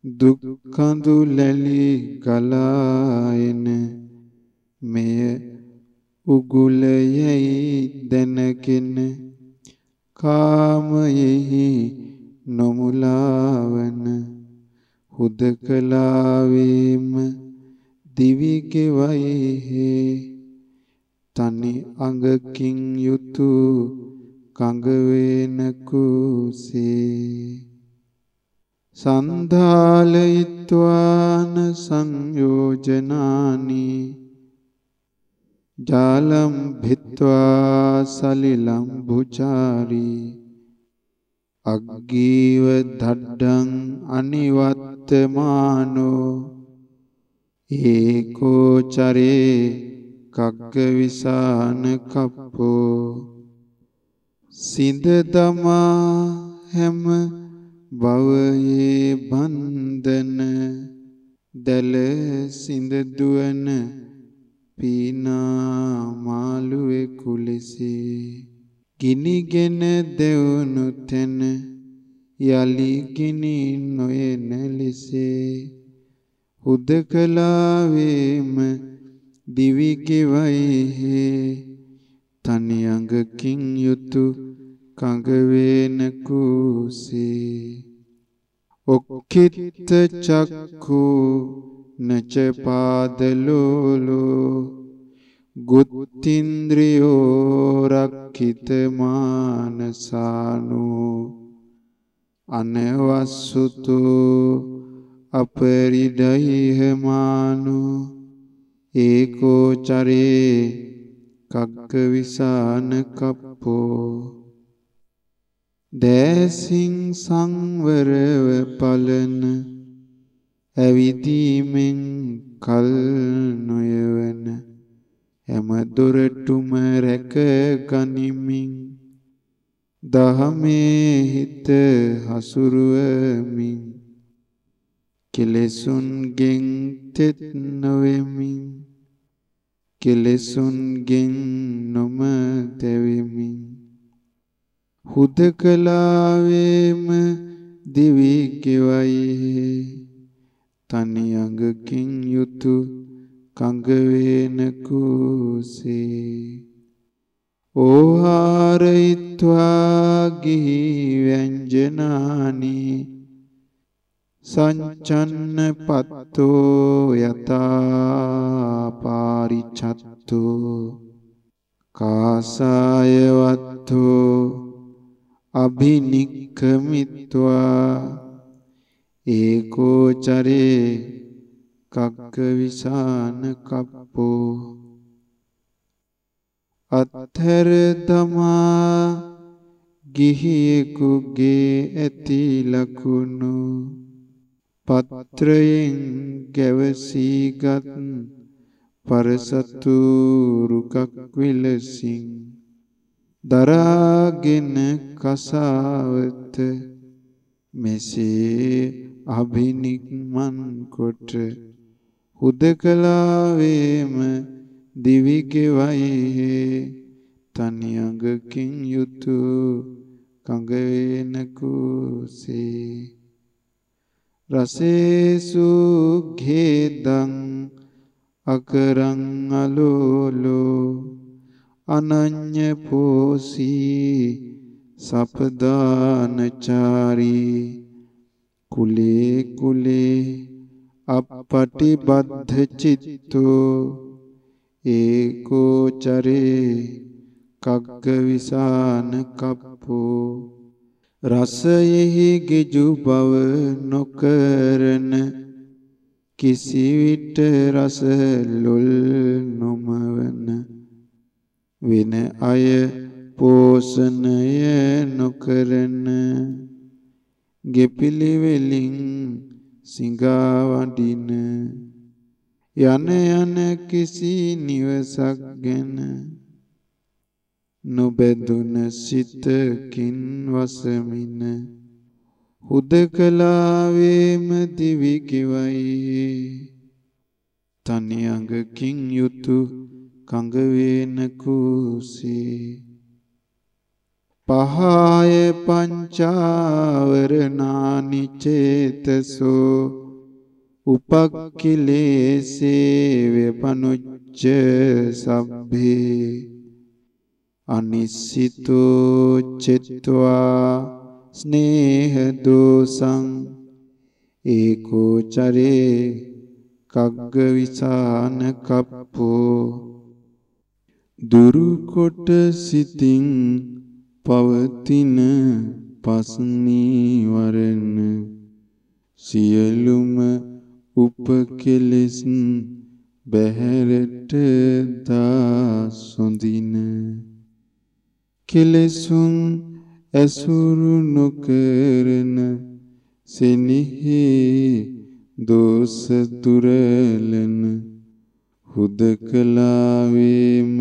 දුක් කඳු ලැලි ගලායන මෙය උගුලයයි දැනගෙන කාමයෙහි නොමුලාවන හුදකලාවේම දිවි ගෙවයි තනි අඟකින් යුතු කඟ වේන කුසේ. සන්ධාලයිත්වාන සංයෝජනානි ජාලම් භිත්වා සලිලම් භුචාරී අග්ගීව දඩ්ඩං අනිවත්තමානෝ ඒකෝ චරේ කග්ග විසාන කප්පෝ සිඳ දමා හැම භවයේ බන්ධන දැල සිඳ දුවන පීනා මාළුවේ කුලෙසේ ගිනිගෙන දෙවුණු තැන යලි ගිනි නොයන ලෙසේ හුදකලාවේම දිවි ගෙවයි තනි අඟකින් යුතු කඟ වේන කුසේ. ඔක්කිට චක්ඛු නච පාදලෝලෝ ගුත්තින්ද්‍රියෝ රක්ඛිත මානසානෝ. අනවස්සුතු අපරිඩයිහමානෝ ඒකෝ චරේ කග්ග විසාන කප්පෝ. දෑසින් සංවරව පලන ඇවිදීමෙන් කල් නොයවන හැම දොරටුම රැක ගනිමින් දහමේ හිත හසුරුවමින් කෙලෙසුන්ගෙන් තෙත් නොවෙමින් කෙලෙසුන්ගෙන් නොම තැවෙමින් හුදකලාවේම දිවි ගෙවයි තනි අඟකින් යුතු කඟ වේන කුසේ. ඕහාරයිත්වා ගිහි ව්‍යංජනානි සංචන්න පත්තෝ යතා පාරිචත්තෝ කාසාය වත්තෝ අභිනික්කමිත්වා ඒකෝ චරේ කක්ක විසාන කප්පෝ අත්හැර දමා ගිහියෙකුගේ ඇති ලකුණු පත්‍රයෙන් ගැවසීගත් පරසතු රුකක් විලසින් දරාගෙන කසාවත මෙසේ අභිනික්මන් කොට හුදකලාවේම දිවි ගෙවයි තනි අඟකින් යුතු කඟ වේන කුසේ රසේසු ඝේදං අකරං අලෝලෝ අනඤ්‍ය පෝසී සපදානචාරී කුලේ කුලේ අපපටිබද්ධ චිත්තෝ ඒකෝ චරේ කග්ග විසාන කප්පෝ රසයෙහි ගිජු බව නොකරන කිසිවිට රස ලොල් නොමවන වෙන අය පෝෂණය නොකරන ගෙපිලිවෙලින් සිඟා වඩින යන යන කිසි නිවසක් ගැන නොබැදුන සිතකින් වසමින හුදකලාවේම දිවි කිවයි. තනි අඟකින් යුතු කඟ වේන කුසී පහය පංචාවරණානි චේතසෝ උපක්ඛිලේසේ වේපනුච්ච සබ්බේ අනිසිතෝ චිත්වා ස්නේහ දෝසං ඒකෝ චරේ කග්ග විසාන කප්පෝ දුරු කොට සිතින් පවතින පස්නීවරණ සියලුම උපකෙලෙස් බැහැරට දා සොඳින. කෙලෙසුන් ඇසුරු නොකරන සෙනෙහි දෝස දුරලන හුදකලාවේම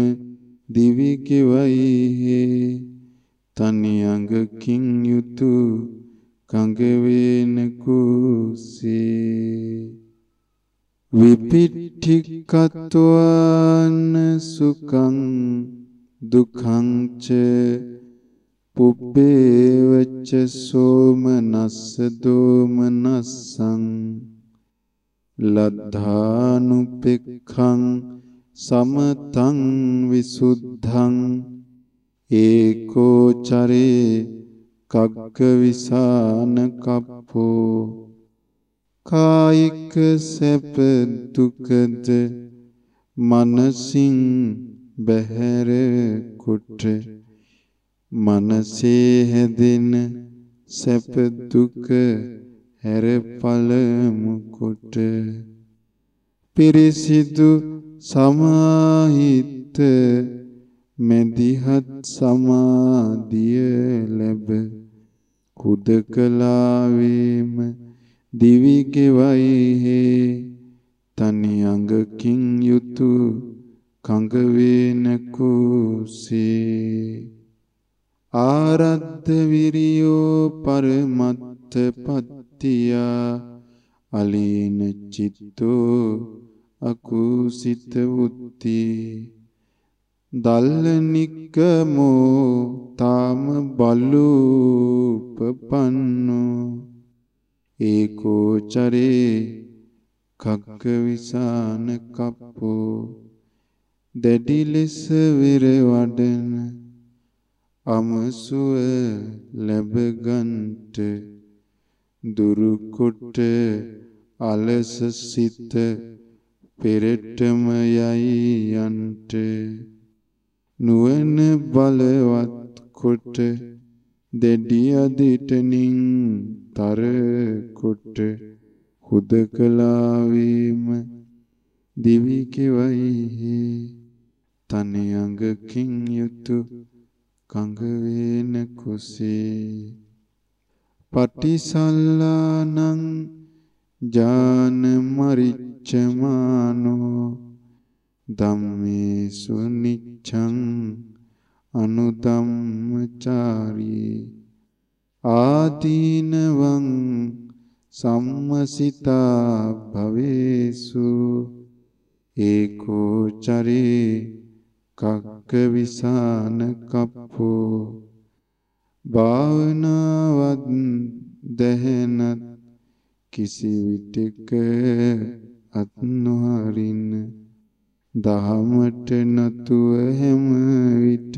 දිවි කෙවයි තනි අඟකින් යුතු කඟ වේන කුසේ විපිට්ඨිකත්වාන සුඛං දුක්ඛං ච පුබ්බේවච්ච සෝමනස්ස දෝමනස්සං ලද්ධානුපෙක්ඛං සමතං විසුද්ධං ඒකෝ චරේ කග්ග විසාන කප්පෝ කායික සැප දුකද මනසින් බහැර කොට මනසේ හැදෙන සැප දුක හැර පළමු කොට පිරිසිදු සමාහිත මෙදිහත් සමාධිය ලැබ කුදකලාවේම දිවි ගෙවයි හේ. තනි අඟකින් යුතු කඟ වේන කුසේ ආරද්ධ විරියෝ පරමත්ත පත්තියා අලීන චිත්තෝ අකුසිත උත්ති දල්ලනික්කමෝ තාම බලූපපන්නෝ ඒකෝ චරේ කග්ග විසාන කප්පෝ. දැඩි ලෙස විර වඩන අමසුව ලැබගන්ට දුරු කොට අලස සිත පෙරටම යයි යන්ට. නුවණ බලවත් කොට දෙඩි අදිටනින් තර කොට හුදකලාවීම දිවි කෙවයි තනි අඟකින් යුතු කඟ වේන කුසේ. පටිසල්ලානං ජාන මරිච්චමානෝ. ධම්මේසු නිච්ඡං අනුධම්මචාරී ආදීනවං සම්මසිතා භවේසු ඒකෝ චරේ කක්ක විසාන කප්පෝ භාවනාවත් දැහැනත් කිසි විටක අත් නොහරින්න දහමට නතුව හැම විට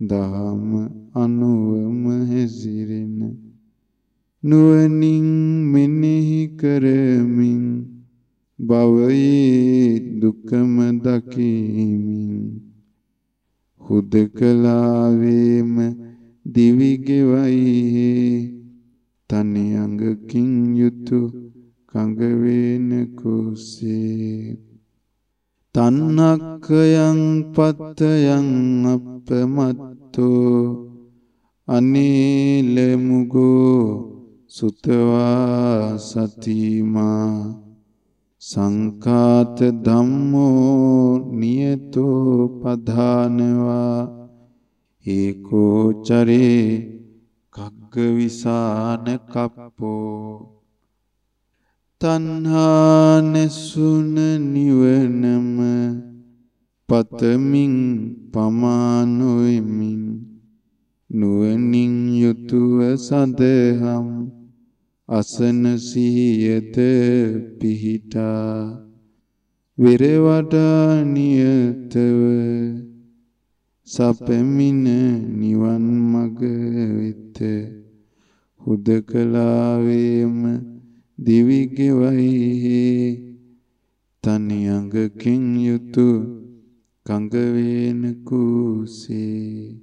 දහම අනුවම හැසිරෙන. නුවණින් මෙනෙහි කරමින් භවයේ දුකම දකිමින් හුදකලාවේම දිවි ගෙවයි තනි අඟකින් යුතු කඟ වේන කුසේ තන්නක්කයන් පත්තයන් අපමත්තෝ. අනීලමුගෝ සුතවා සතිමා. සංකාත ධම්මෝ නියතෝ පධානවා. ඒකෝ චරේ කග්ග විසාන කප්පෝ. තණ්හා නැසුන නිවනම පතමින් පමානොෙමින් නුවණින් යුතුව සදහම් අසන සියද පිහිටා වෙරවඩා නියතව සපෙමින නිවන් මග වෙත හුදකලාවේම දිවි ගෙවයි තනි අඟකින් යුතු කඟ වේන කුසේ.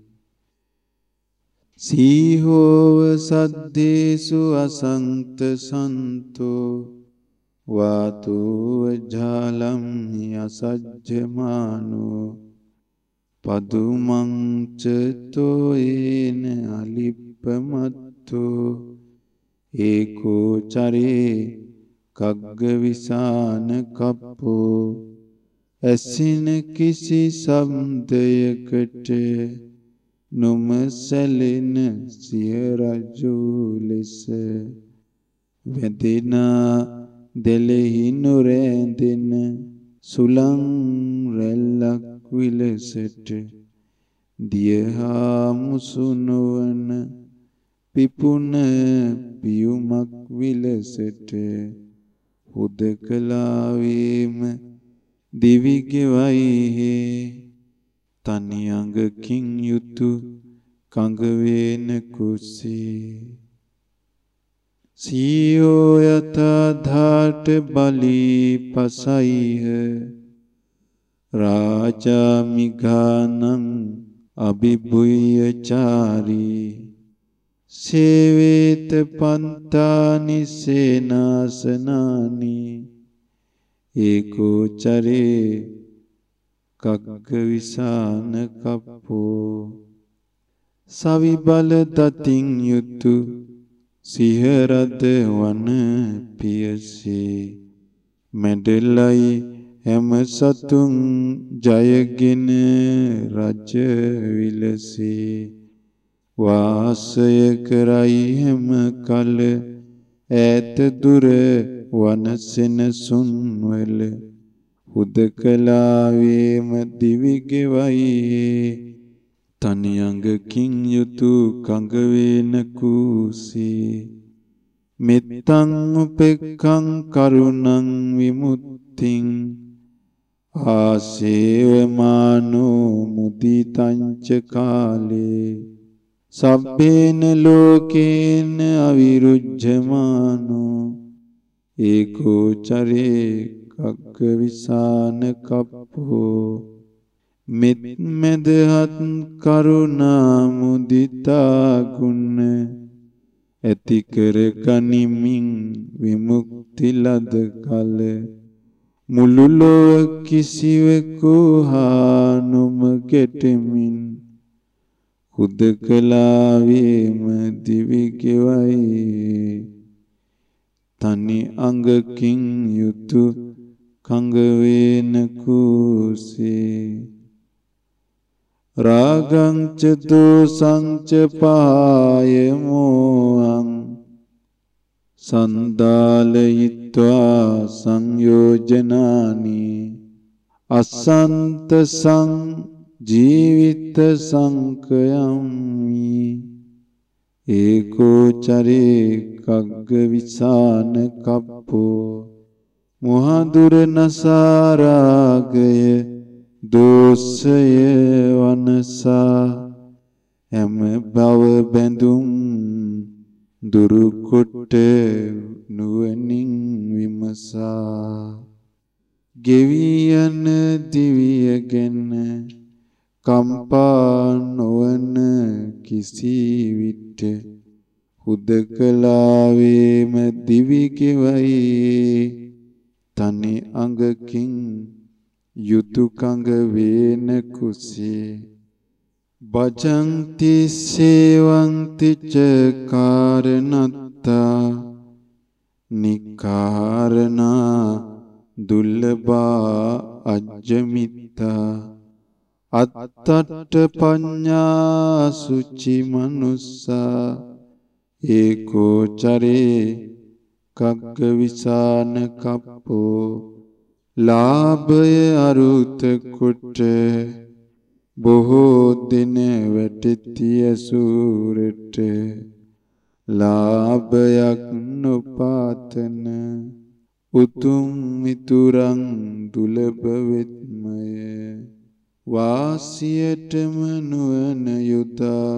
සීහෝව සද්දේසු අසන්ත සන්තෝ. වාතෝව ජාලම් අසජ්ජමානෝ. පදුමංචතෝ ඒන අලිප්පමත්තෝ. ඒකෝ චරේ කග්ග විසාන කප්පෝ ඇසින කිසි සම්දයකට නොමසැලෙන සිය රජු ලෙස වැදෙනා දෙලෙහි නොරැඳෙන සුලං රැල්ලක් විලසට දියහා මුසුනොවන පිපුන පියුමක් විලසට හුදකලාවේම දිවිගෙවයිහේ. තනි අඟකින් යුතු කඟ වේන කුසේ. සීයෝ යත ධාට බලී පසයිහ. රාජාමිඝානං අභිභුයචාරී සේවේත පන්තානි සේනාසනානි. ඒකෝ චරේ කග්ග විසාන කප්පෝ. සවිබල දතින් යුතු සිහරද වන පියසේ. මැඩලයි හැම සතුන් ජයගෙන රජ විලසේ. වාසය කරයි හැම කල ඈත දුර වනසෙන සුන්වල. හුදකලාවේම දිවිගෙවයි තනි අඟකින් යුතු කඟ වේන කුසී. මෙත්තං උපෙක්ඛං කරුණං විමුක්තිං. ආසේවමානෝ මුදිතංච කාලේ. සබ්බේන ලෝකේන අවිරුජ්ජමානෝ ඒකෝ චරේ කග්ග විසාන කප්පෝ. මෙත් මෙදහත් කරුණා මුදිතා ගුණ ඇති කර ගනිමින් විමුක්ති ලද කල. මුළු ලොව කිසිවෙකු හා නොම කෙටෙමින් හුදකලාවේම දිවි ගෙවයි තනි අඟකින් යුතු කඟ වේන කුසේ. රාගං ච දෝසං ච පාය මොහං. සන්දාලයිත්වා සංයෝජනානි. අසන්ත සං ජීවිත සංකයම්මි ඒකෝ චරේ කග්ග විසාන කප්පෝ. මොහදුර නසාරාගය දෝසය වනසා. හැම බව බැඳුම් දුරුකොට නුවණින් විමසා. ගෙවි යන දිවිය ගැන කම්පා නොවන කිසි විට හුදකලාවේම දිවි ගෙවයි තනි අඟකින් යුතුයකඟ වේන කුසේ. භජಂತಿ සේවಂತಿ ච කාරණත්තා. නිකාරණා දුල්ලබා අජ්ජමිත්තා. අත්තට්ට පඤ්ඤා සුචි මනුස්සා ඒකෝ චරේ කග්ග විසාන කප්පෝ ලාභය අරුත කොට බොහෝ දින වැටෙතිය සූරට ලාභයක් නොපාතන උතුම් මිතුරන් දුලබ වෙත්මය. වාසියටම නුවණ යොදා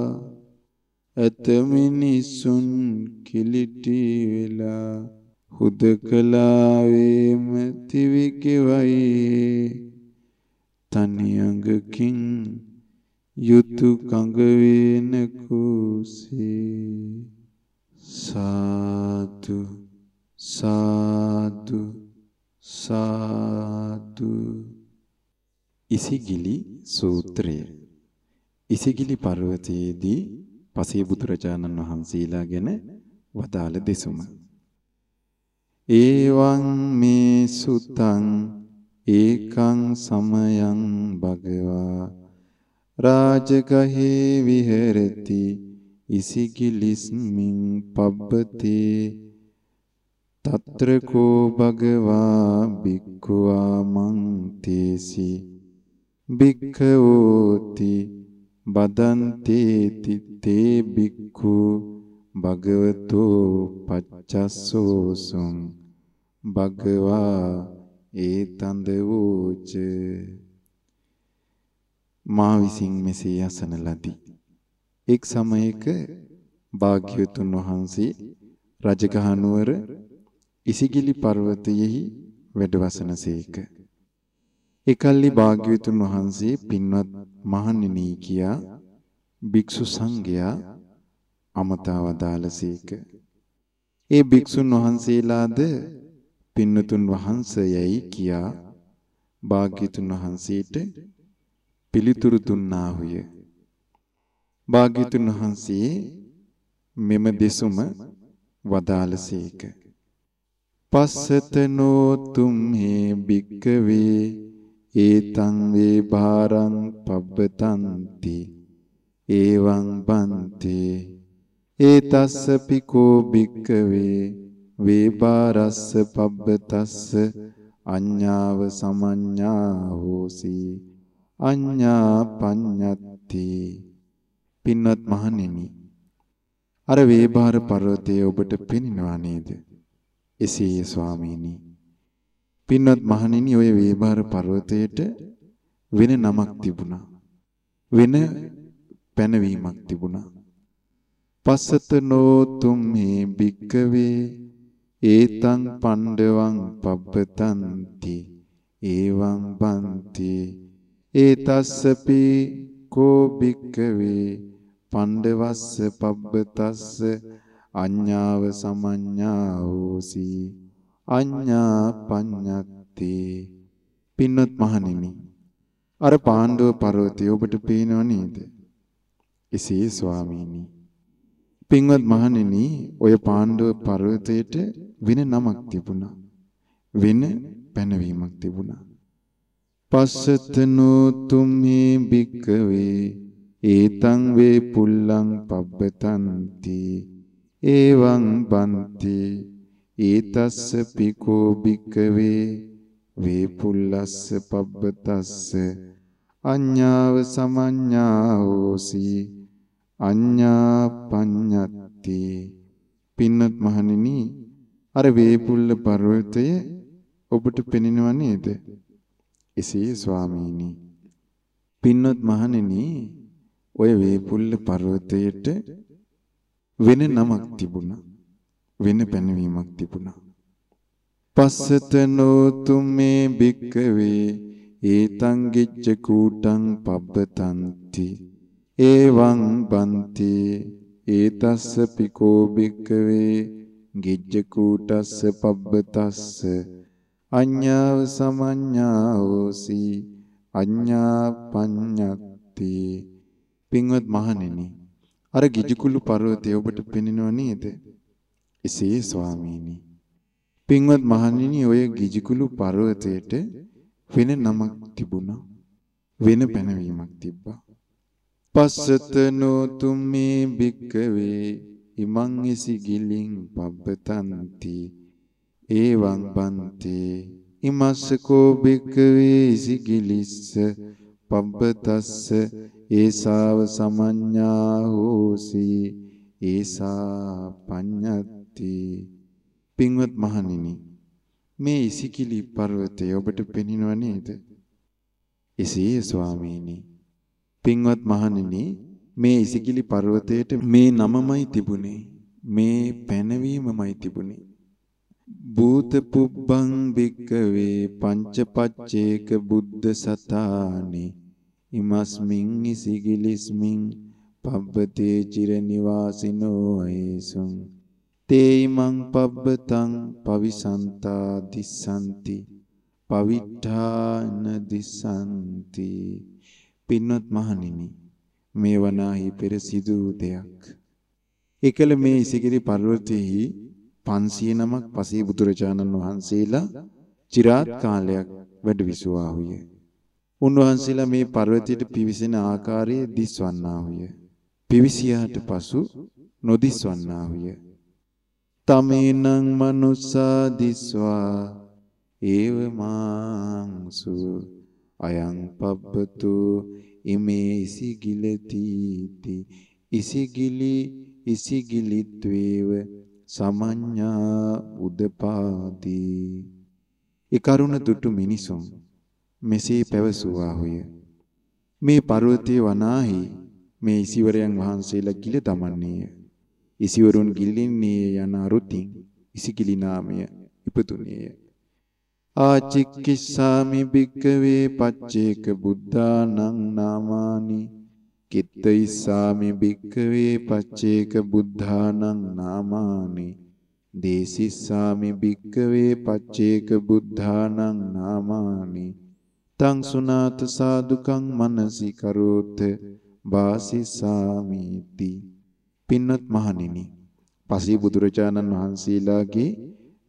ඇත මිනිසුන් කිලිටි වෙලා හුදකලාවේම තිවිකෙවයි තනි අඟකින් යුතු කඟ වේන කුසේ. සාදු සාදු සාදු. ඉසිගිලි සූත්‍රය. ඉසිගිලි පර්වතයේදී පසේ බුදුරජාණන් වහන්සේලා ගැන වදාළ දෙසුම. ඒවං මේ සුතං ඒකං සමයං භගවා. රාජගහේ විහෙරති ඉසිගිලිස්මින් පබ්බතේ. తත්‍රකෝ භගවා බික්ඛුවා මං තේසි බික්ඛවෝති බදන්තේති තේ බික්ඛු භගවතෝ පච්චස්සෝසුං භගවා ඒතන්ද වූච මා විසින් මෙසේ අසන ලදී. එක් සමයක භාග්‍යවතුන් වහන්සේ රජගහ නුවර ඉසිගිලි පර්වතයෙහි වැඩවසනසේක එකල්ලි භාග්‍යවතුන් වහන්සේ පින්වත් මහණෙනි කියා භික්ෂු සංඝයා අමතා වදාළසේක. ඒ භික්ෂුන් වහන්සේලාද පින්නතුන් වහන්සේයයි කියා භාග්‍යතුන් වහන්සේට පිළිතුරු දුන්නාහුය. භාග්‍යතුන් වහන්සේ මෙම දෙසුම වදාළසේක. පස්සතනෝ තුම්හි භික්කවේ ඒතං වේ භාරං පබ්බතන්ති ඒවං බන්තේ ඒතස්ස පිකෝ භික්කවේ වේබාරස්ස පබ්බතස්ස අඤ්ඤාව සමඤ්ඤා හෝසි අඤ්ඤා පඤ්ඤත්ති පින්වත් මහණෙනි අර වේබාර පර්වතය ඔබට පෙනෙනවා නේද? එසේය ස්වාමීනි පින්වත් මහණෙනි ඔය වේබාර පර්වතයට වෙන නමක් තිබුණා. වෙන පැනවීමක් තිබුණා. පස්සතනෝ තුම්හි භික්කවේ ඒතං පණ්ඩවං පබ්බතන්ති ඒවං බන්ති. ඒතස්සපි කෝ භික්කවේ පණ්ඩවස්ස පබ්බතස්ස අඤ්ඤාව සමඤ්ඤා හෝසි. අඤ්ඤා පඤ්ඤත්ති පින්වත් මහණෙනි අර පාණ්ඩව පර්වතය ඔබට පේනව නේද? එසේ ස්වාමීනි. පින්වත් මහණෙනි ඔය පාණ්ඩව පර්වතයට වෙන නමක් තිබුණා. වෙන පැනවීමක් තිබුණා. පස්සතනෝ තුම්හි භික්කවේ ඒතං වේ පුල්ලං පබ්බතන්ති. ඒවං බන්ති. ඒතස්ස පිකෝ භික්කවේ වේ පුල්ලස්ස පබ්බතස්ස අඤ්ඤාව සමඤ්ඤා හෝසී අඤ්ඤා පඤ්ඤත්ති පින්නත් මහණෙනි අර වේපුල්ල පර්වතය ඔබට පෙනෙනව නේද? එසේ ස්වාමීනි. පින්නත් මහණෙනි ඔය වේපුල්ල පර්වතයට වෙන නමක් තිබුණා. වෙන පැනවීමක් තිබුණා. පස්සතනෝ තුම්මේ භික්කවේ ඒතං ගිච්ඡ කූටං පබ්බතන්ති. ඒවං බන්ති. ඒතස්ස පිකෝ භික්කවේ ගිජ්ජ කූටස්ස පබ්බතස්ස. අඤ්ඤාව සමඤ්ඤා හෝසි අඤ්ඤා පඤ්ඤත්ති පින්වත් මහණෙනි අර ගිජුකුළු පර්වතය ඔබට පෙනෙනව නේද? එසේ ස්වාමීනි. පින්වත් මහණෙනි ඔය ගිජුකුළු පර්වතයට වෙන නමක් තිබුණා. වෙන පැනවීමක් තිබ්බා. පස්සතනෝ තුම්මේ භික්කවේ ඉමං ඉසිගිලින් පබ්බතන්ති. ඒවං බන්තේ ඉමස්සකෝ භික්කවේ ඉසිගිලිස්ස පබ්බතස්ස. ඒසාව සමඤ්ඤා හෝසි. ඒසා පඤ්ඤත්ති පින්වත් මහණෙනි මේ ඉසිකිලි පර්වතය ඔබට පෙනෙනව නේද? එසේ ස්වාමීනි පින්වත් මහණෙනි මේ ඉසිකිලි පර්වතයට මේ නමමයි තිබුණේ මේ පැනවීමමයි තිබුණේ. භූත පුබ්බං භික්කවේ පංචපච්චේක බුද්ධ සතානි ඉමස්මින් ඉසිගිලිස්මින් පබ්බතේ චිර නිවාසිනෝ අයසුං තේයිමං පබ්බතං පවිසන්තා දිස්සanti පවිඨාන දිස්සanti පින්වත් මහණෙනි මේ වනාහි පෙර සිදු දෙයක් එකල මේ ඉසිගිරි පර්වතයේහි 500 නමක් පසේ බුදුරජාණන් වහන්සේලා চিරාත් කාලයක් වැඩ විසුවාහුය. උන්වහන්සේලා මේ පර්වතයට පිවිසෙන ආකාරයේ දිස්වන්නාහුය. පිවිසියාට පසු නොදිස්වන්නාහුය. තමේනං මනුස්සා දිස්වා ඒව මාංසු අයං පබ්බතු ඉමේ ඉසිගිලතිති ඉසිගිලි ඉසිගිලිත්වේව සමඤ්ඤා උදපාදී ඒ කරුණ දුටු මිනිසුන් මෙසේ පැවසුවාහුය මේ පර්වතයේ වනාහි මේ ඉසිවරයන් වහන්සේලා ගිල දමන්නේය. ඉසිවරුන් ගිලින්නේ යන අරුතින් ඉසිකිලි නාමය ඉපතුනේය ආචික්කිස්සාමි භික්කවේ පච්චේක බුද්ධානං නාමානි කිත්තයිස්සාමි භික්කවේ පච්චේක බුද්ධානං නාමානි දේසිස්සාමි භික්කවේ පච්චේක බුද්ධානං නාමානි තං සුනාත සාදුකං මනසි කරෝත වාසිසාමිති පින්වත් මහණෙනි පසී බුදුරජාණන් වහන්සේලාගේ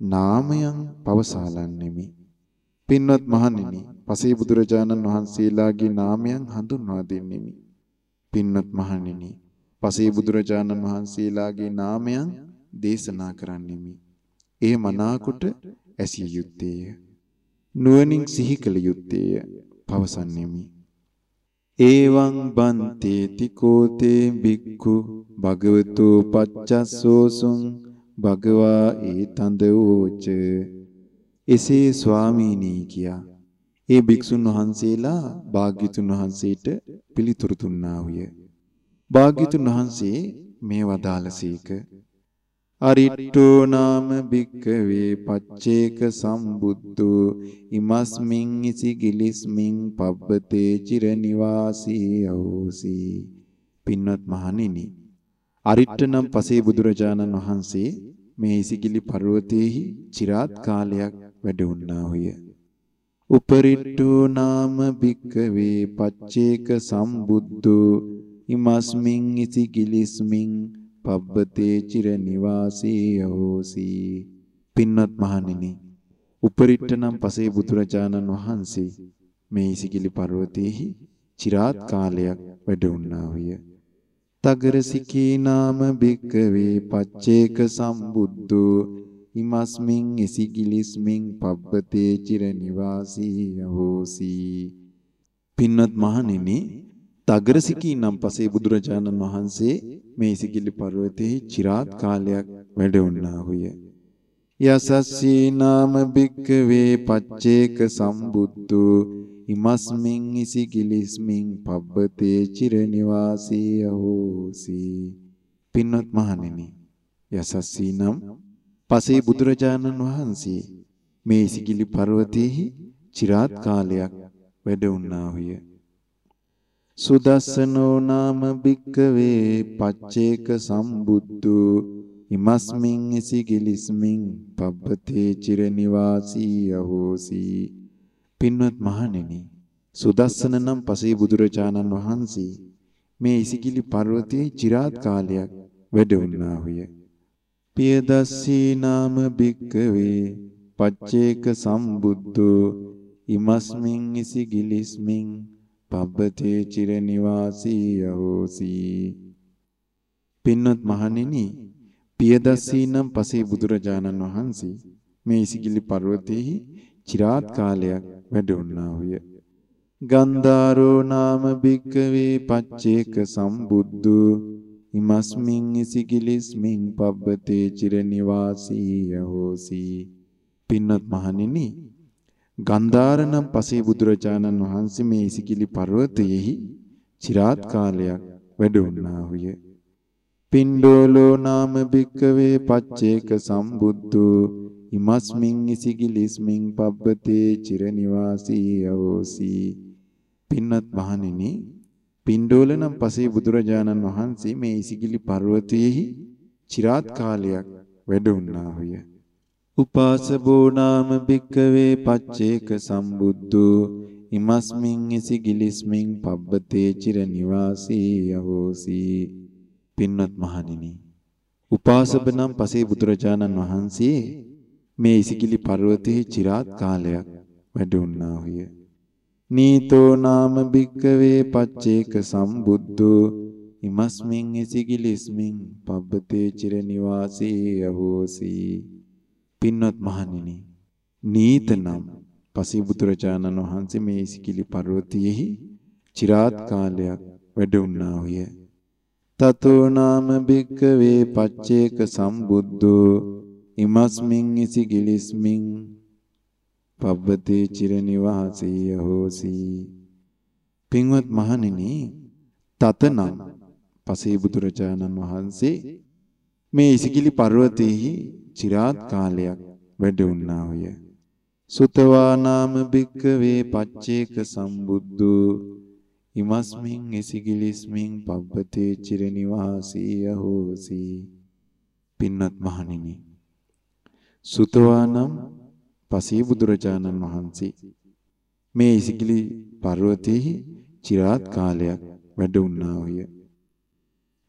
නාමයන් පවසාලන්නෙමි පින්වත් මහණෙනි පසී බුදුරජාණන් වහන්සේලාගේ නාමයන් හඳුන්වා දෙන්නෙමි පින්වත් මහණෙනි පසේ බුදුරජාණන් වහන්සේලාගේ නාමයන් දේශනා කරන්නෙමි. ඒ මනාකොට ඇසිය යුත්තේය. නුවණින් සිහි කළ යුත්තේය පවසන්නෙමි. ඒවං බන්තේති කෝතේ බික්ඛු භගවතු පච්චස්සෝසුං භගවා ඒතඳ ඕච එසේ ස්වාමීනි කියා ඒ භික්ෂුන් වහන්සේලා භාග්‍යතුන් වහන්සේට පිළිතුරු දුන්නාහුය. භාග්‍යතුන් වහන්සේ මේ වදාළසේක අරිට්ඨෝ නාම භික්කවේ පච්චේක සම්බුද්ධෝ ඉමස්මින් ඉසිගිලිස්මින් පබ්බතේ චිර නිවාසී යෝසි පින්වත් මහණෙනි අරිට්ඨ නම් පසේ බුදුරජාණන් වහන්සේ මේ ඉසිගිලි පර්වතයේහි চিරාත් කාලයක් වැඩ වුණාහුය උපරිට්ඨෝ නාම භික්කවේ පච්චේක සම්බුද්ධෝ ඉමස්මින් ඉසි කිලිස්මින් පබ්බතේ චිර නිවාසී යෝසි පින්වත් මහණෙනි උපරිට්ඨ නම් පසේ බුදුරජාණන් වහන්සේ මේ ඉසිකිලි පර්වතයේහි চিරාත් කාලයක් වැඩ වුණාවිය තගරසිකී නාම භික්කවේ පච්චේක සම්බුද්ධෝ ඉමස්මින් එසිගිලිස්මින් පබ්බතේ චිර නිවාසී යහෝසි. පින්වත් මහණෙනි තගරසිකී නම් පසේ බුදුරජාණන් වහන්සේ මේ ඉසිගිලි පර්වතයේ চিරාත් කාලයක් වැඩ වුණාහුය යසස්සී නාම භික්කවේ පච්චේක සම්බුද්ධෝ ඉමස්මින් ඉසිගිලිස්මින් පබ්බතේ චිර නිවාසී යහෝසි පින්වත් මහණෙනි යසස්සී නම් පසේ බුදුරජාණන් වහන්සේ මේ සිගිලි පර්වතයේහි চিරාත් කාලයක් වැඩ වුණාහුය. සුදස්සනෝ නාම භික්කවේ පච්චේක සම්බුද්ධෝ ඉමස්මින් සිගිලිස්මින් පබ්බතේ චිර නිවාසී යහෝසි පින්වත් මහණෙනි සුදස්සන නම් පසේ බුදුරජාණන් වහන්සේ මේ ඉසිගිලි පර්වතයේ চিරාත් කාලයක් වැඩ වුණාහුය. පියදස්සී නාම භික්කවේ පච්චේක සම්බුද්ධෝ ඉමස්මින් ඉසිගිලිස්මින් පබ්බතේ චිර නිවාසී යහෝසි පින්වත් මහණෙනි පියදස්සී නම් පසේ බුදුරජාණන් වහන්සේ මේ ඉසිගිලි පර්වතයේහි চিරාත් කාලයක් වැඩ වුණාහුය ගන්ධාරෝ නාම භික්කවේ පච්චේක සම්බුද්ධු. ඉමස්මින් ඉසිගිලිස්මින් පබ්බතේ චිර නිවාසී යහෝසි පින්වත් මහණෙනි ගන්ධාරනම් පසේ බුදුරජාණන් වහන්සේ මේ ඉසිගිලි පර්වතයෙහි চিරාත් කාලයක් වැඩ වුණාහුය පින්ඩෝලෝ නාම භික්කවේ පච්චේක සම්බුද්ධෝ ඉමස්මින් ඉසිගිලිස්මින් පබ්බතේ චිර නිවාසී යෝසි පින්නත් මහණෙනි පින්ඩෝල නම් පසේ බුදුරජාණන් වහන්සේ මේ ඉසිගිලි පර්වතයේහි চিරාත් කාලයක් වැඩ වුණාහුය උපාසබෝ නාම භික්කවේ පච්චේක සම්බුද්ධෝ ඉමස්මින් ඉසිගිලිස්මින් පබ්බතේ චිර නිවාසී යෝසි පින්වත් මහණෙනි උපාසබ නම් පසේ බුදුරජාණන් වහන්සේ මේ ඉසිකිලි පර්වතයේ চিරාත් කාලයක් වැඩ වුණාහුය නීතෝ නාම භික්කවේ පච්චේක සම්බුද්ධෝ ඉමස්මින් ඉසිකිලිස්මින් පබ්බතේ චිර නිවාසී යහෝසි. පින්වත් මහණෙනි නීත නම් පසේ බුදුරජාණන් වහන්සේ මේ ඉසිකිලි පර්වතයේහි চিරාත් කාලයක් වැඩ වුණාහුය. තතෝ නාම භික්කවේ පච්චේක සම්බුද්ධෝ ඉමස්මින් ඉසි ගිලිස්මින් පබ්බතේ චිර නිවාසී හෝසි. පින්වත් මහණෙනි තතනම් පසේ බුදුරජාණන් වහන්සේ මේ ඉසිගිලි පර්වතයේහි চিරාත් කාලයක් වැඩ වුණාය සුතවා නාම භික්කවේ පච්චේක සම්බුද්ධෝ. ඉමස්මින් එසිගිලිස්මින් පබ්බතේ චිර නිවාසී යහෝසි. පින්නත් මහණෙනි සුතවානම් පසේ බුදුරජාණන් වහන්සේ මේ ඉසිගිලි පර්වතයේහි চিරාත් කාලයක් වැඩ වුණාය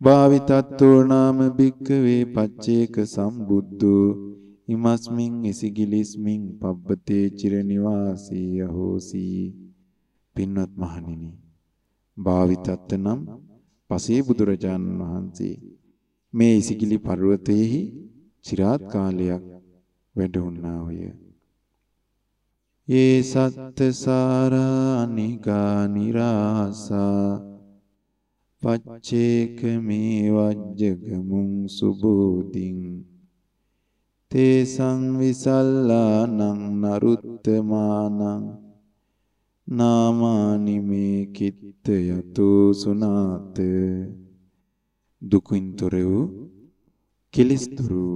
භාවිතත්තෝ නාම භික්කවේ පච්චේක සම්බුද්ධෝ ඉමස්මින් එසිගිලිස්මින් පබ්බතේ චිර නිවාසී යහෝසි පින්වත් මහණෙනි භාවිතත්ත නම් පසේ බුදුරජාණන් වහන්සේ මේ ඉසිගිලි පර්වතයේහි চিරාත් කාලයක් වැඩ වුණාය. ඒ සත්ත සාරානිකා නිරාසා පච්චේක මේ වජ්ජගමුං සුබෝධින් තේ සංවිසල්ලානං නරුත්තමානං. නාමානි මේ කිත්ත යතෝ සුනාත දුකින්තර වූ කෙලස්තුරු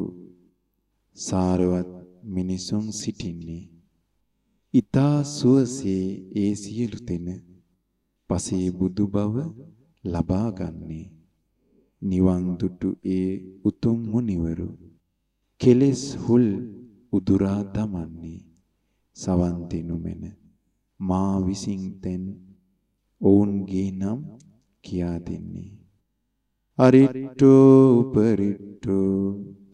සාරවත් මිනිසුන් සිටින්නේ. ඊතා සුවසේ ඒ සියලු දෙන පසේ බුදු බව ලබා ගන්නේ නිවන් දුටු ඒ උතුම් මුනිවරු. කෙලෙස් හුල් උදුරා දමන්නේ. සවන් දිනු මෙන මා විසින් තෙන් ඔවුන්ගේ නම් කියා දෙන්නේ. අරිට්ටෝ උපරිට්ටෝ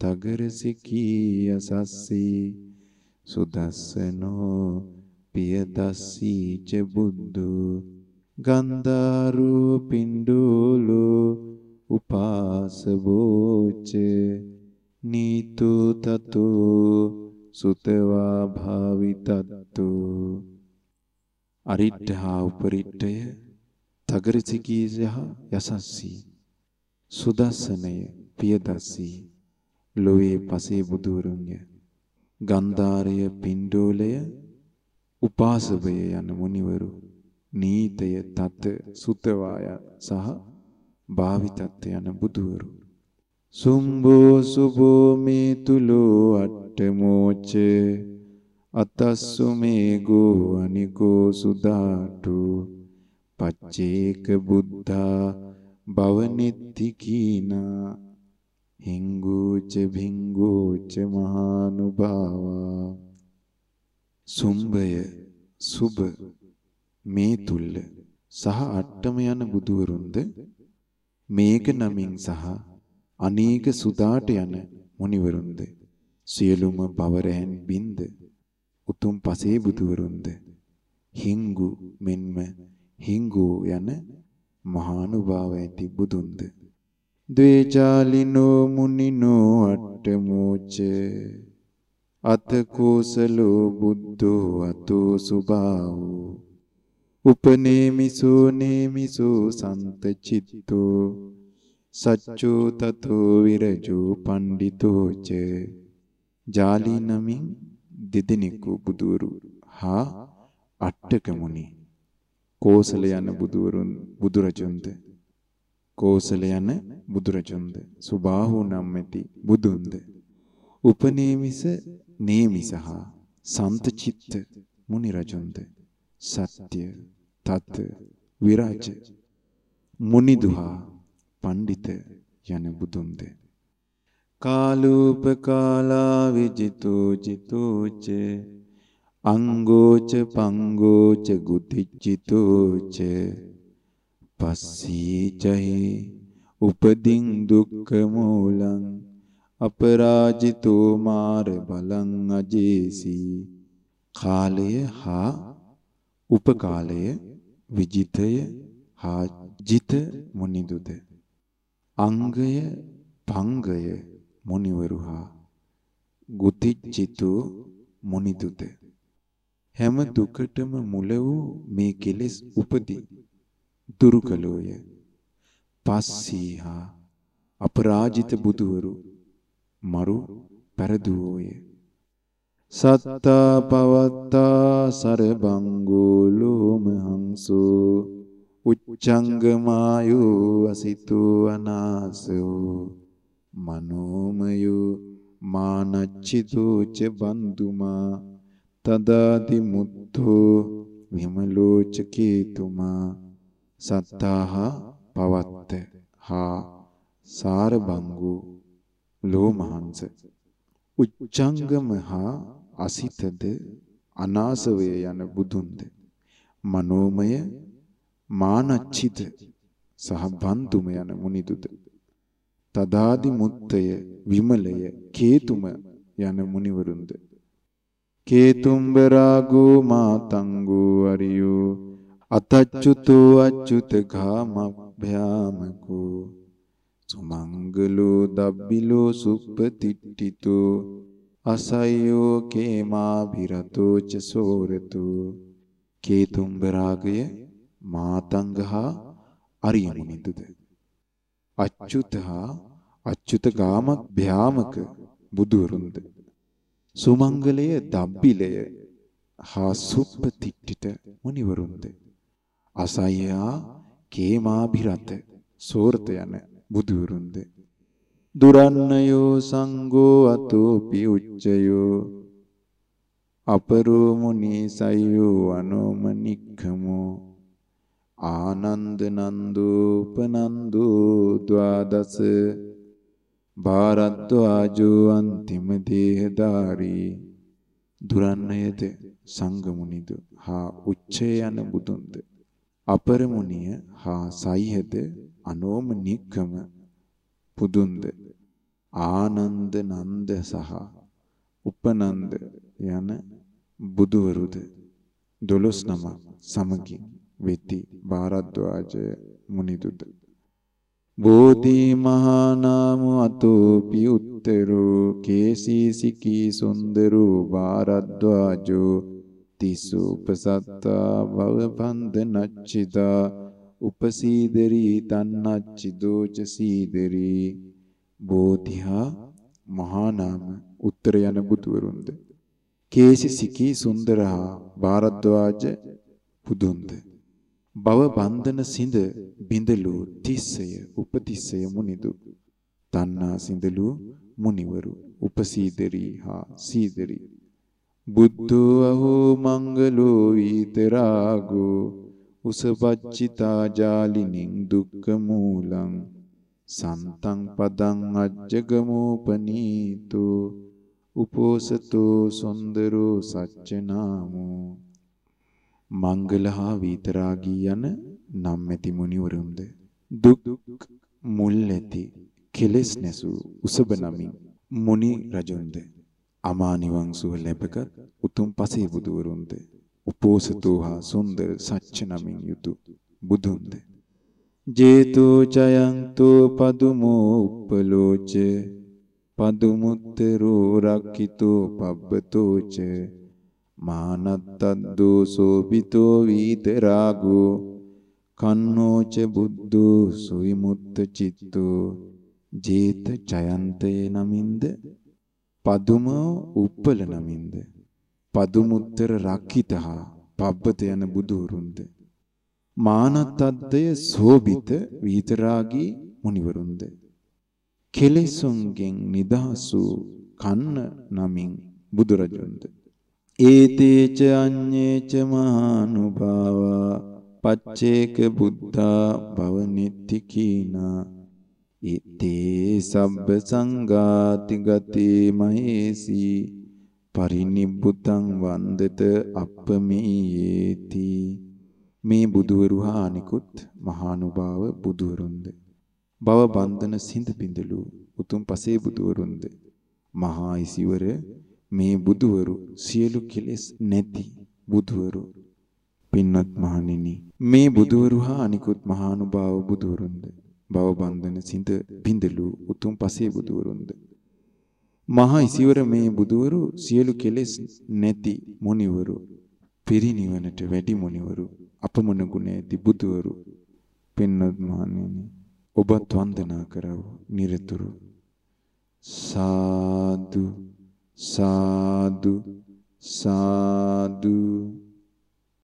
තගරසිකී අසස්සී සුදස්සනෝ පියදස්සී ච බුද්ධෝ ගන්ධාරෝ පින්ඩෝලෝ උපාසවෝච නීතෝ තතෝ සුතවා භාවිතත්තෝ. අරිට්ඨා උපරිට්ඨය තගරසිකීසහ යසස්සී. සුදස්සනය පියදස්සී. ලොවේ පසේ බුදුවරුන්ය. ගන්ධාරය පින්ඩෝලය උපාසවය යන මුනිවරු. නීතය තත සුතවාය සහ භාවිතත්ත යන බුදුවරු. සුම්බෝ සුබෝ මේ තුලෝ අට්ඨමෝච අතස්සු මේගෝ අනිකෝ සුදාටු පච්චේක බුද්ධා භවනිත්ති කීනා හිංගූච භිංගූච මහානුභාවා. සුම්බය සුබ මේ තුල්ල සහ අට්ටම යන බුදුවරුන්ද මේක නමින් සහ අනේක සුදාට යන මුනිවරුන්ද සියලුම බවරැන් බින්ද උතුම් පසේ බුදුවරුන්ද හිංගු මෙන්ම හිඟු යන මහානුභාව ඇති බුදුන්ද? ද්වේජාලිනෝ මුනිනෝ අට්ඨමෝච අතකෝසලෝ බුද්ධෝ අතෝ සුභාවෝ උපනේමිසෝ නේමිසෝ සන්තචිත්තෝ සච්චෝ තතෝ විරජෝ පණ්ඩිතෝ ච. ජාලි නමින් දෙදෙනෙකු බුදුරු හා අට්ඨක මුනි කෝසල යන බුදුවරුන් බුදුරජුන්ද. කෝසල යන බුදුරජුන්ද. සුබාහු නම් ඇති බුදුන්ද. උපනේමිස නේමිසහ සන්තචිත්ත මුනි රජුන්ද. සත්‍ය තත් විරාජ මුනිදුහා පණ්ඩිත යන බුදුන්ද. කාලූපකාලා විජිතෝ ජිතෝච අංගෝච පංගෝච ගුතිච්චිතෝච පස්සී ජහි උපදින් දුක්ඛ මූලං අපරාජිතෝ මාර බලං අජේසි. කාලය හා උපකාලය විජිතය හා ජිත මුනිදුද? අංගය පංගය මුනිවරු හා ගුතිච්චිතු මුනිදුද? හැම දුකටම මුල වූ මේ කෙලෙස් උපදී දුරු කළෝය පස්සීහා අපරාජිත බුදුවරු මරු පෙරදුවෝය. සත්තා පවත්තා සරබංගෝ ලෝමහංසෝ උච්චංගමායෝ අසිතෝ අනාසෝ. මනෝමයෝ මානච්චිතෝ ච බන්දුමා තදාදි මුත්තෝ විමලෝච කේතුමා. සත්තාහ පවත්ත හා සාරබංගු ලෝමහංස උච්චංගම හා අසිතද අනාසවය යන බුදුන්ද? මනෝමය මානච්චිත සහ බන්තුම යන මුනිදුද? තදාදි මුත්තය විමලය කේතුම යන මුනිවරුන්ද? කේතුම්බරාගෝ මාතංගෝ අරියෝ අතච්චුතෝ අච්චුත ගාමභ්‍යාමකෝ සුමංගලෝ දබ්බිලෝ සුප්පතිට්ඨිතෝ අසයෝ කේමාභිරතෝ ච සෝරතෝ කේතුම්බරාගය මාතංගහා අරියමුනිදුද අච්චුතහා අච්චුත ගාමක් භ්‍යාමක බුදුරුන්ද සුමංගලය දබ්බිලය හා සුප්පතිට්ඨිත මුනිවරුන්ද. අසයයා කේමාභිරත සෝරත යන බුදුරුන්ද දුරන්නයෝ සංඝෝ අතෝපි උච්චයෝ අපරෝ මුනි සයෝ අනෝමනික්ඛමෝ ආනන්ද නන්දෝපනන්දෝ ද්වාදස භාරද්වාජෝ අන්තිම දේහධාරී දුරන්නයද සංගමුනිදු හා උච්චේ යන බුදුන්ද අපරමුනිය හා සයිහද අනෝම නික්කම පුදුන්ද? ආනන්ද නන්ද සහ උපනන්ද යන බුදුවරුද? දොළොස් නම සමගින් වෙති භාරද්වාජ මුනිදුද? බෝධි මහා නාම අතෝපි උත්තරෝ කේසීසිකී සුන්දරෝ භාරද්වාජෝ තිසුපසත්තා භවබන්ධනච්චිතා උපසීදරී තන්නච්චිදෝච සීදරී බෝධිහා මහා නාම උත්තර යන බුදුවරුන්ද? කේසිසිකී සුන්දරහා භාරද්වාජ පුදුන්ද? භව බන්ධන සිඳ බිඳලු තිස්සය උපතිස්සය මුනිදු. තණ්හා සිඳලු මුනිවරු උපසීදරී හා සීදරී. බුද්ධෝ අහෝ මංගලෝ විතරාගෝ උසපච්චිතා ජාලිනින් දුක්ඛ මූලං සන්තං පදං අජ්ජගමෝපනීතෝ උපෝසතෝ සොන්දරෝ සච්චනාමෝ මංගලහා විතරාගී යන නම් ඇති මුනිවරුන්ද? දුක් මුල් ඇති කෙලෙස් නැසූ උසබ නමින් මුනි රජුන්ද? අමා නිවන් සුව ලැබගත් උතුම් පසේ බුදුවරුන්ද උපෝසතෝ හා සුන්දර සච්ච නමින් යුතු බුදුන්ද? ජේතෝ චයන්තෝ පදුමෝ උප්පලෝච පදුමුත්තරෝ රක්ඛිතෝ පබ්බතෝච මානත්තද්දෝ සෝපිතෝ වීතරාගෝ කන්නෝච බුද්ධෝ සුවිමුත්ත චිත්තෝ ජේත ජයන්තේ නමින්ද පදුම උප්පල නමින්ද? පදුමුත්තර රක්කිතහා පබ්බත යන බුදුරුන්ද මානත්තද්දය සෝබිත විතරාගී මුනිවරුන්ද. කෙලෙසුන්ගෙන් නිදහස් වූ කන්න නමින් බුදුරජුන්ද. ඒතේච අඤ්ඤේච මහානුභාවා පච්චේක බුද්ධා භවනිත්ති කීනා. ඉතේ සබ්බ සංඝාති ගතේ මහේසී පරිනිබ්බුතං වන්දත අප්පමේයේති. මේ බුදුවරු හා අනිකුත් මහානුභාව බුදුවරුන්ද? භව බන්ධන සිඳ පිඳලු උතුම් පසේ බුදුවරුන්ද? මහා ඉසිවර මේ බුදුවරු සියලු කෙලෙස් නැති බුදුවරු. පින්වත් මහණෙනි මේ බුදුවරු හා අනිකුත් මහානුභාව බුදුවරුන්ද? භව බන්ධන සිඳ පිඳලු උතුම් පසේ බුදුවරුන්ද? මහා ඉසිවර මේ බුදුවරු සියලු කෙලෙස් නැති මුනිවරු පිරිනිවනට වැඩි මුනිවරු අපමණ ගුණ ඇති බුදුවරු පින්වත් මහණෙනි. ඔබත් වන්දනා කරව නිරතුරු. සාදු සාදු සාදු.